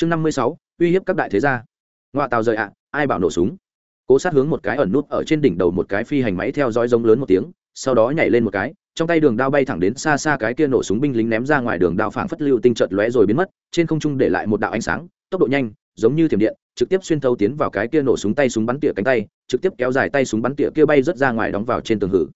chương năm mươi sáu, uy hiếp các đại thế gia. Ngoại tàu rời ạ, ai bảo nổ súng? Cố sát hướng một cái ẩn nút ở trên đỉnh đầu một cái phi hành máy theo dõi giống lớn một tiếng, sau đó nhảy lên một cái, trong tay đường đao bay thẳng đến xa xa cái kia nổ súng binh lính ném ra ngoài đường đao phảng phất lưu tinh chợt lóe rồi biến mất, trên không trung để lại một đạo ánh sáng, tốc độ nhanh, giống như thiểm điện, trực tiếp xuyên thấu tiến vào cái kia nổ súng tay súng bắn tỉa cánh tay, trực tiếp kéo dài tay súng bắn tỉa kia bay rớt ra ngoài đóng vào trên tường hử.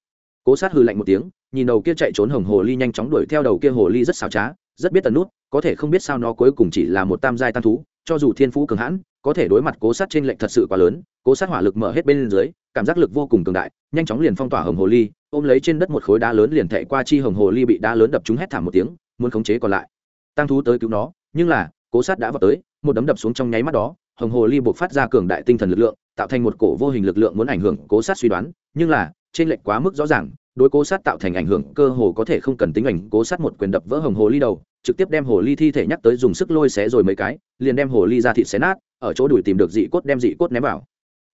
Cố sát hừ lạnh một tiếng, nhìn đầu kia chạy trốn hồng hồ ly nhanh chóng đuổi theo đầu kia hồ ly rất xảo trá rất biết tần nút, có thể không biết sao nó cuối cùng chỉ là một tam giai tam thú, cho dù thiên phú cường hãn, có thể đối mặt cố sát trên lệnh thật sự quá lớn, cố sát hỏa lực mở hết bên dưới, cảm giác lực vô cùng cường đại, nhanh chóng liền phong tỏa hồng hồ ly, ôm lấy trên đất một khối đá lớn liền thệ qua chi hồng hồ ly bị đá lớn đập trúng hét thảm một tiếng, muốn khống chế còn lại. Tăng thú tới cứu nó, nhưng là, cố sát đã vào tới, một đấm đập xuống trong nháy mắt đó, hồng hồ ly buộc phát ra cường đại tinh thần lực lượng, tạo thành một cổ vô hình lực lượng muốn ảnh hưởng cố sát suy đoán, nhưng là trên lệnh quá mức rõ ràng, đối cố sát tạo thành ảnh hưởng cơ hồ có thể không cần tính ảnh cố sát một quyền đập vỡ hồng hồ ly đầu trực tiếp đem hồ ly thi thể nhắc tới dùng sức lôi xé rồi mấy cái, liền đem hồ ly ra thịt xé nát, ở chỗ đuổi tìm được dị cốt đem dị cốt ném vào.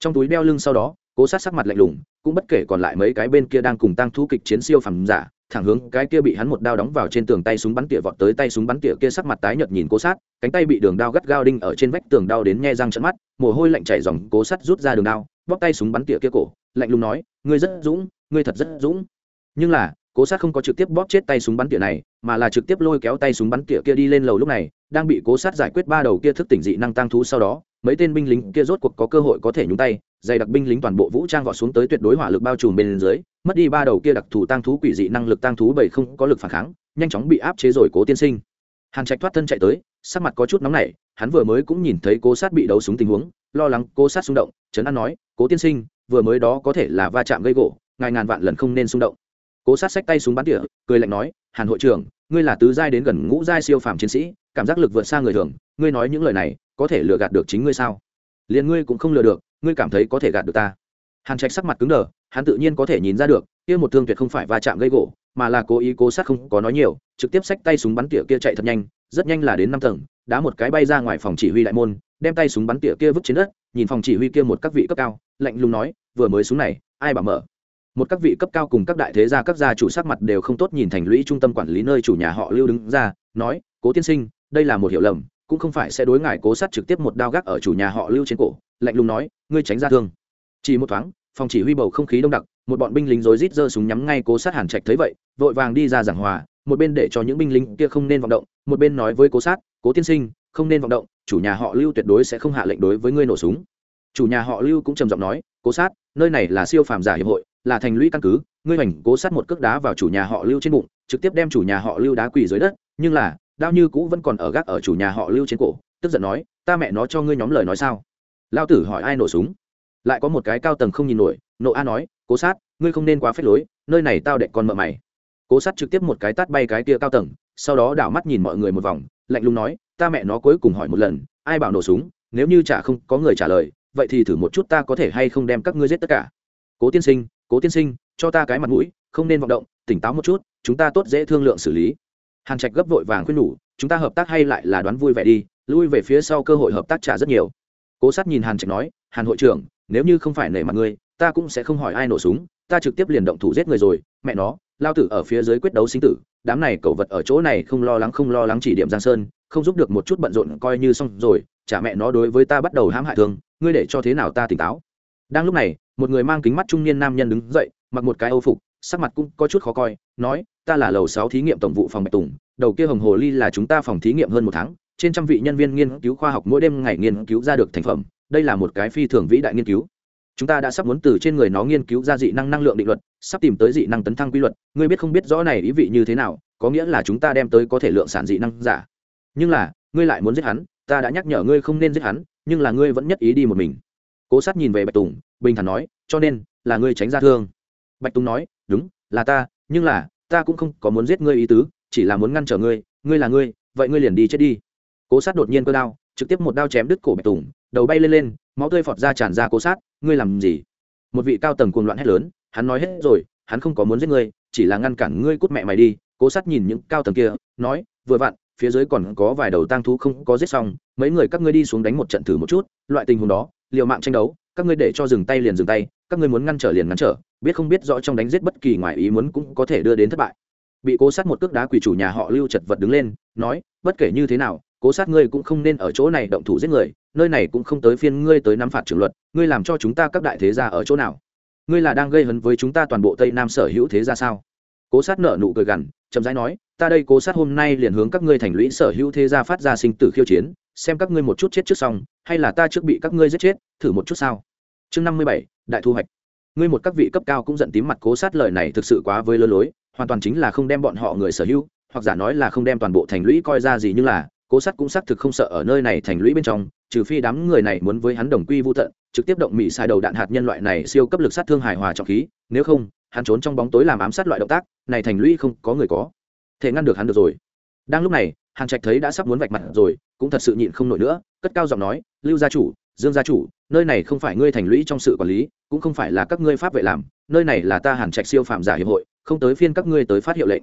Trong túi đeo lưng sau đó, cố sát sắc mặt lạnh lùng, cũng bất kể còn lại mấy cái bên kia đang cùng tăng thu kịch chiến siêu phẩm giả, thẳng hướng cái kia bị hắn một đao đóng vào trên tường tay súng bắn tỉa vọt tới tay súng bắn tỉa kia sắc mặt tái nhợt nhìn cố sát, cánh tay bị đường đao gắt gao đinh ở trên vách tường đao đến nhe răng trận mắt, mồ hôi lạnh chảy dòng cố sát rút ra đường đao, bóp tay súng bắn tỉa kia cổ, lạnh lùng nói, ngươi rất dũng, ngươi thật rất dũng. Nhưng là cố sát không có trực tiếp bóp chết tay súng bắn tỉa này, mà là trực tiếp lôi kéo tay súng bắn tỉa kia đi lên lầu lúc này, đang bị cố sát giải quyết ba đầu kia thức tỉnh dị năng tăng thú sau đó, mấy tên binh lính kia rốt cuộc có cơ hội có thể nhúng tay, dày đặc binh lính toàn bộ vũ trang vọt xuống tới tuyệt đối hỏa lực bao trùm bên dưới, mất đi ba đầu kia đặc thù tăng thú quỷ dị năng lực tăng thú bảy không có lực phản kháng, nhanh chóng bị áp chế rồi cố tiên sinh. Hàn trạch thoát thân chạy tới, sắc mặt có chút nóng nảy, hắn vừa mới cũng nhìn thấy cố sát bị đấu súng tình huống, lo lắng cố sát xung động, trấn an nói, cố tiên sinh, vừa mới đó có thể là va chạm gây gỗ, ngài ngàn vạn lần không nên xung động cố sát xách tay súng bắn tỉa, cười lạnh nói, hàn hội trưởng, ngươi là tứ giai đến gần ngũ giai siêu phàm chiến sĩ, cảm giác lực vượt xa người thường, ngươi nói những lời này, có thể lừa gạt được chính ngươi sao? Liền ngươi cũng không lừa được, ngươi cảm thấy có thể gạt được ta. Hàn trạch sắc mặt cứng đờ, hắn tự nhiên có thể nhìn ra được, kia một thương tuyệt không phải va chạm gây gỗ, mà là cố ý cố sát không có nói nhiều, trực tiếp xách tay súng bắn tỉa kia chạy thật nhanh, rất nhanh là đến năm tầng, đá một cái bay ra ngoài phòng chỉ huy đại môn, đem tay súng bắn tỉa kia vứt trên đất, nhìn phòng chỉ huy kia một các vị cấp cao, lạnh lùng nói, vừa mới súng này, ai bảo mở? Một các vị cấp cao cùng các đại thế gia, các gia chủ sắc mặt đều không tốt nhìn thành lũy trung tâm quản lý nơi chủ nhà họ lưu đứng ra, nói, cố tiên sinh, đây là một hiểu lầm, cũng không phải sẽ đối ngại cố sát trực tiếp một đao gác ở chủ nhà họ lưu trên cổ. Lạnh lùng nói, ngươi tránh ra thương. Chỉ một thoáng, phòng chỉ huy bầu không khí đông đặc, một bọn binh lính rối rít giơ súng nhắm ngay cố sát hàn trạch thấy vậy, vội vàng đi ra giảng hòa, một bên để cho những binh lính kia không nên vọng động, một bên nói với cố sát, cố tiên sinh, không nên vọng động, chủ nhà họ lưu tuyệt đối sẽ không hạ lệnh đối với ngươi nổ súng. Chủ nhà họ lưu cũng trầm giọng nói, cố sát, nơi này là siêu phàm giả hiệp hội là thành lũy căn cứ, ngươi hoành cố sát một cước đá vào chủ nhà họ lưu trên bụng, trực tiếp đem chủ nhà họ lưu đá quỳ dưới đất, nhưng là, đao như cũ vẫn còn ở gác ở chủ nhà họ lưu trên cổ, tức giận nói, ta mẹ nó cho ngươi nhóm lời nói sao? Lao tử hỏi ai nổ súng? Lại có một cái cao tầng không nhìn nổi, nộ a nói, cố sát, ngươi không nên quá phép lối, nơi này tao đệ con mợ mày. Cố sát trực tiếp một cái tát bay cái kia cao tầng, sau đó đảo mắt nhìn mọi người một vòng, lạnh lùng nói, ta mẹ nó cuối cùng hỏi một lần, ai bảo nổ súng, nếu như chả không có người trả lời, vậy thì thử một chút ta có thể hay không đem các ngươi giết tất cả. Cố tiên sinh cố tiên sinh, cho ta cái mặt mũi, không nên vọng động, tỉnh táo một chút, chúng ta tốt dễ thương lượng xử lý. Hàn trạch gấp vội vàng khuyên nhủ, chúng ta hợp tác hay lại là đoán vui vẻ đi, lui về phía sau cơ hội hợp tác trả rất nhiều. Cố sát nhìn hàn trạch nói, hàn hội trưởng, nếu như không phải nể mặt ngươi, ta cũng sẽ không hỏi ai nổ súng, ta trực tiếp liền động thủ giết người rồi, mẹ nó, lao tử ở phía dưới quyết đấu sinh tử, đám này cầu vật ở chỗ này không lo lắng, không lo lắng chỉ điểm giang sơn, không giúp được một chút bận rộn coi như xong rồi, chả mẹ nó đối với ta bắt đầu hãm hại thương, ngươi để cho thế nào ta tỉnh táo đang lúc này, một người mang kính mắt trung niên nam nhân đứng dậy, mặc một cái âu phục, sắc mặt cũng có chút khó coi, nói, ta là lầu sáu thí nghiệm tổng vụ phòng bạch tùng, đầu kia hồng hồ ly là chúng ta phòng thí nghiệm hơn một tháng, trên trăm vị nhân viên nghiên cứu khoa học mỗi đêm ngày nghiên cứu ra được thành phẩm, đây là một cái phi thường vĩ đại nghiên cứu. Chúng ta đã sắp muốn từ trên người nó nghiên cứu ra dị năng năng lượng định luật, sắp tìm tới dị năng tấn thăng quy luật, ngươi biết không biết rõ này ý vị như thế nào, có nghĩa là chúng ta đem tới có thể lượng sản dị năng giả. Nhưng là, ngươi lại muốn giết hắn, ta đã nhắc nhở ngươi không nên giết hắn, nhưng là ngươi vẫn nhất ý đi một mình cố sát nhìn về bạch tùng, bình thản nói, cho nên là ngươi tránh ra thương. Bạch tùng nói, đúng, là ta, nhưng là ta cũng không có muốn giết ngươi ý tứ, chỉ là muốn ngăn trở ngươi ngươi là ngươi, vậy ngươi liền đi chết đi. Cố sát đột nhiên cơ đao, trực tiếp một đao chém đứt cổ bạch tùng, đầu bay lên lên, máu tươi phọt ra tràn ra cố sát, ngươi làm gì? Một vị cao tầng cuồng loạn hét lớn, hắn nói hết rồi, hắn không có muốn giết ngươi, chỉ là ngăn cản ngươi cút mẹ mày đi. Cố sát nhìn những cao tầng kia, nói, vừa vặn phía dưới còn có vài đầu tang thú không có giết xong, mấy người các ngươi đi xuống đánh một trận thử một chút, loại tình huống đó, liều mạng tranh đấu, các ngươi để cho dừng tay liền dừng tay, các ngươi muốn ngăn trở liền ngăn trở, biết không biết rõ trong đánh giết bất kỳ ngoài ý muốn cũng có thể đưa đến thất bại. Bị cố sát một cước đá quỷ chủ nhà họ lưu chật vật đứng lên, nói, bất kể như thế nào, cố sát ngươi cũng không nên ở chỗ này động thủ giết người, nơi này cũng không tới phiên ngươi tới nắm phạt trưởng luật, ngươi làm cho chúng ta các đại thế gia ở chỗ nào? Ngươi là đang gây hấn với chúng ta toàn bộ tây nam sở hữu thế gia sao? Cố sát nợ nụ cười gằn chậm rãi nói, ta đây cố sát hôm nay liền hướng các ngươi thành lũy sở hữu thế gia phát ra sinh tử khiêu chiến, xem các ngươi một chút chết trước xong, hay là ta trước bị các ngươi giết chết, thử một chút sao? Chương năm mươi bảy, đại thu hoạch. Ngươi một các vị cấp cao cũng giận tím mặt cố sát lời này thực sự quá với lơ lối, hoàn toàn chính là không đem bọn họ người sở hữu, hoặc giả nói là không đem toàn bộ thành lũy coi ra gì như là, cố sát cũng xác thực không sợ ở nơi này thành lũy bên trong, trừ phi đám người này muốn với hắn đồng quy vô tận, trực tiếp động mỹ sai đầu đạn hạt nhân loại này siêu cấp lực sát thương hài hòa trọng khí, nếu không hắn trốn trong bóng tối làm ám sát loại động tác này thành lũy không có người có thể ngăn được hắn được rồi. Đang lúc này hàn trạch thấy đã sắp muốn vạch mặt rồi cũng thật sự nhịn không nổi nữa cất cao giọng nói lưu gia chủ dương gia chủ nơi này không phải ngươi thành lũy trong sự quản lý cũng không phải là các ngươi pháp vệ làm nơi này là ta hàn trạch siêu phạm giả hiệp hội không tới phiên các ngươi tới phát hiệu lệnh.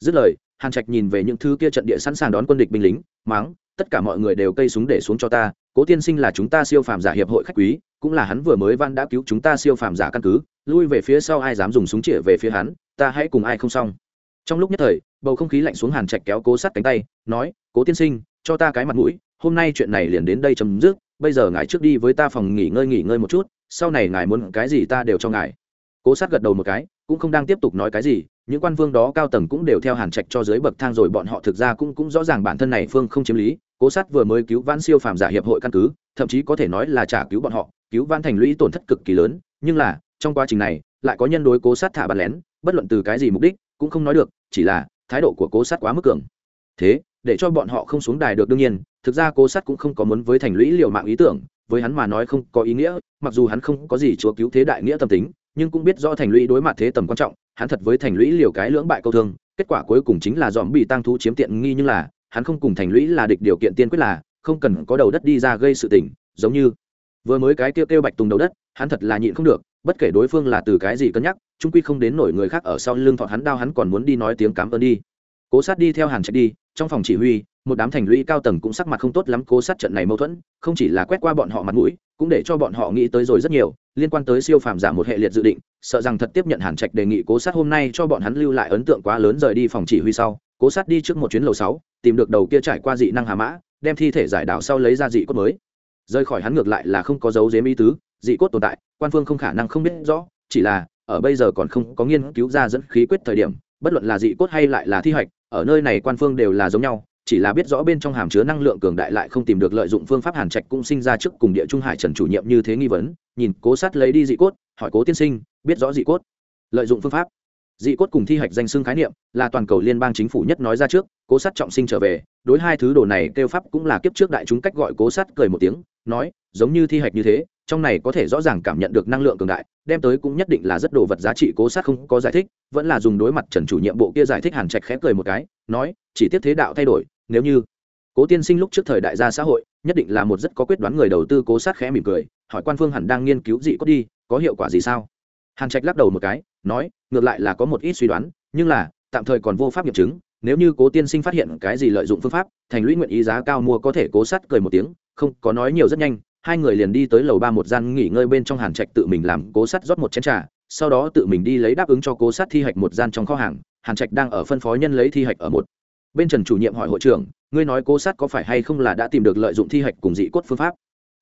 Dứt lời hàn trạch nhìn về những thứ kia trận địa sẵn sàng đón quân địch binh lính máng, tất cả mọi người đều cây súng để xuống cho ta cố tiên sinh là chúng ta siêu phàm giả hiệp hội khách quý cũng là hắn vừa mới văn đã cứu chúng ta siêu phàm giả căn cứ lui về phía sau ai dám dùng súng chĩa về phía hắn, ta hãy cùng ai không xong. Trong lúc nhất thời, bầu không khí lạnh xuống hàn trạch kéo cố sát cánh tay, nói, cố tiên sinh, cho ta cái mặt mũi, hôm nay chuyện này liền đến đây chấm dứt, bây giờ ngài trước đi với ta phòng nghỉ ngơi nghỉ ngơi một chút, sau này ngài muốn cái gì ta đều cho ngài. Cố sát gật đầu một cái, cũng không đang tiếp tục nói cái gì, những quan vương đó cao tầng cũng đều theo hàn trạch cho dưới bậc thang rồi bọn họ thực ra cũng cũng rõ ràng bản thân này phương không chiếm lý, cố sát vừa mới cứu vãn siêu phàm giả hiệp hội căn cứ, thậm chí có thể nói là trả cứu bọn họ, cứu vãn thành lũy tổn thất cực kỳ lớn, nhưng là trong quá trình này, lại có nhân đối cố sát thả bắn lén, bất luận từ cái gì mục đích, cũng không nói được, chỉ là thái độ của cố sát quá mức cường. Thế, để cho bọn họ không xuống đài được đương nhiên, thực ra cố sát cũng không có muốn với thành lũy liệu mạng ý tưởng, với hắn mà nói không có ý nghĩa, mặc dù hắn không có gì chúa cứu thế đại nghĩa tâm tính, nhưng cũng biết rõ thành lũy đối mặt thế tầm quan trọng, hắn thật với thành lũy liều cái lưỡng bại câu thương, kết quả cuối cùng chính là dòm bị tăng thú chiếm tiện nghi nhưng là, hắn không cùng thành lũy là địch điều kiện tiên quyết là, không cần có đầu đất đi ra gây sự tình, giống như vừa mới cái kêu kêu bạch tùng đầu đất, hắn thật là nhịn không được bất kể đối phương là từ cái gì cân nhắc, trung quy không đến nổi người khác ở sau lưng thọ hắn đau hắn còn muốn đi nói tiếng cảm ơn đi. Cố sát đi theo hàn trạch đi, trong phòng chỉ huy, một đám thành lũy cao tầng cũng sắc mặt không tốt lắm, cố sát trận này mâu thuẫn, không chỉ là quét qua bọn họ mặt mũi, cũng để cho bọn họ nghĩ tới rồi rất nhiều, liên quan tới siêu phàm giả một hệ liệt dự định, sợ rằng thật tiếp nhận hàn trạch đề nghị cố sát hôm nay cho bọn hắn lưu lại ấn tượng quá lớn rời đi phòng chỉ huy sau. Cố sát đi trước một chuyến lầu sáu, tìm được đầu kia trải qua dị năng hà mã, đem thi thể giải đảo sau lấy ra dị cốt mới. Rời khỏi hắn ngược lại là không có dấu dếm ý tứ dị cốt tồn tại, quan phương không khả năng không biết rõ, chỉ là, ở bây giờ còn không có nghiên cứu ra dẫn khí quyết thời điểm, bất luận là dị cốt hay lại là thi hoạch, ở nơi này quan phương đều là giống nhau, chỉ là biết rõ bên trong hàm chứa năng lượng cường đại lại không tìm được lợi dụng phương pháp hàn trạch cũng sinh ra trước cùng địa trung hải trần chủ nhiệm như thế nghi vấn, nhìn cố sát lấy đi dị cốt, hỏi cố tiên sinh, biết rõ dị cốt, lợi dụng phương pháp dị cốt cùng thi hạch danh xưng khái niệm là toàn cầu liên bang chính phủ nhất nói ra trước, cố sát trọng sinh trở về, đối hai thứ đồ này kêu pháp cũng là kiếp trước đại chúng cách gọi cố sát cười một tiếng, nói, giống như thi hạch như thế, trong này có thể rõ ràng cảm nhận được năng lượng cường đại, đem tới cũng nhất định là rất đồ vật giá trị cố sát không có giải thích, vẫn là dùng đối mặt trần chủ nhiệm bộ kia giải thích hàn trạch khẽ cười một cái, nói, chỉ tiếp thế đạo thay đổi, nếu như cố tiên sinh lúc trước thời đại gia xã hội, nhất định là một rất có quyết đoán người đầu tư cố sát khẽ mỉm cười, hỏi quan phương hẳn đang nghiên cứu dị cốt đi, có hiệu quả gì sao? Hàn trạch lắc đầu một cái nói, ngược lại là có một ít suy đoán, nhưng là, tạm thời còn vô pháp nghiệm chứng, nếu như cố tiên sinh phát hiện cái gì lợi dụng phương pháp, thành lũy nguyện ý giá cao mua có thể cố sát cười một tiếng, không, có nói nhiều rất nhanh, hai người liền đi tới lầu ba một gian nghỉ ngơi bên trong hàn trạch tự mình làm cố sát rót một chén trà, sau đó tự mình đi lấy đáp ứng cho cố sát thi hạch một gian trong kho hàng, hàn trạch đang ở phân phó nhân lấy thi hạch ở một. Bên trần chủ nhiệm hỏi hội trưởng, ngươi nói cố sát có phải hay không là đã tìm được lợi dụng thi hạch cùng dị cốt phương pháp?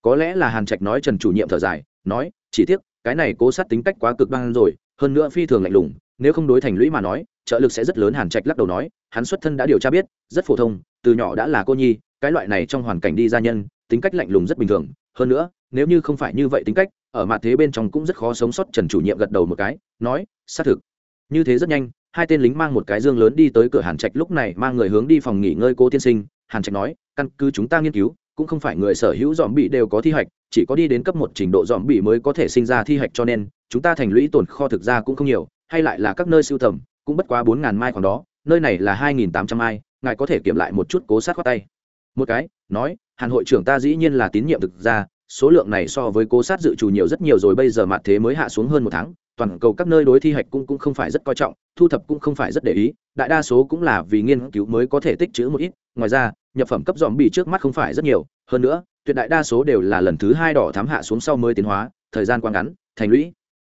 Có lẽ là hàn trạch nói trần chủ nhiệm thở dài, nói, chỉ tiếc, cái này cố sát tính cách quá cực đoan rồi hơn nữa phi thường lạnh lùng, nếu không đối thành lũy mà nói, trợ lực sẽ rất lớn, hàn trạch lắc đầu nói, hắn xuất thân đã điều tra biết, rất phổ thông, từ nhỏ đã là cô nhi, cái loại này trong hoàn cảnh đi gia nhân, tính cách lạnh lùng rất bình thường. Hơn nữa, nếu như không phải như vậy tính cách, ở mặt thế bên trong cũng rất khó sống sót. Trần chủ nhiệm gật đầu một cái, nói, xác thực. Như thế rất nhanh, hai tên lính mang một cái dương lớn đi tới cửa hàn trạch, lúc này mang người hướng đi phòng nghỉ ngơi cô tiên sinh. Hàn trạch nói, căn cứ chúng ta nghiên cứu cũng không phải người sở hữu dòm bị đều có thi hạch, chỉ có đi đến cấp một trình độ dòm bị mới có thể sinh ra thi hạch cho nên, chúng ta thành lũy tồn kho thực ra cũng không nhiều, hay lại là các nơi sưu tầm, cũng bất quá bốn ngàn mai còn đó, nơi này là hai nghìn tám trăm mai, ngài có thể kiểm lại một chút cố sát khoát tay. Một cái, nói, hàn hội trưởng ta dĩ nhiên là tín nhiệm thực ra, số lượng này so với cố sát dự trù nhiều rất nhiều rồi, bây giờ mặt thế mới hạ xuống hơn một tháng toàn cầu các nơi đối thi hạch cũng cũng không phải rất coi trọng, thu thập cũng không phải rất để ý, đại đa số cũng là vì nghiên cứu mới có thể tích trữ một ít, ngoài ra, nhập phẩm cấp dòm bị trước mắt không phải rất nhiều, hơn nữa, tuyệt đại đa số đều là lần thứ hai đỏ thám hạ xuống sau mới tiến hóa, thời gian quá ngắn, thành lũy.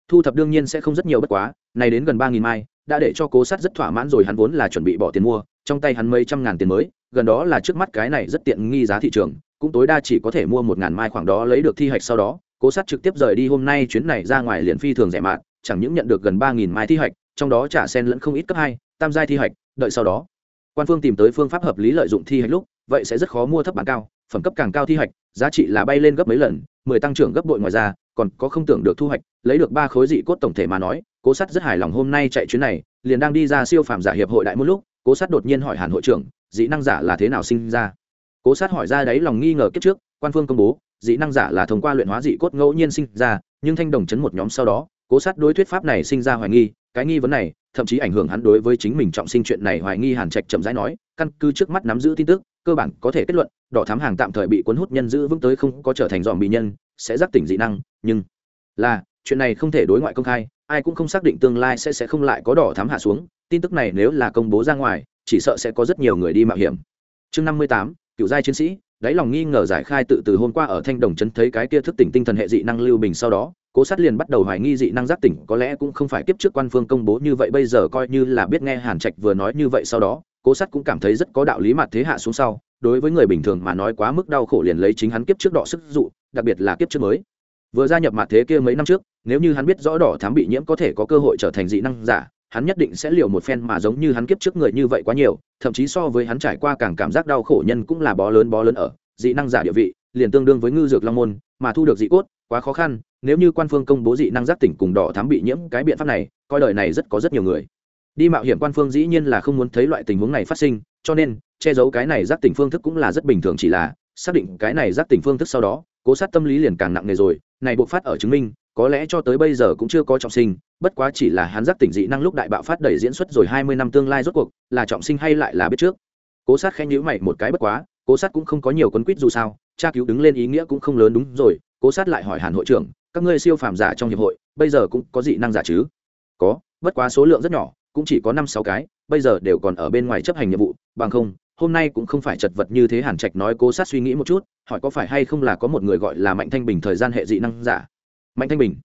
Thu thập đương nhiên sẽ không rất nhiều bất quá, này đến gần ba nghìn mai, đã để cho cố sát rất thỏa mãn rồi hắn vốn là chuẩn bị bỏ tiền mua, trong tay hắn mấy trăm ngàn tiền mới, gần đó là trước mắt cái này rất tiện nghi giá thị trường, cũng tối đa chỉ có thể mua một ngàn mai khoảng đó lấy được thi hạch sau đó, cố sát trực tiếp rời đi hôm nay chuyến này ra ngoài liền phi thường rẻ mạt chẳng những nhận được gần ba nghìn mai thi hạch, trong đó trả sen lẫn không ít cấp hai, tam giai thi hạch, đợi sau đó, quan phương tìm tới phương pháp hợp lý lợi dụng thi hạch lúc, vậy sẽ rất khó mua thấp bán cao, phẩm cấp càng cao thi hạch, giá trị là bay lên gấp mấy lần, mười tăng trưởng gấp bội ngoài ra, còn có không tưởng được thu hoạch, lấy được ba khối dị cốt tổng thể mà nói, cố sát rất hài lòng hôm nay chạy chuyến này, liền đang đi ra siêu phàm giả hiệp hội đại một lúc, cố sát đột nhiên hỏi hàn hội trưởng, dị năng giả là thế nào sinh ra? Cố sát hỏi ra đấy lòng nghi ngờ kiếp trước, quan phương công bố, dị năng giả là thông qua luyện hóa dị cốt ngẫu nhiên sinh ra, nhưng thanh đồng chấn một nhóm sau đó cố sát đối thuyết pháp này sinh ra hoài nghi, cái nghi vấn này, thậm chí ảnh hưởng hắn đối với chính mình trọng sinh chuyện này hoài nghi hàn trạch chậm rãi nói, căn cứ trước mắt nắm giữ tin tức, cơ bản có thể kết luận, đỏ thám hàng tạm thời bị cuốn hút nhân giữ vững tới không có trở thành dòm bị nhân, sẽ giác tỉnh dị năng, nhưng là, chuyện này không thể đối ngoại công khai, ai cũng không xác định tương lai sẽ sẽ không lại có đỏ thám hạ xuống, tin tức này nếu là công bố ra ngoài, chỉ sợ sẽ có rất nhiều người đi mạo hiểm. Chương năm mươi tám, cựu giai chiến sĩ, đáy lòng nghi ngờ giải khai tự từ hôm qua ở thanh đồng trấn thấy cái kia thức tỉnh tinh thần hệ dị năng lưu bình sau đó cố sát liền bắt đầu hoài nghi dị năng giác tỉnh có lẽ cũng không phải kiếp trước quan phương công bố như vậy, bây giờ coi như là biết nghe hàn trạch vừa nói như vậy sau đó, cố sát cũng cảm thấy rất có đạo lý mặt thế hạ xuống sau. Đối với người bình thường mà nói quá mức đau khổ liền lấy chính hắn kiếp trước đỏ sức dụ, đặc biệt là kiếp trước mới. Vừa gia nhập mặt thế kia mấy năm trước, nếu như hắn biết rõ đỏ thám bị nhiễm có thể có cơ hội trở thành dị năng giả, hắn nhất định sẽ liều một phen mà giống như hắn kiếp trước người như vậy quá nhiều, thậm chí so với hắn trải qua càng cảm giác đau khổ nhân cũng là bó lớn bó lớn ở, dị năng giả địa vị, liền tương đương với ngư dược long môn, mà thu được dị cốt, quá khó khăn nếu như quan phương công bố dị năng giác tỉnh cùng đỏ thám bị nhiễm cái biện pháp này, coi đời này rất có rất nhiều người. Đi mạo hiểm quan phương dĩ nhiên là không muốn thấy loại tình huống này phát sinh, cho nên, che giấu cái này giác tỉnh phương thức cũng là rất bình thường chỉ là, xác định cái này giác tỉnh phương thức sau đó, cố sát tâm lý liền càng nặng nề rồi, này buộc phát ở chứng minh, có lẽ cho tới bây giờ cũng chưa có trọng sinh, bất quá chỉ là hắn giác tỉnh dị năng lúc đại bạo phát đẩy diễn xuất rồi hai mươi năm tương lai rốt cuộc, là trọng sinh hay lại là biết trước. Cố sát khẽ nhữ mày một cái bất quá, cố sát cũng không có nhiều quấn quýt dù sao, tra cứu đứng lên ý nghĩa cũng không lớn đúng rồi, cố sát lại hỏi hàn hội trưởng các ngươi siêu phàm giả trong hiệp hội, bây giờ cũng có dị năng giả chứ? Có, bất quá số lượng rất nhỏ, cũng chỉ có năm sáu cái, bây giờ đều còn ở bên ngoài chấp hành nhiệm vụ, bằng không, hôm nay cũng không phải chật vật như thế hàn trạch nói cố sát suy nghĩ một chút, hỏi có phải hay không là có một người gọi là mạnh thanh bình thời gian hệ dị năng giả? Mạnh thanh bình.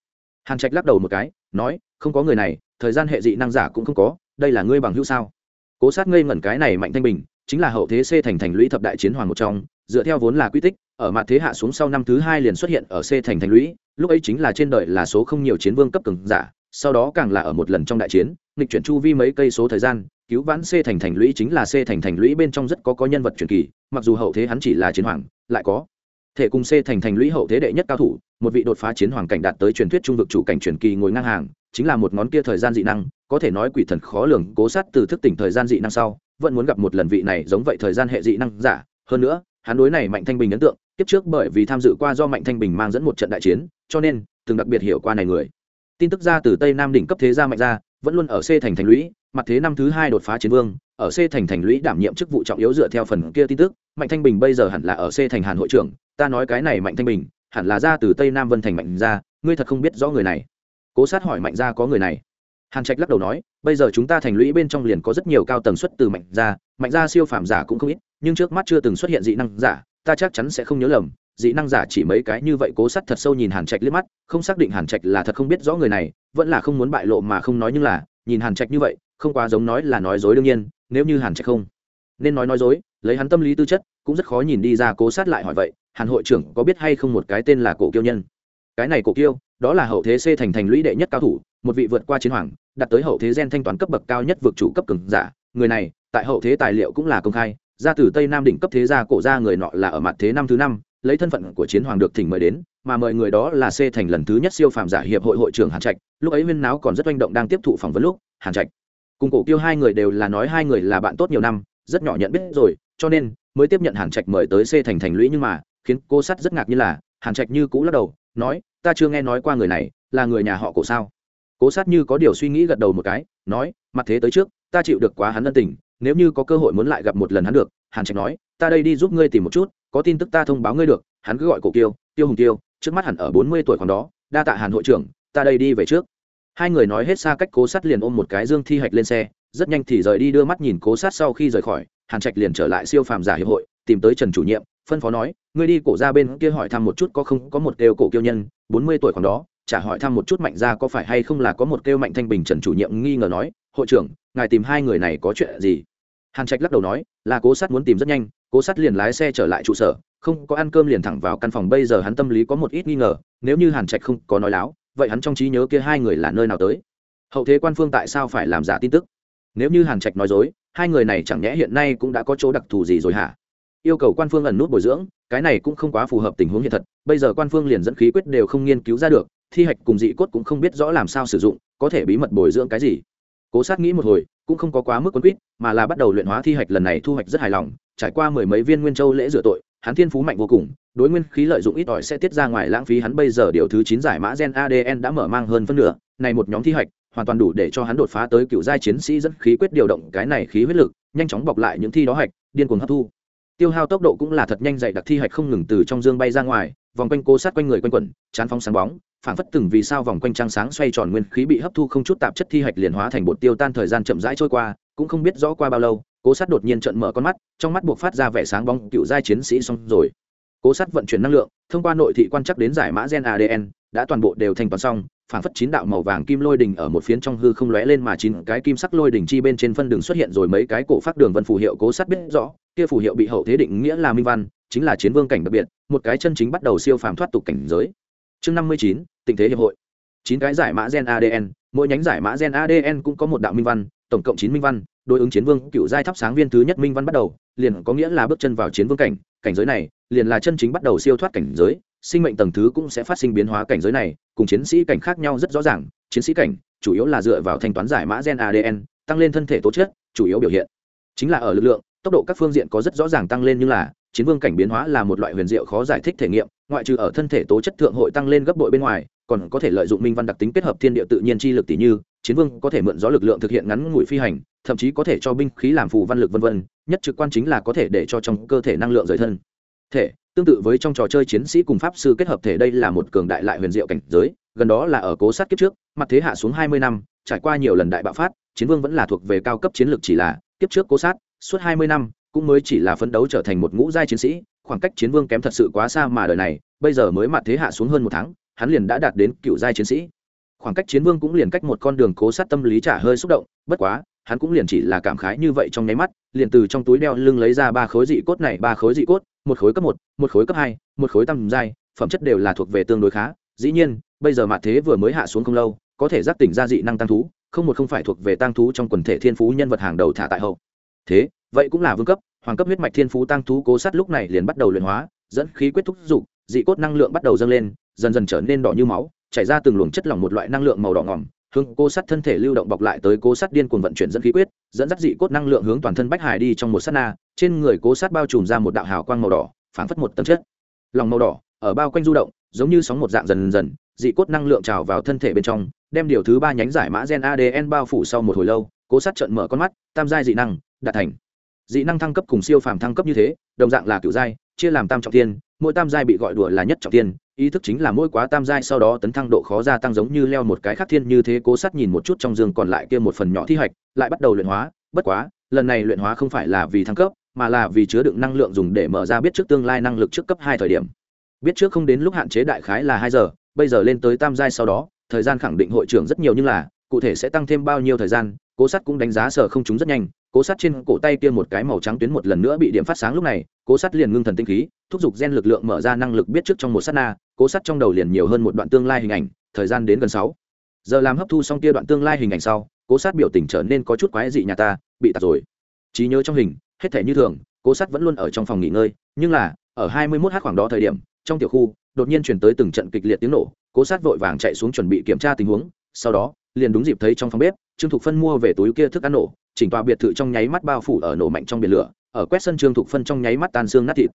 Hàn trạch lắc đầu một cái, nói, không có người này, thời gian hệ dị năng giả cũng không có, đây là ngươi bằng hữu sao? Cố sát ngây ngẩn cái này mạnh thanh bình, chính là hậu thế c thành thành lũy thập đại chiến hoàng một trong, dựa theo vốn là quy tích, ở mặt thế hạ xuống sau năm thứ hai liền xuất hiện ở c thành thành lũy lúc ấy chính là trên đời là số không nhiều chiến vương cấp cường giả, sau đó càng là ở một lần trong đại chiến, nghịch chuyển chu vi mấy cây số thời gian, cứu vãn c thành thành lũy chính là c thành thành lũy bên trong rất có có nhân vật truyền kỳ, mặc dù hậu thế hắn chỉ là chiến hoàng, lại có thể cùng c thành thành lũy hậu thế đệ nhất cao thủ, một vị đột phá chiến hoàng cảnh đạt tới truyền thuyết trung vực chủ cảnh truyền kỳ ngồi ngang hàng, chính là một ngón kia thời gian dị năng, có thể nói quỷ thần khó lường, cố sát từ thức tỉnh thời gian dị năng sau, vẫn muốn gặp một lần vị này giống vậy thời gian hệ dị năng giả. Hơn nữa, hắn đối này mạnh thanh bình ấn tượng tiếp trước bởi vì tham dự qua do mạnh thanh bình mang dẫn một trận đại chiến, cho nên, từng đặc biệt hiểu qua này người. Tin tức ra từ tây nam đỉnh cấp thế gia mạnh gia vẫn luôn ở c thành thành lũy, mặt thế năm thứ hai đột phá chiến vương, ở c thành thành lũy đảm nhiệm chức vụ trọng yếu dựa theo phần kia tin tức, mạnh thanh bình bây giờ hẳn là ở c thành hàn hội trưởng, ta nói cái này mạnh thanh bình, hẳn là ra từ tây nam vân thành mạnh gia ngươi thật không biết rõ người này. Cố sát hỏi mạnh gia có người này. Hàn trạch lắc đầu nói, bây giờ chúng ta thành lũy bên trong liền có rất nhiều cao tần xuất từ mạnh gia mạnh gia siêu phàm giả cũng không ít, nhưng trước mắt chưa từng xuất hiện dị năng giả ta chắc chắn sẽ không nhớ lầm, dị năng giả chỉ mấy cái như vậy cố sát thật sâu nhìn hàn trạch liếc mắt, không xác định hàn trạch là thật không biết rõ người này, vẫn là không muốn bại lộ mà không nói nhưng là, nhìn hàn trạch như vậy, không quá giống nói là nói dối đương nhiên, nếu như hàn trạch không nên nói nói dối, lấy hắn tâm lý tư chất, cũng rất khó nhìn đi ra cố sát lại hỏi vậy, hàn hội trưởng có biết hay không một cái tên là cổ kiêu nhân? Cái này cổ kiêu, đó là hậu thế c thành thành lũy đệ nhất cao thủ, một vị vượt qua chiến hoàng đặt tới hậu thế gen thanh toán cấp bậc cao nhất vượt chủ cấp cường giả, người này, tại hậu thế tài liệu cũng là công khai ra từ tây nam đỉnh cấp thế gia cổ gia người nọ là ở mặt thế năm thứ năm, lấy thân phận của chiến hoàng được thỉnh mời đến, mà mời người đó là c thành lần thứ nhất siêu phàm giả hiệp hội hội trưởng hàn trạch. Lúc ấy huyên náo còn rất manh động đang tiếp thụ phỏng vấn lúc, hàn trạch. Cùng cổ kiêu hai người đều là nói hai người là bạn tốt nhiều năm, rất nhỏ nhận biết rồi, cho nên mới tiếp nhận hàn trạch mời tới c thành thành lũy nhưng mà, khiến cô sắt rất ngạc như là, hàn trạch như cũ lắc đầu, nói, ta chưa nghe nói qua người này, là người nhà họ cổ sao? Cố sát như có điều suy nghĩ gật đầu một cái, nói, mặt thế tới trước, ta chịu được quá hắn ân tình nếu như có cơ hội muốn lại gặp một lần hắn được, hàn trạch nói, ta đây đi giúp ngươi tìm một chút, có tin tức ta thông báo ngươi được, hắn cứ gọi cổ kiêu, tiêu hùng tiêu trước mắt hẳn ở bốn mươi tuổi còn đó, đa tạ hàn hội trưởng, ta đây đi về trước. Hai người nói hết xa cách cố sát liền ôm một cái dương thi hạch lên xe, rất nhanh thì rời đi đưa mắt nhìn cố sát sau khi rời khỏi, hàn trạch liền trở lại siêu phàm giả hiệp hội, tìm tới trần chủ nhiệm, phân phó nói, ngươi đi cổ ra bên kia hỏi thăm một chút có không, có một kêu cổ kiêu nhân, bốn mươi tuổi còn đó, chả hỏi thăm một chút mạnh ra có phải hay không là có một kêu mạnh thanh bình trần chủ nhiệm nghi ngờ nói, hội trưởng ngài tìm hai người này có chuyện gì? Hàn trạch lắc đầu nói, là cố sát muốn tìm rất nhanh, cố sát liền lái xe trở lại trụ sở, không có ăn cơm liền thẳng vào căn phòng, bây giờ hắn tâm lý có một ít nghi ngờ, nếu như hàn trạch không có nói láo, vậy hắn trong trí nhớ kia hai người là nơi nào tới? Hậu thế quan phương tại sao phải làm giả tin tức? Nếu như hàn trạch nói dối, hai người này chẳng nhẽ hiện nay cũng đã có chỗ đặc thù gì rồi hả? Yêu cầu quan phương ẩn nút bồi dưỡng, cái này cũng không quá phù hợp tình huống hiện thật, bây giờ quan phương liền dẫn khí quyết đều không nghiên cứu ra được, thi hạch cùng dị cốt cũng không biết rõ làm sao sử dụng, có thể bí mật bồi dưỡng cái gì? Cố sát nghĩ một hồi, cũng không có quá mức quân quýt, mà là bắt đầu luyện hóa thi hạch lần này thu hoạch rất hài lòng, trải qua mười mấy viên nguyên châu lễ rửa tội, hắn thiên phú mạnh vô cùng, đối nguyên khí lợi dụng ít ỏi sẽ tiết ra ngoài lãng phí hắn bây giờ điều thứ chín giải mã gen adn đã mở mang hơn phân nửa, này một nhóm thi hạch, hoàn toàn đủ để cho hắn đột phá tới cựu giai chiến sĩ dẫn khí quyết điều động cái này khí huyết lực, nhanh chóng bọc lại những thi đó hạch, điên cuồng hấp thu. Tiêu hao tốc độ cũng là thật nhanh, dạy đặc thi hạch không ngừng từ trong dương bay ra ngoài vòng quanh cố sát quanh người quanh quẩn, chán phóng sáng bóng, phảng phất từng vì sao vòng quanh trăng sáng xoay tròn nguyên khí bị hấp thu không chút tạp chất thi hạch liền hóa thành bột tiêu tan thời gian chậm rãi trôi qua, cũng không biết rõ qua bao lâu, cố sát đột nhiên trận mở con mắt, trong mắt buộc phát ra vẻ sáng bóng, cựu giai chiến sĩ xong rồi. Cố sát vận chuyển năng lượng, thông qua nội thị quan chắc đến giải mã gen adn đã toàn bộ đều thành toàn xong phảng phất chín đạo màu vàng kim lôi đỉnh ở một phiến trong hư không lóe lên mà chín cái kim sắc lôi đỉnh chi bên trên phân đường xuất hiện rồi mấy cái cổ phát đường vân phù hiệu cố sát biết rõ, kia phù hiệu bị hậu thế định nghĩa là minh văn, chính là chiến vương cảnh đặc biệt, một cái chân chính bắt đầu siêu phàm thoát tục cảnh giới. Chương năm mươi chín, tình thế hiệp hội. Chín cái giải mã gen adn mỗi nhánh giải mã gen adn cũng có một đạo minh văn, tổng cộng chín minh văn, đối ứng chiến vương cựu giai thắp sáng viên thứ nhất minh văn bắt đầu, liền có nghĩa là bước chân vào chiến vương cảnh cảnh giới này liền là chân chính bắt đầu siêu thoát cảnh giới sinh mệnh tầng thứ cũng sẽ phát sinh biến hóa cảnh giới này, cùng chiến sĩ cảnh khác nhau rất rõ ràng. Chiến sĩ cảnh chủ yếu là dựa vào thanh toán giải mã gen adn tăng lên thân thể tố chất, chủ yếu biểu hiện chính là ở lực lượng, tốc độ các phương diện có rất rõ ràng tăng lên như là chiến vương cảnh biến hóa là một loại huyền diệu khó giải thích thể nghiệm, ngoại trừ ở thân thể tố chất thượng hội tăng lên gấp bội bên ngoài, còn có thể lợi dụng minh văn đặc tính kết hợp thiên địa tự nhiên chi lực tỷ như, chiến vương có thể mượn gió lực lượng thực hiện ngắn ngủi phi hành, thậm chí có thể cho binh khí làm phù văn lực vân vân, nhất trực quan chính là có thể để cho trong cơ thể năng lượng rời thân. Thể tương tự với trong trò chơi chiến sĩ cùng pháp sư kết hợp thể đây là một cường đại lại huyền diệu cảnh giới, gần đó là ở cố sát kiếp trước, mặt thế hạ xuống hai mươi năm, trải qua nhiều lần đại bạo phát, chiến vương vẫn là thuộc về cao cấp chiến lược chỉ là, kiếp trước cố sát, suốt hai mươi năm, cũng mới chỉ là phấn đấu trở thành một ngũ giai chiến sĩ, khoảng cách chiến vương kém thật sự quá xa mà đời này, bây giờ mới mặt thế hạ xuống hơn một tháng, hắn liền đã đạt đến cựu giai chiến sĩ. Khoảng cách chiến vương cũng liền cách một con đường cố sát tâm lý trả hơi xúc động, bất quá, hắn cũng liền chỉ là cảm khái như vậy trong nháy mắt, liền từ trong túi đeo lưng lấy ra ba khối dị cốt này, ba khối dị cốt một khối cấp một một khối cấp hai, một khối tăm giai, phẩm chất đều là thuộc về tương đối khá. Dĩ nhiên, bây giờ mặt thế vừa mới hạ xuống không lâu, có thể giác tỉnh ra dị năng tăng thú, không một không phải thuộc về tăng thú trong quần thể thiên phú nhân vật hàng đầu thả tại hậu. Thế, vậy cũng là vương cấp, hoàng cấp huyết mạch thiên phú tăng thú cố sát lúc này liền bắt đầu luyện hóa, dẫn khí quyết thúc dục, dị cốt năng lượng bắt đầu dâng lên, dần dần trở nên đỏ như máu, chảy ra từng luồng chất lỏng một loại năng lượng màu đỏ ngỏm hướng cô sắt thân thể lưu động bọc lại tới cố sắt điên cuồng vận chuyển dẫn khí quyết, dẫn dắt dị cốt năng lượng hướng toàn thân bách hải đi trong một sát na, trên người cố sắt bao trùm ra một đạo hào quang màu đỏ, phảng phất một tấm chất. Lòng màu đỏ, ở bao quanh du động, giống như sóng một dạng dần dần, dị cốt năng lượng trào vào thân thể bên trong, đem điều thứ ba nhánh giải mã gen adn bao phủ sau một hồi lâu, cố sát trợn mở con mắt, tam giai dị năng, đạt thành. Dị năng thăng cấp cùng siêu phàm thăng cấp như thế, đồng dạng là kiểu giai, chia làm tam trọng tiên mỗi tam giai bị gọi đùa là nhất trọng tiên ý thức chính là mỗi quá tam giai sau đó tấn thăng độ khó gia tăng giống như leo một cái khắc thiên như thế cố sát nhìn một chút trong giường còn lại kia một phần nhỏ thi hoạch, lại bắt đầu luyện hóa. Bất quá, lần này luyện hóa không phải là vì thăng cấp, mà là vì chứa đựng năng lượng dùng để mở ra biết trước tương lai năng lực trước cấp hai thời điểm. Biết trước không đến lúc hạn chế đại khái là hai giờ, bây giờ lên tới tam giai sau đó, thời gian khẳng định hội trưởng rất nhiều nhưng là, cụ thể sẽ tăng thêm bao nhiêu thời gian cố sát cũng đánh giá sở không chúng rất nhanh, cố sát trên cổ tay kia một cái màu trắng tuyến một lần nữa bị điểm phát sáng lúc này, cố sát liền ngưng thần tinh khí, thúc giục gen lực lượng mở ra năng lực biết trước trong một sát na, cố sát trong đầu liền nhiều hơn một đoạn tương lai hình ảnh, thời gian đến gần sáu. Giờ làm hấp thu xong kia đoạn tương lai hình ảnh sau, cố sát biểu tình trở nên có chút quái dị nhà ta, bị tạt rồi. Trí nhớ trong hình, hết thể như thường, cố sát vẫn luôn ở trong phòng nghỉ ngơi, nhưng là, ở hai mươi 21 h khoảng đó thời điểm, trong tiểu khu, đột nhiên chuyển tới từng trận kịch liệt tiếng nổ, cố sát vội vàng chạy xuống chuẩn bị kiểm tra tình huống, sau đó, liền đúng dịp thấy trong phòng bếp trương thục phân mua về túi kia thức ăn nổ, chỉnh tòa biệt thự trong nháy mắt bao phủ ở nổ mạnh trong biển lửa, ở quét sân trương thục phân trong nháy mắt tan xương nát thịt.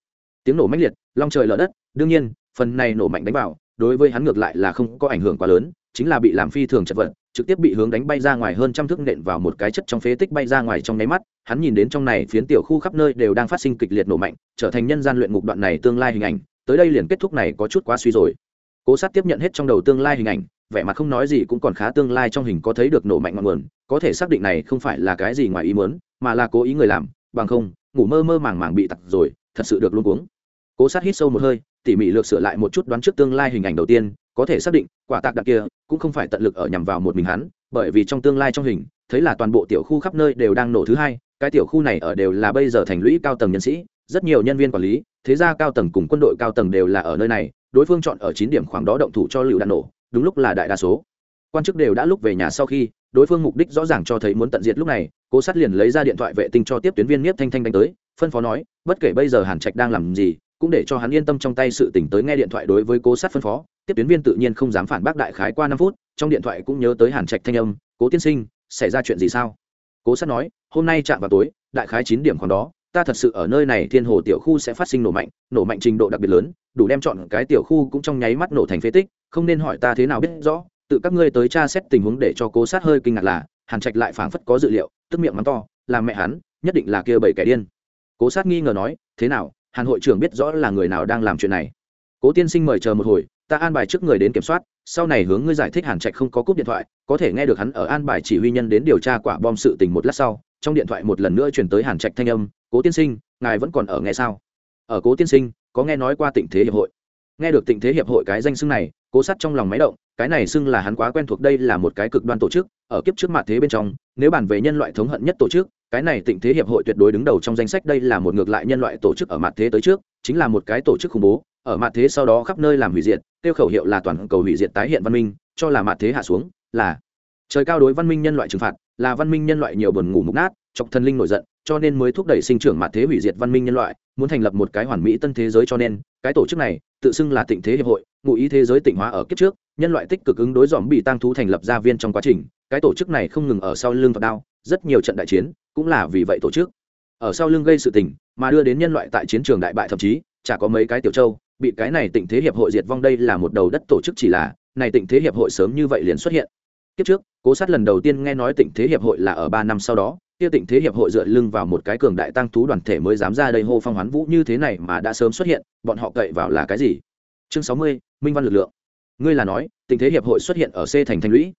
Tiếng nổ mạnh liệt, long trời lở đất, đương nhiên, phần này nổ mạnh đánh vào, đối với hắn ngược lại là không có ảnh hưởng quá lớn, chính là bị làm phi thường chật vật, trực tiếp bị hướng đánh bay ra ngoài hơn trăm thước nện vào một cái chất trong phế tích bay ra ngoài trong nháy mắt, hắn nhìn đến trong này phiến tiểu khu khắp nơi đều đang phát sinh kịch liệt nổ mạnh, trở thành nhân gian luyện ngục đoạn này tương lai hình ảnh, tới đây liền kết thúc này có chút quá suy rồi. Cố sát tiếp nhận hết trong đầu tương lai hình ảnh vẻ mặt không nói gì cũng còn khá tương lai trong hình có thấy được nổ mạnh ngọn nguồn, có thể xác định này không phải là cái gì ngoài ý muốn, mà là cố ý người làm, bằng không, ngủ mơ mơ màng màng bị tặc rồi, thật sự được luôn cuống. Cố sát hít sâu một hơi, tỉ mỉ lược sửa lại một chút đoán trước tương lai hình ảnh đầu tiên, có thể xác định, quả tạc đạn kia, cũng không phải tận lực ở nhằm vào một mình hắn, bởi vì trong tương lai trong hình, thấy là toàn bộ tiểu khu khắp nơi đều đang nổ thứ hai, cái tiểu khu này ở đều là bây giờ thành lũy cao tầng nhân sĩ, rất nhiều nhân viên quản lý, thế gia cao tầng cùng quân đội cao tầng đều là ở nơi này, đối phương chọn ở chín điểm khoảng đó động thủ cho lựu đạn nổ đúng lúc là đại đa số. Quan chức đều đã lúc về nhà sau khi, đối phương mục đích rõ ràng cho thấy muốn tận diệt lúc này, cố sát liền lấy ra điện thoại vệ tinh cho tiếp tuyến viên nhiếp thanh thanh đánh tới, phân phó nói, bất kể bây giờ hàn trạch đang làm gì, cũng để cho hắn yên tâm trong tay sự tỉnh tới nghe điện thoại đối với cố sát phân phó. Tiếp tuyến viên tự nhiên không dám phản bác đại khái qua năm phút, trong điện thoại cũng nhớ tới hàn trạch thanh âm, cố tiên sinh, xảy ra chuyện gì sao? Cố sát nói, hôm nay chạm vào tối, đại khái chín điểm còn đó ta thật sự ở nơi này thiên hồ tiểu khu sẽ phát sinh nổ mạnh nổ mạnh trình độ đặc biệt lớn, đủ đem chọn cái tiểu khu cũng trong nháy mắt nổ thành phế tích, không nên hỏi ta thế nào biết rõ, tự các ngươi tới tra xét tình huống để cho cố sát hơi kinh ngạc là, hàn trạch lại phảng phất có dự liệu, tức miệng mắng to làm mẹ hắn, nhất định là kia bảy kẻ điên. Cố sát nghi ngờ nói, thế nào, hàn hội trưởng biết rõ là người nào đang làm chuyện này? Cố tiên sinh mời chờ một hồi, ta an bài trước người đến kiểm soát, sau này hướng ngươi giải thích hàn trạch không có cúp điện thoại, có thể nghe được hắn ở an bài chỉ huy nhân đến điều tra quả bom sự tình một lát sau trong điện thoại một lần nữa chuyển tới hàn trạch thanh âm, cố tiên sinh, ngài vẫn còn ở nghe sao? Ở cố tiên sinh, có nghe nói qua tịnh thế hiệp hội. Nghe được tịnh thế hiệp hội cái danh xưng này, cố sắt trong lòng máy động, cái này xưng là hắn quá quen thuộc đây là một cái cực đoan tổ chức, ở kiếp trước mặt thế bên trong, nếu bàn về nhân loại thống hận nhất tổ chức, cái này tịnh thế hiệp hội tuyệt đối đứng đầu trong danh sách đây là một ngược lại nhân loại tổ chức ở mặt thế tới trước, chính là một cái tổ chức khủng bố, ở mặt thế sau đó khắp nơi làm hủy diệt, tiêu khẩu hiệu là toàn cầu hủy diệt tái hiện văn minh, cho là mặt thế hạ xuống, là trời cao đối văn minh nhân loại trừng phạt, là văn minh nhân loại nhiều buồn ngủ mục nát, chọc thần linh nổi giận, cho nên mới thúc đẩy sinh trưởng mặt thế hủy diệt văn minh nhân loại, muốn thành lập một cái hoàn mỹ tân thế giới cho nên, cái tổ chức này, tự xưng là tịnh thế hiệp hội, ngụ ý thế giới tịnh hóa ở kiếp trước, nhân loại tích cực ứng đối dòm bị tăng thú thành lập gia viên trong quá trình, cái tổ chức này không ngừng ở sau lưng thuật đao, rất nhiều trận đại chiến, cũng là vì vậy tổ chức. Ở sau lưng gây sự tình, mà đưa đến nhân loại tại chiến trường đại bại thậm chí, chả có mấy cái tiểu châu, bị cái này tịnh thế hiệp hội diệt vong đây là một đầu đất tổ chức chỉ là, này tịnh thế hiệp hội sớm như vậy liền xuất hiện kiếp trước, cố sát lần đầu tiên nghe nói tịnh thế hiệp hội là ở ba năm sau đó, kia tịnh thế hiệp hội dựa lưng vào một cái cường đại tăng thú đoàn thể mới dám ra đây hô phong hoán vũ như thế này mà đã sớm xuất hiện, bọn họ cậy vào là cái gì? Chương sáu mươi, minh văn lực lượng. Ngươi là nói, tịnh thế hiệp hội xuất hiện ở c thành thành lũy.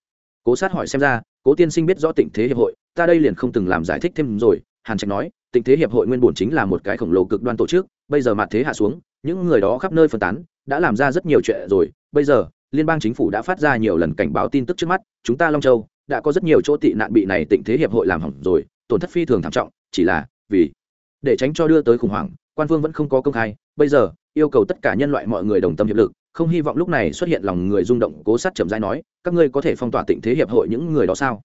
Cố sát hỏi xem ra, cố tiên sinh biết rõ tịnh thế hiệp hội, ta đây liền không từng làm giải thích thêm rồi, hàn trạch nói, tịnh thế hiệp hội nguyên bổn chính là một cái khổng lồ cực đoan tổ chức, bây giờ mặt thế hạ xuống, những người đó khắp nơi phân tán, đã làm ra rất nhiều chuyện rồi, bây giờ liên bang chính phủ đã phát ra nhiều lần cảnh báo tin tức trước mắt, chúng ta long châu đã có rất nhiều chỗ tị nạn bị này tịnh thế hiệp hội làm hỏng rồi, tổn thất phi thường thảm trọng, chỉ là vì để tránh cho đưa tới khủng hoảng, quan phương vẫn không có công khai. Bây giờ, yêu cầu tất cả nhân loại mọi người đồng tâm hiệp lực, không hy vọng lúc này xuất hiện lòng người rung động, cố sát chậm dai nói, các ngươi có thể phong tỏa tịnh thế hiệp hội những người đó sao?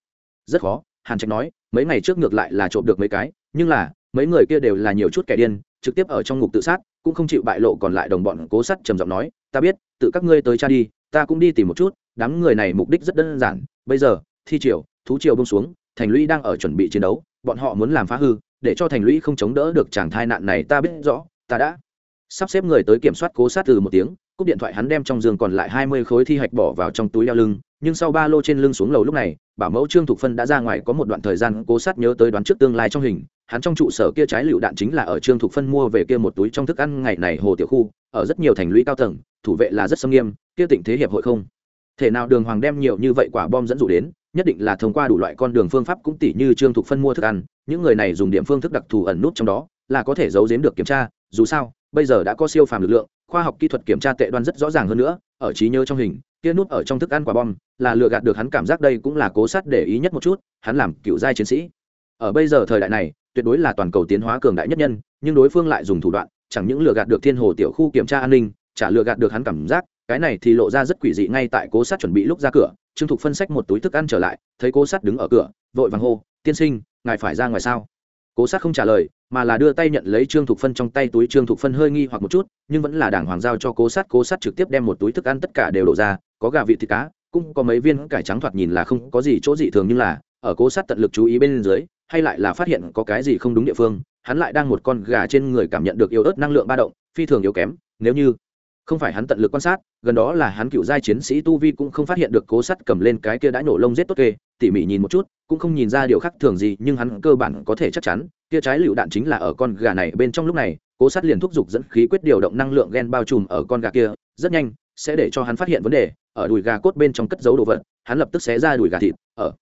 Rất khó, hàn trạch nói, mấy ngày trước ngược lại là trộm được mấy cái, nhưng là, mấy người kia đều là nhiều chút kẻ điên, trực tiếp ở trong ngục tự sát, cũng không chịu bại lộ còn lại đồng bọn cố sát trầm giọng nói, ta biết, tự các ngươi tới cha đi ta cũng đi tìm một chút, đám người này mục đích rất đơn giản, bây giờ, thi triều, thú triều bông xuống, thành lũy đang ở chuẩn bị chiến đấu, bọn họ muốn làm phá hư, để cho thành lũy không chống đỡ được chàng thai nạn này ta biết rõ, ta đã sắp xếp người tới kiểm soát cố sát từ một tiếng, cúp điện thoại hắn đem trong giường còn lại hai mươi khối thi hạch bỏ vào trong túi đeo lưng, nhưng sau ba lô trên lưng xuống lầu lúc này, bảo mẫu trương thục phân đã ra ngoài có một đoạn thời gian cố sát nhớ tới đoán trước tương lai trong hình hắn trong trụ sở kia trái lựu đạn chính là ở trương thục phân mua về kia một túi trong thức ăn ngày này hồ tiểu khu, ở rất nhiều thành lũy cao tầng, thủ vệ là rất xâm nghiêm, kia tỉnh thế hiệp hội không? Thể nào đường hoàng đem nhiều như vậy quả bom dẫn dụ đến, nhất định là thông qua đủ loại con đường phương pháp cũng tỷ như trương thục phân mua thức ăn, những người này dùng điểm phương thức đặc thù ẩn nút trong đó, là có thể giấu giếm được kiểm tra, dù sao, bây giờ đã có siêu phàm lực lượng, khoa học kỹ thuật kiểm tra tệ đoan rất rõ ràng hơn nữa, ở trí nhớ trong hình, kia nút ở trong thức ăn quả bom, là lừa gạt được hắn cảm giác đây cũng là cố sát để ý nhất một chút, hắn làm cựu giai chiến sĩ. Ở bây giờ thời đại này tuyệt đối là toàn cầu tiến hóa cường đại nhất nhân, nhưng đối phương lại dùng thủ đoạn, chẳng những lừa gạt được thiên hồ tiểu khu kiểm tra an ninh, chả lừa gạt được hắn cảm giác, cái này thì lộ ra rất quỷ dị ngay tại cố sát chuẩn bị lúc ra cửa, trương thục phân sách một túi thức ăn trở lại, thấy cố sát đứng ở cửa, vội vàng hô, tiên sinh, ngài phải ra ngoài sao? Cố sát không trả lời, mà là đưa tay nhận lấy trương thục phân trong tay túi, trương thục phân hơi nghi hoặc một chút, nhưng vẫn là đảng hoàng giao cho cố sát cố sát trực tiếp đem một túi thức ăn tất cả đều đổ ra, có gà vị thịt cá, cũng có mấy viên cải trắng thoạt nhìn là không có gì chỗ dị thường nhưng là, ở cố sát tận lực chú ý bên dưới hay lại là phát hiện có cái gì không đúng địa phương, hắn lại đang một con gà trên người cảm nhận được yếu ớt năng lượng ba động, phi thường yếu kém, nếu như không phải hắn tận lực quan sát, gần đó là hắn cựu giai chiến sĩ tu vi cũng không phát hiện được cố sắt cầm lên cái kia đã nổ lông rết tốt kê, tỉ mỉ nhìn một chút, cũng không nhìn ra điều khác thường gì, nhưng hắn cơ bản có thể chắc chắn, kia trái lựu đạn chính là ở con gà này bên trong lúc này, cố sắt liền thúc giục dẫn khí quyết điều động năng lượng gen bao trùm ở con gà kia, rất nhanh sẽ để cho hắn phát hiện vấn đề, ở đùi gà cốt bên trong cất giấu đồ vật, hắn lập tức xé ra đùi gà thịt, ở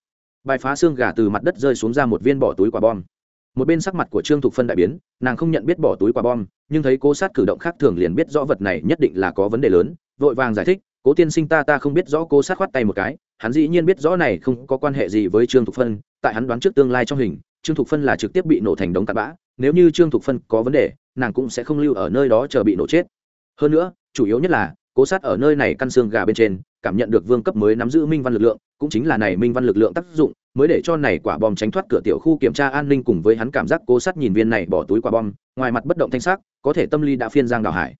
bài phá xương gà từ mặt đất rơi xuống ra một viên bỏ túi quả bom. Một bên sắc mặt của trương thục phân đại biến, nàng không nhận biết bỏ túi quả bom, nhưng thấy cố sát cử động khác thường liền biết rõ vật này nhất định là có vấn đề lớn, vội vàng giải thích, cố tiên sinh ta ta không biết rõ cố sát khoát tay một cái, hắn dĩ nhiên biết rõ này không có quan hệ gì với trương thục phân, tại hắn đoán trước tương lai trong hình, trương thục phân là trực tiếp bị nổ thành đống tạt bã, nếu như trương thục phân có vấn đề, nàng cũng sẽ không lưu ở nơi đó chờ bị nổ chết. Hơn nữa, chủ yếu nhất là, cố sát ở nơi này căn xương gà bên trên, cảm nhận được vương cấp mới nắm giữ minh văn lực lượng cũng chính là này minh văn lực lượng tác dụng, mới để cho này quả bom tránh thoát cửa tiểu khu kiểm tra an ninh cùng với hắn cảm giác cố sát nhìn viên này bỏ túi quả bom, ngoài mặt bất động thanh sắc, có thể tâm lý đã phiên giang đào hải.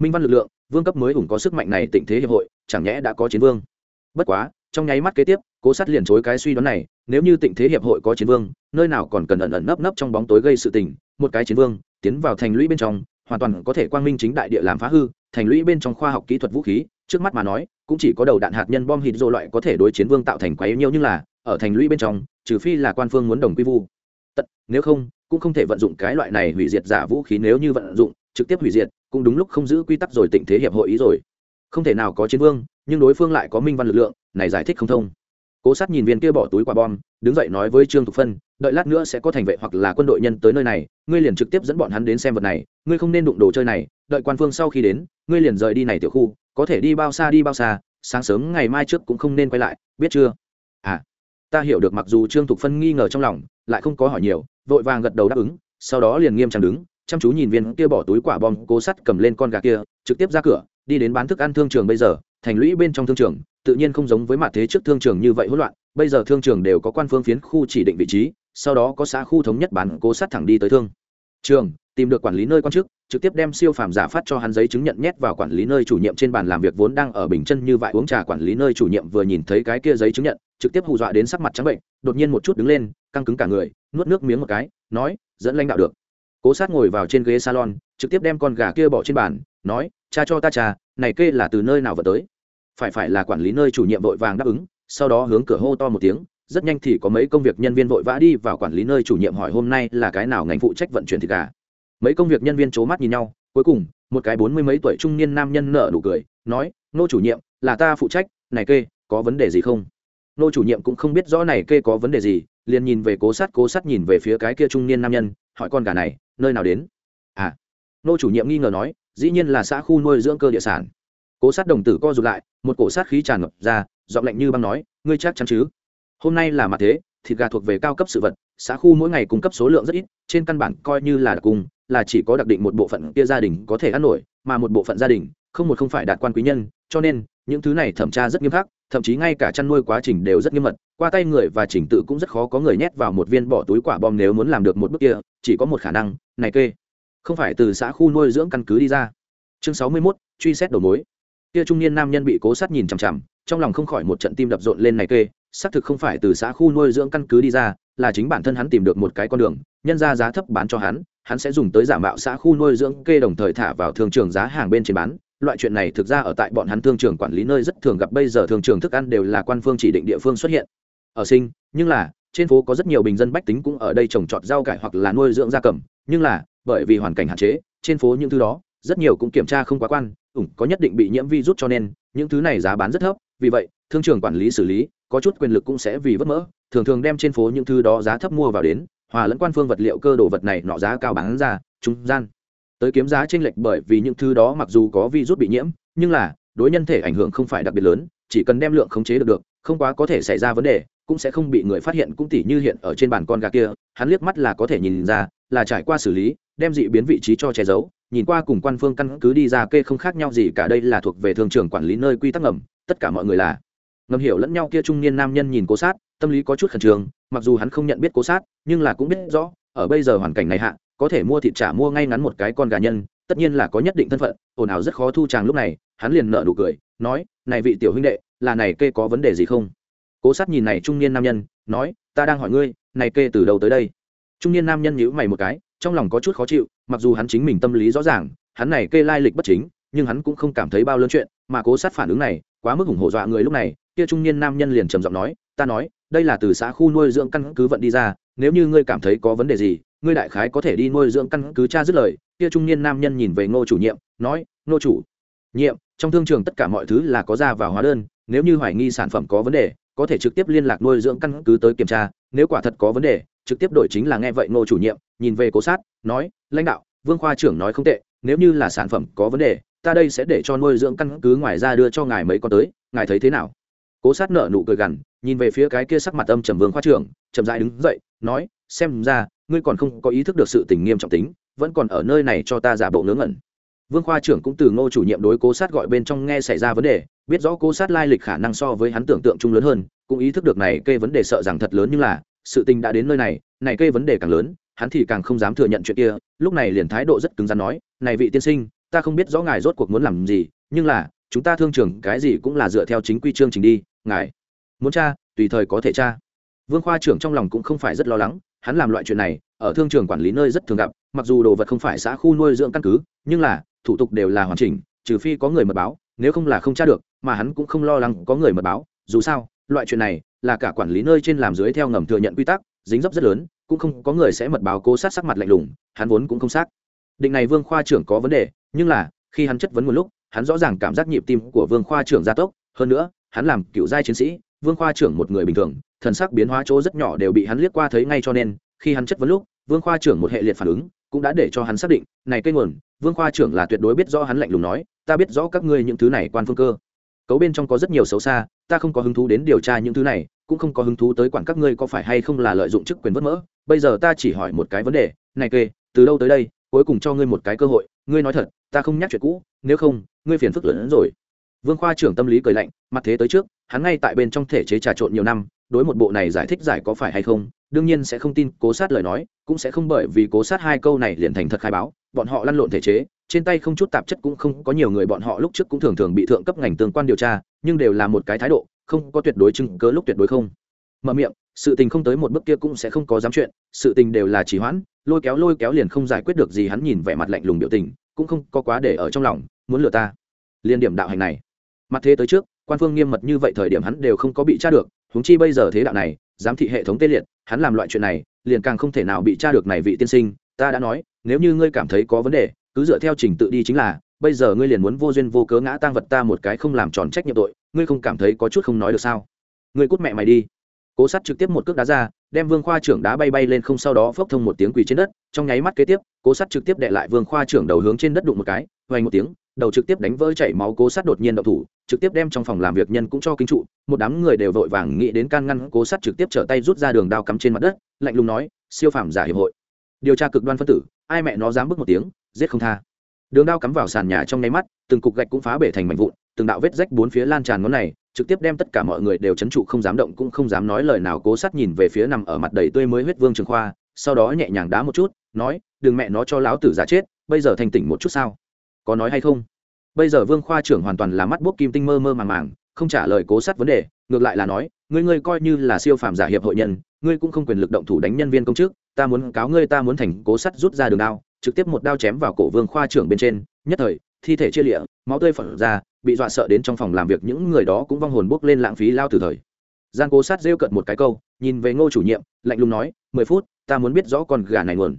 Minh văn lực lượng, vương cấp mới ủng có sức mạnh này tịnh thế hiệp hội, chẳng nhẽ đã có chiến vương. Bất quá, trong nháy mắt kế tiếp, cố sát liền chối cái suy đoán này, nếu như tịnh thế hiệp hội có chiến vương, nơi nào còn cần ẩn ẩn nấp nấp trong bóng tối gây sự tình, một cái chiến vương, tiến vào thành lũy bên trong, hoàn toàn có thể quang minh chính đại địa làm phá hư, thành lũy bên trong khoa học kỹ thuật vũ khí trước mắt mà nói, cũng chỉ có đầu đạn hạt nhân bom hít dô loại có thể đối chiến vương tạo thành quá yếu nhiều nhưng là, ở thành lũy bên trong, trừ phi là quan phương muốn đồng quy vu. Tận nếu không, cũng không thể vận dụng cái loại này hủy diệt giả vũ khí nếu như vận dụng, trực tiếp hủy diệt, cũng đúng lúc không giữ quy tắc rồi tịnh thế hiệp hội ý rồi. Không thể nào có chiến vương, nhưng đối phương lại có minh văn lực lượng, này giải thích không thông. Cố sát nhìn viên kia bỏ túi quả bom, đứng dậy nói với trương thục phân, đợi lát nữa sẽ có thành vệ hoặc là quân đội nhân tới nơi này, ngươi liền trực tiếp dẫn bọn hắn đến xem vật này, ngươi không nên đụng đồ chơi này, đợi quan phương sau khi đến, ngươi liền rời đi này tiểu khu có thể đi bao xa đi bao xa, sáng sớm ngày mai trước cũng không nên quay lại, biết chưa? À ta hiểu được mặc dù trương thục phân nghi ngờ trong lòng, lại không có hỏi nhiều, vội vàng gật đầu đáp ứng, sau đó liền nghiêm trang đứng, chăm chú nhìn viên kia bỏ túi quả bom cố sắt cầm lên con gà kia, trực tiếp ra cửa, đi đến bán thức ăn thương trường bây giờ, thành lũy bên trong thương trường, tự nhiên không giống với mặt thế trước thương trường như vậy hỗn loạn, bây giờ thương trường đều có quan phương phiến khu chỉ định vị trí, sau đó có xã khu thống nhất bán cố sát thẳng đi tới thương trường tìm được quản lý nơi quan chức, trực tiếp đem siêu phàm giả phát cho hắn giấy chứng nhận nhét vào quản lý nơi chủ nhiệm trên bàn làm việc vốn đang ở bình chân như vậy uống trà quản lý nơi chủ nhiệm vừa nhìn thấy cái kia giấy chứng nhận, trực tiếp hù dọa đến sắc mặt trắng bệnh, đột nhiên một chút đứng lên, căng cứng cả người, nuốt nước miếng một cái, nói, dẫn lãnh đạo được. Cố sát ngồi vào trên ghế salon, trực tiếp đem con gà kia bỏ trên bàn, nói, cha cho ta trà, này kê là từ nơi nào vào tới? Phải phải là quản lý nơi chủ nhiệm vội vàng đáp ứng. Sau đó hướng cửa hô to một tiếng, rất nhanh thì có mấy công việc nhân viên vội vã đi vào quản lý nơi chủ nhiệm hỏi hôm nay là cái nào ngành phụ trách vận chuyển thịt gà mấy công việc nhân viên c h ố mắt nhìn nhau, cuối cùng, một cái bốn mươi mấy tuổi trung niên nam nhân nợ nụ cười, nói, nô chủ nhiệm, là ta phụ trách, này kê, có vấn đề gì không? Nô chủ nhiệm cũng không biết rõ này kê có vấn đề gì, liền nhìn về cố sát cố sát nhìn về phía cái kia trung niên nam nhân, hỏi, con gà này, nơi nào đến? À. Nô chủ nhiệm nghi ngờ nói, dĩ nhiên là xã khu nuôi dưỡng cơ địa sản. Cố sát đồng tử co r ụ t lại, một cổ sát khí tràn ngập ra, giọng lạnh như băng nói, ngươi chắc chắn chứ? Hôm nay là mặt thế, thịt gà thuộc về cao cấp sự vật, xã khu mỗi ngày cung cấp số lượng rất ít, trên căn bản coi như là đặc cung là chỉ có đặc định một bộ phận kia gia đình có thể ăn nổi mà một bộ phận gia đình không một không phải đạt quan quý nhân cho nên những thứ này thẩm tra rất nghiêm khắc thậm chí ngay cả chăn nuôi quá trình đều rất nghiêm mật qua tay người và trình tự cũng rất khó có người nhét vào một viên bỏ túi quả bom nếu muốn làm được một bước kia chỉ có một khả năng này kê không phải từ xã khu nuôi dưỡng căn cứ đi ra. Chương sáu mươi 61, truy xét đầu mối. Kia trung niên nam nhân bị cố sát nhìn chằm chằm trong lòng không khỏi một trận tim đập rộn lên này kê xác thực không phải từ xã khu nuôi dưỡng căn cứ đi ra là chính bản thân hắn tìm được một cái con đường nhân ra giá thấp bán cho hắn hắn sẽ dùng tới giả mạo xã khu nuôi dưỡng kê đồng thời thả vào thương trường giá hàng bên trên bán. Loại chuyện này thực ra ở tại bọn hắn thương trường quản lý nơi rất thường gặp. Bây giờ thương trường thức ăn đều là quan phương chỉ định địa phương xuất hiện. Ở sinh, nhưng là, trên phố có rất nhiều bình dân bách tính cũng ở đây trồng trọt rau cải hoặc là nuôi dưỡng gia cầm. Nhưng là, bởi vì hoàn cảnh hạn chế, trên phố những thứ đó, rất nhiều cũng kiểm tra không quá quan. Ủng có nhất định bị nhiễm virus cho nên, những thứ này giá bán rất thấp. Vì vậy, thương trường quản lý xử lý, có chút quyền lực cũng sẽ vì vất mỡ. Thường thường đem trên phố những thứ đó giá thấp mua vào đến hòa lẫn quan phương vật liệu cơ đồ vật này nọ giá cao bán ra, trung gian. Tới kiếm giá chênh lệch bởi vì những thứ đó mặc dù có virus bị nhiễm, nhưng là, đối nhân thể ảnh hưởng không phải đặc biệt lớn, chỉ cần đem lượng khống chế được được, không quá có thể xảy ra vấn đề, cũng sẽ không bị người phát hiện cũng tỉ như hiện ở trên bàn con gà kia, hắn liếc mắt là có thể nhìn ra, là trải qua xử lý, đem dị biến vị trí cho che giấu, nhìn qua cùng quan phương căn cứ đi ra kê không khác nhau gì cả đây là thuộc về thương trường quản lý nơi quy tắc ngầm, tất cả mọi người là. Ngầm hiểu lẫn nhau kia trung niên nam nhân nhìn cố sát tâm lý có chút khẩn trương, mặc dù hắn không nhận biết cố sát, nhưng là cũng biết rõ, ở bây giờ hoàn cảnh này hạ, có thể mua thịt trả mua ngay ngắn một cái con gà nhân, tất nhiên là có nhất định thân phận, ồn ào rất khó thu chàng lúc này, hắn liền nợ nụ cười, nói, này vị tiểu huynh đệ, là này kê có vấn đề gì không? Cố sát nhìn này trung niên nam nhân, nói, ta đang hỏi ngươi, này kê từ đầu tới đây? Trung niên nam nhân nhíu mày một cái, trong lòng có chút khó chịu, mặc dù hắn chính mình tâm lý rõ ràng, hắn này kê lai lịch bất chính, nhưng hắn cũng không cảm thấy bao lớn chuyện, mà cố sát phản ứng này, quá mức ủng hộ dọa người lúc này, kia trung niên nam nhân liền trầm giọng nói, ta nói đây là từ xã khu nuôi dưỡng căn cứ vận đi ra, nếu như ngươi cảm thấy có vấn đề gì, ngươi đại khái có thể đi nuôi dưỡng căn cứ cha dứt lời. Kia trung niên nam nhân nhìn về ngô chủ nhiệm, nói, ngô chủ, nhiệm, trong thương trường tất cả mọi thứ là có ra vào hóa đơn, nếu như hoài nghi sản phẩm có vấn đề, có thể trực tiếp liên lạc nuôi dưỡng căn cứ tới kiểm tra, nếu quả thật có vấn đề, trực tiếp đổi chính là nghe vậy ngô chủ nhiệm, nhìn về cố sát, nói, lãnh đạo, vương khoa trưởng nói không tệ, nếu như là sản phẩm có vấn đề, ta đây sẽ để cho nuôi dưỡng căn cứ ngoài ra đưa cho ngài mấy con tới, ngài thấy thế nào? Cố sát nợ nụ cười gằn nhìn về phía cái kia sắc mặt âm trầm vương khoa trưởng, chậm dại đứng dậy, nói, xem ra, ngươi còn không có ý thức được sự tình nghiêm trọng tính, vẫn còn ở nơi này cho ta giả bộ ngớ ngẩn. Vương khoa trưởng cũng từ ngô chủ nhiệm đối cố sát gọi bên trong nghe xảy ra vấn đề, biết rõ cố sát lai lịch khả năng so với hắn tưởng tượng chung lớn hơn, cũng ý thức được này kê vấn đề sợ rằng thật lớn nhưng là, sự tình đã đến nơi này này kê vấn đề càng lớn, hắn thì càng không dám thừa nhận chuyện kia, lúc này liền thái độ rất cứng rắn nói, này vị tiên sinh, ta không biết rõ ngài rốt cuộc muốn làm gì, nhưng là, chúng ta thương trường, cái gì cũng là dựa theo chính quy chương trình đi, ngài muốn cha tùy thời có thể cha vương khoa trưởng trong lòng cũng không phải rất lo lắng, hắn làm loại chuyện này, ở thương trường quản lý nơi rất thường gặp, mặc dù đồ vật không phải xã khu nuôi dưỡng căn cứ, nhưng là, thủ tục đều là hoàn chỉnh, trừ phi có người mật báo, nếu không là không tra được, mà hắn cũng không lo lắng có người mật báo, dù sao, loại chuyện này là cả quản lý nơi trên làm dưới theo ngầm thừa nhận quy tắc, dính dấp rất lớn, cũng không có người sẽ mật báo cố sát sắc mặt lạnh lùng, hắn vốn cũng không xác. Định này vương khoa trưởng có vấn đề, nhưng là, khi hắn chất vấn một lúc, hắn rõ ràng cảm giác nhịp tim của vương khoa trưởng gia tốc, hơn nữa, hắn làm cựu giai chiến sĩ vương khoa trưởng một người bình thường, thần sắc biến hóa chỗ rất nhỏ đều bị hắn liếc qua thấy ngay cho nên, khi hắn chất vấn lúc, vương khoa trưởng một hệ liệt phản ứng, cũng đã để cho hắn xác định, này cây nguồn, vương khoa trưởng là tuyệt đối biết rõ hắn lạnh lùng nói, ta biết rõ các ngươi những thứ này quan phương cơ. Cấu bên trong có rất nhiều xấu xa, ta không có hứng thú đến điều tra những thứ này, cũng không có hứng thú tới quản các ngươi có phải hay không là lợi dụng chức quyền vớt mỡ. Bây giờ ta chỉ hỏi một cái vấn đề, này kê, từ đâu tới đây, cuối cùng cho ngươi một cái cơ hội, ngươi nói thật, ta không nhắc chuyện cũ, nếu không, ngươi phiền phức lớn hơn rồi. Vương khoa trưởng tâm lý cười lạnh, mặt thế tới trước hắn ngay tại bên trong thể chế trà trộn nhiều năm, đối một bộ này giải thích giải có phải hay không, đương nhiên sẽ không tin cố sát lời nói, cũng sẽ không bởi vì cố sát hai câu này liền thành thật khai báo, bọn họ lăn lộn thể chế, trên tay không chút tạp chất cũng không có nhiều người bọn họ lúc trước cũng thường thường bị thượng cấp ngành tương quan điều tra, nhưng đều là một cái thái độ, không có tuyệt đối chứng cớ lúc tuyệt đối không. Mở miệng, sự tình không tới một bước kia cũng sẽ không có dám chuyện, sự tình đều là chỉ hoãn, lôi kéo lôi kéo liền không giải quyết được gì hắn nhìn vẻ mặt lạnh lùng biểu tình, cũng không có quá để ở trong lòng, muốn lừa ta. Liên điểm đạo hành này. Mặt thế tới trước quan phương nghiêm mật như vậy thời điểm hắn đều không có bị tra được, huống chi bây giờ thế đạo này, giám thị hệ thống tê liệt, hắn làm loại chuyện này, liền càng không thể nào bị tra được này vị tiên sinh, ta đã nói, nếu như ngươi cảm thấy có vấn đề, cứ dựa theo trình tự đi chính là, bây giờ ngươi liền muốn vô duyên vô cớ ngã tang vật ta một cái không làm tròn trách nhiệm tội, ngươi không cảm thấy có chút không nói được sao? Ngươi cút mẹ mày đi. Cố sát trực tiếp một cước đá ra, đem vương khoa trưởng đá bay bay lên không sau đó phốc thông một tiếng quỳ trên đất, trong nháy mắt kế tiếp, cố sát trực tiếp đệ lại vương khoa trưởng đầu hướng trên đất đụng một cái vay một tiếng đầu trực tiếp đánh vỡ chảy máu cố sát đột nhiên động thủ, trực tiếp đem trong phòng làm việc nhân cũng cho kinh trụ, một đám người đều vội vàng nghĩ đến can ngăn cố sát trực tiếp trở tay rút ra đường đao cắm trên mặt đất, lạnh lùng nói, siêu phàm giả hiệp hội. Điều tra cực đoan phân tử, ai mẹ nó dám bước một tiếng, giết không tha. Đường đao cắm vào sàn nhà trong nháy mắt, từng cục gạch cũng phá bể thành mảnh vụn, từng đạo vết rách bốn phía lan tràn ngón này, trực tiếp đem tất cả mọi người đều chấn trụ không dám động cũng không dám nói lời nào cố sát nhìn về phía nằm ở mặt đầy tươi mới huyết vương trường khoa, sau đó nhẹ nhàng đá một chút, nói, đừng mẹ nó cho láo tử giả chết, bây giờ thành tỉnh một chút sao? Có nói hay không? Bây giờ vương khoa trưởng hoàn toàn là mắt bốc kim tinh mơ mơ màng màng, không trả lời cố sát vấn đề, ngược lại là nói, ngươi ngươi coi như là siêu phàm giả hiệp hội nhân, ngươi cũng không quyền lực động thủ đánh nhân viên công chức, ta muốn cáo ngươi, ta muốn thành cố sắt rút ra đường đao, trực tiếp một đao chém vào cổ vương khoa trưởng bên trên, nhất thời, thi thể chia lịa, máu tươi phật ra, bị dọa sợ đến trong phòng làm việc những người đó cũng vong hồn bốc lên lãng phí lao từ thời. Giang cố sát rêu cận một cái câu, nhìn về ngô chủ nhiệm, lạnh lùng nói, mười phút, ta muốn biết rõ con gà này nguồn.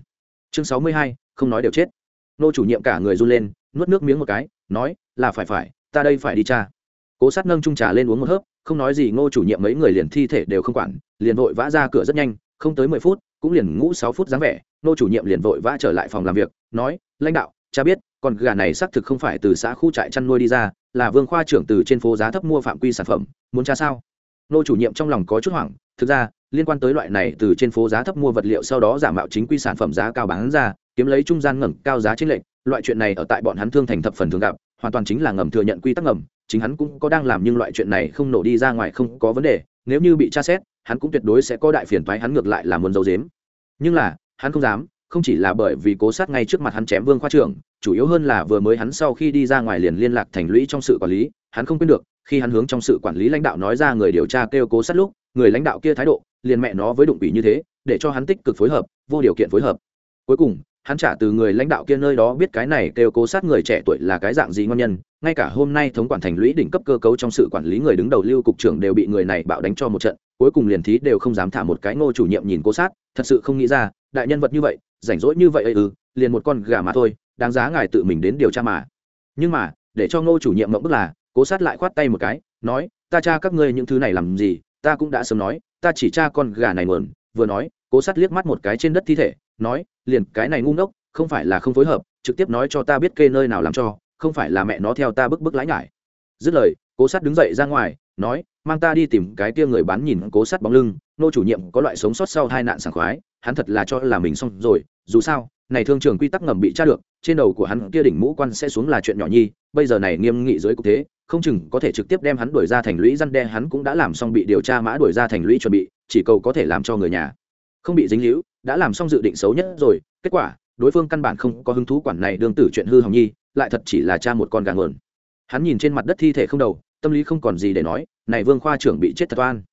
Chương sáu mươi hai, không nói đều chết nô chủ nhiệm cả người run lên, nuốt nước miếng một cái, nói, là phải phải, ta đây phải đi cha. Cố sát nâng trung trà lên uống một hớp, không nói gì, ngô chủ nhiệm mấy người liền thi thể đều không quản, liền vội vã ra cửa rất nhanh, không tới mười phút, cũng liền ngủ sáu phút dáng vẻ ngô chủ nhiệm liền vội vã trở lại phòng làm việc, nói, lãnh đạo, cha biết, con gà này xác thực không phải từ xã khu trại chăn nuôi đi ra, là vương khoa trưởng từ trên phố giá thấp mua phạm quy sản phẩm, muốn cha sao? Ngô chủ nhiệm trong lòng có chút hoảng, thực ra liên quan tới loại này từ trên phố giá thấp mua vật liệu sau đó giả mạo chính quy sản phẩm giá cao bán ra, kiếm lấy trung gian ngẩng cao giá trên lệnh loại chuyện này ở tại bọn hắn thương thành thập phần thường gặp, hoàn toàn chính là ngầm thừa nhận quy tắc ngầm, chính hắn cũng có đang làm nhưng loại chuyện này không nổ đi ra ngoài không có vấn đề, nếu như bị tra xét, hắn cũng tuyệt đối sẽ có đại phiền toái, hắn ngược lại là muốn giấu giếm. Nhưng là, hắn không dám, không chỉ là bởi vì cố sát ngay trước mặt hắn chém vương khoa trưởng, chủ yếu hơn là vừa mới hắn sau khi đi ra ngoài liền liên lạc thành lũy trong sự quản lý, hắn không quên được, khi hắn hướng trong sự quản lý lãnh đạo nói ra người điều tra kêu cố sát lúc, người lãnh đạo kia thái độ liền mẹ nó với đụng ủy như thế, để cho hắn tích cực phối hợp, vô điều kiện phối hợp. Cuối cùng, hắn trả từ người lãnh đạo kia nơi đó biết cái này kêu cố sát người trẻ tuổi là cái dạng gì ngon nhân, ngay cả hôm nay thống quản thành lũy đỉnh cấp cơ cấu trong sự quản lý người đứng đầu lưu cục trưởng đều bị người này bạo đánh cho một trận, cuối cùng liền thí đều không dám thả một cái ngô chủ nhiệm nhìn cố sát, thật sự không nghĩ ra, đại nhân vật như vậy, rảnh rỗi như vậy ấy ư, liền một con gà mà thôi, đáng giá ngài tự mình đến điều tra mà. Nhưng mà, để cho ngô chủ nhiệm mộng bức là, cố sát lại khoát tay một cái, nói, ta cha các ngươi những thứ này làm gì ta cũng đã sớm nói, ta chỉ cha con gà này nguồn vừa nói, cố sát liếc mắt một cái trên đất thi thể, nói, liền cái này ngu ngốc, không phải là không phối hợp, trực tiếp nói cho ta biết kê nơi nào làm cho, không phải là mẹ nó theo ta bức bức lãi ngại dứt lời, cố sát đứng dậy ra ngoài, nói, mang ta đi tìm cái tia người bán nhìn cố sát bóng lưng, nô chủ nhiệm có loại sống sót sau hai nạn sảng khoái, hắn thật là cho là mình xong rồi, dù sao này thương trường quy tắc ngầm bị tra được, trên đầu của hắn kia đỉnh mũ quan sẽ xuống là chuyện nhỏ nhi, bây giờ này nghiêm nghị dưới cục thế, không chừng có thể trực tiếp đem hắn đuổi ra thành lũy răn đe, hắn cũng đã làm xong bị điều tra mã đuổi ra thành lũy chuẩn bị, chỉ cầu có thể làm cho người nhà. Không bị dính líu, đã làm xong dự định xấu nhất rồi, kết quả, đối phương căn bản không có hứng thú quản này đương tử chuyện hư hỏng nhi, lại thật chỉ là cha một con gà ngờn hắn nhìn trên mặt đất thi thể không đầu, tâm lý không còn gì để nói, này vương khoa trưởng bị chết thật oan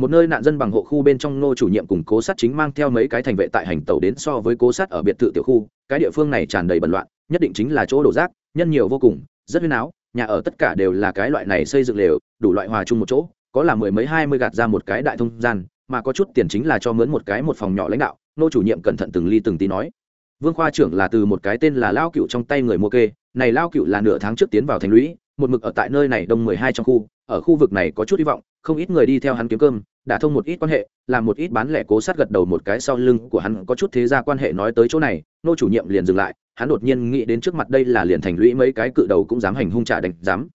một nơi nạn dân bằng hộ khu bên trong nô chủ nhiệm cùng cố sát chính mang theo mấy cái thành vệ tại hành tàu đến so với cố sát ở biệt thự tiểu khu. Cái địa phương này tràn đầy bẩn loạn, nhất định chính là chỗ đổ rác, nhân nhiều vô cùng, rất huyên áo, nhà ở tất cả đều là cái loại này xây dựng lều, đủ loại hòa chung một chỗ, có là mười mấy, hai mươi gạt ra một cái đại thông gian, mà có chút tiền chính là cho mướn một cái một phòng nhỏ lãnh đạo, nô chủ nhiệm cẩn thận từng ly từng tí nói. Vương khoa trưởng là từ một cái tên là lao cựu trong tay người mua kê, này lao cựu là nửa tháng trước tiến vào thành lũy, một mực ở tại nơi này đông mười hai trong khu ở khu vực này có chút hy vọng, không ít người đi theo hắn kiếm cơm đã thông một ít quan hệ, làm một ít bán lẻ cố sát gật đầu một cái sau lưng của hắn có chút thế gia quan hệ nói tới chỗ này, nô chủ nhiệm liền dừng lại, hắn đột nhiên nghĩ đến trước mặt đây là liền thành lũy mấy cái cự đầu cũng dám hành hung trả đánh, dám.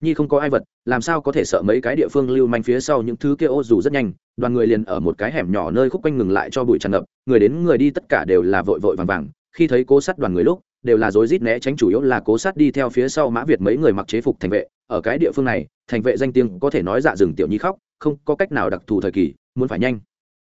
Nhi không có ai vật, làm sao có thể sợ mấy cái địa phương lưu manh phía sau những thứ kia ô dù rất nhanh, đoàn người liền ở một cái hẻm nhỏ nơi khúc quanh ngừng lại cho bụi tràn ngập, người đến người đi tất cả đều là vội vội vàng vàng, khi thấy cố sát đoàn người lúc đều là rối rít né tránh chủ yếu là cố sát đi theo phía sau mã việt mấy người mặc chế phục thành vệ. Ở cái địa phương này, thành vệ danh tiếng có thể nói dạ rừng tiểu nhi khóc, không có cách nào đặc thù thời kỳ, muốn phải nhanh.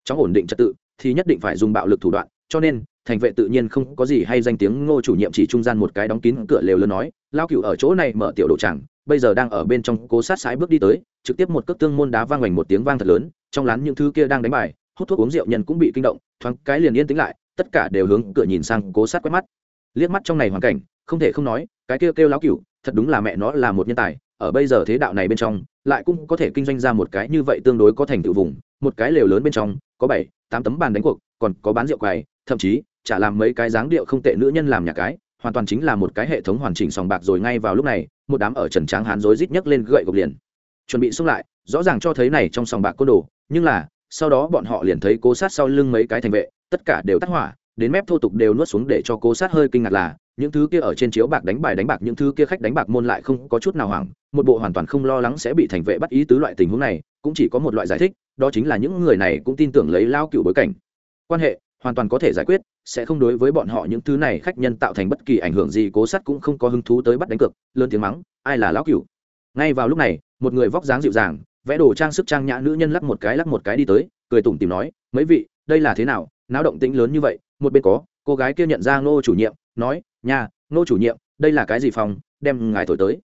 Chóng ổn định trật tự, thì nhất định phải dùng bạo lực thủ đoạn, cho nên, thành vệ tự nhiên không có gì hay danh tiếng ngô chủ nhiệm chỉ trung gian một cái đóng kín cửa lều lớn nói, lao cựu ở chỗ này mở tiểu đồ chẳng bây giờ đang ở bên trong cố sát sái bước đi tới, trực tiếp một cước tương môn đá vang hoành một tiếng vang thật lớn, trong lán những thứ kia đang đánh bài, hút thuốc uống rượu nhân cũng bị kinh động, thoáng cái liền yên tĩnh lại, tất cả đều hướng cửa nhìn sang cố sát quét mắt liếc mắt trong này hoàn cảnh không thể không nói cái kia kêu, kêu láo cựu thật đúng là mẹ nó là một nhân tài ở bây giờ thế đạo này bên trong lại cũng có thể kinh doanh ra một cái như vậy tương đối có thành tựu vùng một cái lều lớn bên trong có bảy tám tấm bàn đánh cuộc còn có bán rượu quầy thậm chí chả làm mấy cái dáng điệu không tệ nữ nhân làm nhà cái hoàn toàn chính là một cái hệ thống hoàn chỉnh sòng bạc rồi ngay vào lúc này một đám ở trần tráng hán rối rít nhấc lên gậy gộc liền. Chuẩn bị xung lại rõ ràng cho thấy này trong sòng bạc côn đồ nhưng là sau đó bọn họ liền thấy cố sát sau lưng mấy cái thành vệ tất cả đều tắt hỏa đến mép thô tục đều nuốt xuống để cho cố sát hơi kinh ngạc là, những thứ kia ở trên chiếu bạc đánh bài đánh bạc, những thứ kia khách đánh bạc môn lại không có chút nào hoảng, một bộ hoàn toàn không lo lắng sẽ bị thành vệ bắt ý tứ loại tình huống này, cũng chỉ có một loại giải thích, đó chính là những người này cũng tin tưởng lấy lao cựu bối cảnh. Quan hệ, hoàn toàn có thể giải quyết, sẽ không đối với bọn họ những thứ này khách nhân tạo thành bất kỳ ảnh hưởng gì, cố sát cũng không có hứng thú tới bắt đánh cược, lớn tiếng mắng, ai là lão cựu? Ngay vào lúc này, một người vóc dáng dịu dàng, vẽ đồ trang sức trang nhã nữ nhân lắc một cái lắc một cái đi tới, cười tủm tìm nói, mấy vị, đây là thế nào? Náo động tĩnh lớn như vậy, một bên có, cô gái kia nhận ra ngô chủ nhiệm, nói nhà ngô chủ nhiệm, đây là cái gì phòng, đem ngài thổi tới.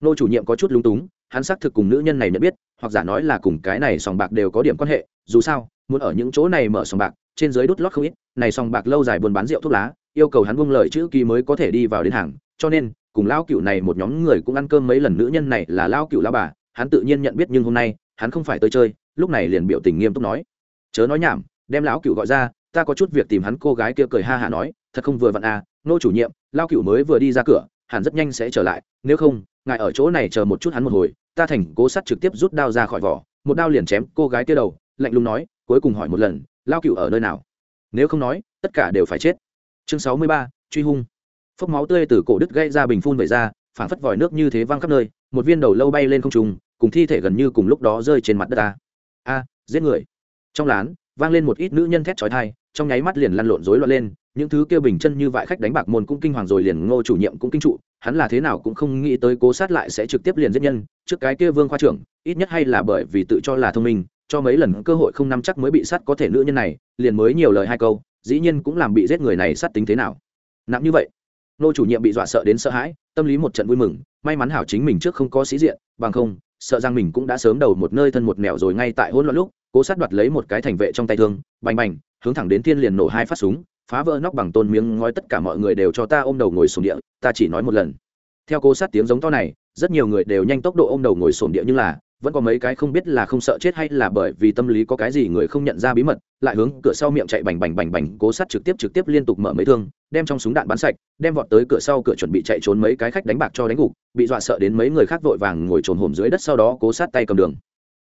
Ngô chủ nhiệm có chút lung túng, hắn xác thực cùng nữ nhân này nhận biết, hoặc giả nói là cùng cái này sòng bạc đều có điểm quan hệ, dù sao, muốn ở những chỗ này mở sòng bạc, trên dưới đút lót không ít, này sòng bạc lâu dài buôn bán rượu thuốc lá, yêu cầu hắn buông lời chữ ký mới có thể đi vào đến hàng, cho nên, cùng lao cựu này một nhóm người cũng ăn cơm mấy lần nữ nhân này là lao cựu lao bà, hắn tự nhiên nhận biết nhưng hôm nay, hắn không phải tới chơi, lúc này liền biểu tình nghiêm túc nói, chớ nói nhảm, đem lão cựu gọi ra ta có chút việc tìm hắn, cô gái kia cười ha hả nói, thật không vừa vặn à nô chủ nhiệm, lao cựu mới vừa đi ra cửa, hẳn rất nhanh sẽ trở lại, nếu không, ngài ở chỗ này chờ một chút hắn một hồi, ta thành cố sắt trực tiếp rút đao ra khỏi vỏ, một đao liền chém cô gái kia đầu, lạnh lùng nói, cuối cùng hỏi một lần, lao cựu ở nơi nào? Nếu không nói, tất cả đều phải chết. Chương sáu mươi ba, truy hung. Phốc máu tươi từ cổ đứt gây ra bình phun về ra, phảng phất vòi nước như thế văng khắp nơi, một viên đầu lâu bay lên không trùng cùng thi thể gần như cùng lúc đó rơi trên mặt đất ta. A, giết người. Trong lán vang lên một ít nữ nhân thét chói tai, trong nháy mắt liền lăn lộn rối loạn lên những thứ kia bình chân như vại khách đánh bạc môn cũng kinh hoàng rồi liền ngô chủ nhiệm cũng kinh trụ hắn là thế nào cũng không nghĩ tới cố sát lại sẽ trực tiếp liền giết nhân trước cái kia vương khoa trưởng ít nhất hay là bởi vì tự cho là thông minh cho mấy lần cơ hội không nắm chắc mới bị sát có thể nữ nhân này liền mới nhiều lời hai câu dĩ nhiên cũng làm bị giết người này sát tính thế nào. Nặng như vậy Ngô chủ nhiệm bị dọa sợ đến sợ hãi tâm lý một trận vui mừng may mắn hảo chính mình trước không có sĩ diện bằng không sợ rằng mình cũng đã sớm đầu một nơi thân một nẻo rồi ngay tại hỗn loạn lúc cố sát đoạt lấy một cái thành vệ trong tay thương, bành bành, hướng thẳng đến thiên liền nổ hai phát súng, phá vỡ nóc bằng tôn miếng ngói tất cả mọi người đều cho ta ôm đầu ngồi sổm địa, ta chỉ nói một lần. Theo cố sát tiếng giống to này, rất nhiều người đều nhanh tốc độ ôm đầu ngồi sổm địa nhưng là, vẫn có mấy cái không biết là không sợ chết hay là bởi vì tâm lý có cái gì người không nhận ra bí mật, lại hướng cửa sau miệng chạy bành bành bành bành, cố sát trực tiếp trực tiếp liên tục mở mấy thương, đem trong súng đạn bắn sạch, đem vọt tới cửa sau cửa chuẩn bị chạy trốn mấy cái khách đánh bạc cho đánh gục, bị dọa sợ đến mấy người khác vội vàng ngồi trồn hổm dưới đất, sau đó cố sát tay cầm đường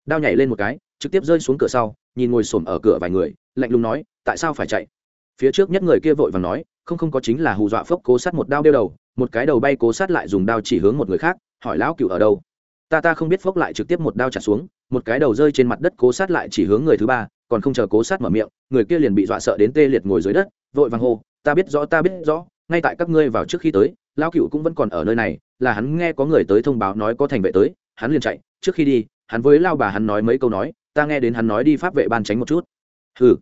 đao nhảy lên một cái, trực tiếp rơi xuống cửa sau, nhìn ngồi xổm ở cửa vài người, lạnh lùng nói, tại sao phải chạy? Phía trước nhất người kia vội vàng nói, không không có chính là hù dọa phốc cố sát một đao đeo đầu, một cái đầu bay cố sát lại dùng đao chỉ hướng một người khác, hỏi lão cựu ở đâu? Ta ta không biết phốc lại trực tiếp một đao trả xuống, một cái đầu rơi trên mặt đất cố sát lại chỉ hướng người thứ ba, còn không chờ cố sát mở miệng, người kia liền bị dọa sợ đến tê liệt ngồi dưới đất, vội vàng hô, ta biết rõ, ta biết rõ, ngay tại các ngươi vào trước khi tới, lão cựu cũng vẫn còn ở nơi này, là hắn nghe có người tới thông báo nói có thành vệ tới, hắn liền chạy, trước khi đi hắn với lao bà hắn nói mấy câu nói, ta nghe đến hắn nói đi pháp vệ ban tránh một chút. Hừ.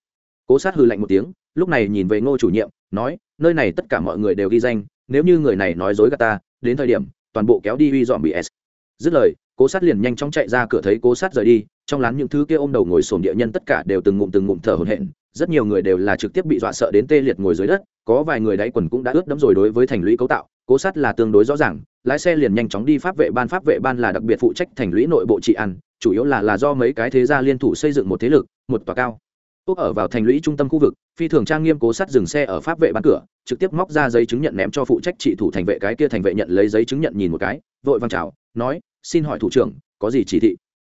Cố sát hừ lạnh một tiếng, lúc này nhìn về ngô chủ nhiệm, nói, nơi này tất cả mọi người đều ghi danh, nếu như người này nói dối gà ta, đến thời điểm, toàn bộ kéo đi uy dọn bị s. Dứt lời, cố sát liền nhanh chóng chạy ra cửa thấy cố sát rời đi, trong lán những thứ kia ôm đầu ngồi sồn địa nhân tất cả đều từng ngụm từng ngụm thở hổn hển, rất nhiều người đều là trực tiếp bị dọa sợ đến tê liệt ngồi dưới đất có vài người đáy quần cũng đã ướt đẫm rồi đối với thành lũy cấu tạo, cố sát là tương đối rõ ràng, lái xe liền nhanh chóng đi pháp vệ ban, pháp vệ ban là đặc biệt phụ trách thành lũy nội bộ trị ăn chủ yếu là là do mấy cái thế gia liên thủ xây dựng một thế lực, một tòa cao. Úc ở vào thành lũy trung tâm khu vực, phi thường trang nghiêm cố sát dừng xe ở pháp vệ ban cửa, trực tiếp móc ra giấy chứng nhận ném cho phụ trách trị thủ thành vệ cái kia thành vệ nhận lấy giấy chứng nhận nhìn một cái, vội vàng chào, nói, xin hỏi thủ trưởng, có gì chỉ thị?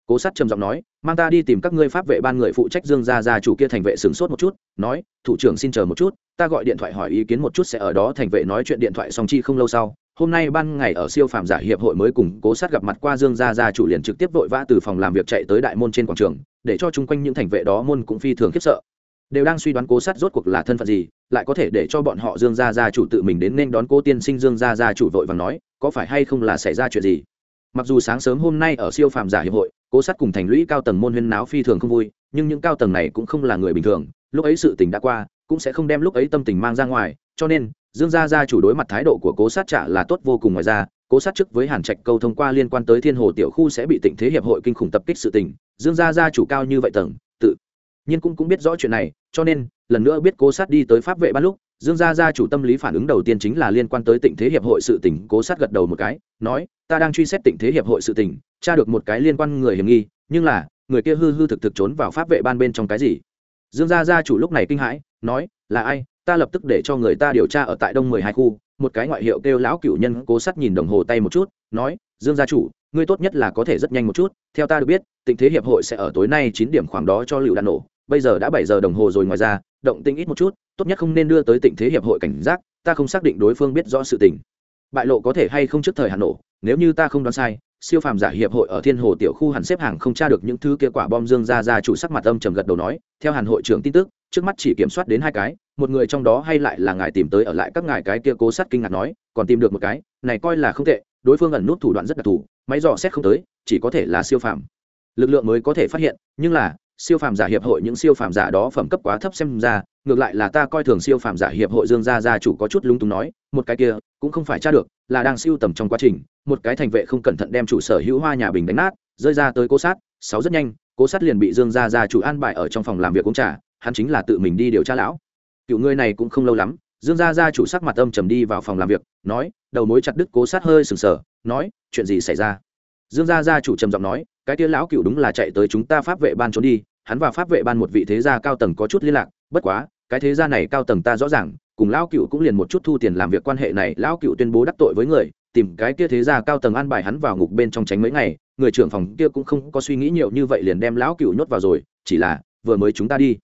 Cố sát trầm giọng nói, mang ta đi tìm các ngươi pháp vệ ban người phụ trách dương gia gia chủ kia thành vệ sửng sốt một chút, nói, thủ trưởng xin chờ một chút, ta gọi điện thoại hỏi ý kiến một chút sẽ ở đó thành vệ nói chuyện điện thoại song chi không lâu sau, hôm nay ban ngày ở siêu phàm giả hiệp hội mới cùng cố sát gặp mặt qua dương gia gia chủ liền trực tiếp vội vã từ phòng làm việc chạy tới đại môn trên quảng trường, để cho chung quanh những thành vệ đó môn cũng phi thường khiếp sợ. Đều đang suy đoán cố sát rốt cuộc là thân phận gì, lại có thể để cho bọn họ dương gia gia chủ tự mình đến nên đón cố tiên sinh dương gia gia chủ vội vàng nói, có phải hay không là xảy ra chuyện gì? Mặc dù sáng sớm hôm nay ở siêu phàm giả hiệp hội cố sát cùng thành lũy cao tầng môn huyên náo phi thường không vui, nhưng những cao tầng này cũng không là người bình thường, lúc ấy sự tình đã qua, cũng sẽ không đem lúc ấy tâm tình mang ra ngoài, cho nên, dương gia gia chủ đối mặt thái độ của cố sát trả là tốt vô cùng ngoài ra, cố sát trước với hàn trạch câu thông qua liên quan tới thiên hồ tiểu khu sẽ bị tỉnh thế hiệp hội kinh khủng tập kích sự tình, dương gia gia chủ cao như vậy tầng, tự nhiên cũng cũng biết rõ chuyện này, cho nên, lần nữa biết cố sát đi tới pháp vệ ban lúc dương gia gia chủ tâm lý phản ứng đầu tiên chính là liên quan tới tịnh thế hiệp hội sự tình, cố sát gật đầu một cái, nói, ta đang truy xét tịnh thế hiệp hội sự tình, tra được một cái liên quan người hiểm nghi, nhưng là, người kia hư hư thực thực trốn vào pháp vệ ban bên trong cái gì? Dương gia gia chủ lúc này kinh hãi, nói, là ai? Ta lập tức để cho người ta điều tra ở tại đông mười hai khu. Một cái ngoại hiệu kêu lão cựu nhân cố sát nhìn đồng hồ tay một chút, nói, dương gia chủ, ngươi tốt nhất là có thể rất nhanh một chút, theo ta được biết, Tịnh thế hiệp hội sẽ ở tối nay chín điểm khoảng đó cho lựu đạn nổ, bây giờ đã bảy giờ đồng hồ rồi ngoài ra động tinh ít một chút, tốt nhất không nên đưa tới tình thế hiệp hội cảnh giác, ta không xác định đối phương biết rõ sự tình. Bại lộ có thể hay không trước thời hạn nổ, nếu như ta không đoán sai, siêu phàm giả hiệp hội ở thiên hồ tiểu khu hẳn xếp hàng không tra được những thứ kia quả bom dương ra ra chủ sắc mặt âm trầm gật đầu nói, theo hàn hội trưởng tin tức, trước mắt chỉ kiểm soát đến hai cái, một người trong đó hay lại là ngài tìm tới ở lại các ngài cái kia cố sát kinh ngạc nói, còn tìm được một cái, này coi là không tệ, đối phương ẩn nút thủ đoạn rất đặc thù, máy dò xét không tới, chỉ có thể là siêu phàm. Lực lượng mới có thể phát hiện, nhưng là siêu phàm giả hiệp hội những siêu phàm giả đó phẩm cấp quá thấp xem ra, ngược lại là ta coi thường siêu phàm giả hiệp hội dương gia gia chủ có chút lung túng nói, một cái kia, cũng không phải tra được, là đang siêu tầm trong quá trình, một cái thành vệ không cẩn thận đem chủ sở hữu hoa nhà bình đánh nát, rơi ra tới cố sát, sáu rất nhanh, cố sát liền bị dương gia gia chủ an bài ở trong phòng làm việc uống trà, hắn chính là tự mình đi điều tra lão. Cựu ngươi này cũng không lâu lắm, dương gia gia chủ sắc mặt âm trầm đi vào phòng làm việc, nói, đầu mối chặt đứt cố sát hơi sừng sờ, nói, chuyện gì xảy ra? Dương gia gia chủ trầm giọng nói, cái tia lão cựu đúng là chạy tới chúng ta pháp vệ ban trốn đi hắn và pháp vệ ban một vị thế gia cao tầng có chút liên lạc, bất quá, cái thế gia này cao tầng ta rõ ràng, cùng lão cựu cũng liền một chút thu tiền làm việc quan hệ này, lão cựu tuyên bố đắc tội với người, tìm cái kia thế gia cao tầng an bài hắn vào ngục bên trong tránh mấy ngày, người trưởng phòng kia cũng không có suy nghĩ nhiều như vậy liền đem lão cựu nhốt vào rồi, chỉ là, vừa mới chúng ta đi.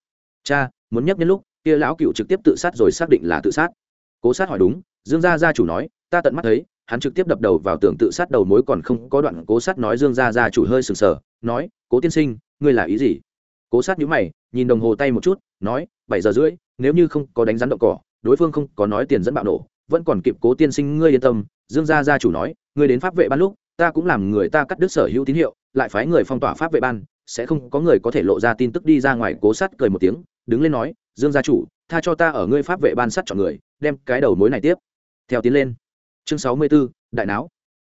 Cha, muốn nhắc nhân lúc, kia lão cựu trực tiếp tự sát rồi xác định là tự sát. Cố sát hỏi đúng, dương gia gia chủ nói, ta tận mắt thấy, hắn trực tiếp đập đầu vào tường tự sát đầu mối còn không có đoạn cố sát nói dương gia gia chủ hơi sừng sờ, nói, cố tiên sinh, ngươi là ý gì? Cố sát nhíu mày nhìn đồng hồ tay một chút nói bảy giờ rưỡi nếu như không có đánh rắn động cỏ đối phương không có nói tiền dẫn bạo nổ vẫn còn kịp cố tiên sinh ngươi yên tâm dương gia gia chủ nói ngươi đến pháp vệ ban lúc ta cũng làm người ta cắt đứt sở hữu tín hiệu lại phái người phong tỏa pháp vệ ban sẽ không có người có thể lộ ra tin tức đi ra ngoài cố sát cười một tiếng đứng lên nói dương gia chủ tha cho ta ở ngươi pháp vệ ban sát chọn người đem cái đầu mối này tiếp. Theo tiến lên. Chương sáu mươi 64, đại não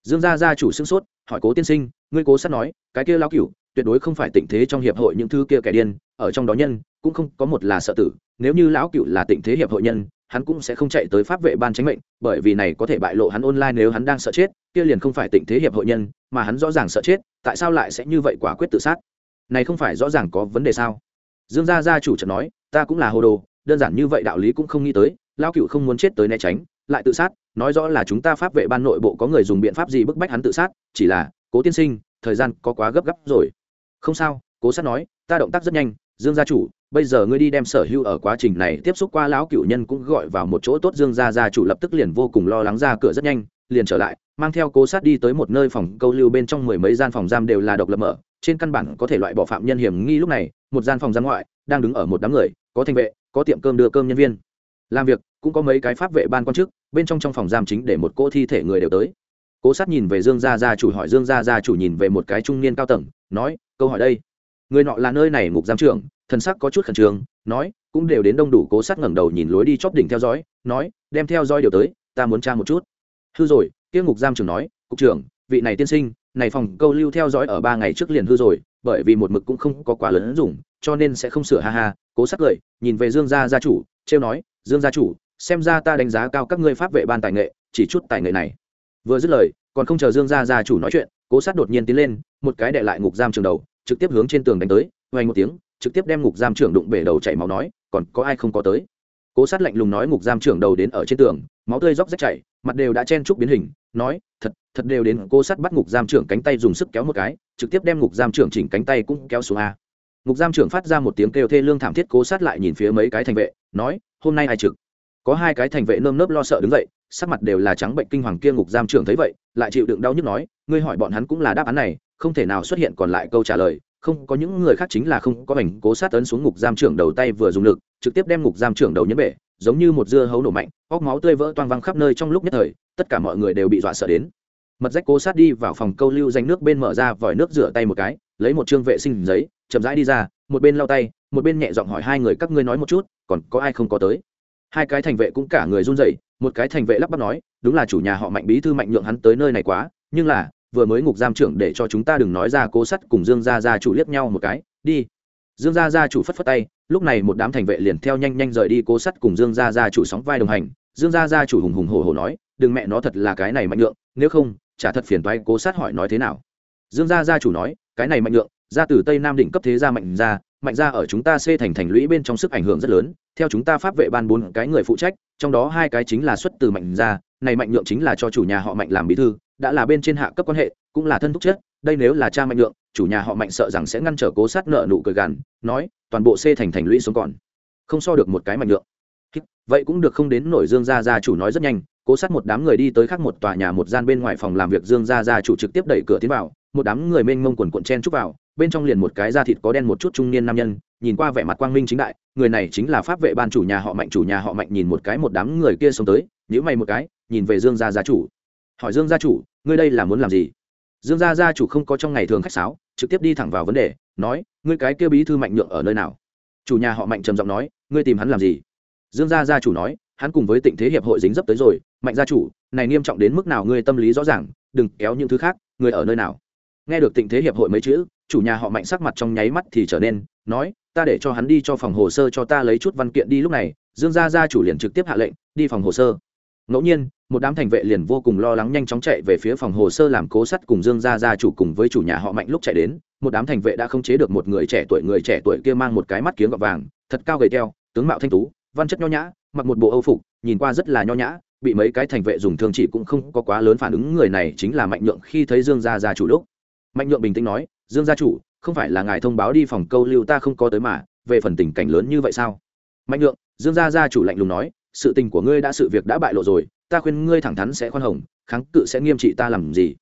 dương gia gia chủ xưng sốt hỏi cố tiên sinh ngươi cố sát nói cái kia lao cửu tuyệt đối không phải tịnh thế trong hiệp hội những thứ kia kẻ điên, ở trong đó nhân, cũng không có một là sợ tử, nếu như lão cựu là tịnh thế hiệp hội nhân, hắn cũng sẽ không chạy tới pháp vệ ban tránh mệnh, bởi vì này có thể bại lộ hắn online nếu hắn đang sợ chết, kia liền không phải tịnh thế hiệp hội nhân, mà hắn rõ ràng sợ chết, tại sao lại sẽ như vậy quả quyết tự sát? Này không phải rõ ràng có vấn đề sao? Dương gia gia chủ chợt nói, ta cũng là hồ đồ, đơn giản như vậy đạo lý cũng không nghĩ tới, lão cựu không muốn chết tới né tránh, lại tự sát, nói rõ là chúng ta pháp vệ ban nội bộ có người dùng biện pháp gì bức bách hắn tự sát, chỉ là, cố tiên sinh, thời gian có quá gấp gáp rồi không sao, cố sát nói, ta động tác rất nhanh, dương gia chủ, bây giờ ngươi đi đem sở hữu ở quá trình này tiếp xúc qua lão cựu nhân cũng gọi vào một chỗ tốt dương gia gia chủ lập tức liền vô cùng lo lắng ra cửa rất nhanh, liền trở lại, mang theo cố sát đi tới một nơi phòng câu lưu bên trong mười mấy gian phòng giam đều là độc lập mở, trên căn bản có thể loại bỏ phạm nhân hiểm nghi lúc này, một gian phòng giam ngoại đang đứng ở một đám người, có thành vệ, có tiệm cơm đưa cơm nhân viên. Làm việc, cũng có mấy cái pháp vệ ban quan chức, bên trong trong phòng giam chính để một cô thi thể người đều tới. Cố sát nhìn về dương gia gia chủ, hỏi dương gia gia chủ nhìn về một cái trung niên cao tầng nói, câu hỏi đây. Người nọ là nơi này ngục giam trưởng, thần sắc có chút khẩn trương, nói, cũng đều đến đông đủ cố sát ngẩng đầu nhìn lối đi chóp đỉnh theo dõi, nói, đem theo dõi điều tới, ta muốn tra một chút. Hư rồi, kia ngục giam trưởng nói, cục trưởng, vị này tiên sinh, này phòng câu lưu theo dõi ở ba ngày trước liền hư rồi, bởi vì một mực cũng không có quá lớn dùng, cho nên sẽ không sửa ha ha. Cố sát cười, nhìn về dương gia gia chủ, trêu nói, dương gia chủ, xem ra ta đánh giá cao các ngươi pháp vệ ban tài nghệ, chỉ chút tài nghệ này. Vừa dứt lời, còn không chờ dương gia gia chủ nói chuyện cố sát đột nhiên tiến lên, một cái đệ lại ngục giam trường đầu, trực tiếp hướng trên tường đánh tới vang một tiếng, trực tiếp đem ngục giam trưởng đụng bể đầu chảy máu nói, còn có ai không có tới? Cố sát lạnh lùng nói, ngục giam trưởng đầu đến ở trên tường, máu tươi róc rách chảy, mặt đều đã chen trúc biến hình, nói, thật thật đều đến. Cố sát bắt ngục giam trưởng cánh tay dùng sức kéo một cái, trực tiếp đem ngục giam trưởng chỉnh cánh tay cũng kéo xuống a. Ngục giam trưởng phát ra một tiếng kêu thê lương thảm thiết, cố sát lại nhìn phía mấy cái thành vệ, nói, hôm nay ai trực? Có hai cái thành vệ nơm nớp lo sợ đứng dậy, sắc mặt đều là trắng bệnh kinh hoàng kia ngục giam trưởng thấy vậy lại chịu đựng đau nhức nói, ngươi hỏi bọn hắn cũng là đáp án này, không thể nào xuất hiện còn lại câu trả lời. Không, có những người khác chính là không có ảnh cố sát tấn xuống ngục giam trưởng đầu tay vừa dùng lực, trực tiếp đem ngục giam trưởng đầu nhấn bể, giống như một dưa hấu nổ mạnh, óc máu tươi vỡ toang văng khắp nơi trong lúc nhất thời, tất cả mọi người đều bị dọa sợ đến. Mật rách cố sát đi vào phòng câu lưu danh nước bên mở ra, vòi nước rửa tay một cái, lấy một chương vệ sinh giấy, chậm rãi đi ra, một bên lau tay, một bên nhẹ giọng hỏi hai người, các ngươi nói một chút, còn có ai không có tới? Hai cái thành vệ cũng cả người run rẩy một cái thành vệ lắp bắp nói, đúng là chủ nhà họ mạnh bí thư mạnh nhượng hắn tới nơi này quá, nhưng là, vừa mới ngục giam trưởng để cho chúng ta đừng nói ra cố sắt cùng dương gia gia chủ liếc nhau một cái, đi. Dương gia gia chủ phất phất tay, lúc này một đám thành vệ liền theo nhanh nhanh rời đi cố sắt cùng dương gia gia chủ sóng vai đồng hành. Dương gia gia chủ hùng hùng hổ hổ nói, đừng mẹ nó thật là cái này mạnh nhượng, nếu không, chả thật phiền toái cố sát hỏi nói thế nào. Dương gia gia chủ nói, cái này mạnh nhượng ra từ tây nam đỉnh cấp thế gia mạnh gia mạnh gia ở chúng ta xê thành thành lũy bên trong sức ảnh hưởng rất lớn, theo chúng ta pháp vệ ban bốn cái người phụ trách trong đó hai cái chính là xuất từ mạnh gia, này mạnh nhượng chính là cho chủ nhà họ mạnh làm bí thư, đã là bên trên hạ cấp quan hệ, cũng là thân thúc chết, đây nếu là cha mạnh nhượng, chủ nhà họ mạnh sợ rằng sẽ ngăn trở cố sát nợ nụ cười gằn, nói, toàn bộ xê thành thành lũy sống còn, không so được một cái mạnh nhượng. Vậy cũng được không đến nổi dương gia gia chủ nói rất nhanh, cố sát một đám người đi tới khác một tòa nhà một gian bên ngoài phòng làm việc dương gia gia chủ trực tiếp đẩy cửa tiến vào, một đám người mênh mông quần cuộn chen chúc vào bên trong liền một cái da thịt có đen một chút trung niên nam nhân, nhìn qua vẻ mặt quang minh chính đại, người này chính là pháp vệ ban chủ nhà họ mạnh, chủ nhà họ mạnh nhìn một cái một đám người kia xông tới nhữ mày một cái, nhìn về dương gia gia chủ. Hỏi dương gia chủ, ngươi đây là muốn làm gì? Dương gia gia chủ không có trong ngày thường khách sáo, trực tiếp đi thẳng vào vấn đề, nói, ngươi cái kia bí thư mạnh nhượng ở nơi nào? Chủ nhà họ mạnh trầm giọng nói, ngươi tìm hắn làm gì? Dương gia gia chủ nói, hắn cùng với tịnh thế hiệp hội dính dấp tới rồi, mạnh gia chủ, này nghiêm trọng đến mức nào ngươi tâm lý rõ ràng, đừng kéo những thứ khác, ngươi ở nơi nào? Nghe được tịnh thế hiệp hội mấy chữ chủ nhà họ mạnh sắc mặt trong nháy mắt thì trở nên, nói, ta để cho hắn đi cho phòng hồ sơ cho ta lấy chút văn kiện đi lúc này. Dương gia gia chủ liền trực tiếp hạ lệnh, đi phòng hồ sơ. Ngẫu nhiên, một đám thành vệ liền vô cùng lo lắng nhanh chóng chạy về phía phòng hồ sơ làm cố sắt cùng dương gia gia chủ cùng với chủ nhà họ mạnh lúc chạy đến. Một đám thành vệ đã không chế được một người trẻ tuổi, người trẻ tuổi kia mang một cái mắt kiếng gọt vàng, thật cao gầy teo, tướng mạo thanh tú, văn chất nho nhã, mặc một bộ âu phục, nhìn qua rất là nho nhã, bị mấy cái thành vệ dùng thương chỉ cũng không có quá lớn phản ứng, người này chính là mạnh nhượng khi thấy dương gia gia chủ lúc. Mạnh nhượng bình tĩnh nói dương gia chủ, không phải là ngài thông báo đi phòng câu lưu ta không có tới mà, về phần tình cảnh lớn như vậy sao? Mạnh nhượng, dương gia gia chủ lạnh lùng nói, sự tình của ngươi đã sự việc đã bại lộ rồi, ta khuyên ngươi thẳng thắn sẽ khoan hồng, kháng cự sẽ nghiêm trị ta làm gì?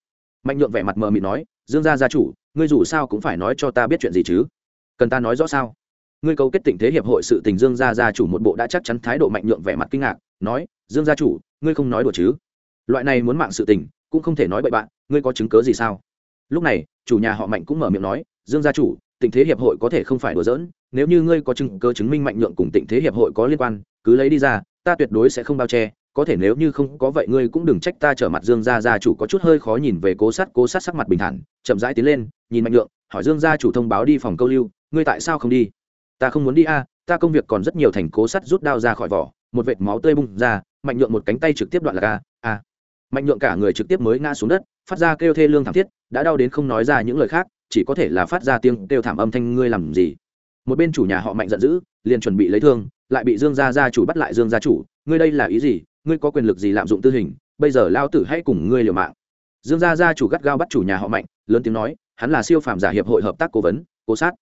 Mạnh nhượng vẻ mặt mờ mịt nói, dương gia gia chủ, ngươi dù sao cũng phải nói cho ta biết chuyện gì chứ? Cần ta nói rõ sao? Ngươi cấu kết tình thế hiệp hội sự tình dương gia gia chủ một bộ đã chắc chắn thái độ mạnh nhượng vẻ mặt kinh ngạc, nói, dương gia chủ, ngươi không nói đùa chứ? Loại này muốn mạng sự tình, cũng không thể nói bậy bạn, ngươi có chứng cớ gì sao? Lúc này, chủ nhà họ mạnh cũng mở miệng nói, dương gia chủ tình thế hiệp hội có thể không phải đùa giỡn, nếu như ngươi có chứng cơ chứng minh mạnh nhượng cùng tình thế hiệp hội có liên quan, cứ lấy đi ra, ta tuyệt đối sẽ không bao che, có thể nếu như không có vậy ngươi cũng đừng trách ta trở mặt dương gia gia chủ có chút hơi khó nhìn về cố sát cố sát sắc mặt bình thản, chậm rãi tiến lên, nhìn mạnh nhượng, hỏi dương gia chủ thông báo đi phòng câu lưu, ngươi tại sao không đi? Ta không muốn đi a, ta công việc còn rất nhiều thành cố sắt rút đao ra khỏi vỏ, một vệt máu tươi bung ra, mạnh nhượng một cánh tay trực tiếp đoạn là a a mạnh nhượng cả người trực tiếp mới ngã xuống đất, phát ra kêu thê lương thảm thiết, đã đau đến không nói ra những lời khác, chỉ có thể là phát ra tiếng kêu thảm âm thanh, ngươi làm gì? Một bên chủ nhà họ mạnh giận dữ, liền chuẩn bị lấy thương, lại bị dương gia gia chủ bắt lại dương gia chủ, ngươi đây là ý gì? Ngươi có quyền lực gì lạm dụng tư hình? Bây giờ lao tử hãy cùng ngươi liều mạng. Dương gia gia chủ gắt gao bắt chủ nhà họ mạnh, lớn tiếng nói, hắn là siêu phàm giả hiệp hội hợp tác cố vấn, cố sát.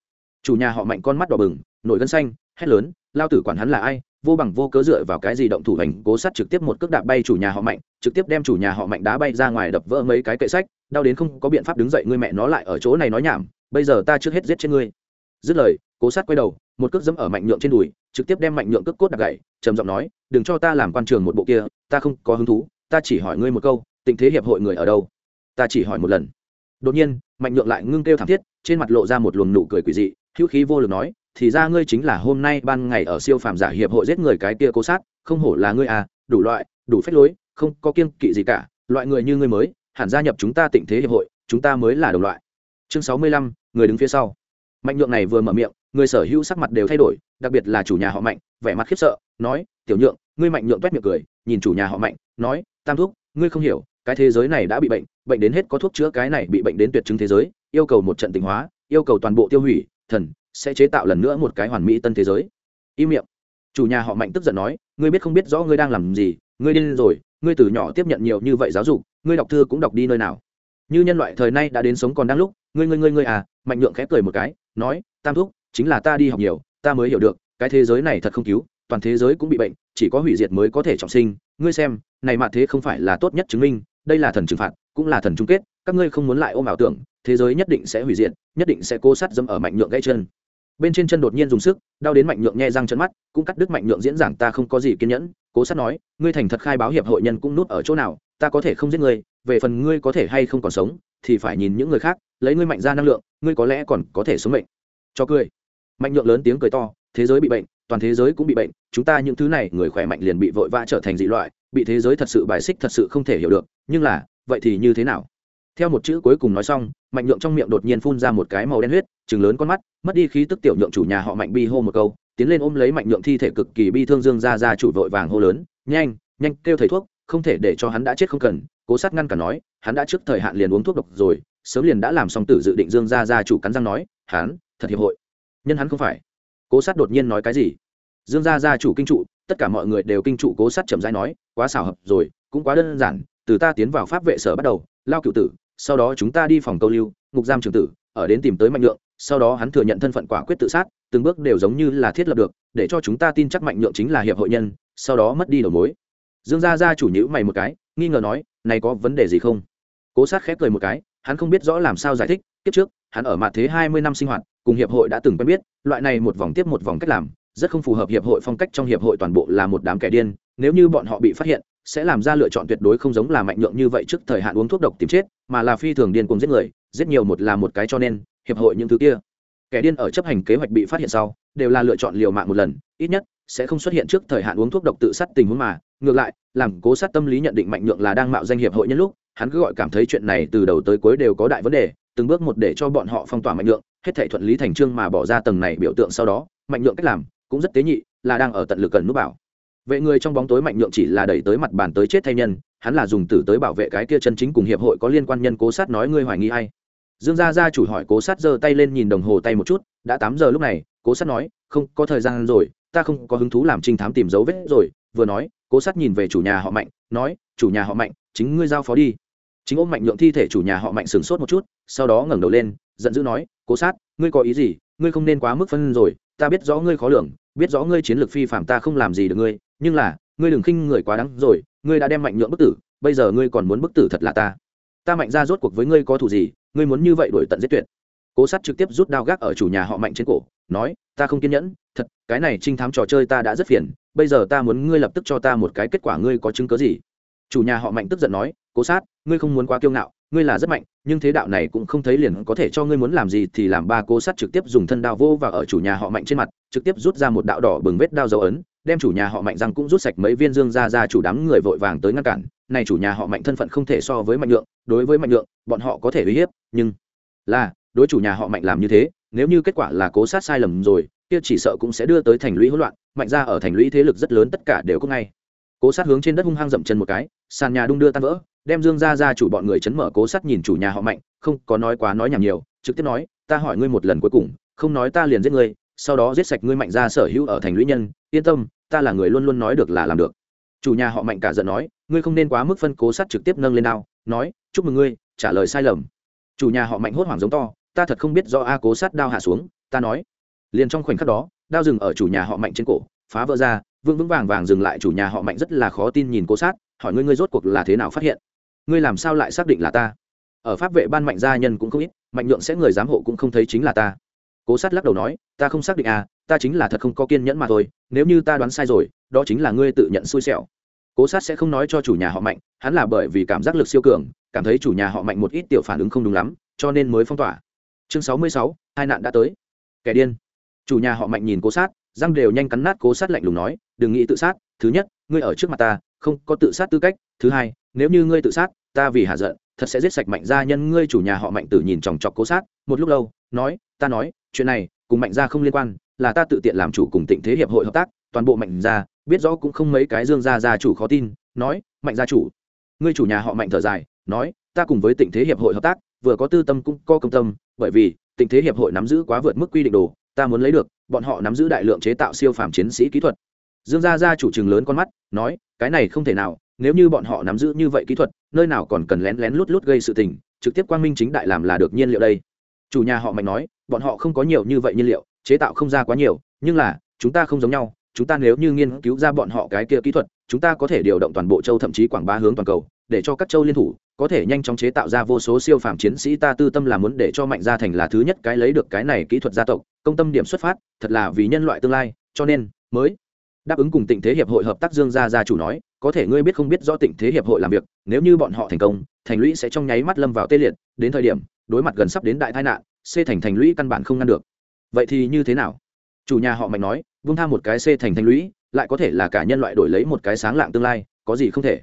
Chủ nhà họ mạnh con mắt đỏ bừng, nổi gân xanh, hét lớn, lao tử quản hắn là ai? Vô bằng vô cớ dựa vào cái gì động thủ hành cố sát trực tiếp một cước đạp bay chủ nhà họ mạnh, trực tiếp đem chủ nhà họ mạnh đá bay ra ngoài đập vỡ mấy cái kệ sách, đau đến không có biện pháp đứng dậy, ngươi mẹ nó lại ở chỗ này nói nhảm, bây giờ ta trước hết giết chết ngươi. Dứt lời, cố sát quay đầu, một cước dẫm ở mạnh nhượng trên đùi, trực tiếp đem mạnh nhượng cước cốt đạp gậy, trầm giọng nói, đừng cho ta làm quan trường một bộ kia, ta không có hứng thú, ta chỉ hỏi ngươi một câu tình thế hiệp hội người ở đâu? Ta chỉ hỏi một lần. Đột nhiên, mạnh nhượng lại ngưng kêu thảm thiết, trên mặt lộ ra một luồng nụ cười quỷ dị, hữu khí vô lực nói thì ra ngươi chính là hôm nay ban ngày ở siêu phàm giả hiệp hội giết người cái kia cố sát, không hổ là ngươi à đủ loại, đủ phép lối, không có kiên kỵ gì cả, loại người như ngươi mới, hẳn gia nhập chúng ta tịnh thế hiệp hội, chúng ta mới là đồng loại. Chương sáu mươi lăm, người đứng phía sau. Mạnh nhượng này vừa mở miệng, người sở hữu sắc mặt đều thay đổi, đặc biệt là chủ nhà họ mạnh, vẻ mặt khiếp sợ, nói, tiểu nhượng, ngươi mạnh nhượng toét miệng cười, nhìn chủ nhà họ mạnh, nói, tam thúc, ngươi không hiểu, cái thế giới này đã bị bệnh bệnh đến hết có thuốc chữa cái này bị bệnh đến tuyệt chứng thế giới, yêu cầu một trận tình hóa, yêu cầu toàn bộ tiêu hủy, thần sẽ chế tạo lần nữa một cái hoàn mỹ tân thế giới. Im miệng. Chủ nhà họ mạnh tức giận nói, ngươi biết không biết rõ ngươi đang làm gì, ngươi điên rồi, ngươi từ nhỏ tiếp nhận nhiều như vậy giáo dục, ngươi đọc thư cũng đọc đi nơi nào. Như nhân loại thời nay đã đến sống còn đang lúc, ngươi ngươi ngươi ngươi à? Mạnh nhượng khẽ cười một cái, nói, tam thúc, chính là ta đi học nhiều, ta mới hiểu được, cái thế giới này thật không cứu, toàn thế giới cũng bị bệnh, chỉ có hủy diệt mới có thể trọng sinh. Ngươi xem, này mà thế không phải là tốt nhất chứng minh, đây là thần trừng phạt, cũng là thần chung kết, các ngươi không muốn lại ôm ảo tưởng, thế giới nhất định sẽ hủy diệt, nhất định sẽ cô sát dâm ở mạnh nhượng gãy chân bên trên chân đột nhiên dùng sức, đau đến mạnh nhượng nghe răng chân mắt, cũng cắt đứt mạnh nhượng diễn giảng ta không có gì kiên nhẫn, cố sát nói, ngươi thành thật khai báo hiệp hội nhân cũng nút ở chỗ nào, ta có thể không giết ngươi, về phần ngươi có thể hay không còn sống, thì phải nhìn những người khác, lấy ngươi mạnh ra năng lượng, ngươi có lẽ còn có thể sống mệnh. Cho cười. Mạnh nhượng lớn tiếng cười to, thế giới bị bệnh, toàn thế giới cũng bị bệnh, chúng ta những thứ này, người khỏe mạnh liền bị vội vã trở thành dị loại, bị thế giới thật sự bài xích thật sự không thể hiểu được, nhưng là, vậy thì như thế nào? Theo một chữ cuối cùng nói xong, mạnh nhượng trong miệng đột nhiên phun ra một cái màu đen huyết chừng lớn con mắt, mất đi khí tức tiểu nhượng chủ nhà họ mạnh bi hô một câu, tiến lên ôm lấy mạnh nhượng thi thể cực kỳ bi thương dương ra ra chủ vội vàng hô lớn, nhanh nhanh, kêu thầy thuốc, không thể để cho hắn đã chết không cần. Cố sát ngăn cả nói, hắn đã trước thời hạn liền uống thuốc độc rồi, sớm liền đã làm xong tử dự định dương ra ra chủ cắn răng nói, hắn, thật hiệp hội. Nhân hắn không phải. Cố sát đột nhiên nói cái gì? Dương gia gia chủ kinh trụ, tất cả mọi người đều kinh trụ cố sát chậm rãi nói, quá xảo hợp rồi, cũng quá đơn giản, từ ta tiến vào pháp vệ sở bắt đầu, lao cựu tử, sau đó chúng ta đi phòng câu lưu, ngục giam trường tử, ở đến tìm tới mạnh lượng sau đó hắn thừa nhận thân phận quả quyết tự sát, từng bước đều giống như là thiết lập được, để cho chúng ta tin chắc mạnh nhượng chính là hiệp hội nhân, sau đó mất đi đầu mối. Dương gia gia chủ nhữ mày một cái, nghi ngờ nói, này có vấn đề gì không? Cố sát khép cười một cái, hắn không biết rõ làm sao giải thích, kiếp trước, hắn ở mặt thế hai mươi năm sinh hoạt, cùng hiệp hội đã từng quen biết, loại này một vòng tiếp một vòng cách làm, rất không phù hợp hiệp hội phong cách trong hiệp hội toàn bộ là một đám kẻ điên, nếu như bọn họ bị phát hiện, sẽ làm ra lựa chọn tuyệt đối không giống là mạnh nhượng như vậy trước thời hạn uống thuốc độc tìm chết, mà là phi thường điên cùng giết người, giết nhiều một là một cái cho nên hiệp hội những thứ kia. Kẻ điên ở chấp hành kế hoạch bị phát hiện sau, đều là lựa chọn liều mạng một lần, ít nhất sẽ không xuất hiện trước thời hạn uống thuốc độc tự sát tình huống mà. Ngược lại, làm cố sát tâm lý nhận định mạnh nhượng là đang mạo danh hiệp hội nhân lúc, hắn cứ gọi cảm thấy chuyện này từ đầu tới cuối đều có đại vấn đề, từng bước một để cho bọn họ phong tỏa mạnh nhượng, hết thể thuận lý thành trương mà bỏ ra tầng này biểu tượng sau đó, mạnh nhượng cách làm cũng rất tế nhị, là đang ở tận lực cần núp bảo. Vệ người trong bóng tối mạnh nhượng chỉ là đẩy tới mặt bàn tới chết thay nhân, hắn là dùng tử tới bảo vệ cái kia chân chính cùng hiệp hội có liên quan nhân cố sát nói ngươi hoài nghi hay dương gia gia chủ hỏi cố sát giơ tay lên nhìn đồng hồ tay một chút, đã tám giờ lúc này, cố sát nói, không, có thời gian rồi, ta không có hứng thú làm trinh thám tìm dấu vết rồi. Vừa nói, cố sát nhìn về chủ nhà họ mạnh, nói, chủ nhà họ mạnh, chính ngươi giao phó đi. Chính ôm mạnh nhượng thi thể chủ nhà họ mạnh sửng sốt một chút, sau đó ngẩng đầu lên, giận dữ nói, cố sát, ngươi có ý gì? Ngươi không nên quá mức phân rồi, ta biết rõ ngươi khó lường, biết rõ ngươi chiến lược phi phạm ta không làm gì được ngươi, nhưng là, ngươi đừng khinh người quá đáng rồi, ngươi đã đem mạnh nhượng bức tử, bây giờ ngươi còn muốn bức tử thật là ta. Ta mạnh ra rốt cuộc với ngươi có thù gì ngươi muốn như vậy đổi tận giết tuyệt. Cố sát trực tiếp rút đao gác ở chủ nhà họ mạnh trên cổ, nói, ta không kiên nhẫn, thật, cái này trinh thám trò chơi ta đã rất phiền, bây giờ ta muốn ngươi lập tức cho ta một cái kết quả ngươi có chứng cớ gì? Chủ nhà họ mạnh tức giận nói, cố sát, ngươi không muốn quá kiêu ngạo, ngươi là rất mạnh, nhưng thế đạo này cũng không thấy liền có thể cho ngươi muốn làm gì thì làm. Ba cố sát trực tiếp dùng thân đao vô và ở chủ nhà họ mạnh trên mặt, trực tiếp rút ra một đạo đỏ bừng vết đao dấu ấn đem chủ nhà họ mạnh răng cũng rút sạch mấy viên dương ra ra chủ đám người vội vàng tới ngăn cản. Này chủ nhà họ mạnh thân phận không thể so với mạnh lượng, đối với mạnh lượng, bọn họ có thể uy hiếp, nhưng là, đối chủ nhà họ mạnh làm như thế, nếu như kết quả là cố sát sai lầm rồi, kia chỉ sợ cũng sẽ đưa tới thành lũy hỗn loạn, mạnh ra ở thành lũy thế lực rất lớn tất cả đều có ngay. Cố sát hướng trên đất hung hăng dậm chân một cái, sàn nhà đung đưa tan vỡ, đem dương ra ra chủ bọn người chấn mở cố sát nhìn chủ nhà họ mạnh, không có nói quá nói nhảm nhiều, trực tiếp nói, ta hỏi ngươi một lần cuối cùng, không nói ta liền giết ngươi sau đó giết sạch ngươi mạnh ra sở hữu ở thành lũy nhân, yên tâm, ta là người luôn luôn nói được là làm được. Chủ nhà họ mạnh cả giận nói, ngươi không nên quá mức phân cố sát trực tiếp nâng lên đao, nói, chúc mừng ngươi, trả lời sai lầm. Chủ nhà họ mạnh hốt hoảng giống to, ta thật không biết do a cố sát đao hạ xuống, ta nói. Liền trong khoảnh khắc đó, đao dừng ở chủ nhà họ mạnh trên cổ, phá vỡ ra, vững vững vàng vàng dừng lại chủ nhà họ mạnh rất là khó tin nhìn cố sát, hỏi ngươi ngươi rốt cuộc là thế nào phát hiện? Ngươi làm sao lại xác định là ta? Ở pháp vệ ban mạnh gia nhân cũng không ít, mạnh nhượng sẽ người giám hộ cũng không thấy chính là ta cố sát lắc đầu nói, ta không xác định à ta chính là thật không có kiên nhẫn mà thôi, nếu như ta đoán sai rồi, đó chính là ngươi tự nhận xui xẻo. Cố sát sẽ không nói cho chủ nhà họ mạnh, hắn là bởi vì cảm giác lực siêu cường, cảm thấy chủ nhà họ mạnh một ít tiểu phản ứng không đúng lắm, cho nên mới phong tỏa. Chương sáu mươi sáu, hai nạn đã tới. Kẻ điên. Chủ nhà họ mạnh nhìn cố sát, răng đều nhanh cắn nát cố sát lạnh lùng nói, đừng nghĩ tự sát, thứ nhất, ngươi ở trước mặt ta, không có tự sát tư cách, thứ hai, nếu như ngươi tự sát, ta vì hạ giận, thật sẽ giết sạch mạnh gia nhân ngươi. Chủ nhà họ mạnh tử nhìn chòng chọc cố sát, một lúc lâu, nói, ta nói chuyện này cùng mạnh gia không liên quan, là ta tự tiện làm chủ cùng tịnh thế hiệp hội hợp tác, toàn bộ mạnh gia, biết rõ cũng không mấy cái dương gia gia chủ khó tin, nói, mạnh gia chủ, ngươi chủ nhà họ mạnh thở dài, nói, ta cùng với tịnh thế hiệp hội hợp tác, vừa có tư tâm cũng có công tâm, bởi vì tịnh thế hiệp hội nắm giữ quá vượt mức quy định đồ, ta muốn lấy được, bọn họ nắm giữ đại lượng chế tạo siêu phàm chiến sĩ kỹ thuật. Dương gia gia chủ trừng lớn con mắt, nói, cái này không thể nào, nếu như bọn họ nắm giữ như vậy kỹ thuật, nơi nào còn cần lén lén lút lút gây sự tình, trực tiếp quang minh chính đại làm là được nhiên liệu đây. Chủ nhà họ mạnh nói bọn họ không có nhiều như vậy nhiên liệu, chế tạo không ra quá nhiều, nhưng là, chúng ta không giống nhau, chúng ta nếu như nghiên cứu ra bọn họ cái kia kỹ thuật, chúng ta có thể điều động toàn bộ châu thậm chí quảng bá hướng toàn cầu, để cho các châu liên thủ, có thể nhanh chóng chế tạo ra vô số siêu phàm chiến sĩ ta tư tâm là muốn để cho mạnh gia thành là thứ nhất cái lấy được cái này kỹ thuật gia tộc, công tâm điểm xuất phát, thật là vì nhân loại tương lai, cho nên, mới đáp ứng cùng tịnh thế hiệp hội hợp tác dương gia gia chủ nói, có thể ngươi biết không biết rõ tịnh thế hiệp hội làm việc, nếu như bọn họ thành công, thành lũy sẽ trong nháy mắt lâm vào tê liệt, đến thời điểm đối mặt gần sắp đến đại tai nạn, c thành thành lũy căn bản không ngăn được. Vậy thì như thế nào? Chủ nhà họ mạnh nói, vung tha một cái c thành thành lũy, lại có thể là cả nhân loại đổi lấy một cái sáng lạng tương lai, có gì không thể.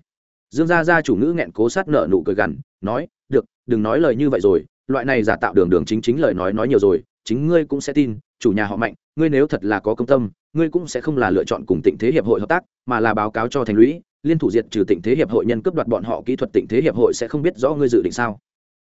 Dương gia gia chủ ngữ nghẹn cố sát nợ nụ cười gằn, nói, được, đừng nói lời như vậy rồi, loại này giả tạo đường đường chính chính lời nói nói nhiều rồi, chính ngươi cũng sẽ tin, chủ nhà họ mạnh, ngươi nếu thật là có công tâm, ngươi cũng sẽ không là lựa chọn cùng tịnh thế hiệp hội hợp tác, mà là báo cáo cho thành lũy, liên thủ diệt trừ tịnh thế hiệp hội nhân cướp đoạt bọn họ kỹ thuật tịnh thế hiệp hội sẽ không biết rõ ngươi dự định sao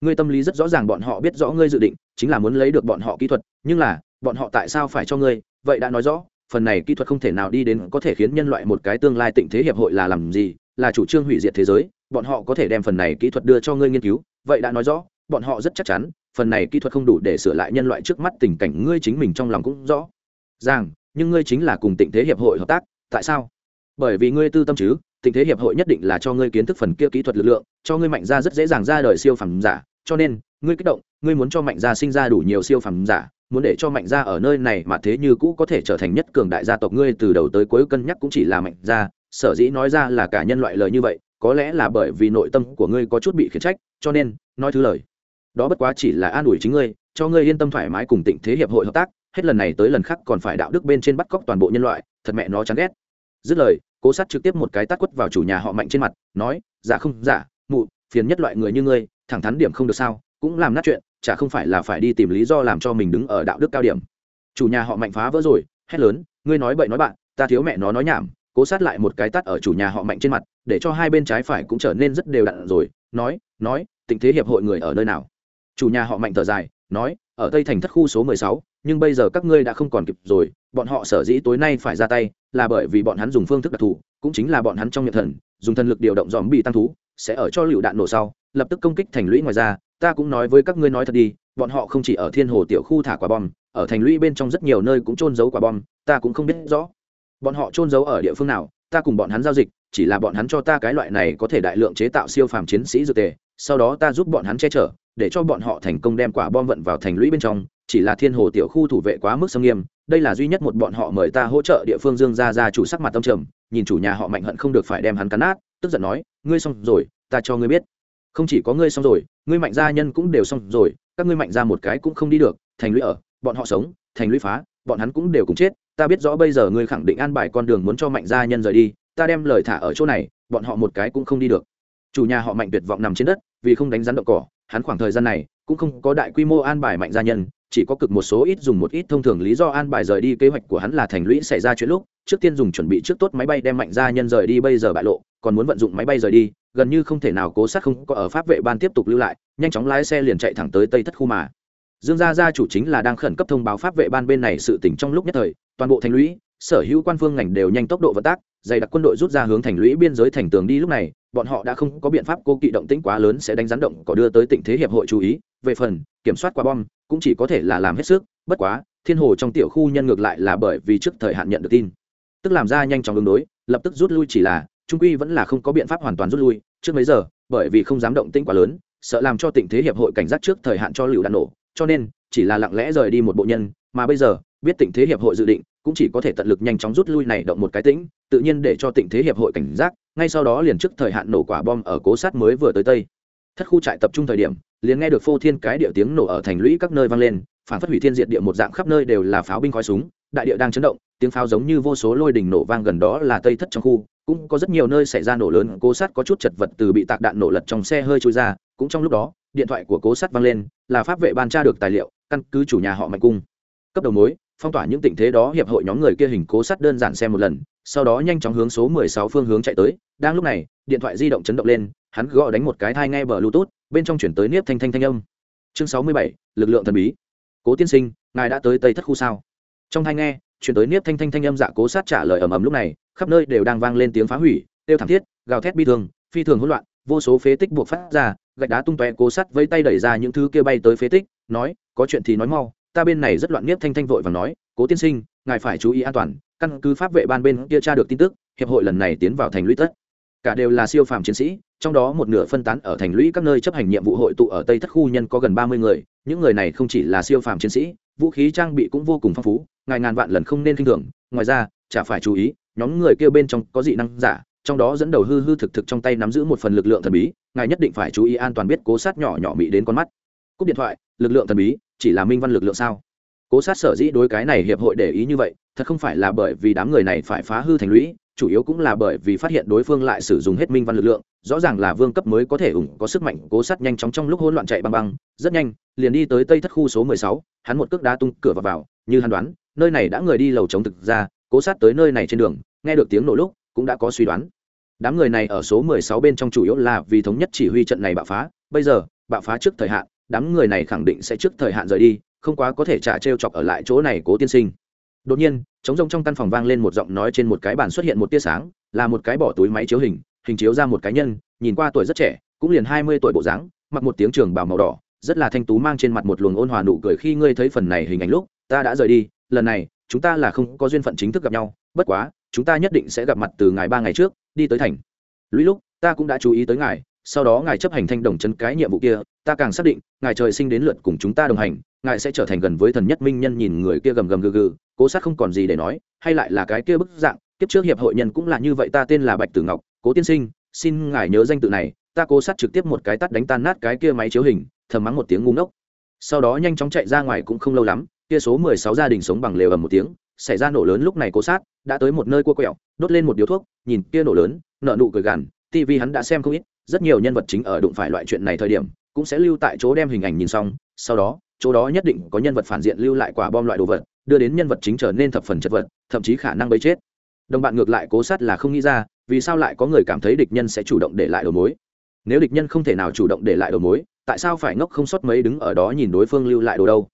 ngươi tâm lý rất rõ ràng bọn họ biết rõ ngươi dự định, chính là muốn lấy được bọn họ kỹ thuật, nhưng là, bọn họ tại sao phải cho ngươi? Vậy đã nói rõ, phần này kỹ thuật không thể nào đi đến có thể khiến nhân loại một cái tương lai tịnh thế hiệp hội là làm gì, là chủ trương hủy diệt thế giới, bọn họ có thể đem phần này kỹ thuật đưa cho ngươi nghiên cứu. Vậy đã nói rõ, bọn họ rất chắc chắn, phần này kỹ thuật không đủ để sửa lại nhân loại trước mắt tình cảnh ngươi chính mình trong lòng cũng rõ. Ràng nhưng ngươi chính là cùng tịnh thế hiệp hội hợp tác, tại sao? Bởi vì ngươi tư tâm chứ tình thế hiệp hội nhất định là cho ngươi kiến thức phần kia kỹ thuật lực lượng, cho ngươi mạnh ra rất dễ dàng ra đời siêu phẩm giả cho nên, ngươi kích động, ngươi muốn cho mạnh gia sinh ra đủ nhiều siêu phẩm giả, muốn để cho mạnh gia ở nơi này mà thế như cũ có thể trở thành nhất cường đại gia tộc ngươi từ đầu tới cuối cân nhắc cũng chỉ là mạnh gia. Sở dĩ nói ra là cả nhân loại lời như vậy, có lẽ là bởi vì nội tâm của ngươi có chút bị khiển trách, cho nên, nói thứ lời. Đó bất quá chỉ là an ủi chính ngươi, cho ngươi yên tâm thoải mái cùng tịnh thế hiệp hội hợp tác, hết lần này tới lần khác còn phải đạo đức bên trên bắt cóc toàn bộ nhân loại, thật mẹ nó chán ghét. Dứt lời, cố sát trực tiếp một cái tát quất vào chủ nhà họ mạnh trên mặt, nói giả không giả mụ, phiền nhất loại người như ngươi thẳng thắn điểm không được sao, cũng làm nát chuyện, chả không phải là phải đi tìm lý do làm cho mình đứng ở đạo đức cao điểm. Chủ nhà họ mạnh phá vỡ rồi, hét lớn, ngươi nói bậy nói bạn, ta thiếu mẹ nó nói nhảm. Cố sát lại một cái tắt ở chủ nhà họ mạnh trên mặt, để cho hai bên trái phải cũng trở nên rất đều đặn rồi, nói nói tình thế hiệp hội người ở nơi nào? Chủ nhà họ mạnh thở dài, nói, ở tây thành thất khu số mười sáu, nhưng bây giờ các ngươi đã không còn kịp rồi, bọn họ sở dĩ tối nay phải ra tay, là bởi vì bọn hắn dùng phương thức đặc thù, cũng chính là bọn hắn trong miệng thần, dùng thần lực điều động dòm bị tăng thú, sẽ ở cho lựu đạn nổ sau lập tức công kích thành lũy ngoài ra, ta cũng nói với các ngươi nói thật đi, bọn họ không chỉ ở thiên hồ tiểu khu thả quả bom, ở thành lũy bên trong rất nhiều nơi cũng trôn giấu quả bom, ta cũng không biết rõ. Bọn họ trôn giấu ở địa phương nào, ta cùng bọn hắn giao dịch, chỉ là bọn hắn cho ta cái loại này có thể đại lượng chế tạo siêu phàm chiến sĩ dược tề, sau đó ta giúp bọn hắn che chở, để cho bọn họ thành công đem quả bom vận vào thành lũy bên trong, chỉ là thiên hồ tiểu khu thủ vệ quá mức xâm nghiêm, đây là duy nhất một bọn họ mời ta hỗ trợ địa phương dương gia gia chủ sắc mặt tâm trầm, nhìn chủ nhà họ mạnh hận không được phải đem hắn cắn nát, tức giận nói, ngươi xong rồi, ta cho ngươi biết không chỉ có ngươi xong rồi, ngươi mạnh gia nhân cũng đều xong rồi, các ngươi mạnh ra một cái cũng không đi được, thành lũy ở, bọn họ sống, thành lũy phá, bọn hắn cũng đều cùng chết, ta biết rõ bây giờ ngươi khẳng định an bài con đường muốn cho mạnh gia nhân rời đi, ta đem lời thả ở chỗ này, bọn họ một cái cũng không đi được. Chủ nhà họ mạnh tuyệt vọng nằm trên đất, vì không đánh rắn động cỏ, hắn khoảng thời gian này cũng không có đại quy mô an bài mạnh gia nhân, chỉ có cực một số ít dùng một ít thông thường lý do an bài rời đi, kế hoạch của hắn là thành lũy xảy ra chuyện lúc, trước tiên dùng chuẩn bị trước tốt máy bay đem mạnh gia nhân rời đi, bây giờ bại lộ, còn muốn vận dụng máy bay rời đi gần như không thể nào cố sát không có ở pháp vệ ban tiếp tục lưu lại, nhanh chóng lái xe liền chạy thẳng tới tây thất khu mà. Dương gia gia chủ chính là đang khẩn cấp thông báo pháp vệ ban bên này sự tỉnh trong lúc nhất thời, toàn bộ thành lũy, sở hữu quan phương ngành đều nhanh tốc độ vận tác, dày đặc quân đội rút ra hướng thành lũy biên giới thành tường đi lúc này, bọn họ đã không có biện pháp cô kỵ động tĩnh quá lớn sẽ đánh rắn động có đưa tới tỉnh thế hiệp hội chú ý, về phần, kiểm soát quả bom, cũng chỉ có thể là làm hết sức, bất quá, thiên hồ trong tiểu khu nhân ngược lại là bởi vì trước thời hạn nhận được tin. Tức làm ra nhanh chóng ứng đối, lập tức rút lui chỉ là trung quy vẫn là không có biện pháp hoàn toàn rút lui, trước mấy giờ, bởi vì không dám động tĩnh quá lớn, sợ làm cho tình thế hiệp hội cảnh giác trước thời hạn cho lựu đạn nổ, cho nên, chỉ là lặng lẽ rời đi một bộ nhân, mà bây giờ, biết tình thế hiệp hội dự định, cũng chỉ có thể tận lực nhanh chóng rút lui này động một cái tĩnh, tự nhiên để cho tình thế hiệp hội cảnh giác, ngay sau đó liền trước thời hạn nổ quả bom ở cố sát mới vừa tới tây. Thất khu trại tập trung thời điểm, liền nghe được phô thiên cái địa tiếng nổ ở thành lũy các nơi vang lên, phản phát hủy thiên diệt địa một dạng khắp nơi đều là pháo binh khói súng, đại địa đang chấn động tiếng pháo giống như vô số lôi đình nổ vang gần đó là tây thất trong khu cũng có rất nhiều nơi xảy ra nổ lớn cố sát có chút chật vật từ bị tạc đạn nổ lật trong xe hơi trôi ra cũng trong lúc đó điện thoại của cố sát vang lên là pháp vệ ban tra được tài liệu căn cứ chủ nhà họ mạnh cung. Cấp đầu mối phong tỏa những tình thế đó hiệp hội nhóm người kia hình cố sát đơn giản xem một lần sau đó nhanh chóng hướng số 16 phương hướng chạy tới đang lúc này điện thoại di động chấn động lên hắn gọi đánh một cái thai nghe bờ bluetooth bên trong chuyển tới niếp thanh thanh thanh âm. Chương 67, lực lượng thần bí. Cố tiên sinh ngài đã tới tây thất khu sao? Trong thai nghe chuyển tới niếp thanh thanh thanh âm dạ cố sát trả lời ầm ầm lúc này, khắp nơi đều đang vang lên tiếng phá hủy tiêu thảm thiết, gào thét bi thương, phi thường hỗn loạn, vô số phế tích buộc phát ra, gạch đá tung tóe cố sát với tay đẩy ra những thứ kia bay tới phế tích, nói, có chuyện thì nói mau, ta bên này rất loạn. Niếp thanh thanh vội và nói, cố tiên sinh, ngài phải chú ý an toàn, căn cứ pháp vệ ban bên kia tra được tin tức, hiệp hội lần này tiến vào thành lũy tất cả đều là siêu phàm chiến sĩ, trong đó một nửa phân tán ở thành lũy các nơi chấp hành nhiệm vụ hội tụ ở tây thất khu nhân có gần ba mươi người, những người này không chỉ là siêu phàm chiến sĩ, vũ khí trang bị cũng vô cùng phong phú ngài ngàn vạn lần không nên khinh thường. Ngoài ra chả phải chú ý nhóm người kia bên trong có dị năng giả trong đó dẫn đầu hư hư thực thực trong tay nắm giữ một phần lực lượng thần bí ngài nhất định phải chú ý an toàn biết cố sát nhỏ nhỏ bị đến con mắt. Cúp điện thoại lực lượng thần bí chỉ là minh văn lực lượng sao? Cố sát sở dĩ đối cái này hiệp hội để ý như vậy thật không phải là bởi vì đám người này phải phá hư thành lũy chủ yếu cũng là bởi vì phát hiện đối phương lại sử dụng hết minh văn lực lượng rõ ràng là vương cấp mới có thể ủng có sức mạnh cố sát nhanh chóng trong lúc hỗn loạn chạy băng băng. Rất nhanh liền đi tới tây thất khu số mười sáu hắn một cước đá tung cửa vào, vào như hắn đoán nơi này đã người đi lầu chống thực ra, cố sát tới nơi này trên đường, nghe được tiếng nổ lúc, cũng đã có suy đoán. Đám người này ở số mười sáu bên trong chủ yếu là vì thống nhất chỉ huy trận này bạo phá. Bây giờ, bạo phá trước thời hạn, đám người này khẳng định sẽ trước thời hạn rời đi, không quá có thể trả trêu chọc ở lại chỗ này cố tiên sinh. Đột nhiên, trống rông trong căn phòng vang lên một giọng nói trên một cái bàn xuất hiện một tia sáng, là một cái bỏ túi máy chiếu hình hình chiếu ra một cá nhân, nhìn qua tuổi rất trẻ, cũng liền hai mươi tuổi bộ dáng, mặc một tiếng trường bào màu đỏ, rất là thanh tú mang trên mặt một luồng ôn hòa nụ cười khi ngươi thấy phần này hình ảnh lúc, ta đã rời đi lần này, chúng ta là không có duyên phận chính thức gặp nhau, bất quá, chúng ta nhất định sẽ gặp mặt từ ngày ba ngày trước, đi tới thành. Lũy lúc, ta cũng đã chú ý tới ngài, sau đó ngài chấp hành thanh đồng chân cái nhiệm vụ kia, ta càng xác định, ngài trời sinh đến lượt cùng chúng ta đồng hành, ngài sẽ trở thành gần với thần nhất minh nhân nhìn người kia gầm gầm gừ gừ, cố sát không còn gì để nói, hay lại là cái kia bức dạng, kiếp trước hiệp hội nhân cũng là như vậy, ta tên là bạch tử ngọc, cố tiên sinh, xin ngài nhớ danh tự này, ta cố sát trực tiếp một cái tắt đánh tan nát cái kia máy chiếu hình, thầm mắng một tiếng ngu ngốc. Sau đó nhanh chóng chạy ra ngoài cũng không lâu lắm kia số mười sáu gia đình sống bằng lều ầm một tiếng, xảy ra nổ lớn lúc này cố sát, đã tới một nơi cua quẹo, đốt lên một điếu thuốc, nhìn kia nổ lớn nợ nụ cười gằn tv hắn đã xem không ít, rất nhiều nhân vật chính ở đụng phải loại chuyện này thời điểm, cũng sẽ lưu tại chỗ đem hình ảnh nhìn xong, sau đó, chỗ đó nhất định có nhân vật phản diện lưu lại quả bom loại đồ vật, đưa đến nhân vật chính trở nên thập phần chật vật, thậm chí khả năng bấy chết. Đồng bạn ngược lại cố sát là không nghĩ ra, vì sao lại có người cảm thấy địch nhân sẽ chủ động để lại đầu mối? Nếu địch nhân không thể nào chủ động để lại đầu mối, tại sao phải ngốc không sót mấy đứng ở đó nhìn đối phương lưu lại đồ đâu?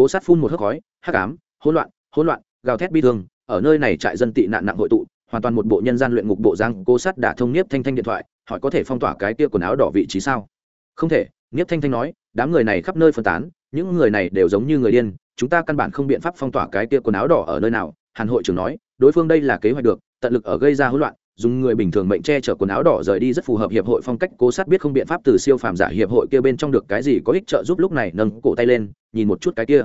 Cố sát phun một hớp khói, hắc ám, hỗn loạn hỗn loạn, gào thét bi thương, ở nơi này trại dân tị nạn nặng hội tụ, hoàn toàn một bộ nhân gian luyện ngục bộ giang cố sát đã thông nhiếp thanh thanh điện thoại, hỏi có thể phong tỏa cái kia quần áo đỏ vị trí sao? Không thể nhiếp thanh thanh nói, đám người này khắp nơi phân tán, những người này đều giống như người điên, chúng ta căn bản không biện pháp phong tỏa cái kia quần áo đỏ ở nơi nào, hàn hội trưởng nói, đối phương đây là kế hoạch được, tận lực ở gây ra hỗn loạn dùng người bình thường mệnh che chở quần áo đỏ rời đi rất phù hợp hiệp hội phong cách cố sát biết không biện pháp từ siêu phàm giả hiệp hội kia bên trong được cái gì có ích trợ giúp lúc này nâng cổ tay lên, nhìn một chút cái kia.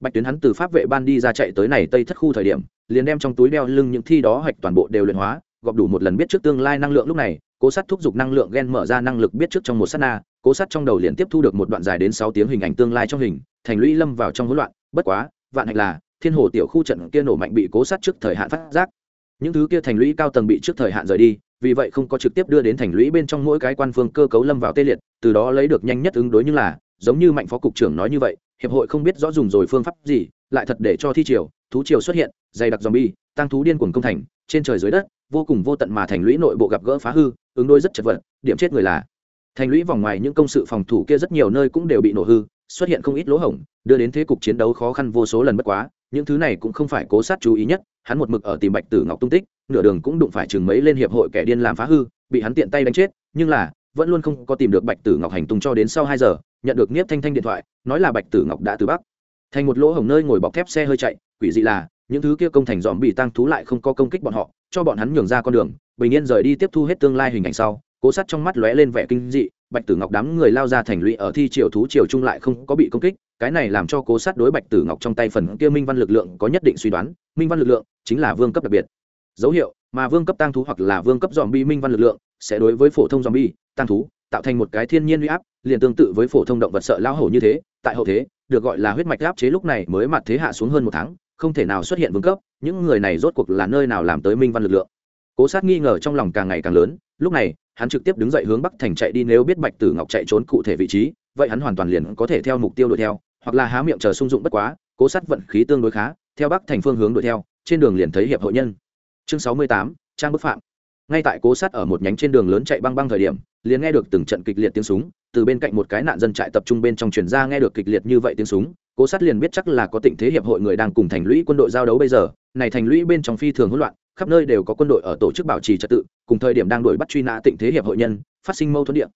Bạch tuyến hắn từ pháp vệ ban đi ra chạy tới này tây thất khu thời điểm, liền đem trong túi đeo lưng những thi đó hạch toàn bộ đều luyện hóa, gọp đủ một lần biết trước tương lai năng lượng lúc này, cố sát thúc giục năng lượng gen mở ra năng lực biết trước trong một s á t na, cố sát trong đầu liền tiếp thu được một đoạn dài đến sáu tiếng hình ảnh tương lai trong hình, thành lũy lâm vào trong hỗn loạn, bất quá, vạn hạnh là, thiên hồ tiểu khu trận kia nổ mạnh bị cố sát trước thời hạn phát giác những thứ kia thành lũy cao tầng bị trước thời hạn rời đi, vì vậy không có trực tiếp đưa đến thành lũy bên trong mỗi cái quan phương cơ cấu lâm vào tê liệt, từ đó lấy được nhanh nhất ứng đối như là, giống như mạnh phó cục trưởng nói như vậy, hiệp hội không biết rõ dùng rồi phương pháp gì, lại thật để cho thi triều, thú triều xuất hiện, dày đặc zombie, tăng thú điên cuồng công thành, trên trời dưới đất, vô cùng vô tận mà thành lũy nội bộ gặp gỡ phá hư, ứng đối rất chật vật, điểm chết người là. Thành lũy vòng ngoài những công sự phòng thủ kia rất nhiều nơi cũng đều bị nổ hư, xuất hiện không ít lỗ hổng, đưa đến thế cục chiến đấu khó khăn vô số lần bất quá những thứ này cũng không phải cố sát chú ý nhất, hắn một mực ở tìm bạch tử ngọc tung tích, nửa đường cũng đụng phải chừng mấy lên hiệp hội kẻ điên làm phá hư, bị hắn tiện tay đánh chết, nhưng là, vẫn luôn không có tìm được bạch tử ngọc hành tung cho đến sau hai giờ, nhận được niếp thanh thanh điện thoại, nói là bạch tử ngọc đã từ bắc. Thành một lỗ hổng nơi ngồi bọc thép xe hơi chạy, quỷ dị là, những thứ kia công thành dòm bị tăng thú lại không có công kích bọn họ, cho bọn hắn nhường ra con đường, bình yên rời đi tiếp thu hết tương lai hình ảnh sau cố sát trong mắt lóe lên vẻ kinh dị, bạch tử ngọc đám người lao ra thành lũy ở thi triều thú triều trung lại không có bị công kích, cái này làm cho cố sát đối bạch tử ngọc trong tay phần kia minh văn lực lượng có nhất định suy đoán, minh văn lực lượng chính là vương cấp đặc biệt. Dấu hiệu, mà vương cấp tăng thú hoặc là vương cấp dòm bi minh văn lực lượng sẽ đối với phổ thông dòm bi tăng thú tạo thành một cái thiên nhiên huy áp, liền tương tự với phổ thông động vật sợ lao hổ như thế, tại hậu thế, được gọi là huyết mạch áp chế lúc này mới mặt thế hạ xuống hơn một tháng, không thể nào xuất hiện vương cấp, những người này rốt cuộc là nơi nào làm tới minh văn lực lượng cố sát nghi ngờ trong lòng càng ngày càng lớn, lúc này, hắn trực tiếp đứng dậy hướng bắc thành chạy đi nếu biết bạch tử ngọc chạy trốn cụ thể vị trí, vậy hắn hoàn toàn liền có thể theo mục tiêu đuổi theo, hoặc là há miệng chờ sung dụng bất quá, cố sát vận khí tương đối khá, theo bắc thành phương hướng đuổi theo, trên đường liền thấy hiệp hội nhân. Chương sáu mươi tám, trang bức phạm. Ngay tại cố sát ở một nhánh trên đường lớn chạy băng băng thời điểm, liền nghe được từng trận kịch liệt tiếng súng, từ bên cạnh một cái nạn dân trại tập trung bên trong truyền ra nghe được kịch liệt như vậy tiếng súng, cố sát liền biết chắc là có tình thế hiệp hội người đang cùng thành lũy quân đội giao đấu bây giờ, này thành lũy bên trong phi thường hỗn loạn khắp nơi đều có quân đội ở tổ chức bảo trì trật tự cùng thời điểm đang đuổi bắt truy nã tịnh thế hiệp hội nhân phát sinh mâu thuẫn địa.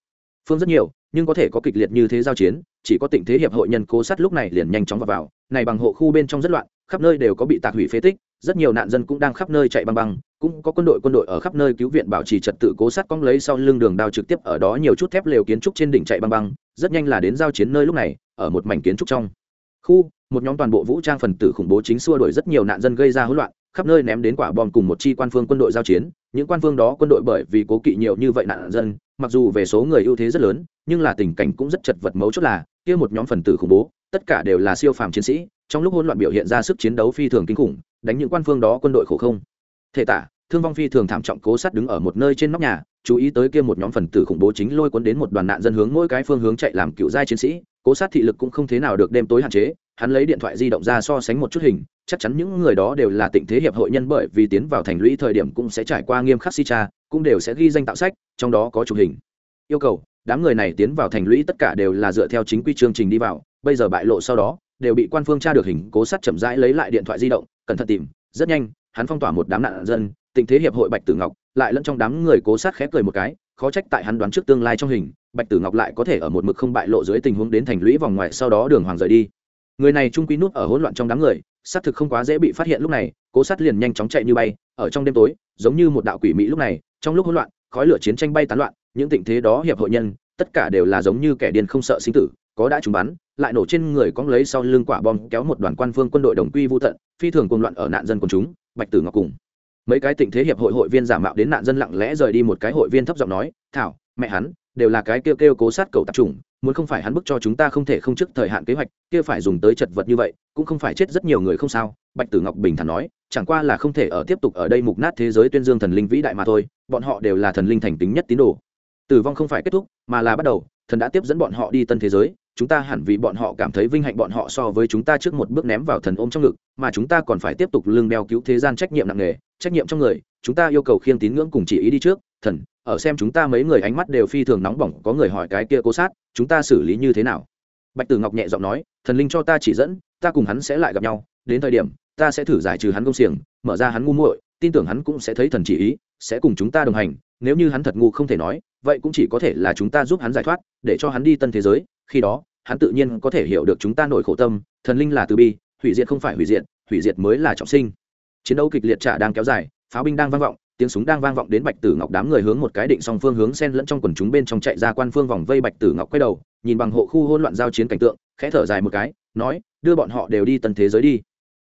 Phương rất nhiều nhưng có thể có kịch liệt như thế giao chiến chỉ có tịnh thế hiệp hội nhân cố sát lúc này liền nhanh chóng vào, vào này bằng hộ khu bên trong rất loạn khắp nơi đều có bị tạc hủy phế tích rất nhiều nạn dân cũng đang khắp nơi chạy băng băng cũng có quân đội quân đội ở khắp nơi cứu viện bảo trì trật tự cố sát cong lấy sau lưng đường đao trực tiếp ở đó nhiều chút thép lều kiến trúc trên đỉnh chạy băng băng rất nhanh là đến giao chiến nơi lúc này ở một mảnh kiến trúc trong. Khu một nhóm toàn bộ vũ trang phần tử khủng bố chính xua đuổi rất nhiều nạn dân gây ra hỗn loạn khắp nơi ném đến quả bom cùng một chi quan phương quân đội giao chiến. Những quan phương đó quân đội bởi vì cố kỵ nhiều như vậy nạn dân, mặc dù về số người ưu thế rất lớn, nhưng là tình cảnh cũng rất chật vật mấu chốt là, kia một nhóm phần tử khủng bố, tất cả đều là siêu phàm chiến sĩ, trong lúc hỗn loạn biểu hiện ra sức chiến đấu phi thường kinh khủng, đánh những quan phương đó quân đội khổ không. Thể tả, thương vong phi thường thảm trọng cố sát đứng ở một nơi trên nóc nhà, chú ý tới kia một nhóm phần tử khủng bố chính lôi cuốn đến một đoàn nạn dân hướng mỗi cái phương hướng chạy làm cựu giai chiến sĩ, cố sát thị lực cũng không thế nào được đêm tối hạn chế hắn lấy điện thoại di động ra so sánh một chút hình, chắc chắn những người đó đều là tịnh thế hiệp hội nhân bởi vì tiến vào thành lũy thời điểm cũng sẽ trải qua nghiêm khắc si cha, cũng đều sẽ ghi danh tạo sách, trong đó có chụp hình. Yêu cầu, đám người này tiến vào thành lũy tất cả đều là dựa theo chính quy chương trình đi vào, bây giờ bại lộ sau đó, đều bị quan phương tra được hình, cố sát chậm rãi lấy lại điện thoại di động, cẩn thận tìm, rất nhanh, hắn phong tỏa một đám nạn dân tình thế hiệp hội bạch tử ngọc, lại lẫn trong đám người cố sát khép cười một cái, khó trách tại hắn đoán trước tương lai trong hình, bạch tử ngọc lại có thể ở một mực không bại lộ dưới tình huống đến thành lũy vòng ngoài, sau đó đường hoàng rời đi người này trung quy nút ở hỗn loạn trong đám người, xác thực không quá dễ bị phát hiện lúc này, cố sát liền nhanh chóng chạy như bay, ở trong đêm tối, giống như một đạo quỷ mỹ lúc này, trong lúc hỗn loạn, khói lửa chiến tranh bay tán loạn, những tình thế đó hiệp hội nhân, tất cả đều là giống như kẻ điên không sợ sinh tử, có đã trúng bắn, lại nổ trên người cóng lấy sau lưng quả bom kéo một đoàn quan phương quân đội đồng quy vô tận, phi thường cuồng loạn ở nạn dân quần chúng, bạch tử ngọc cùng. Mấy cái tình thế hiệp hội hội viên giả mạo đến nạn dân lặng lẽ rời đi một cái hội viên thấp giọng nói, thảo, mẹ hắn, đều là cái kêu kêu cố sát cầu tạp chủng muốn không phải hắn bức cho chúng ta không thể không trước thời hạn kế hoạch, kia phải dùng tới chật vật như vậy, cũng không phải chết rất nhiều người không sao. Bạch tử ngọc bình thản nói, chẳng qua là không thể ở tiếp tục ở đây mục nát thế giới tuyên dương thần linh vĩ đại mà thôi, bọn họ đều là thần linh thành tính nhất tín đồ. Tử vong không phải kết thúc, mà là bắt đầu, thần đã tiếp dẫn bọn họ đi tân thế giới, chúng ta hẳn vì bọn họ cảm thấy vinh hạnh bọn họ so với chúng ta trước một bước ném vào thần ôm trong ngực, mà chúng ta còn phải tiếp tục lương đeo cứu thế gian trách nhiệm nặng nề, trách nhiệm trong người, chúng ta yêu cầu khiêng tín ngưỡng cùng chỉ ý đi trước thần, ở xem chúng ta mấy người ánh mắt đều phi thường nóng bỏng, có người hỏi cái kia cố sát, chúng ta xử lý như thế nào? Bạch tử ngọc nhẹ giọng nói, thần linh cho ta chỉ dẫn, ta cùng hắn sẽ lại gặp nhau, đến thời điểm, ta sẽ thử giải trừ hắn công xiềng, mở ra hắn ngu muội, tin tưởng hắn cũng sẽ thấy thần chỉ ý, sẽ cùng chúng ta đồng hành, nếu như hắn thật ngu không thể nói, vậy cũng chỉ có thể là chúng ta giúp hắn giải thoát, để cho hắn đi tân thế giới, khi đó, hắn tự nhiên có thể hiểu được chúng ta nổi khổ tâm, thần linh là từ bi, hủy diệt không phải hủy diệt hủy diệt mới là trọng sinh. Chiến đấu kịch liệt trả đang kéo dài, pháo binh đang vang vọng tiếng súng đang vang vọng đến bạch tử ngọc đám người hướng một cái định song phương hướng sen lẫn trong quần chúng bên trong chạy ra quan phương vòng vây bạch tử ngọc quay đầu, nhìn bằng hộ khu hỗn loạn giao chiến cảnh tượng, khẽ thở dài một cái, nói, đưa bọn họ đều đi tân thế giới đi.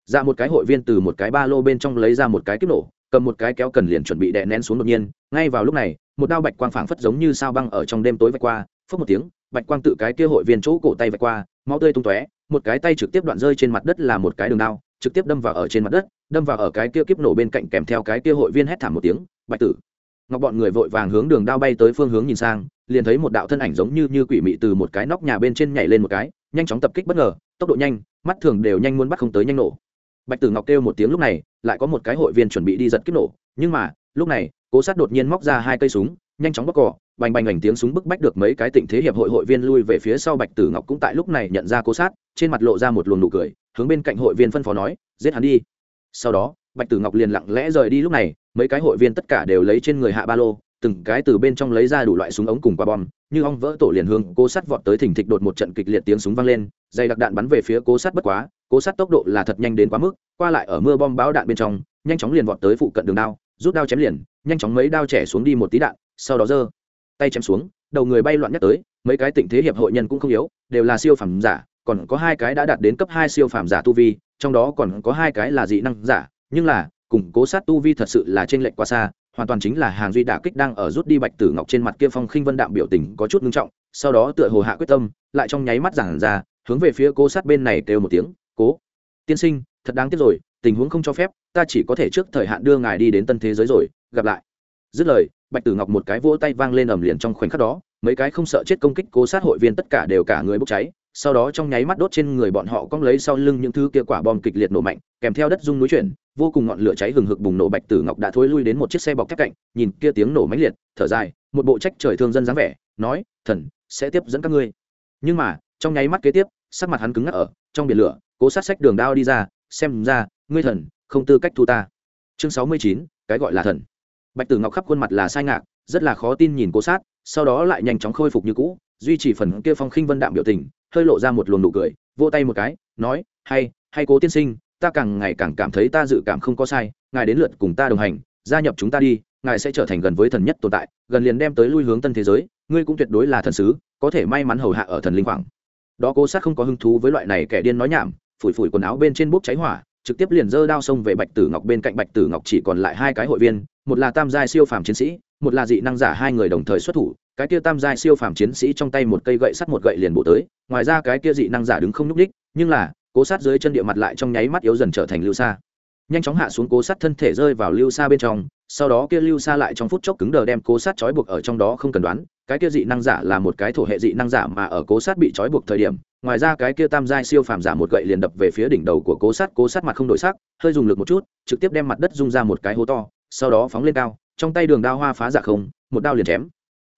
Ra một cái hội viên từ một cái ba lô bên trong lấy ra một cái kiếp nổ, cầm một cái kéo cần liền chuẩn bị đè nén xuống đột nhiên, ngay vào lúc này, một đao bạch quang phảng phất giống như sao băng ở trong đêm tối vạch qua phất một tiếng, bạch quang tự cái kia hội viên chỗ cổ tay vạch qua, máu tươi tung tóe, một cái tay trực tiếp đoạn rơi trên mặt đất là một cái đường đao trực tiếp đâm vào ở trên mặt đất, đâm vào ở cái kia kiếp nổ bên cạnh kèm theo cái kia hội viên hét thảm một tiếng, bạch tử. Ngọc bọn người vội vàng hướng đường đao bay tới phương hướng nhìn sang, liền thấy một đạo thân ảnh giống như như quỷ mị từ một cái nóc nhà bên trên nhảy lên một cái, nhanh chóng tập kích bất ngờ, tốc độ nhanh, mắt thường đều nhanh muốn bắt không tới nhanh nổ. Bạch tử ngọc kêu một tiếng lúc này, lại có một cái hội viên chuẩn bị đi giật kiếp nổ, nhưng mà, lúc này, cố sát đột nhiên móc ra hai cây súng, nhanh chóng bóc cỏ bành bành ảnh tiếng súng bức bách được mấy cái tình thế hiệp hội hội viên lui về phía sau bạch tử ngọc cũng tại lúc này nhận ra cố sát, trên mặt lộ ra một luồng nụ cười hướng bên cạnh hội viên phân phó nói, giết hắn đi. Sau đó, bạch tử ngọc liền lặng lẽ rời đi lúc này, mấy cái hội viên tất cả đều lấy trên người hạ ba lô, từng cái từ bên trong lấy ra đủ loại súng ống cùng quả bom, như ong vỡ tổ liền hướng cố sát vọt tới thình thịch đột một trận kịch liệt tiếng súng vang lên dây đặc đạn bắn về phía cố sát bất quá, cố sát tốc độ là thật nhanh đến quá mức, qua lại ở mưa bom báo đạn bên trong, nhanh chóng liền vọt tới phụ cận đường đao, rút đao chém liền, nhanh chóng mấy đao trẻ xuống đi một tí đạn, sau đó giơ tay chém xuống, đầu người bay loạn nhắc tới, mấy cái tình thế hiệp hội nhân cũng không yếu, đều là siêu phẩm giả còn có hai cái đã đạt đến cấp hai siêu phàm giả tu vi, trong đó còn có hai cái là dị năng giả, nhưng là, củng cố sát tu vi thật sự là trên lệnh quá xa, hoàn toàn chính là hàng duy đả kích đang ở rút đi bạch tử ngọc trên mặt kia phong khinh vân đạm biểu tình có chút ngưng trọng, sau đó tựa hồ hạ quyết tâm, lại trong nháy mắt giảng ra, hướng về phía cố sát bên này kêu một tiếng, cố tiên sinh, thật đáng tiếc rồi, tình huống không cho phép, ta chỉ có thể trước thời hạn đưa ngài đi đến tân thế giới rồi, gặp lại. Dứt lời, bạch tử ngọc một cái vỗ tay vang lên ầm liền trong khoảnh khắc đó, mấy cái không sợ chết công kích cố sát hội viên tất cả đều cả người bốc cháy sau đó trong nháy mắt đốt trên người bọn họ cong lấy sau lưng những thứ kia quả bom kịch liệt nổ mạnh, kèm theo đất rung núi chuyển, vô cùng ngọn lửa cháy hừng hực bùng nổ bạch tử ngọc đã thối lui đến một chiếc xe bọc thép cạnh, nhìn kia tiếng nổ mãnh liệt, thở dài, một bộ trách trời thương dân dáng vẻ, nói, thần, sẽ tiếp dẫn các ngươi. Nhưng mà, trong nháy mắt kế tiếp, sắc mặt hắn cứng ngắc ở, trong biển lửa, cố sát sách đường đao đi ra, xem ra, ngươi thần, không tư cách thu ta. Chương sáu mươi chín, cái gọi là thần. Bạch tử ngọc khắp khuôn mặt là sai ngạc, rất là khó tin nhìn cố sát, sau đó lại nhanh chóng khôi phục như cũ, duy trì phần kia phong khinh vân đạm biểu tình hơi lộ ra một luồng nụ cười, vỗ tay một cái, nói, hay hay cố tiên sinh, ta càng ngày càng cảm thấy ta dự cảm không có sai, ngài đến lượt cùng ta đồng hành, gia nhập chúng ta đi, ngài sẽ trở thành gần với thần nhất tồn tại, gần liền đem tới lui hướng tân thế giới, ngươi cũng tuyệt đối là thần sứ, có thể may mắn hầu hạ ở thần linh khoảng. Đó cố sát không có hứng thú với loại này kẻ điên nói nhảm, phủi phủi quần áo bên trên bốc cháy hỏa, trực tiếp liền dơ đao xông về bạch tử ngọc bên cạnh bạch tử ngọc chỉ còn lại hai cái hội viên, một là tam giai siêu phàm chiến sĩ một là dị năng giả hai người đồng thời xuất thủ, cái kia tam giai siêu phàm chiến sĩ trong tay một cây gậy sắt một gậy liền bổ tới, ngoài ra cái kia dị năng giả đứng không nhúc ních nhưng là, cố sát dưới chân địa mặt lại trong nháy mắt yếu dần trở thành lưu xa nhanh chóng hạ xuống cố sát thân thể rơi vào lưu xa bên trong, sau đó kia lưu xa lại trong phút chốc cứng đờ đem cố sát trói buộc ở trong đó không cần đoán, cái kia dị năng giả là một cái thổ hệ dị năng giả mà ở cố sát bị trói buộc thời điểm, ngoài ra cái kia tam giai siêu phàm giả một gậy liền đập về phía đỉnh đầu của cố sát cố sát mặt không đổi sắc, hơi dùng lực một chút, trực tiếp đem mặt đất rung ra một cái hố to, sau đó phóng lên cao trong tay đường đao hoa phá giả không, một đao liền chém.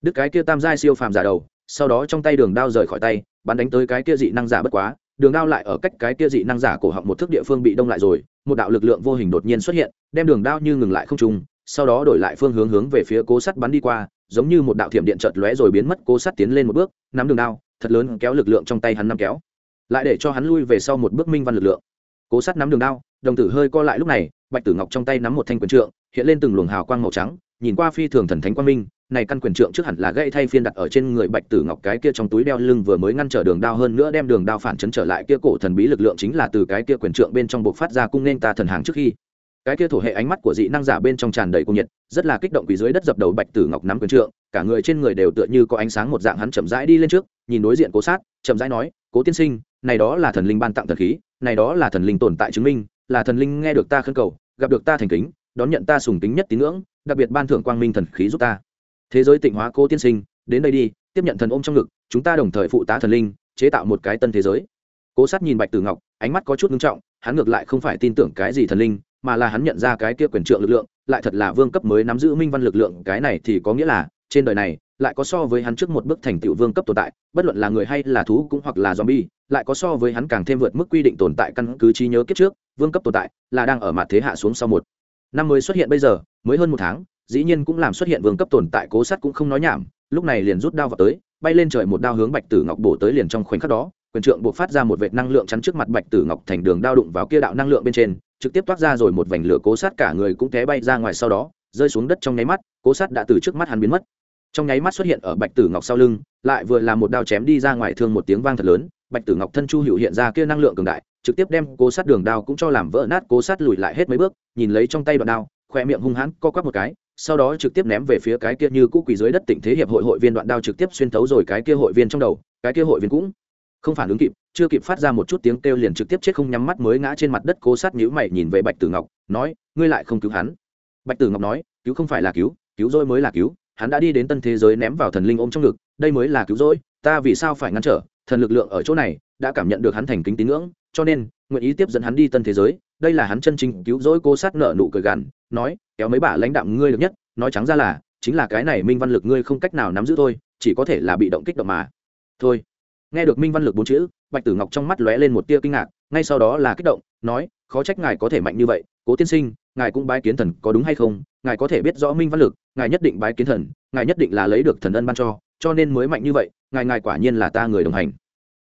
Đứt cái kia tam giai siêu phàm giả đầu, sau đó trong tay đường đao rời khỏi tay, bắn đánh tới cái kia dị năng giả bất quá, đường đao lại ở cách cái kia dị năng giả cổ họng một thước địa phương bị đông lại rồi, một đạo lực lượng vô hình đột nhiên xuất hiện, đem đường đao như ngừng lại không trung, sau đó đổi lại phương hướng hướng về phía cố sắt bắn đi qua, giống như một đạo thiểm điện chợt lóe rồi biến mất, cố sắt tiến lên một bước, nắm đường đao, thật lớn kéo lực lượng trong tay hắn nắm kéo. Lại để cho hắn lui về sau một bước minh văn lực lượng. Cố sắt nắm đường đao, đồng tử hơi co lại lúc này, bạch tử ngọc trong tay nắm một thanh quyền trượng hiện lên từng luồng hào quang màu trắng, nhìn qua phi thường thần thánh quang minh, này căn quyền trượng trước hẳn là gãy thay phiên đặt ở trên người bạch tử ngọc cái kia trong túi đeo lưng vừa mới ngăn trở đường đao hơn nữa đem đường đao phản chấn trở lại kia cổ thần bí lực lượng chính là từ cái kia quyền trượng bên trong buộc phát ra cung nên ta thần hàng trước khi. Cái kia thổ hệ ánh mắt của dị năng giả bên trong tràn đầy cung nhiệt, rất là kích động quỳ dưới đất dập đầu bạch tử ngọc nắm quyền trượng, cả người trên người đều tựa như có ánh sáng một dạng hắn chậm rãi đi lên trước, nhìn đối diện cố sát, chậm rãi nói, cố tiên sinh, này đó là thần linh ban tặng thần khí, này đó là thần linh tồn tại chứng minh, là thần linh nghe được ta khấn cầu, gặp được ta thành kính đón nhận ta sùng kính nhất tín ngưỡng, đặc biệt ban thưởng quang minh thần khí giúp ta. Thế giới tịnh hóa cô tiên sinh, đến đây đi, tiếp nhận thần ôm trong ngực, chúng ta đồng thời phụ tá thần linh, chế tạo một cái tân thế giới. Cố sát nhìn bạch tử ngọc, ánh mắt có chút ngưng trọng, hắn ngược lại không phải tin tưởng cái gì thần linh, mà là hắn nhận ra cái kia quyền trượng lực lượng, lại thật là vương cấp mới nắm giữ minh văn lực lượng, cái này thì có nghĩa là, trên đời này, lại có so với hắn trước một bước thành tựu vương cấp tồn tại, bất luận là người hay là thú cũng hoặc là zombie, lại có so với hắn càng thêm vượt mức quy định tồn tại căn cứ trí nhớ kiếp trước, vương cấp tồn tại là đang ở mặt thế hạ xuống sau một năm mới xuất hiện bây giờ, mới hơn một tháng, dĩ nhiên cũng làm xuất hiện vương cấp tồn tại cố sắt cũng không nói nhảm, lúc này liền rút đao vào tới, bay lên trời một đao hướng bạch tử ngọc bổ tới liền trong khoảnh khắc đó, quyền trượng buộc phát ra một vệt năng lượng chắn trước mặt bạch tử ngọc thành đường đao đụng vào kia đạo năng lượng bên trên, trực tiếp toát ra rồi một vành lửa cố sát cả người cũng té bay ra ngoài sau đó, rơi xuống đất trong nháy mắt, cố sát đã từ trước mắt hắn biến mất. Trong nháy mắt xuất hiện ở bạch tử ngọc sau lưng, lại vừa làm một đao chém đi ra ngoài thương một tiếng vang thật lớn bạch tử ngọc thân chu hữu hiện ra kia năng lượng cường đại, trực tiếp đem cố sát đường đao cũng cho làm vỡ nát, cố sát lùi lại hết mấy bước, nhìn lấy trong tay đoạn đao khoe miệng hung hãn co quắp một cái, sau đó trực tiếp ném về phía cái kia như cũ quỳ dưới đất tỉnh thế hiệp hội hội viên đoạn đao trực tiếp xuyên thấu rồi cái kia hội viên trong đầu, cái kia hội viên cũng không phản ứng kịp, chưa kịp phát ra một chút tiếng kêu liền trực tiếp chết không nhắm mắt mới ngã trên mặt đất, cố sát nhíu mày nhìn về bạch tử ngọc, nói, ngươi lại không cứu hắn? Bạch tử ngọc nói, cứu không phải là cứu cứu rồi mới là cứu, hắn đã đi đến tân thế giới ném vào thần linh ôm trong ngực, đây mới là cứu rỗi, ta vì sao phải ngăn trở? Thần lực lượng ở chỗ này đã cảm nhận được hắn thành kính tín ngưỡng, cho nên nguyện ý tiếp dẫn hắn đi tân thế giới, đây là hắn chân chính cứu rỗi cô sát nợ nụ cười gằn, nói, kéo mấy bà lãnh đạm ngươi được nhất, nói trắng ra là, chính là cái này minh văn lực ngươi không cách nào nắm giữ thôi, chỉ có thể là bị động kích động mà. Thôi. Nghe được minh văn lực bốn chữ, bạch tử ngọc trong mắt lóe lên một tia kinh ngạc, ngay sau đó là kích động, nói, khó trách ngài có thể mạnh như vậy, cố tiên sinh, ngài cũng bái kiến thần có đúng hay không? Ngài có thể biết rõ minh văn lực, ngài nhất định bái kiến thần, ngài nhất định là lấy được thần ân ban cho cho nên mới mạnh như vậy, ngài ngài quả nhiên là ta người đồng hành.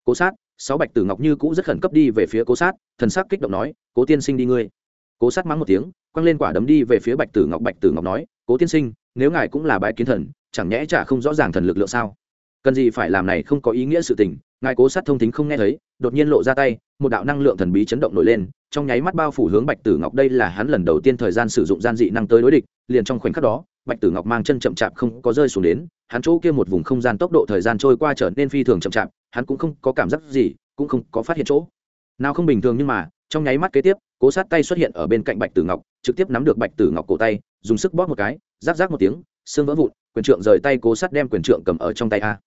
Cố sát, sáu bạch tử ngọc như cũ rất khẩn cấp đi về phía cố sát, thần sắc kích động nói, cố tiên sinh đi ngươi. Cố sát mắng một tiếng, quăng lên quả đấm đi về phía bạch tử ngọc. Bạch tử ngọc nói, cố tiên sinh, nếu ngài cũng là bãi kiến thần, chẳng nhẽ chả không rõ ràng thần lực lượng sao? Cần gì phải làm này không có ý nghĩa sự tình. Ngài cố sát thông thính không nghe thấy, đột nhiên lộ ra tay, một đạo năng lượng thần bí chấn động nổi lên trong nháy mắt bao phủ hướng bạch tử ngọc, đây là hắn lần đầu tiên thời gian sử dụng gian dị năng tới đối địch, liền trong khoảnh khắc đó, bạch tử ngọc mang chân chậm chạp không có rơi xuống đến, hắn chỗ kia một vùng không gian tốc độ thời gian trôi qua trở nên phi thường chậm chạp, hắn cũng không có cảm giác gì, cũng không có phát hiện chỗ nào không bình thường, nhưng mà, trong nháy mắt kế tiếp, cố sát tay xuất hiện ở bên cạnh bạch tử ngọc, trực tiếp nắm được bạch tử ngọc cổ tay, dùng sức bóp một cái, rác rác một tiếng, xương vỡ vụn, quyền trượng rời tay cố sát đem quyền trượng cầm ở trong tay a.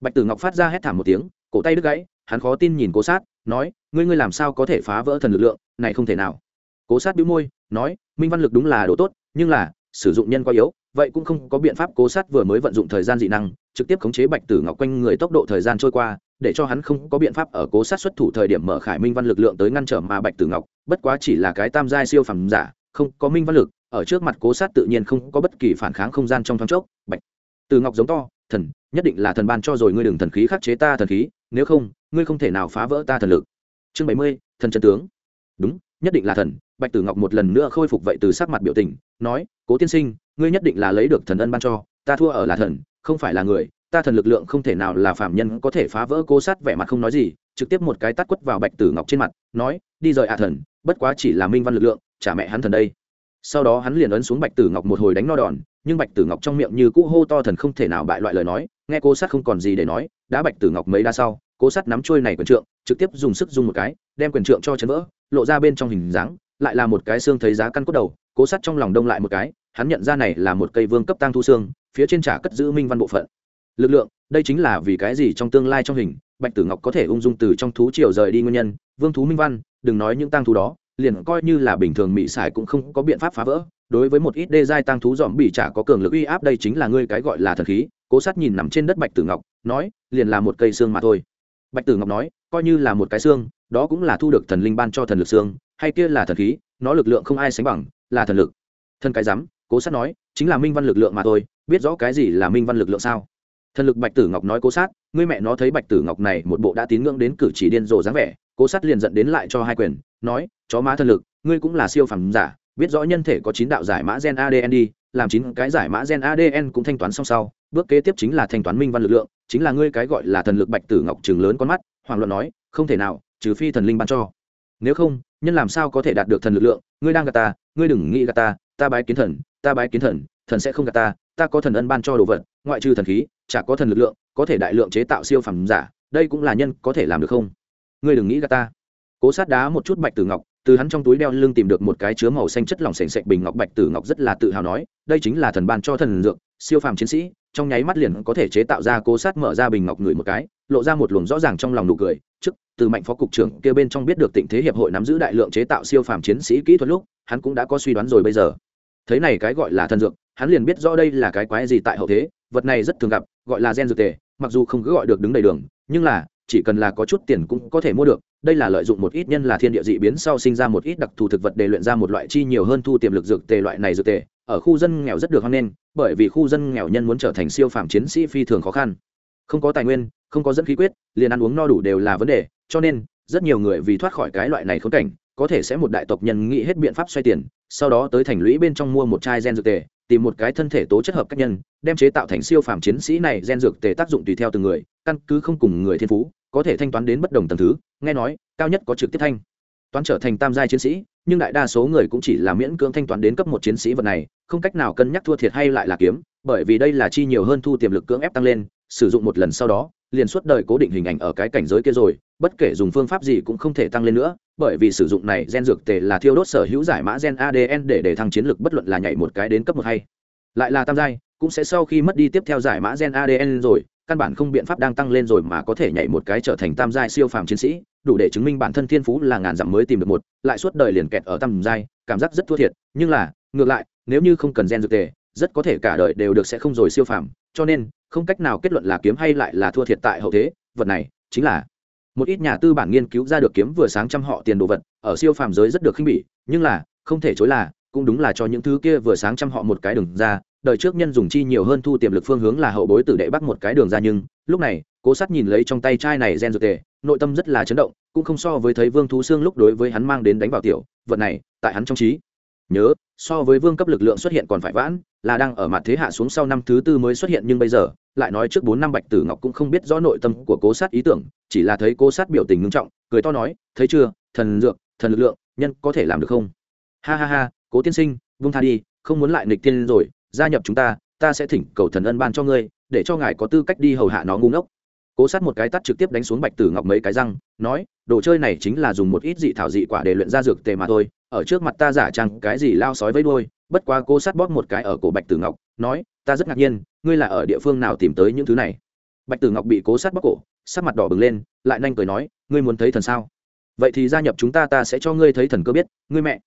Bạch tử ngọc phát ra hét thảm một tiếng, cổ tay đứt gãy hắn khó tin nhìn cố sát, nói, ngươi ngươi làm sao có thể phá vỡ thần lực lượng, này không thể nào. Cố sát bĩu môi, nói, minh văn lực đúng là đồ tốt, nhưng là, sử dụng nhân quá yếu, vậy cũng không có biện pháp. Cố sát vừa mới vận dụng thời gian dị năng, trực tiếp khống chế bạch tử ngọc quanh người tốc độ thời gian trôi qua, để cho hắn không có biện pháp ở cố sát xuất thủ thời điểm mở khải minh văn lực lượng tới ngăn trở mà bạch tử ngọc, bất quá chỉ là cái tam giai siêu phẩm giả, không có minh văn lực, ở trước mặt cố sát tự nhiên không có bất kỳ phản kháng không gian trong thoáng chốc. Bạch tử ngọc giống to, thần, nhất định là thần ban cho rồi, ngươi đừng thần khí khắc chế ta thần khí, nếu không ngươi không thể nào phá vỡ ta thần lực. Chương bảy mươi, thần chân tướng. Đúng, nhất định là thần. Bạch tử ngọc một lần nữa khôi phục vậy từ sắc mặt biểu tình, nói, cố tiên sinh, ngươi nhất định là lấy được thần ân ban cho. Ta thua ở là thần, không phải là người. Ta thần lực lượng không thể nào là phạm nhân có thể phá vỡ cố sát vẻ mặt không nói gì. Trực tiếp một cái tát quất vào bạch tử ngọc trên mặt, nói, đi rời ạ thần, bất quá chỉ là minh văn lực lượng, trả mẹ hắn thần đây. Sau đó hắn liền ấn xuống bạch tử ngọc một hồi đánh no đòn, nhưng bạch tử ngọc trong miệng như cũ hô to thần không thể nào bại loại lời nói, nghe cô sát không còn gì để nói đã bạch tử ngọc mấy đa sau cố sát nắm trôi này quyền trượng, trực tiếp dùng sức dùng một cái, đem quyền trượng cho chấn vỡ, lộ ra bên trong hình dáng, lại là một cái xương thấy giá căn cốt đầu, cố sát trong lòng đông lại một cái, hắn nhận ra này là một cây vương cấp tăng thu xương, phía trên trả cất giữ minh văn bộ phận. Lực lượng, đây chính là vì cái gì trong tương lai trong hình, bạch tử ngọc có thể ung dung từ trong thú triều rời đi nguyên nhân, vương thú minh văn, đừng nói những tăng thú đó, liền coi như là bình thường mỹ xài cũng không có biện pháp phá vỡ. Đối với một ít đê giai tăng thú dòm bị trả có cường lực uy áp, đây chính là ngươi cái gọi là thần khí, cố sát nhìn nằm trên đất bạch tử ngọc, nói, liền là một cây xương mà thôi bạch tử ngọc nói, coi như là một cái xương, đó cũng là thu được thần linh ban cho thần lực xương, hay kia là thần khí, nó lực lượng không ai sánh bằng, là thần lực. Thần cái rắm cố sát nói, chính là minh văn lực lượng mà thôi, biết rõ cái gì là minh văn lực lượng sao? Thần lực bạch tử ngọc nói cố sát, ngươi mẹ nó thấy bạch tử ngọc này một bộ đã tín ngưỡng đến cử chỉ điên rồ dáng vẻ, cố sát liền dẫn đến lại cho hai quyền, nói, chó má thần lực, ngươi cũng là siêu phẩm giả, biết rõ nhân thể có chín đạo giải mã gen adn đi, làm chín cái giải mã gen adn cũng thanh toán xong sau bước kế tiếp chính là thanh toán minh văn lực lượng, chính là ngươi cái gọi là thần lực bạch tử ngọc trường lớn con mắt, hoàng luận nói, không thể nào, trừ phi thần linh ban cho. Nếu không, nhân làm sao có thể đạt được thần lực lượng, ngươi đang gạt ta, ngươi đừng nghĩ gạt ta ta bái kiến thần, ta bái kiến thần thần sẽ không gạt ta ta có thần ân ban cho đồ vật, ngoại trừ thần khí, chả có thần lực lượng, có thể đại lượng chế tạo siêu phẩm giả, đây cũng là nhân có thể làm được không? Ngươi đừng nghĩ gạt ta. Cố sát đá một chút bạch tử ngọc, từ hắn trong túi đeo lưng tìm được một cái chứa màu xanh chất lỏng sền sệt bình ngọc bạch tử ngọc rất là tự hào nói, đây chính là thần ban cho thần dược, siêu phàm chiến sĩ trong nháy mắt liền có thể chế tạo ra cố sát mở ra bình ngọc người một cái, lộ ra một luồng rõ ràng trong lòng nụ cười. Trước, từ mạnh phó cục trưởng kia bên trong biết được tình thế hiệp hội nắm giữ đại lượng chế tạo siêu phàm chiến sĩ kỹ thuật lúc, hắn cũng đã có suy đoán rồi bây giờ. Thấy này cái gọi là thần dược, hắn liền biết rõ đây là cái quái gì tại hậu thế, vật này rất thường gặp, gọi là gen dược tề, mặc dù không cứ gọi được đứng đầy đường, nhưng là chỉ cần là có chút tiền cũng có thể mua được, đây là lợi dụng một ít nhân là thiên địa dị biến sau sinh ra một ít đặc thù thực vật để luyện ra một loại chi nhiều hơn thu tiềm lực dược tề loại này dược tề. Ở khu dân nghèo rất được hoan nghênh, bởi vì khu dân nghèo nhân muốn trở thành siêu phàm chiến sĩ phi thường khó khăn. Không có tài nguyên, không có dẫn khí quyết, liền ăn uống no đủ đều là vấn đề, cho nên, rất nhiều người vì thoát khỏi cái loại này khốn cảnh, có thể sẽ một đại tộc nhân nghĩ hết biện pháp xoay tiền, sau đó tới thành lũy bên trong mua một chai gen dược tề tìm một cái thân thể tố chất hợp các nhân, đem chế tạo thành siêu phàm chiến sĩ này gen dược tề tác dụng tùy theo từng người, căn cứ không cùng người thiên phú, có thể thanh toán đến bất đồng tầng thứ, nghe nói, cao nhất có trực tiếp thanh toán trở thành tam giai chiến sĩ, nhưng đại đa số người cũng chỉ là miễn cưỡng thanh toán đến cấp một chiến sĩ vật này, không cách nào cân nhắc thua thiệt hay lại là kiếm, bởi vì đây là chi nhiều hơn thu tiềm lực cưỡng ép tăng lên, sử dụng một lần sau đó liền suốt đời cố định hình ảnh ở cái cảnh giới kia rồi, bất kể dùng phương pháp gì cũng không thể tăng lên nữa, bởi vì sử dụng này gen dược tề là thiêu đốt sở hữu giải mã gen adn để để thăng chiến lược bất luận là nhảy một cái đến cấp một hay. Lại là tam giai, cũng sẽ sau khi mất đi tiếp theo giải mã gen adn rồi, căn bản không biện pháp đang tăng lên rồi mà có thể nhảy một cái trở thành tam giai siêu phàm chiến sĩ, đủ để chứng minh bản thân thiên phú là ngàn dặm mới tìm được một, lại suốt đời liền kẹt ở tam giai, cảm giác rất thua thiệt, nhưng là, ngược lại, nếu như không cần gen dược tề rất có thể cả đời đều được sẽ không rồi siêu phàm, cho nên, không cách nào kết luận là kiếm hay lại là thua thiệt tại hậu thế, vật này, chính là, một ít nhà tư bản nghiên cứu ra được kiếm vừa sáng trăm họ tiền đồ vật, ở siêu phàm giới rất được khinh bỉ, nhưng là, không thể chối là, cũng đúng là cho những thứ kia vừa sáng trăm họ một cái đường ra, đời trước nhân dùng chi nhiều hơn thu tiềm lực phương hướng là hậu bối tử đệ bắt một cái đường ra nhưng, lúc này, cố sát nhìn lấy trong tay chai này gen dược tề, nội tâm rất là chấn động, cũng không so với thấy vương thú xương lúc đối với hắn mang đến đánh vào tiểu, vật này, tại hắn trong trí. Nhớ so với vương cấp lực lượng xuất hiện còn phải vãn, là đang ở mặt thế hạ xuống sau năm thứ tư mới xuất hiện, nhưng bây giờ, lại nói trước bốn năm bạch tử ngọc cũng không biết rõ nội tâm của cố sát ý tưởng, chỉ là thấy cố sát biểu tình ngưng trọng, cười to nói, thấy chưa, thần dược, thần lực lượng, nhân có thể làm được không? Ha ha ha, cố tiên sinh vung tha đi, không muốn lại nịch tiên rồi, gia nhập chúng ta ta sẽ thỉnh cầu thần ân ban cho ngươi, để cho ngài có tư cách đi hầu hạ nó ngu ngốc cố sát một cái tắt trực tiếp đánh xuống bạch tử ngọc mấy cái răng, nói, đồ chơi này chính là dùng một ít dị thảo dị quả để luyện ra dược tề mà thôi, ở trước mặt ta giả trang cái gì lao sói với đôi bất quá cố sát bóp một cái ở cổ bạch tử ngọc, nói, ta rất ngạc nhiên, ngươi là ở địa phương nào tìm tới những thứ này? Bạch tử ngọc bị cố sát bóp cổ, sắc mặt đỏ bừng lên, lại nhanh cười nói, ngươi muốn thấy thần sao? Vậy thì gia nhập chúng ta ta sẽ cho ngươi thấy thần cơ biết, ngươi mẹ.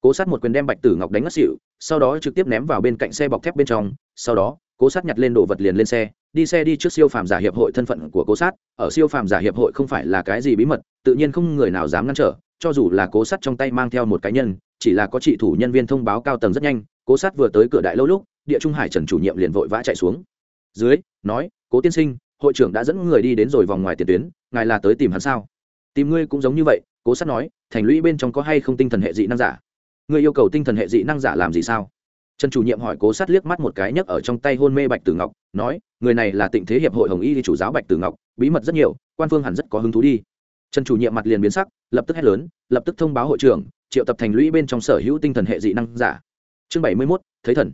Cố sát một quyền đem bạch tử ngọc đánh ngất xỉu, sau đó trực tiếp ném vào bên cạnh xe bọc thép bên trong, sau đó cố sát nhặt lên đồ vật liền lên xe, đi xe đi trước siêu phàm giả hiệp hội thân phận của cố sát. Ở siêu phàm giả hiệp hội không phải là cái gì bí mật, tự nhiên không người nào dám ngăn trở, cho dù là cố sát trong tay mang theo một cá nhân, chỉ là có trị thủ nhân viên thông báo cao tầng rất nhanh, cố sát vừa tới cửa đại lâu lúc, địa trung hải trần chủ nhiệm liền vội vã chạy xuống. Dưới, nói, cố tiên sinh, hội trưởng đã dẫn người đi đến rồi vòng ngoài tiền tuyến, ngài là tới tìm hắn sao? Tìm ngươi cũng giống như vậy, cố sát nói, thành lũy bên trong có hay không tinh thần hệ dị năng giả? Ngươi yêu cầu tinh thần hệ dị năng giả làm gì sao? Trần chủ nhiệm hỏi cố sát liếc mắt một cái nhấc ở trong tay hôn mê bạch tử ngọc, nói, người này là tịnh thế hiệp hội hồng y chủ giáo bạch tử ngọc, bí mật rất nhiều, quan phương hẳn rất có hứng thú đi. Trần chủ nhiệm mặt liền biến sắc, lập tức hét lớn, lập tức thông báo hội trưởng, triệu tập thành lũy bên trong sở hữu tinh thần hệ dị năng giả. Chương bảy mươi mốt thấy thần.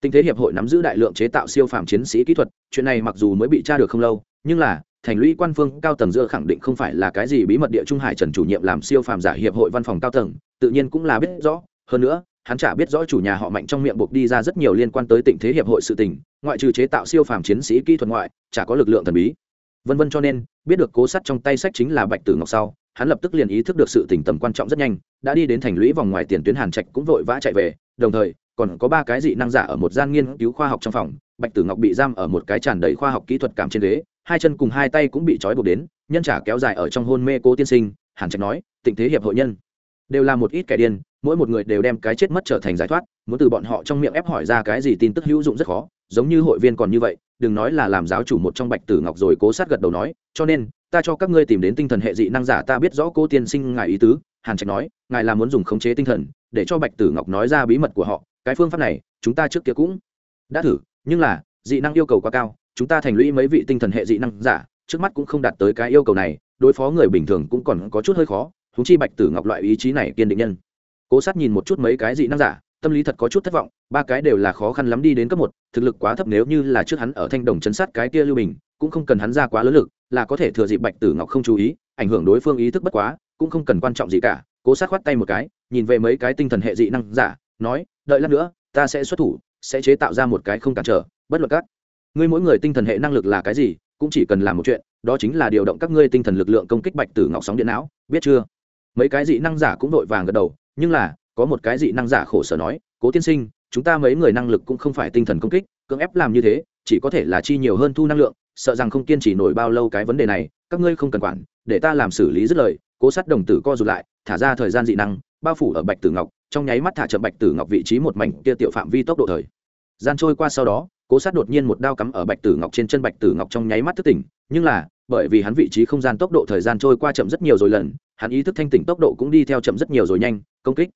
Tinh thế hiệp hội nắm giữ đại lượng chế tạo siêu phàm chiến sĩ kỹ thuật, chuyện này mặc dù mới bị tra được không lâu, nhưng là, thành lũy quan phương cao tầng giữa khẳng định không phải là cái gì bí mật địa trung hải trần chủ nhiệm làm siêu phàm giả hiệp hội văn phòng cao tầng, tự nhiên cũng là biết rõ. Hơn nữa hắn chả biết rõ chủ nhà họ mạnh trong miệng buộc đi ra rất nhiều liên quan tới tình thế hiệp hội sự tình, ngoại trừ chế tạo siêu phàm chiến sĩ kỹ thuật ngoại, chả có lực lượng thần bí. Vân vân cho nên, biết được cố sắt trong tay sách chính là bạch tử ngọc sau, hắn lập tức liền ý thức được sự tình tầm quan trọng rất nhanh, đã đi đến thành lũy vòng ngoài tiền tuyến hàn trạch cũng vội vã chạy về, đồng thời, còn có ba cái dị năng giả ở một gian nghiên cứu khoa học trong phòng, bạch tử ngọc bị giam ở một cái tràn đầy khoa học kỹ thuật cảm trên ghế, hai chân cùng hai tay cũng bị trói buộc đến, nhân trả kéo dài ở trong hôn mê cố tiên sinh, hàn trạch nói tình thế hiệp hội nhân, đều là một ít kẻ điên mỗi một người đều đem cái chết mất trở thành giải thoát, muốn từ bọn họ trong miệng ép hỏi ra cái gì tin tức hữu dụng rất khó, giống như hội viên còn như vậy, đừng nói là làm giáo chủ một trong bạch tử ngọc rồi cố sát gật đầu nói, cho nên, ta cho các ngươi tìm đến tinh thần hệ dị năng giả, ta biết rõ cô tiên sinh ngài ý tứ. Hàn trạch nói, ngài là muốn dùng khống chế tinh thần, để cho bạch tử ngọc nói ra bí mật của họ, cái phương pháp này, chúng ta trước kia cũng đã thử, nhưng là, dị năng yêu cầu quá cao, chúng ta thành lũy mấy vị tinh thần hệ dị năng giả, trước mắt cũng không đạt tới cái yêu cầu này, đối phó người bình thường cũng còn có chút hơi khó húng chi bạch tử ngọc loại ý chí này kiên định nhân cố sát nhìn một chút mấy cái dị năng giả, tâm lý thật có chút thất vọng, ba cái đều là khó khăn lắm đi đến cấp một, thực lực quá thấp nếu như là trước hắn ở thanh đồng chấn sát cái kia lưu bình, cũng không cần hắn ra quá lớn lực, là có thể thừa dịp bạch tử ngọc không chú ý, ảnh hưởng đối phương ý thức bất quá, cũng không cần quan trọng gì cả. Cố sát khoát tay một cái, nhìn về mấy cái tinh thần hệ dị năng giả, nói, đợi lát nữa, ta sẽ xuất thủ, sẽ chế tạo ra một cái không cản trở, bất luận các ngươi mỗi người tinh thần hệ năng lực là cái gì, cũng chỉ cần làm một chuyện, đó chính là điều động các ngươi tinh thần lực lượng công kích bạch tử ngọc sóng điện não, biết chưa? Mấy cái dị năng giả cũng vội vàng gật đầu nhưng là, có một cái dị năng giả khổ sở nói, cố tiên sinh, chúng ta mấy người năng lực cũng không phải tinh thần công kích, cưỡng ép làm như thế, chỉ có thể là chi nhiều hơn thu năng lượng, sợ rằng không kiên trì nổi bao lâu cái vấn đề này, các ngươi không cần quản, để ta làm xử lý dứt lời. Cố sát đồng tử co rụt lại, thả ra thời gian dị năng, bao phủ ở bạch tử ngọc, trong nháy mắt thả chậm bạch tử ngọc vị trí một mảnh kia tiểu phạm vi tốc độ thời gian trôi qua sau đó cố sát đột nhiên một đao cắm ở bạch tử ngọc trên chân bạch tử ngọc trong nháy mắt thức tỉnh, nhưng là, bởi vì hắn vị trí không gian tốc độ thời gian trôi qua chậm rất nhiều rồi lần, hắn ý thức thanh tỉnh tốc độ cũng đi theo chậm rất nhiều rồi nhanh, công kích.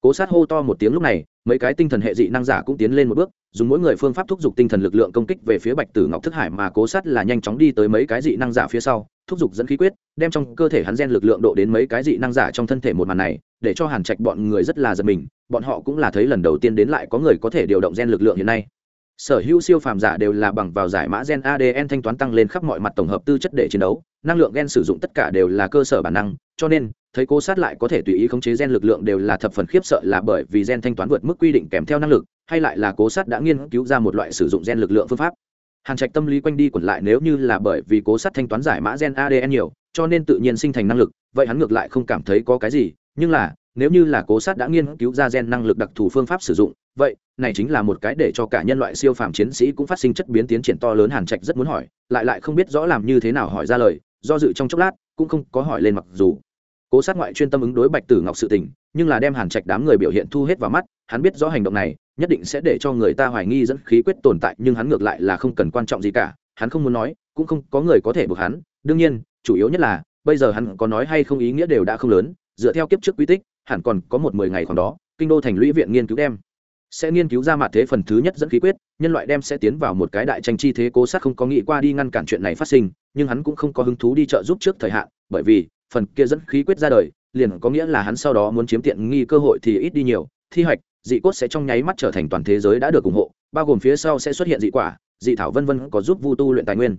Cố sát hô to một tiếng lúc này, mấy cái tinh thần hệ dị năng giả cũng tiến lên một bước, dùng mỗi người phương pháp thúc giục tinh thần lực lượng công kích về phía bạch tử ngọc thức hải mà cố sát là nhanh chóng đi tới mấy cái dị năng giả phía sau, thúc giục dẫn khí quyết, đem trong cơ thể hắn gen lực lượng độ đến mấy cái dị năng giả trong thân thể một màn này, để cho hàn trạch bọn người rất là giật mình, bọn họ cũng là thấy lần đầu tiên đến lại có người có thể điều động gen lực lượng hiện nay sở hữu siêu phàm giả đều là bằng vào giải mã gen adn thanh toán tăng lên khắp mọi mặt tổng hợp tư chất để chiến đấu, năng lượng gen sử dụng tất cả đều là cơ sở bản năng, cho nên, thấy cố sát lại có thể tùy ý khống chế gen lực lượng đều là thập phần khiếp sợ là bởi vì gen thanh toán vượt mức quy định kèm theo năng lực, hay lại là cố sát đã nghiên cứu ra một loại sử dụng gen lực lượng phương pháp. Hàn trạch tâm lý quanh đi quẩn lại nếu như là bởi vì cố sát thanh toán giải mã gen adn nhiều, cho nên tự nhiên sinh thành năng lực, vậy hắn ngược lại không cảm thấy có cái gì, nhưng là nếu như là cố sát đã nghiên cứu ra gen năng lực đặc thù phương pháp sử dụng, vậy, này chính là một cái để cho cả nhân loại siêu phàm chiến sĩ cũng phát sinh chất biến tiến triển to lớn hàn trạch rất muốn hỏi, lại lại không biết rõ làm như thế nào hỏi ra lời, do dự trong chốc lát, cũng không có hỏi lên mặc dù. Cố sát ngoại chuyên tâm ứng đối bạch tử ngọc sự tình, nhưng là đem hàn trạch đám người biểu hiện thu hết vào mắt, hắn biết rõ hành động này, nhất định sẽ để cho người ta hoài nghi dẫn khí quyết tồn tại, nhưng hắn ngược lại là không cần quan trọng gì cả, hắn không muốn nói, cũng không có người có thể buộc hắn. Đương nhiên, chủ yếu nhất là, bây giờ hắn có nói hay không ý nghĩa đều đã không lớn, dựa theo kiếp trước quy tích hẳn còn có một mười ngày khoảng đó, kinh đô thành lũy viện nghiên cứu đem. Sẽ nghiên cứu ra mặt thế phần thứ nhất dẫn khí quyết, nhân loại đem sẽ tiến vào một cái đại tranh chi thế cố sát không có nghĩ qua đi ngăn cản chuyện này phát sinh, nhưng hắn cũng không có hứng thú đi trợ giúp trước thời hạn, bởi vì, phần kia dẫn khí quyết ra đời, liền có nghĩa là hắn sau đó muốn chiếm tiện nghi cơ hội thì ít đi nhiều, thi hoạch, dị cốt sẽ trong nháy mắt trở thành toàn thế giới đã được ủng hộ, bao gồm phía sau sẽ xuất hiện dị quả, dị thảo vân vân có giúp vu tu luyện tài nguyên.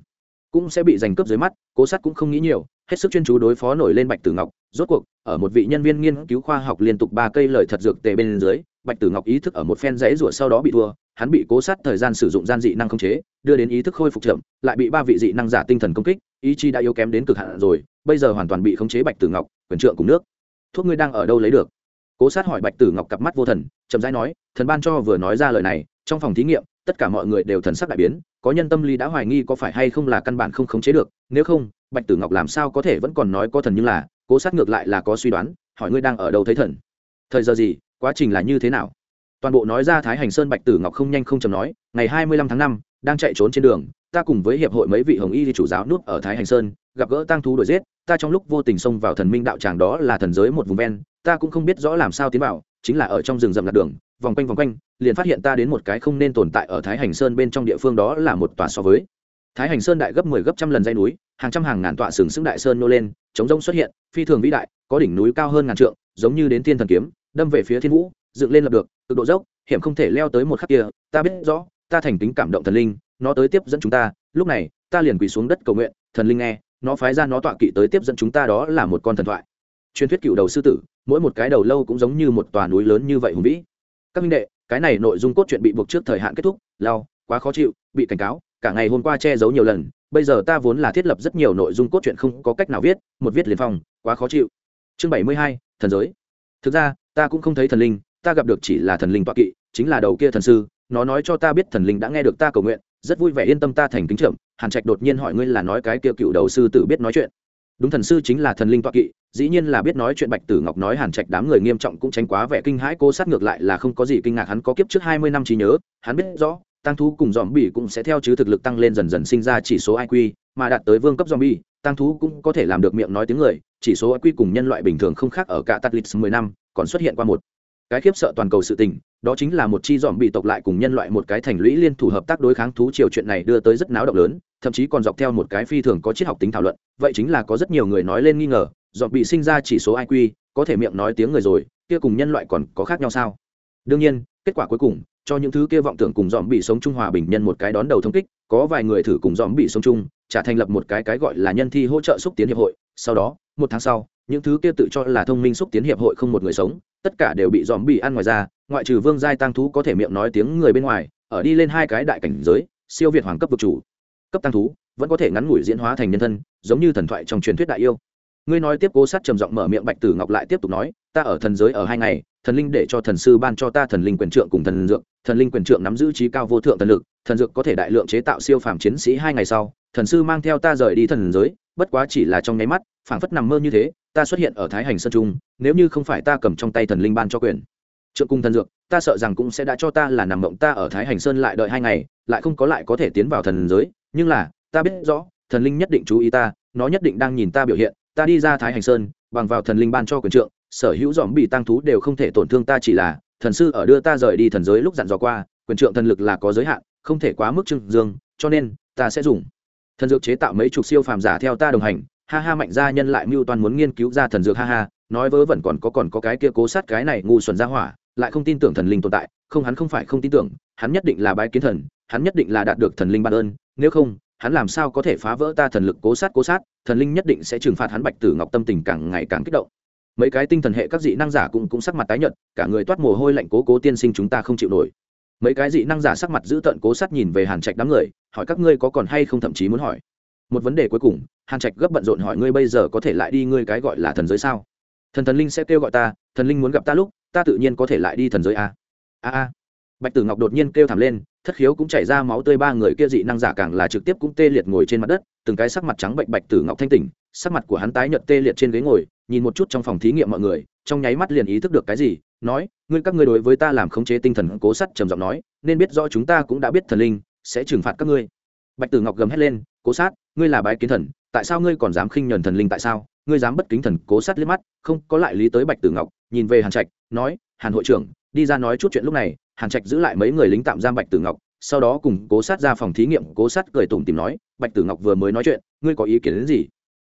Cũng sẽ bị giành cướp dưới mắt, cố sát cũng không nghĩ nhiều hết sức chuyên chú đối phó nổi lên bạch tử ngọc, rốt cuộc, ở một vị nhân viên nghiên cứu khoa học liên tục ba cây lời thật dược tề bên dưới, bạch tử ngọc ý thức ở một phen rẫy rủa sau đó bị thua, hắn bị cố sát thời gian sử dụng gian dị năng không chế, đưa đến ý thức khôi phục chậm, lại bị ba vị dị năng giả tinh thần công kích, ý chi đã yếu kém đến cực hạn rồi, bây giờ hoàn toàn bị khống chế bạch tử ngọc, quyền trượng cùng nước. Thuốc ngươi đang ở đâu lấy được? Cố sát hỏi bạch tử ngọc cặp mắt vô thần, chậm rãi nói, thần ban cho vừa nói ra lời này, trong phòng thí nghiệm, tất cả mọi người đều thần sắc đại biến, có nhân tâm lý đã hoài nghi có phải hay không là căn bản không khống chế được, nếu không bạch tử ngọc làm sao có thể vẫn còn nói có thần nhưng là, cố sát ngược lại là có suy đoán, hỏi ngươi đang ở đâu thấy thần. Thời giờ gì, quá trình là như thế nào? Toàn bộ nói ra thái hành sơn bạch tử ngọc không nhanh không chầm nói, ngày hai mươi lăm tháng năm, đang chạy trốn trên đường, ta cùng với hiệp hội mấy vị hồng y thì chủ giáo núp ở thái hành sơn, gặp gỡ tăng thú đuổi giết, ta trong lúc vô tình xông vào thần minh đạo tràng đó là thần giới một vùng ven, ta cũng không biết rõ làm sao tiến vào, chính là ở trong rừng rậm lạc đường, vòng quanh vòng quanh, liền phát hiện ta đến một cái không nên tồn tại ở thái hành sơn bên trong địa phương đó là một tòa so với thái hành sơn đại gấp mười 10 gấp trăm lần dây núi, hàng trăm hàng ngàn tọa sừng sững đại sơn nô lên, chống rông xuất hiện, phi thường vĩ đại, có đỉnh núi cao hơn ngàn trượng, giống như đến thiên thần kiếm, đâm về phía thiên vũ, dựng lên lập được, cực độ dốc, hiểm không thể leo tới một khắc kia, ta biết rõ, ta thành kính cảm động thần linh, nó tới tiếp dẫn chúng ta, lúc này, ta liền quỳ xuống đất cầu nguyện, thần linh nghe, nó phái ra nó tọa kỵ tới tiếp dẫn chúng ta đó là một con thần thoại. Truyền thuyết cựu đầu sư tử, mỗi một cái đầu lâu cũng giống như một tòa núi lớn như vậy hùng vĩ. Các minh đệ, cái này nội dung cốt truyện bị buộc trước thời hạn kết thúc, lao, quá khó chịu, bị cảnh cáo cả ngày hôm qua che giấu nhiều lần, bây giờ ta vốn là thiết lập rất nhiều nội dung cốt truyện không có cách nào viết, một viết liền phòng quá khó chịu. Chương bảy mươi hai, thần giới. Thực ra, ta cũng không thấy thần linh, ta gặp được chỉ là thần linh toạ kỵ, chính là đầu kia thần sư, nó nói cho ta biết thần linh đã nghe được ta cầu nguyện, rất vui vẻ yên tâm ta thành kính trưởng, hàn trạch đột nhiên hỏi ngươi là nói cái kia cựu đầu sư tử biết nói chuyện. Đúng thần sư chính là thần linh toạ kỵ, dĩ nhiên là biết nói chuyện bạch tử ngọc nói hàn trạch đám người nghiêm trọng cũng tránh quá vẻ kinh hãi, cô sát ngược lại là không có gì kinh ngạc, hắn có kiếp trước hai mươi năm trí nhớ, hắn biết rõ tăng thú cùng dòm bỉ cũng sẽ theo chứ thực lực tăng lên dần dần sinh ra chỉ số iq mà đạt tới vương cấp dòm bỉ tăng thú cũng có thể làm được miệng nói tiếng người, chỉ số iq cùng nhân loại bình thường không khác ở cả tắt lịch mười năm, còn xuất hiện qua một. Cái khiếp sợ toàn cầu sự tình, đó chính là một chi dòm bị tộc lại cùng nhân loại một cái thành lũy liên thủ hợp tác đối kháng thú triều chuyện này đưa tới rất náo động lớn, thậm chí còn dọc theo một cái phi thường có triết học tính thảo luận, vậy chính là có rất nhiều người nói lên nghi ngờ dòm bị sinh ra chỉ số iq có thể miệng nói tiếng người rồi, kia cùng nhân loại còn có khác nhau sao? Đương nhiên, kết quả cuối cùng cho những thứ kia vọng tưởng cùng dòm bị sống chung hòa bình nhân một cái đón đầu thông kích, có vài người thử cùng dòm bị sống chung trả thành lập một cái cái gọi là nhân thi hỗ trợ xúc tiến hiệp hội. Sau đó, một tháng sau, những thứ kia tự cho là thông minh xúc tiến hiệp hội không một người sống, tất cả đều bị dòm bị ăn ngoài ra, ngoại trừ vương giai tăng thú có thể miệng nói tiếng người bên ngoài, ở đi lên hai cái đại cảnh giới, siêu việt hoàng cấp vực chủ. Cấp tăng thú, vẫn có thể ngắn ngủi diễn hóa thành nhân thân, giống như thần thoại trong truyền thuyết đại yêu ngươi nói tiếp cố sát trầm giọng mở miệng bạch tử ngọc lại tiếp tục nói, ta ở thần giới ở hai ngày, thần linh để cho thần sư ban cho ta thần linh quyền trượng cùng thần dược, thần linh quyền trượng nắm giữ trí cao vô thượng thần lực, thần dược có thể đại lượng chế tạo siêu phàm chiến sĩ hai ngày sau, thần sư mang theo ta rời đi thần giới, bất quá chỉ là trong nháy mắt, phảng phất nằm mơ như thế, ta xuất hiện ở thái hành sơn trung, nếu như không phải ta cầm trong tay thần linh ban cho quyền, trượng cung thần dược, ta sợ rằng cũng sẽ đã cho ta là nằm mộng ta ở thái hành sơn lại đợi hai ngày, lại không có lại có thể tiến vào thần giới, nhưng là, ta biết rõ, thần linh nhất định chú ý ta, nó nhất định đang nhìn ta biểu hiện ta đi ra thái hành sơn, bằng vào thần linh ban cho quyền trượng, sở hữu dòm bị tăng thú đều không thể tổn thương ta chỉ là, thần sư ở đưa ta rời đi thần giới lúc dặn dò qua, quyền trượng thần lực là có giới hạn, không thể quá mức trưng dương, cho nên, ta sẽ dùng. Thần dược chế tạo mấy chục siêu phàm giả theo ta đồng hành, ha ha mạnh gia nhân lại mưu toàn muốn nghiên cứu ra thần dược, ha ha, nói vớ vẩn còn có còn có cái kia cố sát cái này ngu xuẩn ra hỏa, lại không tin tưởng thần linh tồn tại, không, hắn không phải không tin tưởng, hắn nhất định là bái kiến thần, hắn nhất định là đạt được thần linh ban ơn, nếu không hắn làm sao có thể phá vỡ ta thần lực cố sát cố sát, thần linh nhất định sẽ trừng phạt hắn bạch tử ngọc tâm tình càng ngày càng kích động. Mấy cái tinh thần hệ các dị năng giả cũng cũng sắc mặt tái nhợt, cả người toát mồ hôi lạnh cố cố tiên sinh chúng ta không chịu nổi. Mấy cái dị năng giả sắc mặt giữ tận cố sát nhìn về hàn trạch đám người, hỏi các ngươi có còn hay không thậm chí muốn hỏi. Một vấn đề cuối cùng, hàn trạch gấp bận rộn hỏi ngươi bây giờ có thể lại đi ngươi cái gọi là thần giới sao? Thần thần linh sẽ kêu gọi ta, thần linh muốn gặp ta lúc, ta tự nhiên có thể lại đi thần giới a a a bạch tử ngọc đột nhiên kêu thảm lên, thất khiếu cũng chảy ra máu tươi, ba người kia dị năng giả càng là trực tiếp cũng tê liệt ngồi trên mặt đất, từng cái sắc mặt trắng bệnh bạch tử ngọc thanh tỉnh, sắc mặt của hắn tái nhợt tê liệt trên ghế ngồi, nhìn một chút trong phòng thí nghiệm mọi người, trong nháy mắt liền ý thức được cái gì, nói, ngươi các ngươi đối với ta làm khống chế tinh thần cố sắt trầm giọng nói, nên biết rõ chúng ta cũng đã biết thần linh sẽ trừng phạt các ngươi. Bạch tử ngọc gầm hét lên, cố sát, ngươi là bái kiến thần, tại sao ngươi còn dám khinh nhẫn thần linh tại sao? Ngươi dám bất kính thần cố sát liếc mắt. Không, có lại lý tới bạch tử ngọc, nhìn về hàn trạch, nói, hàn hội trưởng đi ra nói chút chuyện lúc này, hàn trạch giữ lại mấy người lính tạm giam bạch tử ngọc, sau đó cùng cố sát ra phòng thí nghiệm, cố sát cười tủm tìm nói, bạch tử ngọc vừa mới nói chuyện, ngươi có ý kiến đến gì?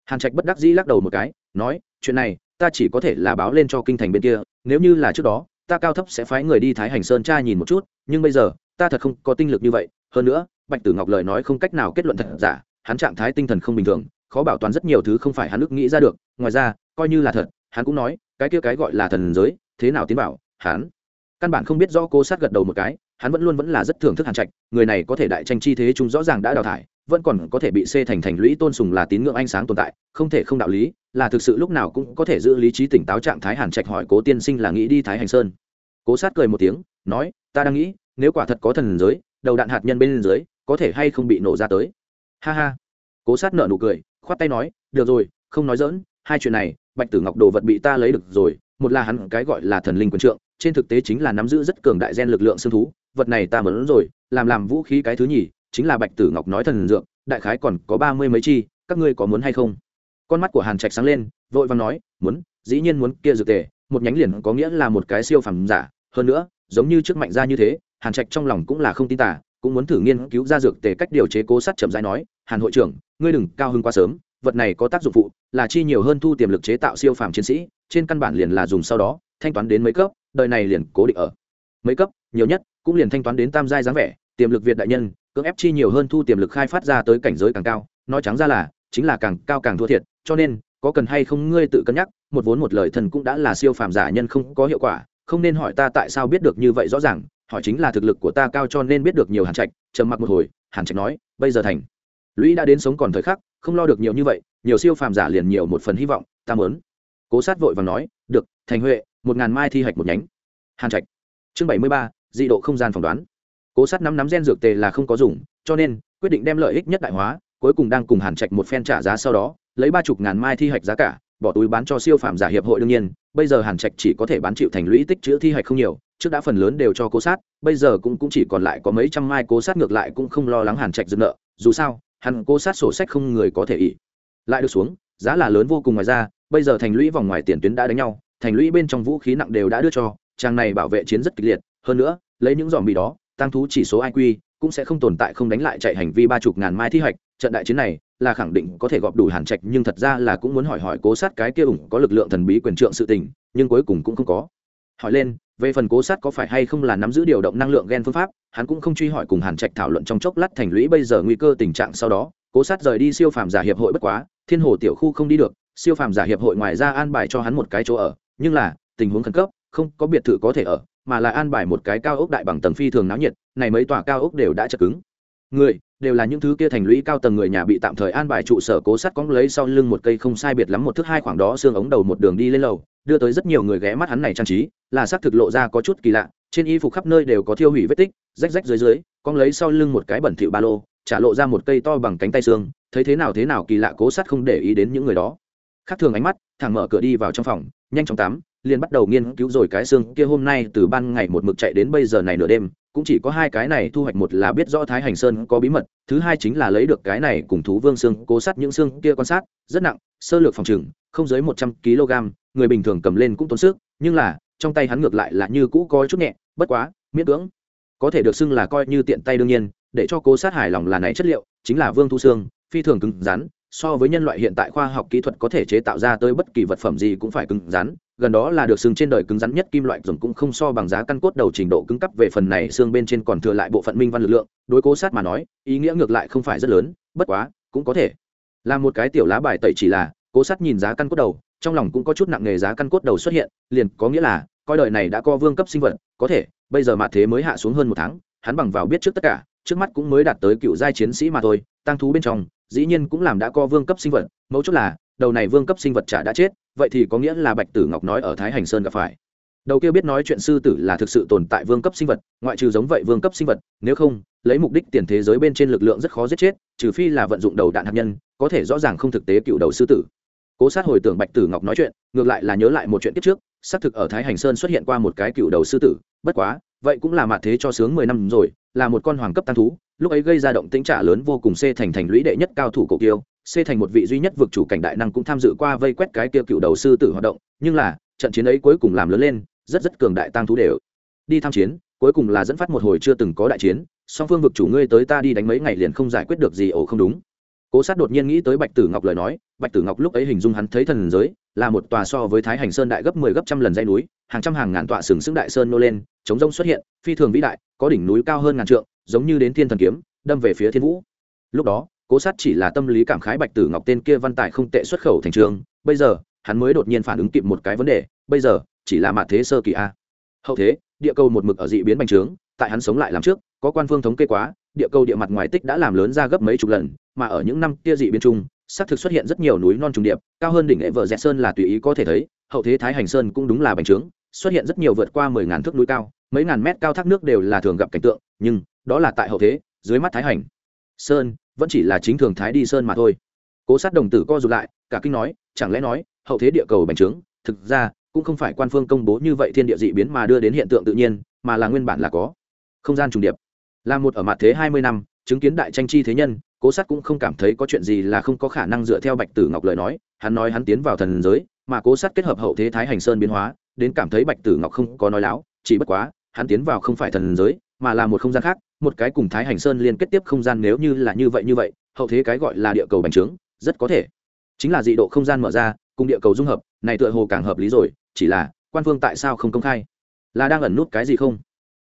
Hàn trạch bất đắc dĩ lắc đầu một cái, nói, chuyện này, ta chỉ có thể là báo lên cho kinh thành bên kia, nếu như là trước đó, ta cao thấp sẽ phái người đi thái hành sơn tra nhìn một chút, nhưng bây giờ, ta thật không có tinh lực như vậy, hơn nữa, bạch tử ngọc lời nói không cách nào kết luận thật giả, hắn trạng thái tinh thần không bình thường, khó bảo toàn rất nhiều thứ không phải hắn ức nghĩ ra được, ngoài ra, coi như là thật, hắn cũng nói, cái kia cái gọi là thần giới, thế nào tiến bảo, hắn căn bản không biết rõ cố sát gật đầu một cái, hắn vẫn luôn vẫn là rất thưởng thức hàn trạch, người này có thể đại tranh chi thế chúng rõ ràng đã đào thải, vẫn còn có thể bị xê thành thành lũy tôn sùng là tín ngưỡng ánh sáng tồn tại, không thể không đạo lý, là thực sự lúc nào cũng có thể giữ lý trí tỉnh táo trạng thái hàn trạch hỏi cố tiên sinh là nghĩ đi thái hành sơn. Cố sát cười một tiếng, nói, ta đang nghĩ, nếu quả thật có thần giới, đầu đạn hạt nhân bên dưới, có thể hay không bị nổ ra tới? Ha ha. Cố sát nợ nụ cười, khoát tay nói, được rồi, không nói dỡn hai chuyện này, bạch tử ngọc đồ vật bị ta lấy được rồi, một là hắn cái gọi là thần linh quân trượng trên thực tế chính là nắm giữ rất cường đại gen lực lượng xương thú, vật này ta mớn rồi, làm làm vũ khí cái thứ nhì, chính là bạch tử ngọc nói thần dược, đại khái còn có ba mươi mấy chi, các ngươi có muốn hay không? Con mắt của hàn trạch sáng lên, vội vàng nói, muốn, dĩ nhiên muốn, kia dược tề, một nhánh liền có nghĩa là một cái siêu phẩm giả, hơn nữa, giống như trước mạnh ra như thế, hàn trạch trong lòng cũng là không tin tả cũng muốn thử nghiên cứu ra dược tề cách điều chế cố sắt chậm rãi nói, hàn hội trưởng, ngươi đừng cao hơn quá sớm, vật này có tác dụng phụ, là chi nhiều hơn thu tiềm lực chế tạo siêu phàm chiến sĩ, trên căn bản liền là dùng sau đó, thanh toán đến mấy cấp đời này liền cố định ở. Mấy cấp, nhiều nhất, cũng liền thanh toán đến tam giai dáng vẻ, tiềm lực việt đại nhân, cưỡng ép chi nhiều hơn thu tiềm lực khai phát ra tới cảnh giới càng cao, nói trắng ra là, chính là càng cao càng thua thiệt, cho nên, có cần hay không ngươi tự cân nhắc, một vốn một lời thần cũng đã là siêu phàm giả nhân không có hiệu quả, không nên hỏi ta tại sao biết được như vậy rõ ràng, hỏi chính là thực lực của ta cao cho nên biết được nhiều hàn trạch, trầm mặc một hồi, hàn trạch nói, bây giờ thành. Lũy đã đến sống còn thời khắc, không lo được nhiều như vậy, nhiều siêu phàm giả liền nhiều một phần hy vọng, ta mớn cố sát vội và nói, được, thành huệ một ngàn mai thi hạch một nhánh. Hàn trạch. Chương bảy mươi ba dị độ không gian phỏng đoán. Cố sát nắm nắm gen dược tề là không có dùng cho nên quyết định đem lợi ích nhất đại hóa cuối cùng đang cùng hàn trạch một phen trả giá sau đó lấy ba chục ngàn mai thi hạch giá cả bỏ túi bán cho siêu phạm giả hiệp hội đương nhiên bây giờ hàn trạch chỉ có thể bán chịu thành lũy tích chữ thi hạch không nhiều trước đã phần lớn đều cho cố sát bây giờ cũng, cũng chỉ còn lại có mấy trăm mai cố sát ngược lại cũng không lo lắng hàn trạch dừng nợ dù sao hàn cố sát sổ sách không người có thể ỉ lại được xuống giá là lớn vô cùng ngoài ra bây giờ thành lũy vòng ngoài tiền tuyến đã đánh nhau thành lũy bên trong vũ khí nặng đều đã đưa cho trang này bảo vệ chiến rất kịch liệt, hơn nữa, lấy những dòm bị đó, tăng thú chỉ số iq cũng sẽ không tồn tại không đánh lại chạy hành vi ba chục ngàn mai thi hoạch, trận đại chiến này là khẳng định có thể gọp đủ hàn trạch nhưng thật ra là cũng muốn hỏi hỏi cố sát cái kia ủng có lực lượng thần bí quyền trượng sự tình, nhưng cuối cùng cũng không có. Hỏi lên, về phần cố sát có phải hay không là nắm giữ điều động năng lượng gen phương pháp, hắn cũng không truy hỏi cùng hàn trạch thảo luận trong chốc lát thành lũy bây giờ nguy cơ tình trạng sau đó, cố sát rời đi siêu phàm giả hiệp hội bất quá, thiên hồ tiểu khu không đi được, siêu phàm giả hiệp hội ngoài ra an bài cho hắn một cái chỗ ở nhưng là, tình huống khẩn cấp, không có biệt thự có thể ở, mà là an bài một cái cao ốc đại bằng tầng phi thường náo nhiệt, này mấy tòa cao ốc đều đã chật cứng. Người, đều là những thứ kia thành lũy cao tầng người nhà bị tạm thời an bài trụ sở cố sắt cóng lấy sau lưng một cây không sai biệt lắm một thước hai khoảng đó xương ống đầu một đường đi lên lầu, đưa tới rất nhiều người ghé mắt hắn này trang trí, là xác thực lộ ra có chút kỳ lạ, trên y phục khắp nơi đều có thiêu hủy vết tích, rách rách dưới dưới, cóng lấy sau lưng một cái bẩn thỉu ba lô trả lộ ra một cây to bằng cánh tay xương, thấy thế nào thế nào kỳ lạ cố sắt không để ý đến những người đó. Khác thường ánh mắt thẳng mở cửa đi vào trong phòng, nhanh chóng tắm, liền bắt đầu nghiên cứu rồi cái xương kia hôm nay từ ban ngày một mực chạy đến bây giờ này nửa đêm, cũng chỉ có hai cái này thu hoạch, một là biết rõ thái hành sơn có bí mật, thứ hai chính là lấy được cái này cùng thú vương xương, cố sát những xương kia quan sát, rất nặng, sơ lược phòng trừng không dưới một trăm kg, người bình thường cầm lên cũng tốn sức, nhưng là, trong tay hắn ngược lại là như cũ có chút nhẹ, bất quá, miễn cưỡng, có thể được xưng là coi như tiện tay đương nhiên, để cho cố sát hài lòng là này chất liệu, chính là vương thu xương, phi thường cứng rắn so với nhân loại hiện tại khoa học kỹ thuật có thể chế tạo ra tới bất kỳ vật phẩm gì cũng phải cứng rắn, gần đó là được xương trên đời cứng rắn nhất kim loại, dùng cũng không so bằng giá căn cốt đầu trình độ cứng cấp về phần này, xương bên trên còn thừa lại bộ phận minh văn lực lượng, đối cố sát mà nói, ý nghĩa ngược lại không phải rất lớn, bất quá, cũng có thể. Là một cái tiểu lá bài tẩy chỉ là, cố sát nhìn giá căn cốt đầu, trong lòng cũng có chút nặng nghề giá căn cốt đầu xuất hiện, liền có nghĩa là, coi đời này đã có vương cấp sinh vật, có thể, bây giờ mà thế mới hạ xuống hơn một tháng, hắn bằng vào biết trước tất cả, trước mắt cũng mới đạt tới cựu giai chiến sĩ mà thôi, tăng thú bên trong dĩ nhiên cũng làm đã có vương cấp sinh vật, mấu chốt là, đầu này vương cấp sinh vật chả đã chết, vậy thì có nghĩa là bạch tử ngọc nói ở thái hành sơn gặp phải. Đầu kia biết nói chuyện sư tử là thực sự tồn tại vương cấp sinh vật, ngoại trừ giống vậy vương cấp sinh vật, nếu không, lấy mục đích tiền thế giới bên trên lực lượng rất khó giết chết, trừ phi là vận dụng đầu đạn hạt nhân, có thể rõ ràng không thực tế cựu đầu sư tử. Cố sát hồi tưởng bạch tử ngọc nói chuyện, ngược lại là nhớ lại một chuyện tiếp trước, xác thực ở thái hành sơn xuất hiện qua một cái cựu đầu sư tử, bất quá, vậy cũng là mạ thế cho sướng mười năm rồi, là một con hoàng cấp tăng thú lúc ấy gây ra động tĩnh trả lớn vô cùng xê thành thành lũy đệ nhất cao thủ cổ kiêu. Xê thành một vị duy nhất vực chủ cảnh đại năng cũng tham dự qua vây quét cái kia cựu đầu sư tử hoạt động. Nhưng là, trận chiến ấy cuối cùng làm lớn lên, rất rất cường đại tăng thú đều. Đi tham chiến, cuối cùng là dẫn phát một hồi chưa từng có đại chiến. Song phương vực chủ ngươi tới ta đi đánh mấy ngày liền không giải quyết được gì ổ không đúng. Cố sát đột nhiên nghĩ tới bạch tử ngọc lời nói. Bạch tử ngọc lúc ấy hình dung hắn thấy thần giới là một tòa so với thái hành sơn đại gấp mười 10 gấp trăm lần dãy núi, hàng trăm hàng ngàn tọa sừng sững đại sơn nô lên, chống rông xuất hiện, phi thường vĩ đại, có đỉnh núi cao hơn ngàn trượng, giống như đến thiên thần kiếm, đâm về phía thiên vũ lúc đó, cố sát chỉ là tâm lý cảm khái bạch tử ngọc tên kia văn tài không tệ xuất khẩu thành trường, bây giờ, hắn mới đột nhiên phản ứng kịp một cái vấn đề, bây giờ, chỉ là mạ thế sơ kỳ a hậu thế, địa cầu một mực ở dị biến bành trướng, tại hắn sống lại làm trước, có quan phương thống kê quá, địa cầu địa mặt ngoài tích đã làm lớn ra gấp mấy chục lần, mà ở những năm kia dị biến chung xác thực xuất hiện rất nhiều núi non trùng điệp, cao hơn đỉnh lệ vợ dẹt sơn là tùy ý có thể thấy, hậu thế thái hành sơn cũng đúng là bành trướng, xuất hiện rất nhiều vượt qua mười ngàn thước núi cao, mấy ngàn mét cao thác nước đều là thường gặp cảnh tượng, nhưng đó là tại hậu thế, dưới mắt thái hành sơn vẫn chỉ là chính thường thái đi sơn mà thôi. Cố sát đồng tử co rụt lại, cả kinh nói, chẳng lẽ nói, hậu thế địa cầu bành trướng, thực ra cũng không phải quan phương công bố như vậy thiên địa dị biến mà đưa đến hiện tượng tự nhiên, mà là nguyên bản là có không gian trùng điệp. Là một ở mặt thế hai mươi năm chứng kiến đại tranh chi thế nhân, cố sát cũng không cảm thấy có chuyện gì là không có khả năng dựa theo bạch tử ngọc lời nói, hắn nói hắn tiến vào thần giới, mà cố sát kết hợp hậu thế thái hành sơn biến hóa, đến cảm thấy bạch tử ngọc không có nói láo, chỉ bất quá, hắn tiến vào không phải thần giới, mà là một không gian khác, một cái cùng thái hành sơn liên kết tiếp không gian nếu như là như vậy như vậy, hậu thế cái gọi là địa cầu bành trướng, rất có thể. Chính là dị độ không gian mở ra, cùng địa cầu dung hợp, này tựa hồ càng hợp lý rồi, chỉ là, quan phương tại sao không công khai? Là đang ẩn nút cái gì không?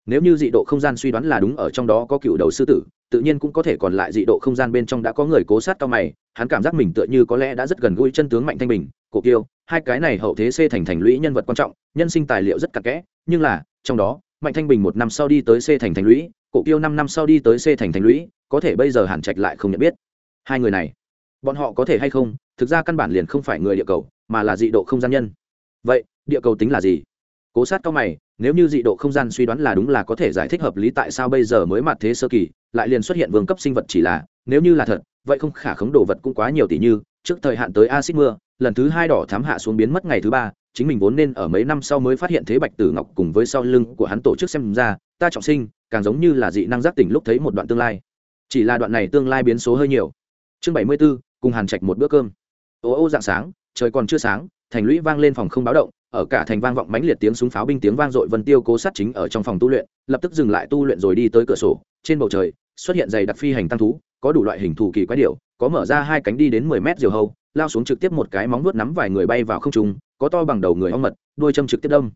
Nếu như dị độ không gian suy đoán là đúng ở trong đó có cựu đầu sư tử tự nhiên cũng có thể còn lại dị độ không gian bên trong đã có người cố sát cao mày, hắn cảm giác mình tựa như có lẽ đã rất gần gũi chân tướng mạnh thanh bình, cổ kiêu, hai cái này hậu thế xê thành thành lũy nhân vật quan trọng, nhân sinh tài liệu rất cặn kẽ, nhưng là, trong đó, mạnh thanh bình một năm sau đi tới xê thành thành lũy, cổ kiêu năm năm sau đi tới xê thành thành lũy, có thể bây giờ hàn trạch lại không nhận biết. Hai người này, bọn họ có thể hay không? Thực ra căn bản liền không phải người địa cầu, mà là dị độ không gian nhân. Vậy, địa cầu tính là gì? Cố sát cao mày, nếu như dị độ không gian suy đoán là đúng là có thể giải thích hợp lý tại sao bây giờ mới mặt thế sơ kỳ lại liền xuất hiện vương cấp sinh vật chỉ là nếu như là thật vậy không khả khống đồ vật cũng quá nhiều tỷ như trước thời hạn tới acid mưa lần thứ hai đỏ thám hạ xuống biến mất ngày thứ ba chính mình vốn nên ở mấy năm sau mới phát hiện thế bạch tử ngọc cùng với sau lưng của hắn tổ chức xem ra ta trọng sinh càng giống như là dị năng giác tỉnh lúc thấy một đoạn tương lai. Chỉ là đoạn này tương lai biến số hơi nhiều. Chương bảy mươi 74, cùng hàn trạch một bữa cơm. Ô ô dạng sáng trời còn chưa sáng thành lũy vang lên phòng không báo động ở cả thành vang vọng mãnh liệt tiếng súng pháo binh tiếng vang dội vân tiêu cố sát chính ở trong phòng tu luyện lập tức dừng lại tu luyện rồi đi tới cửa sổ trên bầu trời xuất hiện dày đặc phi hành tăng thú, có đủ loại hình thù kỳ quái điệu có mở ra hai cánh đi đến mười mét diều hâu, lao xuống trực tiếp một cái móng vuốt nắm vài người bay vào không trung, có to bằng đầu người ong mật, đuôi châm trực tiếp đông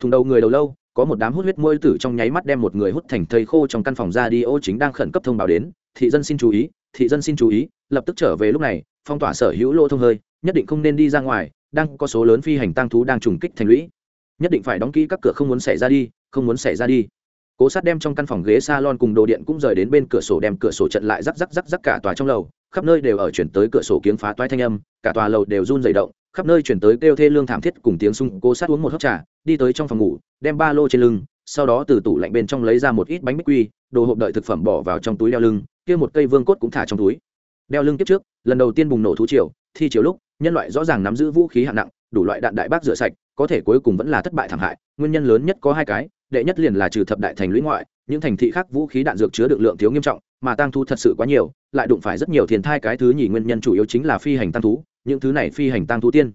thùng đầu người đầu lâu, có một đám hút huyết môi tử trong nháy mắt đem một người hút thành thây khô trong căn phòng ra đi, ô chính đang khẩn cấp thông báo đến, thị dân xin chú ý, thị dân xin chú ý, lập tức trở về lúc này, phong tỏa sở hữu lô thông hơi, nhất định không nên đi ra ngoài, đang có số lớn phi hành tăng thú đang trùng kích thành lũy. Nhất định phải đóng kỹ các cửa không muốn xảy ra đi, không muốn xảy ra đi cố sát đem trong căn phòng ghế salon cùng đồ điện cũng rời đến bên cửa sổ đem cửa sổ trận lại rắc rắc rắc rắc cả tòa trong lầu, khắp nơi đều ở chuyển tới cửa sổ kiếng phá toái thanh âm, cả tòa lầu đều run dày động, khắp nơi chuyển tới kêu thê lương thảm thiết cùng tiếng sung cố sát uống một hớp trà, đi tới trong phòng ngủ, đem ba lô trên lưng, sau đó từ tủ lạnh bên trong lấy ra một ít bánh bích quy, đồ hộp đợi thực phẩm bỏ vào trong túi đeo lưng, kia một cây vương cốt cũng thả trong túi. Đeo lưng tiếp trước, lần đầu tiên bùng nổ thú triều, thi chiều lúc, nhân loại rõ ràng nắm giữ vũ khí hạng nặng, đủ loại đạn đại bác rửa sạch, có thể cuối cùng vẫn là thất bại thảm hại, nguyên nhân lớn nhất có hai cái đệ nhất liền là trừ thập đại thành lũy ngoại, những thành thị khác vũ khí đạn dược chứa được lượng thiếu nghiêm trọng, mà tăng thu thật sự quá nhiều, lại đụng phải rất nhiều thiền thai cái thứ nhì nguyên nhân chủ yếu chính là phi hành tăng thú, những thứ này phi hành tăng thú tiên.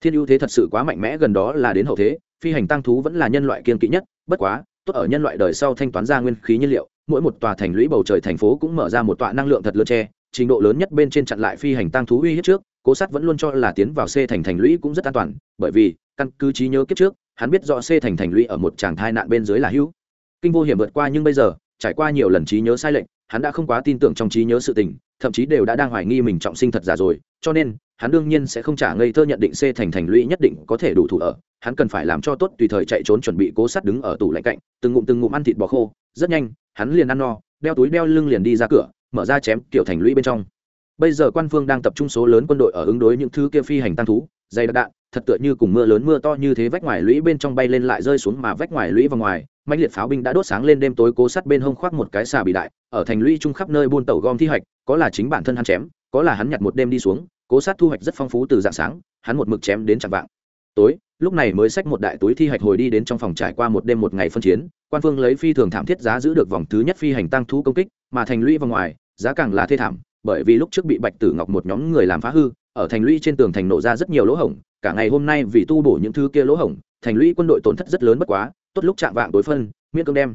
Thiên ưu thế thật sự quá mạnh mẽ gần đó là đến hậu thế, phi hành tăng thú vẫn là nhân loại kiên kỵ nhất, bất quá, tốt ở nhân loại đời sau thanh toán ra nguyên khí nhiên liệu, mỗi một tòa thành lũy bầu trời thành phố cũng mở ra một tọa năng lượng thật lớn tre trình độ lớn nhất bên trên chặn lại phi hành tăng thú uy hiếp trước, cố sát vẫn luôn cho là tiến vào c thành thành lũy cũng rất an toàn, bởi vì, căn cứ trí nhớ kiếp trước hắn biết rõ c thành thành lũy ở một tràng thai nạn bên dưới là hữu. Kinh vô hiểm vượt qua nhưng bây giờ, trải qua nhiều lần trí nhớ sai lệch, hắn đã không quá tin tưởng trong trí nhớ sự tình, thậm chí đều đã đang hoài nghi mình trọng sinh thật giả rồi, cho nên, hắn đương nhiên sẽ không trả ngây thơ nhận định c thành thành lũy nhất định có thể đủ thủ ở, hắn cần phải làm cho tốt tùy thời chạy trốn chuẩn bị cố sát đứng ở tủ lạnh cạnh, từng ngụm từng ngụm ăn thịt bò khô, rất nhanh, hắn liền ăn no, đeo túi đeo lưng liền đi ra cửa, mở ra chém kiểu thành lũy bên trong. Bây giờ quan phương đang tập trung số lớn quân đội ở ứng đối những thứ kia phi hành tăng thú dày đặc đạn, thật tựa như cùng mưa lớn mưa to như thế vách ngoài lũy bên trong bay lên lại rơi xuống mà vách ngoài lũy vào ngoài mạnh liệt pháo binh đã đốt sáng lên đêm tối cố sắt bên hông khoác một cái xà bị đại, ở thành lũy chung khắp nơi buôn tàu gom thi hoạch, có là chính bản thân hắn chém, có là hắn nhặt một đêm đi xuống, cố sát thu hoạch rất phong phú từ dạng sáng, hắn một mực chém đến chặng vạng. Tối, lúc này mới xách một đại túi thi hạch hồi đi đến trong phòng trải qua một đêm một ngày phân chiến, quan phương lấy phi thường thảm thiết giá giữ được vòng thứ nhất phi hành tăng thú công kích, mà thành lũy vào ngoài, giá càng là thê thảm, bởi vì lúc trước bị bạch tử ngọc một nhóm người làm phá hư ở thành lũy trên tường thành nổ ra rất nhiều lỗ hổng, cả ngày hôm nay vì tu bổ những thứ kia lỗ hổng, thành lũy quân đội tổn thất rất lớn bất quá, tốt lúc chạm vạng tối phân, miễn cương đem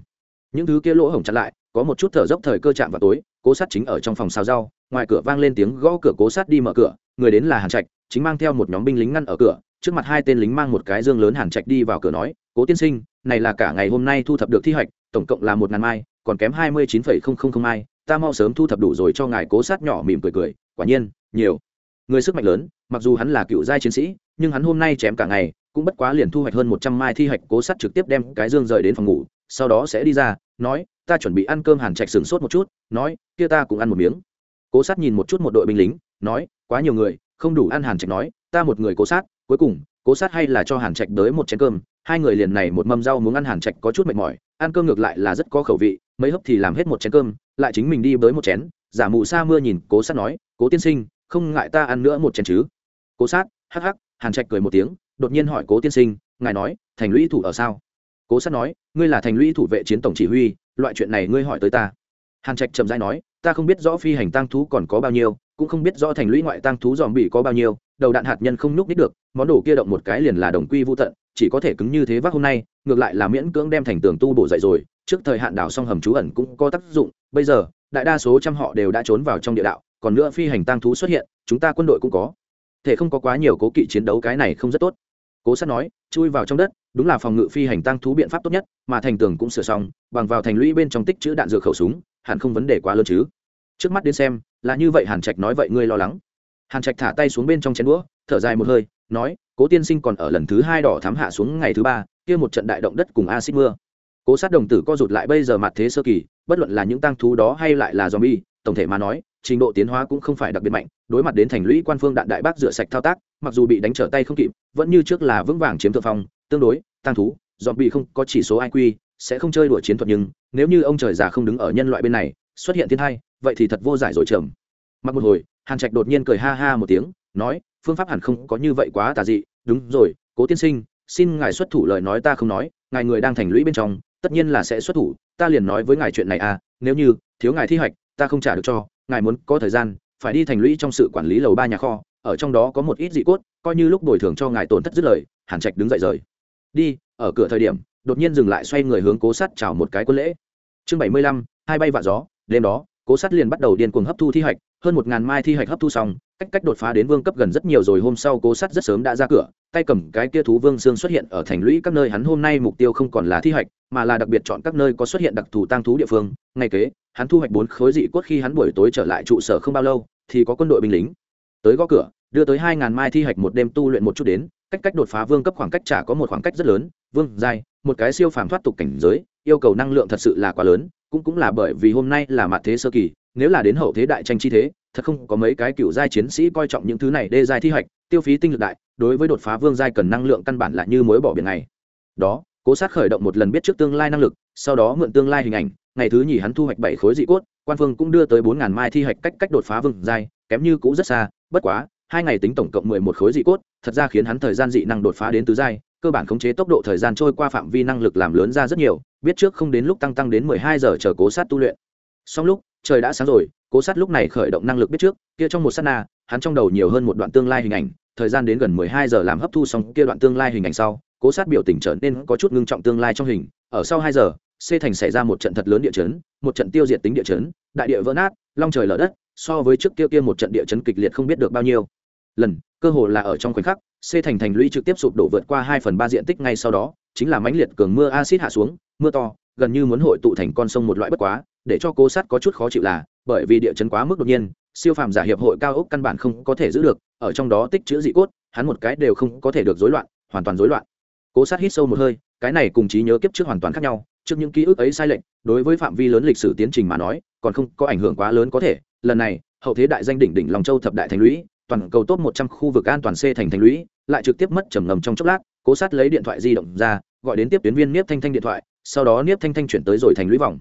những thứ kia lỗ hổng chặn lại, có một chút thở dốc thời cơ chạm vào tối, cố sát chính ở trong phòng xào rau, ngoài cửa vang lên tiếng gõ cửa cố sát đi mở cửa, người đến là hàn trạch, chính mang theo một nhóm binh lính ngăn ở cửa, trước mặt hai tên lính mang một cái dương lớn hàn trạch đi vào cửa nói, cố tiên sinh, này là cả ngày hôm nay thu thập được thi hoạch, tổng cộng là một ngàn mai, còn kém hai mươi chín phẩy không không không mai, ta mau sớm thu thập đủ rồi cho ngài cố sát nhỏ mỉm cười cười, quả nhiên, nhiều người sức mạnh lớn, mặc dù hắn là cựu giai chiến sĩ, nhưng hắn hôm nay chém cả ngày, cũng bất quá liền thu hoạch hơn một trăm mai thi hoạch cố sát trực tiếp đem cái dương rời đến phòng ngủ, sau đó sẽ đi ra, nói, ta chuẩn bị ăn cơm hàn trạch sừng sốt một chút, nói, kia ta cũng ăn một miếng. Cố sát nhìn một chút một đội binh lính, nói, quá nhiều người, không đủ ăn hàn trạch nói, ta một người cố sát cuối cùng, cố sát hay là cho hàn trạch tới một chén cơm, hai người liền này một mâm rau muốn ăn hàn trạch có chút mệt mỏi, ăn cơm ngược lại là rất có khẩu vị, mấy hấp thì làm hết một chén cơm, lại chính mình đi với một chén. Giả mù sa mưa nhìn cố sát nói, cố tiên sinh không ngại ta ăn nữa một chén chứ? Cố sát, hắc hắc, hàn trạch cười một tiếng, đột nhiên hỏi cố tiên sinh, ngài nói, thành lũy thủ ở sao? Cố sát nói, ngươi là thành lũy thủ vệ chiến tổng chỉ huy, loại chuyện này ngươi hỏi tới ta. Hàn trạch chậm rãi nói, ta không biết rõ phi hành tăng thú còn có bao nhiêu, cũng không biết rõ thành lũy ngoại tăng thú dòm bị có bao nhiêu, đầu đạn hạt nhân không nhúc nít được, món đồ kia động một cái liền là đồng quy vô tận, chỉ có thể cứng như thế vác hôm nay, ngược lại là miễn cưỡng đem thành tường tu bổ dậy rồi, trước thời hạn đảo song hầm trú ẩn cũng có tác dụng, bây giờ, đại đa số trăm họ đều đã trốn vào trong địa đạo còn nữa phi hành tăng thú xuất hiện, chúng ta quân đội cũng có. Thể không có quá nhiều cố kỵ chiến đấu cái này không rất tốt. Cố sát nói, chui vào trong đất, đúng là phòng ngự phi hành tăng thú biện pháp tốt nhất, mà thành tường cũng sửa xong, bằng vào thành lũy bên trong tích chữ đạn dược khẩu súng, hẳn không vấn đề quá lớn chứ. Trước mắt đến xem, là như vậy hàn trạch nói vậy ngươi lo lắng. Hàn trạch thả tay xuống bên trong chén đũa, thở dài một hơi, nói, cố tiên sinh còn ở lần thứ hai đỏ thám hạ xuống ngày thứ ba, kia một trận đại động đất cùng acid mưa. Cố sát đồng tử co rụt lại bây giờ mặt thế sơ kỳ, bất luận là những tăng thú đó hay lại là zombie, tổng thể mà nói trình độ tiến hóa cũng không phải đặc biệt mạnh, đối mặt đến thành lũy quan phương đạn đại bác rửa sạch thao tác, mặc dù bị đánh trở tay không kịp, vẫn như trước là vững vàng chiếm thượng phong, tương đối, tăng thú, dọn bị không có chỉ số iq sẽ không chơi đùa chiến thuật nhưng, nếu như ông trời già không đứng ở nhân loại bên này, xuất hiện thiên hai vậy thì thật vô giải rồi trầm mặc một hồi, hàn trạch đột nhiên cười ha ha một tiếng, nói, phương pháp hẳn không có như vậy quá tà dị, đúng rồi, cố tiên sinh, xin ngài xuất thủ lời nói ta không nói, ngài người đang thành lũy bên trong, tất nhiên là sẽ xuất thủ, ta liền nói với ngài chuyện này à nếu như, thiếu ngài thi hoạch ta không trả được cho, ngài muốn có thời gian, phải đi thành lũy trong sự quản lý lầu ba nhà kho, ở trong đó có một ít dị cốt, coi như lúc bồi thường cho ngài tổn thất dứt lời, hàn trạch đứng dậy rời. Đi, ở cửa thời điểm, đột nhiên dừng lại xoay người hướng cố sắt chào một cái quân lễ. Chương bảy mươi lăm, hai bay vạ gió, đêm đó, cố sắt liền bắt đầu điên cuồng hấp thu thi hạch, hơn một ngàn mai thi hạch hấp thu xong, cách cách đột phá đến vương cấp gần rất nhiều rồi, hôm sau cố sắt rất sớm đã ra cửa, tay cầm cái kia thú vương xương xuất hiện ở thành lũy các nơi, hắn hôm nay mục tiêu không còn là thi hạch, mà là đặc biệt chọn các nơi có xuất hiện đặc thù tăng thú địa phương, ngay kế hắn thu hoạch bốn khối dị cốt khi hắn buổi tối trở lại trụ sở không bao lâu, thì có quân đội binh lính tới gõ cửa, đưa tới hai ngàn mai thi hạch một đêm tu luyện một chút đến, cách cách đột phá vương cấp khoảng cách trả có một khoảng cách rất lớn, vương dài một cái siêu phàm thoát tục cảnh giới, yêu cầu năng lượng thật sự là quá lớn, cũng cũng là bởi vì hôm nay là mặt thế sơ kỳ, nếu là đến hậu thế đại tranh chi thế, thật không có mấy cái cựu giai chiến sĩ coi trọng những thứ này đê giai thi hoạch tiêu phí tinh lực đại, đối với đột phá vương giai cần năng lượng căn bản là như mối bỏ biển này. Đó, cố sát khởi động một lần biết trước tương lai năng lực, sau đó mượn tương lai hình ảnh ngày thứ nhì hắn thu hoạch bảy khối dị cốt, quan phương cũng đưa tới bốn ngàn mai thi hoạch cách cách đột phá vương giai, kém như cũ rất xa, bất quá, hai ngày tính tổng cộng mười một khối dị cốt, thật ra khiến hắn thời gian dị năng đột phá đến tứ giai, cơ bản khống chế tốc độ thời gian trôi qua phạm vi năng lực làm lớn ra rất nhiều, biết trước không đến lúc tăng tăng đến mười hai giờ chờ cố sát tu luyện. Song lúc, trời đã sáng rồi, cố sát lúc này khởi động năng lực biết trước, kia trong một s á t na, hắn trong đầu nhiều hơn một đoạn tương lai hình ảnh, thời gian đến gần mười hai giờ làm hấp thu xong kia đoạn tương lai hình ảnh sau, cố sát biểu tình trở nên có chút ngưng trọng tương lai trong hình, ở sau hai giờ xê thành xảy ra một trận thật lớn địa chấn, một trận tiêu diệt tính địa chấn, đại địa vỡ nát, long trời lở đất, so với trước kia kia một trận địa chấn kịch liệt không biết được bao nhiêu. Lần, cơ hồ là ở trong khoảnh khắc xê thành thành lũy trực tiếp sụp đổ vượt qua hai phần ba diện tích ngay sau đó, chính là mãnh liệt cường mưa acid hạ xuống, mưa to, gần như muốn hội tụ thành con sông một loại bất quá, để cho cố sát có chút khó chịu là, bởi vì địa chấn quá mức đột nhiên, siêu phàm giả hiệp hội cao ốc căn bản không có thể giữ được, ở trong đó tích chữ dị cốt, hắn một cái đều không có thể được rối loạn, hoàn toàn rối loạn. Cố sát hít sâu một hơi, cái này cùng trí nhớ kiếp trước hoàn toàn khác nhau trước những ký ức ấy sai lệch, đối với phạm vi lớn lịch sử tiến trình mà nói, còn không có ảnh hưởng quá lớn có thể. Lần này, hậu thế đại danh đỉnh đỉnh lòng châu thập đại thành lũy, toàn cầu top một trăm khu vực an toàn c thành thành lũy, lại trực tiếp mất trầm ngầm trong chốc lát, cố sát lấy điện thoại di động ra, gọi đến tiếp tuyến viên niếp thanh thanh điện thoại, sau đó niếp thanh thanh chuyển tới rồi thành lũy vòng.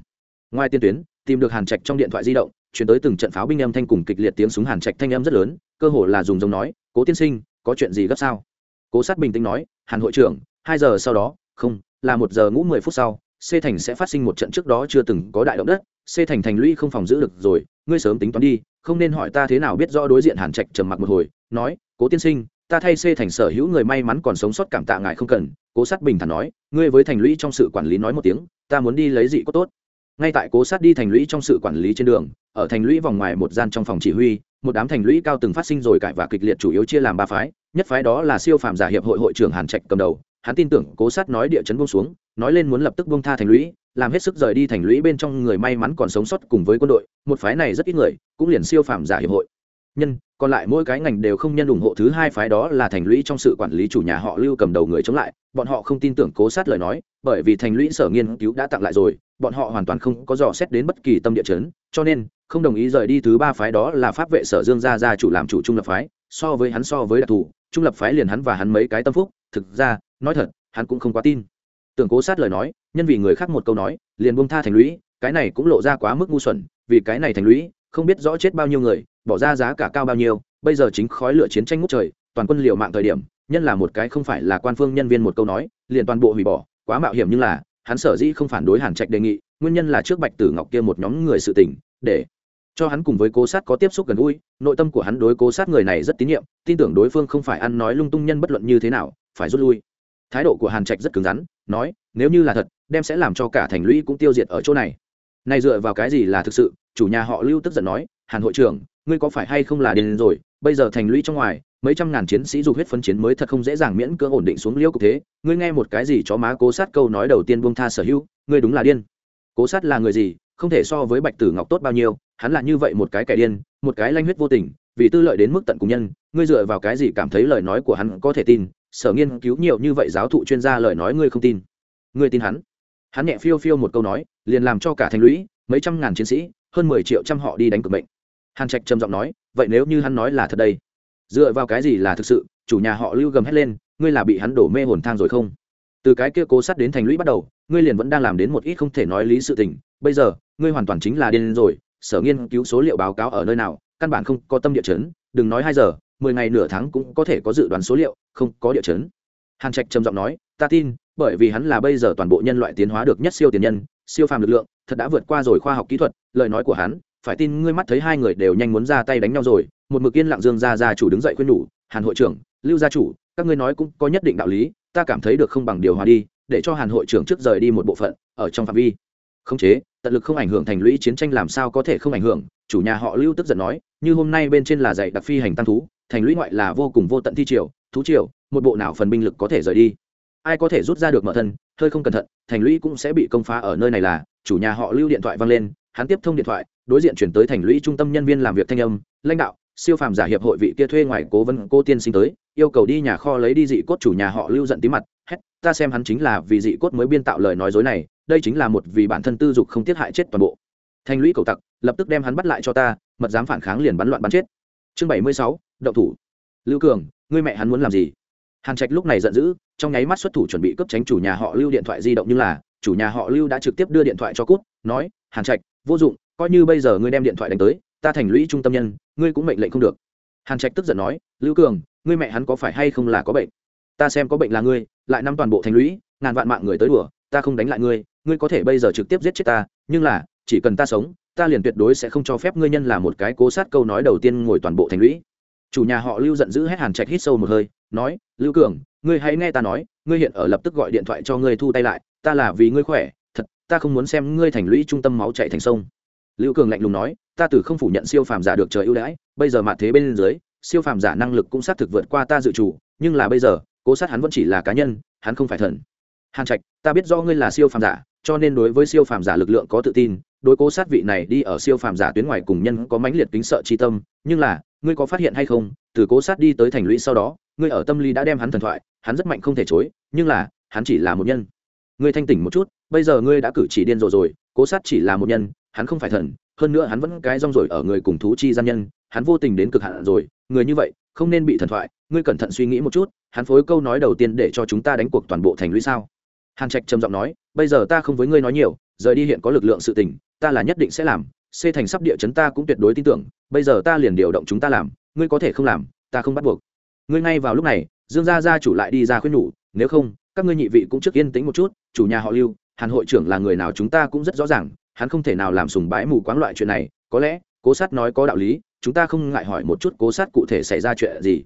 Ngoài tiên tuyến, tìm được hàn trạch trong điện thoại di động, chuyển tới từng trận pháo binh âm thanh cùng kịch liệt tiếng súng hàn trạch thanh âm rất lớn, cơ hồ là dùng giống nói, cố tiên sinh, có chuyện gì gấp sao? Cố sát bình tĩnh nói, hàn hội trưởng, hai giờ sau đó, không, là một giờ ngũ mười phút sau c thành sẽ phát sinh một trận trước đó chưa từng có đại động đất. Xê thành thành lũy không phòng giữ được rồi, ngươi sớm tính toán đi, không nên hỏi ta thế nào biết rõ đối diện hàn trạch trầm mặc một hồi, nói, cố tiên sinh, ta thay xê thành sở hữu người may mắn còn sống sót cảm tạ ngài không cần. Cố sát bình thản nói, ngươi với thành lũy trong sự quản lý nói một tiếng, ta muốn đi lấy dị có tốt. Ngay tại cố sát đi thành lũy trong sự quản lý trên đường, ở thành lũy vòng ngoài một gian trong phòng chỉ huy, một đám thành lũy cao từng phát sinh rồi cãi và kịch liệt chủ yếu chia làm ba phái, nhất phái đó là siêu phàm giả hiệp hội hội trưởng hàn trạch cầm đầu hắn tin tưởng cố sát nói địa chấn buông xuống, nói lên muốn lập tức buông tha thành lũy, làm hết sức rời đi thành lũy bên trong người may mắn còn sống sót cùng với quân đội, một phái này rất ít người, cũng liền siêu phàm giả hiệp hội. Nhân, còn lại mỗi cái ngành đều không nhân ủng hộ thứ hai phái đó là thành lũy trong sự quản lý chủ nhà họ lưu cầm đầu người chống lại, bọn họ không tin tưởng cố sát lời nói, bởi vì thành lũy sở nghiên cứu đã tặng lại rồi, bọn họ hoàn toàn không có dò xét đến bất kỳ tâm địa chấn, cho nên, không đồng ý rời đi thứ ba phái đó là pháp vệ sở dương gia gia chủ làm chủ trung lập phái, so với hắn so với đặc thù, trung lập phái liền hắn và hắn mấy cái tâm phúc, thực ra nói thật, hắn cũng không quá tin. Tưởng cố sát lời nói, nhân vì người khác một câu nói, liền buông tha thành lũy, cái này cũng lộ ra quá mức ngu xuẩn, vì cái này thành lũy, không biết rõ chết bao nhiêu người, bỏ ra giá cả cao bao nhiêu, bây giờ chính khói lửa chiến tranh ngút trời, toàn quân liều mạng thời điểm, nhân là một cái không phải là quan phương nhân viên một câu nói, liền toàn bộ hủy bỏ, quá mạo hiểm nhưng là, hắn sở dĩ không phản đối hàn trạch đề nghị, nguyên nhân là trước bạch tử ngọc kia một nhóm người sự tình, để cho hắn cùng với cố sát có tiếp xúc gần gũi, nội tâm của hắn đối cố sát người này rất tín nhiệm, tin tưởng đối phương không phải ăn nói lung tung nhân bất luận như thế nào, phải rút lui thái độ của hàn trạch rất cứng rắn, nói, nếu như là thật, đem sẽ làm cho cả thành lũy cũng tiêu diệt ở chỗ này. Này dựa vào cái gì là thực sự? Chủ nhà họ lưu tức giận nói, hàn hội trưởng, ngươi có phải hay không là điên rồi? Bây giờ thành lũy trong ngoài, mấy trăm ngàn chiến sĩ dục huyết phân chiến mới thật không dễ dàng miễn cưỡng ổn định xuống liêu cục thế. Ngươi nghe một cái gì chó má cố sát câu nói đầu tiên buông tha sở hữu, ngươi đúng là điên. Cố sát là người gì? Không thể so với bạch tử ngọc tốt bao nhiêu, hắn là như vậy một cái kẻ điên, một cái lanh huyết vô tình, vì tư lợi đến mức tận cùng nhân, ngươi dựa vào cái gì cảm thấy lời nói của hắn có thể tin? Sở nghiên cứu nhiều như vậy giáo thụ chuyên gia lời nói ngươi không tin. Ngươi tin hắn? Hắn nhẹ phiêu phiêu một câu nói, liền làm cho cả thành lũy, mấy trăm ngàn chiến sĩ, hơn mười triệu trăm họ đi đánh cực bệnh hàn trạch trầm giọng nói, vậy nếu như hắn nói là thật đây? Dựa vào cái gì là thực sự? Chủ nhà họ lưu gầm hét lên, ngươi là bị hắn đổ mê hồn thang rồi không? Từ cái kia cố sát đến thành lũy bắt đầu, ngươi liền vẫn đang làm đến một ít không thể nói lý sự tình. Bây giờ, ngươi hoàn toàn chính là điên rồi. Sở nghiên cứu số liệu báo cáo ở nơi nào, căn bản không có tâm địa chấn. Đừng nói hai giờ mười ngày nửa tháng cũng có thể có dự đoán số liệu, không có địa chấn. Hàn trạch trầm giọng nói, ta tin, bởi vì hắn là bây giờ toàn bộ nhân loại tiến hóa được nhất siêu tiền nhân, siêu phàm lực lượng, thật đã vượt qua rồi khoa học kỹ thuật, lời nói của hắn, phải tin ngươi mắt thấy hai người đều nhanh muốn ra tay đánh nhau rồi, một mực yên lặng dương gia gia chủ đứng dậy khuyên nhủ, hàn hội trưởng, lưu gia chủ, các ngươi nói cũng có nhất định đạo lý, ta cảm thấy được không bằng điều hòa đi, để cho hàn hội trưởng trước rời đi một bộ phận, ở trong phạm vi. Không chế, tận lực không ảnh hưởng thành lũy chiến tranh làm sao có thể không ảnh hưởng, chủ nhà họ lưu tức giận nói, như hôm nay bên trên là dạy đặc phi hành tăng thú thành lũy ngoại là vô cùng vô tận thi triều, thú triều, một bộ nào phần binh lực có thể rời đi. Ai có thể rút ra được mở thân, hơi không cẩn thận, thành lũy cũng sẽ bị công phá ở nơi này là, chủ nhà họ lưu điện thoại vang lên, hắn tiếp thông điện thoại, đối diện chuyển tới thành lũy trung tâm nhân viên làm việc thanh âm, lãnh đạo, siêu phàm giả hiệp hội vị kia thuê ngoài cố vấn cô tiên sinh tới, yêu cầu đi nhà kho lấy đi dị cốt chủ nhà họ lưu giận tí mặt, hét, ta xem hắn chính là vì dị cốt mới biên tạo lời nói dối này, đây chính là một vì bản thân tư dục không tiết hại chết toàn bộ. Thành lũy cầu tặc, lập tức đem hắn bắt lại cho ta, mật dám phản kháng liền bắn loạn bắn chết. Chương bảy mươi sáu động thủ. Lưu cường, ngươi mẹ hắn muốn làm gì? Hàn trạch lúc này giận dữ, trong nháy mắt xuất thủ chuẩn bị cấp tránh chủ nhà họ lưu điện thoại di động nhưng là, chủ nhà họ lưu đã trực tiếp đưa điện thoại cho cút, nói, hàn trạch, vô dụng, coi như bây giờ ngươi đem điện thoại đánh tới, ta thành lũy trung tâm nhân, ngươi cũng mệnh lệnh không được. Hàn trạch tức giận nói, lưu cường, ngươi mẹ hắn có phải hay không là có bệnh? Ta xem có bệnh là ngươi, lại năm toàn bộ thành lũy, ngàn vạn mạng người tới đùa, ta không đánh lại ngươi ngươi có thể bây giờ trực tiếp giết chết ta, nhưng là, chỉ cần ta sống, ta liền tuyệt đối sẽ không cho phép ngươi nhân là một cái cố sát câu nói đầu tiên ngồi toàn bộ thành lũy chủ nhà họ lưu giận dữ hét hàn trạch hít sâu một hơi, nói, lưu cường, ngươi hãy nghe ta nói, ngươi hiện ở lập tức gọi điện thoại cho ngươi thu tay lại, ta là vì ngươi khỏe, thật, ta không muốn xem ngươi thành lũy trung tâm máu chạy thành sông. Lưu cường lạnh lùng nói, ta từ không phủ nhận siêu phàm giả được trời ưu đãi, bây giờ mặt thế bên dưới, siêu phàm giả năng lực cũng xác thực vượt qua ta dự chủ, nhưng là bây giờ, cố sát hắn vẫn chỉ là cá nhân, hắn không phải thần. Hàn trạch, ta biết do ngươi là siêu phàm giả, cho nên đối với siêu phàm giả lực lượng có tự tin, đối cố sát vị này đi ở siêu phàm giả tuyến ngoài cùng nhân có mãnh liệt kính sợ chi tâm, nhưng là ngươi có phát hiện hay không, từ cố sát đi tới thành lũy sau đó, ngươi ở tâm lý đã đem hắn thần thoại, hắn rất mạnh không thể chối, nhưng là, hắn chỉ là một nhân. Ngươi thanh tỉnh một chút, bây giờ ngươi đã cử chỉ điên rồ rồi, cố sát chỉ là một nhân, hắn không phải thần, hơn nữa hắn vẫn cái rong rồi ở người cùng thú chi gian nhân, hắn vô tình đến cực hạn rồi, người như vậy, không nên bị thần thoại, ngươi cẩn thận suy nghĩ một chút, hắn phối câu nói đầu tiên để cho chúng ta đánh cuộc toàn bộ thành lũy sao? Hàn trạch trầm giọng nói, bây giờ ta không với ngươi nói nhiều, rời đi hiện có lực lượng sự tình, ta là nhất định sẽ làm xê thành sắp địa chấn ta cũng tuyệt đối tin tưởng, bây giờ ta liền điều động chúng ta làm, ngươi có thể không làm, ta không bắt buộc. Ngươi ngay vào lúc này, dương gia gia chủ lại đi ra khuyên nhủ, nếu không, các ngươi nhị vị cũng trước yên tĩnh một chút, chủ nhà họ lưu, hàn hội trưởng là người nào chúng ta cũng rất rõ ràng, hắn không thể nào làm sùng bái mù quáng loại chuyện này, có lẽ, cố sát nói có đạo lý, chúng ta không ngại hỏi một chút cố sát cụ thể xảy ra chuyện gì.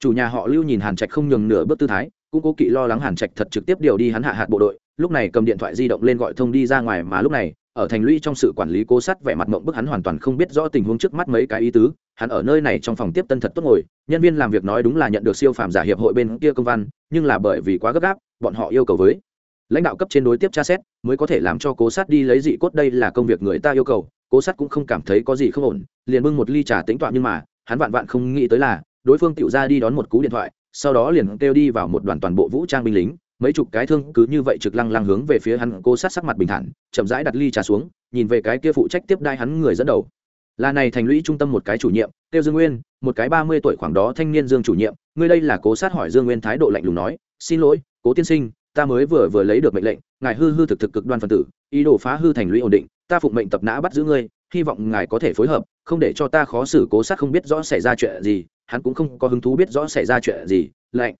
Chủ nhà họ lưu nhìn hàn trạch không nhường nửa bước tư thái, cũng cố kỵ lo lắng hàn trạch thật trực tiếp điều đi hắn hạ hạt bộ đội, lúc này cầm điện thoại di động lên gọi thông đi ra ngoài mà lúc này ở thành lũy trong sự quản lý cố sát vẻ mặt mộng bức hắn hoàn toàn không biết rõ tình huống trước mắt mấy cái ý tứ, hắn ở nơi này trong phòng tiếp tân thật tốt ngồi, nhân viên làm việc nói đúng là nhận được siêu phàm giả hiệp hội bên kia công văn, nhưng là bởi vì quá gấp gáp, bọn họ yêu cầu với lãnh đạo cấp trên đối tiếp tra xét, mới có thể làm cho cố sát đi lấy dị cốt đây là công việc người ta yêu cầu, cố sát cũng không cảm thấy có gì không ổn, liền bưng một ly trà tính toạ nhưng mà, hắn vạn vạn không nghĩ tới là, đối phương tự ra đi đón một cú điện thoại, sau đó liền kêu đi vào một đoàn toàn bộ vũ trang binh lính mấy chục cái thương cứ như vậy trực lăng lăng hướng về phía hắn cố sát sắc mặt bình thản, chậm rãi đặt ly trà xuống, nhìn về cái kia phụ trách tiếp đai hắn người dẫn đầu. Là này thành lũy trung tâm một cái chủ nhiệm, tiêu dương nguyên, một cái ba mươi tuổi khoảng đó thanh niên dương chủ nhiệm, ngươi đây là cố sát hỏi dương nguyên thái độ lạnh lùng nói, xin lỗi, cố tiên sinh, ta mới vừa vừa lấy được mệnh lệnh, ngài hư hư thực thực cực đoan phân tử, ý đồ phá hư thành lũy ổn định, ta phụng mệnh tập nã bắt giữ ngươi, hy vọng ngài có thể phối hợp, không để cho ta khó xử cố sát không biết rõ xảy ra chuyện gì, hắn cũng không có hứng thú biết rõ xảy ra chuyện gì, lạnh.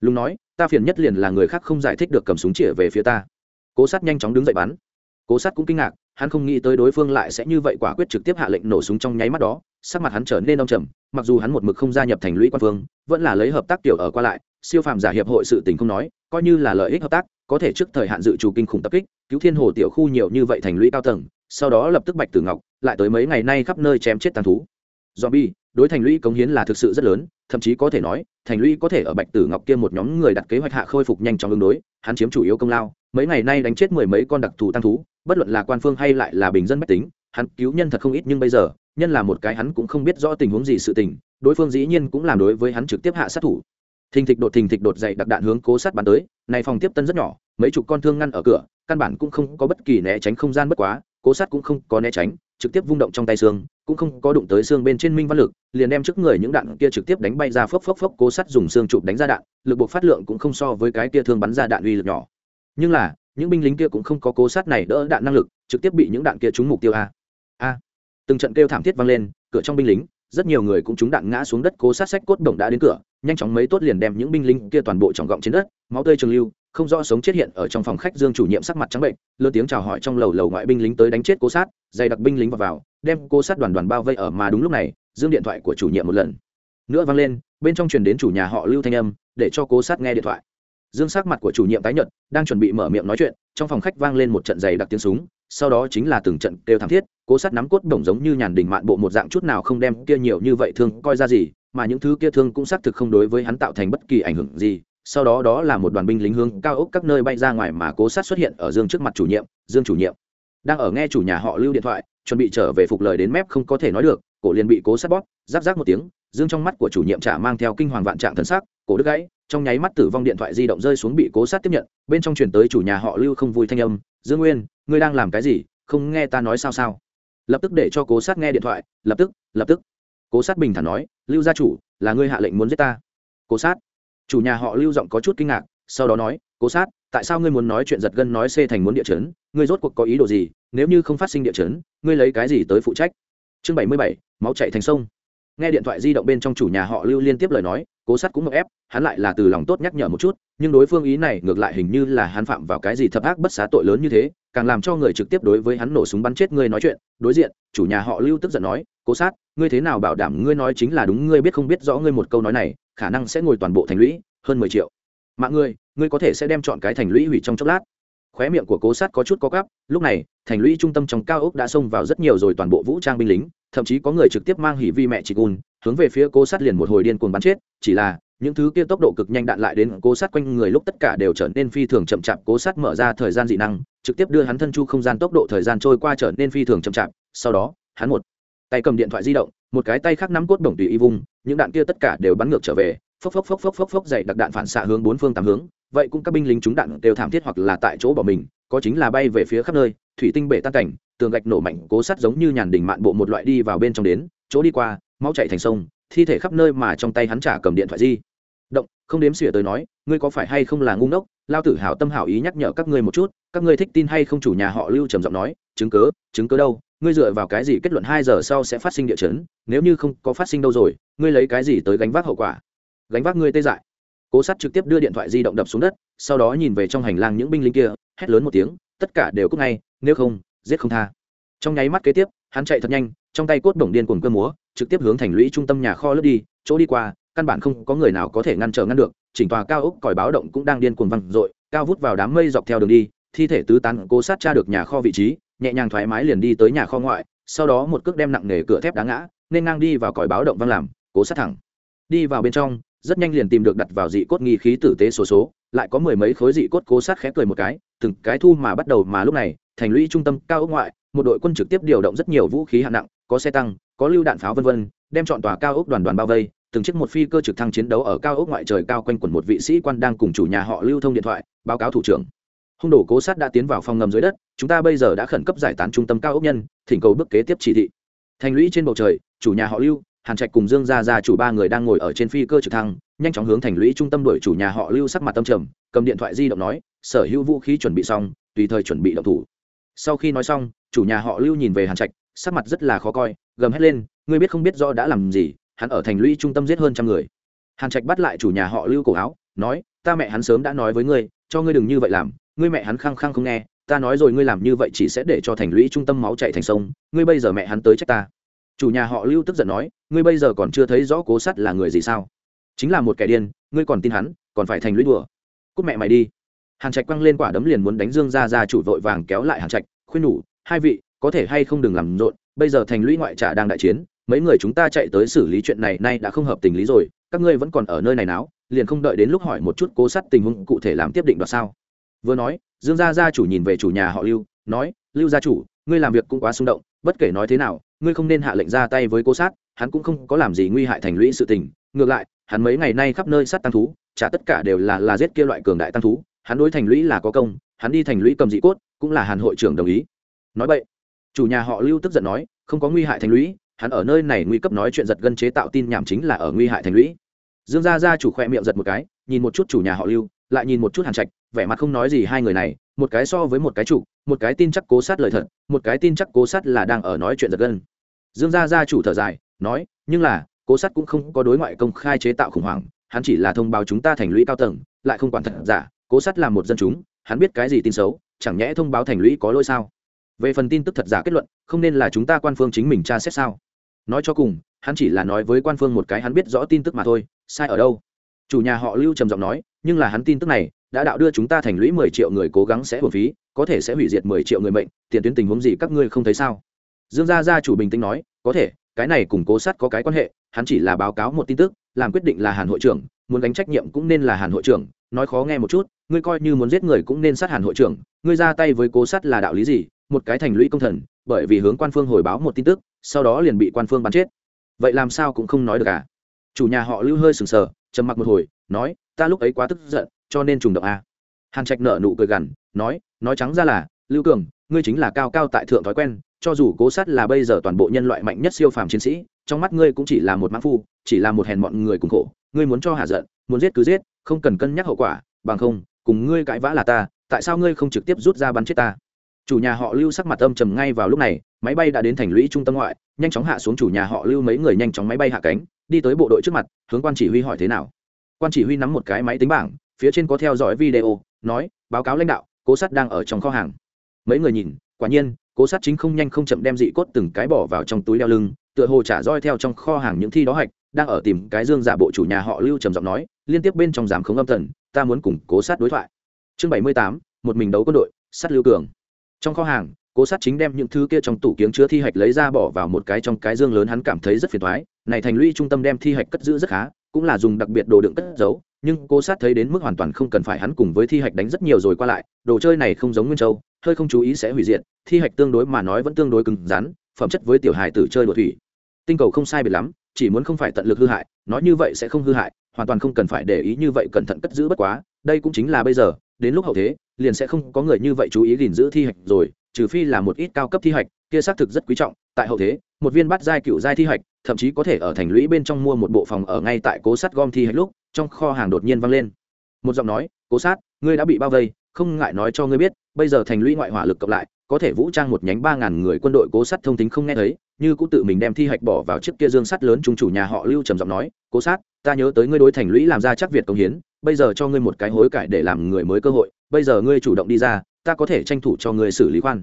Lùng nói ta phiền nhất liền là người khác không giải thích được cầm súng chĩa về phía ta. Cố sát nhanh chóng đứng dậy bắn. Cố sát cũng kinh ngạc, hắn không nghĩ tới đối phương lại sẽ như vậy quả quyết trực tiếp hạ lệnh nổ súng trong nháy mắt đó, sắc mặt hắn trở nên đông trầm, mặc dù hắn một mực không gia nhập thành lũy quan phương vẫn là lấy hợp tác tiểu ở qua lại, siêu phàm giả hiệp hội sự tình không nói, coi như là lợi ích hợp tác, có thể trước thời hạn dự trù kinh khủng tập kích, cứu thiên hồ tiểu khu nhiều như vậy thành lũy cao tầng, sau đó lập tức bạch tử ngọc, lại tới mấy ngày nay khắp nơi chém chết tàn thú. Zombie, đối thành lũy cống hiến là thực sự rất lớn thậm chí có thể nói, thành lũy có thể ở bạch tử ngọc kia một nhóm người đặt kế hoạch hạ khôi phục nhanh chóng ứng đối, hắn chiếm chủ yếu công lao, mấy ngày nay đánh chết mười mấy con đặc thù tăng thú, bất luận là quan phương hay lại là bình dân bách tính, hắn cứu nhân thật không ít nhưng bây giờ, nhân là một cái hắn cũng không biết rõ tình huống gì sự tình, đối phương dĩ nhiên cũng làm đối với hắn trực tiếp hạ sát thủ. Thình thịch đột thình thịch đột dậy đặc đạn hướng cố sát bắn tới, này phòng tiếp tân rất nhỏ, mấy chục con thương ngăn ở cửa, căn bản cũng không có bất kỳ né tránh không gian bất quá, cố sát cũng không có né tránh, trực tiếp vung động trong tay xương cũng không có đụng tới xương bên trên minh văn lực, liền đem trước người những đạn kia trực tiếp đánh bay ra phốc phốc phốc, cố sát dùng xương chụp đánh ra đạn, lực buộc phát lượng cũng không so với cái kia thương bắn ra đạn uy lực nhỏ. Nhưng là, những binh lính kia cũng không có cố sát này đỡ đạn năng lực, trực tiếp bị những đạn kia trúng mục tiêu a. A. Từng trận kêu thảm thiết vang lên, cửa trong binh lính, rất nhiều người cũng trúng đạn ngã xuống đất, cố sát sách cốt động đã đến cửa, nhanh chóng mấy tốt liền đem những binh lính kia toàn bộ trọng gọng trên đất, máu tươi trường lưu không rõ sống chết hiện ở trong phòng khách dương chủ nhiệm sắc mặt trắng bệnh lớn tiếng chào hỏi trong lầu lầu ngoại binh lính tới đánh chết cố sát dày đặc binh lính vào, vào đem cố sát đoàn đoàn bao vây ở mà đúng lúc này dương điện thoại của chủ nhiệm một lần. Nữa vang lên bên trong truyền đến chủ nhà họ lưu thanh âm để cho cố sát nghe điện thoại. Dương sắc mặt của chủ nhiệm tái nhợt đang chuẩn bị mở miệng nói chuyện trong phòng khách vang lên một trận dày đặc tiếng súng sau đó chính là từng trận kêu thảm thiết cố sát nắm cốt đồng giống như nhàn đình mạn bộ một dạng chút nào không đem kia nhiều như vậy thương coi ra gì mà những thứ kia thương cũng xác thực không đối với hắn tạo thành bất kỳ ảnh hưởng gì sau đó đó là một đoàn binh lính hướng cao ốc các nơi bay ra ngoài mà cố sát xuất hiện ở dương trước mặt chủ nhiệm, dương chủ nhiệm. Đang ở nghe chủ nhà họ lưu điện thoại, chuẩn bị trở về phục lời đến mép không có thể nói được, cổ liền bị cố sát bóp, giáp giáp một tiếng, dương trong mắt của chủ nhiệm trả mang theo kinh hoàng vạn trạng thân xác cổ đứt gãy, trong nháy mắt tử vong điện thoại di động rơi xuống bị cố sát tiếp nhận, bên trong chuyển tới chủ nhà họ lưu không vui thanh âm, dương nguyên, ngươi đang làm cái gì? Không nghe ta nói sao sao? Lập tức để cho cố sát nghe điện thoại, lập tức lập tức. Cố sát bình thản nói, lưu gia chủ, là ngươi hạ lệnh muốn giết ta. Cố sát chủ nhà họ lưu giọng có chút kinh ngạc, sau đó nói, cố sát, tại sao ngươi muốn nói chuyện giật gân nói xê thành muốn địa chấn? Ngươi rốt cuộc có ý đồ gì? Nếu như không phát sinh địa chấn, ngươi lấy cái gì tới phụ trách? Chương bảy mươi bảy, máu chạy thành sông. Nghe điện thoại di động bên trong chủ nhà họ lưu liên tiếp lời nói cố sát cũng mậu ép, hắn lại là từ lòng tốt nhắc nhở một chút, nhưng đối phương ý này ngược lại hình như là hắn phạm vào cái gì thập ác bất xá tội lớn như thế, càng làm cho người trực tiếp đối với hắn nổ súng bắn chết ngươi nói chuyện. Đối diện, chủ nhà họ lưu tức giận nói, cố sát, ngươi thế nào bảo đảm ngươi nói chính là đúng, ngươi biết không biết rõ ngươi một câu nói này, khả năng sẽ ngồi toàn bộ thành lũy hơn mười triệu. Mạng ngươi ngươi có thể sẽ đem chọn cái thành lũy hủy trong chốc lát khóe miệng của cố sát có chút có gắp, lúc này, thành lũy trung tâm trong cao ốc đã xông vào rất nhiều rồi toàn bộ vũ trang binh lính, thậm chí có người trực tiếp mang hỉ vi mẹ chị cun hướng về phía cố sát liền một hồi điên cuồng bắn chết, chỉ là, những thứ kia tốc độ cực nhanh đạn lại đến cố sát quanh người lúc tất cả đều trở nên phi thường chậm chạp, cố sát mở ra thời gian dị năng, trực tiếp đưa hắn thân chu không gian tốc độ thời gian trôi qua trở nên phi thường chậm chạp, sau đó, hắn một tay cầm điện thoại di động, một cái tay khác nắm cốt bổng tùy y vung, những đạn kia tất cả đều bắn ngược trở về, phốc phốc phốc phốc phốc phốc dày đặc đạn phản xạ hướng bốn phương tám hướng vậy cũng các binh lính trúng đạn đều thảm thiết hoặc là tại chỗ bỏ mình, có chính là bay về phía khắp nơi, thủy tinh bể tan cảnh, tường gạch nổ mạnh, cố sắt giống như nhàn đỉnh mạn bộ một loại đi vào bên trong đến, chỗ đi qua, máu chạy thành sông, thi thể khắp nơi mà trong tay hắn trả cầm điện thoại di. Động, không đếm xỉa tới nói, ngươi có phải hay không là ngu ngốc? Lao tử hảo tâm hảo ý nhắc nhở các ngươi một chút, các ngươi thích tin hay không chủ nhà họ lưu trầm giọng nói, chứng cớ chứng cớ đâu, ngươi dựa vào cái gì kết luận hai giờ sau sẽ phát sinh địa chấn, nếu như không có phát sinh đâu rồi, ngươi lấy cái gì tới gánh vác hậu quả? Gánh vác ngươi tê dại cố sát trực tiếp đưa điện thoại di động đập xuống đất, sau đó nhìn về trong hành lang những binh lính kia, hét lớn một tiếng, tất cả đều cúc ngay, nếu không, giết không tha. Trong nháy mắt kế tiếp, hắn chạy thật nhanh, trong tay cốt đồng điên cuồng cơ múa, trực tiếp hướng thành lũy trung tâm nhà kho lướt đi, chỗ đi qua, căn bản không có người nào có thể ngăn trở ngăn được, chỉnh tòa cao ốc còi báo động cũng đang điên cuồng văng dội, cao vút vào đám mây dọc theo đường đi, thi thể tứ tán cố sát tra được nhà kho vị trí, nhẹ nhàng thoải mái liền đi tới nhà kho ngoại, sau đó một cước đem nặng nề cửa thép đá ngã, nên ngang đi vào còi báo động văng làm, cố sát thẳng. Đi vào bên trong rất nhanh liền tìm được đặt vào dị cốt nghi khí tử tế số số, lại có mười mấy khối dị cốt cố sát khép cười một cái, từng cái thu mà bắt đầu mà lúc này, thành lũy trung tâm cao ốc ngoại, một đội quân trực tiếp điều động rất nhiều vũ khí hạng nặng, có xe tăng, có lưu đạn pháo vân vân, đem chọn tòa cao ốc đoàn đoàn bao vây, từng chiếc một phi cơ trực thăng chiến đấu ở cao ốc ngoại trời cao quanh quẩn một vị sĩ quan đang cùng chủ nhà họ lưu thông điện thoại, báo cáo thủ trưởng. Hung đổ cố sát đã tiến vào phòng ngầm dưới đất, chúng ta bây giờ đã khẩn cấp giải tán trung tâm cao ốc nhân, thỉnh cầu bước kế tiếp chỉ thị. Thành lũy trên bầu trời, chủ nhà họ lưu hàn trạch cùng dương gia gia chủ ba người đang ngồi ở trên phi cơ trực thăng, nhanh chóng hướng thành lũy trung tâm đuổi chủ nhà họ lưu sắc mặt tâm trầm, cầm điện thoại di động nói, sở hữu vũ khí chuẩn bị xong, tùy thời chuẩn bị động thủ. Sau khi nói xong, chủ nhà họ lưu nhìn về hàn trạch, sắc mặt rất là khó coi, gầm hét lên, ngươi biết không biết do đã làm gì, hắn ở thành lũy trung tâm giết hơn trăm người. Hàn trạch bắt lại chủ nhà họ lưu cổ áo, nói, ta mẹ hắn sớm đã nói với ngươi, cho ngươi đừng như vậy làm, ngươi mẹ hắn khăng khăng không nghe, ta nói rồi ngươi làm như vậy chỉ sẽ để cho thành lũy trung tâm máu chạy thành sông, ngươi bây giờ mẹ hắn tới trách ta chủ nhà họ lưu tức giận nói, ngươi bây giờ còn chưa thấy rõ cố sắt là người gì sao? Chính là một kẻ điên, ngươi còn tin hắn, còn phải thành lũy đùa. Cúc mẹ mày đi. Hàn trạch quăng lên quả đấm liền muốn đánh dương ra ra chủ vội vàng kéo lại hàn trạch, khuyên nhủ, hai vị, có thể hay không đừng làm rộn, bây giờ thành lũy ngoại trả đang đại chiến, mấy người chúng ta chạy tới xử lý chuyện này, nay đã không hợp tình lý rồi, các ngươi vẫn còn ở nơi này náo, liền không đợi đến lúc hỏi một chút cố sát tình huống cụ thể làm tiếp định đoạt sao? Vừa nói, dương gia gia chủ nhìn về chủ nhà họ lưu, nói, lưu gia chủ, ngươi làm việc cũng quá xung động bất kể nói thế nào, ngươi không nên hạ lệnh ra tay với cố sát, hắn cũng không có làm gì nguy hại thành lũy sự tình. Ngược lại, hắn mấy ngày nay khắp nơi sát tăng thú trả tất cả đều là là giết kia loại cường đại tăng thú. Hắn đối thành lũy là có công, hắn đi thành lũy cầm dị cốt, cũng là hàn hội trưởng đồng ý. Nói vậy, chủ nhà họ lưu tức giận nói, không có nguy hại thành lũy, hắn ở nơi này nguy cấp nói chuyện giật gân chế tạo tin nhảm chính là ở nguy hại thành lũy. Dương gia gia chủ khoe miệng giật một cái, nhìn một chút chủ nhà họ lưu, lại nhìn một chút hàn trạch, vẻ mặt không nói gì hai người này một cái so với một cái chủ, một cái tin chắc cố sát lời thật, một cái tin chắc cố sát là đang ở nói chuyện giật gân. Dương gia gia chủ thở dài, nói, nhưng là, cố sát cũng không có đối ngoại công khai chế tạo khủng hoảng, hắn chỉ là thông báo chúng ta thành lũy cao tầng, lại không quản thật giả, cố sát là một dân chúng, hắn biết cái gì tin xấu, chẳng nhẽ thông báo thành lũy có lỗi sao? Về phần tin tức thật giả kết luận, không nên là chúng ta quan phương chính mình tra xét sao? Nói cho cùng, hắn chỉ là nói với quan phương một cái hắn biết rõ tin tức mà thôi, sai ở đâu? Chủ nhà họ lưu trầm giọng nói, nhưng là hắn tin tức này đã đạo đưa chúng ta thành lũy mười triệu người cố gắng sẽ hồn phí, có thể sẽ hủy diệt mười triệu người mệnh, tiền tuyến tình huống gì các ngươi không thấy sao? Dương gia gia chủ bình tĩnh nói, có thể, cái này cùng cố sát có cái quan hệ, hắn chỉ là báo cáo một tin tức, làm quyết định là hàn hội trưởng, muốn gánh trách nhiệm cũng nên là hàn hội trưởng, nói khó nghe một chút, ngươi coi như muốn giết người cũng nên sát hàn hội trưởng, ngươi ra tay với cố sát là đạo lý gì? Một cái thành lũy công thần, bởi vì hướng quan phương hồi báo một tin tức, sau đó liền bị quan phương bắn chết. Vậy làm sao cũng không nói được à? Chủ nhà họ lưu hơi sừng sờ, trầm mặc một hồi, nói, ta lúc ấy quá tức giận cho nên trùng động à. hàn trạch nở nụ cười gằn, nói nói trắng ra là, lưu cường, ngươi chính là cao cao tại thượng thói quen, cho dù cố sát là bây giờ toàn bộ nhân loại mạnh nhất siêu phàm chiến sĩ, trong mắt ngươi cũng chỉ là một mã phu, chỉ là một hèn mọn người cùng khổ, ngươi muốn cho hạ giận, muốn giết cứ giết, không cần cân nhắc hậu quả, bằng không, cùng ngươi cãi vã là ta, tại sao ngươi không trực tiếp rút ra bắn chết ta chủ nhà họ lưu sắc mặt âm trầm ngay vào lúc này, máy bay đã đến thành lũy trung tâm ngoại, nhanh chóng hạ xuống chủ nhà họ lưu mấy người nhanh chóng máy bay hạ cánh, đi tới bộ đội trước mặt, hướng quan chỉ huy hỏi thế nào quan chỉ huy nắm một cái máy tính bảng phía trên có theo dõi video, nói, báo cáo lãnh đạo, cố sát đang ở trong kho hàng. Mấy người nhìn, quả nhiên, cố sát chính không nhanh không chậm đem dị cốt từng cái bỏ vào trong túi đeo lưng, tựa hồ trả roi theo trong kho hàng những thi đó hạch, đang ở tìm cái dương giả bộ chủ nhà họ lưu trầm giọng nói, liên tiếp bên trong giảm khống âm thần, ta muốn cùng cố sát đối thoại. Chương bảy mươi tám, một mình đấu quân đội, sát lưu cường. Trong kho hàng, cố sát chính đem những thứ kia trong tủ kiếng chứa thi hạch lấy ra bỏ vào một cái trong cái dương lớn hắn cảm thấy rất phiền thoái, này thành lũy trung tâm đem thi hạch cất giữ rất khá, cũng là dùng đặc biệt đồ đựng cất giấu nhưng cố sát thấy đến mức hoàn toàn không cần phải hắn cùng với thi hạch đánh rất nhiều rồi qua lại, đồ chơi này không giống nguyên châu, hơi không chú ý sẽ hủy diệt, thi hạch tương đối mà nói vẫn tương đối cứng rắn, phẩm chất với tiểu hài tử chơi đổ thủy. Tinh cầu không sai biệt lắm, chỉ muốn không phải tận lực hư hại, nói như vậy sẽ không hư hại, hoàn toàn không cần phải để ý như vậy cẩn thận cất giữ bất quá, đây cũng chính là bây giờ, đến lúc hậu thế, liền sẽ không có người như vậy chú ý gìn giữ thi hạch rồi, trừ phi là một ít cao cấp thi hạch kia xác thực rất quý trọng, tại hậu thế, một viên bát giai cựu giai thi hạch thậm chí có thể ở thành lũy bên trong mua một bộ phòng ở ngay tại cố sát gom thi hạch lúc, trong kho hàng đột nhiên vang lên. Một giọng nói, cố sát, ngươi đã bị bao vây, không ngại nói cho ngươi biết, bây giờ thành lũy ngoại hỏa lực cộng lại, có thể vũ trang một nhánh ba ngàn người quân đội cố sát thông tính không nghe thấy, như cũng tự mình đem thi hạch bỏ vào chiếc kia dương sắt lớn trung chủ nhà họ lưu trầm giọng nói, cố sát, ta nhớ tới ngươi đối thành lũy làm ra chắc việt công hiến, bây giờ cho ngươi một cái hối cải để làm người mới cơ hội, bây giờ ngươi chủ động đi ra, ta có thể tranh thủ cho ngươi xử lý khoan.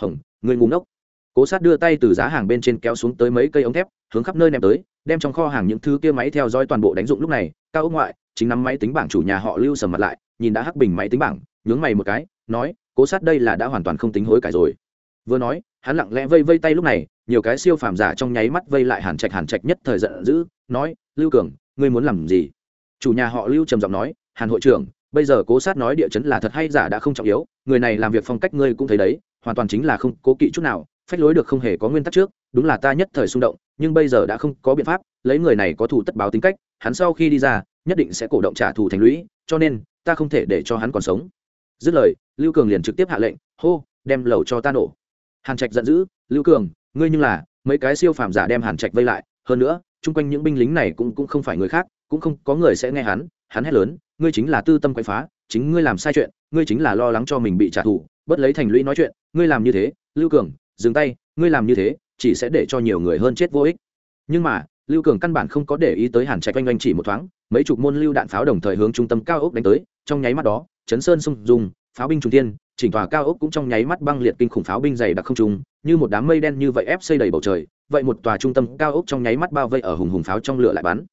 Hồng, ngươi ngu ngốc cố sát đưa tay từ giá hàng bên trên kéo xuống tới mấy cây ống thép, hướng khắp nơi ném tới, đem trong kho hàng những thứ kia máy theo dõi toàn bộ đánh dụng lúc này, cao ốc ngoại, chính nắm máy tính bảng chủ nhà họ lưu sầm mặt lại, nhìn đã hắc bình máy tính bảng, nhướng mày một cái, nói, cố sát đây là đã hoàn toàn không tính hối cải rồi. Vừa nói, hắn lặng lẽ vây vây tay lúc này, nhiều cái siêu phàm giả trong nháy mắt vây lại hàn trạch hàn trạch nhất thời giận dữ, nói, lưu cường, ngươi muốn làm gì? Chủ nhà họ lưu trầm giọng nói, hàn hội trưởng, bây giờ cố sát nói địa chấn là thật hay giả đã không trọng yếu, người này làm việc phong cách ngươi cũng thấy đấy, hoàn toàn chính là không cố kỵ chút nào phách lối được không hề có nguyên tắc trước, đúng là ta nhất thời xung động, nhưng bây giờ đã không có biện pháp, lấy người này có thủ tất báo tính cách, hắn sau khi đi ra, nhất định sẽ cổ động trả thù thành lũy, cho nên, ta không thể để cho hắn còn sống. Dứt lời, lưu cường liền trực tiếp hạ lệnh, hô, đem lầu cho ta nổ. Hàn trạch giận dữ, lưu cường, ngươi nhưng là, mấy cái siêu phàm giả đem hàn trạch vây lại, hơn nữa, chung quanh những binh lính này cũng cũng không phải người khác, cũng không có người sẽ nghe hắn hắn hét lớn, ngươi chính là tư tâm quậy phá, chính ngươi làm sai chuyện, ngươi chính là lo lắng cho mình bị trả thù bất lấy thành lũy nói chuyện, ngươi làm như thế, lưu cường dừng tay, ngươi làm như thế, chỉ sẽ để cho nhiều người hơn chết vô ích. Nhưng mà, lưu cường căn bản không có để ý tới hàn trạch oanh oanh chỉ một thoáng, mấy chục môn lưu đạn pháo đồng thời hướng trung tâm cao ốc đánh tới, trong nháy mắt đó, chấn sơn sung dùng, pháo binh trung tiên chỉnh tòa cao ốc cũng trong nháy mắt băng liệt kinh khủng pháo binh dày đặc không trung, như một đám mây đen như vậy ép xây đầy bầu trời, vậy một tòa trung tâm cao ốc trong nháy mắt bao vây ở hùng hùng pháo trong lửa lại bắn.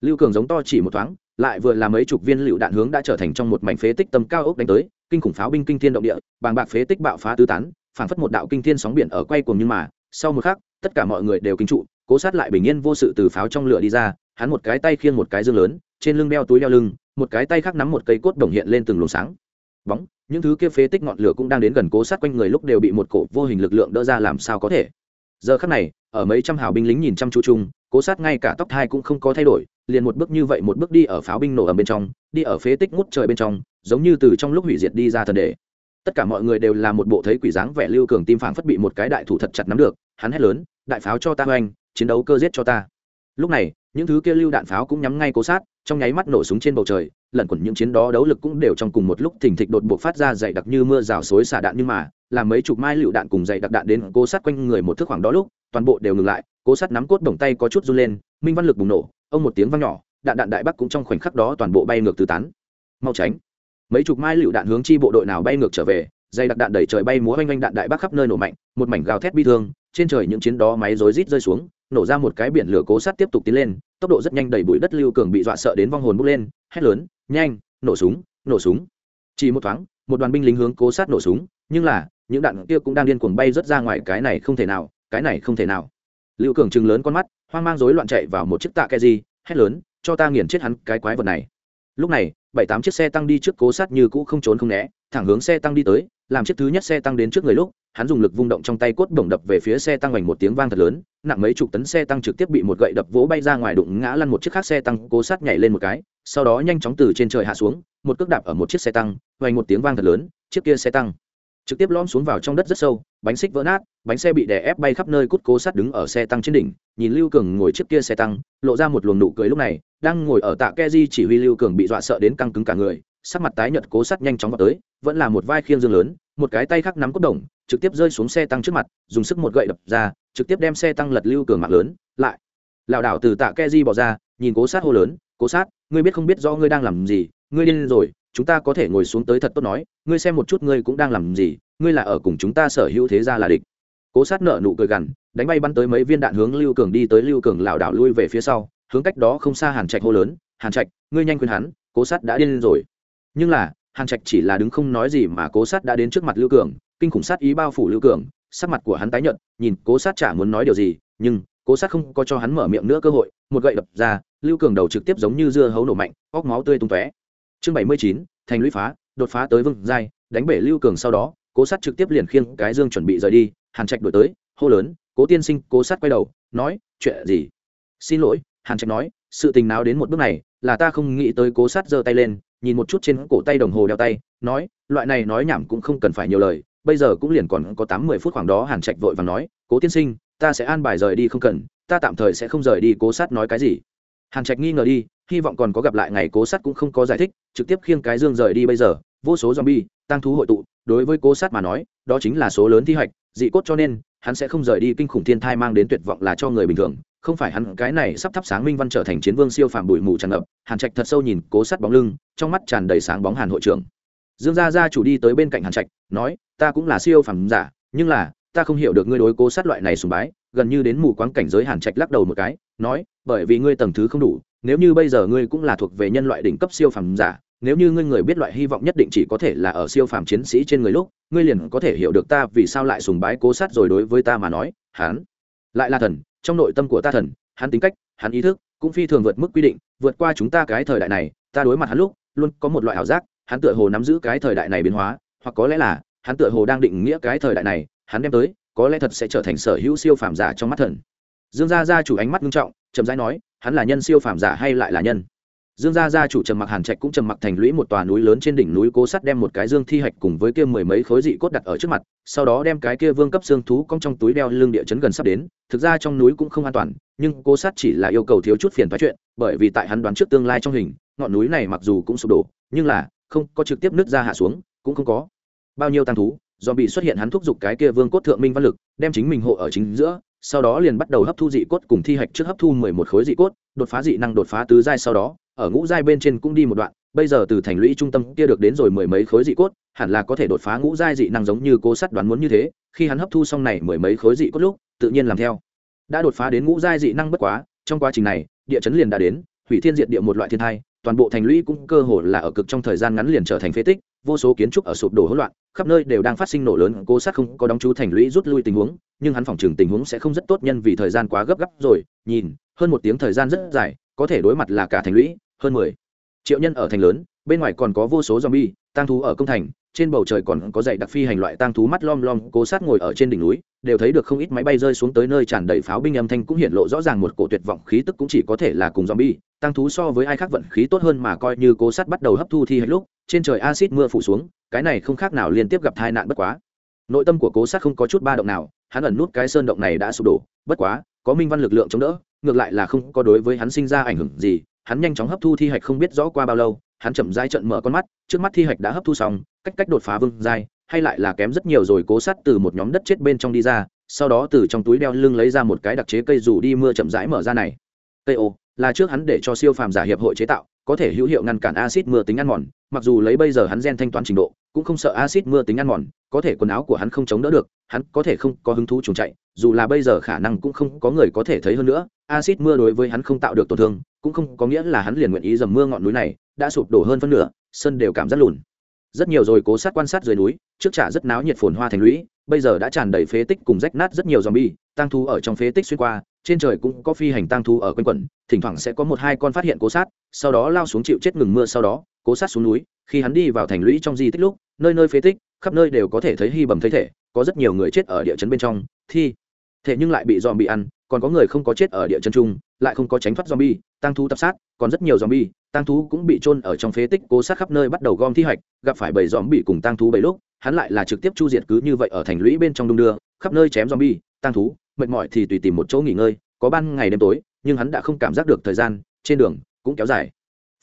Lưu cường giống to chỉ một thoáng, lại vừa là mấy chục viên lựu đạn hướng đã trở thành trong một mảnh phế tích tâm cao ốc đánh tới, kinh khủng pháo binh kinh thiên động địa, bàng bạc phế tích bạo phá tứ tán phảng phất một đạo kinh thiên sóng biển ở quay cuồng nhưng mà, sau một khắc, tất cả mọi người đều kinh trụ, cố sát lại bình yên vô sự từ pháo trong lửa đi ra, hắn một cái tay khiêng một cái dương lớn, trên lưng đeo túi đeo lưng, một cái tay khác nắm một cây cốt đồng hiện lên từng luồng sáng. Bóng, những thứ kia phế tích ngọn lửa cũng đang đến gần cố sát quanh người lúc đều bị một cổ vô hình lực lượng đỡ ra làm sao có thể. Giờ khắc này, ở mấy trăm hào binh lính nhìn chăm chú chung, cố sát ngay cả tóc thai cũng không có thay đổi, liền một bước như vậy một bước đi ở pháo binh nổ ở bên trong, đi ở phế tích ngút trời bên trong, giống như từ trong lúc hủy diệt đi ra thần đề tất cả mọi người đều là một bộ thấy quỷ dáng vẻ lưu cường tim phảng phất bị một cái đại thủ thật chặt nắm được, hắn hét lớn, đại pháo cho ta hoành chiến đấu cơ giết cho ta. Lúc này, những thứ kia lưu đạn pháo cũng nhắm ngay cố sát, trong nháy mắt nổ súng trên bầu trời, lẩn quẩn những chiến đó đấu lực cũng đều trong cùng một lúc thình thịch đột buộc phát ra dày đặc như mưa rào xối xả đạn nhưng mà, làm mấy chục mai lựu đạn cùng dày đặc đạn đến cố sát quanh người một thước khoảng đó lúc, toàn bộ đều ngừng lại, cố sát nắm cốt đồng tay có chút run lên, minh văn lực bùng nổ, ông một tiếng vang nhỏ, đạn đạn đại bắc cũng trong khoảnh khắc đó toàn bộ bay ngược tứ tán. Mau tránh mấy chục mai lựu đạn hướng chi bộ đội nào bay ngược trở về, dây đặc đạn đẩy trời bay múa oanh oanh đạn đại bác khắp nơi nổ mạnh, một mảnh gào thét bi thương, trên trời những chiến đó máy rối rít rơi xuống, nổ ra một cái biển lửa cố sát tiếp tục tiến lên, tốc độ rất nhanh đẩy bụi đất lưu cường bị dọa sợ đến vong hồn bốc lên, hét lớn, nhanh, nổ súng nổ súng. Chỉ một thoáng, một đoàn binh lính hướng cố sát nổ súng, nhưng là, những đạn kia cũng đang điên cuồng bay rất ra ngoài, cái này không thể nào, cái này không thể nào. Lưu cường chừng lớn con mắt, hoang mang rối loạn chạy vào một chiếc tạ ke di, hét lớn, cho ta nghiền chết hắn, cái quái vật này lúc này, bảy tám chiếc xe tăng đi trước cố sát như cũ không trốn không né, thẳng hướng xe tăng đi tới, làm chiếc thứ nhất xe tăng đến trước người lúc, hắn dùng lực vung động trong tay cốt bổng đập về phía xe tăng hoành một tiếng vang thật lớn, nặng mấy chục tấn xe tăng trực tiếp bị một gậy đập vỗ bay ra ngoài đụng ngã lăn một chiếc khác xe tăng, cố sát nhảy lên một cái, sau đó nhanh chóng từ trên trời hạ xuống, một cước đạp ở một chiếc xe tăng, hoành một tiếng vang thật lớn, chiếc kia xe tăng trực tiếp lõm xuống vào trong đất rất sâu, bánh xích vỡ nát, bánh xe bị đè ép bay khắp nơi cút cố sát đứng ở xe tăng trên đỉnh, nhìn lưu cường ngồi trước kia xe tăng, lộ ra một luồng nụ cười lúc này, đang ngồi ở tạ ke di chỉ huy lưu cường bị dọa sợ đến căng cứng cả người, sắc mặt tái nhợt cố sát nhanh chóng vào tới, vẫn là một vai khiêng dương lớn, một cái tay khác nắm cốt đồng, trực tiếp rơi xuống xe tăng trước mặt, dùng sức một gậy đập ra, trực tiếp đem xe tăng lật lưu cường mạng lớn, lại, lảo đảo từ tạ ke di bỏ ra, nhìn cố sát hô lớn, cố sát ngươi biết không biết do ngươi đang làm gì, ngươi điên rồi chúng ta có thể ngồi xuống tới thật tốt nói, ngươi xem một chút ngươi cũng đang làm gì, ngươi là ở cùng chúng ta sở hữu thế gia là địch. Cố sát nợ nụ cười gằn, đánh bay bắn tới mấy viên đạn hướng lưu cường đi tới lưu cường lảo đảo lui về phía sau, hướng cách đó không xa hàn trạch hô lớn, hàn trạch, ngươi nhanh khuyên hắn, cố sát đã điên rồi. Nhưng là, hàn trạch chỉ là đứng không nói gì mà cố sát đã đến trước mặt lưu cường, kinh khủng sát ý bao phủ lưu cường, sắc mặt của hắn tái nhợt, nhìn cố sát chả muốn nói điều gì, nhưng cố sát không có cho hắn mở miệng nữa cơ hội, một gậy đập ra, lưu cường đầu trực tiếp giống như dưa hấu nổ mạnh, óc máu tươi tung tóe chương bảy mươi chín, thành lũy phá, đột phá tới vương giai, đánh bể lưu cường sau đó, cố sát trực tiếp liền khiêng cái dương chuẩn bị rời đi, hàn trạch đổi tới, hô lớn, cố tiên sinh! Cố sát quay đầu, nói, chuyện gì? Xin lỗi, hàn trạch nói, sự tình nào đến một bước này, là ta không nghĩ tới cố sát giơ tay lên, nhìn một chút trên cổ tay đồng hồ đeo tay, nói, loại này nói nhảm cũng không cần phải nhiều lời, bây giờ cũng liền còn có tám mười phút khoảng đó. Hàn trạch vội và nói, cố tiên sinh, ta sẽ an bài rời đi không cần, ta tạm thời sẽ không rời đi, cố sát nói cái gì? Hàn trạch nghi ngờ đi hy vọng còn có gặp lại ngày cố sát cũng không có giải thích, trực tiếp khiêng cái dương rời đi bây giờ, vô số zombie tăng thú hội tụ, đối với cố sát mà nói, đó chính là số lớn thi hoạch, dị cốt cho nên, hắn sẽ không rời đi kinh khủng thiên thai mang đến tuyệt vọng là cho người bình thường, không phải hắn, cái này sắp thắp sáng minh văn trở thành chiến vương siêu phàm bụi mù tràn ngập, hàn trạch thật sâu nhìn cố sát bóng lưng, trong mắt tràn đầy sáng bóng hàn hội trưởng. Dương gia gia chủ đi tới bên cạnh hàn trạch, nói, ta cũng là siêu phàm giả, nhưng là, ta không hiểu được ngươi đối cố sát loại này sùng bái gần như đến mù quáng cảnh giới hàn trạch lắc đầu một cái, nói, bởi vì ngươi tầng thứ không đủ, nếu như bây giờ ngươi cũng là thuộc về nhân loại đỉnh cấp siêu phàm giả, nếu như ngươi người biết loại hy vọng nhất định chỉ có thể là ở siêu phàm chiến sĩ trên người lúc, ngươi liền có thể hiểu được ta vì sao lại sùng bái cố sát rồi đối với ta mà nói, hắn lại là thần, trong nội tâm của ta thần, hắn tính cách, hắn ý thức, cũng phi thường vượt mức quy định, vượt qua chúng ta cái thời đại này, ta đối mặt hắn lúc, luôn có một loại ảo giác, hắn tựa hồ nắm giữ cái thời đại này biến hóa, hoặc có lẽ là, hắn tựa hồ đang định nghĩa cái thời đại này, hắn đem tới có lẽ thật sẽ trở thành sở hữu siêu phàm giả trong mắt thần. Dương gia gia chủ ánh mắt nghiêm trọng, chậm rãi nói, hắn là nhân siêu phàm giả hay lại là nhân? Dương gia gia chủ trầm mặc hàn trạch cũng trầm mặc thành lũy một tòa núi lớn trên đỉnh núi cố sắt đem một cái dương thi hạch cùng với kia mười mấy khối dị cốt đặt ở trước mặt, sau đó đem cái kia vương cấp xương thú cong trong túi đeo lưng địa chấn gần sắp đến. Thực ra trong núi cũng không an toàn, nhưng cố sát chỉ là yêu cầu thiếu chút phiền phái chuyện, bởi vì tại hắn đoán trước tương lai trong hình, ngọn núi này mặc dù cũng sụp đổ, nhưng là không có trực tiếp nứt ra hạ xuống, cũng không có bao nhiêu tăng thú do bị xuất hiện hắn thúc giục cái kia vương cốt thượng minh văn lực, đem chính mình hộ ở chính giữa, sau đó liền bắt đầu hấp thu dị cốt cùng thi hạch trước hấp thu mười một khối dị cốt, đột phá dị năng đột phá tứ giai sau đó, ở ngũ giai bên trên cũng đi một đoạn, bây giờ từ thành lũy trung tâm kia được đến rồi mười mấy khối dị cốt, hẳn là có thể đột phá ngũ giai dị năng giống như cố sắt đoán muốn như thế, khi hắn hấp thu xong này mười mấy khối dị cốt lúc, tự nhiên làm theo. Đã đột phá đến ngũ giai dị năng bất quá, trong quá trình này, địa chấn liền đã đến, hủy thiên diệt địa một loại thiên thai toàn bộ thành lũy cũng cơ hồ là ở cực trong thời gian ngắn liền trở thành phế tích vô số kiến trúc ở sụp đổ hỗn loạn, khắp nơi đều đang phát sinh nổ lớn, cố sát không có đóng chú thành lũy rút lui tình huống, nhưng hắn phòng trường tình huống sẽ không rất tốt nhân vì thời gian quá gấp gáp rồi, nhìn, hơn một tiếng thời gian rất dài, có thể đối mặt là cả thành lũy, hơn mười triệu nhân ở thành lớn, bên ngoài còn có vô số zombie tăng thú ở công thành trên bầu trời còn có dạy đặc phi hành loại tang thú mắt lom lom, cố sát ngồi ở trên đỉnh núi, đều thấy được không ít máy bay rơi xuống tới nơi tràn đầy pháo binh âm thanh cũng hiện lộ rõ ràng một cổ tuyệt vọng khí tức cũng chỉ có thể là cùng zombie. Tăng thú so với ai khác vận khí tốt hơn mà coi như cố sát bắt đầu hấp thu thi hết lúc, trên trời acid mưa phủ xuống, cái này không khác nào liên tiếp gặp tai nạn bất quá. Nội tâm của cố sát không có chút ba động nào, hắn ẩn nút cái sơn động này đã sụp đổ, bất quá, có minh văn lực lượng chống đỡ, ngược lại là không có đối với hắn sinh ra ảnh hưởng gì, hắn nhanh chóng hấp thu thi hạch không biết rõ qua bao lâu, hắn chậm dai trận mở con mắt, trước mắt thi hạch đã hấp thu xong cách cách đột phá vương giai, hay lại là kém rất nhiều rồi cố sát từ một nhóm đất chết bên trong đi ra, sau đó từ trong túi đeo lưng lấy ra một cái đặc chế cây dù đi mưa chậm rãi mở ra này. Cây ô, là trước hắn để cho siêu phàm giả hiệp hội chế tạo, có thể hữu hiệu ngăn cản acid mưa tính ăn mòn, mặc dù lấy bây giờ hắn gen thanh toán trình độ, cũng không sợ acid mưa tính ăn mòn, có thể quần áo của hắn không chống đỡ được, hắn có thể không có hứng thú trùng chạy, dù là bây giờ khả năng cũng không có người có thể thấy hơn nữa acid mưa đối với hắn không tạo được tổn thương, cũng không có nghĩa là hắn liền nguyện ý dầm mưa ngọn núi này, đã sụp đổ hơn phân nửa, sân đều cảm giác lùn rất nhiều rồi cố sát quan sát dưới núi, trước trả rất náo nhiệt phồn hoa thành lũy, bây giờ đã tràn đầy phế tích cùng rách nát rất nhiều zombie tăng thu ở trong phế tích xuyên qua, trên trời cũng có phi hành tăng thu ở quanh quẩn, thỉnh thoảng sẽ có một hai con phát hiện cố sát, sau đó lao xuống chịu chết ngừng mưa sau đó, cố sát xuống núi, khi hắn đi vào thành lũy trong di tích lúc, nơi nơi phế tích, khắp nơi đều có thể thấy hy bầm thấy thể, có rất nhiều người chết ở địa chấn bên trong, thi thể nhưng lại bị dòm bị ăn còn có người không có chết ở địa chân trung lại không có tránh thoát zombie tăng thú tập sát còn rất nhiều zombie tăng thú cũng bị chôn ở trong phế tích cố sát khắp nơi bắt đầu gom thi hạch, gặp phải bầy zombie cùng tăng thú bầy lúc hắn lại là trực tiếp chu diệt cứ như vậy ở thành lũy bên trong đung đưa khắp nơi chém zombie tăng thú mệt mỏi thì tùy tìm một chỗ nghỉ ngơi có ban ngày đêm tối nhưng hắn đã không cảm giác được thời gian trên đường cũng kéo dài.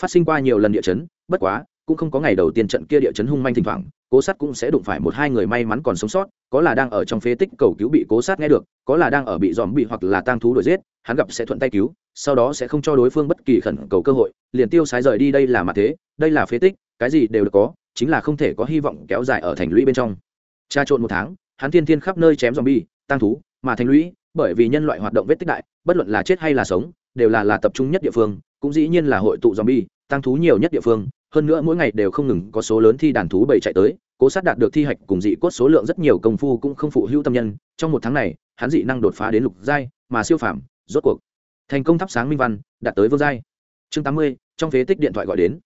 Phát sinh qua nhiều lần địa chấn bất quá cũng không có ngày đầu tiên trận kia địa chấn hung manh thỉnh thoảng cố sát cũng sẽ đụng phải một hai người may mắn còn sống sót, có là đang ở trong phế tích cầu cứu bị cố sát nghe được, có là đang ở bị dòm bị hoặc là tang thú đuổi giết, hắn gặp sẽ thuận tay cứu, sau đó sẽ không cho đối phương bất kỳ khẩn cầu cơ hội, liền tiêu sái rời đi đây là mặt thế, đây là phế tích, cái gì đều được có, chính là không thể có hy vọng kéo dài ở thành lũy bên trong. Tra trộn một tháng, hắn thiên thiên khắp nơi chém dòm bi, tang thú, mà thành lũy, bởi vì nhân loại hoạt động vết tích đại, bất luận là chết hay là sống, đều là là tập trung nhất địa phương, cũng dĩ nhiên là hội tụ zombie tăng thú nhiều nhất địa phương hơn nữa mỗi ngày đều không ngừng có số lớn thi đàn thú bầy chạy tới, cố sát đạt được thi hạch cùng dị cốt số lượng rất nhiều công phu cũng không phụ hữu tâm nhân, trong một tháng này, hắn dị năng đột phá đến lục giai, mà siêu phạm rốt cuộc. Thành công thắp sáng minh văn, đạt tới vương giai. Chương tám mươi, trong phế tích điện thoại gọi đến.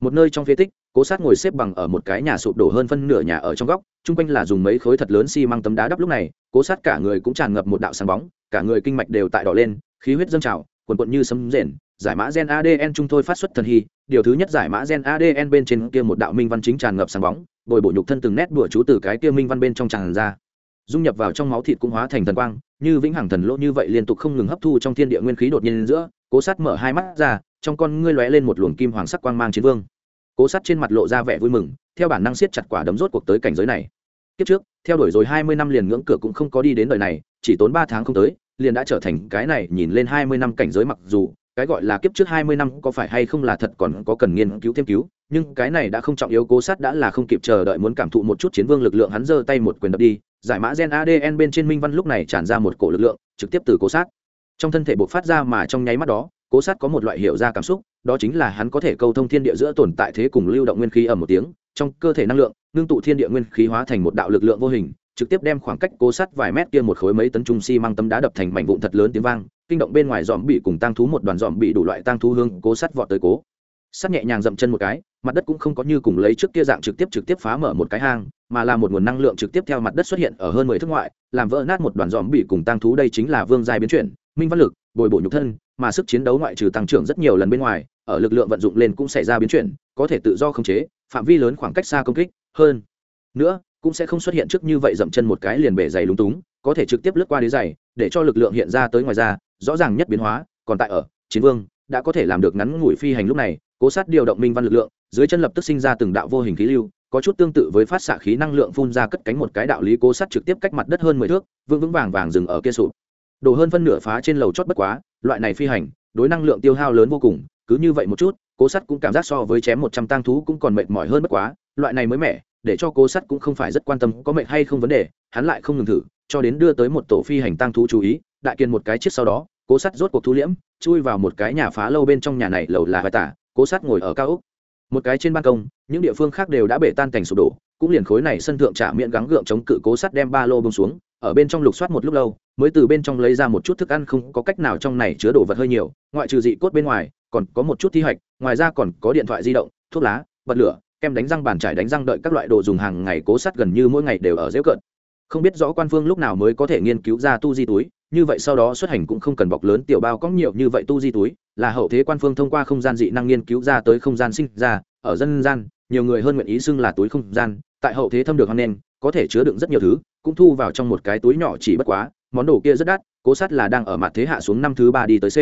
Một nơi trong phế tích, cố sát ngồi xếp bằng ở một cái nhà sụp đổ hơn phân nửa nhà ở trong góc, chung quanh là dùng mấy khối thật lớn xi măng tấm đá đắp lúc này, cố sát cả người cũng tràn ngập một đạo sáng bóng, cả người kinh mạch đều tại đỏ lên, khí huyết dâng trào, quần quận như sấm rền, giải mã gen adn chúng thôi phát xuất thần hy điều thứ nhất giải mã gen adn bên trên kia một đạo minh văn chính tràn ngập sáng bóng, bồi bổ nhục thân từng nét đùa chú từ cái kia minh văn bên trong tràn ra. Dung nhập vào trong máu thịt cũng hóa thành thần quang, như vĩnh hằng thần lỗ như vậy liên tục không ngừng hấp thu trong thiên địa nguyên khí đột nhiên giữa, cố sát mở hai mắt ra, trong con ngươi lóe lên một luồng kim hoàng sắc quang mang chiến vương. Cố sát trên mặt lộ ra vẻ vui mừng, theo bản năng siết chặt quả đấm rốt cuộc tới cảnh giới này. Kiếp trước, theo đuổi rồi hai mươi năm liền ngưỡng cửa cũng không có đi đến đời này, chỉ tốn ba tháng không tới, liền đã trở thành cái này nhìn lên hai mươi năm cảnh giới mặc dù cái gọi là kiếp trước hai mươi năm có phải hay không là thật còn có cần nghiên cứu thêm cứu, nhưng cái này đã không trọng yếu, cố sát đã là không kịp chờ đợi muốn cảm thụ một chút chiến vương lực lượng, hắn giơ tay một quyền đập đi, giải mã gen adn bên trên minh văn lúc này tràn ra một cổ lực lượng, trực tiếp từ cố sát. Trong thân thể buộc phát ra mà trong nháy mắt đó, cố sát có một loại hiểu ra cảm xúc, đó chính là hắn có thể câu thông thiên địa giữa tồn tại thế cùng lưu động nguyên khí ở một tiếng, trong cơ thể năng lượng, ngưng tụ thiên địa nguyên khí hóa thành một đạo lực lượng vô hình trực tiếp đem khoảng cách cố sát vài mét kia một khối mấy tấn trung xi、si、măng tấm đá đập thành mảnh vụn thật lớn tiếng vang, kinh động bên ngoài dòm bị cùng tang thú một đoàn dòm bị đủ loại tang thú hương cố sát vọt tới cố. Sát nhẹ nhàng dậm chân một cái, mặt đất cũng không có như cùng lấy trước kia dạng trực tiếp trực tiếp phá mở một cái hang, mà là một nguồn năng lượng trực tiếp theo mặt đất xuất hiện ở hơn mười thước ngoại, làm vỡ nát một đoàn dòm bị cùng tang thú. Đây chính là vương giai biến chuyển, minh văn lực, bồi bổ nhục thân, mà sức chiến đấu ngoại trừ tăng trưởng rất nhiều lần bên ngoài, ở lực lượng vận dụng lên cũng xảy ra biến chuyển, có thể tự do khống chế, phạm vi lớn khoảng cách xa công kích hơn. Nữa cũng sẽ không xuất hiện trước như vậy dậm chân một cái liền bể dày lúng túng, có thể trực tiếp lướt qua đế dày để cho lực lượng hiện ra tới ngoài ra rõ ràng nhất biến hóa, còn tại ở, chiến vương, đã có thể làm được ngắn ngủi phi hành lúc này, cố sát điều động minh văn lực lượng, dưới chân lập tức sinh ra từng đạo vô hình khí lưu, có chút tương tự với phát xạ khí năng lượng phun ra cất cánh một cái đạo lý cố sát trực tiếp cách mặt đất hơn mười thước, vững vững vàng vàng dừng ở kia sụp. Đổ hơn phân nửa phá trên lầu chót bất quá, loại này phi hành, đối năng lượng tiêu hao lớn vô cùng, cứ như vậy một chút, cố sắt cũng cảm giác so với chém một trăm tang thú cũng còn mệt mỏi hơn bất quá, loại này mới mẻ để cho cố sắt cũng không phải rất quan tâm có mệt hay không vấn đề, hắn lại không ngừng thử, cho đến đưa tới một tổ phi hành tăng thú chú ý, đại kiên một cái chiếc sau đó, cố sắt rốt cuộc thu liễm, chui vào một cái nhà phá lâu bên trong nhà này lầu là vai tả, cố sắt ngồi ở cao úc một cái trên ban công, những địa phương khác đều đã bể tan cảnh sụp đổ, cũng liền khối này sân thượng trả miệng gắng gượng chống cự cố sắt đem ba lô bông xuống, ở bên trong lục soát một lúc lâu, mới từ bên trong lấy ra một chút thức ăn không có cách nào trong này chứa đồ vật hơi nhiều, ngoại trừ dị cốt bên ngoài, còn có một chút thi hạch ngoài ra còn có điện thoại di động, thuốc lá, bật lửa kem đánh răng bàn trải đánh răng đợi các loại đồ dùng hàng ngày cố sắt gần như mỗi ngày đều ở dễ cận. Không biết rõ quan phương lúc nào mới có thể nghiên cứu ra tu di túi, như vậy sau đó xuất hành cũng không cần bọc lớn tiểu bao có nhiều như vậy tu di túi, là hậu thế quan phương thông qua không gian dị năng nghiên cứu ra tới không gian sinh ra, ở dân gian, nhiều người hơn nguyện ý xưng là túi không gian, tại hậu thế thâm được hoang nên có thể chứa đựng rất nhiều thứ, cũng thu vào trong một cái túi nhỏ chỉ bất quá, món đồ kia rất đắt, cố sát là đang ở mặt thế hạ xuống năm thứ ba đi tới c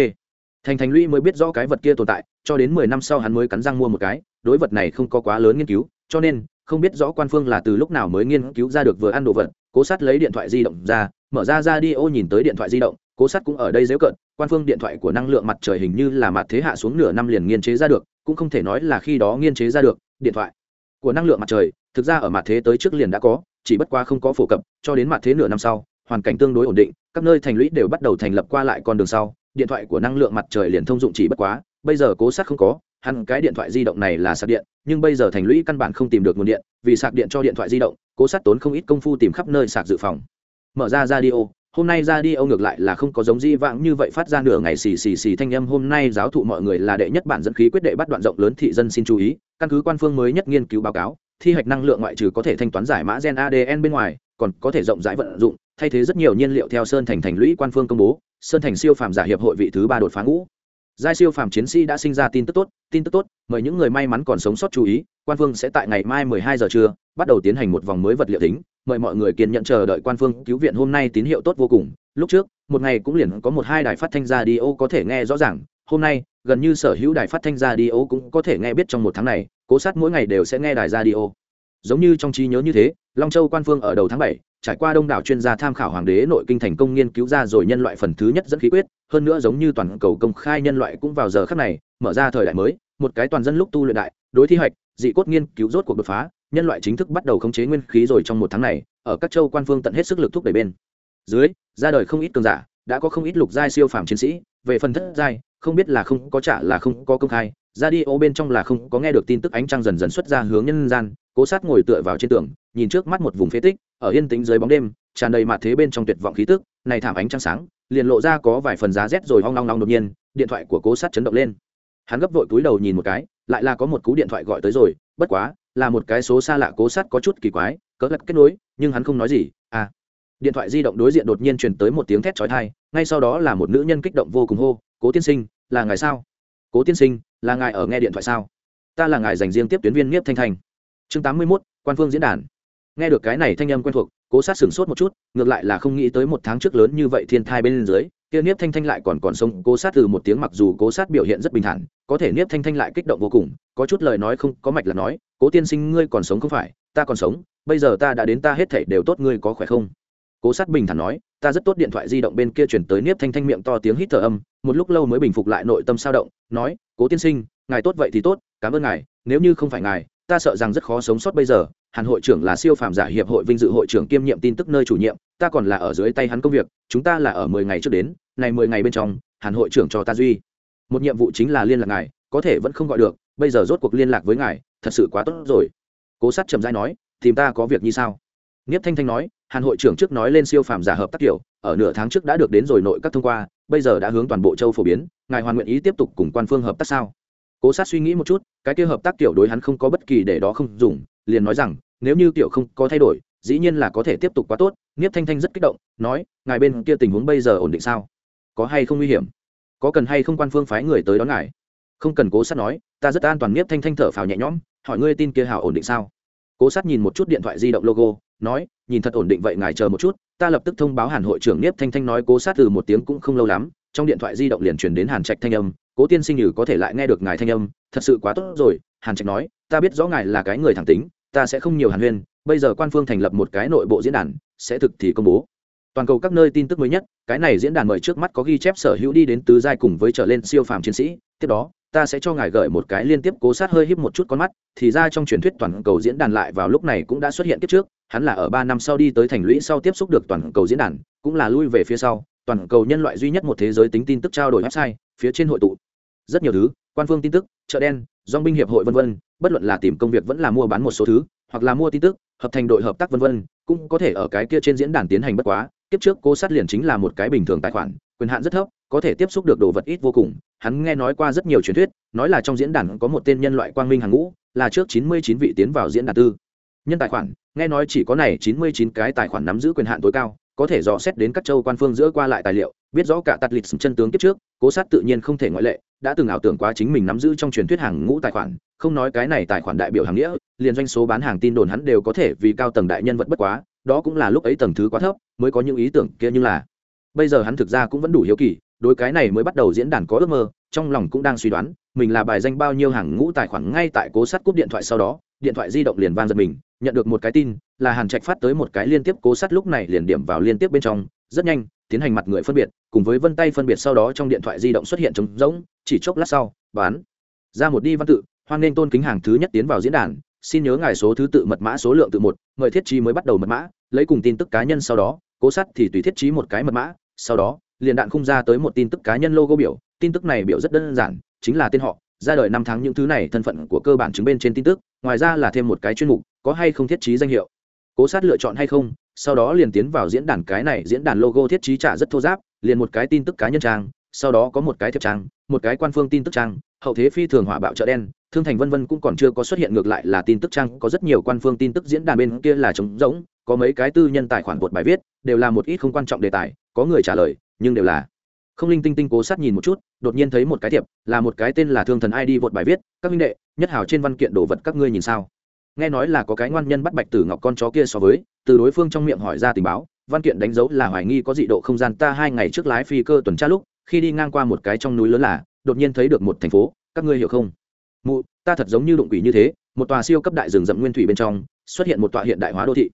thành thành lũy mới biết rõ cái vật kia tồn tại, cho đến mười năm sau hắn mới cắn răng mua một cái, đối vật này không có quá lớn nghiên cứu, cho nên, không biết rõ quan phương là từ lúc nào mới nghiên cứu ra được vừa ăn đồ vật, cố sát lấy điện thoại di động ra, mở ra ra đi ô nhìn tới điện thoại di động, cố sát cũng ở đây dễ cận, quan phương điện thoại của năng lượng mặt trời hình như là mặt thế hạ xuống nửa năm liền nghiên chế ra được, cũng không thể nói là khi đó nghiên chế ra được, điện thoại của năng lượng mặt trời, thực ra ở mặt thế tới trước liền đã có, chỉ bất qua không có phổ cập, cho đến mặt thế nửa năm sau, hoàn cảnh tương đối ổn định, các nơi thành lũy đều bắt đầu thành lập qua lại con đường sau điện thoại của năng lượng mặt trời liền thông dụng chỉ bất quá, bây giờ cố sát không có hẳn cái điện thoại di động này là sạc điện, nhưng bây giờ thành lũy căn bản không tìm được nguồn điện, vì sạc điện cho điện thoại di động, cố sát tốn không ít công phu tìm khắp nơi sạc dự phòng. Mở ra radio, hôm nay ra đi radio ngược lại là không có giống di vãng như vậy phát ra nửa ngày xì xì xì thanh âm, hôm nay giáo thụ mọi người là đệ nhất bản dẫn khí quyết đệ bắt đoạn rộng lớn thị dân xin chú ý, căn cứ quan phương mới nhất nghiên cứu báo cáo, thi hạch năng lượng ngoại trừ có thể thanh toán giải mã gen adn bên ngoài, còn có thể rộng rãi vận dụng thay thế rất nhiều nhiên liệu theo sơn thành thành lũy quan phương công bố, sơn thành siêu phàm giả hiệp hội vị thứ ba đột phá ngũ. Giai siêu phàm chiến sĩ đã sinh ra tin tức tốt, tin tức tốt, mời những người may mắn còn sống sót chú ý, quan phương sẽ tại ngày mai 12 giờ trưa, bắt đầu tiến hành một vòng mới vật liệu tính, mời mọi người kiên nhận chờ đợi quan phương cứu viện hôm nay tín hiệu tốt vô cùng. Lúc trước, một ngày cũng liền có một hai đài phát thanh ra đi ô có thể nghe rõ ràng, hôm nay, gần như sở hữu đài phát thanh ra đi ô cũng có thể nghe biết trong một tháng này, cố sát mỗi ngày đều sẽ nghe đài ra đi ô giống như trong trí nhớ như thế, long châu quan phương ở đầu tháng bảy, trải qua đông đảo chuyên gia tham khảo hoàng đế nội kinh thành công nghiên cứu ra rồi nhân loại phần thứ nhất dẫn khí quyết, hơn nữa giống như toàn cầu công khai nhân loại cũng vào giờ khắc này, mở ra thời đại mới, một cái toàn dân lúc tu luyện đại, đối thi hoạch, dị cốt nghiên cứu rốt cuộc đột phá, nhân loại chính thức bắt đầu khống chế nguyên khí rồi trong một tháng này, ở các châu quan phương tận hết sức lực thúc đẩy bên dưới, ra đời không ít cường giả, đã có không ít lục giai siêu phàm chiến sĩ, về phần thất giai, không biết là không có trả là không có công khai, ra đi ô bên trong là không có nghe được tin tức ánh trăng dần dần xuất ra hướng nhân gian cố sát ngồi tựa vào trên tường, nhìn trước mắt một vùng phế tích, ở yên tĩnh dưới bóng đêm, tràn đầy mặt thế bên trong tuyệt vọng khí tức, này thảm ánh trăng sáng, liền lộ ra có vài phần giá rét rồi hoang long long đột nhiên, điện thoại của cố sát chấn động lên. Hắn gấp vội túi đầu nhìn một cái, lại là có một cú điện thoại gọi tới rồi, bất quá, là một cái số xa lạ cố sát có chút kỳ quái cỡ lật kết nối, nhưng hắn không nói gì à. Điện thoại di động đối diện đột nhiên truyền tới một tiếng thét chói tai, ngay sau đó là một nữ nhân kích động vô cùng hô, cố tiên sinh, là ngài sao? Cố tiên sinh, là ngài ở nghe điện thoại sao? Ta là ngài dành riêng tiếp tuyến viên nhiếp thanh thành chương tám mươi mốt, quan phương diễn đàn. Nghe được cái này thanh âm quen thuộc, cố sát sửng sốt một chút, ngược lại là không nghĩ tới một tháng trước lớn như vậy thiên thai bên dưới, kia niếp thanh thanh lại còn còn sống, cố sát từ một tiếng mặc dù cố sát biểu hiện rất bình thản, có thể niếp thanh thanh lại kích động vô cùng, có chút lời nói không, có mạch là nói, cố tiên sinh, ngươi còn sống không phải, ta còn sống, bây giờ ta đã đến ta hết thể đều tốt, ngươi có khỏe không? Cố sát bình thản nói, ta rất tốt điện thoại di động bên kia chuyển tới niếp thanh thanh miệng to tiếng hít thở âm, một lúc lâu mới bình phục lại nội tâm sao động, nói, cố tiên sinh, ngài tốt vậy thì tốt, cảm ơn ngài, nếu như không phải ngài ta sợ rằng rất khó sống sót bây giờ hàn hội trưởng là siêu phàm giả hiệp hội vinh dự hội trưởng kiêm nhiệm tin tức nơi chủ nhiệm ta còn là ở dưới tay hắn công việc chúng ta là ở mười ngày trước đến này mười ngày bên trong hàn hội trưởng cho ta duy. Một nhiệm vụ chính là liên lạc ngài có thể vẫn không gọi được bây giờ rốt cuộc liên lạc với ngài thật sự quá tốt rồi. Cố sát trầm dai nói tìm ta có việc như sao? Niếp Thanh Thanh nói, Hàn hội trưởng trước nói lên siêu phàm giả hợp tác kiểu, ở nửa tháng trước đã được đến rồi nội các thông qua, bây giờ đã hướng toàn bộ châu phổ biến, ngài hoàn nguyện ý tiếp tục cùng quan phương hợp tác sao? Cố Sát suy nghĩ một chút, cái kia hợp tác tiểu đối hắn không có bất kỳ để đó không dùng, liền nói rằng, nếu như tiểu không có thay đổi, dĩ nhiên là có thể tiếp tục quá tốt. nghiếp Thanh Thanh rất kích động, nói, ngài bên kia tình huống bây giờ ổn định sao? Có hay không nguy hiểm? Có cần hay không quan phương phái người tới đón ngài? Không cần Cố Sát nói, ta rất an toàn nghiếp Thanh Thanh thở phào nhẹ nhõm, hỏi ngươi tin kia hảo ổn định sao? Cố Sát nhìn một chút điện thoại di động logo, nói nhìn thật ổn định vậy ngài chờ một chút ta lập tức thông báo hàn hội trưởng nghiếp thanh thanh nói cố sát từ một tiếng cũng không lâu lắm trong điện thoại di động liền truyền đến hàn trạch thanh âm cố tiên sinh nhử có thể lại nghe được ngài thanh âm, thật sự quá tốt rồi, hàn trạch nói, ta biết rõ ngài là cái người thẳng tính, ta sẽ không nhiều hàn huyên, bây giờ quan phương thành lập một cái nội bộ diễn đàn, sẽ thực thì công bố. Toàn cầu các nơi tin tức mới nhất, cái này diễn đàn mời trước mắt có ghi chép sở hữu đi đến tứ giai cùng với trở lên siêu phàm chiến sĩ, tiếp đó, ta sẽ cho ngài gửi một cái liên tiếp cố sát hơi híp một chút con mắt, thì ra trong truyền thuyết toàn cầu diễn đàn lại vào lúc này cũng đã xuất hiện kiếp trước, hắn là ở ba năm sau đi tới thành lũy sau tiếp xúc được toàn cầu diễn đàn, cũng là lui về phía sau, toàn cầu nhân loại duy nhất một thế giới tính tin tức trao đổi website, phía trên hội tụ rất nhiều thứ, quan phương tin tức, chợ đen dong binh hiệp hội vân vân, bất luận là tìm công việc vẫn là mua bán một số thứ, hoặc là mua tin tức, hợp thành đội hợp tác vân vân, cũng có thể ở cái kia trên diễn đàn tiến hành bất quá, kiếp trước cô sát liền chính là một cái bình thường tài khoản, quyền hạn rất thấp, có thể tiếp xúc được đồ vật ít vô cùng. Hắn nghe nói qua rất nhiều truyền thuyết, nói là trong diễn đàn có một tên nhân loại quang minh hàng ngũ, là trước chín mươi chín vị tiến vào diễn đàn tư. Nhân tài khoản, nghe nói chỉ có này chín mươi chín cái tài khoản nắm giữ quyền hạn tối cao, có thể dò xét đến các châu quan phương giữa qua lại tài liệu, biết rõ cả tạt lịch chân tướng kiếp trước cố sát tự nhiên không thể ngoại lệ, đã từng ảo tưởng quá chính mình nắm giữ trong truyền thuyết hàng ngũ tài khoản, không nói cái này tài khoản đại biểu hàng nghĩa, liền doanh số bán hàng tin đồn hắn đều có thể vì cao tầng đại nhân vật bất quá, đó cũng là lúc ấy tầng thứ quá thấp, mới có những ý tưởng kia như là, bây giờ hắn thực ra cũng vẫn đủ hiếu kỳ, đối cái này mới bắt đầu diễn đàn có ước mơ, trong lòng cũng đang suy đoán, mình là bài danh bao nhiêu hàng ngũ tài khoản ngay tại cố sát cúp điện thoại sau đó, điện thoại di động liền vang giật mình, nhận được một cái tin, là hàn trạch phát tới một cái liên tiếp cố sát lúc này liền điểm vào liên tiếp bên trong rất nhanh, tiến hành mặt người phân biệt, cùng với vân tay phân biệt sau đó trong điện thoại di động xuất hiện trống rỗng, chỉ chốc lát sau, bán. Ra một đi văn tự, hoan nghênh tôn kính hàng thứ nhất tiến vào diễn đàn, xin nhớ ngài số thứ tự mật mã số lượng tự một, mời thiết trí mới bắt đầu mật mã, lấy cùng tin tức cá nhân sau đó, cố sát thì tùy thiết trí một cái mật mã, sau đó, liền đạn khung ra tới một tin tức cá nhân logo biểu, tin tức này biểu rất đơn giản, chính là tên họ, ra đời năm tháng những thứ này thân phận của cơ bản chứng bên trên tin tức, ngoài ra là thêm một cái chuyên mục, có hay không thiết trí danh hiệu, cố sát lựa chọn hay không sau đó liền tiến vào diễn đàn cái này, diễn đàn logo thiết trí trả rất thô giáp, liền một cái tin tức cá nhân trang, sau đó có một cái thiệp trang, một cái quan phương tin tức trang, hậu thế phi thường hỏa bạo chợ đen, thương thành vân vân cũng còn chưa có xuất hiện, ngược lại là tin tức trang, có rất nhiều quan phương tin tức diễn đàn bên kia là trống rỗng, có mấy cái tư nhân tài khoản bột bài viết, đều là một ít không quan trọng đề tài, có người trả lời, nhưng đều là không linh tinh tinh cố sát nhìn một chút, đột nhiên thấy một cái thiệp, là một cái tên là thương thần id vột bài viết, các minh đệ, nhất hào trên văn kiện đồ vật các ngươi nhìn sao? Nghe nói là có cái ngoan nhân bắt bạch tử ngọc con chó kia so với từ đối phương trong miệng hỏi ra tình báo, văn kiện đánh dấu là hoài nghi có dị độ không gian ta hai ngày trước lái phi cơ tuần tra lúc, khi đi ngang qua một cái trong núi lớn là, đột nhiên thấy được một thành phố, các ngươi hiểu không? Mụ, ta thật giống như đụng quỷ như thế, một tòa siêu cấp đại rừng rậm nguyên thủy bên trong, xuất hiện một tòa hiện đại hóa đô thị.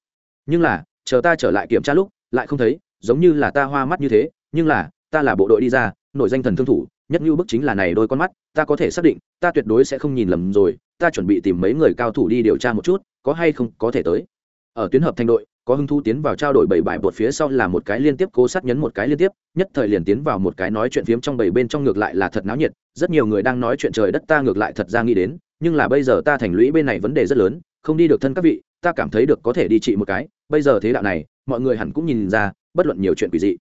Nhưng là, chờ ta trở lại kiểm tra lúc, lại không thấy, giống như là ta hoa mắt như thế, nhưng là, ta là bộ đội đi ra nội danh thần thương thủ, nhất như bức chính là này đôi con mắt, ta có thể xác định, ta tuyệt đối sẽ không nhìn lầm rồi, ta chuẩn bị tìm mấy người cao thủ đi điều tra một chút, có hay không có thể tới ở tuyến hợp thành đội, có hưng thu tiến vào trao đổi bảy bài bột phía sau là một cái liên tiếp cố sát nhấn một cái liên tiếp, nhất thời liền tiến vào một cái nói chuyện phiếm trong bảy bên trong ngược lại là thật náo nhiệt, rất nhiều người đang nói chuyện trời đất ta ngược lại thật ra nghĩ đến, nhưng là bây giờ ta thành lũy bên này vấn đề rất lớn, không đi được thân các vị, ta cảm thấy được có thể đi trị một cái, bây giờ thế đạo này, mọi người hẳn cũng nhìn ra, bất luận nhiều chuyện quỷ dị,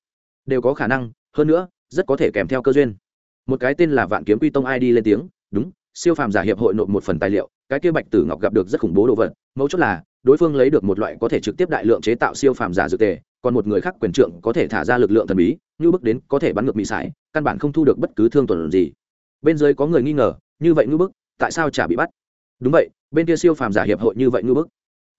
đều có khả năng, hơn nữa, rất có thể kèm theo cơ duyên. Một cái tên là vạn kiếm quy tông ai đi lên tiếng, đúng, siêu phàm giả hiệp hội nộp một phần tài liệu, cái kia bạch tử ngọc gặp được rất khủng bố đồ vật, mấu chốt là đối phương lấy được một loại có thể trực tiếp đại lượng chế tạo siêu phàm giả dược tề, còn một người khác quyền trượng có thể thả ra lực lượng thần bí, như bước đến có thể bắn ngược mỹ sải, căn bản không thu được bất cứ thương tổn gì. Bên dưới có người nghi ngờ, như vậy ngư bức, tại sao chả bị bắt? Đúng vậy, bên kia siêu phàm giả hiệp hội như vậy ngư bức.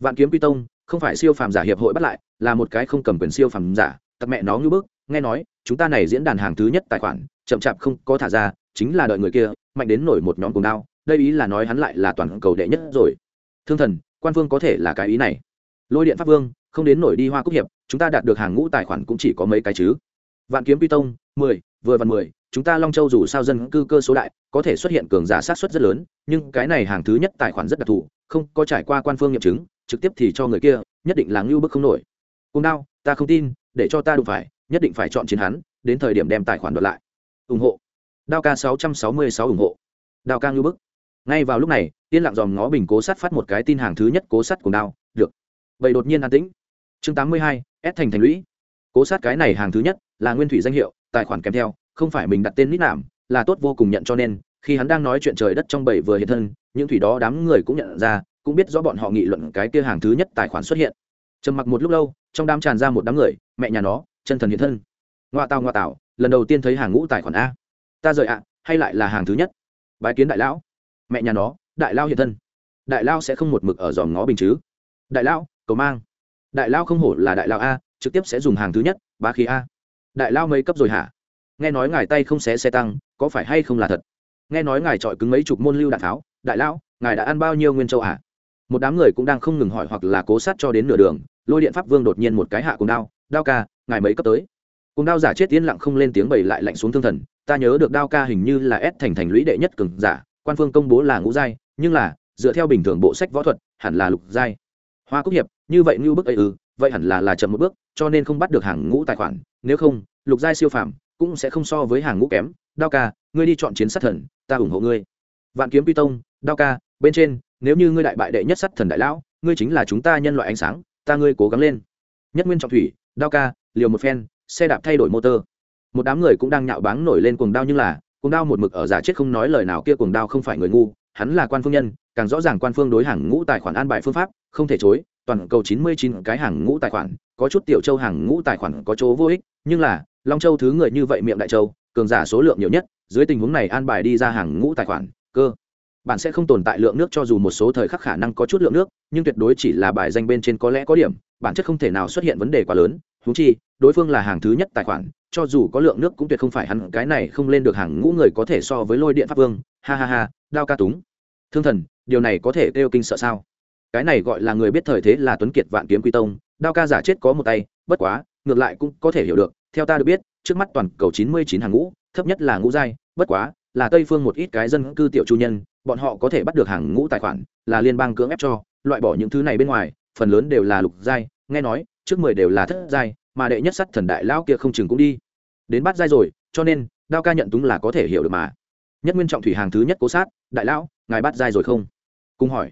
Vạn kiếm quy tông, không phải siêu phàm giả hiệp hội bắt lại, là một cái không cầm quyền siêu phàm giả, tặc mẹ nó ngư bức, nghe nói, chúng ta này diễn đàn hàng thứ nhất tài khoản, chậm chạp không có thả ra, chính là đợi người kia, mạnh đến nổi một nhóm cùng đao, đây ý là nói hắn lại là toàn cầu đệ nhất rồi. Thương thần quan phương có thể là cái ý này. Lôi điện pháp vương, không đến nổi đi hoa cúc hiệp, chúng ta đạt được hàng ngũ tài khoản cũng chỉ có mấy cái chứ. Vạn kiếm pi tông, mười, vừa vặn mười, chúng ta long châu dù sao dân cư cơ số đại, có thể xuất hiện cường giả sát xuất rất lớn, nhưng cái này hàng thứ nhất tài khoản rất đặc thù, không có trải qua quan phương nghiệm chứng, trực tiếp thì cho người kia, nhất định là ngưu bức không nổi. Cùng đao, ta không tin, để cho ta đụng phải, nhất định phải chọn chiến hắn, đến thời điểm đem tài khoản đoạt lại. ủng hộ. Đao ca sáu trăm sáu mươi sáu ủng hộ. Đao ca ngưu bức ngay vào lúc này, yên lặng dòm ngó bình cố sát phát một cái tin hàng thứ nhất cố sát cùng đao. Được. Vậy đột nhiên an tĩnh. Chương tám mươi hai, s thành thành lũy. Cố sát cái này hàng thứ nhất là nguyên thủy danh hiệu, tài khoản kèm theo, không phải mình đặt tên nít nạm, là tốt vô cùng nhận cho nên, khi hắn đang nói chuyện trời đất trong bảy vừa hiện thân, những thủy đó đám người cũng nhận ra, cũng biết rõ bọn họ nghị luận cái kia hàng thứ nhất tài khoản xuất hiện. Trầm mặc một lúc lâu, trong đám tràn ra một đám người, mẹ nhà nó, chân thần hiện thân. Ngoa tào ngoa tào, lần đầu tiên thấy hàng ngũ tài khoản a. Ta rời ạ, hay lại là hàng thứ nhất? Bái kiến đại lão mẹ nhà nó, đại lao hiện thân. Đại lao sẽ không một mực ở dòm ngó bình chứ. Đại lao, cầu mang. Đại lao không hổ là đại lao a, trực tiếp sẽ dùng hàng thứ nhất, ba khí a. Đại lao mấy cấp rồi hả? Nghe nói ngài tay không xé xe tăng, có phải hay không là thật? Nghe nói ngài chọi cứng mấy chục môn lưu đạn tháo, đại lão ngài đã ăn bao nhiêu nguyên châu hả? Một đám người cũng đang không ngừng hỏi hoặc là cố sát cho đến nửa đường, lôi điện pháp vương đột nhiên một cái hạ cùng đao đao ca, ngài mấy cấp tới? Cùng đao giả chết yên lặng không lên tiếng bầy lại lạnh xuống thương thần, ta nhớ được đao ca hình như là ép thành thành lũy đệ nhất cường giả quan phương công bố là ngũ giai, nhưng là, dựa theo bình thường bộ sách võ thuật, hẳn là lục giai. Hoa cúc hiệp, như vậy như bức ấy ư, vậy hẳn là là chậm một bước, cho nên không bắt được hàng ngũ tài khoản, nếu không, lục giai siêu phàm cũng sẽ không so với hàng ngũ kém. Đao ca, ngươi đi chọn chiến sát thần, ta ủng hộ ngươi. Vạn kiếm pi tông, đao ca, bên trên, nếu như ngươi đại bại đệ nhất sát thần đại lão, ngươi chính là chúng ta nhân loại ánh sáng, ta ngươi cố gắng lên. Nhất nguyên trọng thủy, đao ca, liều một phen, xe đạp thay đổi motor. Một đám người cũng đang nhạo báng nổi lên cuồng đao nhưng là cuồng đao một mực ở giả chết không nói lời nào, kia cuồng đao không phải người ngu, hắn là quan phương nhân, càng rõ ràng quan phương đối hàng ngũ tài khoản an bài phương pháp, không thể chối, toàn cầu chín mươi chín cái hàng ngũ tài khoản, có chút tiểu châu hàng ngũ tài khoản có chỗ vô ích, nhưng là, long châu thứ người như vậy miệng đại châu, cường giả số lượng nhiều nhất, dưới tình huống này an bài đi ra hàng ngũ tài khoản, cơ. Bạn sẽ không tồn tại lượng nước cho dù một số thời khắc khả năng có chút lượng nước, nhưng tuyệt đối chỉ là bài danh bên trên có lẽ có điểm, bản chất không thể nào xuất hiện vấn đề quá lớn thú chi, đối phương là hàng thứ nhất tài khoản cho dù có lượng nước cũng tuyệt không phải hắn, cái này không lên được hàng ngũ người có thể so với lôi điện pháp vương. Ha ha ha, đao ca túng. Thương thần, điều này có thể kêu kinh sợ sao? Cái này gọi là người biết thời thế là tuấn kiệt vạn kiếm quy tông, đao ca giả chết có một tay, bất quá, ngược lại cũng có thể hiểu được, theo ta được biết, trước mắt toàn cầu chín mươi chín hàng ngũ, thấp nhất là ngũ giai, bất quá, là tây phương một ít cái dân cư tiểu chu nhân, bọn họ có thể bắt được hàng ngũ tài khoản, là liên bang cưỡng ép cho, loại bỏ những thứ này bên ngoài, phần lớn đều là lục giai, nghe nói, trước mười đều là thất giai mà đệ nhất sắt thần đại lão kia không chừng cũng đi. Đến bắt giai rồi, cho nên, đao ca nhận túng là có thể hiểu được mà. Nhất nguyên trọng thủy hàng thứ nhất cố sát, đại lão, ngài bắt giai rồi không? Cùng hỏi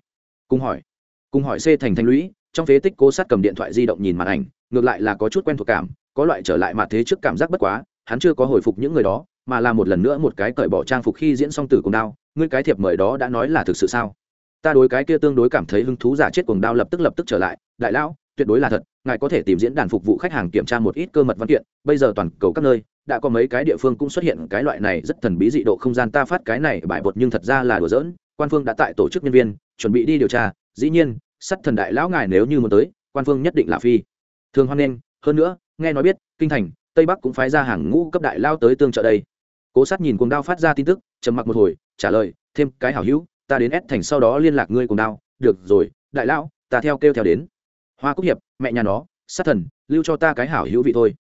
cùng hỏi cùng hỏi c thành thanh lũy, trong phế tích cố sát cầm điện thoại di động nhìn màn ảnh, ngược lại là có chút quen thuộc cảm, có loại trở lại mà thế trước cảm giác bất quá, hắn chưa có hồi phục những người đó, mà là một lần nữa một cái cởi bỏ trang phục khi diễn xong tử cùng đao, ngươi cái thiệp mời đó đã nói là thực sự sao? Ta đối cái kia tương đối cảm thấy hứng thú giả chết cuồng đao lập tức lập tức trở lại, đại lão, tuyệt đối là thật ngài có thể tìm diễn đàn phục vụ khách hàng kiểm tra một ít cơ mật văn kiện, bây giờ toàn cầu các nơi, đã có mấy cái địa phương cũng xuất hiện cái loại này rất thần bí dị độ không gian ta phát cái này bại bột nhưng thật ra là đùa giỡn. Quan phương đã tại tổ chức nhân viên, chuẩn bị đi điều tra. Dĩ nhiên, sắt thần đại lão ngài nếu như muốn tới, quan phương nhất định là phi. Thường hoan nghênh, hơn nữa, nghe nói biết, kinh thành, tây bắc cũng phái ra hàng ngũ cấp đại lao tới tương trợ đây. Cố sát nhìn cuồng đao phát ra tin tức, trầm mặc một hồi, trả lời, thêm cái hảo hữu, ta đến ép thành sau đó liên lạc ngươi cuồng đao. Được rồi, đại lão, ta theo kêu theo đến hoa cúc hiệp, mẹ nhà nó, sát thần, lưu cho ta cái hảo hữu vị thôi.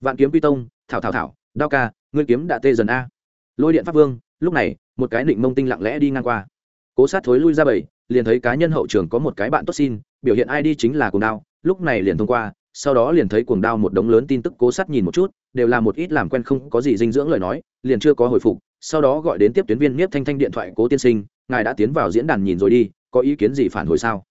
Vạn kiếm pi tông, thảo thảo thảo, đao ca, ngươi kiếm đã tê dần a. Lôi điện pháp vương, lúc này, một cái định mông tinh lặng lẽ đi ngang qua. Cố sát thối lui ra bầy, liền thấy cá nhân hậu trường có một cái bạn tốt xin, biểu hiện id chính là cuồng đao, lúc này liền thông qua, sau đó liền thấy cuồng đao một đống lớn tin tức cố sát nhìn một chút, đều là một ít làm quen không có gì dinh dưỡng lời nói, liền chưa có hồi phục, sau đó gọi đến tiếp tuyến viên nhiếp thanh thanh điện thoại cố tiên sinh, ngài đã tiến vào diễn đàn nhìn rồi đi, có ý kiến gì phản hồi sao?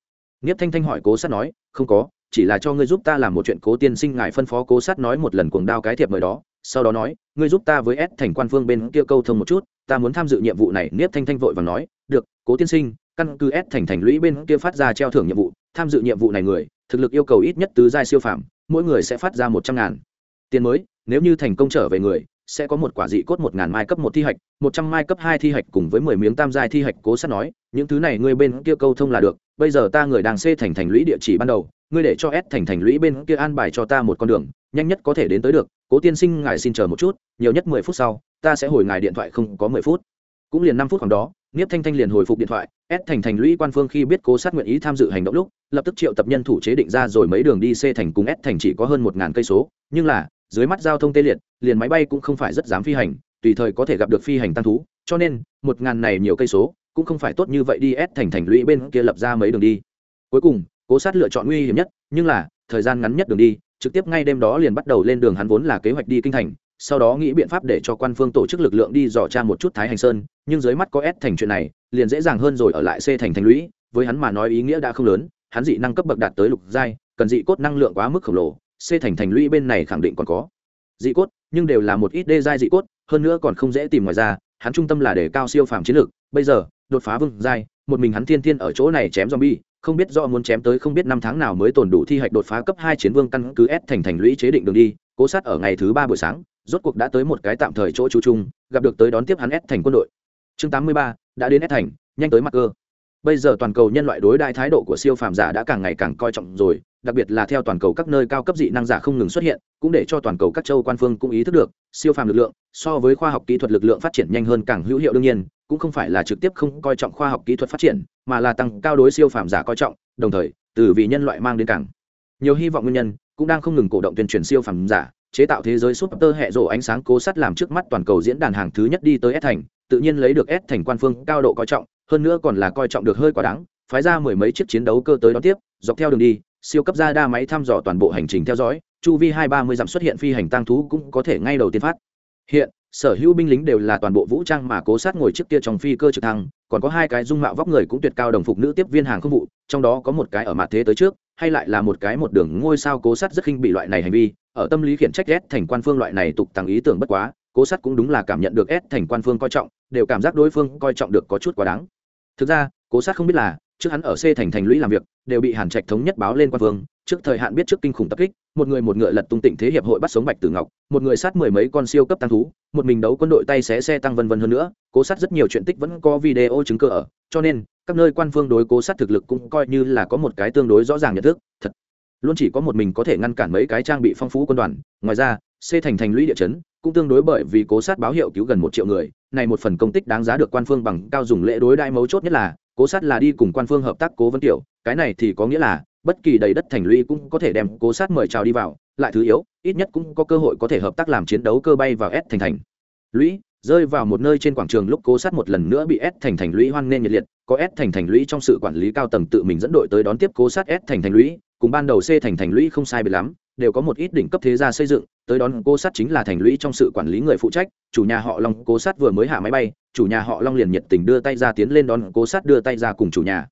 Niếp thanh thanh hỏi cố sát nói, không có, chỉ là cho ngươi giúp ta làm một chuyện cố tiên sinh ngài phân phó cố sát nói một lần cuồng đao cái thiệp mời đó, sau đó nói, ngươi giúp ta với s thành quan phương bên kia câu thông một chút, ta muốn tham dự nhiệm vụ này. Niếp thanh thanh vội và nói, được, cố tiên sinh, căn cứ s thành thành lũy bên kia phát ra treo thưởng nhiệm vụ, tham dự nhiệm vụ này người, thực lực yêu cầu ít nhất tứ giai siêu phạm mỗi người sẽ phát ra một trăm ngàn tiền mới, nếu như thành công trở về người sẽ có một quả dị cốt một ngàn mai cấp một thi hạch, một trăm mai cấp hai thi hạch cùng với mười miếng tam giai thi hạch cố sát nói, những thứ này ngươi bên kia câu thông là được, bây giờ ta người đang xê thành thành lũy địa chỉ ban đầu, ngươi để cho s thành thành lũy bên kia an bài cho ta một con đường, nhanh nhất có thể đến tới được, cố tiên sinh ngài xin chờ một chút, nhiều nhất mười phút sau, ta sẽ hồi ngài điện thoại không có mười phút. Cũng liền năm phút khoảng đó, Niếp thanh thanh liền hồi phục điện thoại, s thành thành lũy quan phương khi biết cố sát nguyện ý tham dự hành động lúc, lập tức triệu tập nhân thủ chế định ra rồi mấy đường đi c thành cùng s thành chỉ có hơn một ngàn cây số, nhưng là dưới mắt giao thông tê liệt, liền máy bay cũng không phải rất dám phi hành, tùy thời có thể gặp được phi hành tăng thú, cho nên, một ngàn này nhiều cây số, cũng không phải tốt như vậy đi s thành thành lũy bên kia lập ra mấy đường đi. Cuối cùng, cố sát lựa chọn nguy hiểm nhất, nhưng là, thời gian ngắn nhất đường đi, trực tiếp ngay đêm đó liền bắt đầu lên đường hắn vốn là kế hoạch đi kinh thành, sau đó nghĩ biện pháp để cho quan phương tổ chức lực lượng đi dò tra một chút thái hành sơn, nhưng dưới mắt có s thành chuyện này, liền dễ dàng hơn rồi ở lại c thành thành lũy, với hắn mà nói ý nghĩa đã không lớn, hắn dị năng cấp bậc đạt tới lục giai, cần dị cốt năng lượng quá mức khổng lồ xây thành thành lũy bên này khẳng định còn có dị cốt nhưng đều là một ít đê giai dị cốt hơn nữa còn không dễ tìm ngoài ra hắn trung tâm là để cao siêu phàm chiến lược bây giờ đột phá vương giai một mình hắn thiên thiên ở chỗ này chém zombie không biết do muốn chém tới không biết năm tháng nào mới tồn đủ thi hạch đột phá cấp hai chiến vương căn cứ S thành thành lũy chế định đường đi, cố sát ở ngày thứ ba buổi sáng, rốt cuộc đã tới một cái tạm thời chỗ trú chung, gặp được tới đón tiếp hắn S thành quân đội. Chương tám mươi ba đã đến S thành, nhanh tới mặt cơ. Bây giờ toàn cầu nhân loại đối đại thái độ của siêu phàm giả đã càng ngày càng coi trọng rồi, đặc biệt là theo toàn cầu các nơi cao cấp dị năng giả không ngừng xuất hiện, cũng để cho toàn cầu các châu quan phương cũng ý thức được, siêu phàm lực lượng so với khoa học kỹ thuật lực lượng phát triển nhanh hơn càng hữu hiệu đương nhiên, cũng không phải là trực tiếp không coi trọng khoa học kỹ thuật phát triển, mà là tăng cao đối siêu phàm giả coi trọng, đồng thời, từ vì nhân loại mang đến càng nhiều hy vọng nguyên nhân, cũng đang không ngừng cổ động tuyên truyền siêu phàm giả, chế tạo thế giới súp tơ hệ rộ ánh sáng cố sắt làm trước mắt toàn cầu diễn đàn hàng thứ nhất đi tới S thành, tự nhiên lấy được S thành quan phương cao độ coi trọng, hơn nữa còn là coi trọng được hơi quá đáng, phái ra mười mấy chiếc chiến đấu cơ tới đón tiếp, dọc theo đường đi, siêu cấp ra đa máy thăm dò toàn bộ hành trình theo dõi, chu vi hai ba mươi dặm xuất hiện phi hành tăng thú cũng có thể ngay đầu tiên phát. Hiện, sở hữu binh lính đều là toàn bộ vũ trang mà cố sát ngồi trước kia trong phi cơ trực thăng còn có hai cái dung mạo vóc người cũng tuyệt cao đồng phục nữ tiếp viên hàng không vụ trong đó có một cái ở mặt thế tới trước hay lại là một cái một đường ngôi sao cố sát rất khinh bị loại này hành vi ở tâm lý khiển trách ghét thành quan phương loại này tục tăng ý tưởng bất quá cố sát cũng đúng là cảm nhận được ghét thành quan phương coi trọng đều cảm giác đối phương coi trọng được có chút quá đáng thực ra cố sát không biết là trước hắn ở c thành thành lũy làm việc, đều bị hàn trạch thống nhất báo lên quan vương. Trước thời hạn biết trước kinh khủng tập kích, một người một ngựa lật tung tịnh thế hiệp hội bắt sống bạch tử ngọc, một người sát mười mấy con siêu cấp tăng thú, một mình đấu quân đội tay xé xe tăng vân vân hơn nữa, cố sát rất nhiều chuyện tích vẫn có video chứng cứ ở. Cho nên, các nơi quan phương đối cố sát thực lực cũng coi như là có một cái tương đối rõ ràng nhận thức. Thật, luôn chỉ có một mình có thể ngăn cản mấy cái trang bị phong phú quân đoàn. Ngoài ra, c thành thành lũy địa chấn cũng tương đối bởi vì cố sát báo hiệu cứu gần một triệu người. Này một phần công tích đáng giá được quan phương bằng cao dùng lễ đối đại mấu chốt nhất là cố sát là đi cùng quan phương hợp tác cố vấn tiểu, cái này thì có nghĩa là, bất kỳ đầy đất thành lũy cũng có thể đem cố sát mời chào đi vào, lại thứ yếu, ít nhất cũng có cơ hội có thể hợp tác làm chiến đấu cơ bay vào s thành thành. Lũy, rơi vào một nơi trên quảng trường lúc cố sát một lần nữa bị s thành thành lũy hoan nghênh nhiệt liệt, có s thành thành lũy trong sự quản lý cao tầng tự mình dẫn đội tới đón tiếp cố sát s thành thành lũy, cùng ban đầu c thành thành lũy không sai bị lắm đều có một ít đỉnh cấp thế gia xây dựng, tới đón cố sát chính là thành lũy trong sự quản lý người phụ trách, chủ nhà họ long cố sát vừa mới hạ máy bay, chủ nhà họ long liền nhiệt tình đưa tay ra tiến lên đón cố sát đưa tay ra cùng chủ nhà.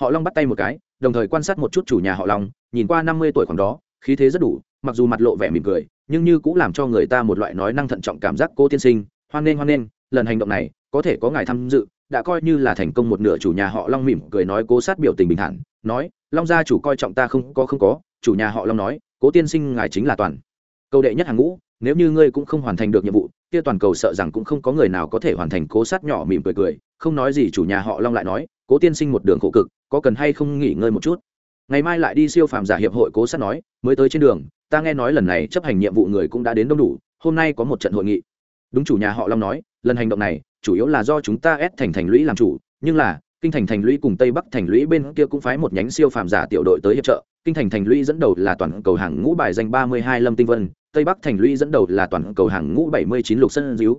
Họ long bắt tay một cái, đồng thời quan sát một chút chủ nhà họ long, nhìn qua năm mươi tuổi khoảng đó, khí thế rất đủ, mặc dù mặt lộ vẻ mỉm cười, nhưng như cũng làm cho người ta một loại nói năng thận trọng cảm giác cô tiên sinh, hoan nghênh hoan nghênh, lần hành động này, có thể có ngài tham dự, đã coi như là thành công một nửa chủ nhà họ long mỉm cười nói cố sát biểu tình bình thản, nói, long gia chủ coi trọng ta không có không có. Chủ nhà họ long nói cố tiên sinh ngài chính là toàn câu đệ nhất hàng ngũ, nếu như ngươi cũng không hoàn thành được nhiệm vụ, kia toàn cầu sợ rằng cũng không có người nào có thể hoàn thành cố sát nhỏ mỉm cười cười, không nói gì chủ nhà họ long lại nói, cố tiên sinh một đường khổ cực, có cần hay không nghỉ ngơi một chút? Ngày mai lại đi siêu phàm giả hiệp hội cố sát nói, mới tới trên đường, ta nghe nói lần này chấp hành nhiệm vụ người cũng đã đến đông đủ, hôm nay có một trận hội nghị. Đúng chủ nhà họ long nói, lần hành động này, chủ yếu là do chúng ta ép thành thành lũy làm chủ, nhưng là, kinh thành thành lũy cùng tây bắc thành lũy bên kia cũng phái một nhánh siêu phàm giả tiểu đội tới hiệp trợ kinh thành thành lũy dẫn đầu là toàn cầu hàng ngũ bài danh ba mươi hai lâm tinh vân, tây bắc thành lũy dẫn đầu là toàn cầu hàng ngũ bảy mươi chín lục sơn Dữ.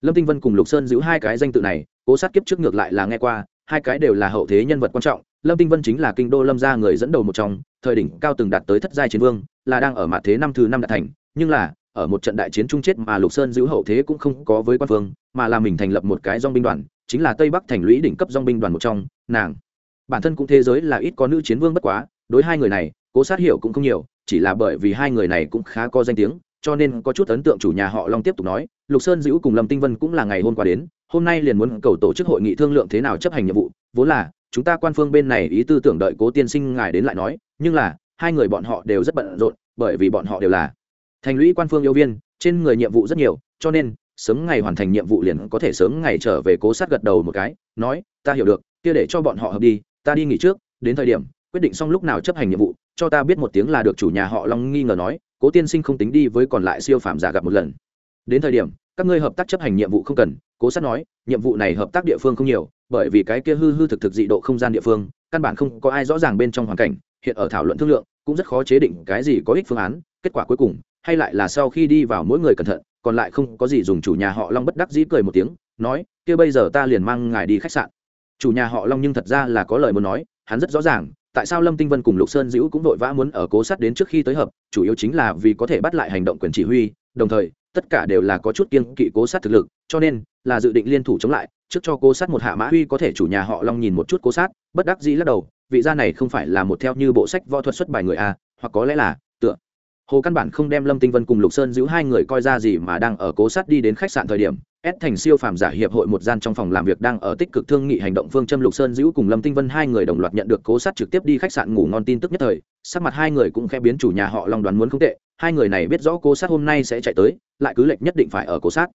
lâm tinh vân cùng lục sơn Dữ hai cái danh tự này, cố sát kiếp trước ngược lại là nghe qua, hai cái đều là hậu thế nhân vật quan trọng lâm tinh vân chính là kinh đô lâm gia người dẫn đầu một trong, thời đỉnh cao từng đạt tới thất giai chiến vương, là đang ở mặt thế năm thứ năm đạt thành, nhưng là, ở một trận đại chiến chung chết mà lục sơn giữ hậu thế cũng không có với quan phương mà là mình thành lập một cái dong binh đoàn, chính là tây bắc thành lũy đỉnh cấp dong binh đoàn một trong, nàng bản thân cũng thế giới là ít có nữ chiến vương bất quá đối hai người này, cố sát hiểu cũng không nhiều, chỉ là bởi vì hai người này cũng khá có danh tiếng, cho nên có chút ấn tượng chủ nhà họ long tiếp tục nói, lục sơn dữ cùng lâm tinh vân cũng là ngày hôm qua đến, hôm nay liền muốn cầu tổ chức hội nghị thương lượng thế nào chấp hành nhiệm vụ, vốn là, chúng ta quan phương bên này ý tư tưởng đợi cố tiên sinh ngài đến lại nói, nhưng là, hai người bọn họ đều rất bận rộn, bởi vì bọn họ đều là thành lũy quan phương yêu viên, trên người nhiệm vụ rất nhiều, cho nên, sớm ngày hoàn thành nhiệm vụ liền có thể sớm ngày trở về cố sát gật đầu một cái, nói, ta hiểu được, kia để cho bọn họ hợp đi, ta đi nghỉ trước, đến thời điểm quyết định xong lúc nào chấp hành nhiệm vụ, cho ta biết một tiếng là được chủ nhà họ long nghi ngờ nói, cố tiên sinh không tính đi với còn lại siêu phàm giả gặp một lần. Đến thời điểm, các ngươi hợp tác chấp hành nhiệm vụ không cần, cố sát nói, nhiệm vụ này hợp tác địa phương không nhiều, bởi vì cái kia hư hư thực thực dị độ không gian địa phương, căn bản không có ai rõ ràng bên trong hoàn cảnh, hiện ở thảo luận thương lượng, cũng rất khó chế định cái gì có ích phương án, kết quả cuối cùng, hay lại là sau khi đi vào mỗi người cẩn thận, còn lại không có gì dùng chủ nhà họ long bất đắc dĩ cười một tiếng, nói, kia bây giờ ta liền mang ngài đi khách sạn. Chủ nhà họ long nhưng thật ra là có lời muốn nói, hắn rất rõ ràng tại sao lâm tinh vân cùng lục sơn dữ cũng vội vã muốn ở cố sát đến trước khi tới hợp, chủ yếu chính là vì có thể bắt lại hành động quyền chỉ huy, đồng thời, tất cả đều là có chút kiên kỵ cố sát thực lực, cho nên là dự định liên thủ chống lại, trước cho cố sát một hạ mã huy có thể chủ nhà họ long nhìn một chút cố sát, bất đắc dĩ lắc đầu, vị gia này không phải là một theo như bộ sách võ thuật xuất bài người a hoặc có lẽ là, tựa. Hồ căn bản không đem lâm tinh vân cùng lục sơn giữ hai người coi ra gì mà đang ở cố sát đi đến khách sạn thời điểm S thành siêu phàm giả hiệp hội một gian trong phòng làm việc đang ở tích cực thương nghị hành động phương châm, lục sơn giữ cùng lâm tinh vân, hai người đồng loạt nhận được cố sát trực tiếp đi khách sạn ngủ ngon tin tức nhất thời. Sắc mặt hai người cũng khẽ biến, chủ nhà họ long đoán muốn không tệ, hai người này biết rõ cố sát hôm nay sẽ chạy tới, lại cứ lệnh nhất định phải ở cố sát.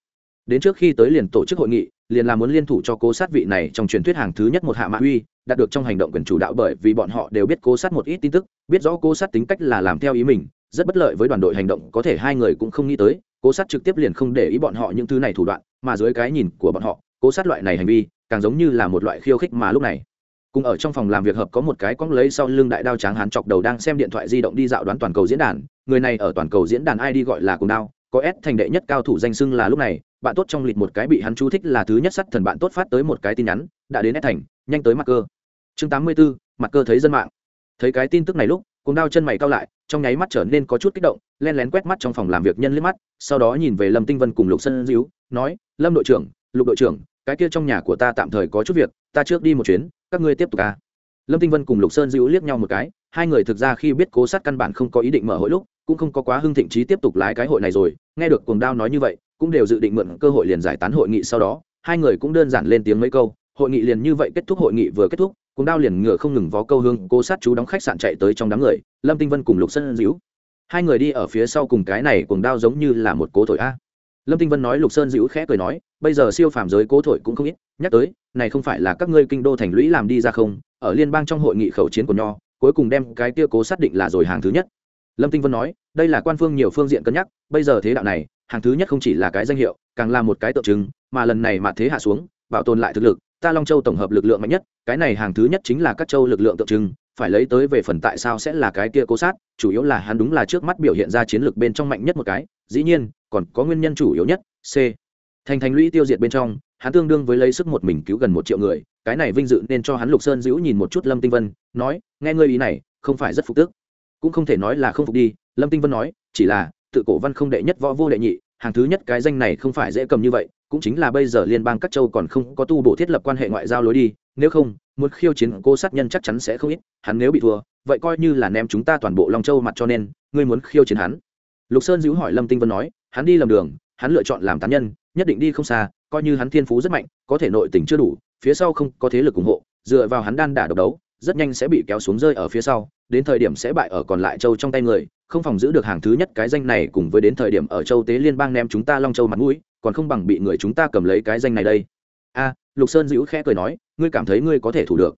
Đến trước khi tới liền tổ chức hội nghị, liền là muốn liên thủ cho cố sát vị này trong truyền thuyết hàng thứ nhất một hạ mã uy, đạt được trong hành động quyền chủ đạo bởi vì bọn họ đều biết cố sát một ít tin tức, biết rõ cố sát tính cách là làm theo ý mình, rất bất lợi với đoàn đội hành động, có thể hai người cũng không nghĩ tới cố sát trực tiếp liền không để ý bọn họ những thứ này thủ đoạn mà dưới cái nhìn của bọn họ cố sát loại này hành vi càng giống như là một loại khiêu khích mà lúc này. Cùng ở trong phòng làm việc hợp có một cái cong lấy sau lưng đại đao tráng hán chọc đầu đang xem điện thoại di động đi dạo đoán toàn cầu diễn đàn người này ở toàn cầu diễn đàn id gọi là cùng đao có s thành đệ nhất cao thủ danh xưng là lúc này bạn tốt trong lịch một cái bị hắn chú thích là thứ nhất sắt thần bạn tốt phát tới một cái tin nhắn đã đến s thành nhanh tới mặt cơ chương tám mươi 84, mặt cơ thấy dân mạng. Thấy cái tin tức này lúc cùng đao chân mày cao lại, trong nháy mắt trở nên có chút kích động, len lén quét mắt trong phòng làm việc nhân liếc mắt, sau đó nhìn về lâm tinh vân cùng lục sân diếu nói, lâm đội trưởng, lục đội trưởng, cái kia trong nhà của ta tạm thời có chút việc, ta trước đi một chuyến, các ngươi tiếp tục à. lâm tinh vân cùng lục sơn dữ liếc nhau một cái, hai người thực ra khi biết cố sát căn bản không có ý định mở hội lúc, cũng không có quá hưng thịnh trí tiếp tục lái cái hội này rồi, nghe được cuồng đao nói như vậy, cũng đều dự định mượn cơ hội liền giải tán hội nghị sau đó, hai người cũng đơn giản lên tiếng mấy câu, hội nghị liền như vậy kết thúc, hội nghị vừa kết thúc cùng đao liền ngựa không ngừng vó câu hương cố sát chú đóng khách sạn chạy tới trong đám người, lâm tinh vân cùng lục sơn dữ hai người đi ở phía sau cùng cái này cùng đao giống như là một cố thổi a. Lâm tinh vân nói lục sơn dữ khẽ cười nói, bây giờ siêu phàm giới cố thổi cũng không ít, nhắc tới, này không phải là các ngươi kinh đô thành lũy làm đi ra không, ở liên bang trong hội nghị khẩu chiến của nho, cuối cùng đem cái kia cố xác định là rồi hàng thứ nhất. Lâm tinh vân nói, đây là quan phương nhiều phương diện cân nhắc, bây giờ thế đạo này, hàng thứ nhất không chỉ là cái danh hiệu, càng là một cái tượng trưng, mà lần này mà thế hạ xuống, bảo tồn lại thực lực ta long châu tổng hợp lực lượng mạnh nhất, cái này hàng thứ nhất chính là các châu lực lượng tượng trưng, phải lấy tới về phần tại sao sẽ là cái kia cố sát, chủ yếu là hắn đúng là trước mắt biểu hiện ra chiến lược bên trong mạnh nhất một cái, dĩ nhiên, còn có nguyên nhân chủ yếu nhất, c. Thành thành lũy tiêu diệt bên trong, hắn tương đương với lấy sức một mình cứu gần một triệu người, cái này vinh dự nên cho hắn lục sơn dữ nhìn một chút lâm tinh vân, nói, nghe ngươi ý này, không phải rất phục tức. Cũng không thể nói là không phục đi, lâm tinh vân nói, chỉ là, tự cổ văn không đệ nhất võ vô đệ nhị, hàng thứ nhất cái danh này không phải dễ cầm như vậy cũng chính là bây giờ liên bang các châu còn không có tu bổ thiết lập quan hệ ngoại giao lối đi, nếu không, muốn khiêu chiến cô sát nhân chắc chắn sẽ không ít, hắn nếu bị thua, vậy coi như là ném chúng ta toàn bộ long châu mặt cho nên, ngươi muốn khiêu chiến hắn. Lục sơn giữ hỏi lâm tinh vân nói, hắn đi lầm đường, hắn lựa chọn làm tán nhân, nhất định đi không xa, coi như hắn thiên phú rất mạnh, có thể nội tình chưa đủ, phía sau không có thế lực ủng hộ, dựa vào hắn đan đả độc đấu, rất nhanh sẽ bị kéo xuống rơi ở phía sau, đến thời điểm sẽ bại ở còn lại châu trong tay người, không phòng giữ được hàng thứ nhất cái danh này cùng với đến thời điểm ở châu tế liên bang ném chúng ta long châu mặt mũi còn không bằng bị người chúng ta cầm lấy cái danh này đây. A, lục sơn dữ khẽ cười nói, ngươi cảm thấy ngươi có thể thủ được.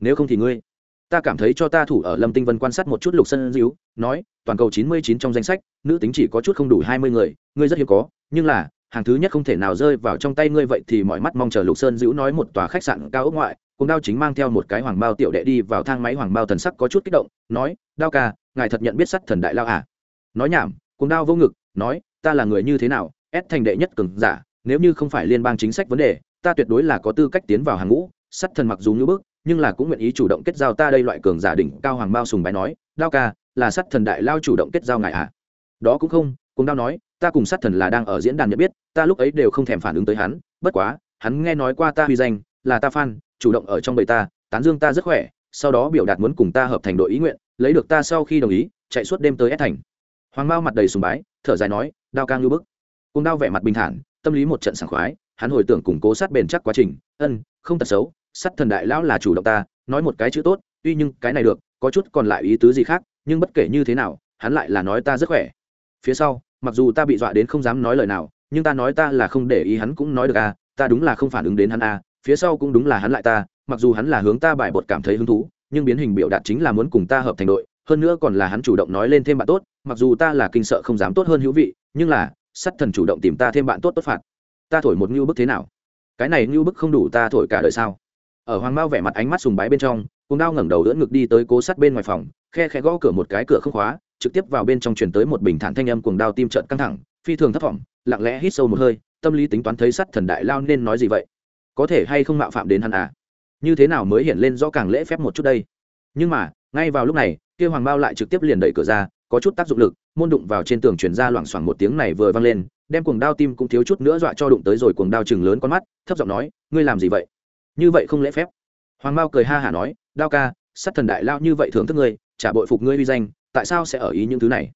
Nếu không thì ngươi, ta cảm thấy cho ta thủ ở lâm tinh vân quan sát một chút lục sơn dữ nói, toàn cầu chín mươi chín trong danh sách, nữ tính chỉ có chút không đủ hai mươi người, ngươi rất hiếm có, nhưng là, hàng thứ nhất không thể nào rơi vào trong tay ngươi vậy thì mọi mắt mong chờ lục sơn dữ nói một tòa khách sạn cao ốc ngoại, cùng đao chính mang theo một cái hoàng bao tiểu đệ đi vào thang máy hoàng bao thần sắc có chút kích động, nói, đao ca, ngài thật nhận biết sắt thần đại lao à? Nói nhảm, cùng đao vô ngực, nói, ta là người như thế nào ép thành đệ nhất cường giả, nếu như không phải liên bang chính sách vấn đề, ta tuyệt đối là có tư cách tiến vào hàng ngũ. Sắt thần mặc dù như bước nhưng là cũng nguyện ý chủ động kết giao ta đây loại cường giả đỉnh cao hoàng bao sùng bái nói, đao ca, là sắt thần đại lao chủ động kết giao ngài à đó cũng không, cùng đao nói, ta cùng sát thần là đang ở diễn đàn nhận biết, ta lúc ấy đều không thèm phản ứng tới hắn, bất quá, hắn nghe nói qua ta huy danh, là ta fan, chủ động ở trong bầy ta, tán dương ta rất khỏe, sau đó biểu đạt muốn cùng ta hợp thành đội ý nguyện, lấy được ta sau khi đồng ý, chạy suốt đêm tới ép thành. Hoàng mao mặt đầy sùng bái, thở dài nói, đao ca như bức cùng đao vẻ mặt bình thản, tâm lý một trận sảng khoái, hắn hồi tưởng củng cố sát bền chắc quá trình, ân, không tật xấu sắt thần đại lão là chủ động ta, nói một cái chữ tốt, tuy nhưng cái này được, có chút còn lại ý tứ gì khác, nhưng bất kể như thế nào, hắn lại là nói ta rất khỏe. Phía sau, mặc dù ta bị dọa đến không dám nói lời nào, nhưng ta nói ta là không để ý hắn cũng nói được à ta đúng là không phản ứng đến hắn à phía sau cũng đúng là hắn lại ta, mặc dù hắn là hướng ta bài bột cảm thấy hứng thú, nhưng biến hình biểu đạt chính là muốn cùng ta hợp thành đội, hơn nữa còn là hắn chủ động nói lên thêm bạn tốt, mặc dù ta là kinh sợ không dám tốt hơn hữu vị, nhưng là sắt thần chủ động tìm ta thêm bạn tốt tốt phạt. Ta thổi một ngưu bức thế nào? Cái này ngưu bức không đủ ta thổi cả đời sao? Ở hoàng mao vẻ mặt ánh mắt sùng bái bên trong cùng đao ngẩng đầu đỡ ngực đi tới cố sát bên ngoài phòng, khe khe gõ cửa một cái cửa không khóa, trực tiếp vào bên trong chuyển tới một bình thản thanh âm cuồng đao tim trận căng thẳng, phi thường thất vọng lặng lẽ hít sâu một hơi, tâm lý tính toán thấy sắt thần đại lao nên nói gì vậy? Có thể hay không mạo phạm đến hắn à? Như thế nào mới hiện lên rõ càng lễ phép một chút đây? Nhưng mà, ngay vào lúc này, kia hoàng bao lại trực tiếp liền đẩy cửa ra, có chút tác dụng lực môn đụng vào trên tường chuyển ra loảng xoảng một tiếng này vừa vang lên đem cuồng đao tim cũng thiếu chút nữa dọa cho đụng tới rồi cuồng đao chừng lớn con mắt thấp giọng nói ngươi làm gì vậy? Như vậy không lễ phép. Hoàng Mao cười ha hả nói đao ca sắt thần đại lao như vậy thưởng thức ngươi trả bội phục ngươi uy danh tại sao sẽ ở ý những thứ này?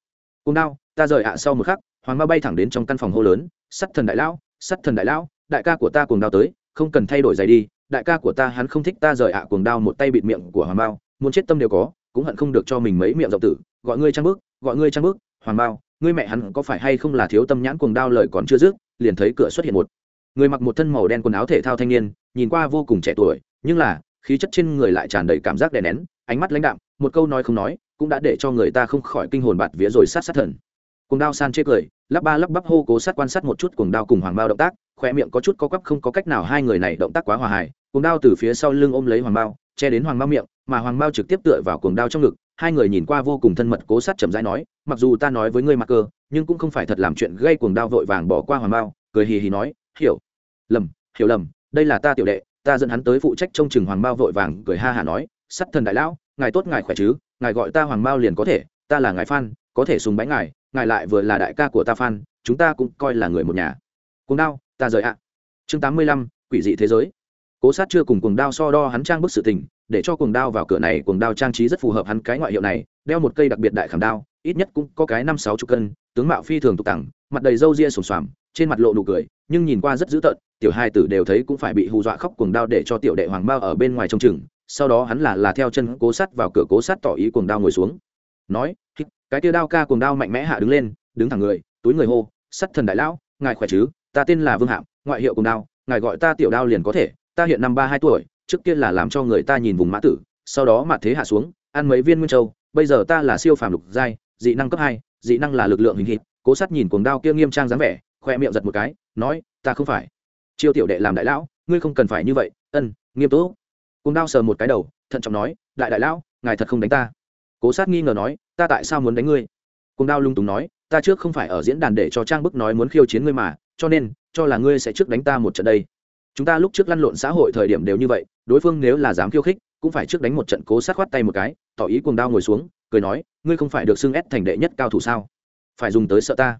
Cuồng đao ta rời ạ sau một khắc. Hoàng Mao bay thẳng đến trong căn phòng hô lớn sắt thần đại lao sắt thần đại lao đại ca của ta cuồng đao tới không cần thay đổi giày đi đại ca của ta hắn không thích ta rời ạ cuồng đao một tay bịt miệng của hoàng Mao, muốn chết tâm đều có cũng hận không được cho mình mấy miệng rộng tử gọi ngươi trang bước gọi ngươi trang bước hoàng bao, ngươi mẹ hắn có phải hay không là thiếu tâm nhãn cuồng đao lời còn chưa dứt, liền thấy cửa xuất hiện một. Người mặc một thân màu đen quần áo thể thao thanh niên, nhìn qua vô cùng trẻ tuổi, nhưng là, khí chất trên người lại tràn đầy cảm giác đè nén, ánh mắt lãnh đạm, một câu nói không nói, cũng đã để cho người ta không khỏi kinh hồn bạt vía rồi sát sát thần. Cuồng đao san chê cười, lắp ba lắp bắp hô cố sát quan sát một chút cuồng đao cùng hoàng bao động tác khoe miệng có chút có quắp không có cách nào hai người này động tác quá hòa hài. Cuồng đao từ phía sau lưng ôm lấy hoàng bao, che đến hoàng bao miệng, mà hoàng bao trực tiếp tựa vào cuồng đao trong ngực hai người nhìn qua vô cùng thân mật cố sát chậm rãi nói, mặc dù ta nói với ngươi mặc cơ, nhưng cũng không phải thật làm chuyện gây cuồng đao vội vàng bỏ qua hoàng bao cười hì hì nói, hiểu. Lầm hiểu lầm, đây là ta tiểu đệ, ta dẫn hắn tới phụ trách trông chừng hoàng bao vội vàng. Cười ha hả nói sắt thần đại lão, ngài tốt ngài khỏe chứ, ngài gọi ta hoàng bao liền có thể, ta là ngài phan có thể sùng bánh ngài ngài lại vừa là đại ca của ta phan chúng ta cũng coi là người một nhà. Cuồng đao ta rời ạ. Chương tám mươi lăm, quỷ dị thế giới. Cố sát chưa cùng cuồng đao so đo hắn trang bức sự tình để cho cuồng đao vào cửa này, cuồng đao trang trí rất phù hợp hắn cái ngoại hiệu này, đeo một cây đặc biệt đại khảm đao, ít nhất cũng có cái năm sáu chục cân, tướng mạo phi thường tục tẳng, mặt đầy râu ria sồm xoàm, trên mặt lộ nụ cười, nhưng nhìn qua rất dữ tợn, tiểu hai tử đều thấy cũng phải bị hù dọa khóc cuồng đao để cho tiểu đệ hoàng bao ở bên ngoài trông chừng, sau đó hắn là là theo chân cố sát vào cửa cố sát tỏ ý cuồng đao ngồi xuống. Nói cái tia đao ca cuồng đao mạnh mẽ hạ đứng lên, đứng thẳng người, túi người hô, sắt thần đại lão, ngài khỏe chứ? Ta tên là vương hạm, ngoại hiệu cuồng đao, ngài gọi ta tiểu đao liền có thể, ta hiện năm ba hai tuổi trước kia là làm cho người ta nhìn vùng mã tử, sau đó mặt thế hạ xuống, ăn mấy viên nguyên châu, bây giờ ta là siêu phàm lục giai, dị năng cấp hai, dị năng là lực lượng hình hít cố sát nhìn cuồng đao kia nghiêm trang dáng vẻ, khoe miệng giật một cái, nói, ta không phải. Chiêu tiểu đệ làm đại lão, ngươi không cần phải như vậy, ân, nghiêm túc. Cuồng đao sờ một cái đầu, thận trọng nói, đại đại lão, ngài thật không đánh ta. Cố sát nghi ngờ nói, ta tại sao muốn đánh ngươi? Cuồng đao lung túng nói, ta trước không phải ở diễn đàn để cho trang bức nói muốn khiêu chiến ngươi mà, cho nên, cho là ngươi sẽ trước đánh ta một trận đây chúng ta lúc trước lăn lộn xã hội thời điểm đều như vậy, đối phương nếu là dám khiêu khích, cũng phải trước đánh một trận cố sát khoát tay một cái, tỏ ý cuồng đao ngồi xuống, cười nói, ngươi không phải được xưng ép thành đệ nhất cao thủ sao? Phải dùng tới sợ ta.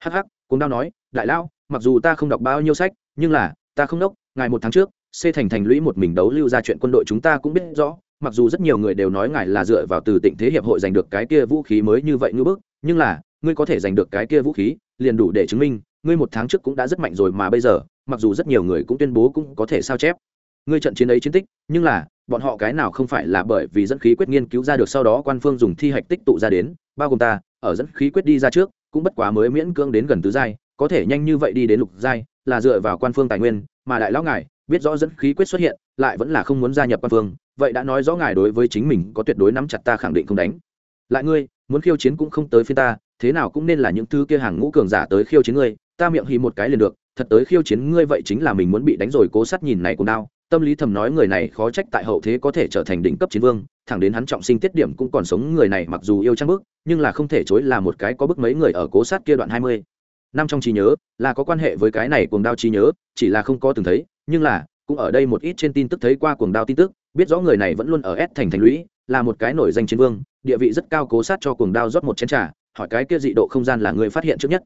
Hắc hắc, cuồng đao nói, đại lao mặc dù ta không đọc bao nhiêu sách, nhưng là, ta không đốc, ngài một tháng trước xê thành thành lũy một mình đấu lưu ra chuyện quân đội chúng ta cũng biết rõ, mặc dù rất nhiều người đều nói ngài là dựa vào từ tịnh thế hiệp hội giành được cái kia vũ khí mới như vậy ngưỡng bức, nhưng là, ngươi có thể giành được cái kia vũ khí, liền đủ để chứng minh, ngươi một tháng trước cũng đã rất mạnh rồi mà bây giờ mặc dù rất nhiều người cũng tuyên bố cũng có thể sao chép. Ngươi trận chiến ấy chiến tích, nhưng là, bọn họ cái nào không phải là bởi vì dẫn khí quyết nghiên cứu ra được sau đó quan phương dùng thi hạch tích tụ ra đến, bao gồm ta, ở dẫn khí quyết đi ra trước, cũng bất quá mới miễn cưỡng đến gần tứ giai, có thể nhanh như vậy đi đến lục giai, là dựa vào quan phương tài nguyên, mà đại lão ngài, biết rõ dẫn khí quyết xuất hiện, lại vẫn là không muốn gia nhập quan phương, vậy đã nói rõ ngài đối với chính mình có tuyệt đối nắm chặt ta khẳng định không đánh. Lại ngươi, muốn khiêu chiến cũng không tới phía ta, thế nào cũng nên là những thứ kia hàng ngũ cường giả tới khiêu chiến ngươi, ta miệng hì một cái liền được thật tới khiêu chiến ngươi vậy chính là mình muốn bị đánh rồi cố sát nhìn này cùng đau tâm lý thầm nói người này khó trách tại hậu thế có thể trở thành đỉnh cấp chiến vương, thẳng đến hắn trọng sinh tiết điểm cũng còn sống người này mặc dù yêu trang bức, nhưng là không thể chối là một cái có bức mấy người ở cố sát kia đoạn hai mươi. Năm trong trí nhớ, là có quan hệ với cái này cuồng đao trí nhớ, chỉ là không có từng thấy, nhưng là, cũng ở đây một ít trên tin tức thấy qua cuồng đao tin tức, biết rõ người này vẫn luôn ở S thành thành lũy, là một cái nổi danh chiến vương, địa vị rất cao cố sát cho cuồng đao rót một chén trà, hỏi cái kia dị độ không gian là người phát hiện trước nhất.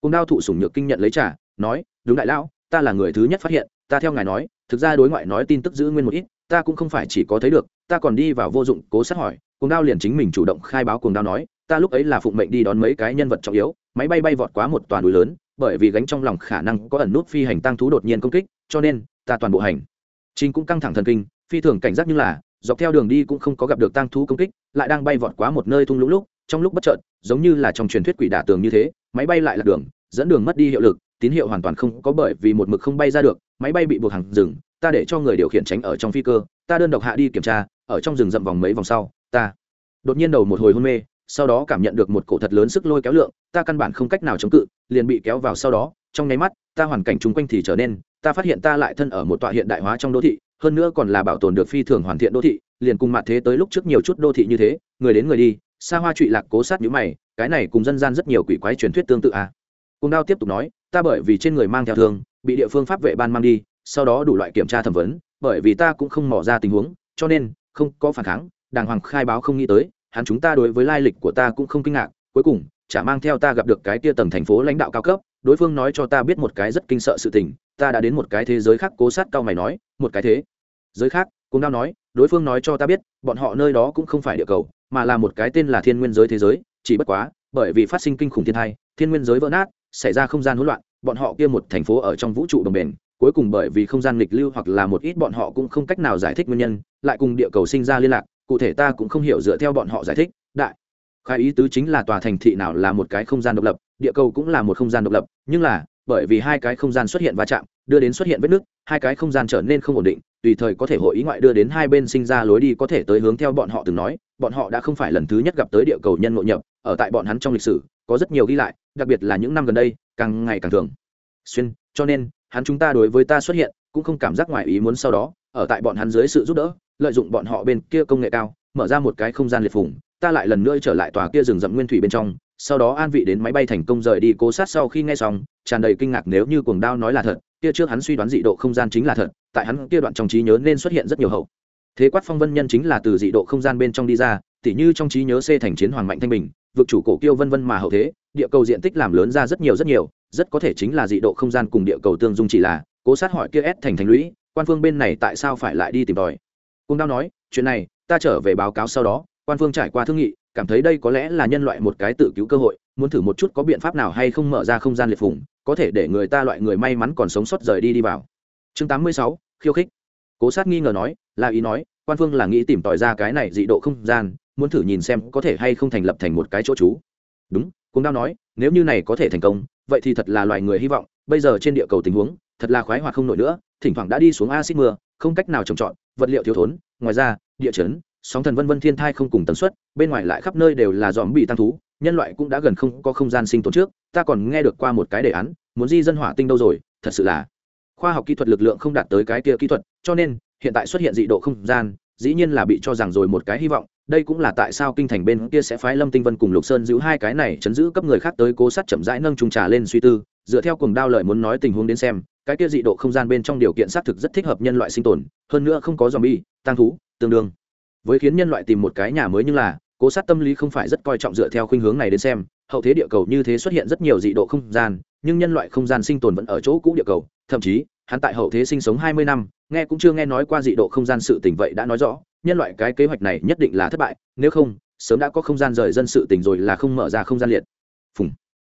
Cuồng đao thụ sủng nhược kinh nhận lấy trà nói, đúng đại lão, ta là người thứ nhất phát hiện, ta theo ngài nói, thực ra đối ngoại nói tin tức giữ nguyên một ít, ta cũng không phải chỉ có thấy được, ta còn đi vào vô dụng, cố sát hỏi, cuồng đao liền chính mình chủ động khai báo cuồng đao nói, ta lúc ấy là phụng mệnh đi đón mấy cái nhân vật trọng yếu, máy bay bay vọt quá một toàn núi lớn, bởi vì gánh trong lòng khả năng có ẩn nút phi hành tăng thú đột nhiên công kích, cho nên, ta toàn bộ hành. Trình cũng căng thẳng thần kinh, phi thường cảnh giác như là, dọc theo đường đi cũng không có gặp được tăng thú công kích, lại đang bay vọt quá một nơi thung lũng lúc, trong lúc bất chợt, giống như là trong truyền thuyết quỷ đả tường như thế, máy bay lại là đường, dẫn đường mất đi hiệu lực tín hiệu hoàn toàn không có bởi vì một mực không bay ra được, máy bay bị buộc hàng rừng, ta để cho người điều khiển tránh ở trong phi cơ, ta đơn độc hạ đi kiểm tra, ở trong rừng rậm vòng mấy vòng sau, ta đột nhiên đầu một hồi hôn mê, sau đó cảm nhận được một cổ thật lớn sức lôi kéo lượng, ta căn bản không cách nào chống cự, liền bị kéo vào sau đó, trong nháy mắt, ta hoàn cảnh chung quanh thì trở nên, ta phát hiện ta lại thân ở một tọa hiện đại hóa trong đô thị, hơn nữa còn là bảo tồn được phi thường hoàn thiện đô thị, liền cùng mặt thế tới lúc trước nhiều chút đô thị như thế, người đến người đi xa hoa trụy lạc cố sát nhữ mày, cái này cùng dân gian rất nhiều quỷ quái truyền thuyết tương tự à. cùng đao tiếp tục nói ta bởi vì trên người mang theo thương, bị địa phương pháp vệ ban mang đi, sau đó đủ loại kiểm tra thẩm vấn, bởi vì ta cũng không mỏ ra tình huống, cho nên, không có phản kháng, đàng hoàng khai báo không nghĩ tới, hắn chúng ta đối với lai lịch của ta cũng không kinh ngạc, cuối cùng, chả mang theo ta gặp được cái tia tầng thành phố lãnh đạo cao cấp, đối phương nói cho ta biết một cái rất kinh sợ sự tình, ta đã đến một cái thế giới khác cố sát cao mày nói, một cái thế giới khác cũng đau nói, đối phương nói cho ta biết, bọn họ nơi đó cũng không phải địa cầu, mà là một cái tên là thiên nguyên giới thế giới, chỉ bất quá, bởi vì phát sinh kinh khủng thiên thai thiên nguyên giới vỡ nát xảy ra không gian hỗn loạn, bọn họ kia một thành phố ở trong vũ trụ đồng bền, cuối cùng bởi vì không gian nghịch lưu hoặc là một ít bọn họ cũng không cách nào giải thích nguyên nhân, lại cùng địa cầu sinh ra liên lạc, cụ thể ta cũng không hiểu dựa theo bọn họ giải thích, đại. Khai ý tứ chính là tòa thành thị nào là một cái không gian độc lập, địa cầu cũng là một không gian độc lập, nhưng là, bởi vì hai cái không gian xuất hiện va chạm, đưa đến xuất hiện vết nứt, hai cái không gian trở nên không ổn định, tùy thời có thể hội ý ngoại đưa đến hai bên sinh ra lối đi có thể tới hướng theo bọn họ từng nói, bọn họ đã không phải lần thứ nhất gặp tới địa cầu nhân ngộ nhập, ở tại bọn hắn trong lịch sử, có rất nhiều ghi lại đặc biệt là những năm gần đây, càng ngày càng thường. Xuyên, cho nên, hắn chúng ta đối với ta xuất hiện, cũng không cảm giác ngoài ý muốn sau đó, ở tại bọn hắn dưới sự giúp đỡ, lợi dụng bọn họ bên kia công nghệ cao, mở ra một cái không gian liệt phủng ta lại lần nữa trở lại tòa kia rừng rậm nguyên thủy bên trong, sau đó an vị đến máy bay thành công rời đi cố sát sau khi nghe xong, tràn đầy kinh ngạc nếu như cuồng đao nói là thật, kia trước hắn suy đoán dị độ không gian chính là thật, tại hắn kia đoạn trong trí nhớ nên xuất hiện rất nhiều hậu. Thế quát phong vân nhân chính là từ dị độ không gian bên trong đi ra, tỉ như trong trí nhớ c thành chiến hoàng mạnh thanh bình, vực chủ cổ kiêu vân vân mà hậu thế địa cầu diện tích làm lớn ra rất nhiều rất nhiều rất có thể chính là dị độ không gian cùng địa cầu tương dung chỉ là cố sát hỏi kia ép thành thành lũy quan phương bên này tại sao phải lại đi tìm tòi. Cung đao nói chuyện này ta trở về báo cáo sau đó. Quan phương trải qua thương nghị cảm thấy đây có lẽ là nhân loại một cái tự cứu cơ hội muốn thử một chút có biện pháp nào hay không mở ra không gian liệt phủng có thể để người ta loại người may mắn còn sống sót rời đi đi vào. Chương 86, khiêu khích. Cố sát nghi ngờ nói là ý nói quan phương là nghĩ tìm tòi ra cái này dị độ không gian muốn thử nhìn xem có thể hay không thành lập thành một cái chỗ trú. Đúng cũng đau nói, nếu như này có thể thành công, vậy thì thật là loài người hy vọng. Bây giờ trên địa cầu tình huống, thật là khoái hoạt không nổi nữa. Thỉnh thoảng đã đi xuống acid mưa, không cách nào trồng trọt, vật liệu thiếu thốn, ngoài ra, địa chấn, sóng thần vân vân thiên thai không cùng tần suất, bên ngoài lại khắp nơi đều là dòm bị tăng thú, nhân loại cũng đã gần không có không gian sinh tồn trước. Ta còn nghe được qua một cái đề án, muốn di dân hỏa tinh đâu rồi, thật sự là khoa học kỹ thuật lực lượng không đạt tới cái kia kỹ thuật, cho nên hiện tại xuất hiện dị độ không gian, dĩ nhiên là bị cho rằng rồi một cái hy vọng đây cũng là tại sao kinh thành bên kia sẽ phái lâm tinh vân cùng lục sơn giữ hai cái này chấn giữ cấp người khác tới cố sát chậm rãi nâng trung trà lên suy tư, dựa theo cùng đao lợi muốn nói tình huống đến xem, cái kia dị độ không gian bên trong điều kiện xác thực rất thích hợp nhân loại sinh tồn, hơn nữa không có zombie tăng thú, tương đương. Với khiến nhân loại tìm một cái nhà mới nhưng là, cố sát tâm lý không phải rất coi trọng dựa theo khuynh hướng này đến xem, hậu thế địa cầu như thế xuất hiện rất nhiều dị độ không gian, nhưng nhân loại không gian sinh tồn vẫn ở chỗ cũ địa cầu, thậm chí, hắn tại hậu thế sinh sống hai mươi năm, nghe cũng chưa nghe nói qua dị độ không gian sự tình vậy đã nói rõ nhân loại cái kế hoạch này nhất định là thất bại, nếu không, sớm đã có không gian rời dân sự tình rồi là không mở ra không gian liệt. Phùng.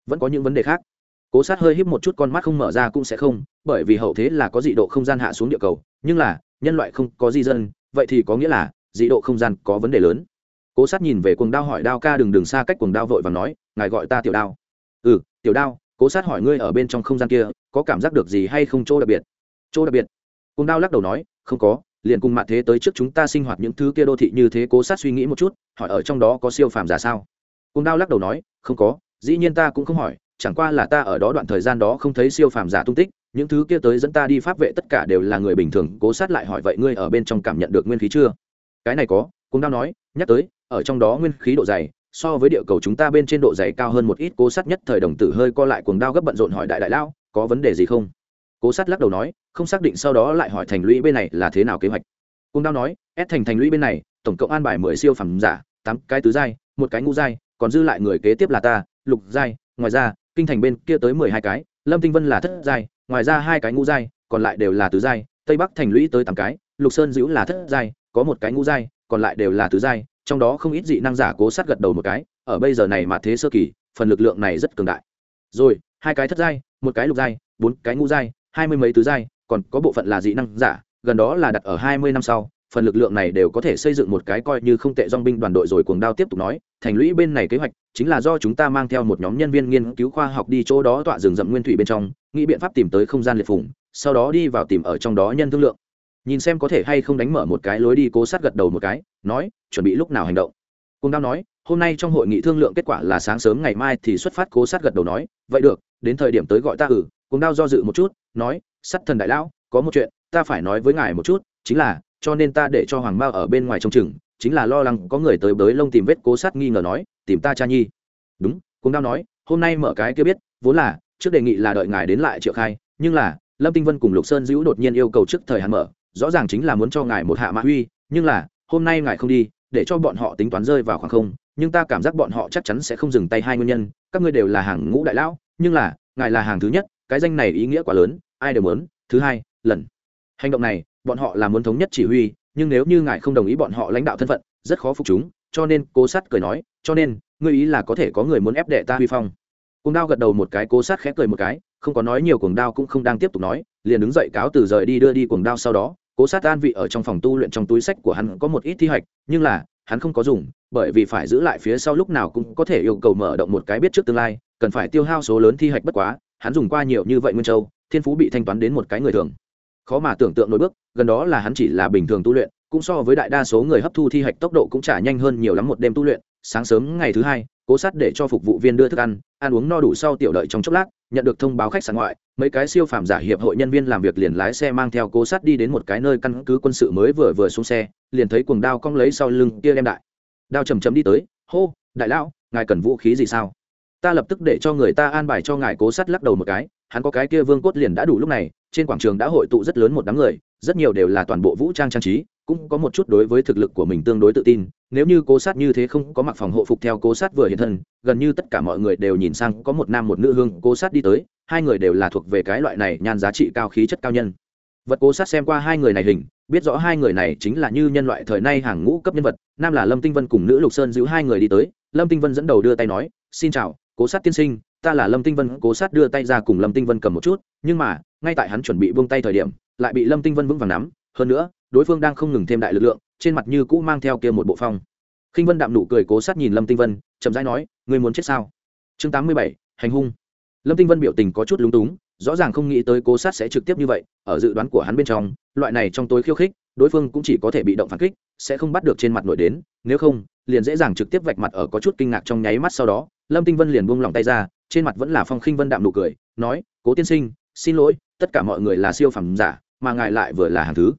Vẫn có những vấn đề khác. Cố sát hơi híp một chút con mắt không mở ra cũng sẽ không, bởi vì hậu thế là có dị độ không gian hạ xuống địa cầu, nhưng là, nhân loại không có di dân, vậy thì có nghĩa là, dị độ không gian có vấn đề lớn. Cố sát nhìn về cuồng đao hỏi đao ca đừng đừng xa cách cuồng đao vội và nói, ngài gọi ta tiểu đao. Ừ tiểu đao. Cố sát hỏi ngươi ở bên trong không gian kia, có cảm giác được gì hay không chỗ đặc biệt? Chỗ đặc biệt? Cuồng đao lắc đầu nói, không có liền cùng mặt thế tới trước chúng ta sinh hoạt những thứ kia đô thị như thế cố sát suy nghĩ một chút, hỏi ở trong đó có siêu phàm giả sao? Cung đao lắc đầu nói, không có, dĩ nhiên ta cũng không hỏi, chẳng qua là ta ở đó đoạn thời gian đó không thấy siêu phàm giả tung tích, những thứ kia tới dẫn ta đi pháp vệ tất cả đều là người bình thường, cố sát lại hỏi vậy ngươi ở bên trong cảm nhận được nguyên khí chưa? Cái này có Cung Đao nói, nhắc tới, ở trong đó nguyên khí độ dày, so với địa cầu chúng ta bên trên độ dày cao hơn một ít, cố sát nhất thời đồng tử hơi co lại cuồng đao gấp bận rộn hỏi đại đại lao có vấn đề gì không? Cố sát lắc đầu nói, không xác định sau đó lại hỏi thành lũy bên này là thế nào kế hoạch. Cung đao nói, ép thành thành lũy bên này, tổng cộng an bài mười siêu phẩm giả, tám cái tứ giai, một cái ngũ giai, còn dư lại người kế tiếp là ta, lục giai, ngoài ra, kinh thành bên kia tới mười hai cái, lâm tinh vân là thất giai, ngoài ra hai cái ngũ giai, còn lại đều là tứ giai, tây bắc thành lũy tới tám cái, lục sơn dữ là thất giai, có một cái ngũ giai, còn lại đều là tứ giai, trong đó không ít dị năng giả cố sát gật đầu một cái, ở bây giờ này mà thế sơ kỳ, phần lực lượng này rất cường đại. Rồi, hai cái thất giai, một cái lục giai, bốn cái ngũ giai hai mươi mấy tứ giai, còn có bộ phận là dị năng giả, gần đó là đặt ở hai mươi năm sau, phần lực lượng này đều có thể xây dựng một cái coi như không tệ dong binh đoàn đội rồi cuồng đao tiếp tục nói, thành lũy bên này kế hoạch chính là do chúng ta mang theo một nhóm nhân viên nghiên cứu khoa học đi chỗ đó tọa rừng rậm nguyên thủy bên trong, nghĩ biện pháp tìm tới không gian liệt phủng sau đó đi vào tìm ở trong đó nhân thương lượng. Nhìn xem có thể hay không đánh mở một cái lối đi, cố sát gật đầu một cái, nói, chuẩn bị lúc nào hành động? Cuồng đao nói, hôm nay trong hội nghị thương lượng kết quả là sáng sớm ngày mai thì xuất phát. Cố sát gật đầu nói, vậy được, đến thời điểm tới gọi ta ừ cùng đao do dự một chút, nói, sắt thần đại lão, có một chuyện, ta phải nói với ngài một chút, chính là, cho nên ta để cho hoàng mao ở bên ngoài trông chừng, chính là lo lắng có người tới bới lông tìm vết cố sát nghi ngờ nói, tìm ta cha nhi. Đúng cùng đao nói, hôm nay mở cái kia biết, vốn là, trước đề nghị là đợi ngài đến lại triệu khai, nhưng là, lâm tinh vân cùng lục sơn dữ đột nhiên yêu cầu trước thời hạn mở, rõ ràng chính là muốn cho ngài một hạ mã huy nhưng là, hôm nay ngài không đi, để cho bọn họ tính toán rơi vào khoảng không, nhưng ta cảm giác bọn họ chắc chắn sẽ không dừng tay hai nguyên nhân, các ngươi đều là hàng ngũ đại lão, nhưng là, ngài là hàng thứ nhất cái danh này ý nghĩa quá lớn ai đều muốn thứ hai lần. Hành động này bọn họ là muốn thống nhất chỉ huy nhưng nếu như ngài không đồng ý bọn họ lãnh đạo thân phận rất khó phục chúng cho nên cố sát cười nói cho nên ngươi ý là có thể có người muốn ép đệ ta huy phong. Cuồng đao gật đầu một cái cố sát khẽ cười một cái không có nói nhiều cuồng đao cũng không đang tiếp tục nói liền đứng dậy cáo từ rời đi đưa đi cuồng đao sau đó. Cố sát an vị ở trong phòng tu luyện trong túi sách của hắn có một ít thi hoạch, nhưng là hắn không có dùng bởi vì phải giữ lại phía sau lúc nào cũng có thể yêu cầu mở động một cái biết trước tương lai cần phải tiêu hao số lớn thi hoạch bất quá hắn dùng qua nhiều như vậy nguyên châu, thiên phú bị thanh toán đến một cái người thường. Khó mà tưởng tượng nổi bước, gần đó là hắn chỉ là bình thường tu luyện, cũng so với đại đa số người hấp thu thi hạch tốc độ cũng trả nhanh hơn nhiều lắm một đêm tu luyện. Sáng sớm ngày thứ hai, cố sát để cho phục vụ viên đưa thức ăn ăn uống no đủ sau tiểu đợi trong chốc lát, nhận được thông báo khách sạn ngoại, mấy cái siêu phàm giả hiệp hội nhân viên làm việc liền lái xe mang theo cố sát đi đến một cái nơi căn cứ quân sự mới vừa vừa xuống xe, liền thấy cuồng đao cong lấy sau lưng kia đem đại. Đao chầm chầm đi tới, hô, đại lão, ngài cần vũ khí gì sao? Ta lập tức để cho người ta an bài cho ngài cố sát lắc đầu một cái, hắn có cái kia vương cốt liền đã đủ lúc này, trên quảng trường đã hội tụ rất lớn một đám người, rất nhiều đều là toàn bộ vũ trang trang trí, cũng có một chút đối với thực lực của mình tương đối tự tin, nếu như cố sát như thế không có mặc phòng hộ phục theo cố sát vừa hiện thân, gần như tất cả mọi người đều nhìn sang có một nam một nữ hương cố sát đi tới, hai người đều là thuộc về cái loại này nhan giá trị cao khí chất cao nhân. Vật cố sát xem qua hai người này hình, biết rõ hai người này chính là như nhân loại thời nay hàng ngũ cấp nhân vật, nam là lâm tinh vân cùng nữ lục sơn giữ hai người đi tới, lâm tinh vân dẫn đầu đưa tay nói, xin chào cố sát tiên sinh, ta là lâm tinh vân, cố sát đưa tay ra cùng lâm tinh vân cầm một chút, nhưng mà, ngay tại hắn chuẩn bị buông tay thời điểm, lại bị lâm tinh vân vững vàng nắm, hơn nữa, đối phương đang không ngừng thêm đại lực lượng, trên mặt như cũ mang theo kia một bộ phong. Khinh vân đạm nụ cười cố sát nhìn lâm tinh vân, chậm rãi nói, ngươi muốn chết sao? Chương tám mươi bảy, hành hung. Lâm tinh vân biểu tình có chút lúng túng, rõ ràng không nghĩ tới cố sát sẽ trực tiếp như vậy, ở dự đoán của hắn bên trong, loại này trong tối khiêu khích, đối phương cũng chỉ có thể bị động phản kích, sẽ không bắt được trên mặt nổi đến, nếu không, liền dễ dàng trực tiếp vạch mặt ở có chút kinh ngạc trong nháy mắt sau đó lâm tinh vân liền buông lòng tay ra, trên mặt vẫn là phong khinh vân đạm nụ cười, nói, cố tiên sinh, xin lỗi, tất cả mọi người là siêu phẩm giả, mà ngài lại vừa là hàng thứ.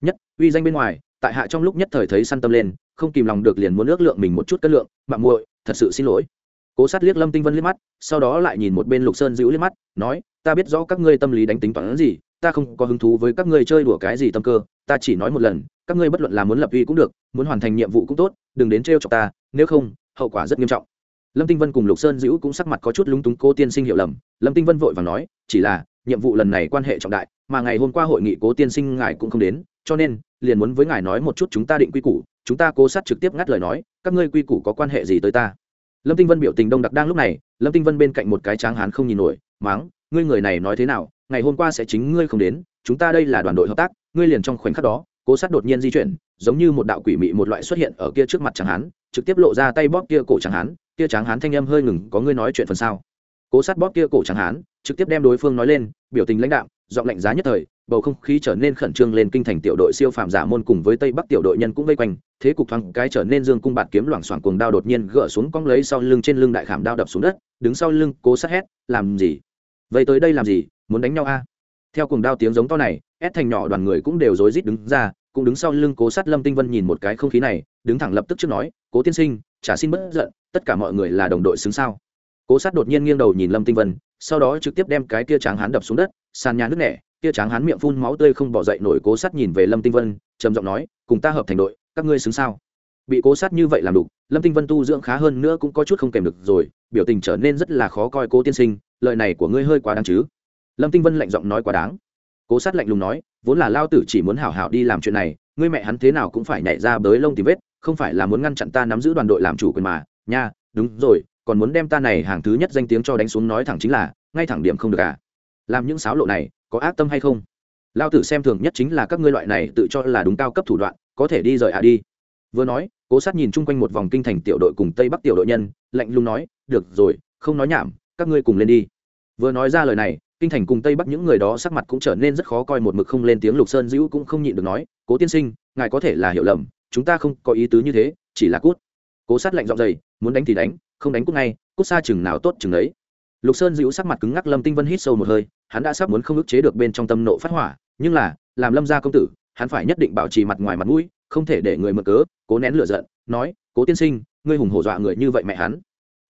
Nhất, uy danh bên ngoài, tại hạ trong lúc nhất thời thấy săn tâm lên, không kìm lòng được liền muốn ước lượng mình một chút cân lượng, mạng muội, thật sự xin lỗi. Cố sát liếc lâm tinh vân liếc mắt, sau đó lại nhìn một bên lục sơn dữ liếc mắt, nói, ta biết rõ các ngươi tâm lý đánh tính toán gì, ta không có hứng thú với các ngươi chơi đùa cái gì tâm cơ, ta chỉ nói một lần, các ngươi bất luận là muốn lập uy cũng được, muốn hoàn thành nhiệm vụ cũng tốt, đừng đến trêu chọc ta, nếu không, hậu quả rất nghiêm trọng lâm tinh vân cùng lục sơn dữ cũng sắc mặt có chút lúng túng cô tiên sinh hiểu lầm. Lâm tinh vân vội và nói, chỉ là, nhiệm vụ lần này quan hệ trọng đại, mà ngày hôm qua hội nghị cố tiên sinh ngài cũng không đến, cho nên, liền muốn với ngài nói một chút chúng ta định quy củ, chúng ta cố sát trực tiếp ngắt lời nói, các ngươi quy củ có quan hệ gì tới ta? Lâm tinh vân biểu tình đông đặc đang lúc này, lâm tinh vân bên cạnh một cái tráng hán không nhìn nổi máng ngươi người này nói thế nào, ngày hôm qua sẽ chính ngươi không đến, chúng ta đây là đoàn đội hợp tác, ngươi liền trong khoảnh khắc đó, cố sát đột nhiên di chuyển, giống như một đạo quỷ mị một loại xuất hiện ở kia trước mặt tráng hán, trực tiếp lộ ra tay bóp kia cổ tráng hán kia tráng hán thanh âm hơi ngừng, có ngươi nói chuyện phần sau. Cố sát bóp kia cổ tráng hán, trực tiếp đem đối phương nói lên, biểu tình lãnh đạo giọng lạnh giá nhất thời, bầu không khí trở nên khẩn trương lên, kinh thành tiểu đội siêu phàm giả môn cùng với tây bắc tiểu đội nhân cũng vây quanh, thế cục thoáng cái trở nên dương cung bạt kiếm loảng xoảng, cuồng đao đột nhiên gỡ xuống cong lấy sau lưng trên lưng đại khảm đao đập xuống đất, đứng sau lưng cố sát hét, làm gì? Vậy tới đây làm gì? Muốn đánh nhau a? Theo cuồng đao tiếng giống to này ép thành nhỏ đoàn người cũng đều rối rít đứng ra, cũng đứng sau lưng cố sát lâm tinh vân nhìn một cái không khí này, đứng thẳng lập tức trước nói, cố tiên sinh trả xin bất giận, tất cả mọi người là đồng đội xứng sao? Cố sát đột nhiên nghiêng đầu nhìn lâm tinh vân, sau đó trực tiếp đem cái kia tráng hán đập xuống đất, sàn nhà nước nẻ, kia tráng hán miệng phun máu tươi không bỏ dậy nổi cố sát nhìn về lâm tinh vân, trầm giọng nói, cùng ta hợp thành đội, các ngươi xứng sao? Bị cố sát như vậy làm đục, lâm tinh vân tu dưỡng khá hơn nữa cũng có chút không kèm được rồi, biểu tình trở nên rất là khó coi cố tiên sinh, lời này của ngươi hơi quá đáng chứ? Lâm tinh vân lạnh giọng nói, quá đáng cố sát lạnh lùng nói, vốn là lao tử chỉ muốn hảo hảo đi làm chuyện này, ngươi mẹ hắn thế nào cũng phải nhảy ra bới lông tìm vết, không phải là muốn ngăn chặn ta nắm giữ đoàn đội làm chủ quyền mà, nha, đúng rồi, còn muốn đem ta này hàng thứ nhất danh tiếng cho đánh xuống nói thẳng chính là, ngay thẳng điểm không được à? Làm những sáo lộ này, có ác tâm hay không? Lao tử xem thường nhất chính là các ngươi loại này tự cho là đúng cao cấp thủ đoạn, có thể đi rời à đi. Vừa nói, cố sát nhìn chung quanh một vòng kinh thành tiểu đội cùng tây bắc tiểu đội nhân, lạnh lùng nói, được rồi, không nói nhảm, các ngươi cùng lên đi. Vừa nói ra lời này kinh thành cùng tây bắc những người đó sắc mặt cũng trở nên rất khó coi, một mực không lên tiếng, lục sơn dữ cũng không nhịn được nói, cố tiên sinh, ngài có thể là hiểu lầm, chúng ta không có ý tứ như thế, chỉ là cút. Cố sát lạnh giọng dày muốn đánh thì đánh, không đánh cút ngay, cút xa chừng nào tốt chừng đấy. Lục sơn dữ sắc mặt cứng ngắc, lâm tinh vân hít sâu một hơi, hắn đã sắp muốn không ức chế được bên trong tâm nộ phát hỏa, nhưng là, làm lâm gia công tử, hắn phải nhất định bảo trì mặt ngoài mặt mũi, không thể để người mở cớ, cố nén lửa giận, nói, cố tiên sinh, ngươi hùng hổ dọa người như vậy mẹ hắn.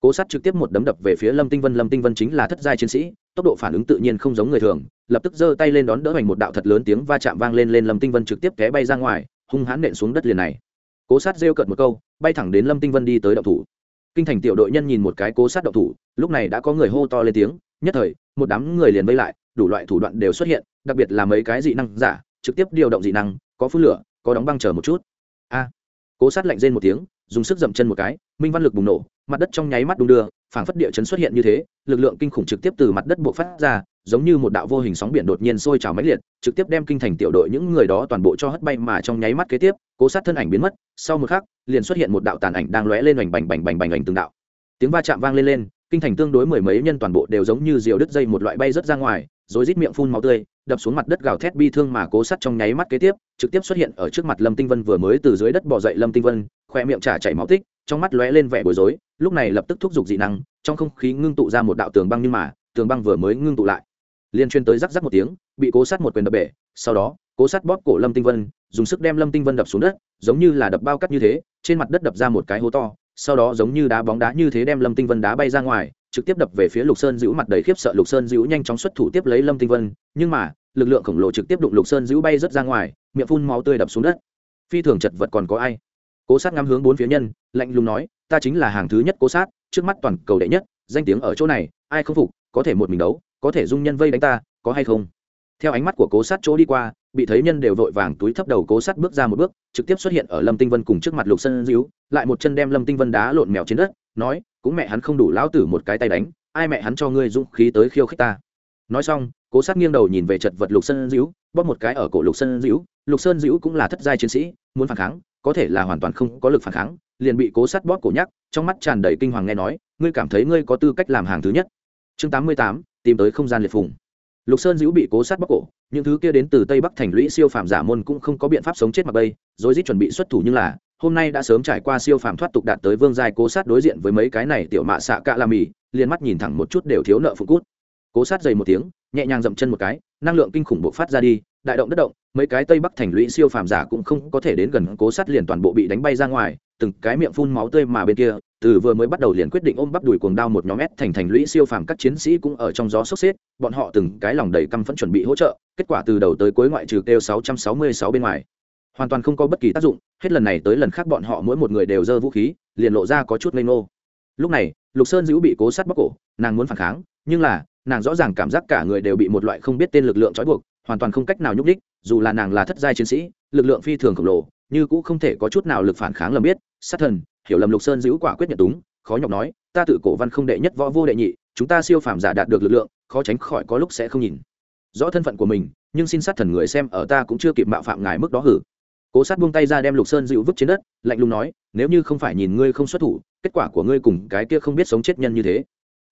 Cố sát trực tiếp một đấm đập về phía lâm tinh vân, lâm tinh vân chính là thất giai chiến sĩ tốc độ phản ứng tự nhiên không giống người thường, lập tức giơ tay lên đón đỡ hoành một đạo thật lớn tiếng va chạm vang lên lên lâm tinh vân trực tiếp té bay ra ngoài, hung hãn nện xuống đất liền này. Cố sát rêu cợt một câu, bay thẳng đến lâm tinh vân đi tới đậu thủ. Kinh thành tiểu đội nhân nhìn một cái cố sát đậu thủ, lúc này đã có người hô to lên tiếng, nhất thời, một đám người liền vây lại, đủ loại thủ đoạn đều xuất hiện, đặc biệt là mấy cái dị năng giả, trực tiếp điều động dị năng, có phun lửa, có đóng băng chờ một chút. A! Cố sát lạnh rên một tiếng, dùng sức dậm chân một cái, minh văn lực bùng nổ, mặt đất trong nháy mắt đung đưa phảng phất địa chấn xuất hiện như thế, lực lượng kinh khủng trực tiếp từ mặt đất bộc phát ra, giống như một đạo vô hình sóng biển đột nhiên sôi trào mãnh liệt, trực tiếp đem kinh thành tiểu đội những người đó toàn bộ cho hất bay mà trong nháy mắt kế tiếp, cố sát thân ảnh biến mất, sau một khắc, liền xuất hiện một đạo tàn ảnh đang lóe lên hoành bành bành bành bành ảnh từng đạo. Tiếng va chạm vang lên lên, kinh thành tương đối mười mấy nhân toàn bộ đều giống như diều đứt dây một loại bay rớt ra ngoài, rồi rít miệng phun máu tươi, đập xuống mặt đất gào thét bi thương mà cố sát trong nháy mắt kế tiếp, trực tiếp xuất hiện ở trước mặt lâm tinh vân vừa mới từ dưới đất bỏ dậy lâm tinh vân, khoe miệng trả chảy máu tích trong mắt lóe lên vẻ bối rối, lúc này lập tức thúc giục dị năng, trong không khí ngưng tụ ra một đạo tường băng nhưng mà, tường băng vừa mới ngưng tụ lại. Liên chuyên tới rắc rắc một tiếng, bị cố sát một quyền đập bể, sau đó, cố sát bóp cổ lâm tinh vân, dùng sức đem lâm tinh vân đập xuống đất, giống như là đập bao cắt như thế, trên mặt đất đập ra một cái hố to, sau đó giống như đá bóng đá như thế đem lâm tinh vân đá bay ra ngoài, trực tiếp đập về phía lục sơn dữ mặt đầy khiếp sợ. Lục sơn dữ nhanh chóng xuất thủ tiếp lấy lâm tinh vân, nhưng mà, lực lượng khổng lồ trực tiếp đụng lục sơn dữ bay rớt ra ngoài, miệng phun máu tươi đập xuống đất. Phi thường chật vật còn có ai? Cố sát ngắm hướng bốn phía nhân, lạnh lùng nói, ta chính là hàng thứ nhất cố sát, trước mắt toàn cầu đệ nhất, danh tiếng ở chỗ này, ai không phục, có thể một mình đấu, có thể dung nhân vây đánh ta, có hay không? Theo ánh mắt của cố sát chỗ đi qua, bị thấy nhân đều vội vàng túi thấp đầu cố sát bước ra một bước, trực tiếp xuất hiện ở lâm tinh vân cùng trước mặt lục sơn díu lại một chân đem lâm tinh vân đá lộn mèo trên đất, nói, cũng mẹ hắn không đủ lão tử một cái tay đánh, ai mẹ hắn cho ngươi dũng khí tới khiêu khích ta? Nói xong, cố sát nghiêng đầu nhìn về chật vật lục sơn dữ bóp một cái ở cổ lục sơn dữ lục sơn dữ cũng là thất giai chiến sĩ, muốn phản kháng có thể là hoàn toàn không có lực phản kháng, liền bị cố sát bóp cổ nhắc, trong mắt tràn đầy kinh hoàng nghe nói, ngươi cảm thấy ngươi có tư cách làm hàng thứ nhất? Chương tám mươi tám, tìm tới không gian liệt phùng. Lục sơn dữ bị cố sát bóp cổ, những thứ kia đến từ tây bắc thành lũy siêu phàm giả môn cũng không có biện pháp sống chết mặc bây rồi dít chuẩn bị xuất thủ nhưng là, hôm nay đã sớm trải qua siêu phàm thoát tục đạt tới vương giai cố sát đối diện với mấy cái này tiểu mạ xạ cạ la mì, liền mắt nhìn thẳng một chút đều thiếu nợ phụ cút. Cố sát dày một tiếng, nhẹ nhàng dậm chân một cái năng lượng kinh khủng bộc phát ra đi, đại động đất động, mấy cái tây bắc thành lũy siêu phàm giả cũng không có thể đến gần cố sát liền toàn bộ bị đánh bay ra ngoài, từng cái miệng phun máu tươi mà bên kia, từ vừa mới bắt đầu liền quyết định ôm bắp đùi cuồng đao một nhóm ép thành thành lũy siêu phàm các chiến sĩ cũng ở trong gió sốc xếp, bọn họ từng cái lòng đầy căm phẫn chuẩn bị hỗ trợ, kết quả từ đầu tới cuối ngoại trừ kêu 666 bên ngoài. Hoàn toàn không có bất kỳ tác dụng, hết lần này tới lần khác bọn họ mỗi một người đều giơ vũ khí, liền lộ ra có chút ngây ngô. Lúc này, lục sơn dữ bị cố sát bóc cổ, nàng muốn phản kháng, nhưng là nàng rõ ràng cảm giác cả người đều bị một loại không biết tên lực lượng trói buộc, hoàn toàn không cách nào nhúc đích dù là nàng là thất giai chiến sĩ, lực lượng phi thường khổng lồ, như cũng không thể có chút nào lực phản kháng lầm biết. Sát thần, hiểu lầm lục sơn giữ quả quyết nhận túng, khó nhọc nói, ta tự cổ văn không đệ nhất võ vô đệ nhị, chúng ta siêu phàm giả đạt được lực lượng, khó tránh khỏi có lúc sẽ không nhìn rõ thân phận của mình, nhưng xin sát thần người xem ở ta cũng chưa kịp mạo phạm ngài mức đó hử. Cố sát buông tay ra đem lục sơn dịu vứt trên đất, lạnh lùng nói, nếu như không phải nhìn ngươi không xuất thủ, kết quả của ngươi cùng cái kia không biết sống chết nhân như thế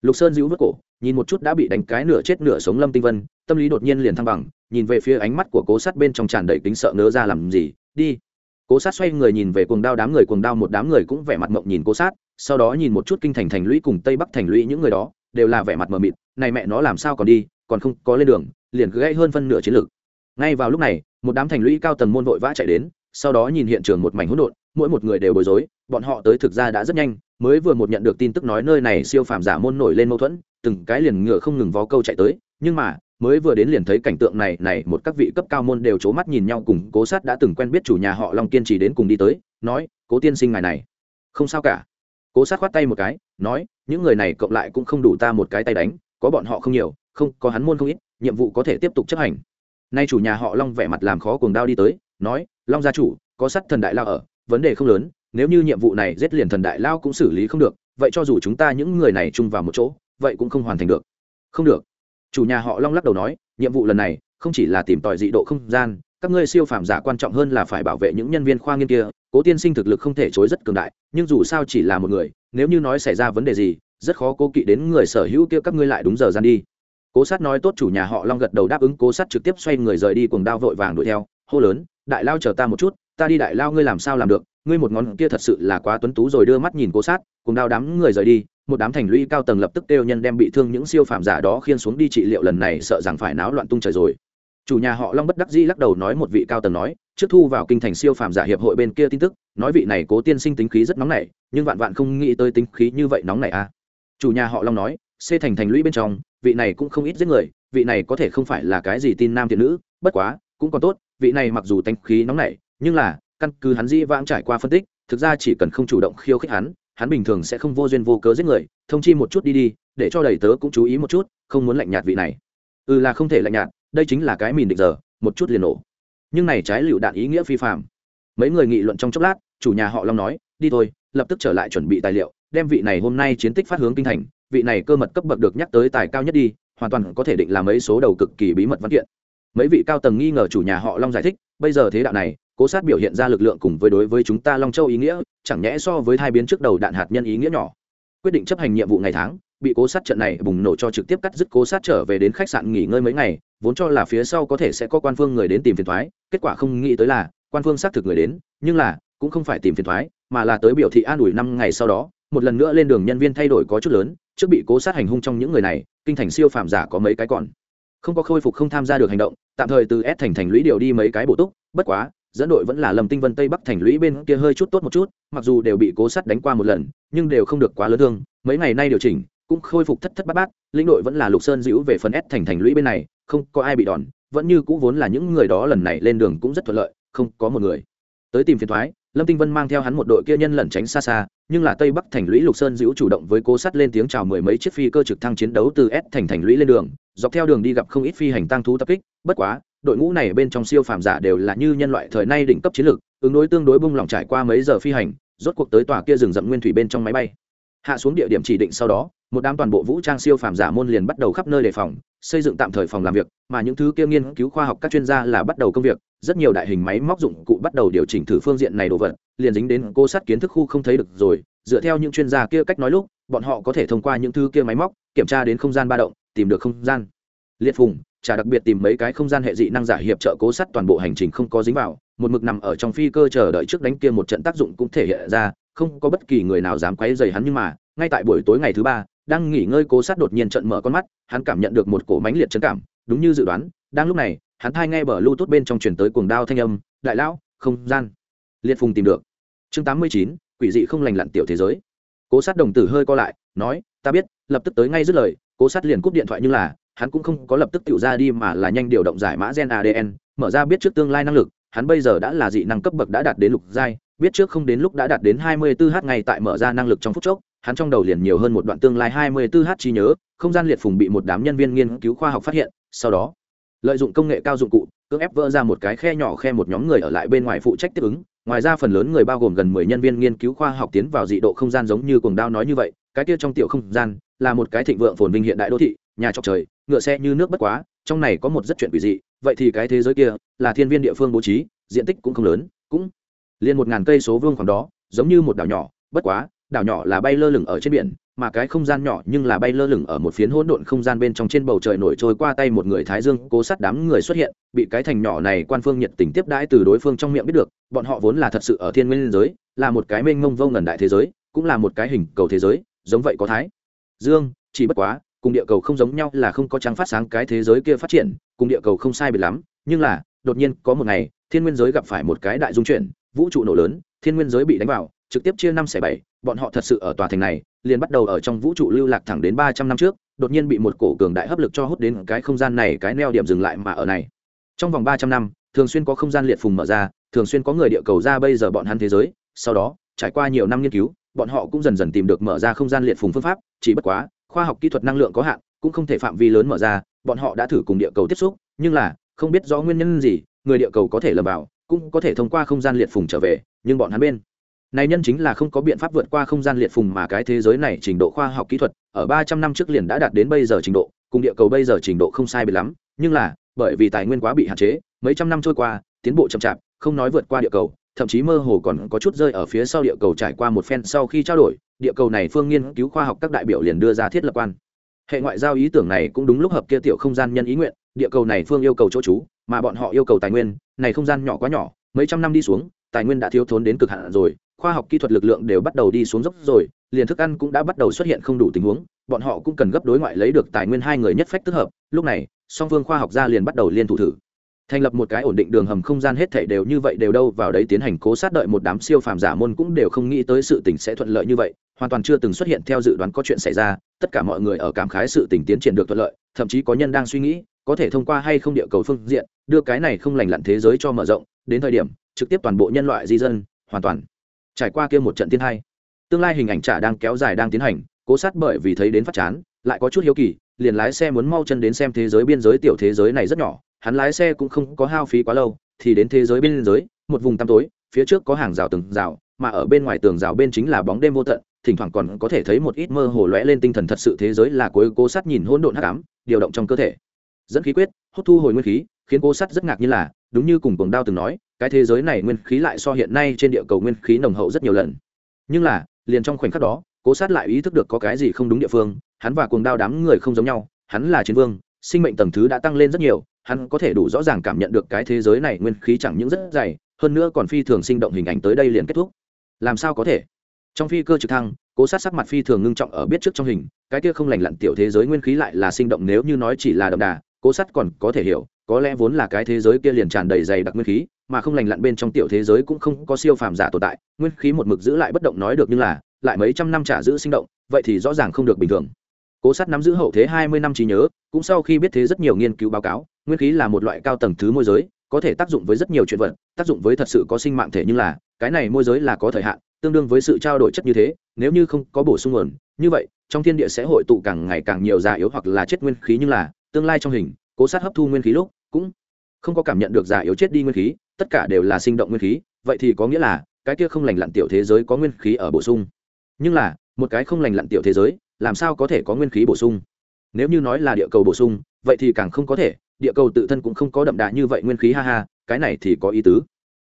lục sơn giữ vứt cổ, nhìn một chút đã bị đánh cái nửa chết nửa sống lâm tinh vân, tâm lý đột nhiên liền thăng bằng, nhìn về phía ánh mắt của cố sát bên trong tràn đầy tính sợ ngớ ra làm gì, đi. Cố sát xoay người nhìn về cuồng đao đám người, cuồng đao một đám người cũng vẻ mặt mộng nhìn cố sát, sau đó nhìn một chút kinh thành thành lũy cùng tây bắc thành lũy những người đó, đều là vẻ mặt mờ mịt, này mẹ nó làm sao còn đi, còn không có lên đường, liền cứ gãy hơn phân nửa chiến lược. Ngay vào lúc này, một đám thành lũy cao tầng môn vội vã chạy đến, sau đó nhìn hiện trường một mảnh hỗn độn, mỗi một người đều bối rối, bọn họ tới thực ra đã rất nhanh mới vừa một nhận được tin tức nói nơi này siêu phàm giả môn nổi lên mâu thuẫn, từng cái liền ngựa không ngừng vó câu chạy tới, nhưng mà, mới vừa đến liền thấy cảnh tượng này này một các vị cấp cao môn đều c mắt nhìn nhau cùng cố sát đã từng quen biết chủ nhà họ long kiên trì đến cùng đi tới, nói, cố tiên sinh ngài này. Không sao cả. Cố sát khoát tay một cái, nói, những người này cộng lại cũng không đủ ta một cái tay đánh, có bọn họ không nhiều, không, có hắn môn không ít, nhiệm vụ có thể tiếp tục chấp hành. Nay chủ nhà họ long vẻ mặt làm khó cuồng đao đi tới, nói, long gia chủ, có sắt thần đại lao ở, vấn đề không lớn nếu như nhiệm vụ này giết liền thần đại lao cũng xử lý không được, vậy cho dù chúng ta những người này chung vào một chỗ, vậy cũng không hoàn thành được. Không được. Chủ nhà họ long lắc đầu nói, nhiệm vụ lần này không chỉ là tìm tòi dị độ không gian, các ngươi siêu phàm giả quan trọng hơn là phải bảo vệ những nhân viên khoa nghiên kia, cố tiên sinh thực lực không thể chối rất cường đại, nhưng dù sao chỉ là một người, nếu như nói xảy ra vấn đề gì, rất khó cố kỵ đến người sở hữu kia các ngươi lại đúng giờ gian đi. Cố sát nói tốt chủ nhà họ long gật đầu đáp ứng, cố sát trực tiếp xoay người rời đi cùng đao vội vàng đuổi theo. Hô lớn, đại lao chờ ta một chút ta đi đại lao ngươi làm sao làm được, ngươi một ngón kia thật sự là quá tuấn tú rồi đưa mắt nhìn cố sát, cùng đao đám người rời đi, một đám thành lũy cao tầng lập tức kêu nhân đem bị thương những siêu phàm giả đó khiên xuống đi trị liệu lần này sợ rằng phải náo loạn tung trời rồi. Chủ nhà họ long bất đắc dĩ lắc đầu nói một vị cao tầng nói, trước thu vào kinh thành siêu phàm giả hiệp hội bên kia tin tức, nói vị này cố tiên sinh tính khí rất nóng nảy, nhưng vạn vạn không nghĩ tới tính khí như vậy nóng nảy à. Chủ nhà họ long nói xê thành thành lũy bên trong, vị này cũng không ít giết người, vị này có thể không phải là cái gì tin nam thiện nữ, bất quá, cũng còn tốt, vị này mặc dù tính khí nóng nảy nhưng là, căn cứ hắn dĩ vãng trải qua phân tích, thực ra chỉ cần không chủ động khiêu khích hắn hắn bình thường sẽ không vô duyên vô cớ giết người. Thông chi một chút đi đi, để cho đầy tớ cũng chú ý một chút, không muốn lạnh nhạt vị này. Ừ là không thể lạnh nhạt, đây chính là cái mìn định giờ, một chút liền nổ. Nhưng này trái lựu đạn ý nghĩa phi phạm mấy người nghị luận trong chốc lát, chủ nhà họ long nói, đi thôi, lập tức trở lại chuẩn bị tài liệu, đem vị này hôm nay chiến tích phát hướng kinh thành. Vị này cơ mật cấp bậc được nhắc tới tài cao nhất đi, hoàn toàn có thể định làm mấy số đầu cực kỳ bí mật văn kiện. Mấy vị cao tầng nghi ngờ chủ nhà họ long giải thích, bây giờ thế đạo này cố sát biểu hiện ra lực lượng cùng với đối với chúng ta long châu ý nghĩa, chẳng nhẽ so với hai biến trước đầu đạn hạt nhân ý nghĩa nhỏ. Quyết định chấp hành nhiệm vụ ngày tháng, bị cố sát trận này bùng nổ cho trực tiếp cắt dứt cố sát trở về đến khách sạn nghỉ ngơi mấy ngày, vốn cho là phía sau có thể sẽ có quan phương người đến tìm phiền thoái, kết quả không nghĩ tới là quan phương xác thực người đến, nhưng là, cũng không phải tìm phiền thoái, mà là tới biểu thị an ủi năm ngày sau đó, một lần nữa lên đường nhân viên thay đổi có chút lớn, trước bị cố sát hành hung trong những người này, kinh thành siêu phạm giả có mấy cái còn. Không có khôi phục không tham gia được hành động, tạm thời từ ép thành thành lũy điều đi mấy cái bổ túc, bất quá dẫn đội vẫn là lâm tinh vân tây bắc thành lũy bên kia hơi chút tốt một chút, mặc dù đều bị cố sát đánh qua một lần, nhưng đều không được quá lớn thương. Mấy ngày nay điều chỉnh, cũng khôi phục thất thất bát bát, lĩnh đội vẫn là lục sơn dĩu về phần S thành thành lũy bên này, không có ai bị đòn, vẫn như cũ vốn là những người đó lần này lên đường cũng rất thuận lợi, không có một người. Tới tìm phiền thoái, lâm tinh vân mang theo hắn một đội kia nhân lẩn tránh xa xa, nhưng là tây bắc thành lũy lục sơn dĩu chủ động với cố sắt lên tiếng chào mười mấy chiếc phi cơ trực thăng chiến đấu từ s thành thành lũy lên đường, dọc theo đường đi gặp không ít phi hành tăng thú tập kích, bất quá đội ngũ này bên trong siêu phàm giả đều là như nhân loại thời nay đỉnh cấp chiến lược, ứng đối tương đối bung lỏng trải qua mấy giờ phi hành, rốt cuộc tới tòa kia rừng rậm nguyên thủy bên trong máy bay. Hạ xuống địa điểm chỉ định sau đó, một đám toàn bộ vũ trang siêu phàm giả môn liền bắt đầu khắp nơi đề phòng, xây dựng tạm thời phòng làm việc, mà những thứ kia nghiên cứu khoa học các chuyên gia là bắt đầu công việc, rất nhiều đại hình máy móc dụng cụ bắt đầu điều chỉnh thử phương diện này đồ vật, liền dính đến cô sát kiến thức khu không thấy được rồi, dựa theo những chuyên gia kia cách nói lúc, bọn họ có thể thông qua những thứ kia máy móc, kiểm tra đến không gian ba động, tìm được không gian. Liệt phùng chả đặc biệt tìm mấy cái không gian hệ dị năng giả hiệp trợ cố sát toàn bộ hành trình không có dính vào, một mực nằm ở trong phi cơ chờ đợi trước đánh kia một trận tác dụng cũng thể hiện ra, không có bất kỳ người nào dám quấy rầy hắn nhưng mà, ngay tại buổi tối ngày thứ ba, đang nghỉ ngơi cố sát đột nhiên trận mở con mắt, hắn cảm nhận được một cổ mánh liệt chấn cảm, đúng như dự đoán, đang lúc này, hắn thai nghe bờ lưu tốt bên trong chuyển tới cuồng đao thanh âm, đại lão, không gian. Liệt phùng tìm được. Chương tám mươi chín, quỷ dị không lành lặn tiểu thế giới. Cố sát đồng tử hơi co lại, nói, ta biết, lập tức tới ngay dứt lời, cố sát liền cúp điện thoại nhưng là hắn cũng không có lập tức tự ra đi mà là nhanh điều động giải mã gen adn mở ra biết trước tương lai năng lực hắn bây giờ đã là dị năng cấp bậc đã đạt đến lục giai biết trước không đến lúc đã đạt đến 24h ngay tại mở ra năng lực trong phút chốc, hắn trong đầu liền nhiều hơn một đoạn tương lai 24h trí nhớ, không gian liệt phùng bị một đám nhân viên nghiên cứu khoa học phát hiện, sau đó, lợi dụng công nghệ cao dụng cụ, cưỡng ép vỡ ra một cái khe nhỏ khe một nhóm người ở lại bên ngoài phụ trách tiếp ứng, ngoài ra phần lớn người bao gồm gần 10 nhân viên nghiên cứu khoa học tiến vào dị độ không gian giống như cuồng đao nói như vậy, cái kia trong tiểu không gian là một cái thịnh vượng phồn vinh hiện đại đô thị, nhà trọc trời, ngựa xe như nước bất quá, trong này có một rất chuyện quỷ dị, vậy thì cái thế giới kia là thiên viên địa phương bố trí, diện tích cũng không lớn, cũng liền một ngàn cây số vuông khoảng đó giống như một đảo nhỏ bất quá đảo nhỏ là bay lơ lửng ở trên biển mà cái không gian nhỏ nhưng là bay lơ lửng ở một phiến hỗn độn không gian bên trong trên bầu trời nổi trôi qua tay một người thái dương cố sát đám người xuất hiện bị cái thành nhỏ này quan phương nhiệt tình tiếp đãi từ đối phương trong miệng biết được bọn họ vốn là thật sự ở thiên nguyên giới là một cái mênh mông vô ngần đại thế giới cũng là một cái hình cầu thế giới giống vậy có thái. Dương chỉ bất quá cùng địa cầu không giống nhau là không có trắng phát sáng cái thế giới kia phát triển, cùng địa cầu không sai biệt lắm, nhưng là, đột nhiên có một ngày, thiên nguyên giới gặp phải một cái đại dung chuyển, vũ trụ nổ lớn, thiên nguyên giới bị đánh vào, trực tiếp chia năm xẻ bảy, bọn họ thật sự ở tòa thành này, liền bắt đầu ở trong vũ trụ lưu lạc thẳng đến ba trăm năm trước, đột nhiên bị một cổ cường đại hấp lực cho hút đến cái không gian này, cái neo điểm dừng lại mà ở này. Trong vòng ba trăm năm, thường xuyên có không gian liệt phùng mở ra, thường xuyên có người địa cầu ra bây giờ bọn hắn thế giới, sau đó, trải qua nhiều năm nghiên cứu, bọn họ cũng dần dần tìm được mở ra không gian liệt phùng phương pháp, chỉ bất quá khoa học kỹ thuật năng lượng có hạn, cũng không thể phạm vi lớn mở ra, bọn họ đã thử cùng địa cầu tiếp xúc, nhưng là, không biết rõ nguyên nhân gì, người địa cầu có thể lầm vào, cũng có thể thông qua không gian liệt phùng trở về, nhưng bọn hắn bên này nhân chính là không có biện pháp vượt qua không gian liệt phùng mà cái thế giới này trình độ khoa học kỹ thuật ở ba trăm năm trước liền đã đạt đến bây giờ trình độ, cùng địa cầu bây giờ trình độ không sai biệt lắm, nhưng là, bởi vì tài nguyên quá bị hạn chế, mấy trăm năm trôi qua, tiến bộ chậm chạp, không nói vượt qua địa cầu, thậm chí mơ hồ còn có chút rơi ở phía sau địa cầu trải qua một phen sau khi trao đổi địa cầu này phương nghiên cứu khoa học các đại biểu liền đưa ra thiết lập quan. Hệ ngoại giao ý tưởng này cũng đúng lúc hợp kia tiểu không gian nhân ý nguyện, địa cầu này phương yêu cầu chỗ trú, mà bọn họ yêu cầu tài nguyên, này không gian nhỏ quá nhỏ, mấy trăm năm đi xuống, tài nguyên đã thiếu thốn đến cực hạn rồi, khoa học kỹ thuật lực lượng đều bắt đầu đi xuống dốc rồi, liền thức ăn cũng đã bắt đầu xuất hiện không đủ tình huống, bọn họ cũng cần gấp đối ngoại lấy được tài nguyên hai người nhất phách tức hợp, lúc này, song phương khoa học gia liền bắt đầu liên thủ thử. Thành lập một cái ổn định đường hầm không gian hết thể đều như vậy đều đâu vào đấy tiến hành cố sát đợi một đám siêu phàm giả môn cũng đều không nghĩ tới sự tình sẽ thuận lợi như vậy hoàn toàn chưa từng xuất hiện theo dự đoán có chuyện xảy ra, tất cả mọi người ở cảm khái sự tình tiến triển được thuận lợi, thậm chí có nhân đang suy nghĩ, có thể thông qua hay không địa cầu phương diện, đưa cái này không lành lặn thế giới cho mở rộng, đến thời điểm, trực tiếp toàn bộ nhân loại di dân, hoàn toàn. Trải qua kia một trận thiên hai, tương lai hình ảnh trả đang kéo dài đang tiến hành, cố sát bởi vì thấy đến phát chán, lại có chút hiếu kỳ, liền lái xe muốn mau chân đến xem thế giới biên giới tiểu thế giới này rất nhỏ, hắn lái xe cũng không có hao phí quá lâu, thì đến thế giới biên giới, một vùng tăm tối, phía trước có hàng rào tường rào, mà ở bên ngoài tường rào bên chính là bóng đêm vô tận thỉnh thoảng còn có thể thấy một ít mơ hồ lóe lên tinh thần thật sự thế giới là cuối cố sát nhìn hỗn độn hắc ám, điều động trong cơ thể. Dẫn khí quyết, hút thu hồi nguyên khí, khiến cố sát rất ngạc nhiên là, đúng như cùng cuồng đao từng nói, cái thế giới này nguyên khí lại so hiện nay trên địa cầu nguyên khí nồng hậu rất nhiều lần. Nhưng là, liền trong khoảnh khắc đó, cố sát lại ý thức được có cái gì không đúng địa phương, hắn và cuồng đao đám người không giống nhau, hắn là chiến vương, sinh mệnh tầng thứ đã tăng lên rất nhiều, hắn có thể đủ rõ ràng cảm nhận được cái thế giới này nguyên khí chẳng những rất dày, hơn nữa còn phi thường sinh động hình ảnh tới đây liền kết thúc. Làm sao có thể? Trong phi cơ trực thăng, cố sát sắc mặt phi thường ngưng trọng ở biết trước trong hình, cái kia không lành lặn tiểu thế giới nguyên khí lại là sinh động nếu như nói chỉ là đậm đà, cố sát còn có thể hiểu, có lẽ vốn là cái thế giới kia liền tràn đầy dày đặc nguyên khí, mà không lành lặn bên trong tiểu thế giới cũng không có siêu phàm giả tồn tại, nguyên khí một mực giữ lại bất động nói được nhưng là, lại mấy trăm năm trả giữ sinh động, vậy thì rõ ràng không được bình thường. Cố sát nắm giữ hậu thế hai mươi năm trí nhớ, cũng sau khi biết thế rất nhiều nghiên cứu báo cáo, nguyên khí là một loại cao tầng thứ môi giới, có thể tác dụng với rất nhiều chuyện vật, tác dụng với thật sự có sinh mạng thể nhưng là, cái này môi giới là có thời hạn tương đương với sự trao đổi chất như thế, nếu như không có bổ sung nguồn, như vậy, trong thiên địa sẽ hội tụ càng ngày càng nhiều già yếu hoặc là chết nguyên khí nhưng là, tương lai trong hình, cố sát hấp thu nguyên khí lúc, cũng không có cảm nhận được già yếu chết đi nguyên khí, tất cả đều là sinh động nguyên khí, vậy thì có nghĩa là, cái kia không lành lặn tiểu thế giới có nguyên khí ở bổ sung. Nhưng là, một cái không lành lặn tiểu thế giới, làm sao có thể có nguyên khí bổ sung? Nếu như nói là địa cầu bổ sung, vậy thì càng không có thể, địa cầu tự thân cũng không có đậm đà như vậy nguyên khí ha ha, cái này thì có ý tứ.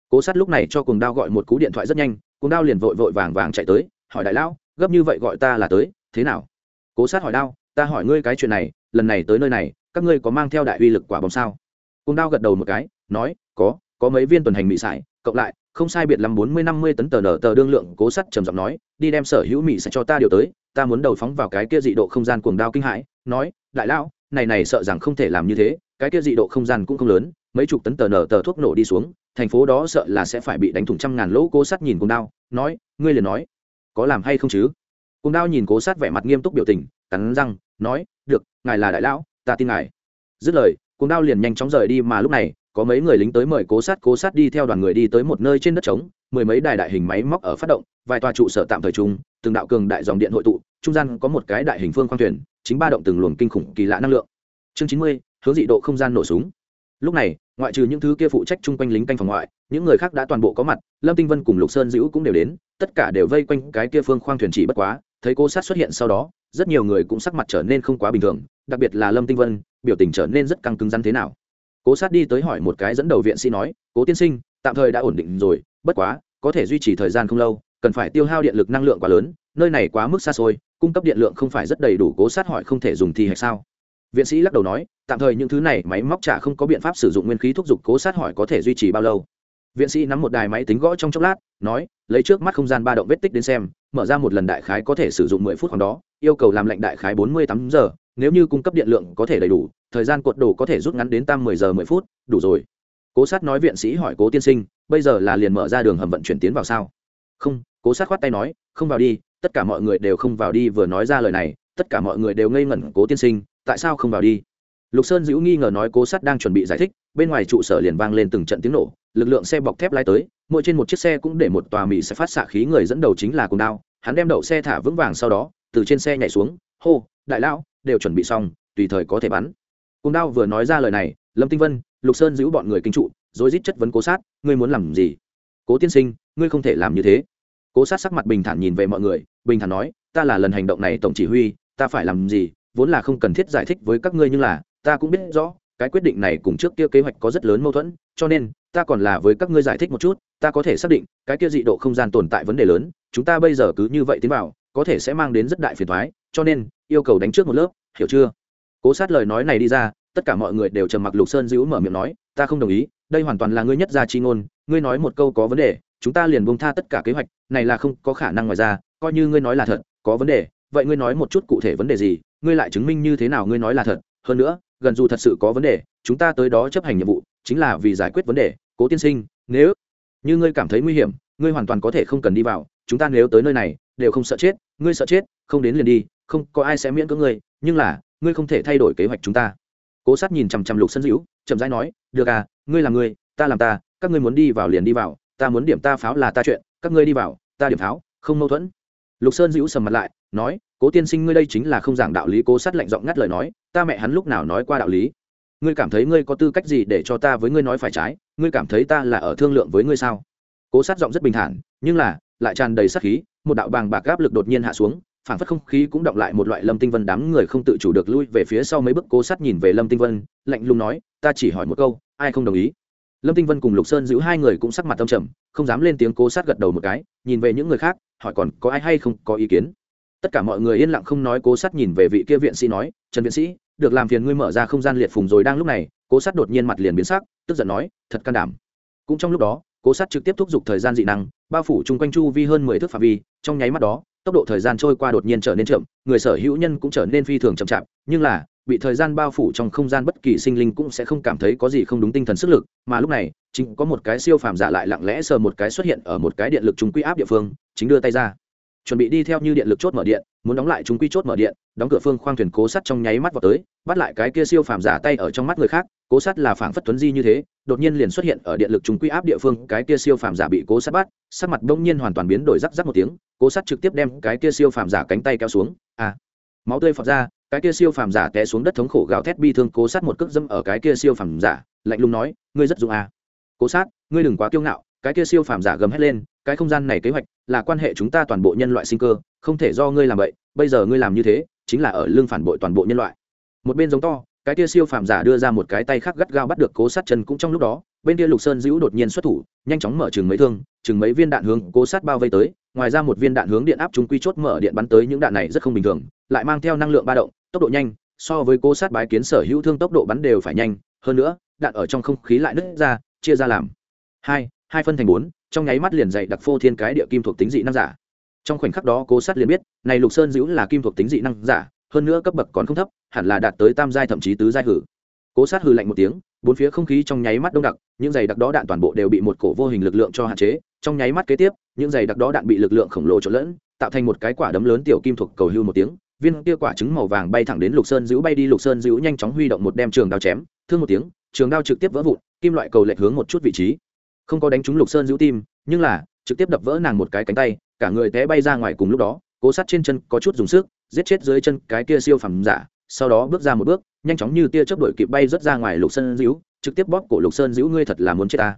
Cố sát lúc này cho cuồng đao gọi một cú điện thoại rất nhanh cuồng đao liền vội vội vàng vàng chạy tới, hỏi đại lão, gấp như vậy gọi ta là tới, thế nào? Cố sát hỏi đao, ta hỏi ngươi cái chuyện này, lần này tới nơi này, các ngươi có mang theo đại uy lực quả bom sao? Cuồng đao gật đầu một cái, nói, có có mấy viên tuần hành mỹ sải, cộng lại, không sai biệt lắm bốn mươi năm mươi tấn tờ nở tờ đương lượng, cố sắt trầm giọng nói, đi đem sở hữu mỹ sẽ cho ta điều tới, ta muốn đầu phóng vào cái kia dị độ không gian cuồng đao kinh hãi, nói, đại lão này này sợ rằng không thể làm như thế, cái kia dị độ không gian cũng không lớn, mấy chục tấn tờ nở tờ thuốc nổ đi xuống, thành phố đó sợ là sẽ phải bị đánh thủng trăm ngàn lỗ cố sát nhìn cùng đao, nói, ngươi liền nói, có làm hay không chứ? Cùng đao nhìn cố sát vẻ mặt nghiêm túc biểu tình, cắn răng, nói, được, ngài là đại lão, ta tin ngài. Dứt lời cùng đao liền nhanh chóng rời đi mà lúc này, có mấy người lính tới mời cố sát cố sát đi theo đoàn người đi tới một nơi trên đất trống mười mấy đài đại hình máy móc ở phát động, vài tòa trụ sở tạm thời chung, từng đạo cường đại dòng điện hội tụ, trung gian có một cái đại hình phương khoang thuyền, chính ba động từng luồng kinh khủng kỳ lạ năng lượng. Chương chín mươi, hướng dị độ không gian nổ súng. Lúc này, ngoại trừ những thứ kia phụ trách chung quanh lính canh phòng ngoại, những người khác đã toàn bộ có mặt, lâm tinh vân cùng lục sơn dữ cũng đều đến, tất cả đều vây quanh cái kia phương khoang thuyền chỉ bất quá, thấy cô sát xuất hiện sau đó, rất nhiều người cũng sắc mặt trở nên không quá bình thường, đặc biệt là lâm tinh vân, biểu tình trở nên rất căng cứng rắn thế nào. Cố sát đi tới hỏi một cái dẫn đầu viện sĩ nói, cố tiên sinh, tạm thời đã ổn định rồi bất quá, có thể duy trì thời gian không lâu, cần phải tiêu hao điện lực năng lượng quá lớn, nơi này quá mức xa xôi, cung cấp điện lượng không phải rất đầy đủ cố sát hỏi không thể dùng thì hay sao? Viện sĩ lắc đầu nói, tạm thời những thứ này máy móc trả không có biện pháp sử dụng nguyên khí thúc giục cố sát hỏi có thể duy trì bao lâu. Viện sĩ nắm một đài máy tính gõ trong chốc lát, nói, lấy trước mắt không gian ba động vết tích đến xem, mở ra một lần đại khái có thể sử dụng mười phút khoảng đó, yêu cầu làm lệnh đại khái bốn mươi tám giờ, nếu như cung cấp điện lượng có thể đầy đủ, thời gian cuộn đồ có thể rút ngắn đến tam mười giờ mười phút, đủ rồi cố sát nói viện sĩ hỏi cố tiên sinh, bây giờ là liền mở ra đường hầm vận chuyển tiến vào sao? Không, cố sát khoát tay nói, không vào đi, tất cả mọi người đều không vào đi vừa nói ra lời này, tất cả mọi người đều ngây ngẩn, cố tiên sinh, tại sao không vào đi? Lục sơn dữ nghi ngờ nói cố sát đang chuẩn bị giải thích, bên ngoài trụ sở liền vang lên từng trận tiếng nổ, lực lượng xe bọc thép lái tới, mỗi trên một chiếc xe cũng để một tòa mỹ sẽ phát xạ khí người dẫn đầu chính là cùng đao, hắn đem đậu xe thả vững vàng sau đó, từ trên xe nhảy xuống, hô, đại lão, đều chuẩn bị xong, tùy thời có thể bắn. Cùng đao vừa nói ra lời này, lâm tinh vân lục sơn giữ bọn người kinh trụ, rồi rít chất vấn cố sát, ngươi muốn làm gì? Cố tiên sinh, ngươi không thể làm như thế. Cố sát sắc mặt bình thản nhìn về mọi người, bình thản nói, ta là lần hành động này tổng chỉ huy, ta phải làm gì? Vốn là không cần thiết giải thích với các ngươi nhưng là, ta cũng biết rõ, cái quyết định này cùng trước kia kế hoạch có rất lớn mâu thuẫn, cho nên, ta còn là với các ngươi giải thích một chút, ta có thể xác định, cái kia dị độ không gian tồn tại vấn đề lớn, chúng ta bây giờ cứ như vậy tiến vào, có thể sẽ mang đến rất đại phiền thoái, cho nên, yêu cầu đánh trước một lớp, hiểu chưa? Cố sát lời nói này đi ra tất cả mọi người đều trầm mặc lục sơn dữ mở miệng nói, ta không đồng ý, đây hoàn toàn là ngươi nhất gia chi ngôn, ngươi nói một câu có vấn đề, chúng ta liền buông tha tất cả kế hoạch, này là không có khả năng ngoài ra, coi như ngươi nói là thật, có vấn đề, vậy ngươi nói một chút cụ thể vấn đề gì, ngươi lại chứng minh như thế nào ngươi nói là thật, hơn nữa, gần dù thật sự có vấn đề, chúng ta tới đó chấp hành nhiệm vụ, chính là vì giải quyết vấn đề, cố tiên sinh, nếu như ngươi cảm thấy nguy hiểm, ngươi hoàn toàn có thể không cần đi vào, chúng ta nếu tới nơi này, đều không sợ chết, ngươi sợ chết, không đến liền đi, không có ai sẽ miễn cưỡng ngươi, nhưng là, ngươi không thể thay đổi kế hoạch chúng ta cố sát nhìn chằm chằm lục sân dữ chậm rãi nói, được à ngươi là ngươi ta làm ta, các ngươi muốn đi vào liền đi vào, ta muốn điểm ta pháo là ta chuyện, các ngươi đi vào, ta điểm pháo, không mâu thuẫn. Lục sơn dữ sầm mặt lại, nói, cố tiên sinh ngươi đây chính là không giảng đạo lý, cố sát lạnh giọng ngắt lời nói, ta mẹ hắn lúc nào nói qua đạo lý? Ngươi cảm thấy ngươi có tư cách gì để cho ta với ngươi nói phải trái? Ngươi cảm thấy ta là ở thương lượng với ngươi sao? Cố sát giọng rất bình thản, nhưng là, lại tràn đầy sát khí, một đạo bàng bạc áp lực đột nhiên hạ xuống phản phất không khí cũng động lại một loại lâm tinh vân đám người không tự chủ được lui về phía sau mấy bước, cố sát nhìn về lâm tinh vân, lạnh lùng nói, ta chỉ hỏi một câu, ai không đồng ý? Lâm tinh vân cùng lục sơn giữ hai người cũng sắc mặt tâm trầm, không dám lên tiếng cố sát gật đầu một cái, nhìn về những người khác, hỏi còn có ai hay không có ý kiến. Tất cả mọi người yên lặng không nói cố sát nhìn về vị kia viện sĩ nói, trần viện sĩ, được làm phiền ngươi mở ra không gian liệt phùng rồi đang lúc này. Cố sát đột nhiên mặt liền biến sắc, tức giận nói, thật can đảm. Cũng trong lúc đó, cố sát trực tiếp thúc giục thời gian dị năng, bao phủ chung quanh chu vi hơn mười thước phạm vi, trong nháy mắt đó tốc độ thời gian trôi qua đột nhiên trở nên chậm, người sở hữu nhân cũng trở nên phi thường chậm chạp, nhưng là, bị thời gian bao phủ trong không gian bất kỳ sinh linh cũng sẽ không cảm thấy có gì không đúng tinh thần sức lực, mà lúc này, chính có một cái siêu phàm giả lại lặng lẽ sờ một cái xuất hiện ở một cái điện lực trung quy áp địa phương, chính đưa tay ra. Chuẩn bị đi theo như điện lực chốt mở điện muốn đóng lại chúng quy chốt mở điện, đóng cửa phương khoang thuyền cố sắt trong nháy mắt vào tới, bắt lại cái kia siêu phàm giả tay ở trong mắt người khác, cố sắt là phảng phất tuấn di như thế, đột nhiên liền xuất hiện ở điện lực chúng quy áp địa phương, cái kia siêu phàm giả bị cố sắt bắt, sắc mặt đông nhiên hoàn toàn biến đổi rắc rắc một tiếng, cố sắt trực tiếp đem cái kia siêu phàm giả cánh tay kéo xuống à máu tươi phọt ra, cái kia siêu phàm giả té xuống đất thống khổ gào thét bi thương cố sát một cước dâm ở cái kia siêu phàm giả, lạnh lùng nói, ngươi rất dũng à. Cố sát ngươi đừng quá kiêu ngạo, cái kia siêu phàm giả gầm hét lên, cái không gian này kế hoạch là quan hệ chúng ta toàn bộ nhân loại sinh cơ không thể do ngươi làm vậy, bây giờ ngươi làm như thế, chính là ở lương phản bội toàn bộ nhân loại. Một bên giống to, cái kia siêu phàm giả đưa ra một cái tay khác gắt gao bắt được cố sát chân cũng trong lúc đó, bên kia lục sơn dữ đột nhiên xuất thủ, nhanh chóng mở chừng mấy thương, chừng mấy viên đạn hướng cố sát bao vây tới, ngoài ra một viên đạn hướng điện áp chúng quy chốt mở điện bắn tới những đạn này rất không bình thường, lại mang theo năng lượng ba động, tốc độ nhanh, so với cố sát bái kiến sở hữu thương tốc độ bắn đều phải nhanh, hơn nữa, đạn ở trong không khí lại nứt ra, chia ra làm hai hai phân thành bốn, trong nháy mắt liền dày đặc phô thiên cái địa kim thuộc tính dị năng giả trong khoảnh khắc đó cố sát liền biết, này lục sơn dữ là kim thuộc tính dị năng giả, hơn nữa cấp bậc còn không thấp, hẳn là đạt tới tam giai thậm chí tứ giai hử. Cố sát hừ lạnh một tiếng, bốn phía không khí trong nháy mắt đông đặc, những giày đặc đó đạn toàn bộ đều bị một cổ vô hình lực lượng cho hạn chế, trong nháy mắt kế tiếp, những giày đặc đó đạn bị lực lượng khổng lồ trộn lẫn, tạo thành một cái quả đấm lớn tiểu kim thuộc cầu hưu một tiếng, viên kia quả trứng màu vàng bay thẳng đến lục sơn dữ bay đi, lục sơn dữ nhanh chóng huy động một đem trường đao chém, thương một tiếng, trường đao trực tiếp vỡ vụn, kim loại cầu lệch hướng một chút vị trí. Không có đánh trúng lục sơn dữ tim nhưng là, trực tiếp đập vỡ nàng một cái cánh tay, cả người té bay ra ngoài cùng lúc đó, cố sát trên chân có chút dùng sức, giết chết dưới chân cái kia siêu phẩm giả, sau đó bước ra một bước, nhanh chóng như tia chớp đội kịp bay rớt ra ngoài lục sơn dữ trực tiếp bóp cổ lục sơn dữ ngươi thật là muốn chết ta.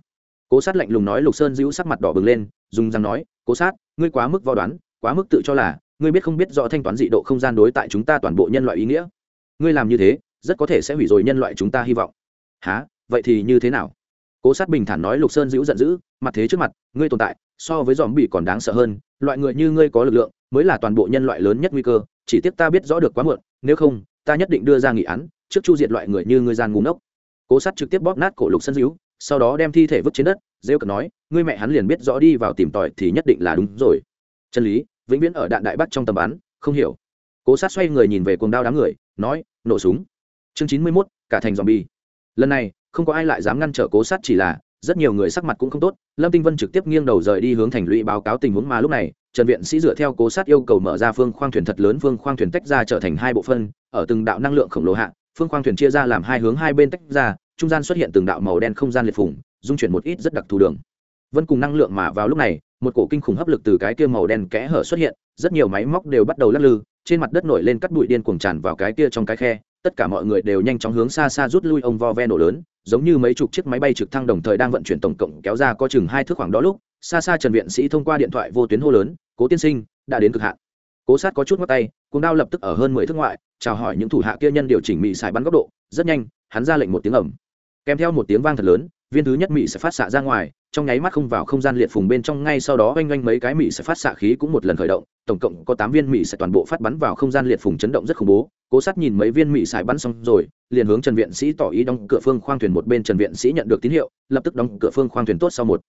Cố sát lạnh lùng nói, lục sơn dữ sắc mặt đỏ bừng lên, dùng răng nói, cố sát, ngươi quá mức vò đoán, quá mức tự cho là, ngươi biết không biết rõ thanh toán dị độ không gian đối tại chúng ta toàn bộ nhân loại ý nghĩa. Ngươi làm như thế, rất có thể sẽ hủy rồi nhân loại chúng ta hy vọng. Há vậy thì như thế nào? Cố sát bình thản nói lục sơn dữ giận dữ, mặt thế trước mặt, ngươi tồn tại, so với dòm bị còn đáng sợ hơn. Loại người như ngươi có lực lượng, mới là toàn bộ nhân loại lớn nhất nguy cơ, chỉ tiếc ta biết rõ được quá muộn, nếu không, ta nhất định đưa ra nghị án, trước chu diệt loại người như ngươi gian ngủ ngốc. Cố sát trực tiếp bóp nát cổ lục sơn dữ sau đó đem thi thể vứt trên đất, rêu cực nói, ngươi mẹ hắn liền biết rõ đi vào tìm tòi thì nhất định là đúng rồi. Chân lý, vĩnh viễn ở đạn đại bắc trong tầm bắn, không hiểu. Cố sát xoay người nhìn về cuồng đao đám người, nói, nổ súng. Chương chín mươi mốt, cả thành dòm bi lần này không có ai lại dám ngăn trở cố sát chỉ là, rất nhiều người sắc mặt cũng không tốt, lâm tinh vân trực tiếp nghiêng đầu rời đi hướng thành lũy báo cáo tình huống mà lúc này, trần viện sĩ dựa theo cố sát yêu cầu mở ra phương khoang thuyền thật lớn, phương khoang thuyền tách ra trở thành hai bộ phân, ở từng đạo năng lượng khổng lồ hạ, phương khoang thuyền chia ra làm hai hướng, hai bên tách ra, trung gian xuất hiện từng đạo màu đen không gian liệt phủng dung chuyển một ít rất đặc thù đường. Vân cùng năng lượng mà vào lúc này, một cổ kinh khủng hấp lực từ cái kia màu đen kẽ hở xuất hiện, rất nhiều máy móc đều bắt đầu lắc lư, trên mặt đất nổi lên cắt bụi điên cuồng tràn vào cái kia trong cái khe, tất cả mọi người đều nhanh chóng hướng xa xa rút lui, ông vo ve nổ lớn giống như mấy chục chiếc máy bay trực thăng đồng thời đang vận chuyển tổng cộng kéo ra có chừng hai thước khoảng đó lúc, xa xa trần viện sĩ thông qua điện thoại vô tuyến hô lớn, cố tiên sinh, đã đến cực hạn. Cố sát có chút ngắt tay, cuồng đao lập tức ở hơn mười thước ngoại, chào hỏi những thủ hạ kia nhân điều chỉnh mỹ xài bắn góc độ, rất nhanh, hắn ra lệnh một tiếng ẩm kèm theo một tiếng vang thật lớn, viên thứ nhất mỹ sẽ phát xạ ra ngoài trong nháy mắt không vào không gian liệt phùng bên trong ngay sau đó oanh oanh mấy cái mỹ sẽ phát xạ khí cũng một lần khởi động, tổng cộng có tám viên mỹ sẽ toàn bộ phát bắn vào không gian liệt phùng chấn động rất khủng bố. Cố sát nhìn mấy viên mỹ xài bắn xong rồi, liền hướng trần viện sĩ tỏ ý đóng cửa phương khoang thuyền một bên trần viện sĩ nhận được tín hiệu, lập tức đóng cửa phương khoang thuyền tốt sau một.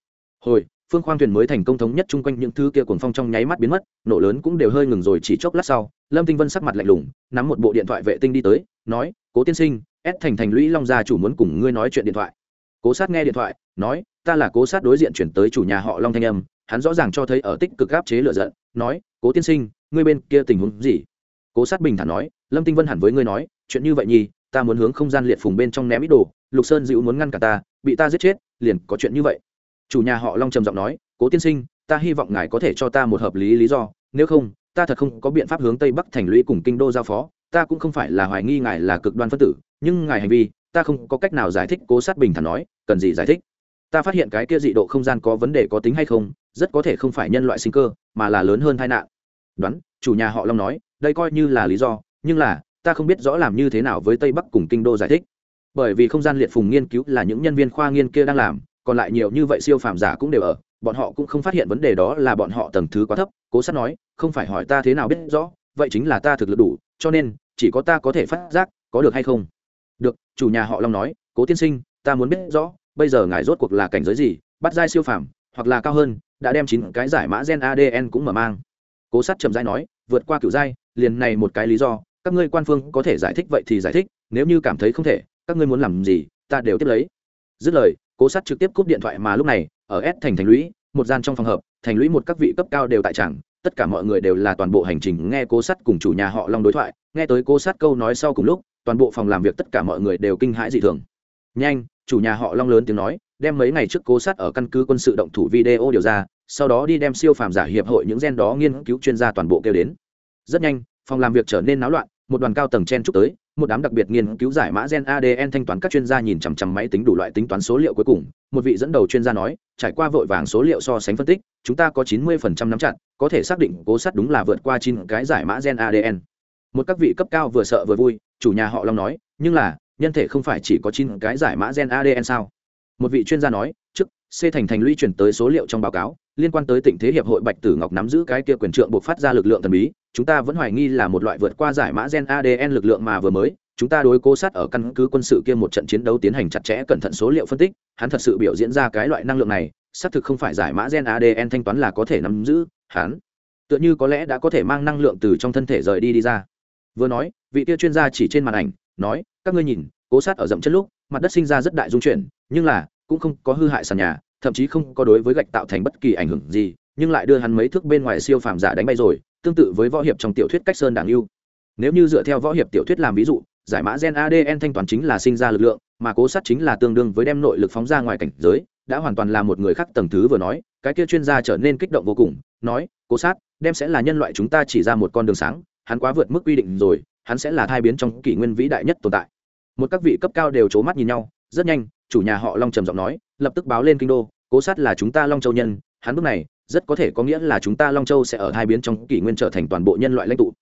Hồi, phương khoang thuyền mới thành công thống nhất chung quanh những thứ kia cuồng phong trong nháy mắt biến mất, nổ lớn cũng đều hơi ngừng rồi chỉ chốc lát sau, lâm tinh vân sắc mặt lạnh lùng, nắm một bộ điện thoại vệ tinh đi tới, nói, cố tiên sinh ép thành thành lũy long gia chủ muốn cùng ngươi nói chuyện điện thoại. Cố sát nghe điện thoại, nói ta là cố sát đối diện chuyển tới chủ nhà họ long thanh âm, hắn rõ ràng cho thấy ở tích cực áp chế lựa giận, nói, cố tiên sinh, ngươi bên kia tình huống gì? Cố sát bình thản nói, lâm tinh vân hẳn với ngươi nói, chuyện như vậy nhi ta muốn hướng không gian liệt phùng bên trong ném ít đồ, lục sơn dịu muốn ngăn cả ta, bị ta giết chết, liền có chuyện như vậy. Chủ nhà họ long trầm giọng nói, cố tiên sinh, ta hy vọng ngài có thể cho ta một hợp lý lý do, nếu không, ta thật không có biện pháp hướng tây bắc thành lũy cùng kinh đô giao phó, ta cũng không phải là hoài nghi ngài là cực đoan phân tử, nhưng ngài hành vi, ta không có cách nào giải thích. Cố sát bình thản nói, cần gì giải thích? Ta phát hiện cái kia dị độ không gian có vấn đề có tính hay không, rất có thể không phải nhân loại sinh cơ, mà là lớn hơn tai nạn. Đoán, chủ nhà họ long nói, đây coi như là lý do, nhưng là, ta không biết rõ làm như thế nào với tây bắc cùng kinh đô giải thích. Bởi vì không gian liệt phùng nghiên cứu là những nhân viên khoa nghiên kia đang làm, còn lại nhiều như vậy siêu phàm giả cũng đều ở, bọn họ cũng không phát hiện vấn đề đó là bọn họ tầng thứ quá thấp, cố sát nói, không phải hỏi ta thế nào biết rõ, vậy chính là ta thực lực đủ, cho nên, chỉ có ta có thể phát giác, có được hay không. Được, chủ nhà họ long nói, cố tiên sinh, ta muốn biết rõ bây giờ ngài rốt cuộc là cảnh giới gì, bắt giai siêu phàm, hoặc là cao hơn, đã đem chín cái giải mã gen adn cũng mở mang. Cố sát trầm giai nói, vượt qua cựu giai, liền này một cái lý do, các ngươi quan phương có thể giải thích vậy thì giải thích, nếu như cảm thấy không thể, các ngươi muốn làm gì, ta đều tiếp lấy. Dứt lời, cố sát trực tiếp cúp điện thoại mà lúc này, ở s thành thành lũy, một gian trong phòng hợp thành lũy một các vị cấp cao đều tại chẳng tất cả mọi người đều là toàn bộ hành trình nghe cố sát cùng chủ nhà họ long đối thoại, nghe tới cố sát câu nói sau cùng lúc, toàn bộ phòng làm việc tất cả mọi người đều kinh hãi dị thường. Nhanh chủ nhà họ long lớn tiếng nói, đem mấy ngày trước cố sát ở căn cứ quân sự động thủ video điều ra, sau đó đi đem siêu phàm giả hiệp hội những gen đó nghiên cứu chuyên gia toàn bộ kêu đến. Rất nhanh, phòng làm việc trở nên náo loạn, một đoàn cao tầng chen chúc tới, một đám đặc biệt nghiên cứu giải mã gen adn thanh toán các chuyên gia nhìn chằm chằm máy tính đủ loại tính toán số liệu cuối cùng, một vị dẫn đầu chuyên gia nói, trải qua vội vàng số liệu so sánh phân tích, chúng ta có chín mươi phần trăm nắm chặt, có thể xác định cố sát đúng là vượt qua chín cái giải mã gen adn một các vị cấp cao vừa sợ vừa vui, chủ nhà họ long nói, nhưng là nhân thể không phải chỉ có chín cái giải mã gen adn sao? Một vị chuyên gia nói, trước, c thành thành lũy chuyển tới số liệu trong báo cáo, liên quan tới tình thế hiệp hội bạch tử ngọc nắm giữ cái kia quyền trượng buộc phát ra lực lượng thần bí, chúng ta vẫn hoài nghi là một loại vượt qua giải mã gen adn lực lượng mà vừa mới, chúng ta đối cố sát ở căn cứ quân sự kia một trận chiến đấu tiến hành chặt chẽ cẩn thận số liệu phân tích, hắn thật sự biểu diễn ra cái loại năng lượng này, xác thực không phải giải mã gen adn thanh toán là có thể nắm giữ, hắn, tựa như có lẽ đã có thể mang năng lượng từ trong thân thể rời đi đi ra. Vừa nói, vị kia chuyên gia chỉ trên màn ảnh nói, các ngươi nhìn, cố sát ở dậm chân lúc, mặt đất sinh ra rất đại dung chuyển, nhưng là, cũng không có hư hại sàn nhà, thậm chí không có đối với gạch tạo thành bất kỳ ảnh hưởng gì, nhưng lại đưa hắn mấy thước bên ngoài siêu phàm giả đánh bay rồi, tương tự với võ hiệp trong tiểu thuyết cách sơn đảng yêu. Nếu như dựa theo võ hiệp tiểu thuyết làm ví dụ, giải mã gen adn thanh toán chính là sinh ra lực lượng, mà cố sát chính là tương đương với đem nội lực phóng ra ngoài cảnh giới, đã hoàn toàn là một người khác tầng thứ vừa nói, cái kia chuyên gia trở nên kích động vô cùng, nói, cố sát, đem sẽ là nhân loại chúng ta chỉ ra một con đường sáng, hắn quá vượt mức quy định rồi hắn sẽ là thai biến trong kỷ nguyên vĩ đại nhất tồn tại. Một các vị cấp cao đều c mắt nhìn nhau, rất nhanh, chủ nhà họ long trầm giọng nói, lập tức báo lên kinh đô, cố sát là chúng ta long châu nhân, hắn bước này, rất có thể có nghĩa là chúng ta long châu sẽ ở hai biến trong kỷ nguyên trở thành toàn bộ nhân loại lãnh tụ.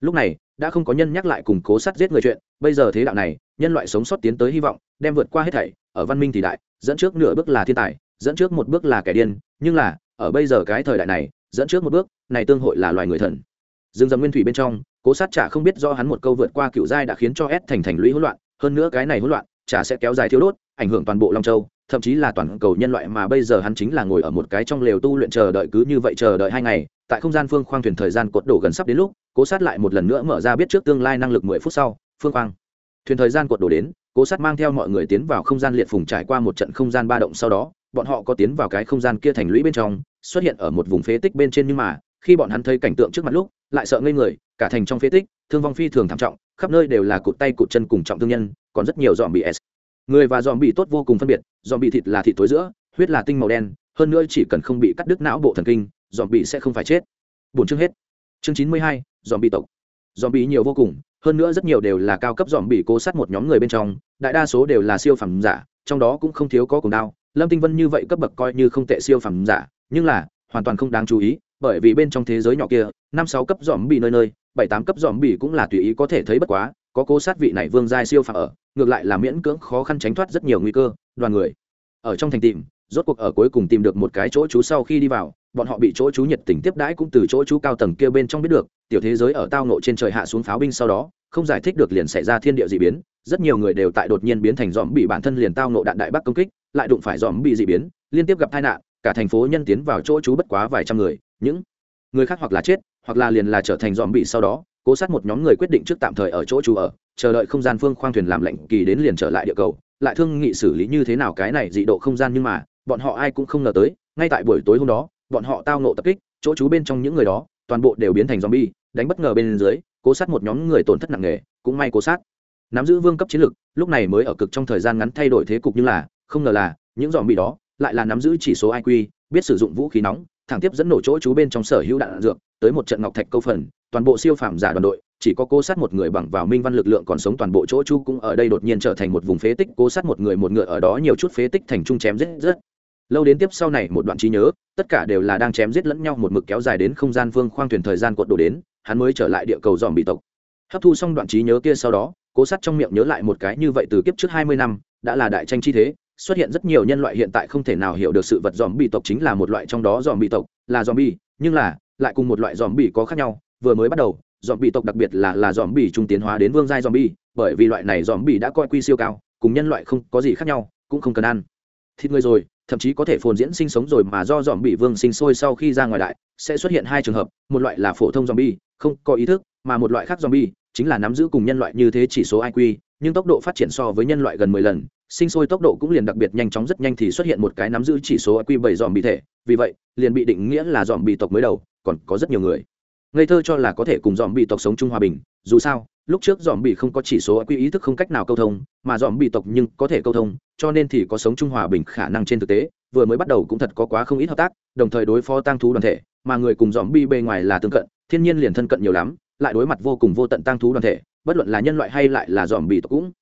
Lúc này, đã không có nhân nhắc lại cùng cố sát giết người chuyện, bây giờ thế đạo này, nhân loại sống sót tiến tới hy vọng, đem vượt qua hết thảy, ở văn minh thì đại, dẫn trước nửa bước là thiên tài, dẫn trước một bước là kẻ điên, nhưng là, ở bây giờ cái thời đại này, dẫn trước một bước, này tương hội là loài người thần dương dầm nguyên thủy bên trong, cố sát trả không biết do hắn một câu vượt qua cựu giai đã khiến cho s thành thành lũy hỗn loạn, hơn nữa cái này hỗn loạn trả sẽ kéo dài thiếu đốt, ảnh hưởng toàn bộ long châu, thậm chí là toàn cầu nhân loại mà bây giờ hắn chính là ngồi ở một cái trong lều tu luyện chờ đợi cứ như vậy chờ đợi hai ngày. Tại không gian phương khoang thuyền thời gian cột đổ gần sắp đến lúc, cố sát lại một lần nữa mở ra biết trước tương lai năng lực mười phút sau, phương khoang. Thuyền thời gian cột đổ đến, cố sát mang theo mọi người tiến vào không gian liệt phùng trải qua một trận không gian ba động sau đó, bọn họ có tiến vào cái không gian kia thành lũy bên trong, xuất hiện ở một vùng phế tích bên trên nhưng mà khi bọn hắn thấy cảnh tượng trước mặt lúc, lại sợ ngây người, cả thành trong phế tích, thương vong phi thường thảm trọng, khắp nơi đều là cụt tay cụt chân cùng trọng thương nhân, còn rất nhiều dòm bị s. Người và dòm bị tốt vô cùng phân biệt dòm bị thịt là thịt tối giữa, huyết là tinh màu đen, hơn nữa chỉ cần không bị cắt đứt não bộ thần kinh dòm bị sẽ không phải chết. Bốn chương hết. Chương chín mươi hai dòm bị tộc. Dòm bị nhiều vô cùng, hơn nữa rất nhiều đều là cao cấp dòm bị cố sát một nhóm người bên trong, đại đa số đều là siêu phẩm giả, trong đó cũng không thiếu có cùng đao. Lâm tinh vân như vậy cấp bậc coi như không tệ siêu phẩm giả, nhưng là hoàn toàn không đáng chú ý bởi vì bên trong thế giới nhỏ kia, năm sáu cấp dòm bị nơi nơi, bảy tám cấp dòm bị cũng là tùy ý có thể thấy bất quá, có cố sát vị này vương giai siêu phàm ở, ngược lại là miễn cưỡng khó khăn tránh thoát rất nhiều nguy cơ, đoàn người ở trong thành tìm, rốt cuộc ở cuối cùng tìm được một cái chỗ chú sau khi đi vào, bọn họ bị chỗ chú nhiệt tình tiếp đãi cũng từ chỗ chú cao tầng kia bên trong biết được, tiểu thế giới ở tao nộ trên trời hạ xuống pháo binh sau đó, không giải thích được liền xảy ra thiên địa dị biến, rất nhiều người đều tại đột nhiên biến thành dòm bị bản thân liền tao nộ đạn đại bắc công kích, lại đụng phải dòm bị dị biến, liên tiếp gặp tai nạn, cả thành phố nhân tiến vào chỗ trú bất quá vài trăm người những người khác hoặc là chết, hoặc là liền là trở thành dòm bị sau đó, cố sát một nhóm người quyết định trước tạm thời ở chỗ trú ở, chờ đợi không gian phương khoang thuyền làm lệnh kỳ đến liền trở lại địa cầu. Lại thương nghị xử lý như thế nào cái này dị độ không gian nhưng mà, bọn họ ai cũng không ngờ tới, ngay tại buổi tối hôm đó, bọn họ tao nộ tập kích, chỗ trú bên trong những người đó, toàn bộ đều biến thành zombie, đánh bất ngờ bên dưới, cố sát một nhóm người tổn thất nặng nề, cũng may cố sát. Nắm giữ vương cấp chiến lực, lúc này mới ở cực trong thời gian ngắn thay đổi thế cục như là, không ngờ là, những dòm đó, lại là nắm giữ chỉ số iq biết sử dụng vũ khí nóng thẳng tiếp dẫn nổ chỗ chú bên trong sở hữu đạn dược, tới một trận ngọc thạch câu phần, toàn bộ siêu phạm giả đoàn đội, chỉ có cố sát một người bằng vào minh văn lực lượng còn sống toàn bộ chỗ chú cũng ở đây đột nhiên trở thành một vùng phế tích, cố sát một người một ngựa ở đó nhiều chút phế tích thành trung chém rất rất lâu đến tiếp sau này, một đoạn trí nhớ, tất cả đều là đang chém giết lẫn nhau một mực kéo dài đến không gian vương khoang thuyền thời gian cuộn đổ đến, hắn mới trở lại địa cầu dòm bị tộc. Hấp thu xong đoạn trí nhớ kia sau đó, cố sát trong miệng nhớ lại một cái như vậy từ kiếp trước hai mươi năm, đã là đại tranh chi thế xuất hiện rất nhiều nhân loại hiện tại không thể nào hiểu được sự vật dòm bị tộc chính là một loại trong đó dòm bị tộc, là dòm bị nhưng là, lại cùng một loại dòm bị có khác nhau. Vừa mới bắt đầu dòm bị tộc đặc biệt là là dòm bị trung tiến hóa đến vương giai dòm bị bởi vì loại này dòm bị đã coi quy siêu cao, cùng nhân loại không có gì khác nhau, cũng không cần ăn. Thịt người rồi, thậm chí có thể phồn diễn sinh sống rồi mà do dòm bị vương sinh sôi sau khi ra ngoài đại, sẽ xuất hiện hai trường hợp, một loại là phổ thông dòm bi không có ý thức, mà một loại khác dòm bi chính là nắm giữ cùng nhân loại như thế chỉ số iq nhưng tốc độ phát triển so với nhân loại gần mười lần sinh sôi tốc độ cũng liền đặc biệt nhanh chóng rất nhanh thì xuất hiện một cái nắm giữ chỉ số q bảy dòm bị thể. Vì vậy, liền bị định nghĩa là dòm bị tộc mới đầu, còn có rất nhiều người. Ngây thơ cho là có thể cùng dòm bị tộc sống chung hòa bình, dù sao, lúc trước dòm bị không có chỉ số q ý thức không cách nào câu thông, mà dòm bị tộc nhưng có thể câu thông, cho nên thì có sống chung hòa bình khả năng trên thực tế, vừa mới bắt đầu cũng thật có quá không ít hợp tác, đồng thời đối phó tăng thú đoàn thể, mà người cùng dòm bi bề ngoài là tương cận, thiên nhiên liền thân cận nhiều lắm, lại đối mặt vô cùng vô tận tăng thú đoàn thể, bất luận là nhân loại hay lại là dòm bị tộc cũng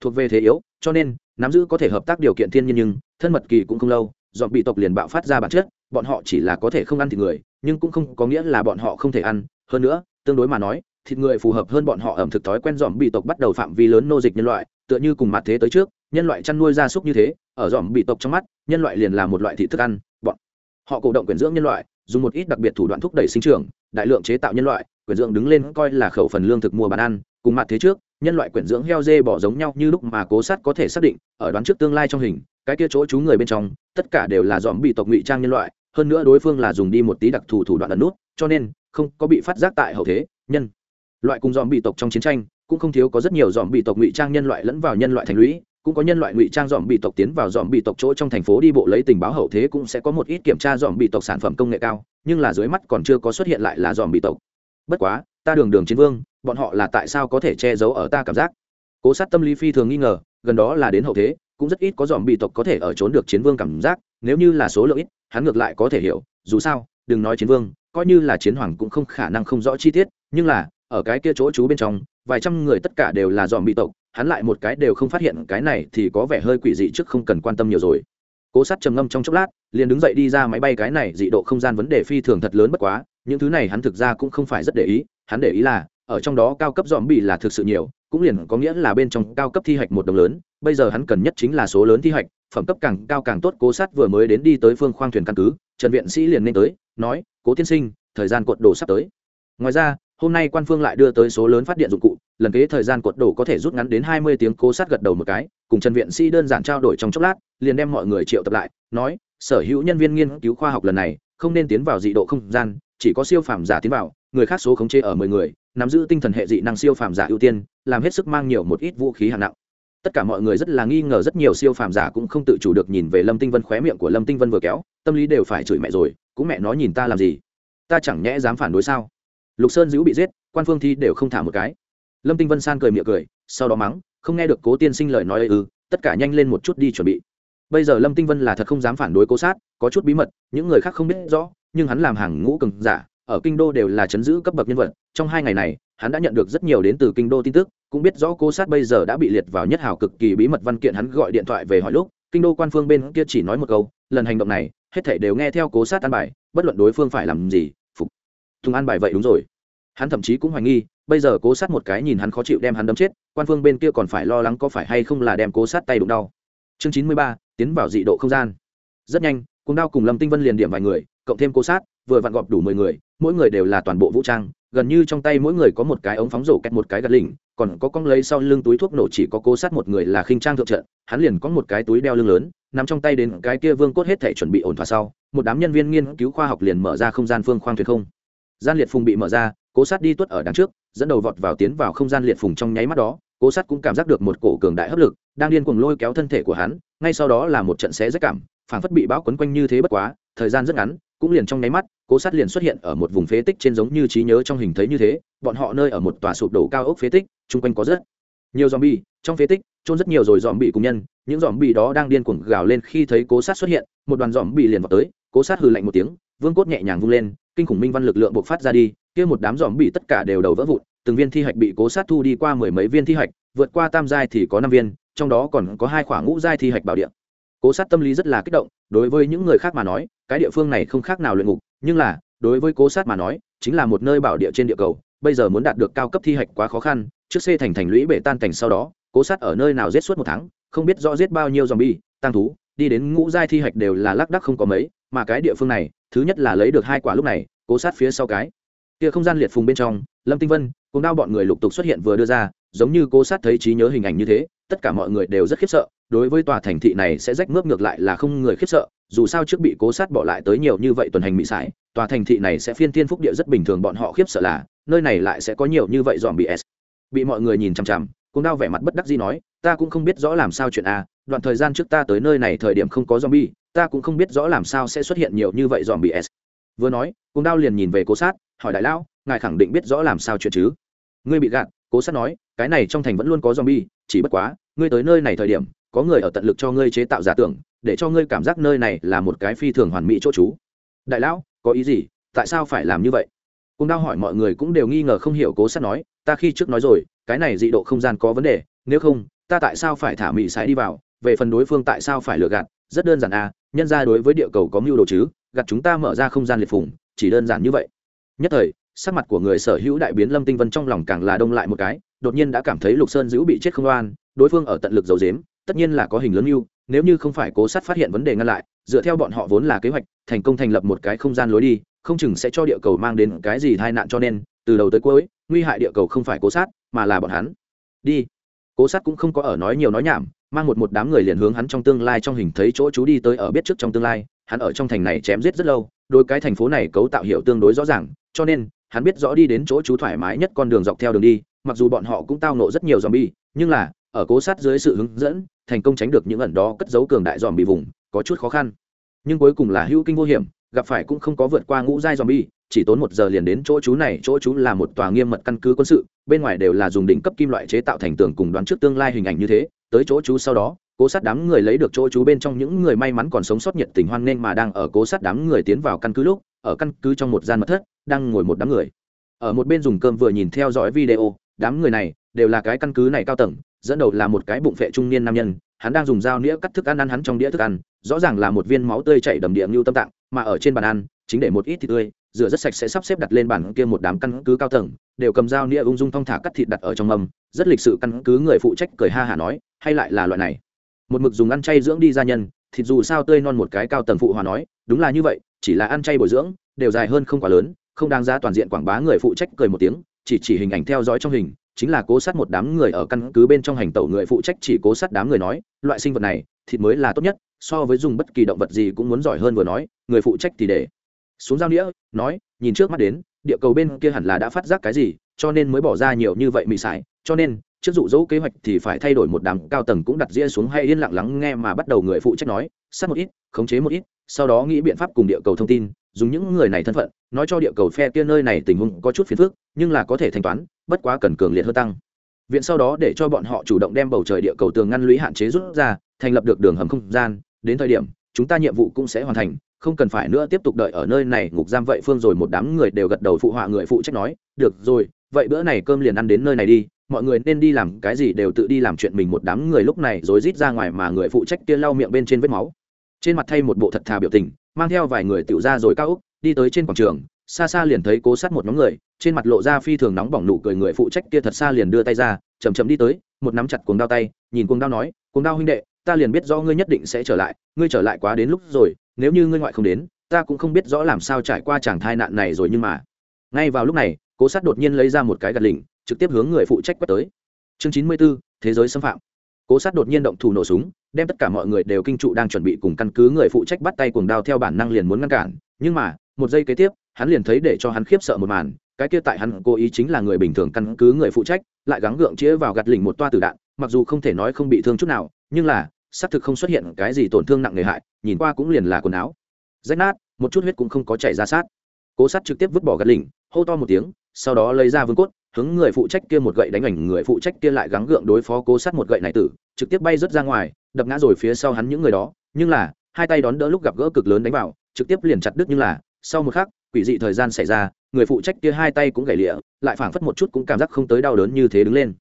thuộc về thế yếu, cho nên nắm giữ có thể hợp tác điều kiện thiên nhiên nhưng thân mật kỳ cũng không lâu, dọn bị tộc liền bạo phát ra bản chất, bọn họ chỉ là có thể không ăn thịt người, nhưng cũng không có nghĩa là bọn họ không thể ăn. Hơn nữa, tương đối mà nói, thịt người phù hợp hơn bọn họ ẩm thực thói quen dòm bị tộc bắt đầu phạm vi lớn nô dịch nhân loại, tựa như cùng mặt thế tới trước, nhân loại chăn nuôi gia súc như thế, ở dòm bị tộc trong mắt, nhân loại liền là một loại thịt thức ăn. Bọn họ cổ động quyền dưỡng nhân loại, dùng một ít đặc biệt thủ đoạn thúc đẩy sinh trưởng đại lượng chế tạo nhân loại, quyển dưỡng đứng lên coi là khẩu phần lương thực mua bán ăn, cùng mặt thế trước, nhân loại quyển dưỡng heo dê bỏ giống nhau như lúc mà cố sát có thể xác định, ở đoán trước tương lai trong hình, cái kia chỗ chú người bên trong, tất cả đều là dòm bị tộc ngụy trang nhân loại, hơn nữa đối phương là dùng đi một tí đặc thù thủ đoạn ẩn nút, cho nên, không có bị phát giác tại hậu thế, nhân loại cùng dòm bị tộc trong chiến tranh, cũng không thiếu có rất nhiều dòm bị tộc ngụy trang nhân loại lẫn vào nhân loại thành lũy, cũng có nhân loại ngụy trang dòm bị tộc tiến vào dòm bị tộc chỗ trong thành phố đi bộ lấy tình báo hậu thế cũng sẽ có một ít kiểm tra dòm bị tộc sản phẩm công nghệ cao nhưng là dưới mắt còn chưa có xuất hiện lại là dòm bị tộc. Bất quá, ta đường đường chiến vương, bọn họ là tại sao có thể che giấu ở ta cảm giác? Cố sát tâm lý phi thường nghi ngờ, gần đó là đến hậu thế, cũng rất ít có dòm bị tộc có thể ở trốn được chiến vương cảm giác, nếu như là số lượng ít, hắn ngược lại có thể hiểu, dù sao, đừng nói chiến vương, coi như là chiến hoàng cũng không khả năng không rõ chi tiết, nhưng là, ở cái kia chỗ chú bên trong, vài trăm người tất cả đều là dòm bị tộc, hắn lại một cái đều không phát hiện, cái này thì có vẻ hơi quỷ dị trước không cần quan tâm nhiều rồi cố sát trầm ngâm trong chốc lát, liền đứng dậy đi ra máy bay cái này dị độ không gian vấn đề phi thường thật lớn bất quá, những thứ này hắn thực ra cũng không phải rất để ý, hắn để ý là, ở trong đó cao cấp dòm bị là thực sự nhiều, cũng liền có nghĩa là bên trong cao cấp thi hạch một đồng lớn, bây giờ hắn cần nhất chính là số lớn thi hạch, phẩm cấp càng cao càng tốt, cố sát vừa mới đến đi tới phương khoang thuyền căn cứ, trần viện sĩ liền nên tới, nói, cố tiên sinh, thời gian cột đồ sắp tới. Ngoài ra, hôm nay quan phương lại đưa tới số lớn phát điện dụng cụ lần kế thời gian cuột đổ có thể rút ngắn đến hai mươi tiếng cố sát gật đầu một cái, cùng trần viện sĩ đơn giản trao đổi trong chốc lát, liền đem mọi người triệu tập lại, nói, sở hữu nhân viên nghiên cứu khoa học lần này, không nên tiến vào dị độ không gian, chỉ có siêu phàm giả tiến vào, người khác số khống chế ở mười người, nắm giữ tinh thần hệ dị năng siêu phàm giả ưu tiên, làm hết sức mang nhiều một ít vũ khí hạng nặng. Tất cả mọi người rất là nghi ngờ rất nhiều siêu phàm giả cũng không tự chủ được nhìn về lâm tinh vân, khóe miệng của lâm tinh vân vừa kéo, tâm lý đều phải chửi mẹ rồi, cũng mẹ nó nhìn ta làm gì? Ta chẳng nhẽ dám phản đối sao? Lục sơn dữ bị giết, quan phương thi đều không thả một cái lâm tinh vân san cười miệng cười, sau đó mắng, không nghe được cố tiên sinh lời nói ư, tất cả nhanh lên một chút đi chuẩn bị. Bây giờ lâm tinh vân là thật không dám phản đối cố sát, có chút bí mật, những người khác không biết rõ, nhưng hắn làm hàng ngũ cường giả, ở kinh đô đều là chấn giữ cấp bậc nhân vật. Trong hai ngày này, hắn đã nhận được rất nhiều đến từ kinh đô tin tức, cũng biết rõ cố sát bây giờ đã bị liệt vào nhất hào cực kỳ bí mật văn kiện hắn gọi điện thoại về hỏi lúc, kinh đô quan phương bên kia chỉ nói một câu, lần hành động này, hết thảy đều nghe theo cố sát an bài, bất luận đối phương phải làm gì, phục thùng an bài vậy đúng rồi. Hắn thậm chí cũng hoài nghi bây giờ cố sát một cái nhìn hắn khó chịu đem hắn đấm chết, quan phương bên kia còn phải lo lắng có phải hay không là đem cố sát tay đụng đau. Chương chín mươi ba, tiến vào dị độ không gian. Rất nhanh cùng đao cùng lâm tinh vân liền điểm vài người, cộng thêm cố sát, vừa vặn gọp đủ mười người, mỗi người đều là toàn bộ vũ trang, gần như trong tay mỗi người có một cái ống phóng rổ kẹt một cái gạt lỉnh, còn có con lấy sau lưng túi thuốc nổ chỉ có cố sát một người là khinh trang thượng trận, hắn liền có một cái túi đeo lưng lớn, nằm trong tay đến cái kia vương cốt hết thể chuẩn bị ổn thỏa sau, một đám nhân viên nghiên cứu khoa học liền mở ra không gian phương khoang thuyền không. Gian liệt phùng bị mở ra, cố sát đi tuất ở đằng trước dẫn đầu vọt vào tiến vào không gian liệt phùng trong nháy mắt đó, cố sát cũng cảm giác được một cổ cường đại hấp lực, đang điên cuồng lôi kéo thân thể của hắn, ngay sau đó là một trận xé rách cảm, phảng phất bị bão quấn quanh như thế bất quá, thời gian rất ngắn, cũng liền trong nháy mắt, cố sát liền xuất hiện ở một vùng phế tích trên giống như trí nhớ trong hình thấy như thế, bọn họ nơi ở một tòa sụp đổ cao ốc phế tích, chung quanh có rất nhiều dòm bi trong phế tích trôn rất nhiều rồi dòm bị cùng nhân, những dòm bị đó đang điên cuồng gào lên khi thấy cố sát xuất hiện, một đoàn dòm bị liền vào tới, cố sát hừ lạnh một tiếng, vương cốt nhẹ nhàng vung lên, kinh khủng minh văn lực lượng bộc phát ra đi kia một đám dòm bị tất cả đều đầu vỡ vụn, từng viên thi hạch bị cố sát thu đi qua mười mấy viên thi hạch, vượt qua tam giai thì có năm viên, trong đó còn có hai khoảng ngũ giai thi hạch bảo địa. Cố sát tâm lý rất là kích động, đối với những người khác mà nói, cái địa phương này không khác nào luyện ngục, nhưng là, đối với cố sát mà nói, chính là một nơi bảo địa trên địa cầu, bây giờ muốn đạt được cao cấp thi hạch quá khó khăn, trước xê thành thành lũy bể tan cảnh sau đó, cố sát ở nơi nào giết suốt một tháng, không biết rõ giết bao nhiêu z o m bi e tăng thú, đi đến ngũ giai thi hạch đều là lác đắc không có mấy, mà cái địa phương này, thứ nhất là lấy được hai quả lúc này, cố sát phía sau cái kia không gian liệt phùng bên trong, lâm tinh vân, cùng đao bọn người lục tục xuất hiện vừa đưa ra, giống như cố sát thấy trí nhớ hình ảnh như thế, tất cả mọi người đều rất khiếp sợ, đối với tòa thành thị này sẽ rách mướp ngược lại là không người khiếp sợ, dù sao trước bị cố sát bỏ lại tới nhiều như vậy tuần hành mỹ sải, tòa thành thị này sẽ phiên tiên phúc địa rất bình thường bọn họ khiếp sợ là, nơi này lại sẽ có nhiều như vậy dòm bị s. Bị mọi người nhìn chằm chằm cũng đau vẻ mặt bất đắc dĩ nói, ta cũng không biết rõ làm sao chuyện a, đoạn thời gian trước ta tới nơi này thời điểm không có zombie ta cũng không biết rõ làm sao sẽ xuất hiện nhiều như vậy zombie s. Vừa nói cũng đau liền nhìn về cố sát hỏi đại lão, ngài khẳng định biết rõ làm sao chuyện chứ? Ngươi bị gạt, cố sát nói, cái này trong thành vẫn luôn có zombie, chỉ bất quá, ngươi tới nơi này thời điểm, có người ở tận lực cho ngươi chế tạo giả tưởng, để cho ngươi cảm giác nơi này là một cái phi thường hoàn mỹ chỗ trú. Đại lão, có ý gì? Tại sao phải làm như vậy? Cũng đau hỏi mọi người cũng đều nghi ngờ không hiểu, cố sát nói, ta khi trước nói rồi, cái này dị độ không gian có vấn đề, nếu không, ta tại sao phải thả mỹ sái đi vào? Về phần đối phương tại sao phải lừa gạt? Rất đơn giản à nhân ra đối với địa cầu có mưu đồ chứ, gạt chúng ta mở ra không gian liệt phủng chỉ đơn giản như vậy nhất thời, sắc mặt của người sở hữu đại biến lâm tinh vân trong lòng càng là đông lại một cái, đột nhiên đã cảm thấy lục sơn dữ bị chết không oan, đối phương ở tận lực dầu dếm tất nhiên là có hình lớn mưu, nếu như không phải cố sát phát hiện vấn đề ngăn lại, dựa theo bọn họ vốn là kế hoạch, thành công thành lập một cái không gian lối đi, không chừng sẽ cho địa cầu mang đến cái gì tai nạn cho nên, từ đầu tới cuối, nguy hại địa cầu không phải cố sát, mà là bọn hắn. Đi. Cố sát cũng không có ở nói nhiều nói nhảm, mang một một đám người liền hướng hắn trong tương lai trong hình thấy chỗ chú đi tới ở biết trước trong tương lai, hắn ở trong thành này chém giết rất lâu đôi cái thành phố này cấu tạo hiệu tương đối rõ ràng, cho nên, hắn biết rõ đi đến chỗ chú thoải mái nhất con đường dọc theo đường đi, mặc dù bọn họ cũng tao nộ rất nhiều dòm bi nhưng là, ở cố sát dưới sự hướng dẫn, thành công tránh được những ẩn đó cất giấu cường đại dòm bị vùng, có chút khó khăn. Nhưng cuối cùng là hữu kinh vô hiểm, gặp phải cũng không có vượt qua ngũ giai dòm bi chỉ tốn một giờ liền đến chỗ chú này, chỗ chú là một tòa nghiêm mật căn cứ quân sự, bên ngoài đều là dùng đỉnh cấp kim loại chế tạo thành tường cùng đoán trước tương lai hình ảnh như thế, tới chỗ chú sau đó cố sát đám người lấy được chỗ chú bên trong những người may mắn còn sống sót nhiệt tình hoan nghênh mà đang ở cố sát đám người tiến vào căn cứ lúc, ở căn cứ trong một gian mật thất, đang ngồi một đám người. Ở một bên dùng cơm vừa nhìn theo dõi video, đám người này đều là cái căn cứ này cao tầng, dẫn đầu là một cái bụng phệ trung niên nam nhân, hắn đang dùng dao nĩa cắt thức ăn ăn hắn trong đĩa thức ăn, rõ ràng là một viên máu tươi chảy đầm địa ngưu tâm tạng, mà ở trên bàn ăn, chính để một ít thịt tươi, rửa rất sạch sẽ sắp xếp đặt lên bàn kia một đám căn cứ cao tầng, đều cầm dao nĩa ung dung thong thả cắt thịt đặt ở trong mâm, rất lịch sự căn cứ người phụ trách cười ha hả nói, hay lại là loại này một mực dùng ăn chay dưỡng đi gia nhân, thịt dù sao tươi non một cái cao tầng phụ hòa nói, đúng là như vậy, chỉ là ăn chay bồi dưỡng, đều dài hơn không quá lớn, không đáng giá toàn diện quảng bá người phụ trách cười một tiếng, chỉ chỉ hình ảnh theo dõi trong hình, chính là cố sát một đám người ở căn cứ bên trong hành tẩu người phụ trách chỉ cố sát đám người nói, loại sinh vật này, thịt mới là tốt nhất, so với dùng bất kỳ động vật gì cũng muốn giỏi hơn vừa nói, người phụ trách thì để xuống giao nghĩa, nói, nhìn trước mắt đến, địa cầu bên kia hẳn là đã phát giác cái gì, cho nên mới bỏ ra nhiều như vậy mị sải, cho nên trước dụ dỗ kế hoạch thì phải thay đổi một đám cao tầng cũng đặt ria xuống hay yên lặng lắng nghe mà bắt đầu người phụ trách nói, sát một ít, khống chế một ít, sau đó nghĩ biện pháp cùng địa cầu thông tin, dùng những người này thân phận, nói cho địa cầu phe kia nơi này tình huống có chút phiền phức, nhưng là có thể thanh toán, bất quá cần cường liệt hơn tăng. Viện sau đó để cho bọn họ chủ động đem bầu trời địa cầu tường ngăn lũy hạn chế rút ra, thành lập được đường hầm không gian, đến thời điểm, chúng ta nhiệm vụ cũng sẽ hoàn thành, không cần phải nữa tiếp tục đợi ở nơi này, ngục giam vậy phương rồi một đám người đều gật đầu phụ họa người phụ trách nói, được rồi, vậy bữa này cơm liền ăn đến nơi này đi mọi người nên đi làm cái gì đều tự đi làm chuyện mình một đám người lúc này rồi rít ra ngoài mà người phụ trách kia lau miệng bên trên vết máu. Trên mặt thay một bộ thật thà biểu tình, mang theo vài người tiểu ra rồi cao úc, đi tới trên quảng trường, xa xa liền thấy cố sát một nhóm người, trên mặt lộ ra phi thường nóng bỏng nụ cười người phụ trách kia thật xa liền đưa tay ra chầm chầm đi tới, một nắm chặt cuồng đao tay, nhìn cuồng đao nói, cuồng đao huynh đệ, ta liền biết rõ ngươi nhất định sẽ trở lại, ngươi trở lại quá đến lúc rồi, nếu như ngươi ngoại không đến, ta cũng không biết rõ làm sao trải qua chàng thai nạn này rồi nhưng mà. Ngay vào lúc này, cố sát đột nhiên lấy ra một cái gạt lỉnh trực tiếp hướng người phụ trách quét tới. Chương chín mươi b ố thế giới xâm phạm. Cố sát đột nhiên động thủ nổ súng, đem tất cả mọi người đều kinh trụ đang chuẩn bị cùng căn cứ người phụ trách bắt tay cuồng đao theo bản năng liền muốn ngăn cản. Nhưng mà, một giây kế tiếp, hắn liền thấy để cho hắn khiếp sợ một màn, cái kia tại hắn cố ý chính là người bình thường căn cứ người phụ trách, lại gắng gượng chĩa vào gạt lỉnh một toa tử đạn, mặc dù không thể nói không bị thương chút nào, nhưng là, xác thực không xuất hiện cái gì tổn thương nặng nề hại, nhìn qua cũng liền là quần áo. Rách nát, một chút huyết cũng không có chảy ra sát. Cố sát trực tiếp vứt bỏ gạt lỉnh, hô to một tiếng, sau đó lấy ra vương cốt hướng người phụ trách kia một gậy đánh ảnh người phụ trách kia lại gắng gượng đối phó cố sát một gậy này tử, trực tiếp bay rớt ra ngoài, đập ngã rồi phía sau hắn những người đó. Nhưng là, hai tay đón đỡ lúc gặp gỡ cực lớn đánh vào, trực tiếp liền chặt đứt nhưng là, sau một khắc, quỷ dị thời gian xảy ra, người phụ trách kia hai tay cũng gãy lịa, lại phảng phất một chút cũng cảm giác không tới đau đớn như thế đứng lên.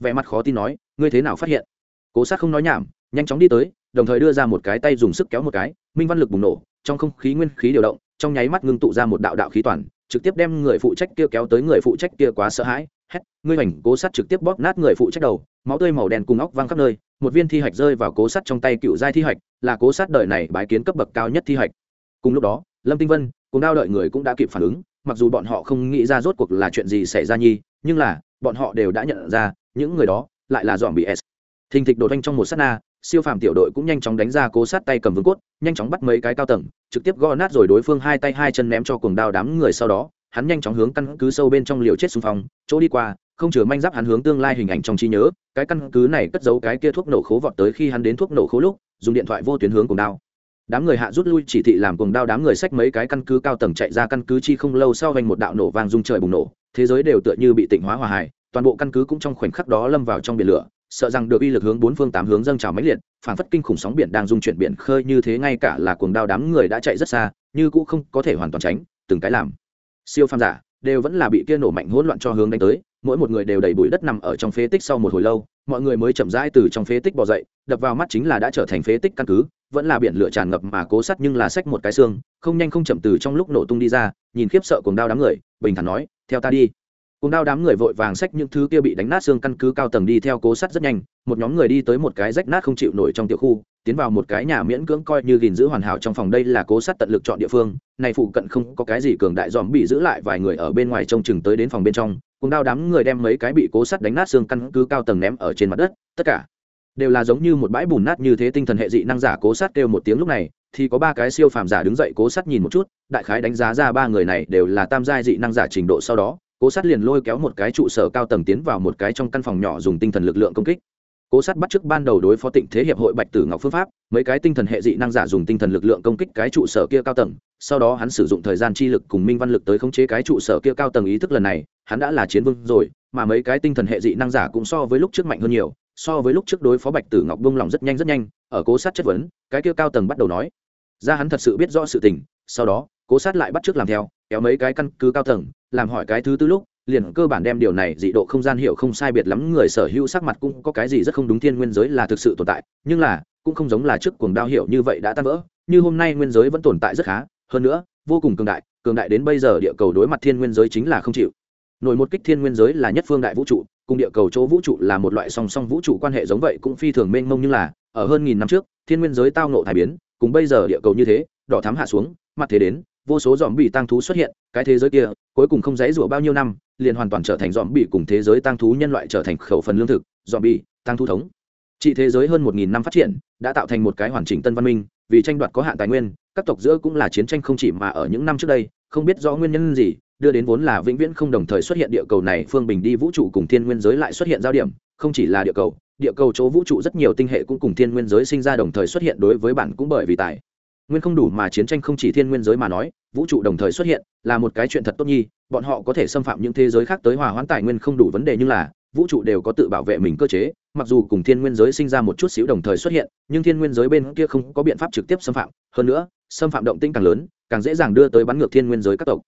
Vẻ mặt khó tin nói, ngươi thế nào phát hiện? Cố sát không nói nhảm, nhanh chóng đi tới, đồng thời đưa ra một cái tay dùng sức kéo một cái, minh văn lực bùng nổ, trong không khí nguyên khí điều động, trong nháy mắt ngưng tụ ra một đạo đạo khí toàn trực tiếp đem người phụ trách kia kéo tới người phụ trách kia quá sợ hãi, hét, ngươi hoành cố sát trực tiếp bóp nát người phụ trách đầu, máu tươi màu đen cùng óc văng khắp nơi, một viên thi hạch rơi vào cố sát trong tay cựu giai thi hạch, là cố sát đời này bái kiến cấp bậc cao nhất thi hạch. Cùng lúc đó, lâm tinh vân, cùng đao đợi người cũng đã kịp phản ứng, mặc dù bọn họ không nghĩ ra rốt cuộc là chuyện gì xảy ra nhi, nhưng là, bọn họ đều đã nhận ra, những người đó lại là dòm bị s. Thình thịch đột anh trong một s á t na siêu phàm tiểu đội cũng nhanh chóng đánh ra cố sát tay cầm vương cốt, nhanh chóng bắt mấy cái cao tầng, trực tiếp gõ nát rồi đối phương hai tay hai chân ném cho cuồng đao đám người sau đó, hắn nhanh chóng hướng căn cứ sâu bên trong liều chết xung phong, chỗ đi qua, không chừa manh giáp hắn hướng tương lai hình ảnh trong trí nhớ, cái căn cứ này cất giấu cái kia thuốc nổ khố vọt tới khi hắn đến thuốc nổ khố lúc, dùng điện thoại vô tuyến hướng cuồng đao. Đám người hạ rút lui chỉ thị làm cuồng đao đám người xách mấy cái căn cứ cao tầng chạy ra căn cứ chi không lâu sau vành một đạo nổ vàng rung trời bùng nổ, thế giới đều tựa như bị tịnh hóa hòa hài, toàn bộ căn cứ cũng trong khoảnh khắc đó lâm vào trong biển lửa sợ rằng được uy lực hướng bốn phương tám hướng dâng trào mãnh liệt phản phất kinh khủng sóng biển đang dung chuyển biển khơi như thế ngay cả là cuồng đao đám người đã chạy rất xa, như cũng không có thể hoàn toàn tránh, từng cái làm. Siêu phàm giả đều vẫn là bị kia nổ mạnh hỗn loạn cho hướng đánh tới, mỗi một người đều đầy bụi đất nằm ở trong phế tích sau một hồi lâu, mọi người mới chậm rãi từ trong phế tích bò dậy, đập vào mắt chính là đã trở thành phế tích căn cứ, vẫn là biển lửa tràn ngập mà cố sắt nhưng là xách một cái xương, không nhanh không chậm từ trong lúc nổ tung đi ra, nhìn khiếp sợ cuồng đao đám người, bình thản nói, theo ta đi cùng đao đám người vội vàng xách những thứ kia bị đánh nát xương căn cứ cao tầng đi theo cố sắt rất nhanh, một nhóm người đi tới một cái rách nát không chịu nổi trong tiểu khu, tiến vào một cái nhà miễn cưỡng coi như gìn giữ hoàn hảo trong phòng. Đây là cố sắt tận lực chọn địa phương, này phụ cận không có cái gì cường đại dòm bị giữ lại vài người ở bên ngoài trông chừng tới đến phòng bên trong. Cùng đao đám người đem mấy cái bị cố sắt đánh nát xương căn cứ cao tầng ném ở trên mặt đất, tất cả đều là giống như một bãi bùn nát như thế tinh thần hệ dị năng giả cố sát kêu một tiếng. Lúc này, thì có ba cái siêu phàm giả đứng dậy cố sát nhìn một chút, đại khái đánh giá ra ba người này đều là tam giai dị năng giả trình độ sau đó cố sát liền lôi kéo một cái trụ sở cao tầng tiến vào một cái trong căn phòng nhỏ dùng tinh thần lực lượng công kích. Cố sát bắt t ban đầu đối phó tịnh thế hiệp hội bạch tử ngọc phương pháp, mấy cái tinh thần hệ dị năng giả dùng tinh thần lực lượng công kích cái trụ sở kia cao tầng, sau đó hắn sử dụng thời gian chi lực cùng minh văn lực tới khống chế cái trụ sở kia cao tầng ý thức lần này, hắn đã là chiến vương rồi, mà mấy cái tinh thần hệ dị năng giả cũng so với lúc trước mạnh hơn nhiều, so với lúc trước đối phó bạch tử ngọc bông lòng rất nhanh rất nhanh, ở cố sát chất vấn, cái kia cao tầng bắt đầu nói. Ra hắn thật sự biết rõ sự tình, sau đó, cố sát lại bắt t làm theo kéo mấy cái căn cứ cao tầng, làm hỏi cái thứ tư lúc, liền cơ bản đem điều này dị độ không gian hiểu không sai biệt lắm người sở hữu sắc mặt cũng có cái gì rất không đúng thiên nguyên giới là thực sự tồn tại, nhưng là, cũng không giống là trước cuồng đao hiểu như vậy đã tan vỡ, như hôm nay nguyên giới vẫn tồn tại rất khá, hơn nữa, vô cùng cường đại cường đại đến bây giờ địa cầu đối mặt thiên nguyên giới chính là không chịu. Nổi một kích thiên nguyên giới là nhất phương đại vũ trụ, cùng địa cầu chỗ vũ trụ là một loại song song vũ trụ quan hệ giống vậy cũng phi thường mênh mông như là, ở hơn nghìn năm trước, thiên nguyên giới tao nộ thải biến, cùng bây giờ địa cầu như thế, đỏ thám hạ xuống, mặt thế đến vô số dòm bị tăng thú xuất hiện, cái thế giới kia, cuối cùng không dãy rủa bao nhiêu năm, liền hoàn toàn trở thành dòm bị cùng thế giới tăng thú nhân loại trở thành khẩu phần lương thực, dòm bị tăng thú thống. Trị thế giới hơn một nghìn năm phát triển, đã tạo thành một cái hoàn chỉnh tân văn minh, vì tranh đoạt có hạn tài nguyên, các tộc giữa cũng là chiến tranh không chỉ mà ở những năm trước đây, không biết rõ nguyên nhân gì, đưa đến vốn là vĩnh viễn không đồng thời xuất hiện địa cầu này, phương bình đi vũ trụ cùng thiên nguyên giới lại xuất hiện giao điểm, không chỉ là địa cầu địa cầu chỗ vũ trụ rất nhiều tinh hệ cũng cùng thiên nguyên giới sinh ra đồng thời xuất hiện đối với bản cũng bởi vì tài nguyên không đủ mà chiến tranh không chỉ thiên nguyên giới mà nói, vũ trụ đồng thời xuất hiện, là một cái chuyện thật tốt nhi, bọn họ có thể xâm phạm những thế giới khác tới hòa hoãn tài nguyên không đủ vấn đề nhưng là, vũ trụ đều có tự bảo vệ mình cơ chế, mặc dù cùng thiên nguyên giới sinh ra một chút xíu đồng thời xuất hiện, nhưng thiên nguyên giới bên kia không có biện pháp trực tiếp xâm phạm, hơn nữa, xâm phạm động tinh càng lớn, càng dễ dàng đưa tới bắn ngược thiên nguyên giới các tộc.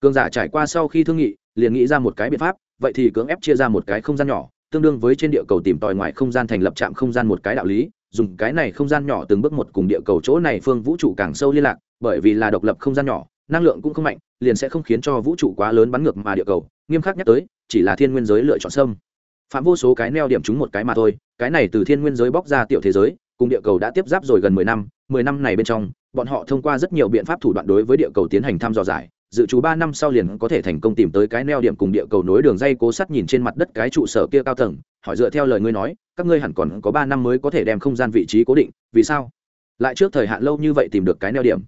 Cường giả trải qua sau khi thương nghị, liền nghĩ ra một cái biện pháp, vậy thì cưỡng ép chia ra một cái không gian nhỏ, tương đương với trên địa cầu tìm tòi ngoài không gian thành lập trạm không gian một cái đạo lý dùng cái này không gian nhỏ từng bước một cùng địa cầu chỗ này phương vũ trụ càng sâu liên lạc, bởi vì là độc lập không gian nhỏ, năng lượng cũng không mạnh, liền sẽ không khiến cho vũ trụ quá lớn bắn ngược mà địa cầu. Nghiêm khắc nhắc tới, chỉ là thiên nguyên giới lựa chọn sâm phạm vô số cái neo điểm chúng một cái mà thôi, cái này từ thiên nguyên giới bóc ra tiểu thế giới, cùng địa cầu đã tiếp giáp rồi gần mười năm mười năm này bên trong, bọn họ thông qua rất nhiều biện pháp thủ đoạn đối với địa cầu tiến hành thăm dò giải, dự trù ba năm sau liền có thể thành công tìm tới cái neo điểm cùng địa cầu nối đường dây cố sắt nhìn trên mặt đất cái trụ sở kia cao tầng. Hỏi dựa theo lời ngươi nói các ngươi hẳn còn có ba năm mới có thể đem không gian vị trí cố định, vì sao? Lại trước thời hạn lâu như vậy tìm được cái neo điểm.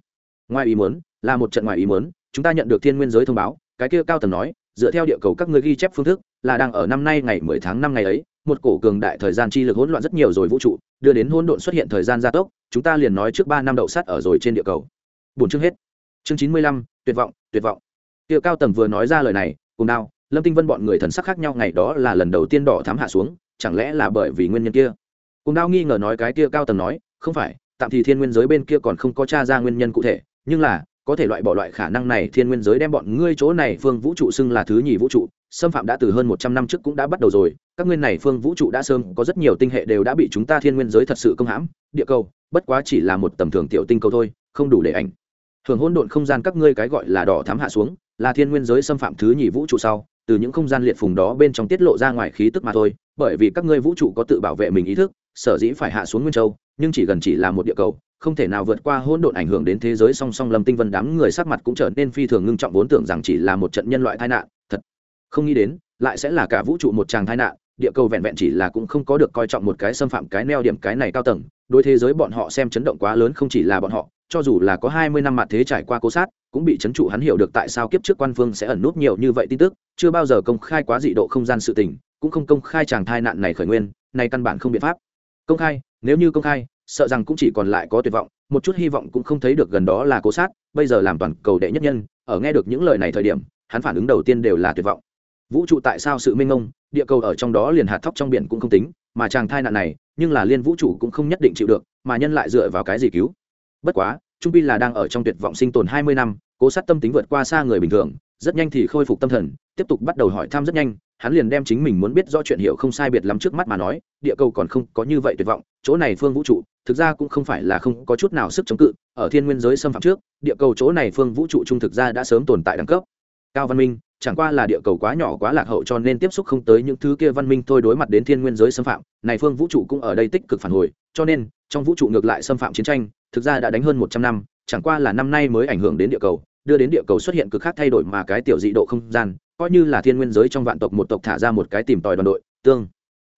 Ngoài ý muốn, là một trận ngoài ý muốn, chúng ta nhận được thiên nguyên giới thông báo, cái kia cao tầng nói, dựa theo địa cầu các ngươi ghi chép phương thức, là đang ở năm nay ngày mười tháng năm ngày ấy, một cổ cường đại thời gian chi lực hỗn loạn rất nhiều rồi vũ trụ, đưa đến hỗn độn xuất hiện thời gian gia tốc, chúng ta liền nói trước ba năm đậu sát ở rồi trên địa cầu. Buồn chương hết. Chương chín mươi lăm, tuyệt vọng tuyệt vọng. Kia cao tầng vừa nói ra lời này, cùng nào lâm tinh vân bọn người thần sắc khác nhau, ngày đó là lần đầu tiên đỏ thám hạ xuống chẳng lẽ là bởi vì nguyên nhân kia? Cùng đao nghi ngờ nói cái kia cao tầng nói, không phải, tạm thì thiên nguyên giới bên kia còn không có t r a ra nguyên nhân cụ thể, nhưng là, có thể loại bỏ loại khả năng này, thiên nguyên giới đem bọn ngươi chỗ này phương vũ trụ xưng là thứ nhì vũ trụ, xâm phạm đã từ hơn một trăm năm trước cũng đã bắt đầu rồi, các nguyên này phương vũ trụ đã sơm có rất nhiều tinh hệ đều đã bị chúng ta thiên nguyên giới thật sự công hãm, địa cầu, bất quá chỉ là một tầm thường tiểu tinh cầu thôi, không đủ để ảnh. Thường hỗn độn không gian các ngươi cái gọi là đỏ thám hạ xuống, là thiên nguyên giới xâm phạm thứ nhì vũ trụ sau từ những không gian liệt phùng đó bên trong tiết lộ ra ngoài khí tức mà thôi, bởi vì các ngươi vũ trụ có tự bảo vệ mình ý thức, sở dĩ phải hạ xuống nguyên châu, nhưng chỉ gần chỉ là một địa cầu, không thể nào vượt qua hỗn độn ảnh hưởng đến thế giới song song lâm tinh vân đám người sắc mặt cũng trở nên phi thường ngưng trọng vốn tưởng rằng chỉ là một trận nhân loại tai nạn, thật không nghĩ đến, lại sẽ là cả vũ trụ một tràng tai nạn địa cầu vẹn vẹn chỉ là cũng không có được coi trọng một cái xâm phạm cái neo điểm cái này cao tầng, đối thế giới bọn họ xem chấn động quá lớn không chỉ là bọn họ, cho dù là có hai mươi năm mặt thế trải qua cố sát, cũng bị chấn trụ hắn hiểu được tại sao kiếp trước quan phương sẽ ẩn nút nhiều như vậy tin tức, chưa bao giờ công khai quá dị độ không gian sự tình, cũng không công khai chàng thai nạn này khởi nguyên, này căn bản không biện pháp. Công khai, nếu như công khai, sợ rằng cũng chỉ còn lại có tuyệt vọng, một chút hy vọng cũng không thấy được gần đó là cố sát, bây giờ làm toàn cầu đệ nhất nhân, ở nghe được những lời này thời điểm, hắn phản ứng đầu tiên đều là tuyệt vọng vũ trụ tại sao sự minh mông, địa cầu ở trong đó liền hạt thóc trong biển cũng không tính, mà chàng thai nạn này, nhưng là liên vũ trụ cũng không nhất định chịu được, mà nhân lại dựa vào cái gì cứu? Bất quá, trung pi là đang ở trong tuyệt vọng sinh tồn hai mươi năm, cố sát tâm tính vượt qua xa người bình thường, rất nhanh thì khôi phục tâm thần, tiếp tục bắt đầu hỏi thăm rất nhanh, hắn liền đem chính mình muốn biết rõ chuyện hiểu không sai biệt lắm trước mắt mà nói, địa cầu còn không có như vậy tuyệt vọng, chỗ này phương vũ trụ, thực ra cũng không phải là không có chút nào sức chống cự, ở thiên nguyên giới xâm phạm trước, địa cầu chỗ này phương vũ trụ trung thực ra đã sớm tồn tại đẳng cấp. Cao văn minh chẳng qua là địa cầu quá nhỏ quá lạc hậu cho nên tiếp xúc không tới những thứ kia văn minh thôi đối mặt đến thiên nguyên giới xâm phạm, này phương vũ trụ cũng ở đây tích cực phản hồi, cho nên, trong vũ trụ ngược lại xâm phạm chiến tranh, thực ra đã đánh hơn một trăm năm, chẳng qua là năm nay mới ảnh hưởng đến địa cầu, đưa đến địa cầu xuất hiện cực khác thay đổi mà cái tiểu dị độ không gian, coi như là thiên nguyên giới trong vạn tộc một tộc thả ra một cái tìm tòi đoàn đội, tương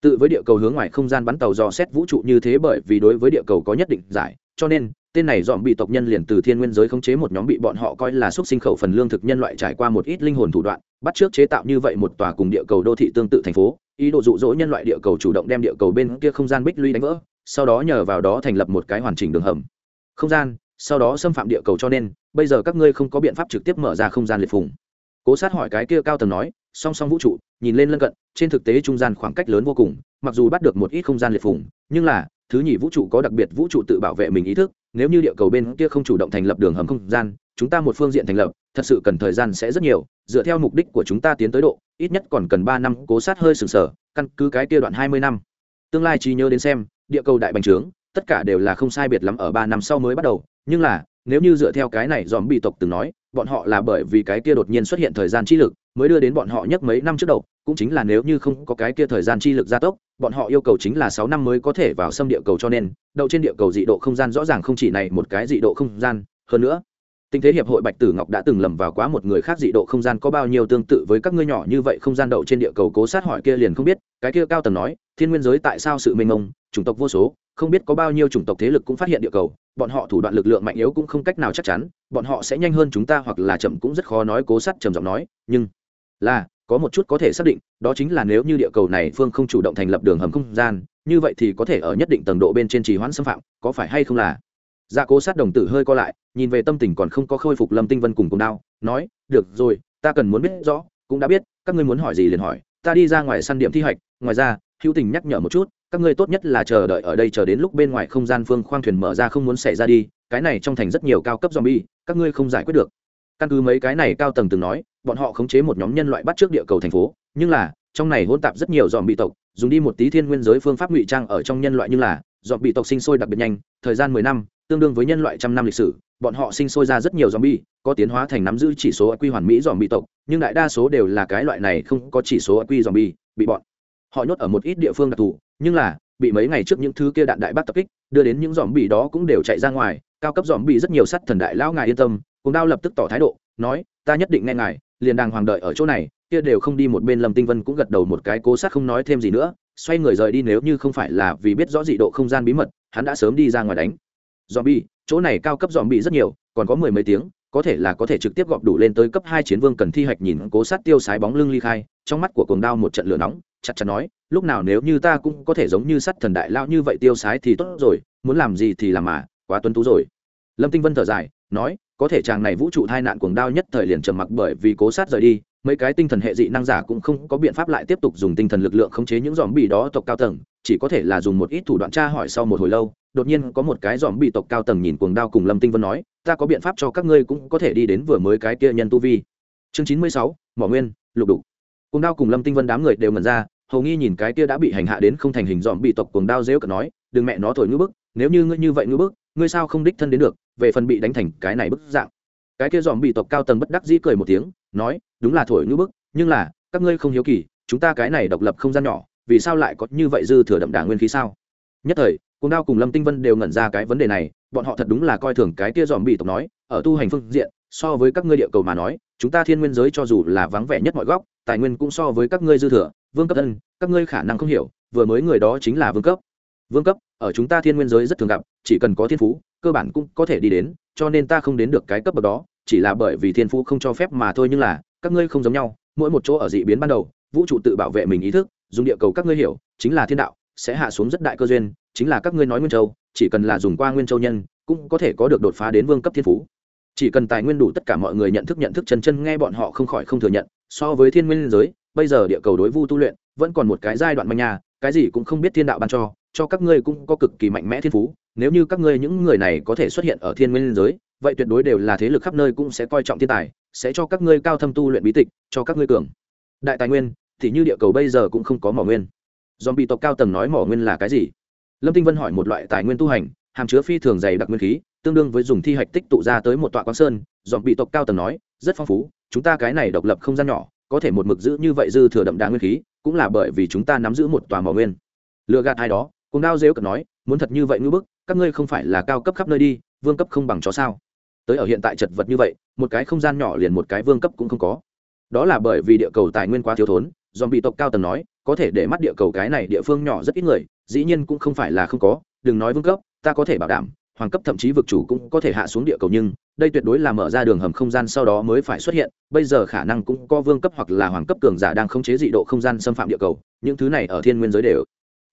tự với địa cầu hướng ngoài không gian bắn tàu dò xét vũ trụ như thế bởi vì đối với địa cầu có nhất định giải, cho nên tên này dọn bị tộc nhân liền từ thiên nguyên giới khống chế một nhóm bị bọn họ coi là xúc sinh khẩu phần lương thực nhân loại trải qua một ít linh hồn thủ đoạn, bắt trước chế tạo như vậy một tòa cùng địa cầu đô thị tương tự thành phố, ý đồ dụ dỗ nhân loại địa cầu chủ động đem địa cầu bên kia không gian bích lũy đánh vỡ, sau đó nhờ vào đó thành lập một cái hoàn chỉnh đường hầm. Không gian, sau đó xâm phạm địa cầu cho nên, bây giờ các ngươi không có biện pháp trực tiếp mở ra không gian liệt phùng. Cố sát hỏi cái kia cao tầng nói, song song vũ trụ, nhìn lên lân cận, trên thực tế trung gian khoảng cách lớn vô cùng, mặc dù bắt được một ít không gian liệt phùng, nhưng là, thứ nhì vũ trụ có đặc biệt vũ trụ tự bảo vệ mình ý thức nếu như địa cầu bên kia không chủ động thành lập đường hầm không gian, chúng ta một phương diện thành lập, thật sự cần thời gian sẽ rất nhiều. Dựa theo mục đích của chúng ta tiến tới độ, ít nhất còn cần ba năm, cố sát hơi sừng sờ, căn cứ cái kia đoạn hai mươi năm. Tương lai trí nhớ đến xem, địa cầu đại bành trướng, tất cả đều là không sai biệt lắm ở ba năm sau mới bắt đầu. Nhưng là, nếu như dựa theo cái này dòm bị tộc từng nói, bọn họ là bởi vì cái kia đột nhiên xuất hiện thời gian trí lực mới đưa đến bọn họ nhất mấy năm trước đầu, cũng chính là nếu như không có cái kia thời gian chi lực gia tốc, bọn họ yêu cầu chính là sáu năm mới có thể vào xâm địa cầu cho nên, đậu trên địa cầu dị độ không gian rõ ràng không chỉ này một cái dị độ không gian, hơn nữa tình thế hiệp hội bạch tử ngọc đã từng lầm vào quá một người khác dị độ không gian có bao nhiêu tương tự với các ngươi nhỏ như vậy không gian đậu trên địa cầu cố sát hỏi kia liền không biết, cái kia cao tầng nói, thiên nguyên giới tại sao sự mênh mông, chủng tộc vô số, không biết có bao nhiêu chủng tộc thế lực cũng phát hiện địa cầu, bọn họ thủ đoạn lực lượng mạnh yếu cũng không cách nào chắc chắn, bọn họ sẽ nhanh hơn chúng ta hoặc là chậm cũng rất khó nói cố sát trầm giọng nói, nhưng là, có một chút có thể xác định, đó chính là nếu như địa cầu này phương không chủ động thành lập đường hầm không gian, như vậy thì có thể ở nhất định tầng độ bên trên trì hoãn xâm phạm, có phải hay không là? Dạ cố sát đồng tử hơi co lại, nhìn về tâm tình còn không có khôi phục lâm tinh vân cùng cùng đao nói, được rồi, ta cần muốn biết rõ, cũng đã biết, các ngươi muốn hỏi gì liền hỏi, ta đi ra ngoài săn điểm thi hoạch, ngoài ra, hữu tình nhắc nhở một chút, các ngươi tốt nhất là chờ đợi ở đây chờ đến lúc bên ngoài không gian phương khoang thuyền mở ra không muốn xảy ra đi, cái này trong thành rất nhiều cao cấp zombie, các ngươi không giải quyết được căn cứ mấy cái này cao tầng từng nói bọn họ khống chế một nhóm nhân loại bắt trước địa cầu thành phố. Nhưng là trong này hôn tạp rất nhiều dòm bị tộc dùng đi một tí thiên nguyên giới phương pháp ngụy trang ở trong nhân loại nhưng là dòm bị tộc sinh sôi đặc biệt nhanh thời gian mười năm tương đương với nhân loại trăm năm lịch sử bọn họ sinh sôi ra rất nhiều zombie, có tiến hóa thành nắm giữ chỉ số quy hoàn mỹ zombie tộc, nhưng đại đa số đều là cái loại này không có chỉ số quy bi bị bọn họ nhốt ở một ít địa phương đặc thù, nhưng là bị mấy ngày trước những thứ kia đạn đại bác tập kích, đưa đến những zombie đó cũng đều chạy ra ngoài, cao cấp zombie rất nhiều sắt thần đại lão ngài yên tâm, cùng đao lập tức tỏ thái độ, nói ta nhất định nghe ngài liền đàng hoàng đợi ở chỗ này kia đều không đi một bên. Lâm tinh vân cũng gật đầu một cái cố sát không nói thêm gì nữa xoay người rời đi nếu như không phải là vì biết rõ dị độ không gian bí mật hắn đã sớm đi ra ngoài đánh. Dòm bi chỗ này cao cấp dòm bi rất nhiều còn có mười mấy tiếng có thể là có thể trực tiếp gọp đủ lên tới cấp hai chiến vương cần thi hạch nhìn cố sát tiêu sái bóng lưng ly khai trong mắt của cuồng đao một trận lửa nóng chặt chặt nói lúc nào nếu như ta cũng có thể giống như sắt thần đại lao như vậy tiêu sái thì tốt rồi muốn làm gì thì làm mà quá tuân tú rồi. Lâm tinh vân thở dài nói có thể chàng này vũ trụ tai nạn cuồng đao nhất thời liền trầm mặc bởi vì cố sát rời đi, mấy cái tinh thần hệ dị năng giả cũng không có biện pháp lại tiếp tục dùng tinh thần lực lượng khống chế những dòm bị đó tộc cao tầng, chỉ có thể là dùng một ít thủ đoạn tra hỏi sau một hồi lâu, đột nhiên có một cái dòm bị tộc cao tầng nhìn cuồng đao cùng lâm tinh vân nói, ta có biện pháp cho các ngươi cũng có thể đi đến vừa mới cái kia nhân tu vi. Chương chín mươi sáu, mỏ nguyên, lục đục. Cuồng đao cùng lâm tinh vân đám người đều ngẩn ra, hầu nghi nhìn cái kia đã bị hành hạ đến không thành hình dòm bị tộc cuồng đao dễu cợt nói, đừng mẹ nó thổi ngữ bức, nếu như ngươi như vậy ngữ bức, ngươi sao không đích thân đến được? Về phần bị đánh thành cái này bức dạng. Cái kia dòm bị tộc cao tầng bất đắc dĩ cười một tiếng, nói, đúng là thổi ngữ bức, nhưng là, các ngươi không hiếu kỳ, chúng ta cái này độc lập không gian nhỏ, vì sao lại có như vậy dư thừa đậm đà nguyên khí sao? Nhất thời cùng đao cùng lâm tinh vân đều ngẩn ra cái vấn đề này, bọn họ thật đúng là coi thường cái kia dòm bị tộc nói, ở tu hành phương diện, so với các ngươi địa cầu mà nói, chúng ta thiên nguyên giới cho dù là vắng vẻ nhất mọi góc, tài nguyên cũng so với các ngươi dư thừa, vương cấp thân các ngươi khả năng không hiểu, vừa mới người đó chính là vương cấp. Vương cấp, ở chúng ta thiên nguyên giới rất thường gặp, chỉ cần có thiên phú cơ bản cũng có thể đi đến, cho nên ta không đến được cái cấp bậc đó, chỉ là bởi vì thiên phú không cho phép mà thôi nhưng là, các ngươi không giống nhau, mỗi một chỗ ở dị biến ban đầu, vũ trụ tự bảo vệ mình ý thức, dùng địa cầu các ngươi hiểu, chính là thiên đạo, sẽ hạ xuống rất đại cơ duyên, chính là các ngươi nói nguyên châu, chỉ cần là dùng qua nguyên châu nhân, cũng có thể có được đột phá đến vương cấp thiên phú. Chỉ cần tài nguyên đủ tất cả mọi người nhận thức nhận thức chân chân nghe bọn họ không khỏi không thừa nhận, so với thiên nguyên giới, bây giờ địa cầu đối vu tu luyện vẫn còn một cái giai đoạn manh nhà cái gì cũng không biết thiên đạo ban cho cho các ngươi cũng có cực kỳ mạnh mẽ thiên phú nếu như các ngươi những người này có thể xuất hiện ở thiên nguyên giới, vậy tuyệt đối đều là thế lực khắp nơi cũng sẽ coi trọng thiên tài, sẽ cho các ngươi cao thâm tu luyện bí tịch, cho các ngươi cường. Đại tài nguyên, thì như địa cầu bây giờ cũng không có mỏ nguyên. Dòm bị tộc cao tầng nói mỏ nguyên là cái gì? Lâm tinh vân hỏi một loại tài nguyên tu hành, hàm chứa phi thường dày đặc nguyên khí, tương đương với dùng thi hạch tích tụ ra tới một tọa quang sơn. Dòm bị tộc cao tầng nói, rất phong phú, chúng ta cái này độc lập không gian nhỏ, có thể một mực giữ như vậy dư thừa đậm đà nguyên khí, cũng là bởi vì chúng ta nắm giữ một tòa mỏ nguyên. Lựa gạt ai đó cùng đao dếu cật nói, muốn thật như vậy ngưỡng bức các ngươi không phải là cao cấp khắp nơi đi, vương cấp không bằng chó sao? Tới ở hiện tại chật vật như vậy, một cái không gian nhỏ liền một cái vương cấp cũng không có. Đó là bởi vì địa cầu tài nguyên quá thiếu thốn dòm bị tộc cao tầng nói, có thể để mắt địa cầu cái này địa phương nhỏ rất ít người, dĩ nhiên cũng không phải là không có, đừng nói vương cấp, ta có thể bảo đảm, hoàng cấp thậm chí vực chủ cũng có thể hạ xuống địa cầu nhưng, đây tuyệt đối là mở ra đường hầm không gian sau đó mới phải xuất hiện, bây giờ khả năng cũng có vương cấp hoặc là hoàng cấp cường giả đang khống chế dị độ không gian xâm phạm địa cầu, những thứ này ở thiên nguyên giới đều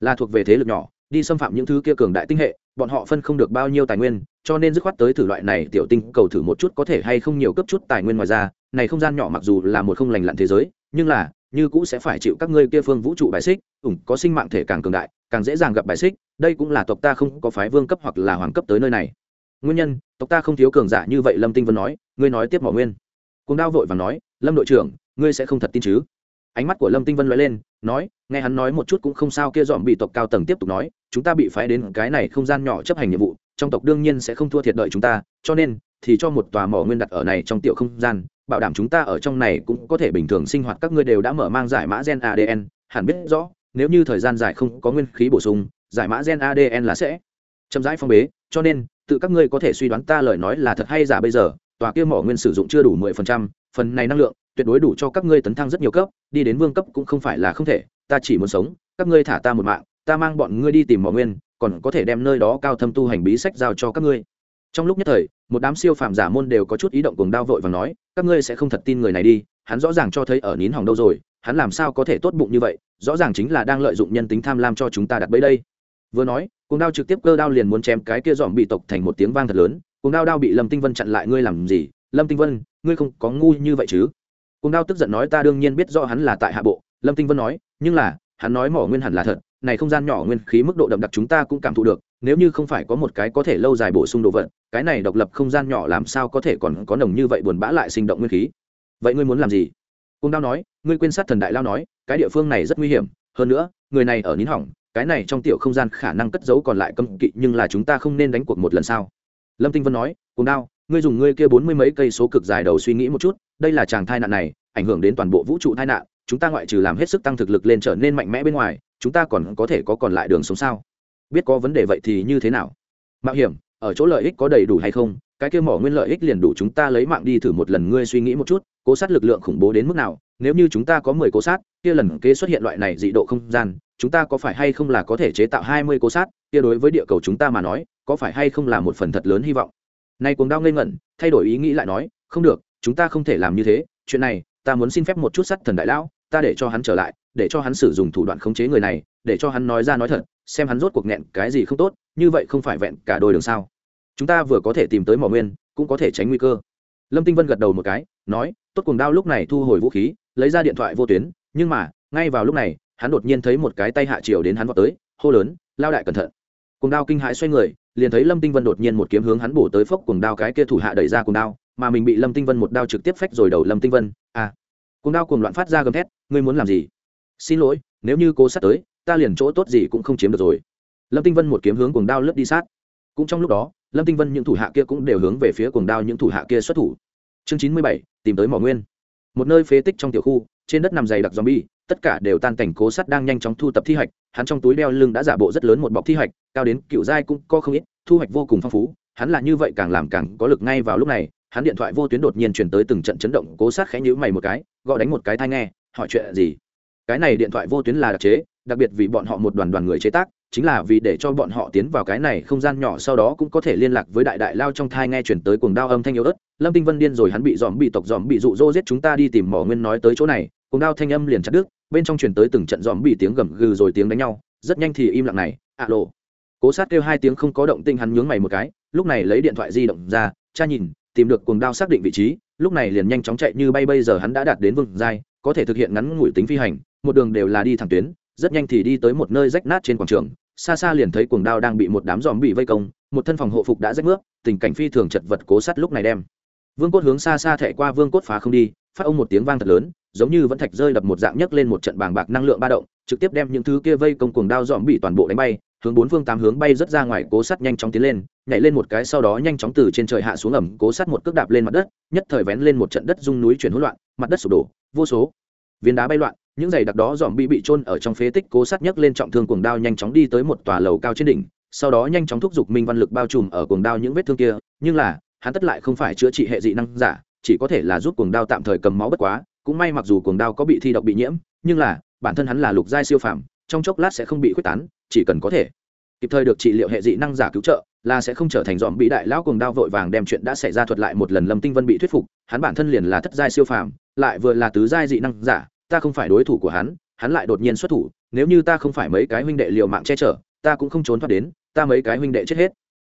là thuộc về thế lực nhỏ đi xâm phạm những thứ kia cường đại tinh hệ, bọn họ phân không được bao nhiêu tài nguyên, cho nên dứt khoát tới thử loại này tiểu tinh cầu thử một chút có thể hay không nhiều cấp chút tài nguyên ngoài ra. Này không gian nhỏ mặc dù là một không lành lặn thế giới, nhưng là, như cũ sẽ phải chịu các ngươi kia phương vũ trụ bài xích, ủng, có sinh mạng thể càng cường đại, càng dễ dàng gặp bài xích, đây cũng là tộc ta không có phái vương cấp hoặc là hoàng cấp tới nơi này. Nguyên nhân, tộc ta không thiếu cường giả như vậy, lâm tinh vân nói, ngươi nói tiếp mỏ nguyên. Cùng đao vội và nói, lâm đội trưởng, ngươi sẽ không thật tin chứ? Ánh mắt của lâm tinh vân nói lên, nói, nghe hắn nói một chút cũng không sao, kia dọn bị tộc cao tầng tiếp tục nói, chúng ta bị phái đến cái này không gian nhỏ chấp hành nhiệm vụ, trong tộc đương nhiên sẽ không thua thiệt đợi chúng ta, cho nên, thì cho một tòa mỏ nguyên đặt ở này trong tiểu không gian, bảo đảm chúng ta ở trong này cũng có thể bình thường sinh hoạt, các ngươi đều đã mở mang giải mã gen adn hẳn biết rõ, nếu như thời gian dài không có nguyên khí bổ sung, giải mã gen adn là sẽ chậm rãi phong bế, cho nên, tự các ngươi có thể suy đoán ta lời nói là thật hay giả bây giờ, tòa kia mỏ nguyên sử dụng chưa đủ mười phần trăm, phần này năng lượng tuyệt đối đủ cho các ngươi tấn thăng rất nhiều cấp, đi đến vương cấp cũng không phải là không thể, ta chỉ muốn sống, các ngươi thả ta một mạng, ta mang bọn ngươi đi tìm mỏ nguyên, còn có thể đem nơi đó cao thâm tu hành bí sách giao cho các ngươi. Trong lúc nhất thời, một đám siêu phàm giả môn đều có chút ý động cuồng đao vội và nói, các ngươi sẽ không thật tin người này đi, hắn rõ ràng cho thấy ở nín hỏng đâu rồi, hắn làm sao có thể tốt bụng như vậy, rõ ràng chính là đang lợi dụng nhân tính tham lam cho chúng ta đặt bẫy đây. Vừa nói, cuồng đao trực tiếp cơ đao liền muốn chém cái kia dòm bị tộc thành một tiếng vang thật lớn, cuồng đao đao bị lâm tinh vân chặn lại, ngươi làm gì? Lâm tinh vân, ngươi không có ngu như vậy chứ? Cùng đao tức giận nói ta đương nhiên biết rõ hắn là tại hạ bộ, lâm tinh vân nói, nhưng là, hắn nói mỏ nguyên hẳn là thật, này không gian nhỏ nguyên khí mức độ đậm đặc chúng ta cũng cảm thụ được, nếu như không phải có một cái có thể lâu dài bổ sung đồ vật, cái này độc lập không gian nhỏ làm sao có thể còn có nồng như vậy buồn bã lại sinh động nguyên khí. Vậy ngươi muốn làm gì? Cung đao nói, ngươi quên sát thần đại lao nói, cái địa phương này rất nguy hiểm, hơn nữa, người này ở nín hỏng, cái này trong tiểu không gian khả năng cất giấu còn lại cấm kỵ, nhưng là chúng ta không nên đánh cuộc một lần sao? Lâm tinh vân nói cung đao, ngươi dùng ngươi kia bốn mươi mấy cây số cực dài đầu suy nghĩ một chút đây là chàng thai nạn này, ảnh hưởng đến toàn bộ vũ trụ thai nạn, chúng ta ngoại trừ làm hết sức tăng thực lực lên trở nên mạnh mẽ bên ngoài, chúng ta còn có thể có còn lại đường sống sao? Biết có vấn đề vậy thì như thế nào? Mạo hiểm, ở chỗ lợi ích có đầy đủ hay không? Cái kia mỏ nguyên lợi ích liền đủ chúng ta lấy mạng đi thử một lần, ngươi suy nghĩ một chút, cố sát lực lượng khủng bố đến mức nào? Nếu như chúng ta có mười cố sát, kia lần kế xuất hiện loại này dị độ không gian, chúng ta có phải hay không là có thể chế tạo hai mươi cố sát? Kia đối với địa cầu chúng ta mà nói, có phải hay không là một phần thật lớn hy vọng? Nay cuồng đao ngây ngẩn, thay đổi ý nghĩ lại nói, không được chúng ta không thể làm như thế, chuyện này, ta muốn xin phép một chút sắt thần đại lão, ta để cho hắn trở lại, để cho hắn sử dụng thủ đoạn khống chế người này, để cho hắn nói ra nói thật, xem hắn rốt cuộc nghẹn cái gì không tốt, như vậy không phải vẹn cả đôi đường sao. Chúng ta vừa có thể tìm tới mỏ nguyên, cũng có thể tránh nguy cơ. Lâm tinh vân gật đầu một cái, nói, tốt cùng đao lúc này thu hồi vũ khí, lấy ra điện thoại vô tuyến, nhưng mà, ngay vào lúc này, hắn đột nhiên thấy một cái tay hạ chiều đến hắn vào tới, hô lớn, lao đại cẩn thận. Cùng đao kinh hãi xoay người, liền thấy lâm tinh vân đột nhiên một kiếm hướng hắn bổ tới phốc cùng đao cái kia thủ hạ đẩy ra cùng đao mà mình bị lâm tinh vân một đao trực tiếp phách rồi đầu lâm tinh vân. À cuồng đao cuồng loạn phát ra gầm thét, ngươi muốn làm gì? Xin lỗi, nếu như cố sát tới, ta liền chỗ tốt gì cũng không chiếm được rồi. Lâm tinh vân một kiếm hướng cuồng đao lướt đi sát. Cũng trong lúc đó, lâm tinh vân những thủ hạ kia cũng đều hướng về phía cuồng đao những thủ hạ kia xuất thủ. Chương chín mươi bảy, tìm tới mỏ nguyên. Một nơi phế tích trong tiểu khu, trên đất nằm dày đặc zombie, tất cả đều tan cảnh cố sắt đang nhanh chóng thu tập thi hoạch hắn trong túi đeo lưng đã giả bộ rất lớn một bọc thi hoạch cao đến cựu giai cũng có không ít, thu hoạch vô cùng phong phú, hắn là như vậy càng làm càng có lực ngay vào lúc này hắn điện thoại vô tuyến đột nhiên chuyển tới từng trận chấn động, cố sát khẽ nhữ mày một cái gọi đánh một cái thai nghe, hỏi chuyện gì? Cái này điện thoại vô tuyến là đặc chế, đặc biệt vì bọn họ một đoàn đoàn người chế tác, chính là vì để cho bọn họ tiến vào cái này không gian nhỏ, sau đó cũng có thể liên lạc với đại đại lao trong thai nghe chuyển tới cuồng đao âm thanh yếu ớt. Lâm tinh vân điên rồi, hắn bị dòm bị tộc dòm bị rụ rỗ giết, chúng ta đi tìm mỏ nguyên nói tới chỗ này. Cuồng đao thanh âm liền chặt đứt, bên trong chuyển tới từng trận dòm bị tiếng gầm gừ rồi tiếng đánh nhau. Rất nhanh thì im lặng này ạ lộ cố sát kêu hai tiếng không có động tinh, hắn nhướng mày một cái, lúc này lấy điện thoại di động ra, cha nhìn tìm được cuồng đao xác định vị trí, lúc này liền nhanh chóng chạy như bay, bây giờ hắn đã đạt đến vương giai, có thể thực hiện ngắn ngủi tính phi hành, một đường đều là đi thẳng tuyến, rất nhanh thì đi tới một nơi rách nát trên quảng trường, xa xa liền thấy cuồng đao đang bị một đám dòm bị vây công, một thân phòng hộ phục đã rách nước, tình cảnh phi thường chật vật cố sát lúc này đem. Vương cốt hướng xa xa thệ qua, vương cốt phá không đi, phát ông một tiếng vang thật lớn giống như vẫn thạch rơi đập một dạng nhấc lên một trận bàng bạc năng lượng ba động, trực tiếp đem những thứ kia vây công cuồng đao dòm bị toàn bộ đánh bay, hướng bốn phương tám hướng bay rất ra ngoài, cố sắt nhanh chóng tiến lên, nhảy lên một cái sau đó nhanh chóng từ trên trời hạ xuống ẩm, cố sắt một cước đạp lên mặt đất, nhất thời vén lên một trận đất rung núi chuyển hỗn loạn, mặt đất sụp đổ, vô số viên đá bay loạn, những giày đặc đó dòm bị bị trôn ở trong phế tích, cố sắt nhấc lên trọng thương cuồng đao nhanh chóng đi tới một tòa lầu cao trên đỉnh, sau đó nhanh chóng thúc giục minh văn lực bao trùm ở cuồng đao những vết thương kia, nhưng là, hắn tất lại không phải chữa trị hệ dị năng giả, chỉ có thể là giúp cuồng đao tạm thời cầm máu bất quá cũng may mặc dù cuồng đao có bị thi độc bị nhiễm, nhưng là, bản thân hắn là lục giai siêu phàm, trong chốc lát sẽ không bị khuếch tán, chỉ cần có thể. Kịp thời được trị liệu hệ dị năng giả cứu trợ, là sẽ không trở thành dòm bị đại lão cuồng đao vội vàng đem chuyện đã xảy ra thuật lại một lần lâm tinh vân bị thuyết phục, hắn bản thân liền là thất giai siêu phàm, lại vừa là tứ giai dị năng giả, ta không phải đối thủ của hắn hắn lại đột nhiên xuất thủ, nếu như ta không phải mấy cái huynh đệ liều mạng che chở, ta cũng không trốn thoát đến, ta mấy cái huynh đệ chết hết.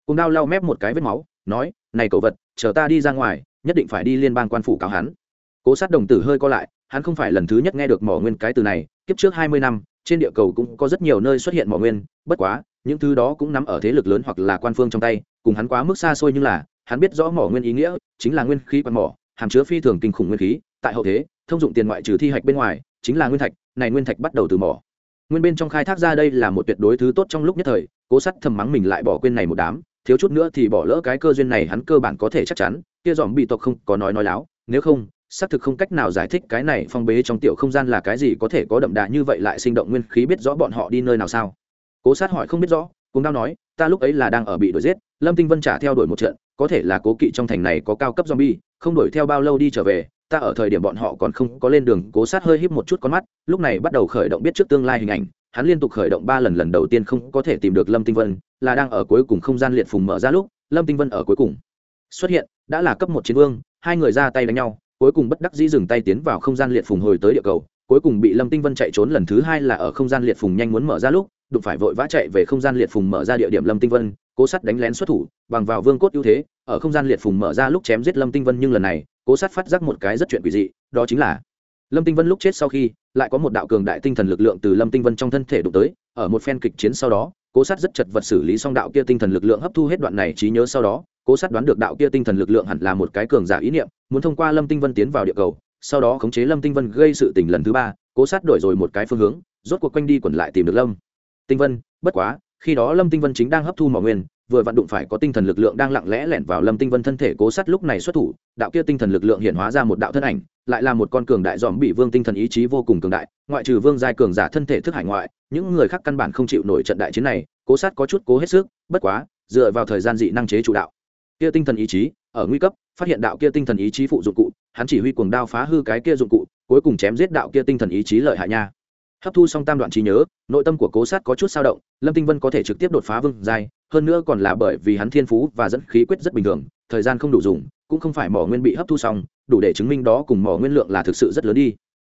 Cùng đao lau mép một cái vết máu, nói, này cậu vật, chờ ta đi ra ngoài, nhất định phải đi liên bang quan phủ cáo hắn cố sát đồng tử hơi co lại, hắn không phải lần thứ nhất nghe được mỏ nguyên cái từ này, kiếp trước hai mươi năm, trên địa cầu cũng có rất nhiều nơi xuất hiện mỏ nguyên, bất quá, những thứ đó cũng nằm ở thế lực lớn hoặc là quan phương trong tay, cùng hắn quá mức xa xôi nhưng là, hắn biết rõ mỏ nguyên ý nghĩa, chính là nguyên khí quạt mỏ, hàm chứa phi thường kinh khủng nguyên khí, tại hậu thế, thông dụng tiền ngoại trừ thi hạch bên ngoài, chính là nguyên thạch, này nguyên thạch bắt đầu từ mỏ. Nguyên bên trong khai thác ra đây là một tuyệt đối thứ tốt trong lúc nhất thời, cố sắt thầm mắng mình lại bỏ quên này một đám, thiếu chút nữa thì bỏ lỡ cái cơ duyên này hắn cơ bản có thể chắc chắn, kia dòm bị tộc không có nói nói láo, nếu không xác thực không cách nào giải thích cái này phong bế trong tiểu không gian là cái gì có thể có đậm đà như vậy lại sinh động nguyên khí biết rõ bọn họ đi nơi nào sao? Cố sát hỏi không biết rõ cũng đau nói, ta lúc ấy là đang ở bị đuổi giết, lâm tinh vân trả theo đuổi một trận, có thể là cố kỵ trong thành này có cao cấp zombie, không đuổi theo bao lâu đi trở về, ta ở thời điểm bọn họ còn không có lên đường. Cố sát hơi híp một chút con mắt, lúc này bắt đầu khởi động biết trước tương lai hình ảnh, hắn liên tục khởi động ba lần lần đầu tiên không có thể tìm được lâm tinh vân, là đang ở cuối cùng không gian liệt phùng mở ra lúc, lâm tinh vân ở cuối cùng xuất hiện, đã là cấp một chiến vương, hai người ra tay đánh nhau cuối cùng bất đắc dĩ dừng tay tiến vào không gian liệt phùng hồi tới địa cầu, cuối cùng bị lâm tinh vân chạy trốn lần thứ hai là ở không gian liệt phùng nhanh muốn mở ra lúc, đụng phải vội vã chạy về không gian liệt phùng mở ra địa điểm lâm tinh vân, cố sắt đánh lén xuất thủ, bằng vào vương cốt ưu thế, ở không gian liệt phùng mở ra lúc chém giết lâm tinh vân nhưng lần này, cố sát phát giác một cái rất chuyện quỷ dị, đó chính là lâm tinh vân lúc chết sau khi, lại có một đạo cường đại tinh thần lực lượng từ lâm tinh vân trong thân thể đụng tới, ở một phen kịch chiến sau đó, cố sát rất chật vật xử lý xong đạo kia tinh thần lực lượng hấp thu hết đoạn này trí nhớ sau đó, cố sát đoán được đạo kia tinh thần lực lượng hẳn là một cái cường giả ý niệm muốn thông qua lâm tinh vân tiến vào địa cầu, sau đó khống chế lâm tinh vân gây sự tình lần thứ ba, cố sát đổi rồi một cái phương hướng, rốt cuộc quanh đi quẩn lại tìm được lâm tinh vân. Bất quá, khi đó lâm tinh vân chính đang hấp thu mỏ nguyên, vừa vặn đụng phải có tinh thần lực lượng đang lặng lẽ lẻn vào lâm tinh vân thân thể cố sát lúc này xuất thủ, đạo kia tinh thần lực lượng hiện hóa ra một đạo thân ảnh, lại là một con cường đại dòm bị vương tinh thần ý chí vô cùng cường đại, ngoại trừ vương giai cường giả thân thể thức hải ngoại, những người khác căn bản không chịu nổi trận đại chiến này, cố sát có chút cố hết sức, bất quá, dựa vào thời gian dị năng chế chủ đạo, kia tinh thần ý chí, ở nguy cấp phát hiện đạo kia tinh thần ý chí phụ dụng cụ, hắn chỉ huy cuồng đao phá hư cái kia dụng cụ, cuối cùng chém giết đạo kia tinh thần ý chí lợi hại nha. Hấp thu xong tam đoạn trí nhớ, nội tâm của cố sát có chút sao động, lâm tinh vân có thể trực tiếp đột phá vương giai, hơn nữa còn là bởi vì hắn thiên phú và dẫn khí quyết rất bình thường, thời gian không đủ dùng, cũng không phải mỏ nguyên bị hấp thu xong, đủ để chứng minh đó cùng mỏ nguyên lượng là thực sự rất lớn đi.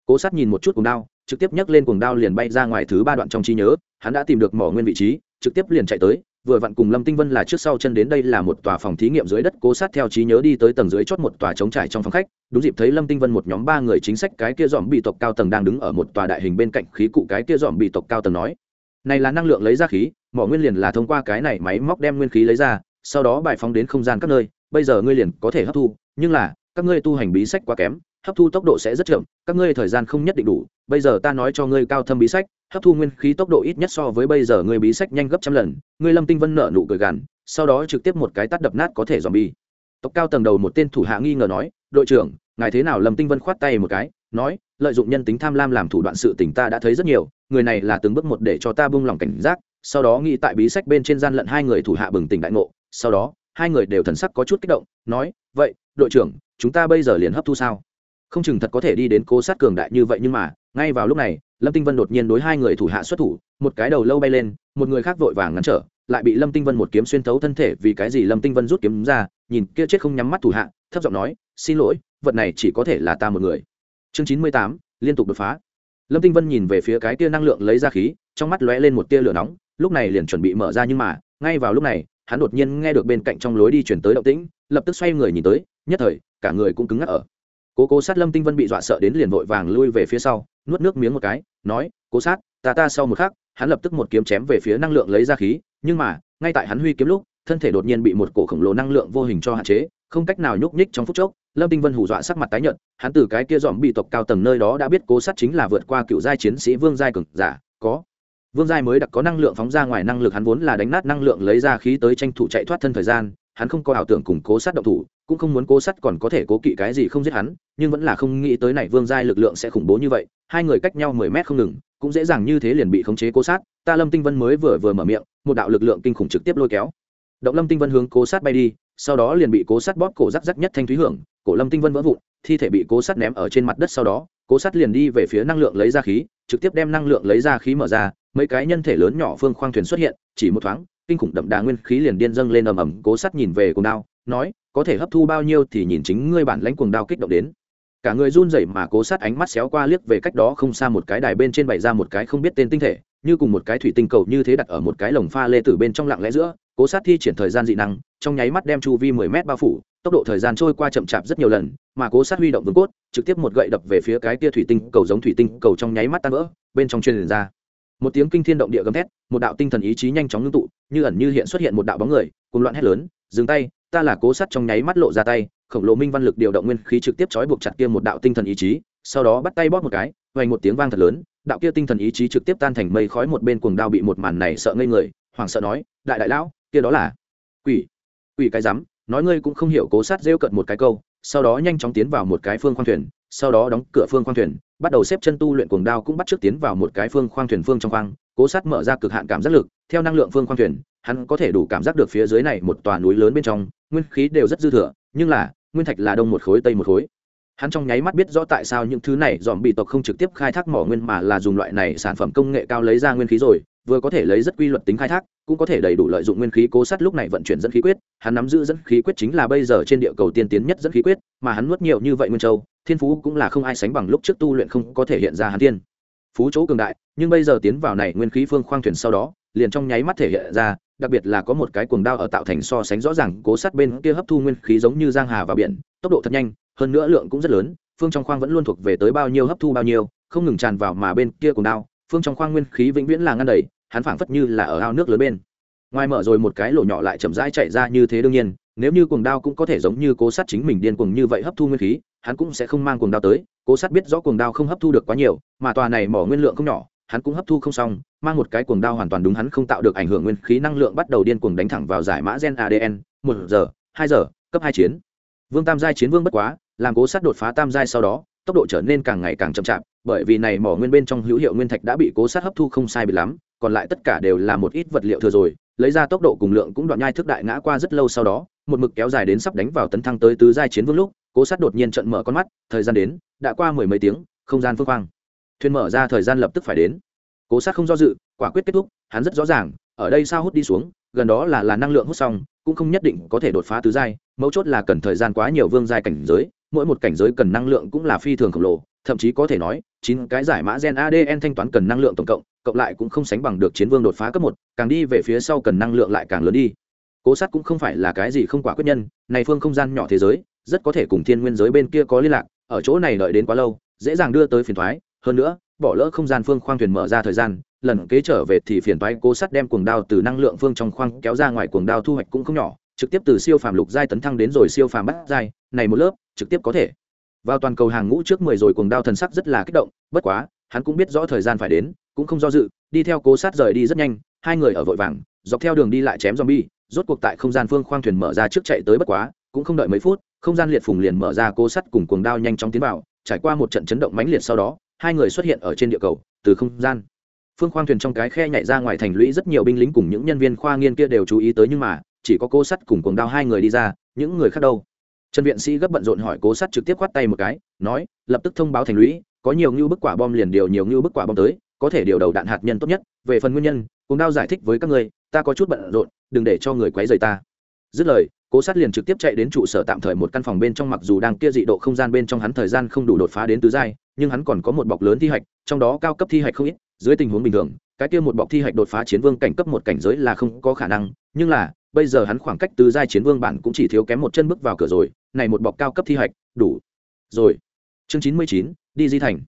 Cố sát nhìn một chút cuồng đao, trực tiếp nhấc lên cuồng đao liền bay ra ngoài thứ ba đoạn trong trí nhớ, hắn đã tìm được mỏ nguyên vị trí, trực tiếp liền chạy tới vừa vặn cùng lâm tinh vân là trước sau chân đến đây là một tòa phòng thí nghiệm dưới đất, cố sát theo trí nhớ đi tới tầng dưới chót một tòa trống trải trong phòng khách. Đúng dịp thấy lâm tinh vân một nhóm ba người chính sách cái kia dòm bị tộc cao tầng đang đứng ở một tòa đại hình bên cạnh khí cụ cái kia dòm bị tộc cao tầng nói, này là năng lượng lấy ra khí, mỏ nguyên liền là thông qua cái này máy móc đem nguyên khí lấy ra, sau đó bài phóng đến không gian các nơi. Bây giờ ngươi liền có thể hấp thu, nhưng là, các ngươi tu hành bí sách quá kém hấp thu tốc độ sẽ rất chậm, các ngươi thời gian không nhất định đủ, bây giờ ta nói cho ngươi cao thâm bí sách, hấp thu nguyên khí tốc độ ít nhất so với bây giờ ngươi bí sách nhanh gấp trăm lần, ngươi lâm tinh vân nợ nụ cười gằn, sau đó trực tiếp một cái tắt đập nát có thể dòm bi tộc cao tầng đầu một tên thủ hạ nghi ngờ nói, đội trưởng, ngài thế nào? Lâm tinh vân khoát tay một cái, nói, lợi dụng nhân tính tham lam làm thủ đoạn sự tình ta đã thấy rất nhiều, người này là từng bước một để cho ta buông lòng cảnh giác, sau đó nghĩ tại bí sách bên trên gian lận hai người thủ hạ bừng tỉnh đại ngộ, sau đó, hai người đều thần sắc có chút kích động, nói, vậy, đội trưởng, chúng ta bây giờ liền hấp thu sao? Không chừng thật có thể đi đến cố sát cường đại như vậy nhưng mà, ngay vào lúc này, lâm tinh vân đột nhiên đối hai người thủ hạ xuất thủ, một cái đầu lâu bay lên, một người khác vội vàng ngắn trở, lại bị lâm tinh vân một kiếm xuyên thấu thân thể vì cái gì lâm tinh vân rút kiếm ra, nhìn kia chết không nhắm mắt thủ hạ, thấp giọng nói, xin lỗi, vật này chỉ có thể là ta một người. Chương chín mươi tám, liên tục đột phá. Lâm tinh vân nhìn về phía cái tia năng lượng lấy ra khí, trong mắt lóe lên một tia lửa nóng, lúc này liền chuẩn bị mở ra nhưng mà, ngay vào lúc này, hắn đột nhiên nghe được bên cạnh trong lối đi chuyển tới động tĩnh, lập tức xoay người nhìn tới, nhất thời, cả người cũng cứng ngắc ở cố cố sát lâm tinh vân bị dọa sợ đến liền vội vàng lui về phía sau, nuốt nước miếng một cái, nói, cố sát, ta ta sau một khắc, hắn lập tức một kiếm chém về phía năng lượng lấy ra khí, nhưng mà, ngay tại hắn huy kiếm lúc, thân thể đột nhiên bị một cổ khổng lồ năng lượng vô hình cho hạn chế, không cách nào nhúc nhích trong phút chốc, lâm tinh vân hù dọa sắc mặt tái nhợt, hắn từ cái kia dòm bị tộc cao tầng nơi đó đã biết cố sát chính là vượt qua cựu giai chiến sĩ vương giai cường giả, có. Vương giai mới đặc có năng lượng phóng ra ngoài năng lực, hắn vốn là đánh nát năng lượng lấy ra khí tới tranh thủ chạy thoát thân thời gian hắn không có ảo tưởng cùng cố sát động thủ, cũng không muốn cố sát còn có thể cố kỵ cái gì không giết hắn, nhưng vẫn là không nghĩ tới này vương giai lực lượng sẽ khủng bố như vậy, hai người cách nhau mười mét không ngừng, cũng dễ dàng như thế liền bị khống chế cố sát. Ta lâm tinh vân mới vừa vừa mở miệng, một đạo lực lượng kinh khủng trực tiếp lôi kéo. Động lâm tinh vân hướng cố sát bay đi, sau đó liền bị cố sát bóp cổ rắc rắc nhất thanh thúy hưởng, cổ lâm tinh vân vỡ vụn, thi thể bị cố sát ném ở trên mặt đất sau đó, cố sát liền đi về phía năng lượng lấy ra khí, trực tiếp đem năng lượng lấy ra khí mở ra, mấy cái nhân thể lớn nhỏ phương khoang thuyền xuất hiện, chỉ một thoáng kinh khủng đậm đà nguyên khí liền điên dâng lên ầm ầm, cố sát nhìn về cuồng đao, nói, có thể hấp thu bao nhiêu thì nhìn chính ngươi bản lãnh cuồng đao kích động đến. Cả người run rẩy mà cố sát ánh mắt xéo qua liếc về cách đó không xa một cái đài bên trên bày ra một cái không biết tên tinh thể, như cùng một cái thủy tinh cầu như thế đặt ở một cái lồng pha lê tử bên trong lặng lẽ giữa, cố sát thi triển thời gian dị năng, trong nháy mắt đem chu vi mười mét bao phủ, tốc độ thời gian trôi qua chậm chạp rất nhiều lần, mà cố sát huy động vương cốt, trực tiếp một gậy đập về phía cái tia thủy tinh cầu giống thủy tinh cầu trong nháy mắt tan vỡ, bên trong truyền ra một tiếng kinh thiên động địa gầm thét, một đạo tinh thần ý chí nhanh chóng ngưng tụ, như ẩn như hiện xuất hiện một đạo bóng người, cùng loạn hét lớn, dừng tay, ta là cố sát trong nháy mắt lộ ra tay. Khổng lồ minh văn lực điều động nguyên khí trực tiếp trói buộc chặt kia một đạo tinh thần ý chí, sau đó bắt tay bóp một cái vành một tiếng vang thật lớn, đạo kia tinh thần ý chí trực tiếp tan thành mây khói một bên cuồng đao bị một màn này sợ ngây người, hoảng sợ nói, đại đại lão, kia đó là quỷ quỷ cái rắm, nói ngươi cũng không hiểu cố sát rêu cận một cái câu. Sau đó nhanh chóng tiến vào một cái phương khoang thuyền, sau đó đóng cửa phương khoang thuyền bắt đầu xếp chân tu luyện cuồng đao cũng bắt trước tiến vào một cái phương khoang thuyền phương trong khoang, cố sát mở ra cực hạn cảm giác lực, theo năng lượng phương khoang thuyền, hắn có thể đủ cảm giác được phía dưới này một tòa núi lớn bên trong, nguyên khí đều rất dư thừa, nhưng là, nguyên thạch là đông một khối, tây một khối. Hắn trong nháy mắt biết rõ tại sao những thứ này dòm bị tộc không trực tiếp khai thác mỏ nguyên mà là dùng loại này sản phẩm công nghệ cao lấy ra nguyên khí rồi, vừa có thể lấy rất quy luật tính khai thác, cũng có thể đầy đủ lợi dụng nguyên khí cố sát lúc này vận chuyển dẫn khí quyết. Hắn nắm giữ dẫn khí quyết chính là bây giờ trên địa cầu tiên tiến nhất dẫn khí quyết, mà hắn nuốt nhiều như vậy nguyên châu thiên phú cũng là không ai sánh bằng lúc trước tu luyện không có thể hiện ra hắn tiên. Phú chỗ cường đại, nhưng bây giờ tiến vào này nguyên khí phương khoang thuyền sau đó, liền trong nháy mắt thể hiện ra, đặc biệt là có một cái cuồng đao ở tạo thành so sánh rõ ràng, cố sát bên kia hấp thu nguyên khí giống như giang hà vào biển, tốc độ thật nhanh, hơn nữa lượng cũng rất lớn, phương trong khoang vẫn luôn thuộc về tới bao nhiêu hấp thu bao nhiêu, không ngừng tràn vào mà bên kia cuồng đao, phương trong khoang nguyên khí vĩnh viễn là ngăn đầy, hắn phảng phất như là ở ao nước lớn bên. Ngoài mở rồi một cái lỗ nhỏ lại chậm rãi chạy ra như thế đương nhiên, nếu như cuồng đao cũng có thể giống như cố sát chính mình điên cuồng như vậy hấp thu nguyên khí hắn cũng sẽ không mang cuồng đao tới, cố sát biết rõ cuồng đao không hấp thu được quá nhiều, mà tòa này mỏ nguyên lượng không nhỏ, hắn cũng hấp thu không xong, mang một cái cuồng đao hoàn toàn đúng hắn không tạo được ảnh hưởng nguyên khí năng lượng bắt đầu điên cuồng đánh thẳng vào giải mã gen adn một giờ, hai giờ, cấp hai chiến. Vương tam giai chiến vương bất quá, làm cố sát đột phá tam giai sau đó, tốc độ trở nên càng ngày càng chậm chạp, bởi vì này mỏ nguyên bên trong hữu hiệu nguyên thạch đã bị cố sát hấp thu không sai bị lắm, còn lại tất cả đều là một ít vật liệu thừa rồi, lấy ra tốc độ cùng lượng cũng đoạn nhai thức đại ngã qua rất lâu sau đó, một mực kéo dài đến sắp đánh vào tấn thăng tới tứ giai chiến vương lúc cố sát đột nhiên trận mở con mắt, thời gian đến, đã qua mười mấy tiếng, không gian phương khoang. Thuyền mở ra thời gian lập tức phải đến. Cố sát không do dự, quả quyết kết thúc, hắn rất rõ ràng, ở đây sao hút đi xuống, gần đó là là năng lượng hút xong, cũng không nhất định có thể đột phá tứ giai, mấu chốt là cần thời gian quá nhiều vương giai cảnh giới, mỗi một cảnh giới cần năng lượng cũng là phi thường khổng lồ, thậm chí có thể nói, chín cái giải mã gen adn thanh toán cần năng lượng tổng cộng cộng lại cũng không sánh bằng được chiến vương đột phá cấp một, càng đi về phía sau cần năng lượng lại càng lớn đi. Cố sát cũng không phải là cái gì không quả quyết nhân, này phương không gian nhỏ thế giới rất có thể cùng thiên nguyên giới bên kia có liên lạc, ở chỗ này đợi đến quá lâu, dễ dàng đưa tới phiền thoái. Hơn nữa, bỏ lỡ không gian phương khoang thuyền mở ra thời gian, lần kế trở về thì phiền toái cố sắt đem cuồng đao từ năng lượng phương trong khoang kéo ra ngoài cuồng đao thu hoạch cũng không nhỏ, trực tiếp từ siêu phàm lục giai tấn thăng đến rồi siêu phàm bát giai, này một lớp, trực tiếp có thể. Vào toàn cầu hàng ngũ trước mười rồi cuồng đao thần sắc rất là kích động, bất quá, hắn cũng biết rõ thời gian phải đến, cũng không do dự, đi theo cố sát rời đi rất nhanh, hai người ở vội vàng, dọc theo đường đi lại chém zombie, rốt cuộc tại không gian phương khoang thuyền mở ra trước chạy tới bất quá, cũng không đợi mấy phút không gian liệt phùng liền mở ra cố sắt cùng cuồng đao nhanh chóng tiến vào, trải qua một trận chấn động mãnh liệt sau đó, hai người xuất hiện ở trên địa cầu, từ không gian. Phương khoang thuyền trong cái khe nhảy ra ngoài thành lũy rất nhiều binh lính cùng những nhân viên khoa nghiên kia đều chú ý tới nhưng mà, chỉ có Cố sắt cùng cuồng đao hai người đi ra, những người khác đâu? Trần viện sĩ gấp bận rộn hỏi cố sắt trực tiếp khoát tay một cái, nói, lập tức thông báo thành lũy, có nhiều ngưu bức quả bom liền điều nhiều ngưu bức quả bom tới, có thể điều đầu đạn hạt nhân tốt nhất, về phần nguyên nhân, cuồng đao giải thích với các người ta có chút bận rộn, đừng để cho người quấy rầy ta. Dứt lời cố sát liền trực tiếp chạy đến trụ sở tạm thời một căn phòng bên trong, mặc dù đang kia dị độ không gian bên trong hắn thời gian không đủ đột phá đến tứ giai, nhưng hắn còn có một bọc lớn thi hạch, trong đó cao cấp thi hạch không ít, dưới tình huống bình thường, cái kia một bọc thi hạch đột phá chiến vương cảnh cấp một cảnh giới là không có khả năng, nhưng là, bây giờ hắn khoảng cách tứ giai chiến vương bản cũng chỉ thiếu kém một chân bước vào cửa rồi, này một bọc cao cấp thi hạch, đủ. Rồi, chương chín mươi chín, đi di thành.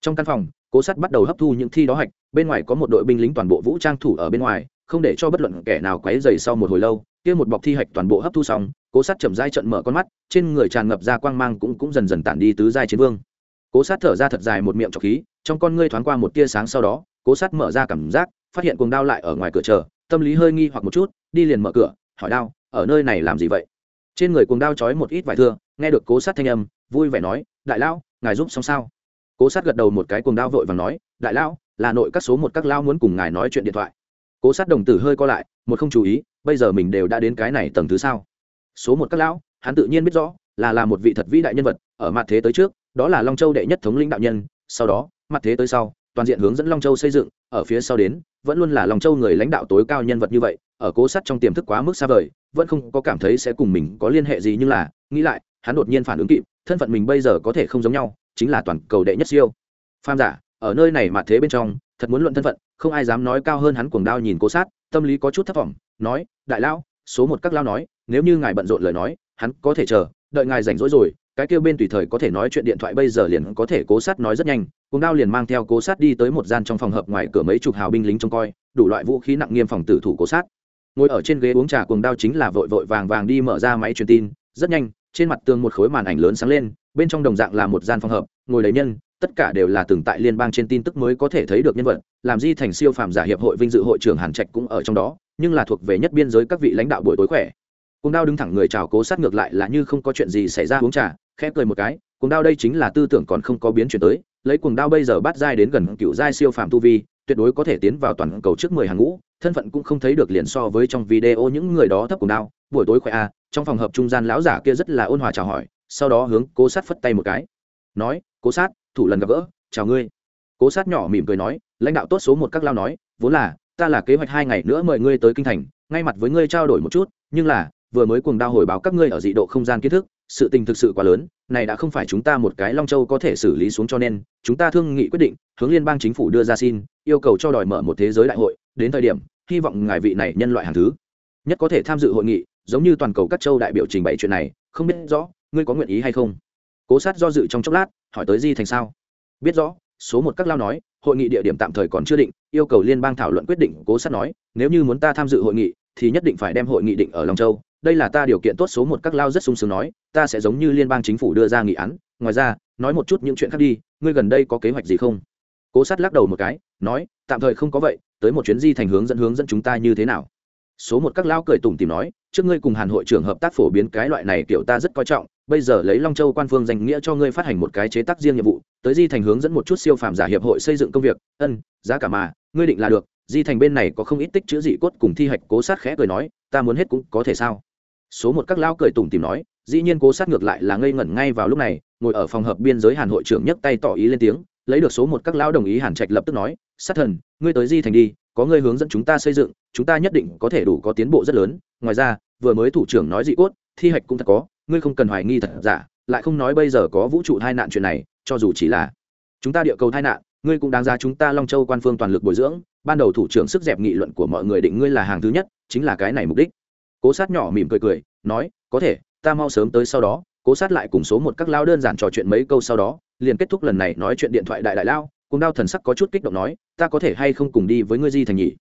Trong căn phòng, cố sát bắt đầu hấp thu những thi đó hạch, bên ngoài có một đội binh lính toàn bộ vũ trang thủ ở bên ngoài, không để cho bất luận kẻ nào quấy dày sau một hồi lâu kia một bọc thi hạch toàn bộ hấp thu xong, cố sát chậm dai trận mở con mắt, trên người tràn ngập ra quang mang cũng cũng dần dần tản đi tứ giai chiến vương. Cố sát thở ra thật dài một miệng trọc khí, trong con ngươi thoáng qua một tia sáng sau đó, cố sát mở ra cảm giác, phát hiện cuồng đao lại ở ngoài cửa chờ, tâm lý hơi nghi hoặc một chút, đi liền mở cửa, hỏi đao, ở nơi này làm gì vậy? Trên người cuồng đao trói một ít vải thưa, nghe được cố sát thanh âm, vui vẻ nói, đại lão, ngài giúp xong sao? Cố sát gật đầu một cái cuồng đao vội và nói, đại lão, là nội các số một các lao muốn cùng ngài nói chuyện điện thoại cố sát đồng tử hơi co lại, một không chú ý, bây giờ mình đều đã đến cái này tầng thứ sao? Số một các lão, hắn tự nhiên biết rõ, là là một vị thật vĩ đại nhân vật, ở mặt thế tới trước, đó là long châu đệ nhất thống lĩnh đạo nhân, sau đó, mặt thế tới sau, toàn diện hướng dẫn long châu xây dựng, ở phía sau đến, vẫn luôn là long châu người lãnh đạo tối cao nhân vật như vậy, ở cố sát trong tiềm thức quá mức xa vời, vẫn không có cảm thấy sẽ cùng mình có liên hệ gì nhưng là, nghĩ lại, hắn đột nhiên phản ứng kịp, thân phận mình bây giờ có thể không giống nhau, chính là toàn cầu đệ nhất siêu. Phàm giả, ở nơi này mặt thế bên trong, thật muốn luận thân phận không ai dám nói cao hơn hắn cuồng đao nhìn cố sát, tâm lý có chút thất vọng nói, đại lão, số một các lao nói, nếu như ngài bận rộn lời nói, hắn có thể chờ, đợi ngài rảnh rỗi rồi, cái kêu bên tùy thời có thể nói chuyện điện thoại bây giờ liền có thể cố sát nói rất nhanh. Cuồng đao liền mang theo cố sát đi tới một gian trong phòng hợp ngoài cửa mấy chục hào binh lính trông coi, đủ loại vũ khí nặng nghiêm phòng tử thủ cố sát. Ngồi ở trên ghế uống trà cuồng đao chính là vội vội vàng vàng đi mở ra máy truyền tin, rất nhanh, trên mặt tường một khối màn ảnh lớn sáng lên, bên trong đồng dạng là một gian phòng hợp, ngồi lấy nhân tất cả đều là từng tại liên bang trên tin tức mới có thể thấy được nhân vật, làm di thành siêu phàm giả hiệp hội vinh dự hội trưởng hàn trạch cũng ở trong đó, nhưng là thuộc về nhất biên giới các vị lãnh đạo buổi tối khỏe. Cùng đao đứng thẳng người chào cố sát ngược lại là như không có chuyện gì xảy ra uống trà, khẽ cười một cái cùng đao đây chính là tư tưởng còn không có biến chuyển tới, lấy cuồng đao bây giờ bắt giai đến gần cựu giai siêu phàm tu vi, tuyệt đối có thể tiến vào toàn cầu trước mười hàng ngũ, thân phận cũng không thấy được liền so với trong video những người đó thấp cuồng đao, buổi tối khỏe a trong phòng hợp trung gian lão giả kia rất là ôn hòa chào hỏi, sau đó hướng cố sát phất tay một cái, nói, cố sát thủ lần gặp gỡ, chào ngươi. Cố sát nhỏ mỉm cười nói, lãnh đạo tốt số một các lao nói, vốn là, ta là kế hoạch hai ngày nữa mời ngươi tới kinh thành, ngay mặt với ngươi trao đổi một chút, nhưng là, vừa mới cuồng đao hồi báo các ngươi ở dị độ không gian kiến thức, sự tình thực sự quá lớn, này đã không phải chúng ta một cái long châu có thể xử lý xuống cho nên, chúng ta thương nghị quyết định, hướng liên bang chính phủ đưa ra xin, yêu cầu cho đòi mở một thế giới đại hội, đến thời điểm, hy vọng ngài vị này nhân loại hàng thứ, nhất có thể tham dự hội nghị, giống như toàn cầu các châu đại biểu trình bày chuyện này, không biết rõ, ngươi có nguyện ý hay không? Cố sát do dự trong chốc lát hỏi tới di thành sao? Biết rõ, số một các lao nói, hội nghị địa điểm tạm thời còn chưa định, yêu cầu liên bang thảo luận quyết định cố sát nói, nếu như muốn ta tham dự hội nghị, thì nhất định phải đem hội nghị định ở long châu. Đây là ta điều kiện tốt, số một các lao rất sung sướng nói, ta sẽ giống như liên bang chính phủ đưa ra nghị án. Ngoài ra, nói một chút những chuyện khác đi, ngươi gần đây có kế hoạch gì không? Cố sát lắc đầu một cái, nói, tạm thời không có vậy, tới một chuyến di thành hướng dẫn hướng dẫn chúng ta như thế nào? Số một các lao cười tủm tìm nói, trước ngươi cùng hàn hội trưởng hợp tác phổ biến cái loại này kiểu ta rất coi trọng, bây giờ lấy long châu quan phương danh nghĩa cho ngươi phát hành một cái chế tác riêng nhiệm vụ, tới di thành hướng dẫn một chút siêu phàm giả hiệp hội xây dựng công việc, ân, giá cả mà, ngươi định là được. Di thành bên này có không ít tích chữ dị cốt cùng thi hạch cố sát khẽ cười nói, ta muốn hết cũng có thể sao? Số một các lao cười tủm tìm nói, dĩ nhiên cố sát ngược lại là ngây ngẩn ngay vào lúc này, ngồi ở phòng hợp biên giới hàn hội trưởng nhấc tay tỏ ý lên tiếng, lấy được số một các lão đồng ý hàn trạch lập tức nói, sát thần, ngươi tới di thành đi có ngươi hướng dẫn chúng ta xây dựng, chúng ta nhất định có thể đủ có tiến bộ rất lớn. Ngoài ra, vừa mới thủ trưởng nói dị cốt, thi hạch cũng thật có, ngươi không cần hoài nghi thật giả, lại không nói bây giờ có vũ trụ tai nạn chuyện này, cho dù chỉ là chúng ta địa cầu tai nạn, ngươi cũng đáng ra chúng ta long châu quan phương toàn lực bồi dưỡng. Ban đầu thủ trưởng sức dẹp nghị luận của mọi người định ngươi là hàng thứ nhất, chính là cái này mục đích. Cố sát nhỏ mỉm cười cười, nói, có thể, ta mau sớm tới sau đó. Cố sát lại cùng số một các lao đơn giản trò chuyện mấy câu sau đó, liền kết thúc lần này nói chuyện điện thoại đại đại lao cùng đao thần sắc có chút kích động nói, ta có thể hay không cùng đi với ngươi di thành nhỉ?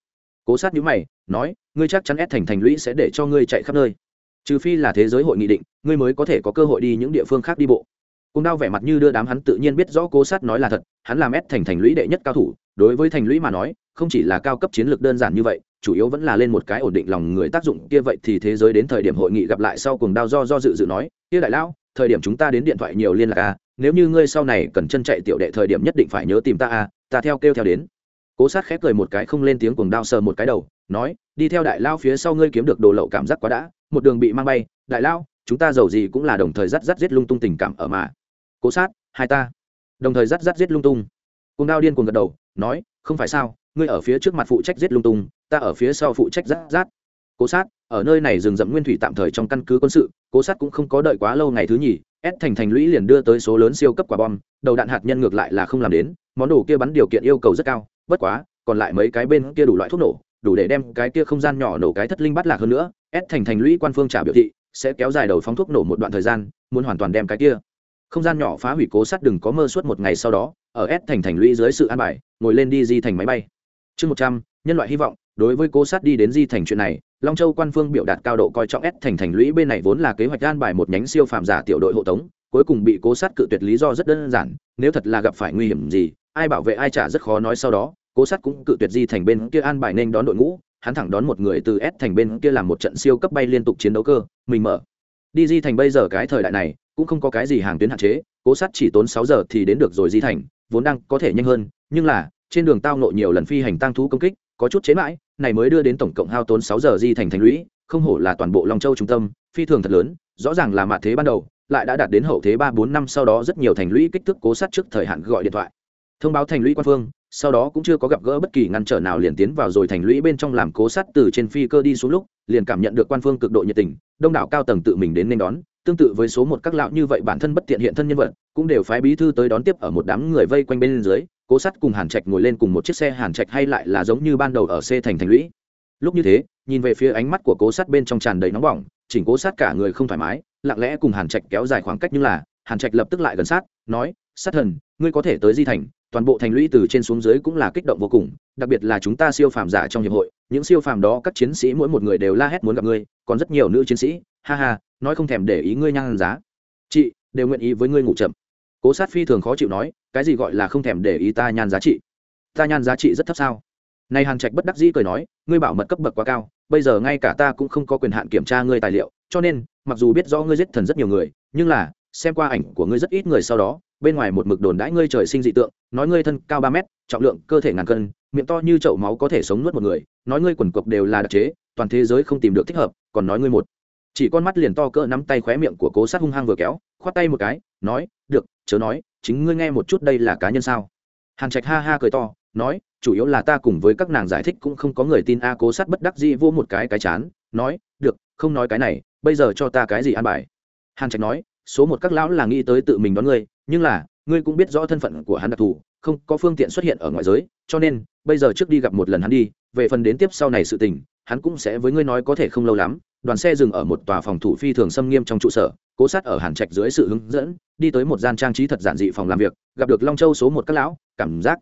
Cố sát nhữ mày, nói, ngươi chắc chắn ép thành thành lũy sẽ để cho ngươi chạy khắp nơi. Trừ phi là thế giới hội nghị định, ngươi mới có thể có cơ hội đi những địa phương khác đi bộ. Cùng đao vẻ mặt như đưa đám hắn tự nhiên biết rõ cố sát nói là thật, hắn làm ép thành thành lũy đệ nhất cao thủ, đối với thành lũy mà nói, không chỉ là cao cấp chiến lược đơn giản như vậy, chủ yếu vẫn là lên một cái ổn định lòng người tác dụng kia vậy thì thế giới đến thời điểm hội nghị gặp lại sau cùng đao do do dự dự nói, kia đại lão, thời điểm chúng ta đến điện thoại nhiều liên lạc à nếu như ngươi sau này cần chân chạy tiểu đệ thời điểm nhất định phải nhớ tìm ta à ta theo kêu theo đến. Cố sát khép cười một cái không lên tiếng cuồng đao sờ một cái đầu, nói, đi theo đại lao phía sau ngươi kiếm được đồ lậu cảm giác quá đã, một đường bị mang bay, đại lao, chúng ta giàu gì cũng là đồng thời rắt rắt giết lung tung tình cảm ở mà. Cố sát, hai ta, đồng thời rắt rắt giết lung tung. Cuồng đao điên cuồng gật đầu, nói, không phải sao, ngươi ở phía trước mặt phụ trách giết lung tung, ta ở phía sau phụ trách rắt rắt. Cố sát, ở nơi này rừng rậm nguyên thủy tạm thời trong căn cứ quân sự, cố sát cũng không có đợi quá lâu ngày thứ nhì s thành thành lũy liền đưa tới số lớn siêu cấp quả bom, đầu đạn hạt nhân ngược lại là không làm đến, món đồ kia bắn điều kiện yêu cầu rất cao, bất quá, còn lại mấy cái bên kia đủ loại thuốc nổ, đủ để đem cái kia không gian nhỏ nổ cái thất linh bắt lạc hơn nữa, s thành thành lũy quan phương trả biểu thị, sẽ kéo dài đầu phóng thuốc nổ một đoạn thời gian, muốn hoàn toàn đem cái kia không gian nhỏ phá hủy cố sát đừng có mơ suốt một ngày sau đó, ở s thành thành lũy dưới sự an bài, ngồi lên đi di thành máy bay. Chương một trăm, nhân loại hy vọng, đối với cố sát đi đến di thành chuyện này long châu quan phương biểu đạt cao độ coi trọng s thành thành lũy bên này vốn là kế hoạch an bài một nhánh siêu phàm giả tiểu đội hộ tống, cuối cùng bị cố sát cự tuyệt lý do rất đơn giản, nếu thật là gặp phải nguy hiểm gì, ai bảo vệ ai trả rất khó nói sau đó, cố sát cũng cự tuyệt di thành bên kia an bài nên đón đội ngũ, hắn thẳng đón một người từ s thành bên kia làm một trận siêu cấp bay liên tục chiến đấu cơ, mình mở. Đi di thành bây giờ cái thời đại này, cũng không có cái gì hàng tuyến hạn chế, cố sát chỉ tốn sáu giờ thì đến được rồi di thành, vốn đang có thể nhanh hơn, nhưng là, trên đường tao nộ nhiều lần phi hành tăng thú công kích, có chút chế mãi này mới đưa đến tổng cộng hao tốn sáu giờ di thành thành lũy, không hổ là toàn bộ long châu trung tâm, phi thường thật lớn, rõ ràng là mạ thế ban đầu, lại đã đạt đến hậu thế ba bốn năm sau đó rất nhiều thành lũy kích thước cố sát trước thời hạn gọi điện thoại. Thông báo thành lũy quan phương, sau đó cũng chưa có gặp gỡ bất kỳ ngăn trở nào liền tiến vào rồi thành lũy bên trong làm cố sát từ trên phi cơ đi xuống lúc, liền cảm nhận được quan phương cực độ nhiệt tình, đông đảo cao tầng tự mình đến nên đón, tương tự với số một các lão như vậy bản thân bất tiện hiện thân nhân vật, cũng đều phái bí thư tới đón tiếp ở một đám người vây quanh bên dưới cố sắt cùng hàn trạch ngồi lên cùng một chiếc xe, hàn trạch hay lại là giống như ban đầu ở xe thành thành lũy. Lúc như thế, nhìn về phía ánh mắt của cố sắt bên trong tràn đầy nóng bỏng, chỉnh cố sát cả người không thoải mái, lặng lẽ cùng hàn trạch kéo dài khoảng cách như là, hàn trạch lập tức lại gần sát, nói sát thần, ngươi có thể tới di thành, toàn bộ thành lũy từ trên xuống dưới cũng là kích động vô cùng, đặc biệt là chúng ta siêu phàm giả trong hiệp hội, những siêu phàm đó các chiến sĩ mỗi một người đều la hét muốn gặp ngươi, còn rất nhiều nữ chiến sĩ, ha ha, nói không thèm để ý ngươi nhang giá. Chị, đều nguyện ý với ngươi ngủ chậm cố sát phi thường khó chịu nói, cái gì gọi là không thèm để ý ta nhan giá trị? Ta nhan giá trị rất thấp sao? Này hàn trạch bất đắc dĩ cười nói, ngươi bảo mật cấp bậc quá cao, bây giờ ngay cả ta cũng không có quyền hạn kiểm tra ngươi tài liệu, cho nên, mặc dù biết rõ ngươi giết thần rất nhiều người, nhưng là, xem qua ảnh của ngươi rất ít người sau đó, bên ngoài một mực đồn đãi ngươi trời sinh dị tượng, nói ngươi thân cao ba mét, trọng lượng cơ thể ngàn cân, miệng to như chậu máu có thể sống nuốt một người, nói ngươi quần cộc đều là đặc chế, toàn thế giới không tìm được thích hợp, còn nói ngươi một. Chỉ con mắt liền to cỡ nắm tay khóe miệng của cố sát hung hăng vừa kéo, khoát tay một cái, nói, được chớ nói, chính ngươi nghe một chút đây là cá nhân sao? Hàn trạch ha ha cười to, nói, chủ yếu là ta cùng với các nàng giải thích cũng không có người tin a cố sát bất đắc dĩ vô một cái cái chán, nói, được, không nói cái này, bây giờ cho ta cái gì an bài? Hàn trạch nói, số một các lão là nghĩ tới tự mình đón ngươi, nhưng là, ngươi cũng biết rõ thân phận của hắn đặc thù, không có phương tiện xuất hiện ở ngoại giới, cho nên, bây giờ trước đi gặp một lần hắn đi, về phần đến tiếp sau này sự tình, hắn cũng sẽ với ngươi nói có thể không lâu lắm đoàn xe dừng ở một tòa phòng thủ phi thường xâm nghiêm trong trụ sở, cố sát ở hàn trạch dưới sự hướng dẫn, đi tới một gian trang trí thật giản dị phòng làm việc, gặp được long châu số một các lão, cảm giác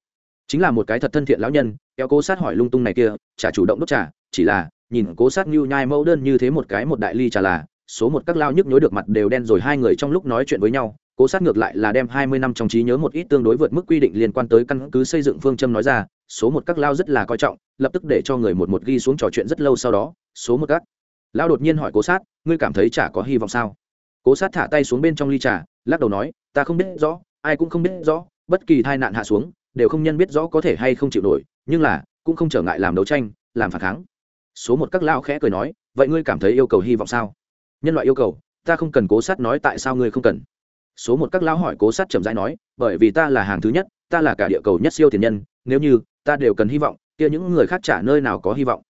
chính là một cái thật thân thiện lão nhân, kéo cố sát hỏi lung tung này kia trả chủ động đốt trả chỉ là, nhìn cố sát như nhai mẫu đơn như thế một cái một đại ly trà là, số một các lao nhức nhối được mặt đều đen rồi hai người trong lúc nói chuyện với nhau, cố sát ngược lại là đem hai mươi năm trong trí nhớ một ít tương đối vượt mức quy định liên quan tới căn cứ xây dựng phương châm nói ra, số một các lao rất là coi trọng, lập tức để cho người một một ghi xuống trò chuyện rất lâu sau đó, số một các Lão đột nhiên hỏi cố sát, ngươi cảm thấy chả có hy vọng sao? Cố sát thả tay xuống bên trong ly trà, lắc đầu nói, ta không biết rõ, ai cũng không biết rõ, bất kỳ tai nạn hạ xuống, đều không nhân biết rõ có thể hay không chịu nổi, nhưng là, cũng không trở ngại làm đấu tranh, làm phản kháng. Số một các lao khẽ cười nói, vậy ngươi cảm thấy yêu cầu hy vọng sao? Nhân loại yêu cầu, ta không cần cố sát nói tại sao ngươi không cần. Số một các lão hỏi cố sát chậm rãi nói, bởi vì ta là hàng thứ nhất, ta là cả địa cầu nhất siêu tiền nhân, nếu như ta đều cần hy vọng, kia những người khác trả nơi nào có hy vọng.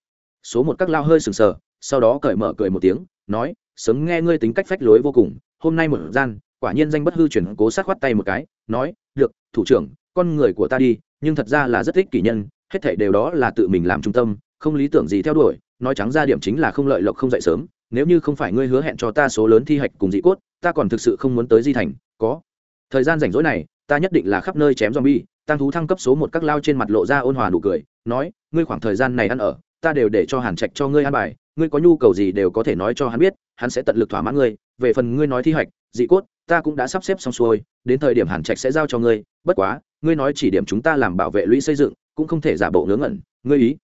Số một các lao hơi sừng sờ sau đó cởi mở cười một tiếng, nói, sớm nghe ngươi tính cách phách lối vô cùng, hôm nay một gian, quả nhiên danh bất hư chuyển cố sát khoát tay một cái, nói, được, thủ trưởng, con người của ta đi, nhưng thật ra là rất thích kỷ nhân, hết thảy đều đó là tự mình làm trung tâm, không lý tưởng gì theo đuổi, nói trắng ra điểm chính là không lợi lộc không dậy sớm, nếu như không phải ngươi hứa hẹn cho ta số lớn thi hạch cùng dị cốt, ta còn thực sự không muốn tới di thành, có. Thời gian rảnh rỗi này, ta nhất định là khắp nơi chém zombie, tăng thú thăng cấp số một các lao trên mặt lộ ra ôn hòa nụ cười, nói, ngươi khoảng thời gian này ăn ở, ta đều để cho hàn trạch cho ngươi ăn bài ngươi có nhu cầu gì đều có thể nói cho hắn biết, hắn sẽ tận lực thỏa mãn ngươi, về phần ngươi nói thi hoạch dị cốt, ta cũng đã sắp xếp xong xuôi, đến thời điểm hàn trạch sẽ giao cho ngươi, bất quá, ngươi nói chỉ điểm chúng ta làm bảo vệ lũy xây dựng, cũng không thể giả bộ ngớ ngẩn, ngươi ý.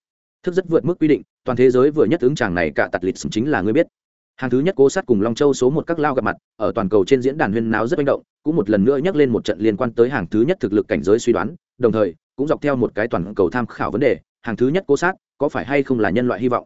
Thức rất vượt mức quy định, toàn thế giới vừa nhất ứng chàng này cả tạt lịch chính là ngươi biết. Hàng thứ nhất cố sát cùng long châu số một các lao gặp mặt, ở toàn cầu trên diễn đàn huyên náo rất manh động, cũng một lần nữa nhắc lên một trận liên quan tới hàng thứ nhất thực lực cảnh giới suy đoán, đồng thời, cũng dọc theo một cái toàn cầu tham khảo vấn đề, hàng thứ nhất cố sát, có phải hay không là nhân loại hy vọng?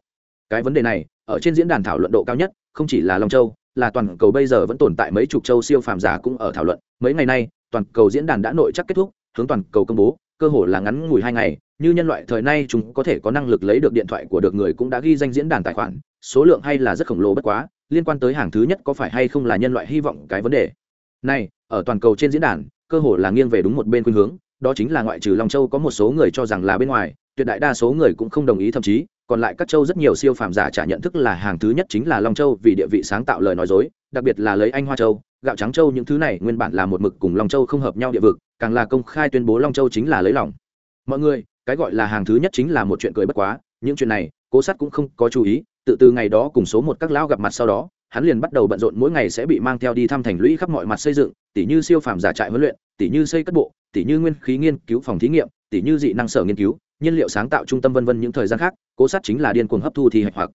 Cái vấn đề này, ở trên diễn đàn thảo luận độ cao nhất, không chỉ là long châu, là toàn cầu bây giờ vẫn tồn tại mấy chục châu siêu phàm giả cũng ở thảo luận. Mấy ngày nay, toàn cầu diễn đàn đã nội chắc kết thúc, hướng toàn cầu công bố, cơ hội là ngắn ngủi hai ngày. Như nhân loại thời nay, chúng có thể có năng lực lấy được điện thoại của được người cũng đã ghi danh diễn đàn tài khoản. Số lượng hay là rất khổng lồ bất quá, liên quan tới hàng thứ nhất có phải hay không là nhân loại hy vọng cái vấn đề. Này, ở toàn cầu trên diễn đàn, cơ hội là nghiêng về đúng một bên khuynh hướng, đó chính là ngoại trừ long châu có một số người cho rằng là bên ngoài, tuyệt đại đa số người cũng không đồng ý thậm chí còn lại các châu rất nhiều siêu phàm giả trả nhận thức là hàng thứ nhất chính là long châu vì địa vị sáng tạo lời nói dối, đặc biệt là lấy anh hoa châu, gạo trắng châu những thứ này nguyên bản là một mực cùng long châu không hợp nhau địa vực, càng là công khai tuyên bố long châu chính là lấy lòng. Mọi người, cái gọi là hàng thứ nhất chính là một chuyện cười bất quá, những chuyện này, cố sát cũng không có chú ý, tự từ ngày đó cùng số một các lão gặp mặt sau đó, hắn liền bắt đầu bận rộn mỗi ngày sẽ bị mang theo đi thăm thành lũy khắp mọi mặt xây dựng, tỉ như siêu phàm giả trại huấn luyện, tỉ như xây cất bộ, tỉ như nguyên khí nghiên cứu phòng thí nghiệm tỉ như dị năng sở nghiên cứu, nhiên liệu sáng tạo trung tâm vân vân những thời gian khác, cố sát chính là điên cuồng hấp thu thì hạch hoặc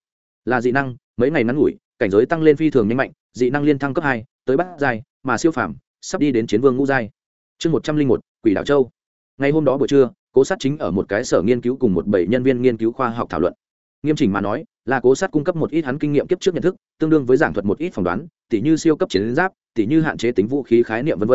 là dị năng, mấy ngày ngắn ngủi, cảnh giới tăng lên phi thường nhanh mạnh, dị năng liên thăng cấp hai, tới bát giai, mà siêu phàm, sắp đi đến chiến vương ngũ giai. Chương một trăm linh một, quỷ đảo châu. Ngày hôm đó buổi trưa, cố sát chính ở một cái sở nghiên cứu cùng một bảy nhân viên nghiên cứu khoa học thảo luận. Nghiêm chỉnh mà nói, là cố sát cung cấp một ít hắn kinh nghiệm kiếp trước nhận thức, tương đương với giảng thuật một ít phỏng đoán, tỉ như siêu cấp chiến giáp, tỉ như hạn chế tính vũ khí khái niệm v v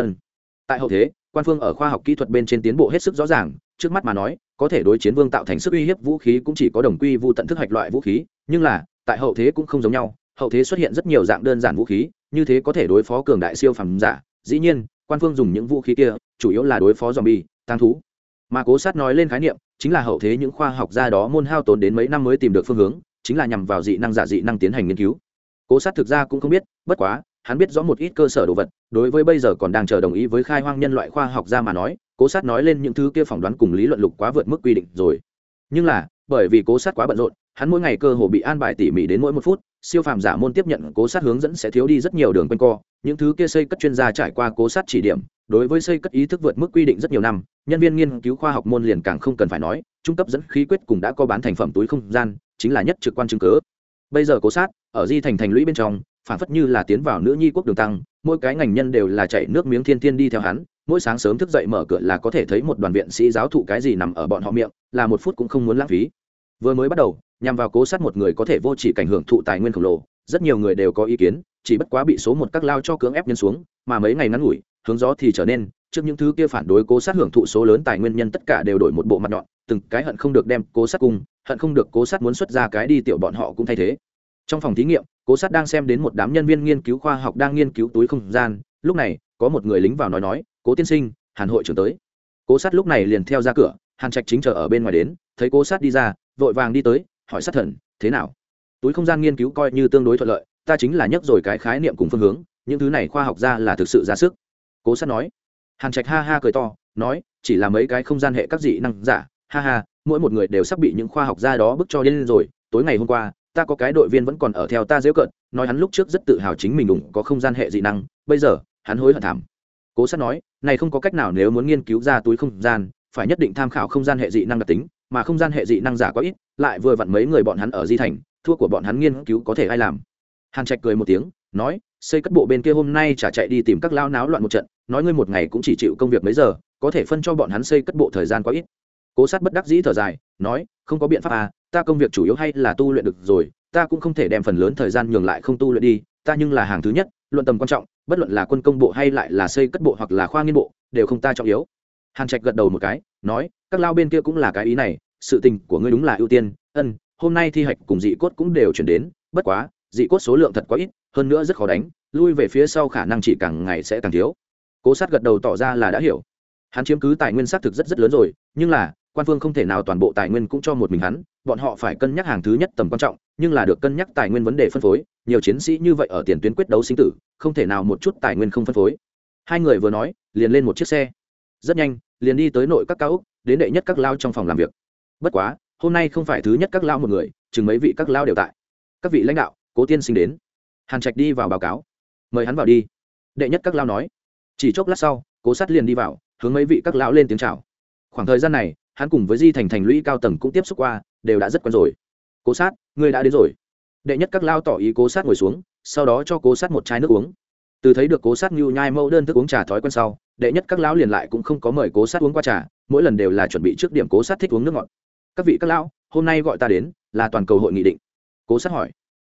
tại hậu thế, quan phương ở khoa học kỹ thuật bên trên tiến bộ hết sức rõ ràng trước mắt mà nói, có thể đối chiến vương tạo thành sức uy hiếp vũ khí cũng chỉ có đồng quy vu tận thức hạch loại vũ khí, nhưng là, tại hậu thế cũng không giống nhau, hậu thế xuất hiện rất nhiều dạng đơn giản vũ khí, như thế có thể đối phó cường đại siêu phẩm giả. Dĩ nhiên, quan phương dùng những vũ khí kia, chủ yếu là đối phó zombie tăng thú. Mà cố sát nói lên khái niệm, chính là hậu thế những khoa học gia đó môn hao tốn đến mấy năm mới tìm được phương hướng, chính là nhằm vào dị năng giả dị năng tiến hành nghiên cứu. Cố sát thực ra cũng không biết, bất quá, hắn biết rõ một ít cơ sở đồ vật, đối với bây giờ còn đang chờ đồng ý với khai hoang nhân loại khoa học gia mà nói cố sát nói lên những thứ kia phỏng đoán cùng lý luận lục quá vượt mức quy định rồi. Nhưng là, bởi vì cố sát quá bận rộn, hắn mỗi ngày cơ hồ bị an bài tỉ mỉ đến mỗi một phút, siêu phàm giả môn tiếp nhận cố sát hướng dẫn sẽ thiếu đi rất nhiều đường quanh co, những thứ kia xây cất chuyên gia trải qua cố sát chỉ điểm, đối với xây cất ý thức vượt mức quy định rất nhiều năm, nhân viên nghiên cứu khoa học môn liền càng không cần phải nói, trung cấp dẫn khí quyết cùng đã có bán thành phẩm túi không gian, chính là nhất trực quan chứng cớ bây giờ cố sát, ở di thành thành lũy bên trong, phản phất như là tiến vào nữ nhi quốc đường tăng, mỗi cái ngành nhân đều là chạy nước miếng thiên thiên đi theo hắn mỗi sáng sớm thức dậy mở cửa là có thể thấy một đoàn viện sĩ giáo thụ cái gì nằm ở bọn họ miệng, là một phút cũng không muốn lãng phí. Vừa mới bắt đầu, nhằm vào cố sát một người có thể vô chỉ cảnh hưởng thụ tài nguyên khổng lồ, rất nhiều người đều có ý kiến, chỉ bất quá bị số một các lao cho cưỡng ép nhân xuống, mà mấy ngày ngắn ngủi, hướng gió thì trở nên, trước những thứ kia phản đối cố sát hưởng thụ số lớn tài nguyên nhân tất cả đều đổi một bộ mặt nhọn, từng cái hận không được đem cố sát cung hận không được cố sát muốn xuất ra cái đi tiểu bọn họ cũng thay thế. Trong phòng thí nghiệm, cố sát đang xem đến một đám nhân viên nghiên cứu khoa học đang nghiên cứu túi không gian, lúc này, có một người lính vào nói nói cố tiên sinh, hàn hội trưởng tới. Cố sát lúc này liền theo ra cửa, hàn trạch chính chờ ở bên ngoài đến, thấy cố sát đi ra, vội vàng đi tới, hỏi sát thần, thế nào? Túi không gian nghiên cứu coi như tương đối thuận lợi, ta chính là nhắc rồi cái khái niệm cùng phương hướng, những thứ này khoa học ra là thực sự ra sức. Cố sát nói. Hàn trạch ha ha cười to, nói, chỉ là mấy cái không gian hệ các dị năng giả, ha ha, mỗi một người đều sắp bị những khoa học gia đó bức cho điên rồi. Tối ngày hôm qua, ta có cái đội viên vẫn còn ở theo ta dễu cận nói hắn lúc trước rất tự hào chính mình đủng có không gian hệ dị năng, bây giờ, hắn hối hận thảm. Cố sát nói này không có cách nào nếu muốn nghiên cứu ra túi không gian, phải nhất định tham khảo không gian hệ dị năng đặc tính, mà không gian hệ dị năng giả quá ít, lại vừa vặn mấy người bọn hắn ở di thành, thua của bọn hắn nghiên cứu có thể ai làm. Hàn trạch cười một tiếng, nói, xây cất bộ bên kia hôm nay trả chạy đi tìm các lao náo loạn một trận, nói ngươi một ngày cũng chỉ chịu công việc mấy giờ, có thể phân cho bọn hắn xây cất bộ thời gian quá ít. Cố sát bất đắc dĩ thở dài, nói, không có biện pháp à ta công việc chủ yếu hay là tu luyện được rồi, ta cũng không thể đem phần lớn thời gian nhường lại không tu luyện đi, ta nhưng là hàng thứ nhất luận tầm quan trọng, bất luận là quân công bộ hay lại là xây cất bộ hoặc là khoa nghiên bộ, đều không ta trọng yếu. Hàn trạch gật đầu một cái, nói, các lao bên kia cũng là cái ý này, sự tình của ngươi đúng là ưu tiên, ân, hôm nay thi hạch cùng dị cốt cũng đều chuyển đến, bất quá, dị cốt số lượng thật quá ít, hơn nữa rất khó đánh, lui về phía sau khả năng chỉ càng ngày sẽ càng thiếu. Cố sát gật đầu tỏ ra là đã hiểu. Hắn chiếm cứ tài nguyên xác thực rất rất lớn rồi, nhưng là, quan phương không thể nào toàn bộ tài nguyên cũng cho một mình hắn bọn họ phải cân nhắc hàng thứ nhất tầm quan trọng, nhưng là được cân nhắc tài nguyên vấn đề phân phối, nhiều chiến sĩ như vậy ở tiền tuyến quyết đấu sinh tử, không thể nào một chút tài nguyên không phân phối. Hai người vừa nói, liền lên một chiếc xe. Rất nhanh, liền đi tới nội các cao úc, đến đệ nhất các lao trong phòng làm việc. Bất quá, hôm nay không phải thứ nhất các lao một người, chừng mấy vị các lao đều tại. Các vị lãnh đạo, cố tiên sinh đến. Hàn trạch đi vào báo cáo. Mời hắn vào đi. Đệ nhất các lao nói. Chỉ chốc lát sau, cố sát liền đi vào, hướng mấy vị các lão lên tiếng chào. Khoảng thời gian này, hắn cùng với di thành thành lũy cao tầng cũng tiếp xúc qua đều đã rất quen rồi. Cố sát, ngươi đã đến rồi. Đệ nhất các lao tỏ ý cố sát ngồi xuống, sau đó cho cố sát một chai nước uống. Từ thấy được cố sát như nhai mẫu đơn thức uống trà thói quen sau, đệ nhất các lão liền lại cũng không có mời cố sát uống qua trà, mỗi lần đều là chuẩn bị trước điểm cố sát thích uống nước ngọt. Các vị các lão, hôm nay gọi ta đến là toàn cầu hội nghị định. Cố sát hỏi.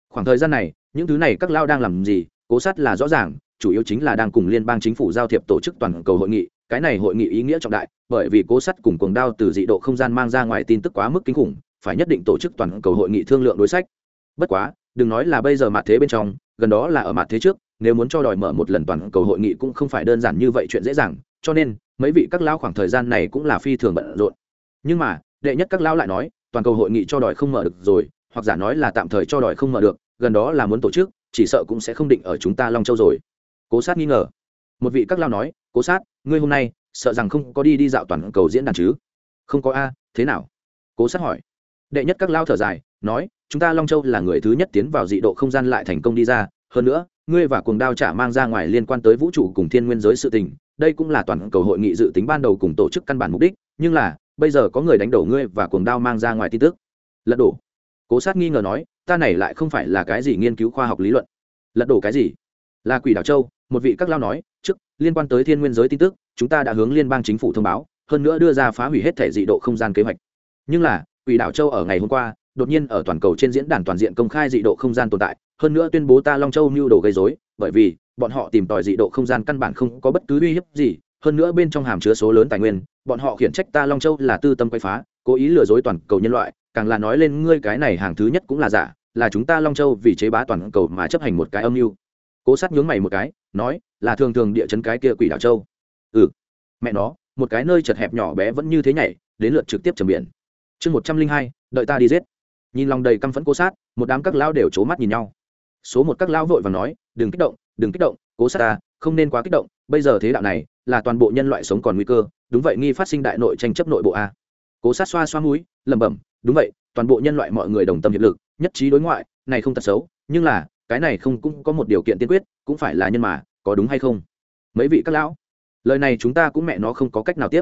Khoảng thời gian này, những thứ này các lão đang làm gì? Cố sát là rõ ràng, chủ yếu chính là đang cùng liên bang chính phủ giao thiệp tổ chức toàn cầu hội nghị. Cái này hội nghị ý nghĩa trọng đại, bởi vì cố sát cùng cuồng đao từ dị độ không gian mang ra ngoài tin tức quá mức kinh khủng phải nhất định tổ chức toàn cầu hội nghị thương lượng đối sách. Bất quá, đừng nói là bây giờ mặt thế bên trong, gần đó là ở mặt thế trước, nếu muốn cho đòi mở một lần toàn cầu hội nghị cũng không phải đơn giản như vậy chuyện dễ dàng, cho nên, mấy vị các lao khoảng thời gian này cũng là phi thường bận rộn. Nhưng mà, đệ nhất các lao lại nói, toàn cầu hội nghị cho đòi không mở được rồi, hoặc giả nói là tạm thời cho đòi không mở được, gần đó là muốn tổ chức, chỉ sợ cũng sẽ không định ở chúng ta long châu rồi. Cố sát nghi ngờ. Một vị các lao nói, cố sát, ngươi hôm nay sợ rằng không có đi đi dạo toàn cầu diễn đàn chứ? Không có a, thế nào? Cố sát hỏi đệ nhất các lao thở dài, nói, chúng ta long châu là người thứ nhất tiến vào dị độ không gian lại thành công đi ra. Hơn nữa, ngươi và cuồng đao trả mang ra ngoài liên quan tới vũ trụ cùng thiên nguyên giới sự tình. Đây cũng là toàn cầu hội nghị dự tính ban đầu cùng tổ chức căn bản mục đích. Nhưng là, bây giờ có người đánh đổ ngươi và cuồng đao mang ra ngoài tin tức. Lật đổ. Cố sát nghi ngờ nói, ta này lại không phải là cái gì nghiên cứu khoa học lý luận. Lật đổ cái gì? Là quỷ đảo châu. Một vị các lao nói, trước, liên quan tới thiên nguyên giới tin tức, chúng ta đã hướng liên bang chính phủ thông báo, hơn nữa đưa ra phá hủy hết thể dị độ không gian kế hoạch. Nhưng là quỷ đảo châu ở ngày hôm qua, đột nhiên ở toàn cầu trên diễn đàn toàn diện công khai dị độ không gian tồn tại, hơn nữa tuyên bố ta long châu mưu đồ gây dối bởi vì bọn họ tìm tòi dị độ không gian căn bản không có bất cứ uy hiếp gì, hơn nữa bên trong hàm chứa số lớn tài nguyên, bọn họ khiển trách ta long châu là tư tâm quay phá, cố ý lừa dối toàn cầu nhân loại, càng là nói lên ngươi cái này hàng thứ nhất cũng là giả, là chúng ta long châu vì chế bá toàn cầu mà chấp hành một cái âm mưu. Cố sát nhướng mày một cái, nói, là thường thường địa chấn cái kia quỷ đảo châu. Ừ. Mẹ nó, một cái nơi chật hẹp nhỏ bé vẫn như thế nhảy, đến lượt trực tiếp trầm biển chương một trăm linh hai, đợi ta đi giết. Nhìn lòng đầy căm phẫn cố sát, một đám các lao đều c h ố mắt nhìn nhau. Số một các lao vội và nói, đừng kích động, đừng kích động, cố sát ta, không nên quá kích động, bây giờ thế đạo này là toàn bộ nhân loại sống còn nguy cơ, đúng vậy nghi phát sinh đại nội tranh chấp nội bộ a. Cố sát xoa xoa mũi, lẩm bẩm, đúng vậy, toàn bộ nhân loại mọi người đồng tâm hiệp lực, nhất trí đối ngoại, này không tật xấu, nhưng là, cái này không cũng có một điều kiện tiên quyết, cũng phải là nhân mà, có đúng hay không? Mấy vị các lão, lời này chúng ta cũng mẹ nó không có cách nào tiếp.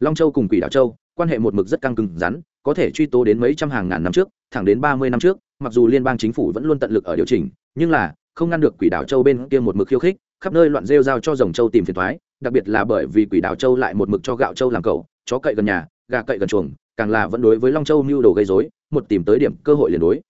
Long châu cùng quỷ đảo châu, quan hệ một mực rất căng cứng rắn có thể truy tố đến mấy trăm hàng ngàn năm trước, thẳng đến ba mươi năm trước, mặc dù liên bang chính phủ vẫn luôn tận lực ở điều chỉnh, nhưng là, không ngăn được quỷ đảo châu bên kia một mực khiêu khích, khắp nơi loạn rêu giao cho dòng châu tìm phiền thoái đặc biệt là bởi vì quỷ đảo châu lại một mực cho gạo châu làm cầu, chó cậy gần nhà, gà cậy gần chuồng, càng là vẫn đối với long châu mưu đồ gây dối một tìm tới điểm cơ hội liền đối.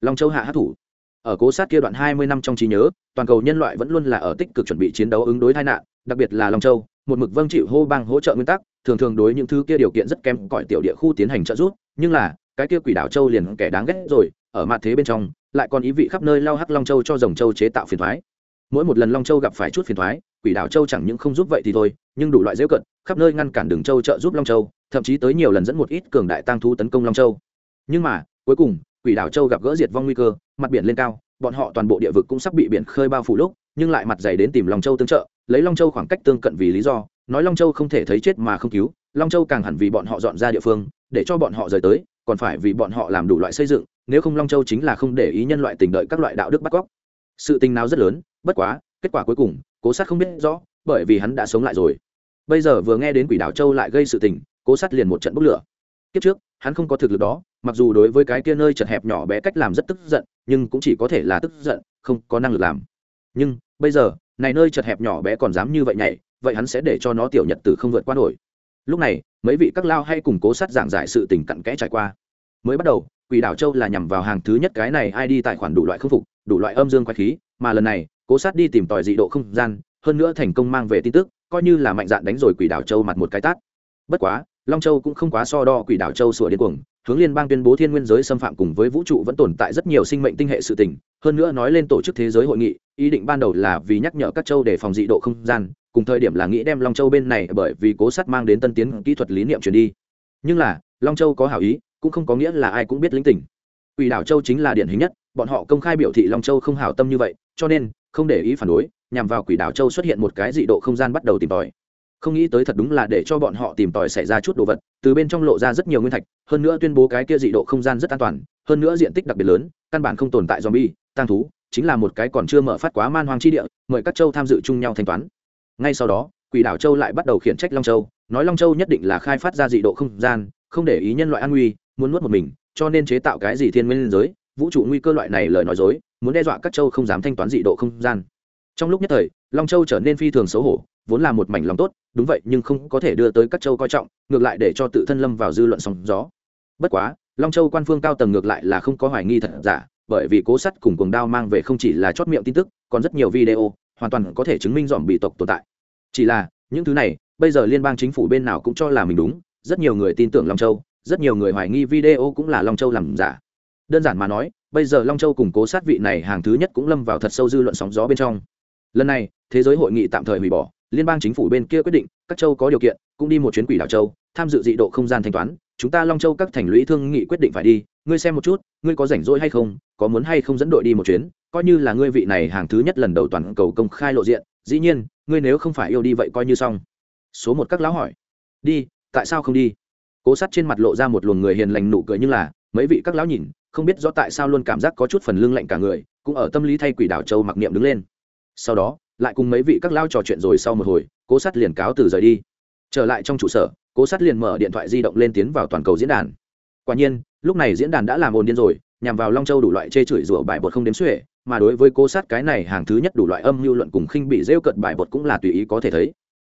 Long châu hạ hát thủ. Ở cố sát kia đoạn hai mươi năm trong trí nhớ, toàn cầu nhân loại vẫn luôn là ở tích cực chuẩn bị chiến đấu ứng đối tai nạn, đặc biệt là long châu, một mực vâng chịu hô bang hỗ trợ nguyên tắc thường thường đối những thứ kia điều kiện rất kém cỏi tiểu địa khu tiến hành trợ giúp, nhưng là, cái kia quỷ đảo châu liền kẻ đáng ghét rồi, ở mặt thế bên trong, lại còn ý vị khắp nơi lao hắc long châu cho dòng châu chế tạo phiền thoái. Mỗi một lần long châu gặp phải chút phiền thoái, quỷ đảo châu chẳng những không giúp vậy thì thôi, nhưng đủ loại dễ cận, khắp nơi ngăn cản đường châu trợ giúp long châu, thậm chí tới nhiều lần dẫn một ít cường đại tăng thu tấn công long châu. Nhưng mà, cuối cùng, quỷ đảo châu gặp gỡ diệt vong nguy cơ, mặt biển lên cao, bọn họ toàn bộ địa vực cũng sắp bị biển khơi bao phủ lúc, nhưng lại mặt dày đến tìm long châu tương trợ, lấy long châu khoảng cách tương cận vì lý do nói long châu không thể thấy chết mà không cứu, long châu càng hẳn vì bọn họ dọn ra địa phương, để cho bọn họ rời tới, còn phải vì bọn họ làm đủ loại xây dựng, nếu không long châu chính là không để ý nhân loại tình đợi các loại đạo đức bắt cóc. Sự tình nào rất lớn, bất quá, kết quả cuối cùng, cố sát không biết rõ, bởi vì hắn đã sống lại rồi. Bây giờ vừa nghe đến quỷ đảo châu lại gây sự tình, cố sát liền một trận bốc lửa. Kiếp trước, hắn không có thực lực đó, mặc dù đối với cái kia nơi chật hẹp nhỏ bé cách làm rất tức giận, nhưng cũng chỉ có thể là tức giận, không có năng lực làm. Nhưng, bây giờ, này nơi chật hẹp nhỏ bé còn dám như vậy nhảy vậy hắn sẽ để cho nó tiểu nhật tử không vượt qua nổi. Lúc này, mấy vị các lao hay củng cố sát giảng giải sự tình cặn kẽ trải qua. Mới bắt đầu, quỷ đảo châu là nhằm vào hàng thứ nhất cái này ai đi tài khoản đủ loại khâm phục, đủ loại âm dương quái khí, mà lần này, cố sát đi tìm tòi dị độ không gian, hơn nữa thành công mang về tin tức, coi như là mạnh dạn đánh rồi quỷ đảo châu mặt một cái tát. Bất quá, long châu cũng không quá so đo quỷ đảo châu sủa điên cuồng, hướng liên bang tuyên bố thiên nguyên giới xâm phạm cùng với vũ trụ vẫn tồn tại rất nhiều sinh mệnh tinh hệ sự tình, hơn nữa nói lên tổ chức thế giới hội nghị ý định ban đầu là vì nhắc nhở các châu để phòng dị độ không gian, cùng thời điểm là nghĩ đem long châu bên này bởi vì cố sát mang đến tân tiến kỹ thuật lý niệm truyền đi. Nhưng là, long châu có hảo ý, cũng không có nghĩa là ai cũng biết lĩnh tỉnh. Quỷ đảo châu chính là điển hình nhất, bọn họ công khai biểu thị long châu không hảo tâm như vậy, cho nên, không để ý phản đối, nhằm vào quỷ đảo châu xuất hiện một cái dị độ không gian bắt đầu tìm tòi. Không nghĩ tới thật đúng là để cho bọn họ tìm tòi xảy ra chút đồ vật, từ bên trong lộ ra rất nhiều nguyên thạch, hơn nữa tuyên bố cái kia dị độ không gian rất an toàn, hơn nữa diện tích đặc biệt lớn, căn bản không tồn tại zombie tăng thú chính là một cái còn chưa mở phát quá man hoang chi địa, mời các châu tham dự chung nhau thanh toán. Ngay sau đó, quỷ đảo châu lại bắt đầu khiển trách long châu, nói long châu nhất định là khai phát ra dị độ không gian, không để ý nhân loại an nguy, muốn nuốt một mình, cho nên chế tạo cái gì thiên nguyên giới, vũ trụ nguy cơ loại này lời nói dối, muốn đe dọa các châu không dám thanh toán dị độ không gian. Trong lúc nhất thời, long châu trở nên phi thường xấu hổ, vốn là một mảnh lòng tốt, đúng vậy, nhưng không có thể đưa tới các châu coi trọng, ngược lại để cho tự thân lâm vào dư luận sóng gió. Bất quá, long châu quan phương cao tầng ngược lại là không có hoài nghi thật giả bởi vì cố sắt cùng cuồng đao mang về không chỉ là chót miệng tin tức, còn rất nhiều video, hoàn toàn có thể chứng minh dòm bị tộc tồn tại. Chỉ là, những thứ này, bây giờ liên bang chính phủ bên nào cũng cho là mình đúng, rất nhiều người tin tưởng long châu, rất nhiều người hoài nghi video cũng là long châu làm giả. Đơn giản mà nói, bây giờ long châu cùng cố sát vị này hàng thứ nhất cũng lâm vào thật sâu dư luận sóng gió bên trong. Lần này, thế giới hội nghị tạm thời hủy bỏ, liên bang chính phủ bên kia quyết định, các châu có điều kiện, cũng đi một chuyến quỷ đảo châu, tham dự dị độ không gian thanh toán, chúng ta long châu các thành lũy thương nghị quyết định phải đi, ngươi xem một chút ngươi có rảnh rỗi hay không, có muốn hay không dẫn đội đi một chuyến, coi như là ngươi vị này hàng thứ nhất lần đầu toàn cầu công khai lộ diện, dĩ nhiên, ngươi nếu không phải yêu đi vậy coi như xong. Số một các lão hỏi. Đi, tại sao không đi? Cố sát trên mặt lộ ra một luồng người hiền lành nụ cười nhưng là, mấy vị các lão nhìn, không biết rõ tại sao luôn cảm giác có chút phần lưng lạnh cả người, cũng ở tâm lý thay quỷ đảo châu mặc niệm đứng lên. Sau đó, lại cùng mấy vị các lão trò chuyện rồi sau một hồi, cố sát liền cáo từ rời đi. Trở lại trong trụ sở, cố sát liền mở điện thoại di động lên tiến vào toàn cầu diễn đàn quả nhiên, lúc này diễn đàn đã làm ồn điên rồi, nhằm vào long châu đủ loại chê chửi rủa bài bột không đếm xuể, mà đối với cố sát cái này hàng thứ nhất đủ loại âm mưu luận cùng khinh bị rêu cận bài bột cũng là tùy ý có thể thấy.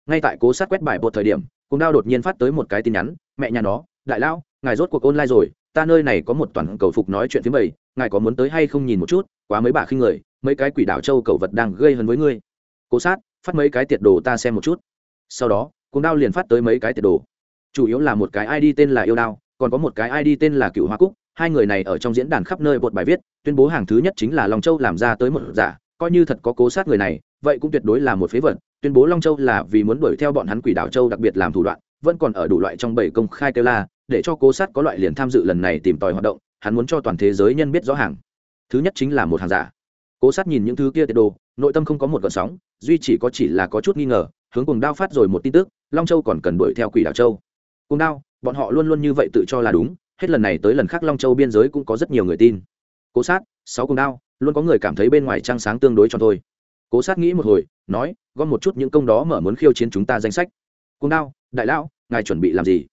Ngay tại cố sát quét bài bột thời điểm cùng đao đột nhiên phát tới một cái tin nhắn, mẹ nhà nó, đại lão, ngài rốt cuộc online rồi, ta nơi này có một toàn cầu phục nói chuyện thứ bảy ngài có muốn tới hay không nhìn một chút, quá mấy bà khinh người, mấy cái quỷ đảo châu cầu vật đang gây hấn với ngươi. Cố sát, phát mấy cái tiệt đồ ta xem một chút. Sau đó cùng đao liền phát tới mấy cái tiệt đồ. Chủ yếu là một cái id tên là yêu đao còn có một cái id tên là cựu hoa cúc, hai người này ở trong diễn đàn khắp nơi bột bài viết, tuyên bố hàng thứ nhất chính là long châu làm ra tới một giả, coi như thật có cố sát người này, vậy cũng tuyệt đối là một phế vật, tuyên bố long châu là vì muốn đuổi theo bọn hắn quỷ đảo châu đặc biệt làm thủ đoạn, vẫn còn ở đủ loại trong bảy công khai kêu la, để cho cố sát có loại liền tham dự lần này tìm tòi hoạt động, hắn muốn cho toàn thế giới nhân biết rõ hàng. Thứ nhất chính là một hàng giả. Cố sát nhìn những thứ kia tiệt đồ, nội tâm không có một gợn sóng, duy chỉ có chỉ là có chút nghi ngờ, hướng cùng đao phát rồi một tin tức, long châu còn cần đuổi theo quỷ đảo châu. Cùng đao bọn họ luôn luôn như vậy tự cho là đúng, hết lần này tới lần khác long châu biên giới cũng có rất nhiều người tin. Cố sát, sáu cùng đao, luôn có người cảm thấy bên ngoài trăng sáng tương đối cho thôi. Cố sát nghĩ một hồi, nói, gom một chút những công đó mở muốn khiêu chiến chúng ta danh sách. Cùng đao, đại lão, ngài chuẩn bị làm gì?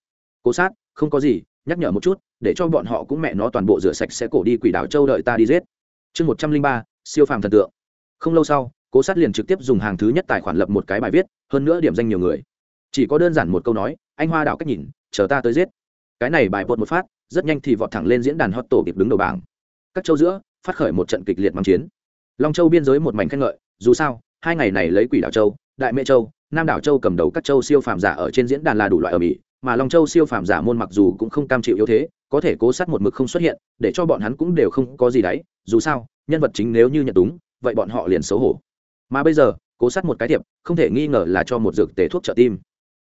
Cố sát, không có gì, nhắc nhở một chút, để cho bọn họ cũng mẹ nó toàn bộ rửa sạch sẽ cổ đi quỷ đảo châu đợi ta đi giết. Chương một trăm linh ba, siêu phàm thần tượng. Không lâu sau, cố sát liền trực tiếp dùng hàng thứ nhất tài khoản lập một cái bài viết, hơn nữa điểm danh nhiều người. Chỉ có đơn giản một câu nói, anh hoa đảo cách nhìn chờ ta tới giết. Cái này bài bột một phát, rất nhanh thì vọt thẳng lên diễn đàn hot tổ kịp đứng đầu bảng. Các châu giữa, phát khởi một trận kịch liệt mang chiến. Long châu biên giới một mảnh khen ngợi, dù sao, hai ngày này lấy quỷ đảo châu, đại Mẹ châu, nam đảo châu cầm đầu các châu siêu phàm giả ở trên diễn đàn là đủ loại ở mỹ, mà long châu siêu phàm giả môn mặc dù cũng không cam chịu yếu thế, có thể cố sát một mực không xuất hiện, để cho bọn hắn cũng đều không có gì đấy, dù sao, nhân vật chính nếu như nhận đúng, vậy bọn họ liền xấu hổ. Mà bây giờ, cố sát một cái thiệp, không thể nghi ngờ là cho một dược tề thuốc trợ tim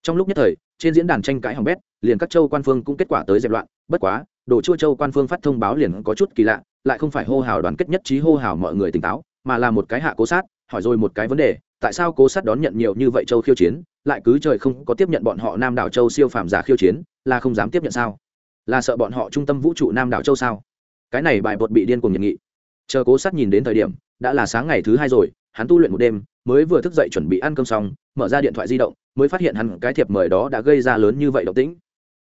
trong lúc nhất thời, trên diễn đàn tranh cãi hỏng bét, liền các châu quan phương cũng kết quả tới dẹp loạn. Bất quá, đồ chua châu quan phương phát thông báo liền có chút kỳ lạ, lại không phải hô hào đoàn kết nhất trí hô hào mọi người tỉnh táo, mà là một cái hạ cố sát, hỏi rồi một cái vấn đề, tại sao cố sát đón nhận nhiều như vậy châu khiêu chiến, lại cứ trời không có tiếp nhận bọn họ nam đảo châu siêu phàm giả khiêu chiến, là không dám tiếp nhận sao? Là sợ bọn họ trung tâm vũ trụ nam đảo châu sao? Cái này bài bột bị điên cùng nhận nghị. Chờ cố sát nhìn đến thời điểm, đã là sáng ngày thứ hai rồi, hắn tu luyện một đêm mới vừa thức dậy chuẩn bị ăn cơm xong, mở ra điện thoại di động, mới phát hiện hắn cái thiệp mời đó đã gây ra lớn như vậy động tĩnh.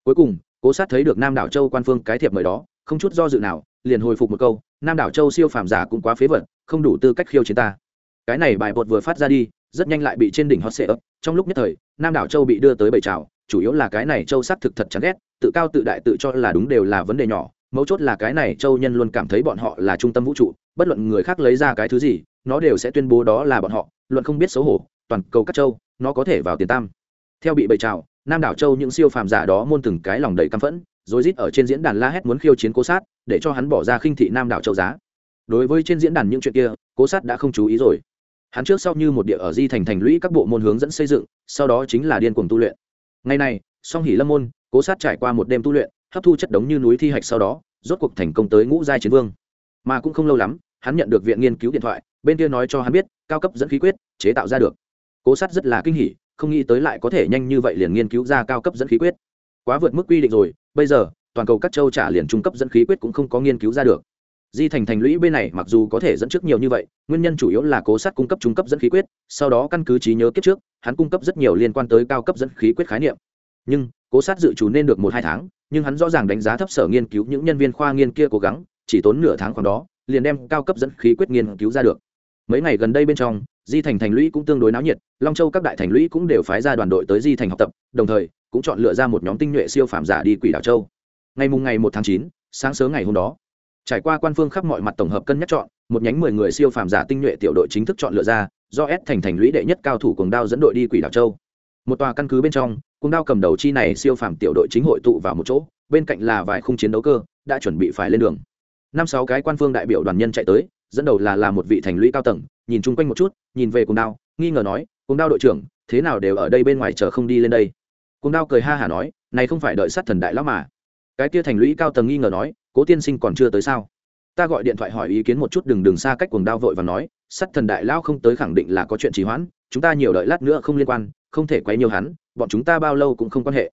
Cuối cùng, cố sát thấy được nam đảo châu quan phương cái thiệp mời đó, không chút do dự nào, liền hồi phục một câu, nam đảo châu siêu phàm giả cũng quá phế vật, không đủ tư cách khiêu chiến ta. Cái này bài bột vừa phát ra đi, rất nhanh lại bị trên đỉnh hot sệ ấp. Trong lúc nhất thời, nam đảo châu bị đưa tới bầy trào, chủ yếu là cái này châu sát thực thật chán ghét, tự cao tự đại tự cho là đúng đều là vấn đề nhỏ, mấu chốt là cái này châu nhân luôn cảm thấy bọn họ là trung tâm vũ trụ, bất luận người khác lấy ra cái thứ gì, nó đều sẽ tuyên bố đó là bọn họ luận không biết xấu hổ, toàn cầu các châu, nó có thể vào tiền tam. Theo bị bày trào, nam đảo châu những siêu phàm giả đó môn từng cái lòng đầy căm phẫn rồi rít ở trên diễn đàn la hét muốn khiêu chiến cố sát, để cho hắn bỏ ra khinh thị nam đảo châu giá. Đối với trên diễn đàn những chuyện kia, cố sát đã không chú ý rồi. Hắn trước sau như một địa ở di thành thành lũy các bộ môn hướng dẫn xây dựng, sau đó chính là điên cuồng tu luyện. Ngày này, song hỉ lâm môn, cố sát trải qua một đêm tu luyện, hấp thu chất đống như núi thi hạch sau đó, rốt cuộc thành công tới ngũ giai chiến vương. Mà cũng không lâu lắm, hắn nhận được viện nghiên cứu điện thoại bên kia nói cho hắn biết, cao cấp dẫn khí quyết, chế tạo ra được. Cố sát rất là kinh hỉ, không nghĩ tới lại có thể nhanh như vậy liền nghiên cứu ra cao cấp dẫn khí quyết. Quá vượt mức quy định rồi, bây giờ, toàn cầu các châu trả liền trung cấp dẫn khí quyết cũng không có nghiên cứu ra được. Di thành thành lũy bên này mặc dù có thể dẫn trước nhiều như vậy, nguyên nhân chủ yếu là cố sát cung cấp trung cấp dẫn khí quyết, sau đó căn cứ trí nhớ kiếp trước, hắn cung cấp rất nhiều liên quan tới cao cấp dẫn khí quyết khái niệm. Nhưng, cố sát dự trù nên được một hai tháng, nhưng hắn rõ ràng đánh giá thấp sở nghiên cứu những nhân viên khoa nghiên kia cố gắng, chỉ tốn nửa tháng khoảng đó, liền đem cao cấp dẫn khí quyết nghiên cứu ra được mấy ngày gần đây bên trong, di thành thành lũy cũng tương đối náo nhiệt, long châu các đại thành lũy cũng đều phái ra đoàn đội tới di thành học tập, đồng thời, cũng chọn lựa ra một nhóm tinh nhuệ siêu phạm giả đi quỷ đảo châu. Ngày mùng ngày một tháng chín, sáng sớm ngày hôm đó, trải qua quan phương khắp mọi mặt tổng hợp cân nhắc chọn, một nhánh mười người siêu phàm giả tinh nhuệ tiểu đội chính thức chọn lựa ra, do s thành thành lũy đệ nhất cao thủ cuồng đao dẫn đội đi quỷ đảo châu. Một tòa căn cứ bên trong, cuồng đao cầm đầu chi này siêu phàm tiểu đội chính hội tụ vào một chỗ, bên cạnh là vài khung chiến đấu cơ, đã chuẩn bị phải lên đường năm sáu cái quan phương đại biểu đoàn nhân chạy tới, dẫn đầu là là một vị thành lũy cao tầng, nhìn chung quanh một chút, nhìn về cùng đao, nghi ngờ nói cùng đao đội trưởng, thế nào đều ở đây bên ngoài chờ không đi lên đây? Cùng đao cười ha hả nói, này không phải đợi sát thần đại lão mà. Cái kia thành lũy cao tầng nghi ngờ nói, cố tiên sinh còn chưa tới sao? Ta gọi điện thoại hỏi ý kiến một chút đừng đừng xa cách cuồng đao vội và nói sắt thần đại lao không tới khẳng định là có chuyện trì hoãn, chúng ta nhiều đợi lát nữa không liên quan, không thể quấy nhiều hắn, bọn chúng ta bao lâu cũng không quan hệ.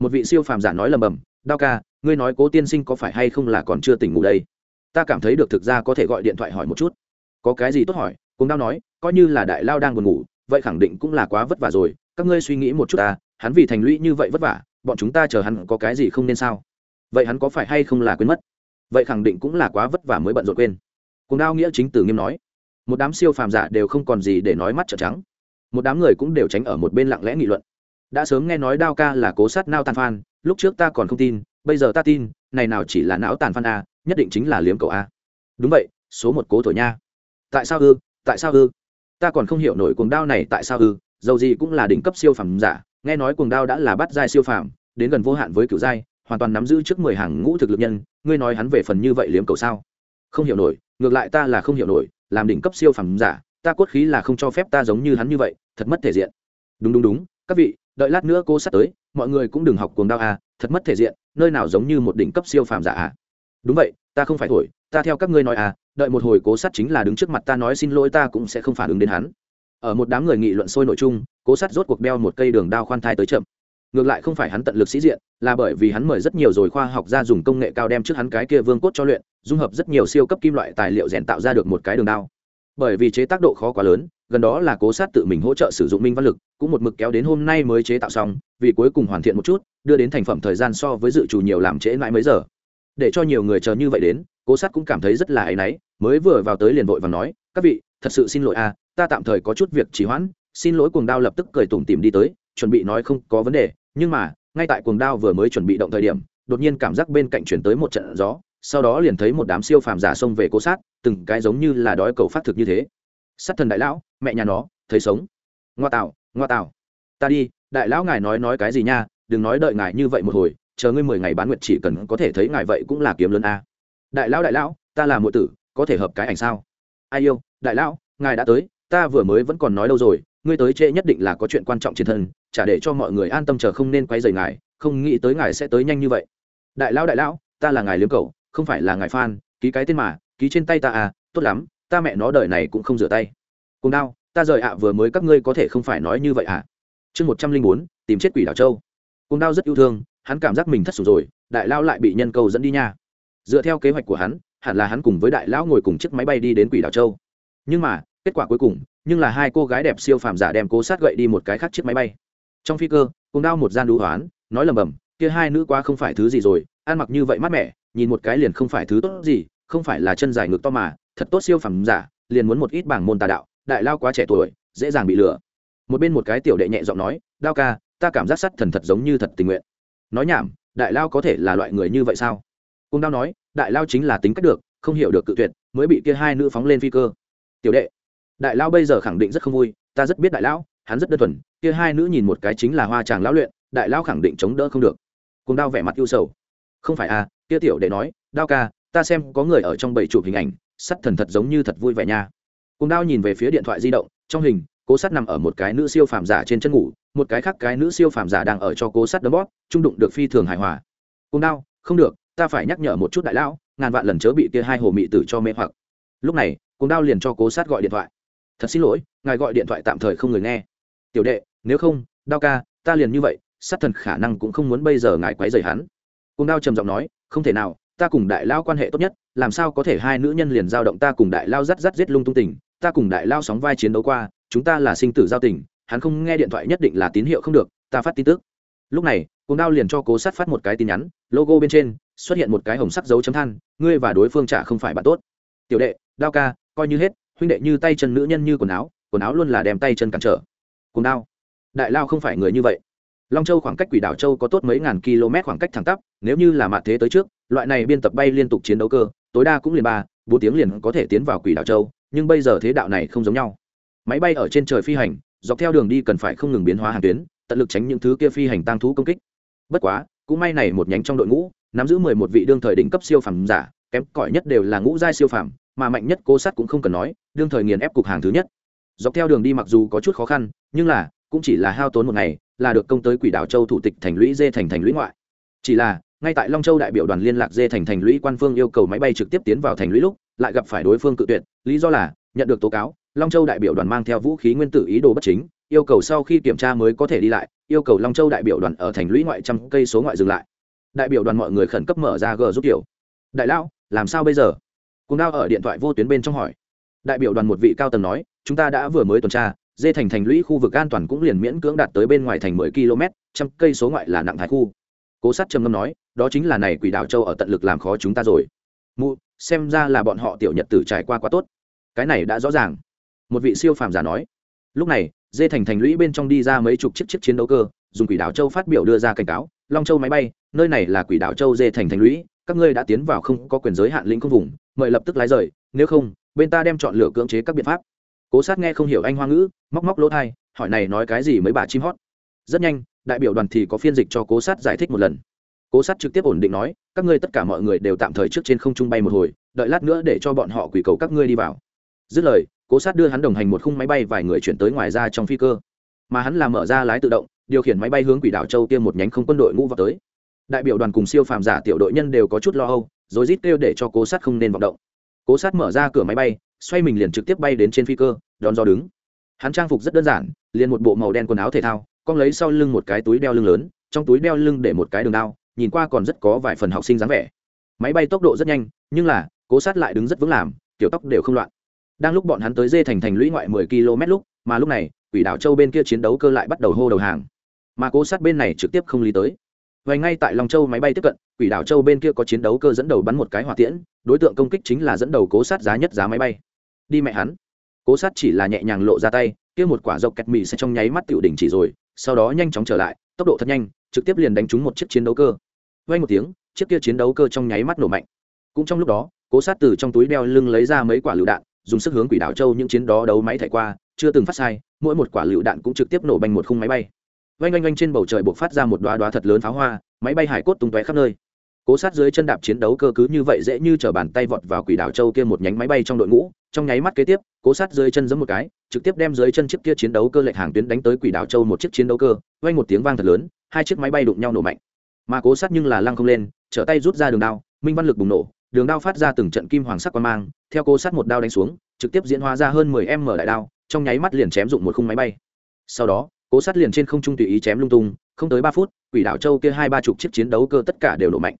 Một vị siêu phàm giả nói lầm bầm, đao ca, ngươi nói cố tiên sinh có phải hay không là còn chưa tỉnh ngủ đây? Ta cảm thấy được thực ra có thể gọi điện thoại hỏi một chút. Có cái gì tốt hỏi? Cùng đao nói, coi như là đại lao đang buồn ngủ, vậy khẳng định cũng là quá vất vả rồi. Các ngươi suy nghĩ một chút ta, hắn vì thành lũy như vậy vất vả, bọn chúng ta chờ hắn có cái gì không nên sao? Vậy hắn có phải hay không là quên mất? Vậy khẳng định cũng là quá vất vả mới bận rộn quên. Cùng đao nghĩa chính tử nghiêm nói, một đám siêu phàm giả đều không còn gì để nói mắt trợn trắng. Một đám người cũng đều tránh ở một bên lặng lẽ nghị luận. Đã sớm nghe nói đao ca là cố sát nao tàn phan lúc trước ta còn không tin, bây giờ ta tin, này nào chỉ là não tàn phan a à, nhất định chính là liếm cậu a. Đúng vậy, số một cố thổi nha. Tại sao ư? Tại sao ư? Ta còn không hiểu nổi cuồng đao này tại sao ư? Dầu gì cũng là đỉnh cấp siêu phẩm giả, nghe nói cuồng đao đã là bắt giai siêu phẩm, đến gần vô hạn với cựu giai, hoàn toàn nắm giữ trước mười hàng ngũ thực lực nhân, ngươi nói hắn về phần như vậy liếm cầu sao? Không hiểu nổi, ngược lại ta là không hiểu nổi, làm đỉnh cấp siêu phẩm giả, ta cốt khí là không cho phép ta giống như hắn như vậy, thật mất thể diện. Đúng đúng đúng, các vị, đợi lát nữa cô sắp tới, mọi người cũng đừng học cuồng đao à thật mất thể diện, nơi nào giống như một đỉnh cấp siêu phàm giả à đúng vậy, ta không phải thổi, ta theo các ngươi nói à đợi một hồi cố sát chính là đứng trước mặt ta nói xin lỗi ta cũng sẽ không phản ứng đến hắn. Ở một đám người nghị luận sôi nội chung, cố sát rốt cuộc đeo một cây đường đao khoan thai tới chậm. Ngược lại không phải hắn tận lực sĩ diện, là bởi vì hắn mời rất nhiều rồi khoa học ra dùng công nghệ cao đem trước hắn cái kia vương cốt cho luyện, dung hợp rất nhiều siêu cấp kim loại tài liệu rèn tạo ra được một cái đường đao. Bởi vì chế tác độ khó quá lớn, gần đó là cố sát tự mình hỗ trợ sử dụng minh văn lực, cũng một mực kéo đến hôm nay mới chế tạo xong, vì cuối cùng hoàn thiện một chút, đưa đến thành phẩm thời gian so với dự trù nhiều làm trễ mãi mấy giờ để cho nhiều người chờ như vậy đến, cố sát cũng cảm thấy rất là áy náy, mới vừa vào tới liền vội và nói, các vị, thật sự xin lỗi a ta tạm thời có chút việc trì hoãn, xin lỗi cuồng đao lập tức cười tủm tìm đi tới, chuẩn bị nói không có vấn đề, nhưng mà, ngay tại cuồng đao vừa mới chuẩn bị động thời điểm, đột nhiên cảm giác bên cạnh chuyển tới một trận gió, sau đó liền thấy một đám siêu phàm giả xông về cố sát, từng cái giống như là đói cầu phát thực như thế. Sát thần đại lão, mẹ nhà nó, thấy sống. Ngoa tạo ngoa tạo ta đi, đại lão ngài nói nói cái gì nha, đừng nói đợi ngài như vậy một hồi chờ ngươi mười ngày bán nguyệt chỉ cần có thể thấy ngài vậy cũng là kiếm lớn a. Đại lão đại lão, ta là muội tử, có thể hợp cái ảnh sao? Ai yêu, đại lão, ngài đã tới, ta vừa mới vẫn còn nói lâu rồi, ngươi tới trễ nhất định là có chuyện quan trọng trên thân, chả để cho mọi người an tâm chờ không nên quay rời ngài, không nghĩ tới ngài sẽ tới nhanh như vậy. Đại lão đại lão, ta là ngài liếm cầu không phải là ngài phan ký cái tên mà, ký trên tay ta à tốt lắm, ta mẹ nó đời này cũng không rửa tay. Cùng đau ta rời ạ vừa mới các ngươi có thể không phải nói như vậy à? Chương một trăm linh bốn, tìm chết quỷ đảo châu. Cùng đau rất yêu thương hắn cảm giác mình thất sủng rồi, đại lão lại bị nhân cầu dẫn đi nha. Dựa theo kế hoạch của hắn, hẳn là hắn cùng với đại lão ngồi cùng chiếc máy bay đi đến quỷ đảo châu. Nhưng mà, kết quả cuối cùng, nhưng là hai cô gái đẹp siêu phàm giả đem cố sát gậy đi một cái khác chiếc máy bay. Trong phi cơ, cùng đao một gian đũ hoán, nói lầm bầm, kia hai nữ quá không phải thứ gì rồi, ăn mặc như vậy mát mẻ, nhìn một cái liền không phải thứ tốt gì, không phải là chân dài ngực to mà, thật tốt siêu phàm giả, liền muốn một ít bảng môn tà đạo, đại lao quá trẻ tuổi, dễ dàng bị lừa. Một bên một cái tiểu đệ nhẹ giọng nói, đao ca, ta cảm giác sắt thần thật giống như thật tình nguyện nói nhảm, đại lao có thể là loại người như vậy sao? Cung đao nói, đại lao chính là tính cách được, không hiểu được cự tuyệt, mới bị kia hai nữ phóng lên phi cơ. Tiểu đệ, đại lao bây giờ khẳng định rất không vui, ta rất biết đại lão hắn rất đơn thuần, kia hai nữ nhìn một cái chính là hoa tràng lão luyện, đại lao khẳng định chống đỡ không được. Cùng đao vẻ mặt yêu sầu. Không phải à kia tiểu đệ nói, đao ca, ta xem có người ở trong bảy chụp hình ảnh, sắt thần thật giống như thật vui vẻ nha. Cùng đao nhìn về phía điện thoại di động, trong hình, cố sắt nằm ở một cái nữ siêu phàm giả trên chân ngủ một cái khác cái nữ siêu phàm giả đang ở cho cố sắt đấm bóp, trung đụng được phi thường hài hòa. Cùng đao không được, ta phải nhắc nhở một chút đại lão, ngàn vạn lần chớ bị kia hai hồ mị tử cho mê hoặc. Lúc này, cùng đao liền cho cố sát gọi điện thoại. Thật xin lỗi, ngài gọi điện thoại tạm thời không người nghe. Tiểu đệ, nếu không đao ca, ta liền như vậy, sát thần khả năng cũng không muốn bây giờ ngài quấy rầy hắn. Cùng đao trầm giọng nói, không thể nào, ta cùng đại lao quan hệ tốt nhất, làm sao có thể hai nữ nhân liền giao động ta cùng đại lao rắt rắt giết lung tung tình, ta cùng đại lao sóng vai chiến đấu qua, chúng ta là sinh tử giao tình hắn không nghe điện thoại nhất định là tín hiệu không được, ta phát tin tức. Lúc này, cuồng đao liền cho cố sát phát một cái tin nhắn, logo bên trên, xuất hiện một cái hồng sắc dấu chấm than, ngươi và đối phương trả không phải bạn tốt. Tiểu đệ, đao ca, coi như hết, huynh đệ như tay chân nữ nhân như quần áo quần áo luôn là đem tay chân cản trở. Cuồng đao. Đại lao không phải người như vậy. Long châu khoảng cách quỷ đảo châu có tốt mấy ngàn km khoảng cách thẳng tắp, nếu như là mạ thế tới trước, loại này biên tập bay liên tục chiến đấu cơ, tối đa cũng liền ba, bốn tiếng liền có thể tiến vào quỷ đảo châu, nhưng bây giờ thế đạo này không giống nhau. Máy bay ở trên trời phi hành dọc theo đường đi cần phải không ngừng biến hóa hàng tuyến, tận lực tránh những thứ kia phi hành tăng thú công kích. Bất quá, cũng may này một nhánh trong đội ngũ, nắm giữ mười một vị đương thời đỉnh cấp siêu phẩm giả, kém cỏi nhất đều là ngũ giai siêu phẩm mà mạnh nhất cố sát cũng không cần nói, đương thời nghiền ép cục hàng thứ nhất. Dọc theo đường đi mặc dù có chút khó khăn, nhưng là, cũng chỉ là hao tốn một ngày, là được công tới quỷ đảo châu thủ tịch thành lũy dê thành thành lũy ngoại. Chỉ là, ngay tại long châu đại biểu đoàn liên lạc dê thành thành lũy quan phương yêu cầu máy bay trực tiếp tiến vào thành lũy lúc, lại gặp phải đối phương cự tuyệt, lý do là nhận được tố cáo, long châu đại biểu đoàn mang theo vũ khí nguyên tử ý đồ bất chính, yêu cầu sau khi kiểm tra mới có thể đi lại, yêu cầu long châu đại biểu đoàn ở thành lũy ngoại trăm cây số ngoại dừng lại. Đại biểu đoàn mọi người khẩn cấp mở ra g giúp kiểu đại lão, làm sao bây giờ? Cùng đao ở điện thoại vô tuyến bên trong hỏi. Đại biểu đoàn một vị cao tầng nói, chúng ta đã vừa mới tuần tra, dê thành thành lũy khu vực an toàn cũng liền miễn cưỡng đạt tới bên ngoài thành mười km, trăm cây số ngoại là nặng thái khu. Cố sát trầm ngâm nói, đó chính là này quỷ đảo châu ở tận lực làm khó chúng ta rồi. Mụ, xem ra là bọn họ tiểu nhật tử trải qua quá tốt cái này đã rõ ràng. Một vị siêu phàm giả nói, lúc này, dê thành thành lũy bên trong đi ra mấy chục chiếc chiếc chiến đấu cơ, dùng quỷ đảo châu phát biểu đưa ra cảnh cáo, long châu máy bay, nơi này là quỷ đảo châu dê thành thành lũy, các ngươi đã tiến vào không có quyền giới hạn lĩnh không vùng, mời lập tức lái rời, nếu không, bên ta đem chọn lựa cưỡng chế các biện pháp. Cố sát nghe không hiểu anh hoa ngữ, móc móc lỗ thai, hỏi này nói cái gì mấy bà chim hót. Rất nhanh, đại biểu đoàn thì có phiên dịch cho cố sát giải thích một lần. Cố sát trực tiếp ổn định nói, các ngươi tất cả mọi người đều tạm thời trước trên không trung bay một hồi, đợi lát nữa để cho bọn họ quỷ cầu các ngươi đi vào dứt lời, cố sát đưa hắn đồng hành một khung máy bay vài người chuyển tới ngoài ra trong phi cơ. Mà hắn làm mở ra lái tự động, điều khiển máy bay hướng quỷ đảo châu tiêm một nhánh không quân đội ngũ vào tới. Đại biểu đoàn cùng siêu phàm giả tiểu đội nhân đều có chút lo âu, rồi rít kêu để cho cố sát không nên vọng động. Cố sát mở ra cửa máy bay, xoay mình liền trực tiếp bay đến trên phi cơ, đón do đứng. Hắn trang phục rất đơn giản, liền một bộ màu đen quần áo thể thao con lấy sau lưng một cái túi đeo lưng lớn, trong túi đeo lưng để một cái đường đao, nhìn qua còn rất có vài phần học sinh dáng vẻ. Máy bay tốc độ rất nhanh, nhưng là, cố sát lại đứng rất vững làm, kiểu tóc đều không loạn đang lúc bọn hắn tới dê thành thành lũy ngoại mười km lúc, mà lúc này, quỷ đảo châu bên kia chiến đấu cơ lại bắt đầu hô đầu hàng. Mà cố sát bên này trực tiếp không lý tới. Vậy ngay tại long châu máy bay tiếp cận, quỷ đảo châu bên kia có chiến đấu cơ dẫn đầu bắn một cái hỏa tiễn, đối tượng công kích chính là dẫn đầu cố sát giá nhất giá máy bay. Đi mẹ hắn. Cố sát chỉ là nhẹ nhàng lộ ra tay, kia một quả dọc kẹt mì sẽ trong nháy mắt tiểu đỉnh chỉ rồi, sau đó nhanh chóng trở lại, tốc độ thật nhanh, trực tiếp liền đánh trúng một chiếc chiến đấu cơ. Vay một tiếng, chiếc kia chiến đấu cơ trong nháy mắt nổ mạnh. Cũng trong lúc đó, cố sát từ trong túi đeo lưng lấy ra mấy quả lựu đạn dùng sức hướng quỷ đảo châu những chiến đó đấu máy thải qua, chưa từng phát sai, mỗi một quả lựu đạn cũng trực tiếp nổ bành một khung máy bay. Vanh vanh vanh trên bầu trời buộc phát ra một đoá đoá thật lớn pháo hoa, máy bay hải cốt tung tóe khắp nơi. Cố sát dưới chân đạp chiến đấu cơ cứ như vậy dễ như t bàn tay vọt vào quỷ đảo châu kia một nhánh máy bay trong đội ngũ, trong nháy mắt kế tiếp, cố sát dưới chân giấm một cái, trực tiếp đem dưới chân chiếc kia chiến đấu cơ lệch hàng tuyến đánh tới quỷ đảo châu một chiếc chiến đấu cơ vang một tiếng vang thật lớn, hai chiếc máy bay đụng nhau nổ mạnh. Mà cố sát nhưng là lăng không lên, trở tay rút ra đường đao, minh văn lực bùng nổ đường đao phát ra từng trận kim hoàng sắc quan mang, theo cố sát một đao đánh xuống, trực tiếp diễn hóa ra hơn mười em mở đại đao, trong nháy mắt liền chém dụng một khung máy bay. Sau đó, cố sát liền trên không trung tùy ý chém lung tung, không tới ba phút, quỷ đảo châu kia hai ba chục chiếc chiến đấu cơ tất cả đều nổ mạnh.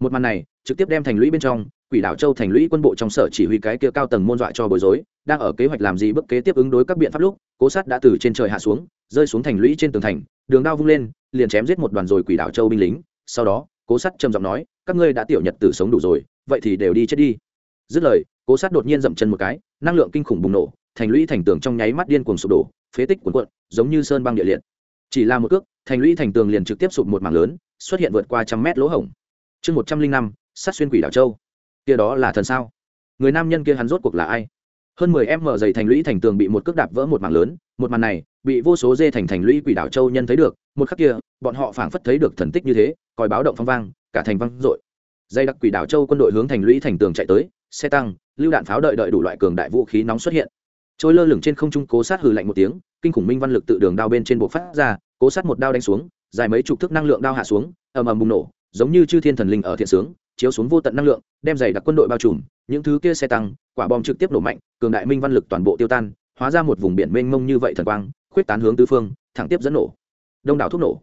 Một màn này, trực tiếp đem thành lũy bên trong, quỷ đảo châu thành lũy quân bộ trong sở chỉ huy cái kia cao tầng môn dọa cho bối rối, đang ở kế hoạch làm gì bước kế tiếp ứng đối các biện pháp lúc, cố sát đã từ trên trời hạ xuống, rơi xuống thành lũy trên tường thành, đường đao vung lên, liền chém giết một đoàn rồi quỷ đảo châu binh lính. Sau đó, cố sát trầm giọng nói các ngươi đã tiểu nhật tử sống đủ rồi, vậy thì đều đi chết đi. Dứt lời, cố sát đột nhiên dậm chân một cái, năng lượng kinh khủng bùng nổ, thành lũy thành tường trong nháy mắt điên cuồng sụp đổ, phế tích cuồn cuộn, giống như sơn băng địa liệt. Chỉ là một cước, thành lũy thành tường liền trực tiếp sụp một mảng lớn, xuất hiện vượt qua trăm mét lỗ hổng. Chương một trăm linh năm, sát xuyên quỷ đảo châu. Kia đó là thần sao? Người nam nhân kia hắn rốt cuộc là ai? Hơn mười em mở dày thành lũy thành tường bị một cước đạp vỡ một mảng lớn, một màn này bị vô số dê thành thành lũy quỷ đảo châu nhân thấy được, một khắc kia, bọn họ phảng phất thấy được thần tích như thế, còi báo động phong vang cả thành văng dội. Dây đặc quỷ đảo châu quân đội hướng thành lũy thành tường chạy tới, xe tăng, lưu đạn pháo đợi đợi đủ loại cường đại vũ khí nóng xuất hiện. Trôi lơ lửng trên không trung cố sát hừ lạnh một tiếng, kinh khủng minh văn lực tự đường đao bên trên bộ phát ra, cố sát một đao đánh xuống, dài mấy chục thước năng lượng đao hạ xuống, ầm ầm bùng nổ, giống như chư thiên thần linh ở thiện sướng, chiếu xuống vô tận năng lượng, đem giày đặc quân đội bao trùm, những thứ kia xe tăng, quả bom trực tiếp nổ mạnh, cường đại minh văn lực toàn bộ tiêu tan, hóa ra một vùng biển mênh mông như vậy thần quang, khuyết tán hướng tứ phương, thẳng tiếp dẫn nổ. Đông đảo thuốc nổ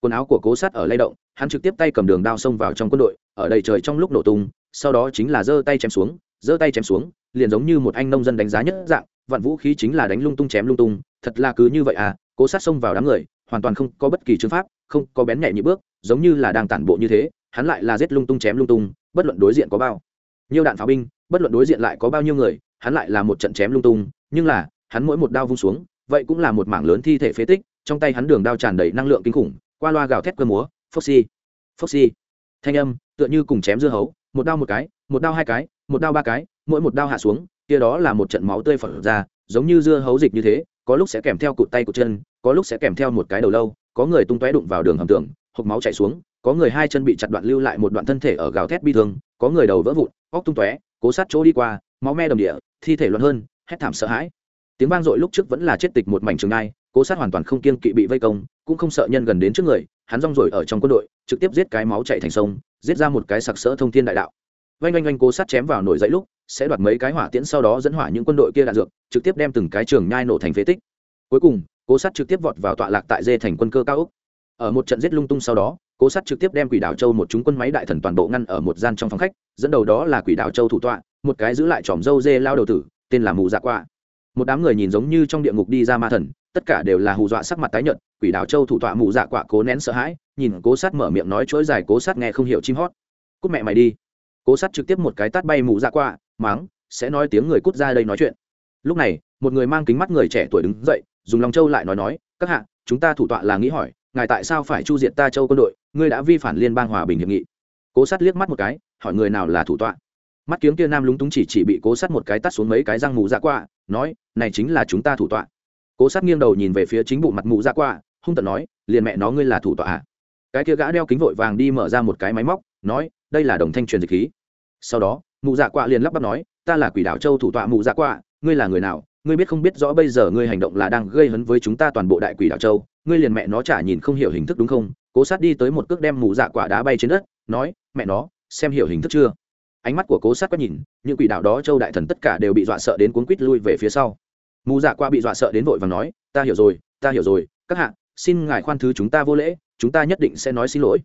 quần áo của cố sát ở lay động, hắn trực tiếp tay cầm đường đao xông vào trong quân đội, ở đầy trời trong lúc nổ tung, sau đó chính là giơ tay chém xuống, giơ tay chém xuống, liền giống như một anh nông dân đánh giá nhất dạng, vạn vũ khí chính là đánh lung tung chém lung tung, thật là cứ như vậy à cố sát xông vào đám người, hoàn toàn không có bất kỳ chứng pháp, không có bén nhẹ như bước, giống như là đang tản bộ như thế, hắn lại là giết lung tung chém lung tung, bất luận đối diện có bao nhiêu đạn pháo binh, bất luận đối diện lại có bao nhiêu người, hắn lại là một trận chém lung tung, nhưng là, hắn mỗi một đao vung xuống, vậy cũng là một mảng lớn thi thể phế tích, trong tay hắn đường đao tràn đầy năng lượng kinh khủng qua loa gào thét cơ múa, foxy foxy. Thanh âm, tựa như cùng chém dưa hấu, một đao một cái, một đao hai cái, một đao ba cái, mỗi một đao hạ xuống, kia đó là một trận máu tươi phật ra, giống như dưa hấu dịch như thế, có lúc sẽ kèm theo cụt tay cụt chân, có lúc sẽ kèm theo một cái đầu lâu, có người tung tóe đụng vào đường hầm tường, hộc máu chảy xuống, có người hai chân bị chặt đoạn lưu lại một đoạn thân thể ở gào thét bi thương, có người đầu vỡ vụn, óc tung tóe, cố sát chỗ đi qua, máu me đồng địa, thi thể loạn hơn, hét thảm sợ hãi. Tiếng vang dội lúc trước vẫn là chết tịch một mảnh trường ngai cố sát hoàn toàn không kiên kỵ bị vây công, cũng không sợ nhân gần đến trước người, hắn rong rồi ở trong quân đội, trực tiếp giết cái máu chạy thành sông, giết ra một cái sặc sỡ thông thiên đại đạo. Vanh vanh vanh cố sát chém vào nổi dậy lúc, sẽ đoạt mấy cái hỏa tiễn sau đó dẫn hỏa những quân đội kia đạn dược, trực tiếp đem từng cái trường nhai nổ thành phế tích. Cuối cùng, cố sát trực tiếp vọt vào tọa lạc tại dê thành quân cơ cao úc ở một trận giết lung tung sau đó, cố sát trực tiếp đem quỷ đảo châu một chúng quân máy đại thần toàn bộ ngăn ở một gian trong phòng khách, dẫn đầu đó là quỷ đảo châu thủ tọa, một cái giữ lại tròm dâu dê lao đầu tử, tên là mù dạ quạ một đám người nhìn giống như trong địa ngục đi ra ma thần tất cả đều là hù dọa sắc mặt tái nhợt, quỷ đảo châu thủ tọa mù dạ quạ cố nén sợ hãi, nhìn cố sát mở miệng nói chuỗi dài cố sát nghe không hiểu chim hót. Cút mẹ mày đi. Cố sát trực tiếp một cái tát bay mù dạ quạ máng sẽ nói tiếng người cút ra đây nói chuyện. Lúc này, một người mang kính mắt người trẻ tuổi đứng dậy, dùng lòng châu lại nói nói, các hạ, chúng ta thủ tọa là nghĩ hỏi, ngài tại sao phải chu diệt ta châu quân đội, ngươi đã vi phản liên bang hòa bình hiệp nghị. Cố sát liếc mắt một cái, hỏi người nào là thủ tọa. Mắt kiếm kia nam lúng túng chỉ chỉ bị cố sát một cái tắt xuống mấy cái răng mù dạ quạ, nói, này chính là chúng ta thủ tọa cố sát nghiêng đầu nhìn về phía chính bụng mặt mụ dạ quạ hung tận nói, liền mẹ nó ngươi là thủ tọa à? cái kia gã đeo kính vội vàng đi mở ra một cái máy móc, nói, đây là đồng thanh truyền dịch khí. Sau đó, mụ dạ quạ liền lắp bắp nói, ta là quỷ đảo châu thủ tọa mụ dạ quạ ngươi là người nào? Ngươi biết không biết rõ bây giờ ngươi hành động là đang gây hấn với chúng ta toàn bộ đại quỷ đảo châu, ngươi liền mẹ nó chả nhìn không hiểu hình thức đúng không? Cố sát đi tới một cước đem mụ dạ quả đá bay trên đất, nói, mẹ nó, xem hiểu hình thức chưa? Ánh mắt của cố sát quét nhìn, những quỷ đảo đó châu đại thần tất cả đều bị dọa sợ đến cuốn quít lui về phía sau mù dạ qua bị dọa sợ đến vội và nói, ta hiểu rồi, ta hiểu rồi, các hạ, xin ngài khoan thứ chúng ta vô lễ, chúng ta nhất định sẽ nói xin lỗi.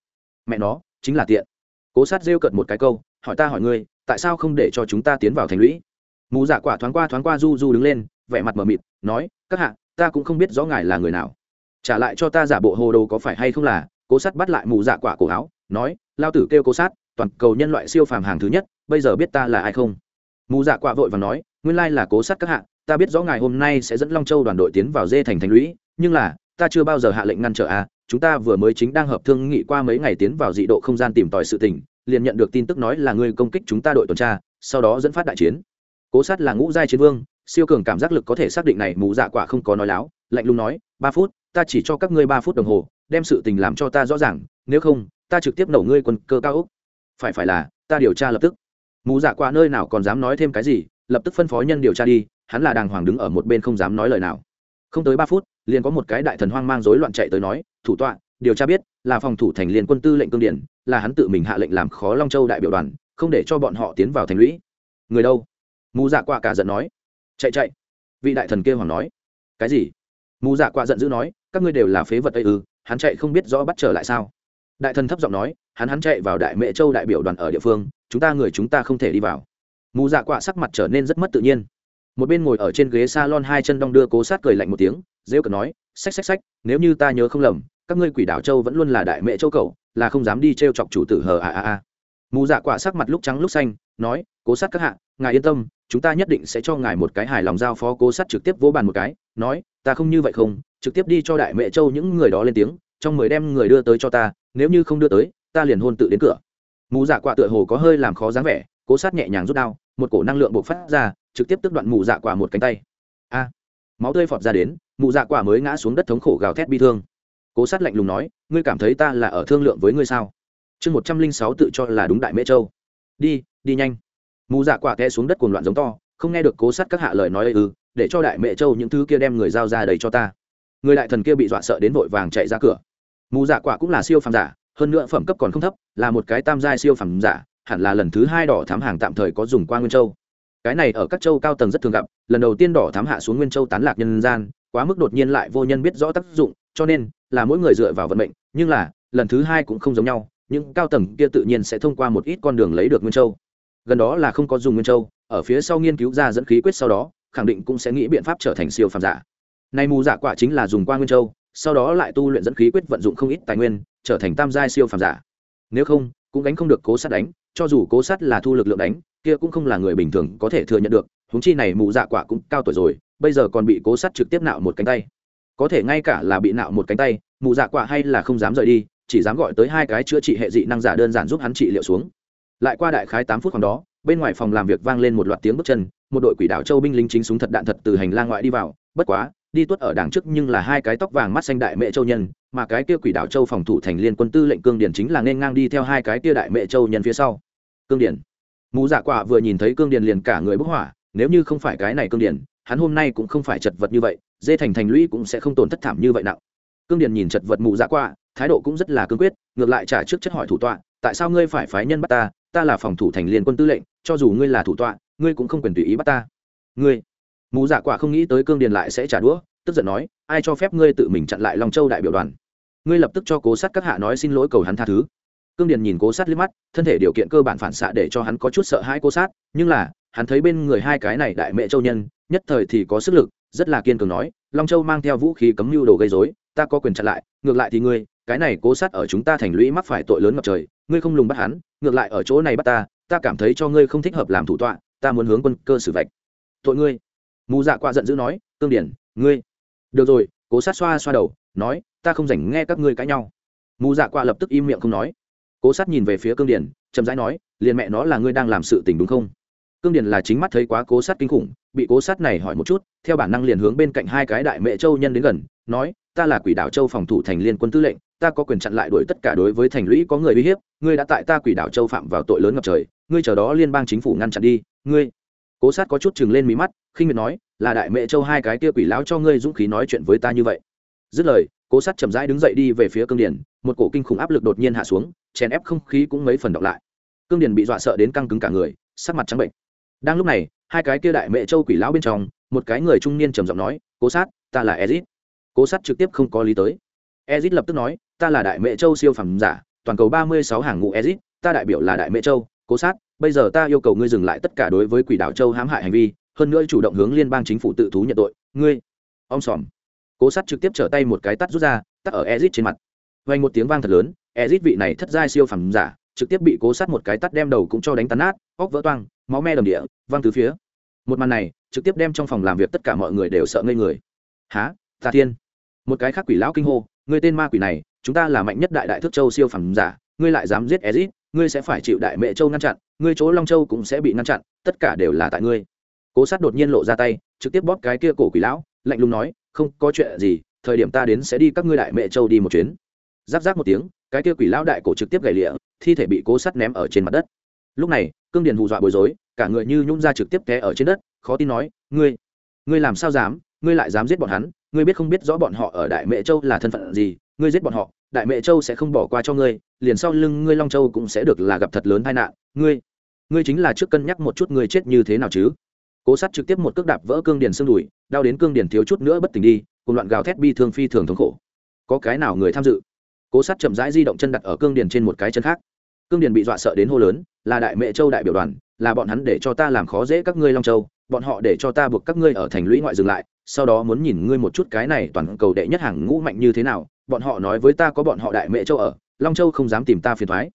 Mẹ nó, chính là tiện. Cố sát rêu cợt một cái câu, hỏi ta hỏi ngươi, tại sao không để cho chúng ta tiến vào thành lũy? Mù dạ quả thoáng qua thoáng qua du du đứng lên, vẻ mặt mờ mịt, nói, các hạ, ta cũng không biết rõ ngài là người nào. Trả lại cho ta giả bộ hồ đồ có phải hay không là? Cố sát bắt lại mù dạ quả cổ áo, nói, lao tử kêu cố sát, toàn cầu nhân loại siêu phàm hàng thứ nhất, bây giờ biết ta là ai không? Mù dạ quả vội và nói, nguyên lai là cố sát các hạ ta biết rõ ngài hôm nay sẽ dẫn long châu đoàn đội tiến vào dê thành thành lũy, nhưng là, ta chưa bao giờ hạ lệnh ngăn trở a chúng ta vừa mới chính đang hợp thương nghị qua mấy ngày tiến vào dị độ không gian tìm tòi sự tình, liền nhận được tin tức nói là ngươi công kích chúng ta đội tuần tra, sau đó dẫn phát đại chiến. Cố sát là ngũ giai chiến vương, siêu cường cảm giác lực có thể xác định này mù dạ quả không có nói láo, lạnh lùng nói, ba phút, ta chỉ cho các ngươi ba phút đồng hồ, đem sự tình làm cho ta rõ ràng, nếu không, ta trực tiếp nổ ngươi quân cơ cao úc phải phải là, ta điều tra lập tức. Mù dạ qua nơi nào còn dám nói thêm cái gì, lập tức phân phó nhân điều tra đi hắn là đàng hoàng đứng ở một bên không dám nói lời nào. Không tới ba phút, liền có một cái đại thần hoang mang rối loạn chạy tới nói, thủ tọa, điều tra biết, là phòng thủ thành liền quân tư lệnh cương điển, là hắn tự mình hạ lệnh làm khó long châu đại biểu đoàn, không để cho bọn họ tiến vào thành lũy. Người đâu? Mù dạ qua cả giận nói. Chạy chạy. Vị đại thần kêu hoàng nói. Cái gì? Mù dạ qua giận dữ nói, các ngươi đều là phế vật ấy ư, hắn chạy không biết rõ bắt trở lại sao? Đại thần thấp giọng nói, hắn hắn chạy vào đại mễ châu đại biểu đoàn ở địa phương, chúng ta người chúng ta không thể đi vào. Mù dạ quạ sắc mặt trở nên rất mất tự nhiên một bên ngồi ở trên ghế salon hai chân đong đưa cố sát cười lạnh một tiếng dễ cờ nói, xách xách xách, nếu như ta nhớ không lầm, các ngươi quỷ đảo châu vẫn luôn là đại mẹ châu cầu là không dám đi t r e o chọc chủ tử hờ à à à mù dạ quạ sắc mặt lúc trắng lúc xanh, nói, cố sát các hạ, ngài yên tâm, chúng ta nhất định sẽ cho ngài một cái hài lòng giao phó. Cố sát trực tiếp vỗ bàn một cái, nói, ta không như vậy không, trực tiếp đi cho đại mẹ châu những người đó lên tiếng, trong mười đem người đưa tới cho ta, nếu như không đưa tới, ta liền hôn tự đến cửa. Mù dạ quạ tựa hồ có hơi làm khó dáng vẻ cố sát nhẹ nhàng rút đao, một cổ năng lượng bộc phát ra, trực tiếp tức đoạn mụ dạ quả một cánh tay. A! Máu tươi phọt ra đến mụ dạ quả mới ngã xuống đất thống khổ gào thét bi thương. Cố sát lạnh lùng nói, ngươi cảm thấy ta là ở thương lượng với ngươi sao? Chương một trăm linh sáu tự cho là đúng đại mễ châu. Đi đi nhanh. Mụ dạ quả té xuống đất cuồng loạn giống to, không nghe được cố sát các hạ lời nói ư, để cho đại mễ châu những thứ kia đem người giao ra đầy cho ta. Người đại thần kia bị dọa sợ đến vội vàng chạy ra cửa. Mù dạ quả cũng là siêu phàm giả, hơn nữa phẩm cấp còn không thấp, là một cái tam giai siêu phàm giả hẳn là lần thứ hai đỏ thám hàng tạm thời có dùng qua nguyên châu. Cái này ở các châu cao tầng rất thường gặp, lần đầu tiên đỏ thám hạ xuống nguyên châu tán lạc nhân gian, quá mức đột nhiên lại vô nhân biết rõ tác dụng, cho nên là mỗi người dựa vào vận mệnh, nhưng là, lần thứ hai cũng không giống nhau, những cao tầng kia tự nhiên sẽ thông qua một ít con đường lấy được nguyên châu. Gần đó là không có dùng nguyên châu, ở phía sau nghiên cứu ra dẫn khí quyết sau đó, khẳng định cũng sẽ nghĩ biện pháp trở thành siêu phàm giả. Nay mù giả quả chính là dùng qua nguyên châu, sau đó lại tu luyện dẫn khí quyết vận dụng không ít tài nguyên, trở thành tam giai siêu phàm giả. Nếu không, cũng đánh không được cố sát đánh cho dù cố sát là thu lực lượng đánh, kia cũng không là người bình thường có thể thừa nhận được húng chi này mù dạ quả cũng cao tuổi rồi, bây giờ còn bị cố sát trực tiếp nạo một cánh tay. Có thể ngay cả là bị nạo một cánh tay, mù dạ quả hay là không dám rời đi, chỉ dám gọi tới hai cái chữa trị hệ dị năng giả đơn giản giúp hắn trị liệu xuống. Lại qua đại khái tám phút khoảng đó, bên ngoài phòng làm việc vang lên một loạt tiếng bước chân, một đội quỷ đảo châu binh lính chính súng thật đạn thật từ hành lang ngoại đi vào, bất quá, đi tuất ở đằng trước nhưng là hai cái tóc vàng mắt xanh đại mẹ châu nhân, mà cái kia quỷ đảo châu phòng thủ thành liên quân tư lệnh cương điển chính là nên ngang đi theo hai cái kia đại mẹ châu nhân phía sau cương điển mù dạ quả vừa nhìn thấy cương điển liền cả người bức hỏa, nếu như không phải cái này cương điển hắn hôm nay cũng không phải chật vật như vậy, dê thành thành lũy cũng sẽ không tổn thất thảm như vậy nặng. Cương điển nhìn chật vật mù dạ quả, thái độ cũng rất là cương quyết, ngược lại trả trước chất hỏi thủ tọa, tại sao ngươi phải phái nhân bắt ta? Ta là phòng thủ thành liên quân tư lệnh, cho dù ngươi là thủ tọa, ngươi cũng không quyền tùy ý bắt ta. Ngươi? Mù dạ quả không nghĩ tới cương điền lại sẽ trả đũa, tức giận nói, ai cho phép ngươi tự mình chặn lại long châu đại biểu đoàn? Ngươi lập tức cho cố sát các hạ nói xin lỗi cầu hắn tha thứ cương điền nhìn cố sát liếc mắt, thân thể điều kiện cơ bản phản xạ để cho hắn có chút sợ hãi cố sát, nhưng là, hắn thấy bên người hai cái này đại mẹ châu nhân, nhất thời thì có sức lực, rất là kiên cường nói, long châu mang theo vũ khí cấm mưu đồ gây dối ta có quyền chặn lại, ngược lại thì ngươi, cái này cố sát ở chúng ta thành lũy mắc phải tội lớn ngập trời, ngươi không lùng bắt hắn, ngược lại ở chỗ này bắt ta ta cảm thấy cho ngươi không thích hợp làm thủ tọa, ta muốn hướng quân cơ xử vạch. Tội ngươi? Mù dạ Qua giận dữ nói, cương điển ngươi. Được rồi. Cố sát xoa xoa đầu, nói, ta không dành nghe các ngươi cãi nhau. Mù dạ Qua lập tức im miệng không nói cố sát nhìn về phía cương điển chậm rãi nói liền mẹ nó là ngươi đang làm sự tình đúng không? Cương điển là chính mắt thấy quá cố sát kinh khủng, bị cố sát này hỏi một chút, theo bản năng liền hướng bên cạnh hai cái đại mẹ châu nhân đến gần, nói, ta là quỷ đảo châu phòng thủ thành liên quân tư lệnh, ta có quyền chặn lại đuổi tất cả đối với thành lũy có người uy hiếp, ngươi đã tại ta quỷ đảo châu phạm vào tội lớn ngập trời, ngươi chờ đó liên bang chính phủ ngăn chặn đi, ngươi. Cố sát có chút chừng lên mí mắt, khinh miệt nói, là đại mẹ châu hai cái kia quỷ lão cho ngươi dũng khí nói chuyện với ta như vậy. Dứt lời cố sát chậm rãi đứng dậy đi về phía cương điển một cổ kinh khủng áp lực đột nhiên hạ xuống, chèn ép không khí cũng mấy phần đọc lại. Cương điển bị dọa sợ đến căng cứng cả người, sắc mặt trắng bệnh. Đang lúc này, hai cái kia đại mẹ châu quỷ lão bên trong, một cái người trung niên trầm giọng nói, cố sát, ta là ezit. Cố sát trực tiếp không có lý tới. Ezit lập tức nói, ta là đại mẹ châu siêu phẩm giả, toàn cầu ba mươi sáu hàng ngũ ezit, ta đại biểu là đại mẹ châu, cố sát, bây giờ ta yêu cầu ngươi dừng lại tất cả đối với quỷ đảo châu hãm hại hành vi, hơn nữa chủ động hướng liên bang chính phủ tự thú nhận tội, ngươi. Ông xòm cố sát trực tiếp trở tay một cái tắt rút ra, tắt ở ezit trên mặt. Vang một tiếng vang thật lớn ezit vị này thất giai siêu phẩm giả, trực tiếp bị cố sát một cái tắt đem đầu cũng cho đánh tàn nát, óc vỡ toang, máu me đầm địa, văng từ phía. Một màn này, trực tiếp đem trong phòng làm việc tất cả mọi người đều sợ ngây người. Há ta thiên? Một cái khác quỷ lão kinh hô, ngươi tên ma quỷ này, chúng ta là mạnh nhất đại đại thức châu siêu phẩm giả, ngươi lại dám giết ezit ngươi sẽ phải chịu đại mẹ châu ngăn chặn, ngươi chỗ long châu cũng sẽ bị ngăn chặn, tất cả đều là tại ngươi. Cố sát đột nhiên lộ ra tay, trực tiếp bóp cái kia cổ quỷ lão, lạnh lùng nói không có chuyện gì, thời điểm ta đến sẽ đi các ngươi đại mẹ châu đi một chuyến. Giáp giáp một tiếng, cái kia quỷ lão đại cổ trực tiếp gãy lịa, thi thể bị cố sát ném ở trên mặt đất. Lúc này, cương điền hù dọa bối rối, cả người như nhung ra trực tiếp té ở trên đất, khó tin nói, ngươi ngươi làm sao dám, ngươi lại dám giết bọn hắn? Ngươi biết không biết rõ bọn họ ở đại mẹ châu là thân phận gì, ngươi giết bọn họ, đại mẹ châu sẽ không bỏ qua cho ngươi, liền sau lưng ngươi long châu cũng sẽ được là gặp thật lớn tai nạn. Ngươi ngươi chính là trước cân nhắc một chút ngươi chết như thế nào chứ? Cố sát trực tiếp một cước đạp vỡ cương điền xương đùi, đau đến cương điền thiếu chút nữa bất tỉnh đi, cùng loạn gào thét bi thương phi thường thống khổ. Có cái nào người tham dự? Cố sát chậm rãi di động chân đặt ở cương điền trên một cái chân khác. Cương điền bị dọa sợ đến hô lớn, là đại mẹ châu đại biểu đoàn, là bọn hắn để cho ta làm khó dễ các ngươi long châu, bọn họ để cho ta buộc các ngươi ở thành lũy ngoại dừng lại, sau đó muốn nhìn ngươi một chút cái này toàn cầu đệ nhất hàng ngũ mạnh như thế nào, bọn họ nói với ta có bọn họ đại mẹ châu ở, long châu không dám tìm ta phiền thoái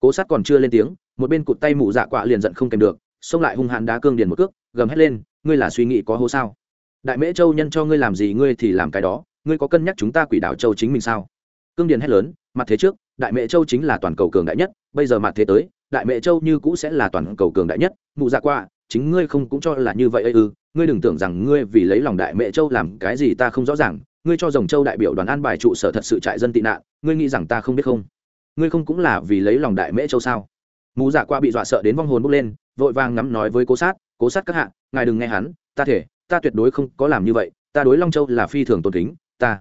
cố sát còn chưa lên tiếng, một bên cụt tay mụ dạ quạ liền giận không kèm được, xông lại hung hãn đá cương điền một cước gầm hét lên, ngươi là suy nghĩ có hố sao? Đại mễ châu nhân cho ngươi làm gì ngươi thì làm cái đó, ngươi có cân nhắc chúng ta quỷ đảo châu chính mình sao? Cương điền hét lớn, mặt thế trước, đại mễ châu chính là toàn cầu cường đại nhất, bây giờ mặt thế tới, đại mẹ châu như cũ sẽ là toàn cầu cường đại nhất, mụ dạ qua chính ngươi không cũng cho là như vậy ư? Ngươi đừng tưởng rằng ngươi vì lấy lòng đại mẹ châu làm cái gì ta không rõ ràng, ngươi cho dòng châu đại biểu đoàn an bài trụ sở thật sự trại dân tị nạn, ngươi nghĩ rằng ta không biết không? Ngươi không cũng là vì lấy lòng đại mễ châu sao? Mụ dạ qua bị dọa sợ đến vong hồn bốc lên, vội vàng ngắm nói với cố sát cố sát các hạ, ngài đừng nghe hắn, ta thể, ta tuyệt đối không có làm như vậy, ta đối long châu là phi thường tôn kính, ta.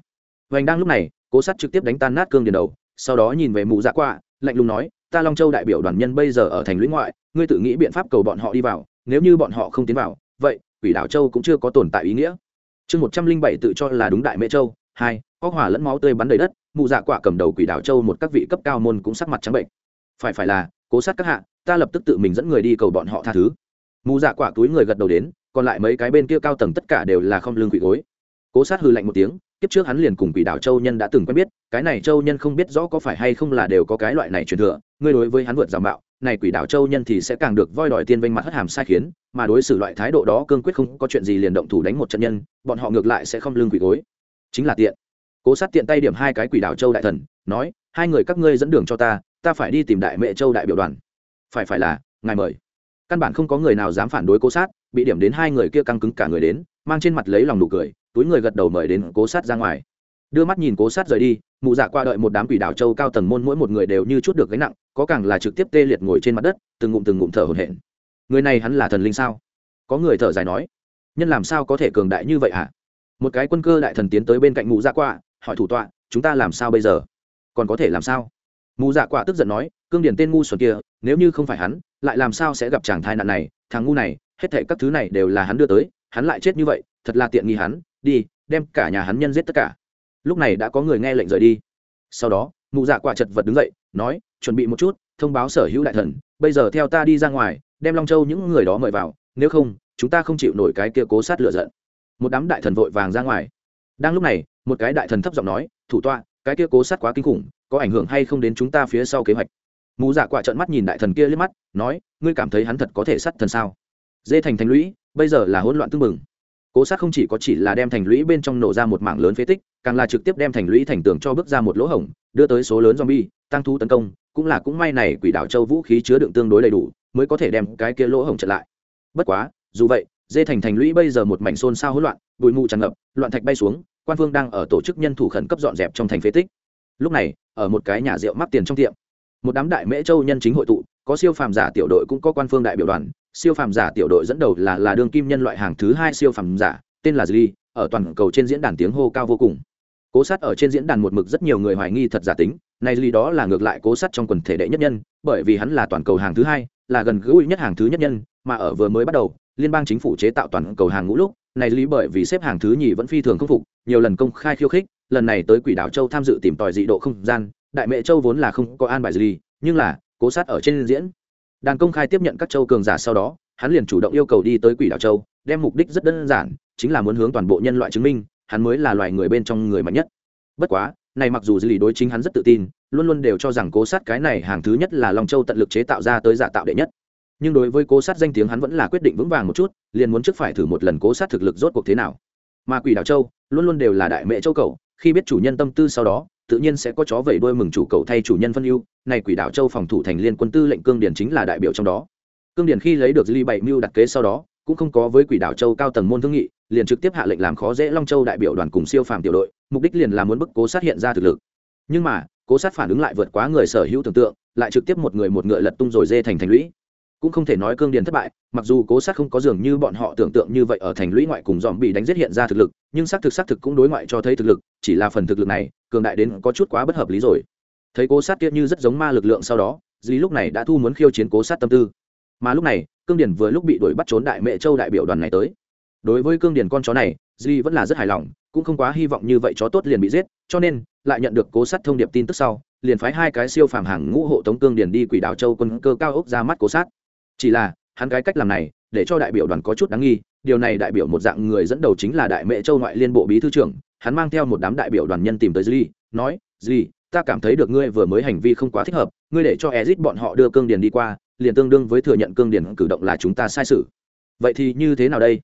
Vành đang lúc này, cố sát trực tiếp đánh tan nát cương điền đầu, sau đó nhìn về mụ dạ qua lạnh lùng nói, ta long châu đại biểu đoàn nhân bây giờ ở thành lũy ngoại, ngươi tự nghĩ biện pháp cầu bọn họ đi vào, nếu như bọn họ không tiến vào, vậy, quỷ đảo châu cũng chưa có tồn tại ý nghĩa. Chương một trăm linh bảy tự cho là đúng đại mễ châu, hai, có hỏa lẫn máu tươi bắn đầy đất, mụ dạ quả cầm đầu quỷ đảo châu một các vị cấp cao môn cũng sắc mặt trắng bệnh. Phải phải là, cố sát các hạ, ta lập tức tự mình dẫn người đi cầu bọn họ tha thứ mù dạ quả túi người gật đầu đến, còn lại mấy cái bên kia cao tầng tất cả đều là không lương quỷ gối. Cố sát hư lạnh một tiếng, kiếp trước hắn liền cùng quỷ đảo châu nhân đã từng quen biết, cái này châu nhân không biết rõ có phải hay không là đều có cái loại này truyền thừa, ngươi đối với hắn vượt giả mạo, này quỷ đảo châu nhân thì sẽ càng được voi đòi tiên vinh mặt hất hàm sai khiến, mà đối xử loại thái độ đó cương quyết không có chuyện gì liền động thủ đánh một trận nhân, bọn họ ngược lại sẽ không lương quỷ gối. Chính là tiện. Cố sát tiện tay điểm hai cái quỷ đảo châu đại thần, nói, hai người các ngươi dẫn đường cho ta ta phải đi tìm đại mẹ châu đại biểu đoàn. Phải phải là, ngài mời căn bản không có người nào dám phản đối cố sát, bị điểm đến hai người kia căng cứng cả người đến, mang trên mặt lấy lòng nụ cười, túi người gật đầu mời đến cố sát ra ngoài. Đưa mắt nhìn cố sát rời đi, mụ dạ qua đợi một đám quỷ đảo châu cao tầng môn mỗi một người đều như chút được gánh nặng, có càng là trực tiếp tê liệt ngồi trên mặt đất, từng ngụm từng ngụm thở hổn hển. Người này hắn là thần linh sao? Có người thở dài nói. Nhân làm sao có thể cường đại như vậy hả? Một cái quân cơ đại thần tiến tới bên cạnh mụ dạ qua, hỏi thủ tọa, chúng ta làm sao bây giờ? Còn có thể làm sao? Mù dạ quả tức giận nói, cương điển tên ngu xuẩn kia, nếu như không phải hắn, lại làm sao sẽ gặp chàng thai nạn này? Thằng ngu này, hết thệ các thứ này đều là hắn đưa tới, hắn lại chết như vậy, thật là tiện nghi hắn, đi, đem cả nhà hắn nhân giết tất cả. Lúc này đã có người nghe lệnh rời đi. Sau đó mụ dạ quả chật vật đứng dậy, nói, chuẩn bị một chút, thông báo sở hữu đại thần, bây giờ theo ta đi ra ngoài, đem long châu những người đó mời vào, nếu không, chúng ta không chịu nổi cái kia cố sát lựa giận. Một đám đại thần vội vàng ra ngoài. Đang lúc này, một cái đại thần thấp giọng nói, thủ tọa, cái kia cố sát quá kinh khủng có ảnh hưởng hay không đến chúng ta phía sau kế hoạch? Mù dạ quạ trợn mắt nhìn đại thần kia liếc mắt, nói, ngươi cảm thấy hắn thật có thể sát thần sao? Dê thành thành lũy, bây giờ là hỗn loạn tưng bừng. Cố sát không chỉ có chỉ là đem thành lũy bên trong nổ ra một mảng lớn phế tích, càng là trực tiếp đem thành lũy thành tường cho bước ra một lỗ hổng, đưa tới số lớn zombie, tăng thu tấn công, cũng là cũng may này quỷ đảo châu vũ khí chứa đựng tương đối đầy đủ, mới có thể đem cái kia lỗ hổng trở lại. Bất quá, dù vậy, dê thành thành lũy bây giờ một mảnh xôn xao hỗn loạn, bụi mù tràn ngập, loạn thạch bay xuống, quan phương đang ở tổ chức nhân thủ khẩn cấp dọn dẹp trong thành phế tích. Lúc này ở một cái nhà rượu mắc tiền trong tiệm. Một đám đại mễ châu nhân chính hội tụ có siêu phàm giả tiểu đội cũng có quan phương đại biểu đoàn. Siêu phàm giả tiểu đội dẫn đầu là là đương kim nhân loại hàng thứ hai siêu phàm giả tên là Dli, ở toàn cầu trên diễn đàn tiếng hô cao vô cùng. Cố sát ở trên diễn đàn một mực rất nhiều người hoài nghi thật giả tính. Này Dli đó là ngược lại cố sát trong quần thể đệ nhất nhân bởi vì hắn là toàn cầu hàng thứ hai là gần gũi nhất hàng thứ nhất nhân mà ở vừa mới bắt đầu liên bang chính phủ chế tạo toàn cầu hàng ngũ lúc này lý bởi vì xếp hàng thứ nhì vẫn phi thường khâm phục nhiều lần công khai khiêu khích lần này tới quỷ đảo châu tham dự tìm tòi dị độ không gian, đại mẹ châu vốn là không có an bài gì, nhưng là, cố sát ở trên diễn. Đàn công khai tiếp nhận các châu cường giả sau đó, hắn liền chủ động yêu cầu đi tới quỷ đảo châu, đem mục đích rất đơn giản, chính là muốn hướng toàn bộ nhân loại chứng minh, hắn mới là loài người bên trong người mạnh nhất. Bất quá, này mặc dù dư lý đối chính hắn rất tự tin, luôn luôn đều cho rằng cố sát cái này hàng thứ nhất là long châu tận lực chế tạo ra tới giả tạo đệ nhất. Nhưng đối với cố sát danh tiếng hắn vẫn là quyết định vững vàng một chút, liền muốn trước phải thử một lần cố sát thực lực rốt cuộc thế nào. Mà quỷ đảo châu, luôn luôn đều là đại mẹ châu cầu khi biết chủ nhân tâm tư sau đó, tự nhiên sẽ có chó vẩy đuôi mừng chủ cầu thay chủ nhân phân ưu. Này quỷ đảo châu phòng thủ thành liên quân tư lệnh cương điển chính là đại biểu trong đó. Cương điển khi lấy được ly bảy mưu đặt kế sau đó, cũng không có với quỷ đảo châu cao tầng môn thương nghị, liền trực tiếp hạ lệnh làm khó dễ long châu đại biểu đoàn cùng siêu phàm tiểu đội, mục đích liền là muốn bức cố sát hiện ra thực lực. Nhưng mà, cố sát phản ứng lại vượt quá người sở hữu tưởng tượng, lại trực tiếp một người một ngựa lật tung rồi dê thành thành lũy cũng không thể nói cương điền thất bại, mặc dù cố sát không có dường như bọn họ tưởng tượng như vậy ở thành lũy ngoại cùng dòm bị đánh giết hiện ra thực lực, nhưng xác thực xác thực cũng đối ngoại cho thấy thực lực, chỉ là phần thực lực này, cường đại đến có chút quá bất hợp lý rồi. Thấy cố sát kia như rất giống ma lực lượng sau đó dì lúc này đã thu muốn khiêu chiến cố sát tâm tư. Mà lúc này, cương điền vừa lúc bị đuổi bắt trốn đại mẹ châu đại biểu đoàn này tới. Đối với cương điền con chó này dì vẫn là rất hài lòng, cũng không quá hy vọng như vậy chó tốt liền bị giết, cho nên, lại nhận được cố sát thông điệp tin tức sau, liền phái hai cái siêu phàm hàng ngũ hộ tống cương điền đi quỷ đảo châu quân cơ cao ốc ra mắt cố sát chỉ là, hắn cái cách làm này, để cho đại biểu đoàn có chút đáng nghi, điều này đại biểu một dạng người dẫn đầu chính là đại mẹ châu ngoại liên bộ bí thư trưởng, hắn mang theo một đám đại biểu đoàn nhân tìm tới dli nói dli ta cảm thấy được ngươi vừa mới hành vi không quá thích hợp, ngươi để cho ezit bọn họ đưa cương điền đi qua, liền tương đương với thừa nhận cương điền cử động là chúng ta sai sự. Vậy thì như thế nào đây?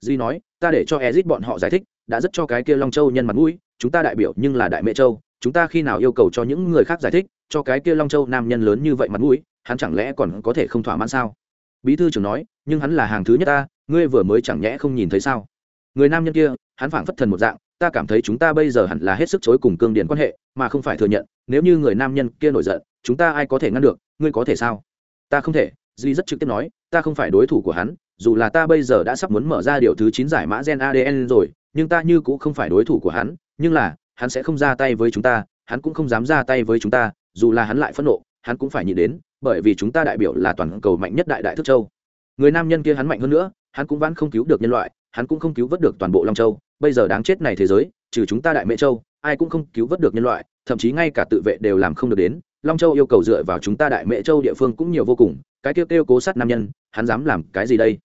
Di nói, ta để cho ezit bọn họ giải thích, đã rất cho cái kia long châu nhân mặt mũi, chúng ta đại biểu nhưng là đại mẹ châu, chúng ta khi nào yêu cầu cho những người khác giải thích, cho cái kia long châu nam nhân lớn như vậy mặt mũi hắn chẳng lẽ còn có thể không thỏa mãn sao? Bí thư trưởng nói, nhưng hắn là hàng thứ nhất ta, ngươi vừa mới chẳng nhẽ không nhìn thấy sao? Người nam nhân kia, hắn phảng phất thần một dạng, ta cảm thấy chúng ta bây giờ hẳn là hết sức chối cùng cương điển quan hệ, mà không phải thừa nhận, nếu như người nam nhân kia nổi giận, chúng ta ai có thể ngăn được, ngươi có thể sao? Ta không thể, duy rất trực tiếp nói, ta không phải đối thủ của hắn, dù là ta bây giờ đã sắp muốn mở ra điều thứ chín giải mã gen adn rồi, nhưng ta như cũng không phải đối thủ của hắn, nhưng là, hắn sẽ không ra tay với chúng ta, hắn cũng không dám ra tay với chúng ta, dù là hắn lại phẫn nộ, hắn cũng phải nhịn đến bởi vì chúng ta đại biểu là toàn cầu mạnh nhất đại đại thức châu. Người nam nhân kia hắn mạnh hơn nữa, hắn cũng vẫn không cứu được nhân loại, hắn cũng không cứu vớt được toàn bộ long châu. Bây giờ đáng chết này thế giới, trừ chúng ta đại mẹ châu, ai cũng không cứu vớt được nhân loại, thậm chí ngay cả tự vệ đều làm không được đến. Long châu yêu cầu dựa vào chúng ta đại mẹ châu địa phương cũng nhiều vô cùng, cái kêu kêu cố sát nam nhân, hắn dám làm cái gì đây?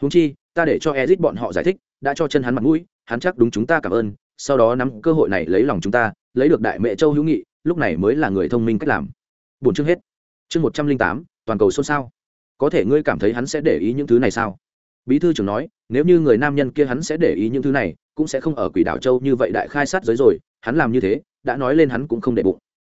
Húng chi, ta để cho ezit bọn họ giải thích, đã cho chân hắn mặt mũi, hắn chắc đúng chúng ta cảm ơn, sau đó nắm cơ hội này lấy lòng chúng ta, lấy được đại mẹ châu hữu nghị, lúc này mới là người thông minh cách làm. Bổn chương hết chương một trăm linh tám, toàn cầu xôn xao. Có thể ngươi cảm thấy hắn sẽ để ý những thứ này sao? Bí thư trưởng nói, nếu như người nam nhân kia hắn sẽ để ý những thứ này, cũng sẽ không ở quỷ đảo châu như vậy đại khai sát giới rồi, hắn làm như thế, đã nói lên hắn cũng không để bụng.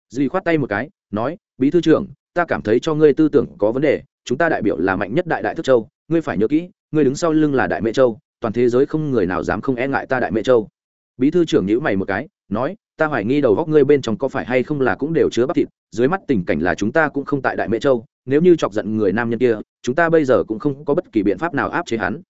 Duy khoát tay một cái, nói, bí thư trưởng, ta cảm thấy cho ngươi tư tưởng có vấn đề, chúng ta đại biểu là mạnh nhất đại đại thức châu, ngươi phải nhớ kỹ, ngươi đứng sau lưng là đại mẹ châu, toàn thế giới không người nào dám không e ngại ta đại mẹ châu. Bí thư trưởng nhữ mày một cái, nói ta hoài nghi đầu góc ngươi bên trong có phải hay không là cũng đều chứa bắp thịt, dưới mắt tình cảnh là chúng ta cũng không tại đại Mễ châu, nếu như chọc giận người nam nhân kia, chúng ta bây giờ cũng không có bất kỳ biện pháp nào áp chế hắn.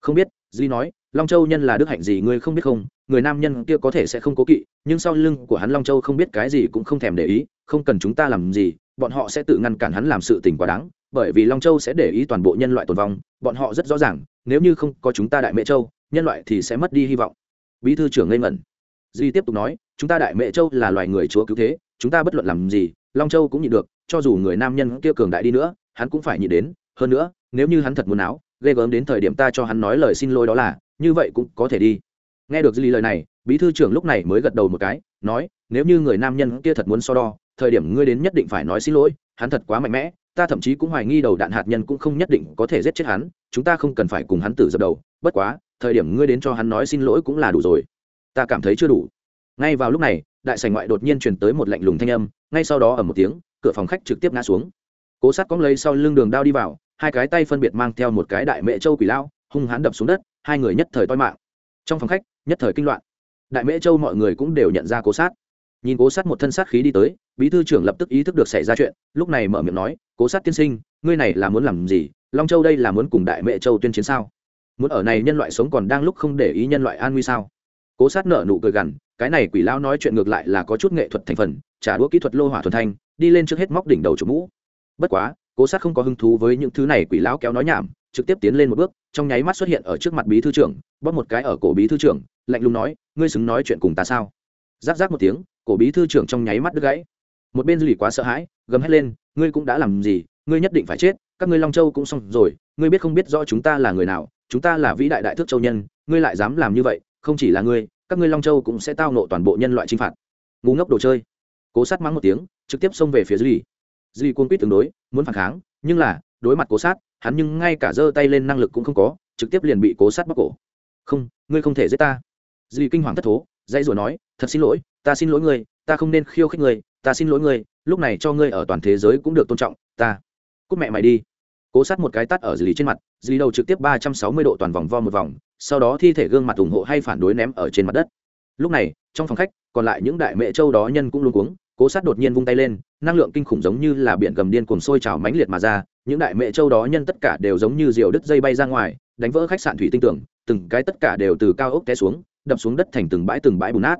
Không biết, duy nói, long châu nhân là đức hạnh gì ngươi không biết không, người nam nhân kia có thể sẽ không cố kỵ, nhưng sau lưng của hắn long châu không biết cái gì cũng không thèm để ý, không cần chúng ta làm gì, bọn họ sẽ tự ngăn cản hắn làm sự tình quá đáng, bởi vì long châu sẽ để ý toàn bộ nhân loại tồn vong, bọn họ rất rõ ràng, nếu như không có chúng ta đại Mễ châu, nhân loại thì sẽ mất đi hy vọng. Bí thư trưởng ngây ngẩn. Duy tiếp tục nói chúng ta đại mẹ châu là loài người chúa cứu thế, chúng ta bất luận làm gì, long châu cũng nhịn được, cho dù người nam nhân kia cường đại đi nữa, hắn cũng phải nhịn đến. Hơn nữa, nếu như hắn thật muốn áo ghê gớm đến thời điểm ta cho hắn nói lời xin lỗi đó là, như vậy cũng có thể đi. Nghe được dư lý lời này, bí thư trưởng lúc này mới gật đầu một cái, nói, nếu như người nam nhân kia thật muốn so đo, thời điểm ngươi đến nhất định phải nói xin lỗi, hắn thật quá mạnh mẽ, ta thậm chí cũng hoài nghi đầu đạn hạt nhân cũng không nhất định có thể giết chết hắn, chúng ta không cần phải cùng hắn tử dập đầu, bất quá, thời điểm ngươi đến cho hắn nói xin lỗi cũng là đủ rồi. Ta cảm thấy chưa đủ ngay vào lúc này, đại sảnh ngoại đột nhiên truyền tới một lạnh lùng thanh âm, ngay sau đó ở một tiếng, cửa phòng khách trực tiếp ngã xuống. Cố sát cóng lấy sau lưng đường đao đi vào, hai cái tay phân biệt mang theo một cái đại mẹ châu quỷ lao hung hãn đập xuống đất, hai người nhất thời toi mạng. Trong phòng khách, nhất thời kinh loạn. Đại mễ châu mọi người cũng đều nhận ra cố sát. Nhìn cố sát một thân sát khí đi tới, bí thư trưởng lập tức ý thức được xảy ra chuyện, lúc này mở miệng nói, cố sát tiên sinh, ngươi này là muốn làm gì? Long châu đây là muốn cùng đại mễ châu tuyên chiến sao? Muốn ở này nhân loại sống còn đang lúc không để ý nhân loại an nguy sao? Cố sát nợ nụ cười gằn cái này quỷ lao nói chuyện ngược lại là có chút nghệ thuật thành phần, trả đũa kỹ thuật lô hỏa thuần thanh, đi lên trước hết móc đỉnh đầu chủ mũ. Bất quá, cố sát không có hứng thú với những thứ này quỷ lão kéo nói nhảm, trực tiếp tiến lên một bước, trong nháy mắt xuất hiện ở trước mặt bí thư trưởng, bóp một cái ở cổ bí thư trưởng, lạnh lùng nói, ngươi xứng nói chuyện cùng ta sao? Giáp giáp một tiếng, cổ bí thư trưởng trong nháy mắt đứt gãy. Một bên dư lì quá sợ hãi, gầm hét lên, ngươi cũng đã làm gì? Ngươi nhất định phải chết, các ngươi long châu cũng xong rồi, ngươi biết không biết rõ chúng ta là người nào, chúng ta là vĩ đại đại thước châu nhân, ngươi lại dám làm như vậy, không chỉ là ngươi các ngươi long châu cũng sẽ tao nộ toàn bộ nhân loại chinh phạt. Ngu ngốc đồ chơi. Cố sát mắng một tiếng, trực tiếp xông về phía duy duy cuốn quýt tương đối, muốn phản kháng, nhưng là, đối mặt cố sát, hắn nhưng ngay cả giơ tay lên năng lực cũng không có, trực tiếp liền bị cố sát bóc cổ. Không, ngươi không thể giết ta. Duy kinh hoàng thất thố, dãy rồi nói, thật xin lỗi, ta xin lỗi ngươi, ta không nên khiêu khích ngươi, ta xin lỗi ngươi, lúc này cho ngươi ở toàn thế giới cũng được tôn trọng, ta, cút mẹ mày đi. Cố sát một cái tắt ở dì trên mặt dì đầu trực tiếp ba trăm sáu mươi độ toàn vòng vo một vòng sau đó thi thể gương mặt ủng hộ hay phản đối ném ở trên mặt đất. Lúc này, trong phòng khách, còn lại những đại mẹ châu đó nhân cũng luôn cuống, cố sát đột nhiên vung tay lên, năng lượng kinh khủng giống như là biển gầm điên cuồng sôi trào mãnh liệt mà ra, những đại mẹ châu đó nhân tất cả đều giống như diều đứt dây bay ra ngoài, đánh vỡ khách sạn thủy tinh tưởng, từng cái tất cả đều từ cao ốc té xuống, đập xuống đất thành từng bãi từng bãi bùn nát.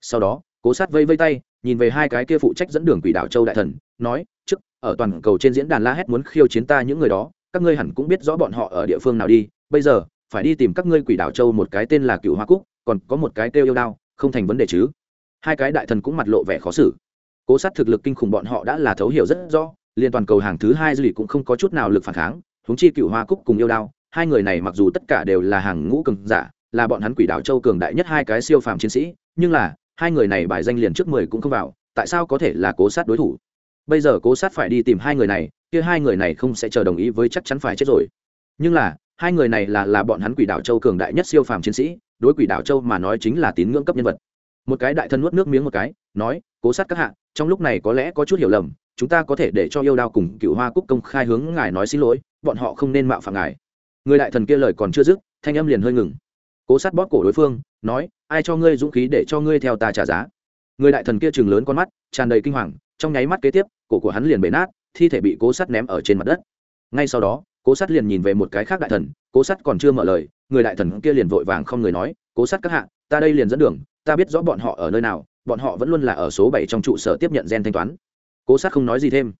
Sau đó, cố sát vây vây tay, nhìn về hai cái kia phụ trách dẫn đường quỷ đảo châu đại thần, nói, trước, ở toàn cầu trên diễn đàn la hét muốn khiêu chiến ta những người đó, các ngươi hẳn cũng biết rõ bọn họ ở địa phương nào đi, bây giờ phải đi tìm các ngươi quỷ đảo châu một cái tên là cựu hoa cúc, còn có một cái kêu yêu đao, không thành vấn đề chứ. Hai cái đại thần cũng mặt lộ vẻ khó xử. Cố sát thực lực kinh khủng bọn họ đã là thấu hiểu rất rõ, liên toàn cầu hàng thứ hai dư cũng không có chút nào lực phản kháng húng chi cựu hoa cúc cùng yêu đao, hai người này mặc dù tất cả đều là hàng ngũ cường giả, là bọn hắn quỷ đảo châu cường đại nhất hai cái siêu phàm chiến sĩ, nhưng là, hai người này bài danh liền trước mười cũng không vào, tại sao có thể là cố sát đối thủ? Bây giờ cố sát phải đi tìm hai người này, kia hai người này không sẽ chờ đồng ý với chắc chắn phải chết rồi. Nhưng là hai người này là là bọn hắn quỷ đảo châu cường đại nhất siêu phàm chiến sĩ, đối quỷ đảo châu mà nói chính là tín ngưỡng cấp nhân vật. Một cái đại thân nuốt nước miếng một cái, nói, cố sát các hạ, trong lúc này có lẽ có chút hiểu lầm, chúng ta có thể để cho yêu đao cùng cựu hoa cúc công khai hướng ngài nói xin lỗi, bọn họ không nên mạo phạm ngài. Người đại thần kia lời còn chưa dứt, thanh âm liền hơi ngừng. Cố sát bóp cổ đối phương, nói, ai cho ngươi dũng khí để cho ngươi theo ta trả giá? Người đại thần kia chừng lớn con mắt, tràn đầy kinh hoàng, trong nháy mắt kế tiếp, cổ của hắn liền bể nát, thi thể bị cố sát ném ở trên mặt đất. Ngay sau đó cố sát liền nhìn về một cái khác đại thần, cố sát còn chưa mở lời, người đại thần kia liền vội vàng không người nói, cố sát các hạ, ta đây liền dẫn đường, ta biết rõ bọn họ ở nơi nào, bọn họ vẫn luôn là ở số bảy trong trụ sở tiếp nhận gen thanh toán. Cố sát không nói gì thêm.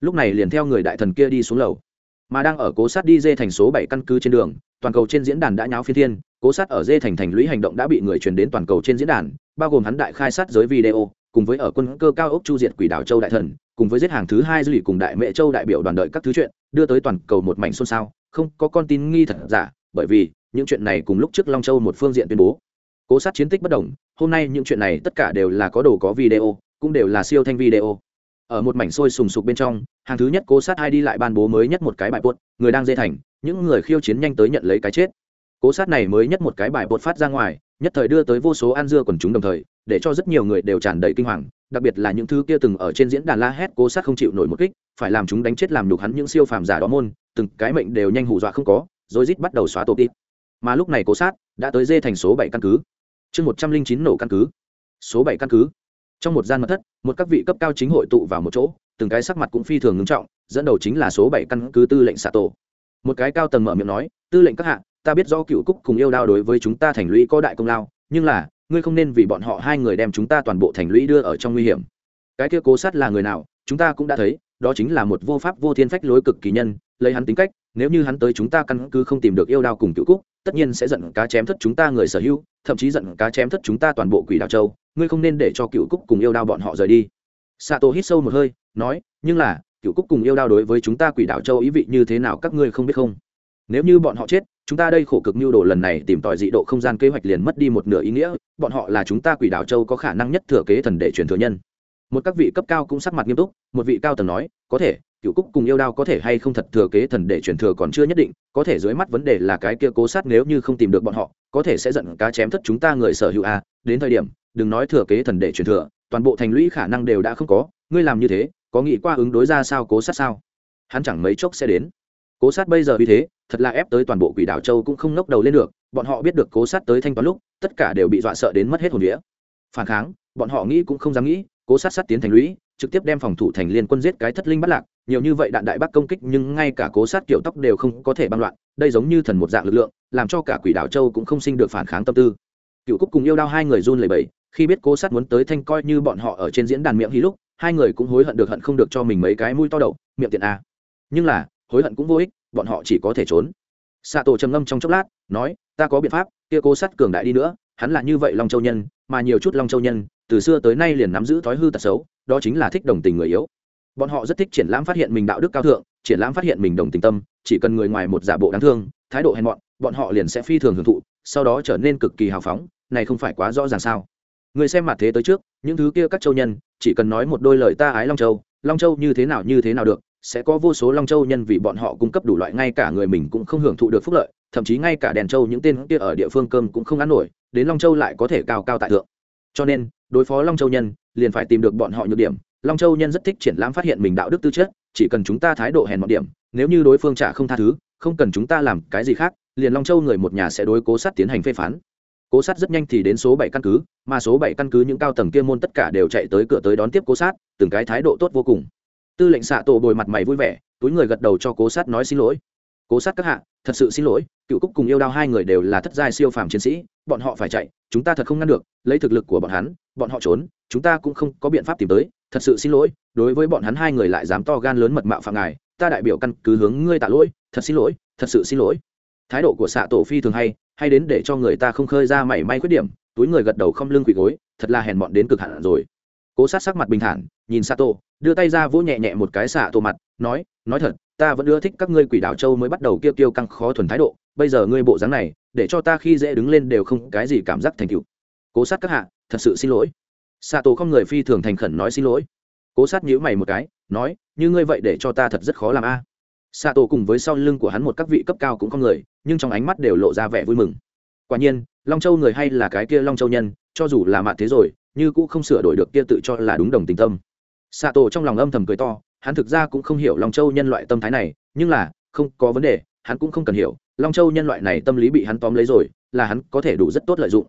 Lúc này liền theo người đại thần kia đi xuống lầu. Mà đang ở cố sát đi dê thành số bảy căn cứ trên đường, toàn cầu trên diễn đàn đã nháo phi thiên, cố sát ở dê thành thành lũy hành động đã bị người truyền đến toàn cầu trên diễn đàn, bao gồm hắn đại khai sát giới video cùng với ở quân cơ cao ốc chu diệt quỷ đảo châu đại thần, cùng với giết hàng thứ hai dư lì cùng đại mẹ châu đại biểu đoàn đợi các thứ chuyện, đưa tới toàn cầu một mảnh xôn xao, không có con tin nghi thật giả, bởi vì những chuyện này cùng lúc trước long châu một phương diện tuyên bố. Cố sát chiến tích bất đồng hôm nay những chuyện này tất cả đều là có đồ có video, cũng đều là siêu thanh video. Ở một mảnh sôi sùng sục bên trong, hàng thứ nhất cố sát hai đi lại ban bố mới nhất một cái bài bột người đang dê thành, những người khiêu chiến nhanh tới nhận lấy cái chết. Cố sát này mới nhất một cái bài bột phát ra ngoài nhất thời đưa tới vô số ăn dưa quần chúng đồng thời, để cho rất nhiều người đều tràn đầy kinh hoàng, đặc biệt là những thứ kia từng ở trên diễn đàn la hét cố sát không chịu nổi một kích, phải làm chúng đánh chết làm nhục hắn những siêu phàm giả đó môn, từng cái mệnh đều nhanh hù dọa không có, rồi rít bắt đầu xóa tổ tít. Mà lúc này cố sát đã tới dê thành số bảy căn cứ. Chương một trăm linh chín nổ căn cứ. Số bảy căn cứ. Trong một gian mật thất, một các vị cấp cao chính hội tụ vào một chỗ, từng cái sắc mặt cũng phi thường ngưng trọng, dẫn đầu chính là số bảy căn cứ tư lệnh xạ tổ một cái cao tầng mở miệng nói, tư lệnh các hạ ta biết do cựu cúc cùng yêu đao đối với chúng ta thành lũy có đại công lao, nhưng là, ngươi không nên vì bọn họ hai người đem chúng ta toàn bộ thành lũy đưa ở trong nguy hiểm. Cái kia cố sát là người nào, chúng ta cũng đã thấy, đó chính là một vô pháp vô thiên phách lối cực kỳ nhân, lấy hắn tính cách, nếu như hắn tới chúng ta căn cứ không tìm được yêu đao cùng cựu cúc, tất nhiên sẽ giận cá chém thất chúng ta người sở hữu, thậm chí giận cá chém thất chúng ta toàn bộ quỷ đảo châu, ngươi không nên để cho cựu cúc cùng yêu đao bọn họ rời đi. Sato hít sâu một hơi, nói, nhưng là, cựu cúc cùng yêu đao đối với chúng ta quỷ đảo châu ý vị như thế nào các ngươi không biết không? Nếu như bọn họ chết chúng ta đây khổ cực mưu đồ lần này tìm tòi dị độ không gian kế hoạch liền mất đi một nửa ý nghĩa, bọn họ là chúng ta quỷ đảo châu có khả năng nhất thừa kế thần để truyền thừa nhân. Một các vị cấp cao cũng sắc mặt nghiêm túc, một vị cao tầng nói, có thể, cựu cúc cùng yêu đao có thể hay không thật thừa kế thần để truyền thừa còn chưa nhất định, có thể dưới mắt vấn đề là cái kia cố sát nếu như không tìm được bọn họ, có thể sẽ giận cá chém thất chúng ta người sở hữu a, đến thời điểm, đừng nói thừa kế thần để truyền thừa, toàn bộ thành lũy khả năng đều đã không có, ngươi làm như thế, có nghĩ qua ứng đối ra sao cố sát sao? Hắn chẳng mấy chốc sẽ đến. Cố sát bây giờ vì thế thật là ép tới toàn bộ quỷ đảo châu cũng không ngóc đầu lên được, bọn họ biết được cố sát tới thanh toán lúc, tất cả đều bị dọa sợ đến mất hết hồn vía. Phản kháng, bọn họ nghĩ cũng không dám nghĩ, cố sát sát tiến thành lũy, trực tiếp đem phòng thủ thành liên quân giết cái thất linh bắt lạc, nhiều như vậy đạn đại bác công kích nhưng ngay cả cố sát kiểu tóc đều không có thể băng loạn, đây giống như thần một dạng lực lượng, làm cho cả quỷ đảo châu cũng không sinh được phản kháng tâm tư. Cựu cúc cùng yêu đao hai người run lẩy bẩy, khi biết cố sát muốn tới thanh coi như bọn họ ở trên diễn đàn miệng hí lúc, hai người cũng hối hận được hận không được cho mình mấy cái mũi to đậu miệng tiện a. Nhưng là hối hận cũng vô ích, bọn họ chỉ có thể trốn. Xạ tổ trầm ngâm trong chốc lát, nói, ta có biện pháp, kia cố sát cường đại đi nữa, hắn là như vậy long châu nhân, mà nhiều chút long châu nhân, từ xưa tới nay liền nắm giữ thói hư tật xấu, đó chính là thích đồng tình người yếu. Bọn họ rất thích triển lãm phát hiện mình đạo đức cao thượng, triển lãm phát hiện mình đồng tình tâm, chỉ cần người ngoài một giả bộ đáng thương, thái độ hèn mọn, bọn họ liền sẽ phi thường hưởng thụ, sau đó trở nên cực kỳ hào phóng, này không phải quá rõ ràng sao? Người xem mặt thế tới trước, những thứ kia các châu nhân, chỉ cần nói một đôi lời ta ái long châu long châu như thế nào như thế nào được sẽ có vô số long châu nhân vì bọn họ cung cấp đủ loại, ngay cả người mình cũng không hưởng thụ được phúc lợi, thậm chí ngay cả đèn châu những tên kia ở địa phương cơm cũng không ăn nổi, đến long châu lại có thể cao cao tại thượng. Cho nên, đối phó long châu nhân, liền phải tìm được bọn họ nhược điểm. Long châu nhân rất thích triển lãm phát hiện mình đạo đức tư chất, chỉ cần chúng ta thái độ hèn mọi điểm, nếu như đối phương trả không tha thứ, không cần chúng ta làm cái gì khác, liền long châu người một nhà sẽ đối cố sát tiến hành phê phán. Cố sát rất nhanh thì đến số bảy căn cứ, mà số bảy căn cứ những cao tầng kia môn tất cả đều chạy tới cửa tới đón tiếp cố sát, từng cái thái độ tốt vô cùng tư lệnh xạ tổ bồi mặt mày vui vẻ, túi người gật đầu cho cố sát nói xin lỗi. Cố sát các hạ, thật sự xin lỗi, cựu cúc cùng yêu đao hai người đều là thất giai siêu phàm chiến sĩ, bọn họ phải chạy, chúng ta thật không ngăn được, lấy thực lực của bọn hắn, bọn họ trốn, chúng ta cũng không có biện pháp tìm tới, thật sự xin lỗi, đối với bọn hắn hai người lại dám to gan lớn mật mạo phạm ngài, ta đại biểu căn cứ hướng ngươi tạ lỗi, thật xin lỗi, thật sự xin lỗi. Thái độ của xạ tổ phi thường hay hay đến để cho người ta không khơi ra mảy may khuyết điểm, túi người gật đầu không lưng quỳ gối, thật là hèn mọn đến cực hạn rồi. Cố sát sắc mặt bình thản, nhìn xạ tổ đưa tay ra vỗ nhẹ nhẹ một cái xạ tổ mặt, nói nói thật, ta vẫn ưa thích các ngươi quỷ đảo châu mới bắt đầu kêu kêu căng khó thuần thái độ, bây giờ ngươi bộ dáng này, để cho ta khi dễ đứng lên đều không cái gì cảm giác thành cựu cố sát các hạ, thật sự xin lỗi. Xạ tổ không người phi thường thành khẩn nói xin lỗi. Cố sát nhíu mày một cái, nói, như ngươi vậy để cho ta thật rất khó làm a. À. xạ tổ cùng với sau lưng của hắn một các vị cấp cao cũng không người, nhưng trong ánh mắt đều lộ ra vẻ vui mừng. Quả nhiên, long châu người hay là cái kia long châu nhân, cho dù là mạn thế rồi, như cũng không sửa đổi được kia tự cho là đúng đồng tình tâm xạ tổ trong lòng âm thầm cười to, hắn thực ra cũng không hiểu long châu nhân loại tâm thái này, nhưng là, không có vấn đề, hắn cũng không cần hiểu, long châu nhân loại này tâm lý bị hắn tóm lấy rồi, là hắn có thể đủ rất tốt lợi dụng.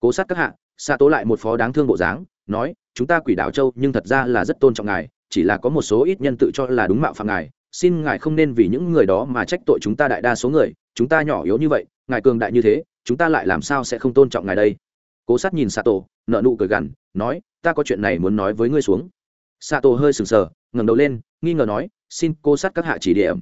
Cố sát các hạ xạ tố lại một phó đáng thương bộ dáng, nói, chúng ta quỷ đảo châu, nhưng thật ra là rất tôn trọng ngài, chỉ là có một số ít nhân tự cho là đúng mạo phạm ngài, xin ngài không nên vì những người đó mà trách tội chúng ta đại đa số người, chúng ta nhỏ yếu như vậy, ngài cường đại như thế, chúng ta lại làm sao sẽ không tôn trọng ngài đây? Cố sát nhìn xạ tổ nợ nụ cười gằn, nói, ta có chuyện này muốn nói với ngươi xuống xạ tổ hơi sừng sờ, ngẩng đầu lên, nghi ngờ nói, xin cô sát các hạ chỉ điểm.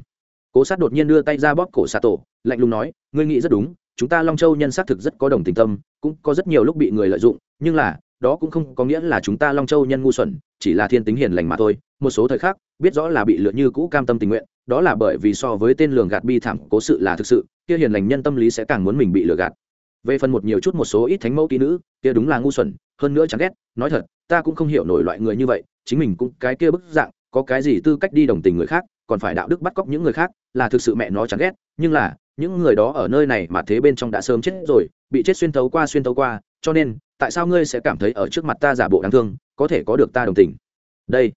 Cố sát đột nhiên đưa tay ra bóp cổ xạ tổ lạnh lùng nói, ngươi nghĩ rất đúng, chúng ta long châu nhân xác thực rất có đồng tình tâm, cũng có rất nhiều lúc bị người lợi dụng, nhưng là, đó cũng không có nghĩa là chúng ta long châu nhân ngu xuẩn, chỉ là thiên tính hiền lành mà thôi. Một số thời khắc, biết rõ là bị lựa như cũ cam tâm tình nguyện, đó là bởi vì so với tên lường gạt bi thảm cố sự là thực sự, kia hiền lành nhân tâm lý sẽ càng muốn mình bị lừa gạt. Về phần một nhiều chút một số ít thánh mẫu kỹ nữ, kia đúng là ngu xuẩn, hơn nữa chẳng ghét, nói thật ta cũng không hiểu nổi loại người như vậy, chính mình cũng cái kia bức dạng, có cái gì tư cách đi đồng tình người khác, còn phải đạo đức bắt cóc những người khác, là thực sự mẹ nó chẳng ghét, nhưng là, những người đó ở nơi này mà thế bên trong đã sớm chết rồi, bị chết xuyên tấu qua xuyên tấu qua, cho nên, tại sao ngươi sẽ cảm thấy ở trước mặt ta giả bộ đáng thương, có thể có được ta đồng tình? Đây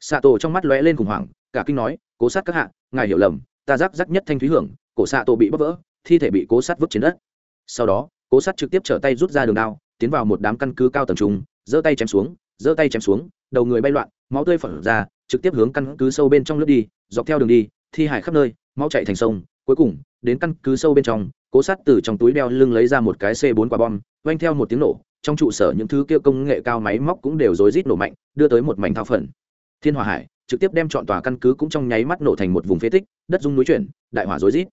xạ tổ trong mắt lóe lên khủng hoảng, cả kinh nói, cố sát các hạ, ngài hiểu lầm, ta giáp giác nhất thanh thúy hưởng, cổ xạ tổ bị bóp vỡ, thi thể bị cố sát vứt trên đất. Sau đó, cố sát trực tiếp trở tay rút ra đường đao, tiến vào một đám căn cứ cao tầng trung giơ tay chém xuống, giơ tay chém xuống, đầu người bay loạn, máu tươi phở ra, trực tiếp hướng căn cứ sâu bên trong lướt đi, dọc theo đường đi, thi hải khắp nơi, máu chạy thành sông, cuối cùng, đến căn cứ sâu bên trong, cố sát từ trong túi đeo lưng lấy ra một cái c 4 quả bom, oanh theo một tiếng nổ, trong trụ sở những thứ kia công nghệ cao máy móc cũng đều rối rít nổ mạnh, đưa tới một mảnh thao phần. Thiên hòa hải trực tiếp đem chọn tòa căn cứ cũng trong nháy mắt nổ thành một vùng phế tích, đất dung núi chuyển, đại hỏa rối rít.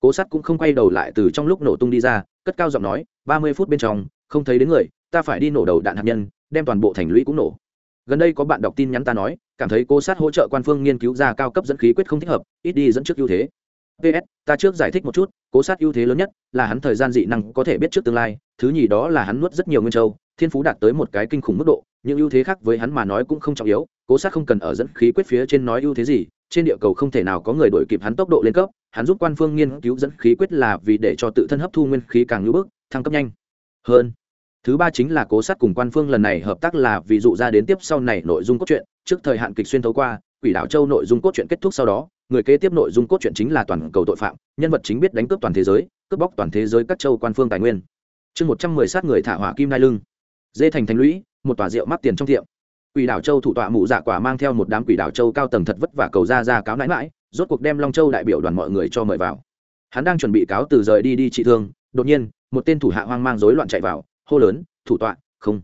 Cố sát cũng không quay đầu lại từ trong lúc nổ tung đi ra, cất cao giọng nói, ba mươi phút bên trong, không thấy đến người, ta phải đi nổ đầu đạn hạt nhân đem toàn bộ thành lũy cũng nổ. Gần đây có bạn đọc tin nhắn ta nói, cảm thấy cố sát hỗ trợ quan phương nghiên cứu ra cao cấp dẫn khí quyết không thích hợp, ít đi dẫn trước ưu thế. Ps ta trước giải thích một chút, cố sát ưu thế lớn nhất là hắn thời gian dị năng có thể biết trước tương lai, thứ nhì đó là hắn nuốt rất nhiều nguyên châu, thiên phú đạt tới một cái kinh khủng mức độ, những ưu thế khác với hắn mà nói cũng không trọng yếu, cố sát không cần ở dẫn khí quyết phía trên nói ưu thế gì, trên địa cầu không thể nào có người đổi kịp hắn tốc độ lên cấp, hắn giúp quan phương nghiên cứu dẫn khí quyết là vì để cho tự thân hấp thu nguyên khí càng ngưỡng bước, thăng cấp nhanh. Hơn thứ ba chính là cố sát cùng quan phương lần này hợp tác là ví dụ ra đến tiếp sau này nội dung cốt truyện, trước thời hạn kịch xuyên thấu qua, quỷ đảo châu nội dung cốt truyện kết thúc sau đó, người kế tiếp nội dung cốt truyện chính là toàn cầu tội phạm, nhân vật chính biết đánh cướp toàn thế giới, cướp bóc toàn thế giới các châu quan phương tài nguyên. Chương một trăm mười sát người thả hỏa kim nai lưng. Dê thành thành lũy, một tòa rượu mắc tiền trong tiệm. Quỷ đảo châu thủ tọa mụ giả quả mang theo một đám quỷ đảo châu cao tầng thật vất vả cầu ra ra cáo nãi mãi rốt cuộc đem long châu đại biểu đoàn mọi người cho mời vào. Hắn đang chuẩn bị cáo từ rời đi đi trị thương, đột nhiên, một tên thủ hạ hoang mang rối loạn chạy vào hô lớn, thủ tọa, không.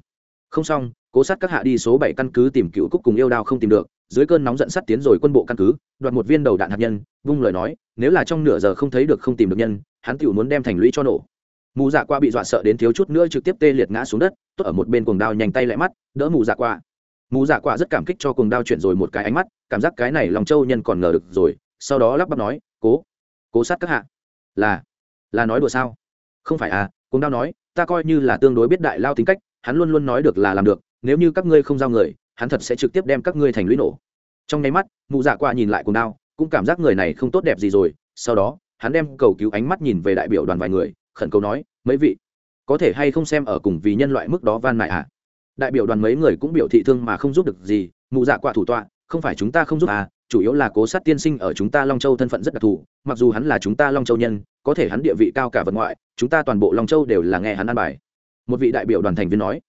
Không xong, cố sát các hạ đi số bảy căn cứ tìm cựu cúc cùng yêu đao không tìm được, dưới cơn nóng giận sắt tiến rồi quân bộ căn cứ, đoạt một viên đầu đạn hạt nhân, vung lời nói, nếu là trong nửa giờ không thấy được không tìm được nhân, hắn tựu muốn đem thành lũy cho nổ. Mù dạ qua bị dọa sợ đến thiếu chút nữa trực tiếp tê liệt ngã xuống đất, tốt ở một bên cuồng đao nhanh tay lại mắt, đỡ mù dạ qua. Mù dạ qua rất cảm kích cho cuồng đao chuyển rồi một cái ánh mắt, cảm giác cái này lòng châu nhân còn ngờ được rồi, sau đó lắp bắp nói, cố cố sát các hạ. Là là nói đùa sao? Không phải à cùng đao nói, ta coi như là tương đối biết đại lao tính cách, hắn luôn luôn nói được là làm được, nếu như các ngươi không giao người, hắn thật sẽ trực tiếp đem các ngươi thành lũy nổ. Trong nháy mắt, mụ dạ qua nhìn lại cùng đao, cũng cảm giác người này không tốt đẹp gì rồi, sau đó, hắn đem cầu cứu ánh mắt nhìn về đại biểu đoàn vài người, khẩn cầu nói, mấy vị, có thể hay không xem ở cùng vì nhân loại mức đó van mại à đại biểu đoàn mấy người cũng biểu thị thương mà không giúp được gì, mụ dạ Qua thủ tọa, không phải chúng ta không giúp à chủ yếu là cố sát tiên sinh ở chúng ta long châu thân phận rất đặc thù, mặc dù hắn là chúng ta long châu nhân có thể hắn địa vị cao cả vật ngoại, chúng ta toàn bộ long châu đều là nghe hắn ăn bài. Một vị đại biểu đoàn thành viên nói.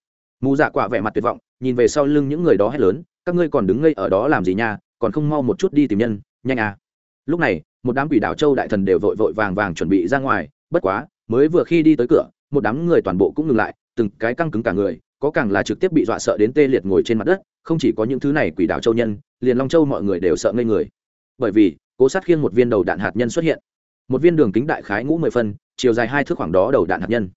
Mù dạ quả vẻ mặt tuyệt vọng, nhìn về sau lưng những người đó hét lớn, các ngươi còn đứng ngây ở đó làm gì nha, còn không mau một chút đi tìm nhân, nhanh à. Lúc này, một đám quỷ đảo châu đại thần đều vội vội vàng vàng chuẩn bị ra ngoài, bất quá, mới vừa khi đi tới cửa, một đám người toàn bộ cũng ngừng lại, từng cái căng cứng cả người, có càng là trực tiếp bị dọa sợ đến tê liệt ngồi trên mặt đất, không chỉ có những thứ này quỷ đảo châu nhân, liền long châu mọi người đều sợ ngây người. Bởi vì, cố sát khiêng một viên đầu đạn hạt nhân xuất hiện một viên đường kính đại khái ngũ mười phân, chiều dài hai thước khoảng đó đầu đạn hạt nhân.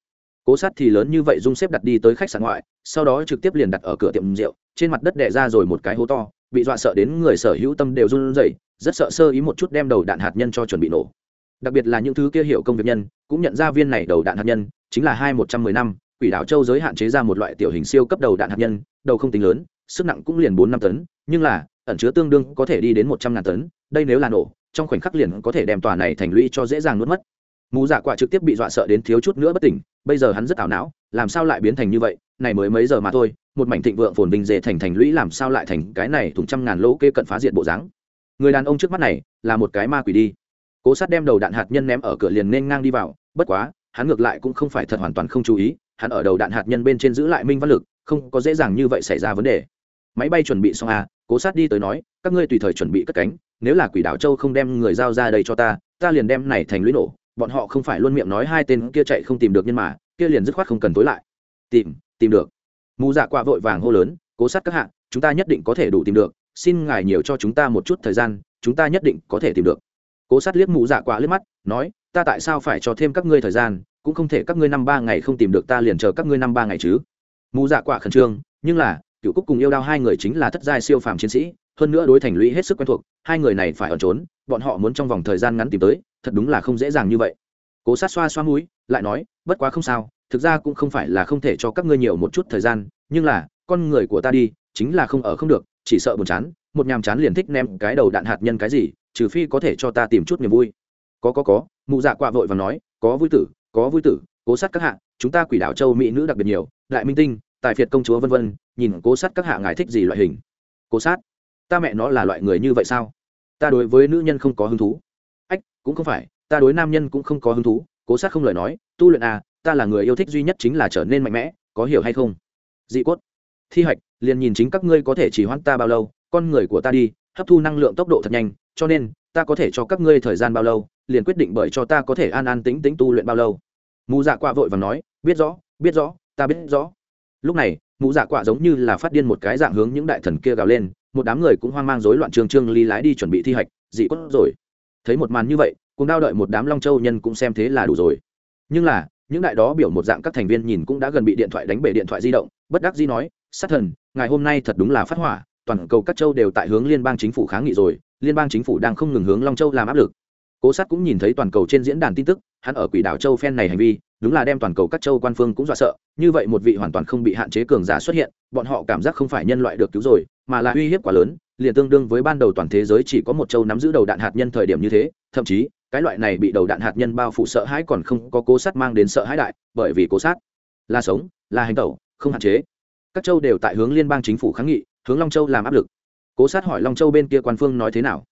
Cố sát thì lớn như vậy dung xếp đặt đi tới khách sạn ngoại, sau đó trực tiếp liền đặt ở cửa tiệm rượu, trên mặt đất đẻ ra rồi một cái hố to, bị dọa sợ đến người sở hữu tâm đều run rẩy, rất sợ sơ ý một chút đem đầu đạn hạt nhân cho chuẩn bị nổ. Đặc biệt là những thứ kia hiểu công việc nhân, cũng nhận ra viên này đầu đạn hạt nhân, chính là hai một trăm mười năm, quỷ đảo châu giới hạn chế ra một loại tiểu hình siêu cấp đầu đạn hạt nhân, đầu không tính lớn, sức nặng cũng liền bốn năm tấn, nhưng là, ẩn chứa tương đương có thể đi đến một trăm ngàn tấn, đây nếu là nổ trong khoảnh khắc liền có thể đem tòa này thành lũy cho dễ dàng nuốt mất. Mù dạ quạ trực tiếp bị dọa sợ đến thiếu chút nữa bất tỉnh, bây giờ hắn rất ảo não, làm sao lại biến thành như vậy? Này mới mấy giờ mà thôi, một mảnh thịnh vượng phồn vinh dễ thành thành lũy làm sao lại thành cái này thùng trăm ngàn lỗ kê cận phá diệt bộ dáng? Người đàn ông trước mắt này là một cái ma quỷ đi. Cố sát đem đầu đạn hạt nhân ném ở cửa liền nên ngang đi vào, bất quá, hắn ngược lại cũng không phải thật hoàn toàn không chú ý, hắn ở đầu đạn hạt nhân bên trên giữ lại minh văn lực, không có dễ dàng như vậy xảy ra vấn đề máy bay chuẩn bị xong à cố sát đi tới nói, các ngươi tùy thời chuẩn bị cất cánh, nếu là quỷ đảo châu không đem người giao ra đây cho ta ta liền đem này thành lũy nổ. Bọn họ không phải luôn miệng nói hai tên kia chạy không tìm được nhân mà, kia liền dứt khoát không cần tối lại. Tìm tìm được. Mù dạ quạ vội vàng hô lớn, cố sát các hạ, chúng ta nhất định có thể đủ tìm được. Xin ngài nhiều cho chúng ta một chút thời gian, chúng ta nhất định có thể tìm được. Cố sát liếc mù dạ quạ liếc mắt, nói, ta tại sao phải cho thêm các ngươi thời gian, cũng không thể các ngươi năm ba ngày không tìm được ta liền chờ các ngươi năm ba ngày chứ. Mù dạ quạ khẩn trương, nhưng là cựu cúc cùng yêu đao hai người chính là thất giai siêu phàm chiến sĩ, hơn nữa đối thành lũy hết sức quen thuộc, hai người này phải ẩn trốn, bọn họ muốn trong vòng thời gian ngắn tìm tới, thật đúng là không dễ dàng như vậy. Cố sát xoa xoa mũi, lại nói, bất quá không sao, thực ra cũng không phải là không thể cho các ngươi nhiều một chút thời gian, nhưng là, con người của ta đi, chính là không ở không được, chỉ sợ buồn chán, một nhàm chán liền thích ném cái đầu đạn hạt nhân cái gì, trừ phi có thể cho ta tìm chút niềm vui. Có có có, mụ dạ quạ vội và nói, có vui tử, có vui tử, cố sát các hạ, chúng ta quỷ đảo châu mỹ nữ đặc biệt nhiều, đại minh tinh tài phiệt công chúa vân vân, nhìn cố sát các hạ ngài thích gì loại hình. Cố sát, ta mẹ nó là loại người như vậy sao? Ta đối với nữ nhân không có hứng thú. Ách, cũng không phải, ta đối nam nhân cũng không có hứng thú. Cố sát không lời nói, tu luyện à ta là người yêu thích duy nhất chính là trở nên mạnh mẽ, có hiểu hay không? Dị cốt. Thi hạch, liền nhìn chính các ngươi có thể chỉ hoãn ta bao lâu, con người của ta đi, hấp thu năng lượng tốc độ thật nhanh, cho nên, ta có thể cho các ngươi thời gian bao lâu, liền quyết định bởi cho ta có thể an an tính tính tu luyện bao lâu. Mù dạ quạ vội và nói, biết rõ biết rõ, ta biết rõ lúc này mụ dạ quạ giống như là phát điên một cái dạng hướng những đại thần kia gào lên, một đám người cũng hoang mang rối loạn trương trương ly lái đi chuẩn bị thi hạch, dị quất rồi. Thấy một màn như vậy cũng đao đợi một đám long châu nhân cũng xem thế là đủ rồi. Nhưng là, những đại đó biểu một dạng các thành viên nhìn cũng đã gần bị điện thoại đánh bể điện thoại di động, bất đắc dĩ nói, sát thần ngày hôm nay thật đúng là phát hỏa, toàn cầu các châu đều tại hướng liên bang chính phủ kháng nghị rồi, liên bang chính phủ đang không ngừng hướng long châu làm áp lực. Cố sát cũng nhìn thấy toàn cầu trên diễn đàn tin tức, hắn ở quỷ đảo châu phen này hành vi đúng là đem toàn cầu các châu quan phương cũng dọa sợ, như vậy một vị hoàn toàn không bị hạn chế cường giả xuất hiện, bọn họ cảm giác không phải nhân loại được cứu rồi, mà là uy hiếp quá lớn, liền tương đương với ban đầu toàn thế giới chỉ có một châu nắm giữ đầu đạn hạt nhân thời điểm như thế, thậm chí, cái loại này bị đầu đạn hạt nhân bao phủ sợ hãi còn không có cố sát mang đến sợ hãi đại, bởi vì cố sát là sống, là hành tẩu, không hạn chế. Các châu đều tại hướng liên bang chính phủ kháng nghị, hướng long châu làm áp lực. Cố sát hỏi long châu bên kia quan phương nói thế nào?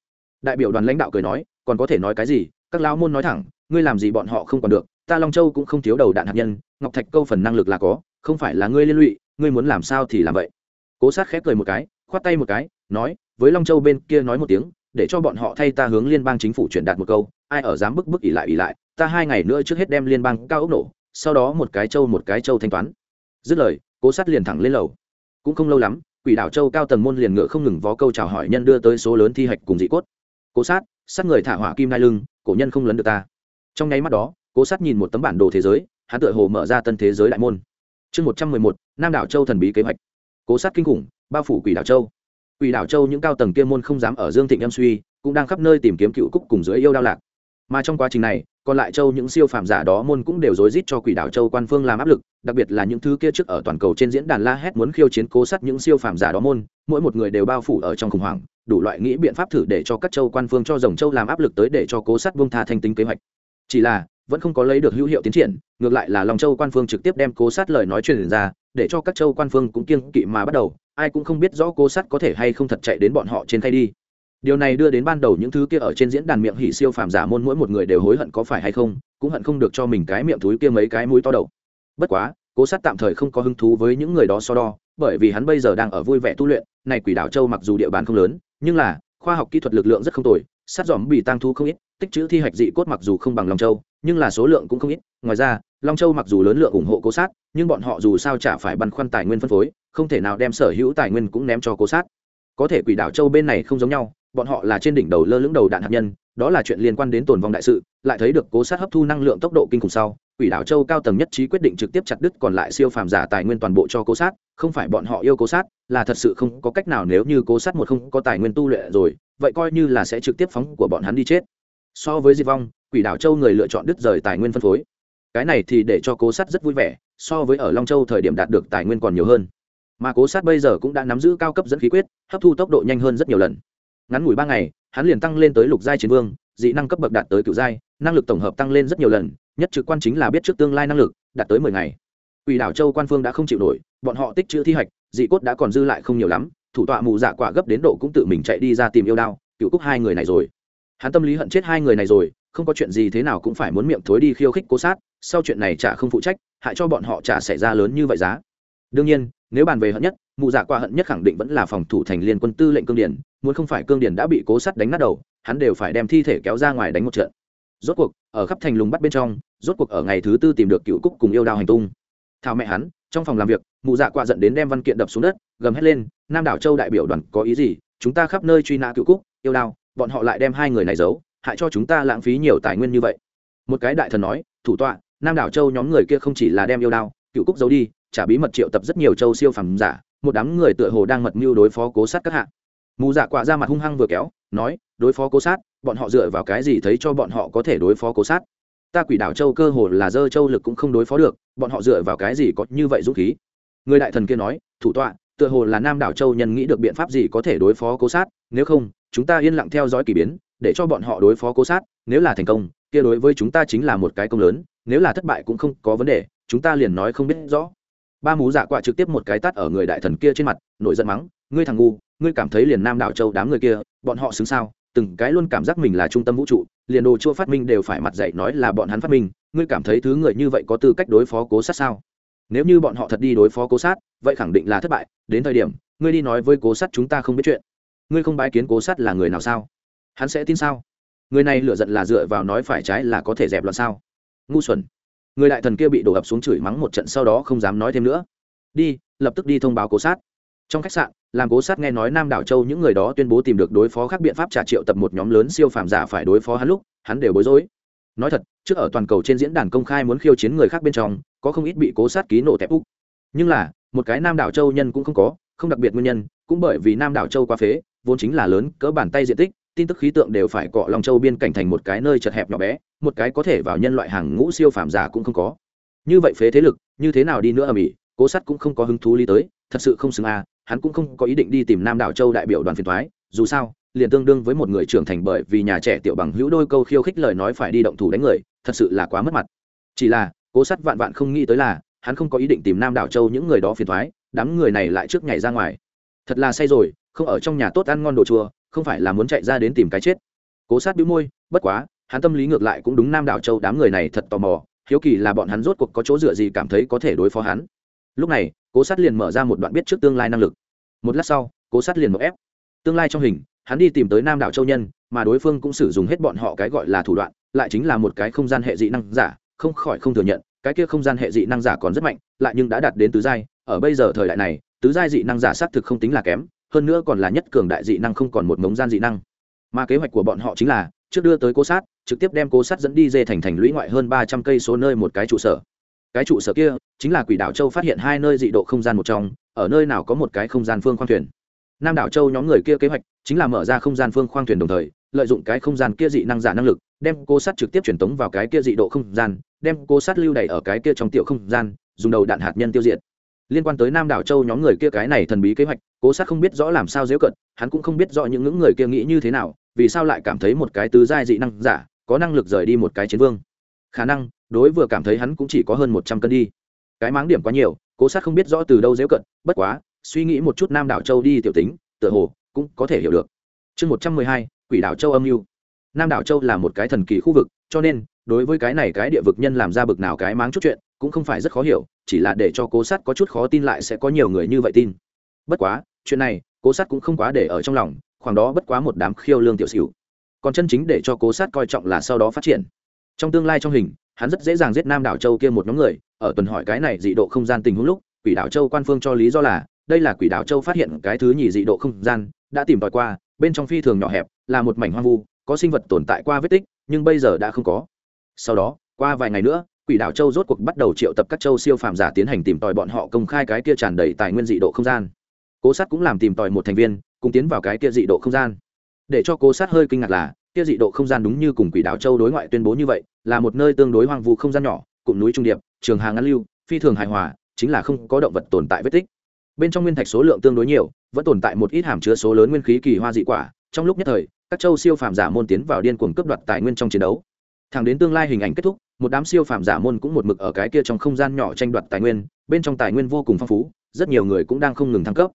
Đại biểu đoàn lãnh đạo cười nói, còn có thể nói cái gì? Các lão môn nói thẳng, ngươi làm gì bọn họ không còn được? Ta long châu cũng không thiếu đầu đạn hạt nhân, ngọc thạch câu phần năng lực là có, không phải là ngươi liên lụy, ngươi muốn làm sao thì làm vậy. Cố sát khép cười một cái, khoát tay một cái, nói, với long châu bên kia nói một tiếng, để cho bọn họ thay ta hướng liên bang chính phủ truyền đạt một câu, ai ở dám bức bức ỉ lại ỉ lại, ta hai ngày nữa trước hết đem liên bang cao ốc nổ, sau đó một cái châu một cái châu thanh toán. Dứt lời, cố sát liền thẳng lên lầu. Cũng không lâu lắm, quỷ đảo châu cao tầng môn liền ngựa không ngừng vó câu chào hỏi nhân đưa tới số lớn thi hạch cùng dị cốt. Cố sát sát người thả hỏa kim nai lưng, cổ nhân không lấn được ta. Trong nháy mắt đó cố sát nhìn một tấm bản đồ thế giới, hắn tựa hồ mở ra tân thế giới đại môn. Chương một trăm mười một, nam đảo châu thần bí kế hoạch. Cố sát kinh khủng, bao phủ quỷ đảo châu. Quỷ đảo châu những cao tầng kia môn không dám ở dương thịnh em suy, cũng đang khắp nơi tìm kiếm cựu cúc cùng dưới yêu đao lạc. Mà trong quá trình này, còn lại châu những siêu phàm giả đó môn cũng đều rối rít cho quỷ đảo châu quan phương làm áp lực, đặc biệt là những thứ kia trước ở toàn cầu trên diễn đàn la hét muốn khiêu chiến cố sát những siêu phàm giả đó môn, mỗi một người đều bao phủ ở trong khủng hoảng, đủ loại nghĩ biện pháp thử để cho các châu quan phương cho dòng châu làm áp lực tới để cho cố sát bông tha thanh tính kế hoạch. Chỉ là vẫn không có lấy được hữu hiệu tiến triển, ngược lại là long châu quan phương trực tiếp đem cố sát lời nói truyền ra, để cho các châu quan phương cũng kiêng kỵ mà bắt đầu, ai cũng không biết rõ cố sát có thể hay không thật chạy đến bọn họ trên khay đi. Điều này đưa đến ban đầu những thứ kia ở trên diễn đàn miệng hỉ siêu phàm giả môn mỗi một người đều hối hận có phải hay không, cũng hận không được cho mình cái miệng túi kia mấy cái mũi to đầu. Bất quá, cố sát tạm thời không có hứng thú với những người đó so đo, bởi vì hắn bây giờ đang ở vui vẻ tu luyện, này quỷ đảo châu mặc dù địa bàn không lớn, nhưng là, khoa học kỹ thuật lực lượng rất không tồi, sát dòm bị tăng thu không ít, tích chữ thi hạch dị cốt mặc dù không bằng long châu nhưng là số lượng cũng không ít. Ngoài ra, long châu mặc dù lớn lượng ủng hộ cố sát, nhưng bọn họ dù sao chả phải băn khoăn tài nguyên phân phối, không thể nào đem sở hữu tài nguyên cũng ném cho cố sát. Có thể quỷ đảo châu bên này không giống nhau, bọn họ là trên đỉnh đầu lơ lưỡng đầu đạn hạt nhân, đó là chuyện liên quan đến tồn vong đại sự, lại thấy được cố sát hấp thu năng lượng tốc độ kinh khủng sau, quỷ đảo châu cao tầng nhất trí quyết định trực tiếp chặt đứt còn lại siêu phàm giả tài nguyên toàn bộ cho cố sát, không phải bọn họ yêu cố sát, là thật sự không có cách nào nếu như cố sát một không có tài nguyên tu luyện rồi, vậy coi như là sẽ trực tiếp phóng của bọn hắn đi chết. So với diệt vong quỷ đảo châu người lựa chọn đứt rời tài nguyên phân phối. Cái này thì để cho cố sát rất vui vẻ, so với ở long châu thời điểm đạt được tài nguyên còn nhiều hơn. Mà cố sát bây giờ cũng đã nắm giữ cao cấp dẫn khí quyết, hấp thu tốc độ nhanh hơn rất nhiều lần. Ngắn ngủi ba ngày, hắn liền tăng lên tới lục giai chiến vương, dị năng cấp bậc đạt tới cựu giai, năng lực tổng hợp tăng lên rất nhiều lần, nhất trực quan chính là biết trước tương lai năng lực, đạt tới mười ngày. Quỷ đảo châu quan phương đã không chịu nổi, bọn họ tích chữ thi hạch, dị cốt đã còn dư lại không nhiều lắm, thủ tọa mù dạ quả gấp đến độ cũng tự mình chạy đi ra tìm yêu đao, cựu cúc hai người này rồi. Hắn tâm lý hận chết hai người này rồi không có chuyện gì thế nào cũng phải muốn miệng thối đi khiêu khích cố sát, sau chuyện này chả không phụ trách, hại cho bọn họ chả xảy ra lớn như vậy giá. Đương nhiên, nếu bàn về hận nhất, mụ giả qua hận nhất khẳng định vẫn là phòng thủ thành liên quân tư lệnh cương điển, muốn không phải cương điển đã bị cố sát đánh nát đầu, hắn đều phải đem thi thể kéo ra ngoài đánh một trận. Rốt cuộc, ở khắp thành lùng bắt bên trong, rốt cuộc ở ngày thứ tư tìm được cựu cúc cùng yêu đao hành tung. Thao mẹ hắn, trong phòng làm việc, mụ dạ quạ giận đến đem văn kiện đập xuống đất, gầm hét lên, nam đảo châu đại biểu đoàn có ý gì? Chúng ta khắp nơi truy nã cựu cúc, yêu đao, bọn họ lại đem hai người này giấu hại cho chúng ta lãng phí nhiều tài nguyên như vậy. Một cái đại thần nói, thủ tọa, nam đảo châu nhóm người kia không chỉ là đem yêu đao, cựu cúc giấu đi, trả bí mật triệu tập rất nhiều châu siêu phẩm giả, một đám người tựa hồ đang mật mưu đối phó cố sát các hạ. Mù dạ quạ ra mặt hung hăng vừa kéo, nói, đối phó cố sát, bọn họ dựa vào cái gì thấy cho bọn họ có thể đối phó cố sát? Ta quỷ đảo châu cơ hồ là dơ châu lực cũng không đối phó được, bọn họ dựa vào cái gì có như vậy dũng khí? Người đại thần kia nói, thủ tọa, tựa hồ là nam đảo châu nhân nghĩ được biện pháp gì có thể đối phó cố sát, nếu không, chúng ta yên lặng theo dõi k ỳ biến để cho bọn họ đối phó cố sát, nếu là thành công, kia đối với chúng ta chính là một cái công lớn, nếu là thất bại cũng không có vấn đề, chúng ta liền nói không biết rõ. Ba mú dạ quạ trực tiếp một cái tắt ở người đại thần kia trên mặt, nổi giận mắng, ngươi thằng ngu, ngươi cảm thấy liền nam đảo châu đám người kia, bọn họ xứng sao? Từng cái luôn cảm giác mình là trung tâm vũ trụ, liền đồ chua phát minh đều phải mặt dạy nói là bọn hắn phát minh, ngươi cảm thấy thứ người như vậy có tư cách đối phó cố sát sao? Nếu như bọn họ thật đi đối phó cố sát, vậy khẳng định là thất bại, đến thời điểm, ngươi đi nói với cố sát chúng ta không biết chuyện. Ngươi không bái kiến cố sát là người nào sao? Hắn sẽ tin sao? Người này lựa giận là dựa vào nói phải trái là có thể dẹp loạn sao? Ngu xuẩn. Người đại thần kia bị đổ ập xuống chửi mắng một trận sau đó không dám nói thêm nữa. Đi, lập tức đi thông báo cố sát. Trong khách sạn, làm cố sát nghe nói nam đảo châu những người đó tuyên bố tìm được đối phó các biện pháp trả triệu tập một nhóm lớn siêu phàm giả phải đối phó hắn lúc, hắn đều bối rối. Nói thật, trước ở toàn cầu trên diễn đàn công khai muốn khiêu chiến người khác bên trong, có không ít bị cố sát ký nổ tép úc nhưng là, một cái nam đảo châu nhân cũng không có, không đặc biệt nguyên nhân, cũng bởi vì nam đảo châu quá phế, vốn chính là lớn, cỡ bàn tay diện tích tin tức khí tượng đều phải cọ lòng châu biên cảnh thành một cái nơi chật hẹp nhỏ bé, một cái có thể vào nhân loại hàng ngũ siêu phàm giả cũng không có. Như vậy phế thế lực, như thế nào đi nữa ở mỹ cố sát cũng không có hứng thú lý tới, thật sự không xứng à hắn cũng không có ý định đi tìm nam đảo châu đại biểu đoàn phiền thoái dù sao, liền tương đương với một người trưởng thành bởi vì nhà trẻ tiểu bằng hữu đôi câu khiêu khích lời nói phải đi động thủ đánh người, thật sự là quá mất mặt. Chỉ là, cố sát vạn vạn không nghĩ tới là, hắn không có ý định tìm nam đảo châu những người đó phiền thoái đám người này lại trước nhảy ra ngoài. Thật là say rồi, không ở trong nhà tốt ăn ngon đồ chùa không phải là muốn chạy ra đến tìm cái chết. Cố sát bĩu môi, bất quá, hắn tâm lý ngược lại cũng đúng nam đảo châu đám người này thật tò mò, hiếu kỳ là bọn hắn rốt cuộc có chỗ dựa gì cảm thấy có thể đối phó hắn. Lúc này, cố sát liền mở ra một đoạn biết trước tương lai năng lực. Một lát sau, cố sát liền một ép. Tương lai trong hình, hắn đi tìm tới nam đảo châu nhân, mà đối phương cũng sử dụng hết bọn họ cái gọi là thủ đoạn, lại chính là một cái không gian hệ dị năng giả, không khỏi không thừa nhận, cái kia không gian hệ dị năng giả còn rất mạnh, lại nhưng đã đạt đến tứ giai, ở bây giờ thời đại này, tứ giai dị năng giả xác thực không tính là kém hơn nữa còn là nhất cường đại dị năng không còn một mống gian dị năng. Mà kế hoạch của bọn họ chính là, trước đưa tới cố sát, trực tiếp đem cố sát dẫn đi dê thành thành lũy ngoại hơn ba trăm cây số nơi một cái trụ sở. Cái trụ sở kia, chính là quỷ đảo châu phát hiện hai nơi dị độ không gian một trong, ở nơi nào có một cái không gian phương khoang thuyền. Nam đảo châu nhóm người kia kế hoạch, chính là mở ra không gian phương khoang thuyền đồng thời, lợi dụng cái không gian kia dị năng giả năng lực, đem cô sát trực tiếp truyền tống vào cái kia dị độ không gian, đem cô sát lưu đày ở cái kia trong tiểu không gian, dùng đầu đạn hạt nhân tiêu diệt liên quan tới nam đảo châu nhóm người kia cái này thần bí kế hoạch, cố sát không biết rõ làm sao dễ cận hắn cũng không biết rõ những ngưỡng người kia nghĩ như thế nào, vì sao lại cảm thấy một cái tứ giai dị năng giả, có năng lực rời đi một cái chiến vương. Khả năng, đối vừa cảm thấy hắn cũng chỉ có hơn một trăm cân đi. Cái máng điểm quá nhiều, cố sát không biết rõ từ đâu dễ cận bất quá, suy nghĩ một chút nam đảo châu đi tiểu tính, tựa hồ cũng có thể hiểu được. Chương một trăm mười hai, quỷ đảo châu âm mưu. Nam đảo châu là một cái thần kỳ khu vực, cho nên, đối với cái này cái địa vực nhân làm ra bực nào cái máng chút chuyện cũng không phải rất khó hiểu, chỉ là để cho cố sát có chút khó tin lại sẽ có nhiều người như vậy tin. Bất quá, chuyện này, cố sát cũng không quá để ở trong lòng, khoảng đó bất quá một đám khiêu lương tiểu xỉu. Còn chân chính để cho cố sát coi trọng là sau đó phát triển. Trong tương lai trong hình, hắn rất dễ dàng giết nam đảo châu kia một nhóm người, ở tuần hỏi cái này dị độ không gian tình huống lúc, quỷ đảo châu quan phương cho lý do là, đây là quỷ đảo châu phát hiện cái thứ nhì dị độ không gian, đã tìm tòi qua, bên trong phi thường nhỏ hẹp, là một mảnh hoang vu, có sinh vật tồn tại qua vết tích, nhưng bây giờ đã không có. Sau đó, qua vài ngày nữa quỷ đảo châu rốt cuộc bắt đầu triệu tập các châu siêu phàm giả tiến hành tìm tòi bọn họ công khai cái kia tràn đầy tài nguyên dị độ không gian. Cố sát cũng làm tìm tòi một thành viên, cùng tiến vào cái kia dị độ không gian. Để cho cố sát hơi kinh ngạc là, kia dị độ không gian đúng như cùng quỷ đảo châu đối ngoại tuyên bố như vậy, là một nơi tương đối hoang vu không gian nhỏ, cụm núi trung điệp, trường hàng ngăn lưu, phi thường hài hòa, chính là không có động vật tồn tại vết tích. Bên trong nguyên thạch số lượng tương đối nhiều, vẫn tồn tại một ít hàm chứa số lớn nguyên khí kỳ hoa dị quả. Trong lúc nhất thời, các châu siêu phàm giả môn tiến vào điên cuồng cướp đoạt tài nguyên trong chiến đấu. Thẳng đến tương lai hình ảnh kết thúc một đám siêu phàm giả môn cũng một mực ở cái kia trong không gian nhỏ tranh đoạt tài nguyên, bên trong tài nguyên vô cùng phong phú, rất nhiều người cũng đang không ngừng thăng cấp.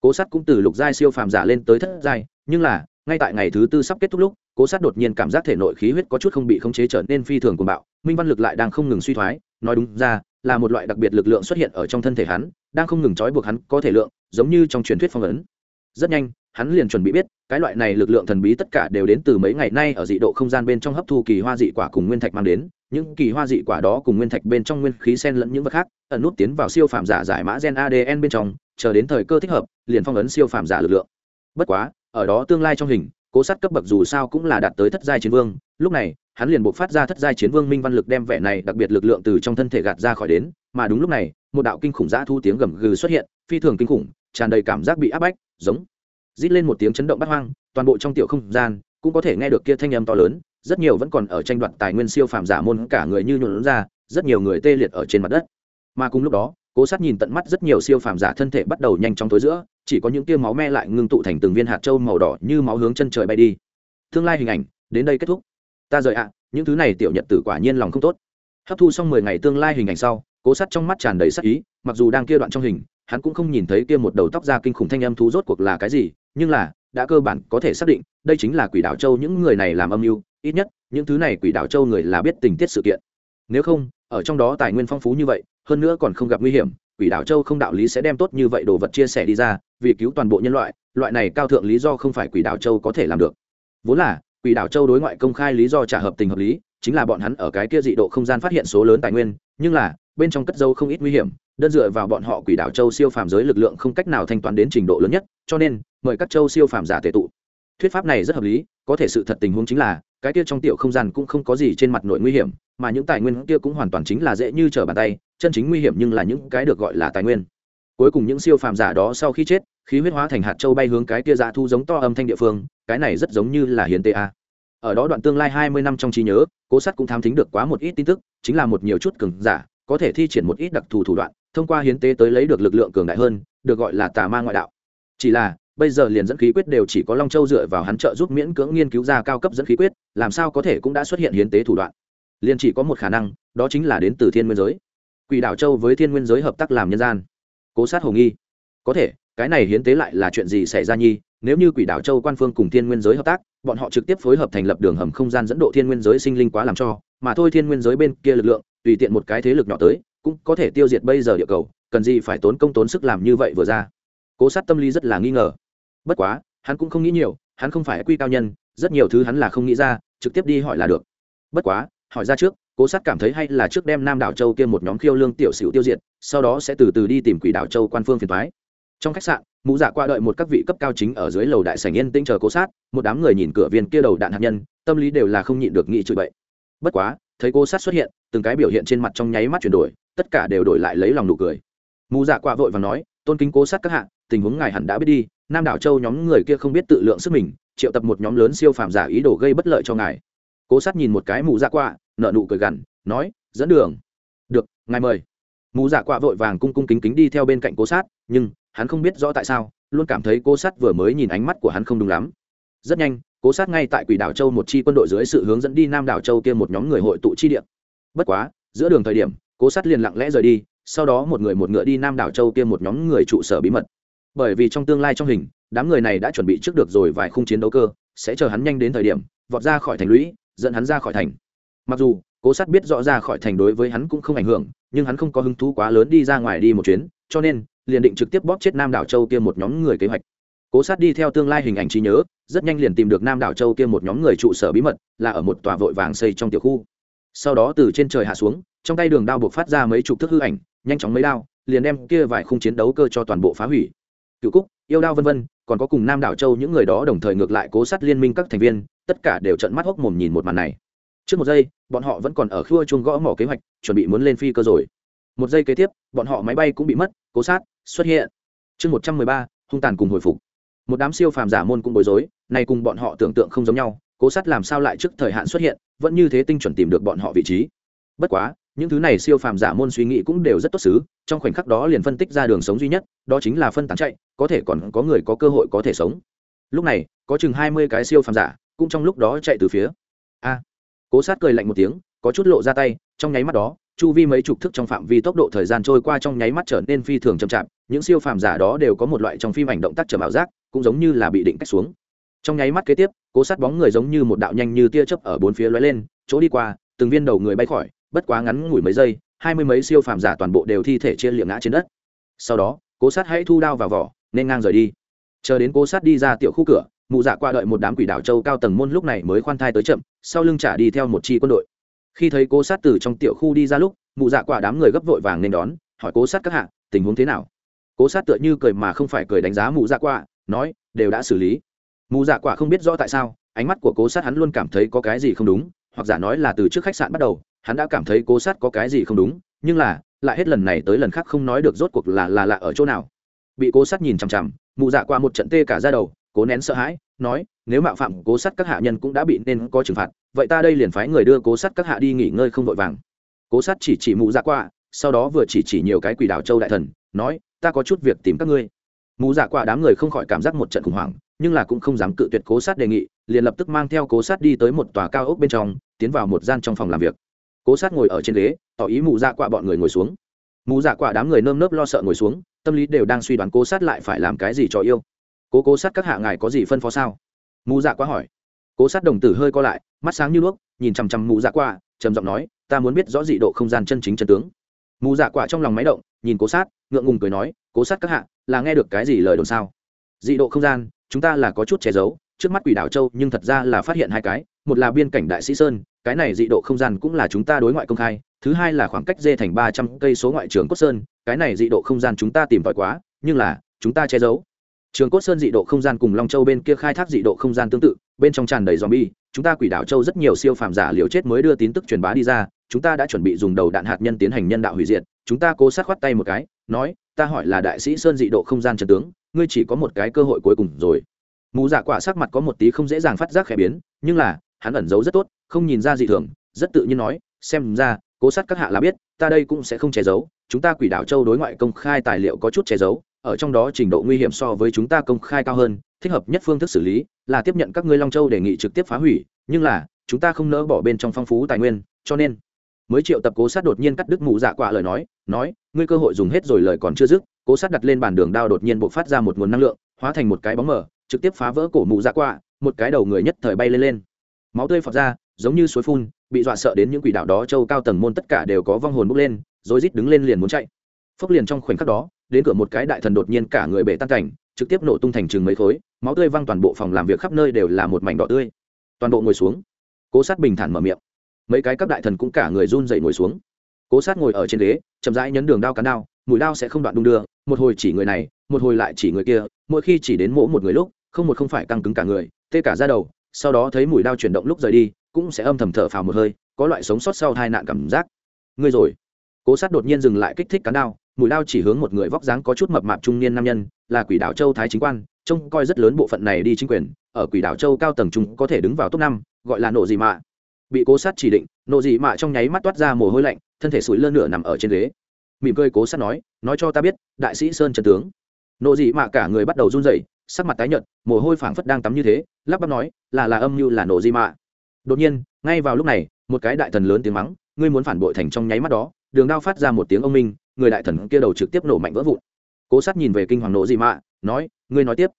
Cố sát cũng từ lục giai siêu phàm giả lên tới thất giai, nhưng là, ngay tại ngày thứ tư sắp kết thúc lúc, cố sát đột nhiên cảm giác thể nội khí huyết có chút không bị khống chế trở nên phi thường cuồng bạo, minh văn lực lại đang không ngừng suy thoái, nói đúng ra, là một loại đặc biệt lực lượng xuất hiện ở trong thân thể hắn, đang không ngừng trói buộc hắn có thể lượng, giống như trong truyền thuyết phong ấn. Rất nhanh, hắn liền chuẩn bị biết, cái loại này lực lượng thần bí tất cả đều đến từ mấy ngày nay ở dị độ không gian bên trong hấp thu kỳ hoa dị quả cùng nguyên thạch mang đến những kỳ hoa dị quả đó cùng nguyên thạch bên trong nguyên khí sen lẫn những vật khác, ẩn nút tiến vào siêu phàm giả giải mã gen adn bên trong, chờ đến thời cơ thích hợp, liền phong ấn siêu phàm giả lực lượng. Bất quá, ở đó tương lai trong hình, cố sát cấp bậc dù sao cũng là đạt tới thất giai chiến vương, lúc này, hắn liền buộc phát ra thất giai chiến vương minh văn lực đem vẻ này đặc biệt lực lượng từ trong thân thể gạt ra khỏi đến, mà đúng lúc này, một đạo kinh khủng dã thu tiếng gầm gừ xuất hiện, phi thường kinh khủng, tràn đầy cảm giác bị áp bách, giống, rít lên một tiếng chấn động bắt hoang, toàn bộ trong tiểu không gian, cũng có thể nghe được kia thanh âm to lớn rất nhiều vẫn còn ở tranh đoạt tài nguyên siêu phàm giả môn cả người như nhuộn ra, rất nhiều người tê liệt ở trên mặt đất. Mà cùng lúc đó, cố sát nhìn tận mắt rất nhiều siêu phàm giả thân thể bắt đầu nhanh chóng tối giữa, chỉ có những tia máu me lại ngưng tụ thành từng viên hạt trâu màu đỏ như máu hướng chân trời bay đi. Tương lai hình ảnh, đến đây kết thúc. Ta rời ạ, những thứ này tiểu nhật tử quả nhiên lòng không tốt. Hấp thu xong mười ngày tương lai hình ảnh sau, cố sát trong mắt tràn đầy sắc ý, mặc dù đang kia đoạn trong hình, hắn cũng không nhìn thấy kia một đầu tóc da kinh khủng thanh âm thú rốt cuộc là cái gì, nhưng là đã cơ bản có thể xác định, đây chính là quỷ đảo châu những người này làm âm mưu, ít nhất, những thứ này quỷ đảo châu người là biết tình tiết sự kiện. Nếu không, ở trong đó tài nguyên phong phú như vậy, hơn nữa còn không gặp nguy hiểm, quỷ đảo châu không đạo lý sẽ đem tốt như vậy đồ vật chia sẻ đi ra, vì cứu toàn bộ nhân loại loại này cao thượng lý do không phải quỷ đảo châu có thể làm được. Vốn là, quỷ đảo châu đối ngoại công khai lý do trả hợp tình hợp lý, chính là bọn hắn ở cái kia dị độ không gian phát hiện số lớn tài nguyên, nhưng là bên trong cất dấu không ít nguy hiểm, đơn dựa vào bọn họ quỷ đảo châu siêu phàm giới lực lượng không cách nào thanh toán đến trình độ lớn nhất, cho nên, mời các châu siêu phàm giả tệ tụ thuyết pháp này rất hợp lý, có thể sự thật tình huống chính là, cái kia trong tiểu không gian cũng không có gì trên mặt nội nguy hiểm, mà những tài nguyên kia cũng hoàn toàn chính là dễ như trở bàn tay, chân chính nguy hiểm nhưng là những cái được gọi là tài nguyên cuối cùng những siêu phàm giả đó sau khi chết, khí huyết hóa thành hạt châu bay hướng cái kia dạ thu giống to âm thanh địa phương, cái này rất giống như là hiến a. ở đó đoạn tương lai hai mươi năm trong trí nhớ, cố sắt cũng tham thính được quá một ít tin tức, chính là một nhiều chút cường giả có thể thi triển một ít đặc thù thủ đoạn, thông qua hiến tế tới lấy được lực lượng cường đại hơn, được gọi là tà ma ngoại đạo. Chỉ là, bây giờ liền dẫn khí quyết đều chỉ có long châu dựa vào hắn trợ giúp miễn cưỡng nghiên cứu ra cao cấp dẫn khí quyết, làm sao có thể cũng đã xuất hiện hiến tế thủ đoạn. Liền chỉ có một khả năng, đó chính là đến từ thiên nguyên giới. Quỷ đảo châu với thiên nguyên giới hợp tác làm nhân gian. Cố sát hồ nghi. Có thể, cái này hiến tế lại là chuyện gì xảy ra nhi nếu như quỷ đảo châu quan phương cùng thiên nguyên giới hợp tác, bọn họ trực tiếp phối hợp thành lập đường hầm không gian dẫn độ thiên nguyên giới sinh linh quá làm cho, mà thôi thiên nguyên giới bên kia lực lượng tùy tiện một cái thế lực nhỏ tới, cũng có thể tiêu diệt bây giờ địa cầu, cần gì phải tốn công tốn sức làm như vậy vừa ra. Cố sát tâm lý rất là nghi ngờ. Bất quá, hắn cũng không nghĩ nhiều, hắn không phải quy cao nhân, rất nhiều thứ hắn là không nghĩ ra, trực tiếp đi hỏi là được. Bất quá, hỏi ra trước, cố sát cảm thấy hay là trước đem nam đảo châu kia một nhóm khiêu lương tiểu sửu tiêu diệt, sau đó sẽ từ từ đi tìm quỷ đảo châu quan phương phiền thoái trong khách sạn mụ dạ qua đợi một các vị cấp cao chính ở dưới lầu đại sảnh yên tĩnh chờ cố sát, một đám người nhìn cửa viên kia đầu đạn hạt nhân, tâm lý đều là không nhịn được nghĩ chửi bậy. Bất quá thấy cố sát xuất hiện từng cái biểu hiện trên mặt trong nháy mắt chuyển đổi tất cả đều đổi lại lấy lòng nụ cười. Mù dạ quạ vội và nói tôn kính cố sát các hạ tình huống ngài hẳn đã biết đi nam đảo châu nhóm người kia không biết tự lượng sức mình triệu tập một nhóm lớn siêu phàm giả ý đồ gây bất lợi cho ngài. Cố sát nhìn một cái mù dạ quạ, nợ nụ cười gằn nói dẫn đường. Được ngài mời. Mù dạ quạ vội vàng cung cung kính kính đi theo bên cạnh cố sát nhưng hắn không biết rõ tại sao luôn cảm thấy cố sát vừa mới nhìn ánh mắt của hắn không đúng lắm rất nhanh, cố sát ngay tại quỷ đảo châu một chi quân đội dưới sự hướng dẫn đi nam đảo châu kia một nhóm người hội tụ chi điện bất quá, giữa đường thời điểm, cố sát liền lặng lẽ rời đi, sau đó một người một ngựa đi nam đảo châu kia một nhóm người trụ sở bí mật. Bởi vì trong tương lai trong hình, đám người này đã chuẩn bị trước được rồi vài khung chiến đấu cơ, sẽ chờ hắn nhanh đến thời điểm, vọt ra khỏi thành lũy, dẫn hắn ra khỏi thành. Mặc dù, cố sát biết rõ ra khỏi thành đối với hắn cũng không ảnh hưởng, nhưng hắn không có hứng thú quá lớn đi ra ngoài đi một chuyến, cho nên, liền định trực tiếp bóp chết nam đảo châu kia một nhóm người kế hoạch. Cố sát đi theo tương lai hình ảnh trí nhớ rất nhanh liền tìm được nam đảo châu kia một nhóm người trụ sở bí mật, là ở một tòa vội vàng xây trong tiểu khu. Sau đó từ trên trời hạ xuống, trong tay đường đao buộc phát ra mấy chục thước hư ảnh, nhanh chóng mấy đao, liền đem kia vài khung chiến đấu cơ cho toàn bộ phá hủy. Cựu cúc, yêu đao vân vân, còn có cùng nam đảo châu những người đó đồng thời ngược lại cố sát liên minh các thành viên, tất cả đều trận mắt hốc mồm nhìn một màn này. Trước một giây, bọn họ vẫn còn ở khua chuông gõ mỏ kế hoạch, chuẩn bị muốn lên phi cơ rồi. Một giây kế tiếp, bọn họ máy bay cũng bị mất, cố sát, xuất hiện. Chương một trăm mười ba, hung tàn cùng hồi phục một đám siêu phàm giả môn cũng bối rối, nay cùng bọn họ tưởng tượng không giống nhau, cố sát làm sao lại trước thời hạn xuất hiện, vẫn như thế tinh chuẩn tìm được bọn họ vị trí. Bất quá, những thứ này siêu phàm giả môn suy nghĩ cũng đều rất tốt xứ, trong khoảnh khắc đó liền phân tích ra đường sống duy nhất, đó chính là phân tán chạy, có thể còn có người có cơ hội có thể sống. Lúc này, có chừng hai mươi cái siêu phàm giả cũng trong lúc đó chạy từ phía. A! Cố sát cười lạnh một tiếng, có chút lộ ra tay, trong nháy mắt đó, chu vi mấy chục thức trong phạm vi tốc độ thời gian trôi qua trong nháy mắt trở nên phi thường chậm chạp, những siêu phàm giả đó đều có một loại trong phim ảnh động tác trở ảo giác cũng giống như là bị định cách xuống. Trong nháy mắt kế tiếp, cố sát bóng người giống như một đạo nhanh như tia chớp ở bốn phía lóe lên, chỗ đi qua, từng viên đầu người bay khỏi, bất quá ngắn ngủi mấy giây, hai mươi mấy siêu phàm giả toàn bộ đều thi thể chia liệng ngã trên đất. Sau đó, cố sát hãy thu đao vào vỏ, nên ngang rời đi. Chờ đến cố sát đi ra tiểu khu cửa, mụ dạ qua đợi một đám quỷ đảo châu cao tầng môn lúc này mới khoan thai tới chậm, sau lưng trả đi theo một chi quân đội. Khi thấy cố sát từ trong tiểu khu đi ra lúc, mụ dạ quả đám người gấp vội vàng nên đón, hỏi cố sát các hạ, tình huống thế nào? Cố sát tựa như cười mà không phải cười đánh giá mụ dạ quả nói, đều đã xử lý. Mù dạ quả không biết rõ tại sao, ánh mắt của cố sát hắn luôn cảm thấy có cái gì không đúng, hoặc giả nói là từ trước khách sạn bắt đầu, hắn đã cảm thấy cố sát có cái gì không đúng, nhưng là, lại hết lần này tới lần khác không nói được rốt cuộc là là lạ ở chỗ nào. Bị cố sát nhìn chằm chằm mụ dạ qua một trận tê cả ra đầu, cố nén sợ hãi, nói, nếu mạo phạm cố sát các hạ nhân cũng đã bị nên có trừng phạt, vậy ta đây liền phái người đưa cố sát các hạ đi nghỉ ngơi không vội vàng. Cố sát chỉ chỉ mụ dạ qua sau đó vừa chỉ chỉ nhiều cái quỷ đảo châu đại thần, nói, ta có chút việc tìm các ngươi mụ dạ quả đám người không khỏi cảm giác một trận khủng hoảng, nhưng là cũng không dám cự tuyệt cố sát đề nghị, liền lập tức mang theo cố sát đi tới một tòa cao ốc bên trong, tiến vào một gian trong phòng làm việc. Cố sát ngồi ở trên ghế, tỏ ý mụ dạ quạ bọn người ngồi xuống. Mụ dạ quạ đám người nơm nớp lo sợ ngồi xuống, tâm lý đều đang suy đoán cố sát lại phải làm cái gì cho yêu. Cố cố sát các hạ ngài có gì phân phó sao? Mụ dạ quạ hỏi. Cố sát đồng tử hơi co lại, mắt sáng như đuốc, nhìn chằm chằm mụ dạ quạ, trầm giọng nói, ta muốn biết rõ dị độ không gian chân chính chân tướng mù dạ quạ trong lòng máy động, nhìn cố sát, ngượng ngùng cười nói, cố sát các hạ, là nghe được cái gì lời đồn sao? Dị độ không gian, chúng ta là có chút che giấu, trước mắt quỷ đảo châu nhưng thật ra là phát hiện hai cái, một là biên cảnh đại sĩ sơn, cái này dị độ không gian cũng là chúng ta đối ngoại công khai, thứ hai là khoảng cách dê thành ba trăm cây số ngoại trường cốt sơn, cái này dị độ không gian chúng ta tìm tòi quá, nhưng là, chúng ta che giấu. Trường cốt sơn dị độ không gian cùng long châu bên kia khai thác dị độ không gian tương tự, bên trong tràn đầy zombie, chúng ta quỷ đảo châu rất nhiều siêu phàm giả liều chết mới đưa tin tức truyền bá đi ra chúng ta đã chuẩn bị dùng đầu đạn hạt nhân tiến hành nhân đạo hủy diệt, chúng ta cố sát khoát tay một cái, nói, ta hỏi là đại sĩ sơn dị độ không gian trần tướng, ngươi chỉ có một cái cơ hội cuối cùng rồi. Mù dạ quả sắc mặt có một tí không dễ dàng phát giác khẽ biến, nhưng là, hắn ẩn giấu rất tốt, không nhìn ra gì thường, rất tự nhiên nói, xem ra, cố sát các hạ là biết, ta đây cũng sẽ không che giấu, chúng ta quỷ đảo châu đối ngoại công khai tài liệu có chút che giấu, ở trong đó trình độ nguy hiểm so với chúng ta công khai cao hơn, thích hợp nhất phương thức xử lý là tiếp nhận các ngươi long châu đề nghị trực tiếp phá hủy, nhưng là, chúng ta không nỡ bỏ bên trong phong phú tài nguyên, cho nên mới triệu tập cố sát đột nhiên cắt đứt mụ dạ quả lời nói nói, ngươi cơ hội dùng hết rồi lời còn chưa dứt. Cố sát đặt lên bàn đường đao đột nhiên bộc phát ra một nguồn năng lượng, hóa thành một cái bóng mờ, trực tiếp phá vỡ cổ mụ dạ quả, một cái đầu người nhất thời bay lên lên. Máu tươi phọt ra, giống như suối phun, bị dọa sợ đến những quỷ đạo đó châu cao tầng môn tất cả đều có vong hồn bốc lên rồi rít đứng lên liền muốn chạy. Phốc liền trong khoảnh khắc đó, đến cửa một cái đại thần đột nhiên cả người bể tan cảnh, trực tiếp nổ tung thành chừng mấy khối, máu tươi văng toàn bộ phòng làm việc khắp nơi đều là một mảnh đỏ tươi. Toàn bộ ngồi xuống. Cố sát bình thản mở miệng mấy cái các đại thần cũng cả người run dậy ngồi xuống. Cố sát ngồi ở trên ghế, chậm rãi nhấn đường đao cán đao mũi đao sẽ không đoạn đung đưa, một hồi chỉ người này, một hồi lại chỉ người kia, mỗi khi chỉ đến mỗ một người lúc, không một không phải căng cứng cả người, tê cả ra đầu, sau đó thấy mũi đao chuyển động lúc rời đi, cũng sẽ âm thầm thở phào một hơi, có loại sống sót sau hai nạn cảm giác. Ngươi rồi. Cố sát đột nhiên dừng lại kích thích cán đao mũi đao chỉ hướng một người vóc dáng có chút mập mạp trung niên nam nhân, là quỷ đảo châu thái chính quan, trông coi rất lớn bộ phận này đi chính quyền, ở quỷ đảo châu cao tầng trung có thể đứng vào top năm, gọi là nộ gì mạ bị cố sát chỉ định, nộ dị mạ trong nháy mắt toát ra mồ hôi lạnh, thân thể sủi lơ nửa nằm ở trên ghế. Mỉm cười cố sát nói nói cho ta biết, đại sĩ sơn trần tướng. Nộ dị mạ cả người bắt đầu run rẩy, sắc mặt tái nhợt, mồ hôi phảng phất đang tắm như thế, lắp bắp nói, là là âm như là nộ dị mạ. Đột nhiên, ngay vào lúc này, một cái đại thần lớn tiếng mắng, ngươi muốn phản bội thành trong nháy mắt đó. Đường đao phát ra một tiếng ông minh, người đại thần kia đầu trực tiếp nổ mạnh vỡ vụn. Cố sát nhìn về kinh hoàng nộ dị mạ, nói, ngươi nói tiếp.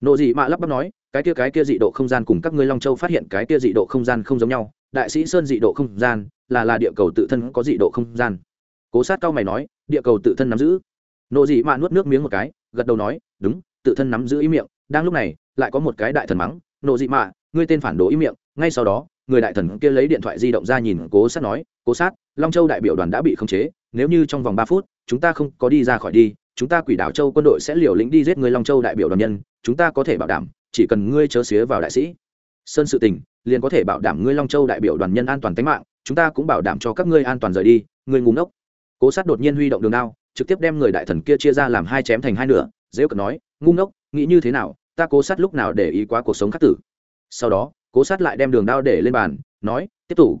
Nộ dị mạ lắp bắp nói, cái kia cái kia dị độ không gian cùng các ngươi long châu phát hiện cái kia dị độ không gian không giống nhau đại sĩ sơn dị độ không gian, là là địa cầu tự thân có dị độ không gian. Cố sát cao mày nói, địa cầu tự thân nắm giữ. Nộ dị mạ nuốt nước miếng một cái, gật đầu nói, đúng, tự thân nắm giữ ý miệng. Đang lúc này, lại có một cái đại thần mắng, nộ dị mạ ngươi tên phản đồ ý miệng. Ngay sau đó, người đại thần kia lấy điện thoại di động ra nhìn cố sát nói, cố sát, long châu đại biểu đoàn đã bị khống chế, nếu như trong vòng ba phút, chúng ta không có đi ra khỏi đi, chúng ta quỷ đảo châu quân đội sẽ liều lĩnh đi giết người long châu đại biểu đoàn nhân, chúng ta có thể bảo đảm, chỉ cần ngươi chớ xía vào đại sĩ sơn sự tình, liền có thể bảo đảm ngươi long châu đại biểu đoàn nhân an toàn tính mạng, chúng ta cũng bảo đảm cho các ngươi an toàn rời đi, ngươi ngủ ngốc. Cố sát đột nhiên huy động đường đao, trực tiếp đem người đại thần kia chia ra làm hai chém thành hai nửa, dễ cận nói, ngu ngốc, nghĩ như thế nào, ta cố sát lúc nào để ý quá cuộc sống khắc tử? Sau đó, cố sát lại đem đường đao để lên bàn, nói, tiếp tục.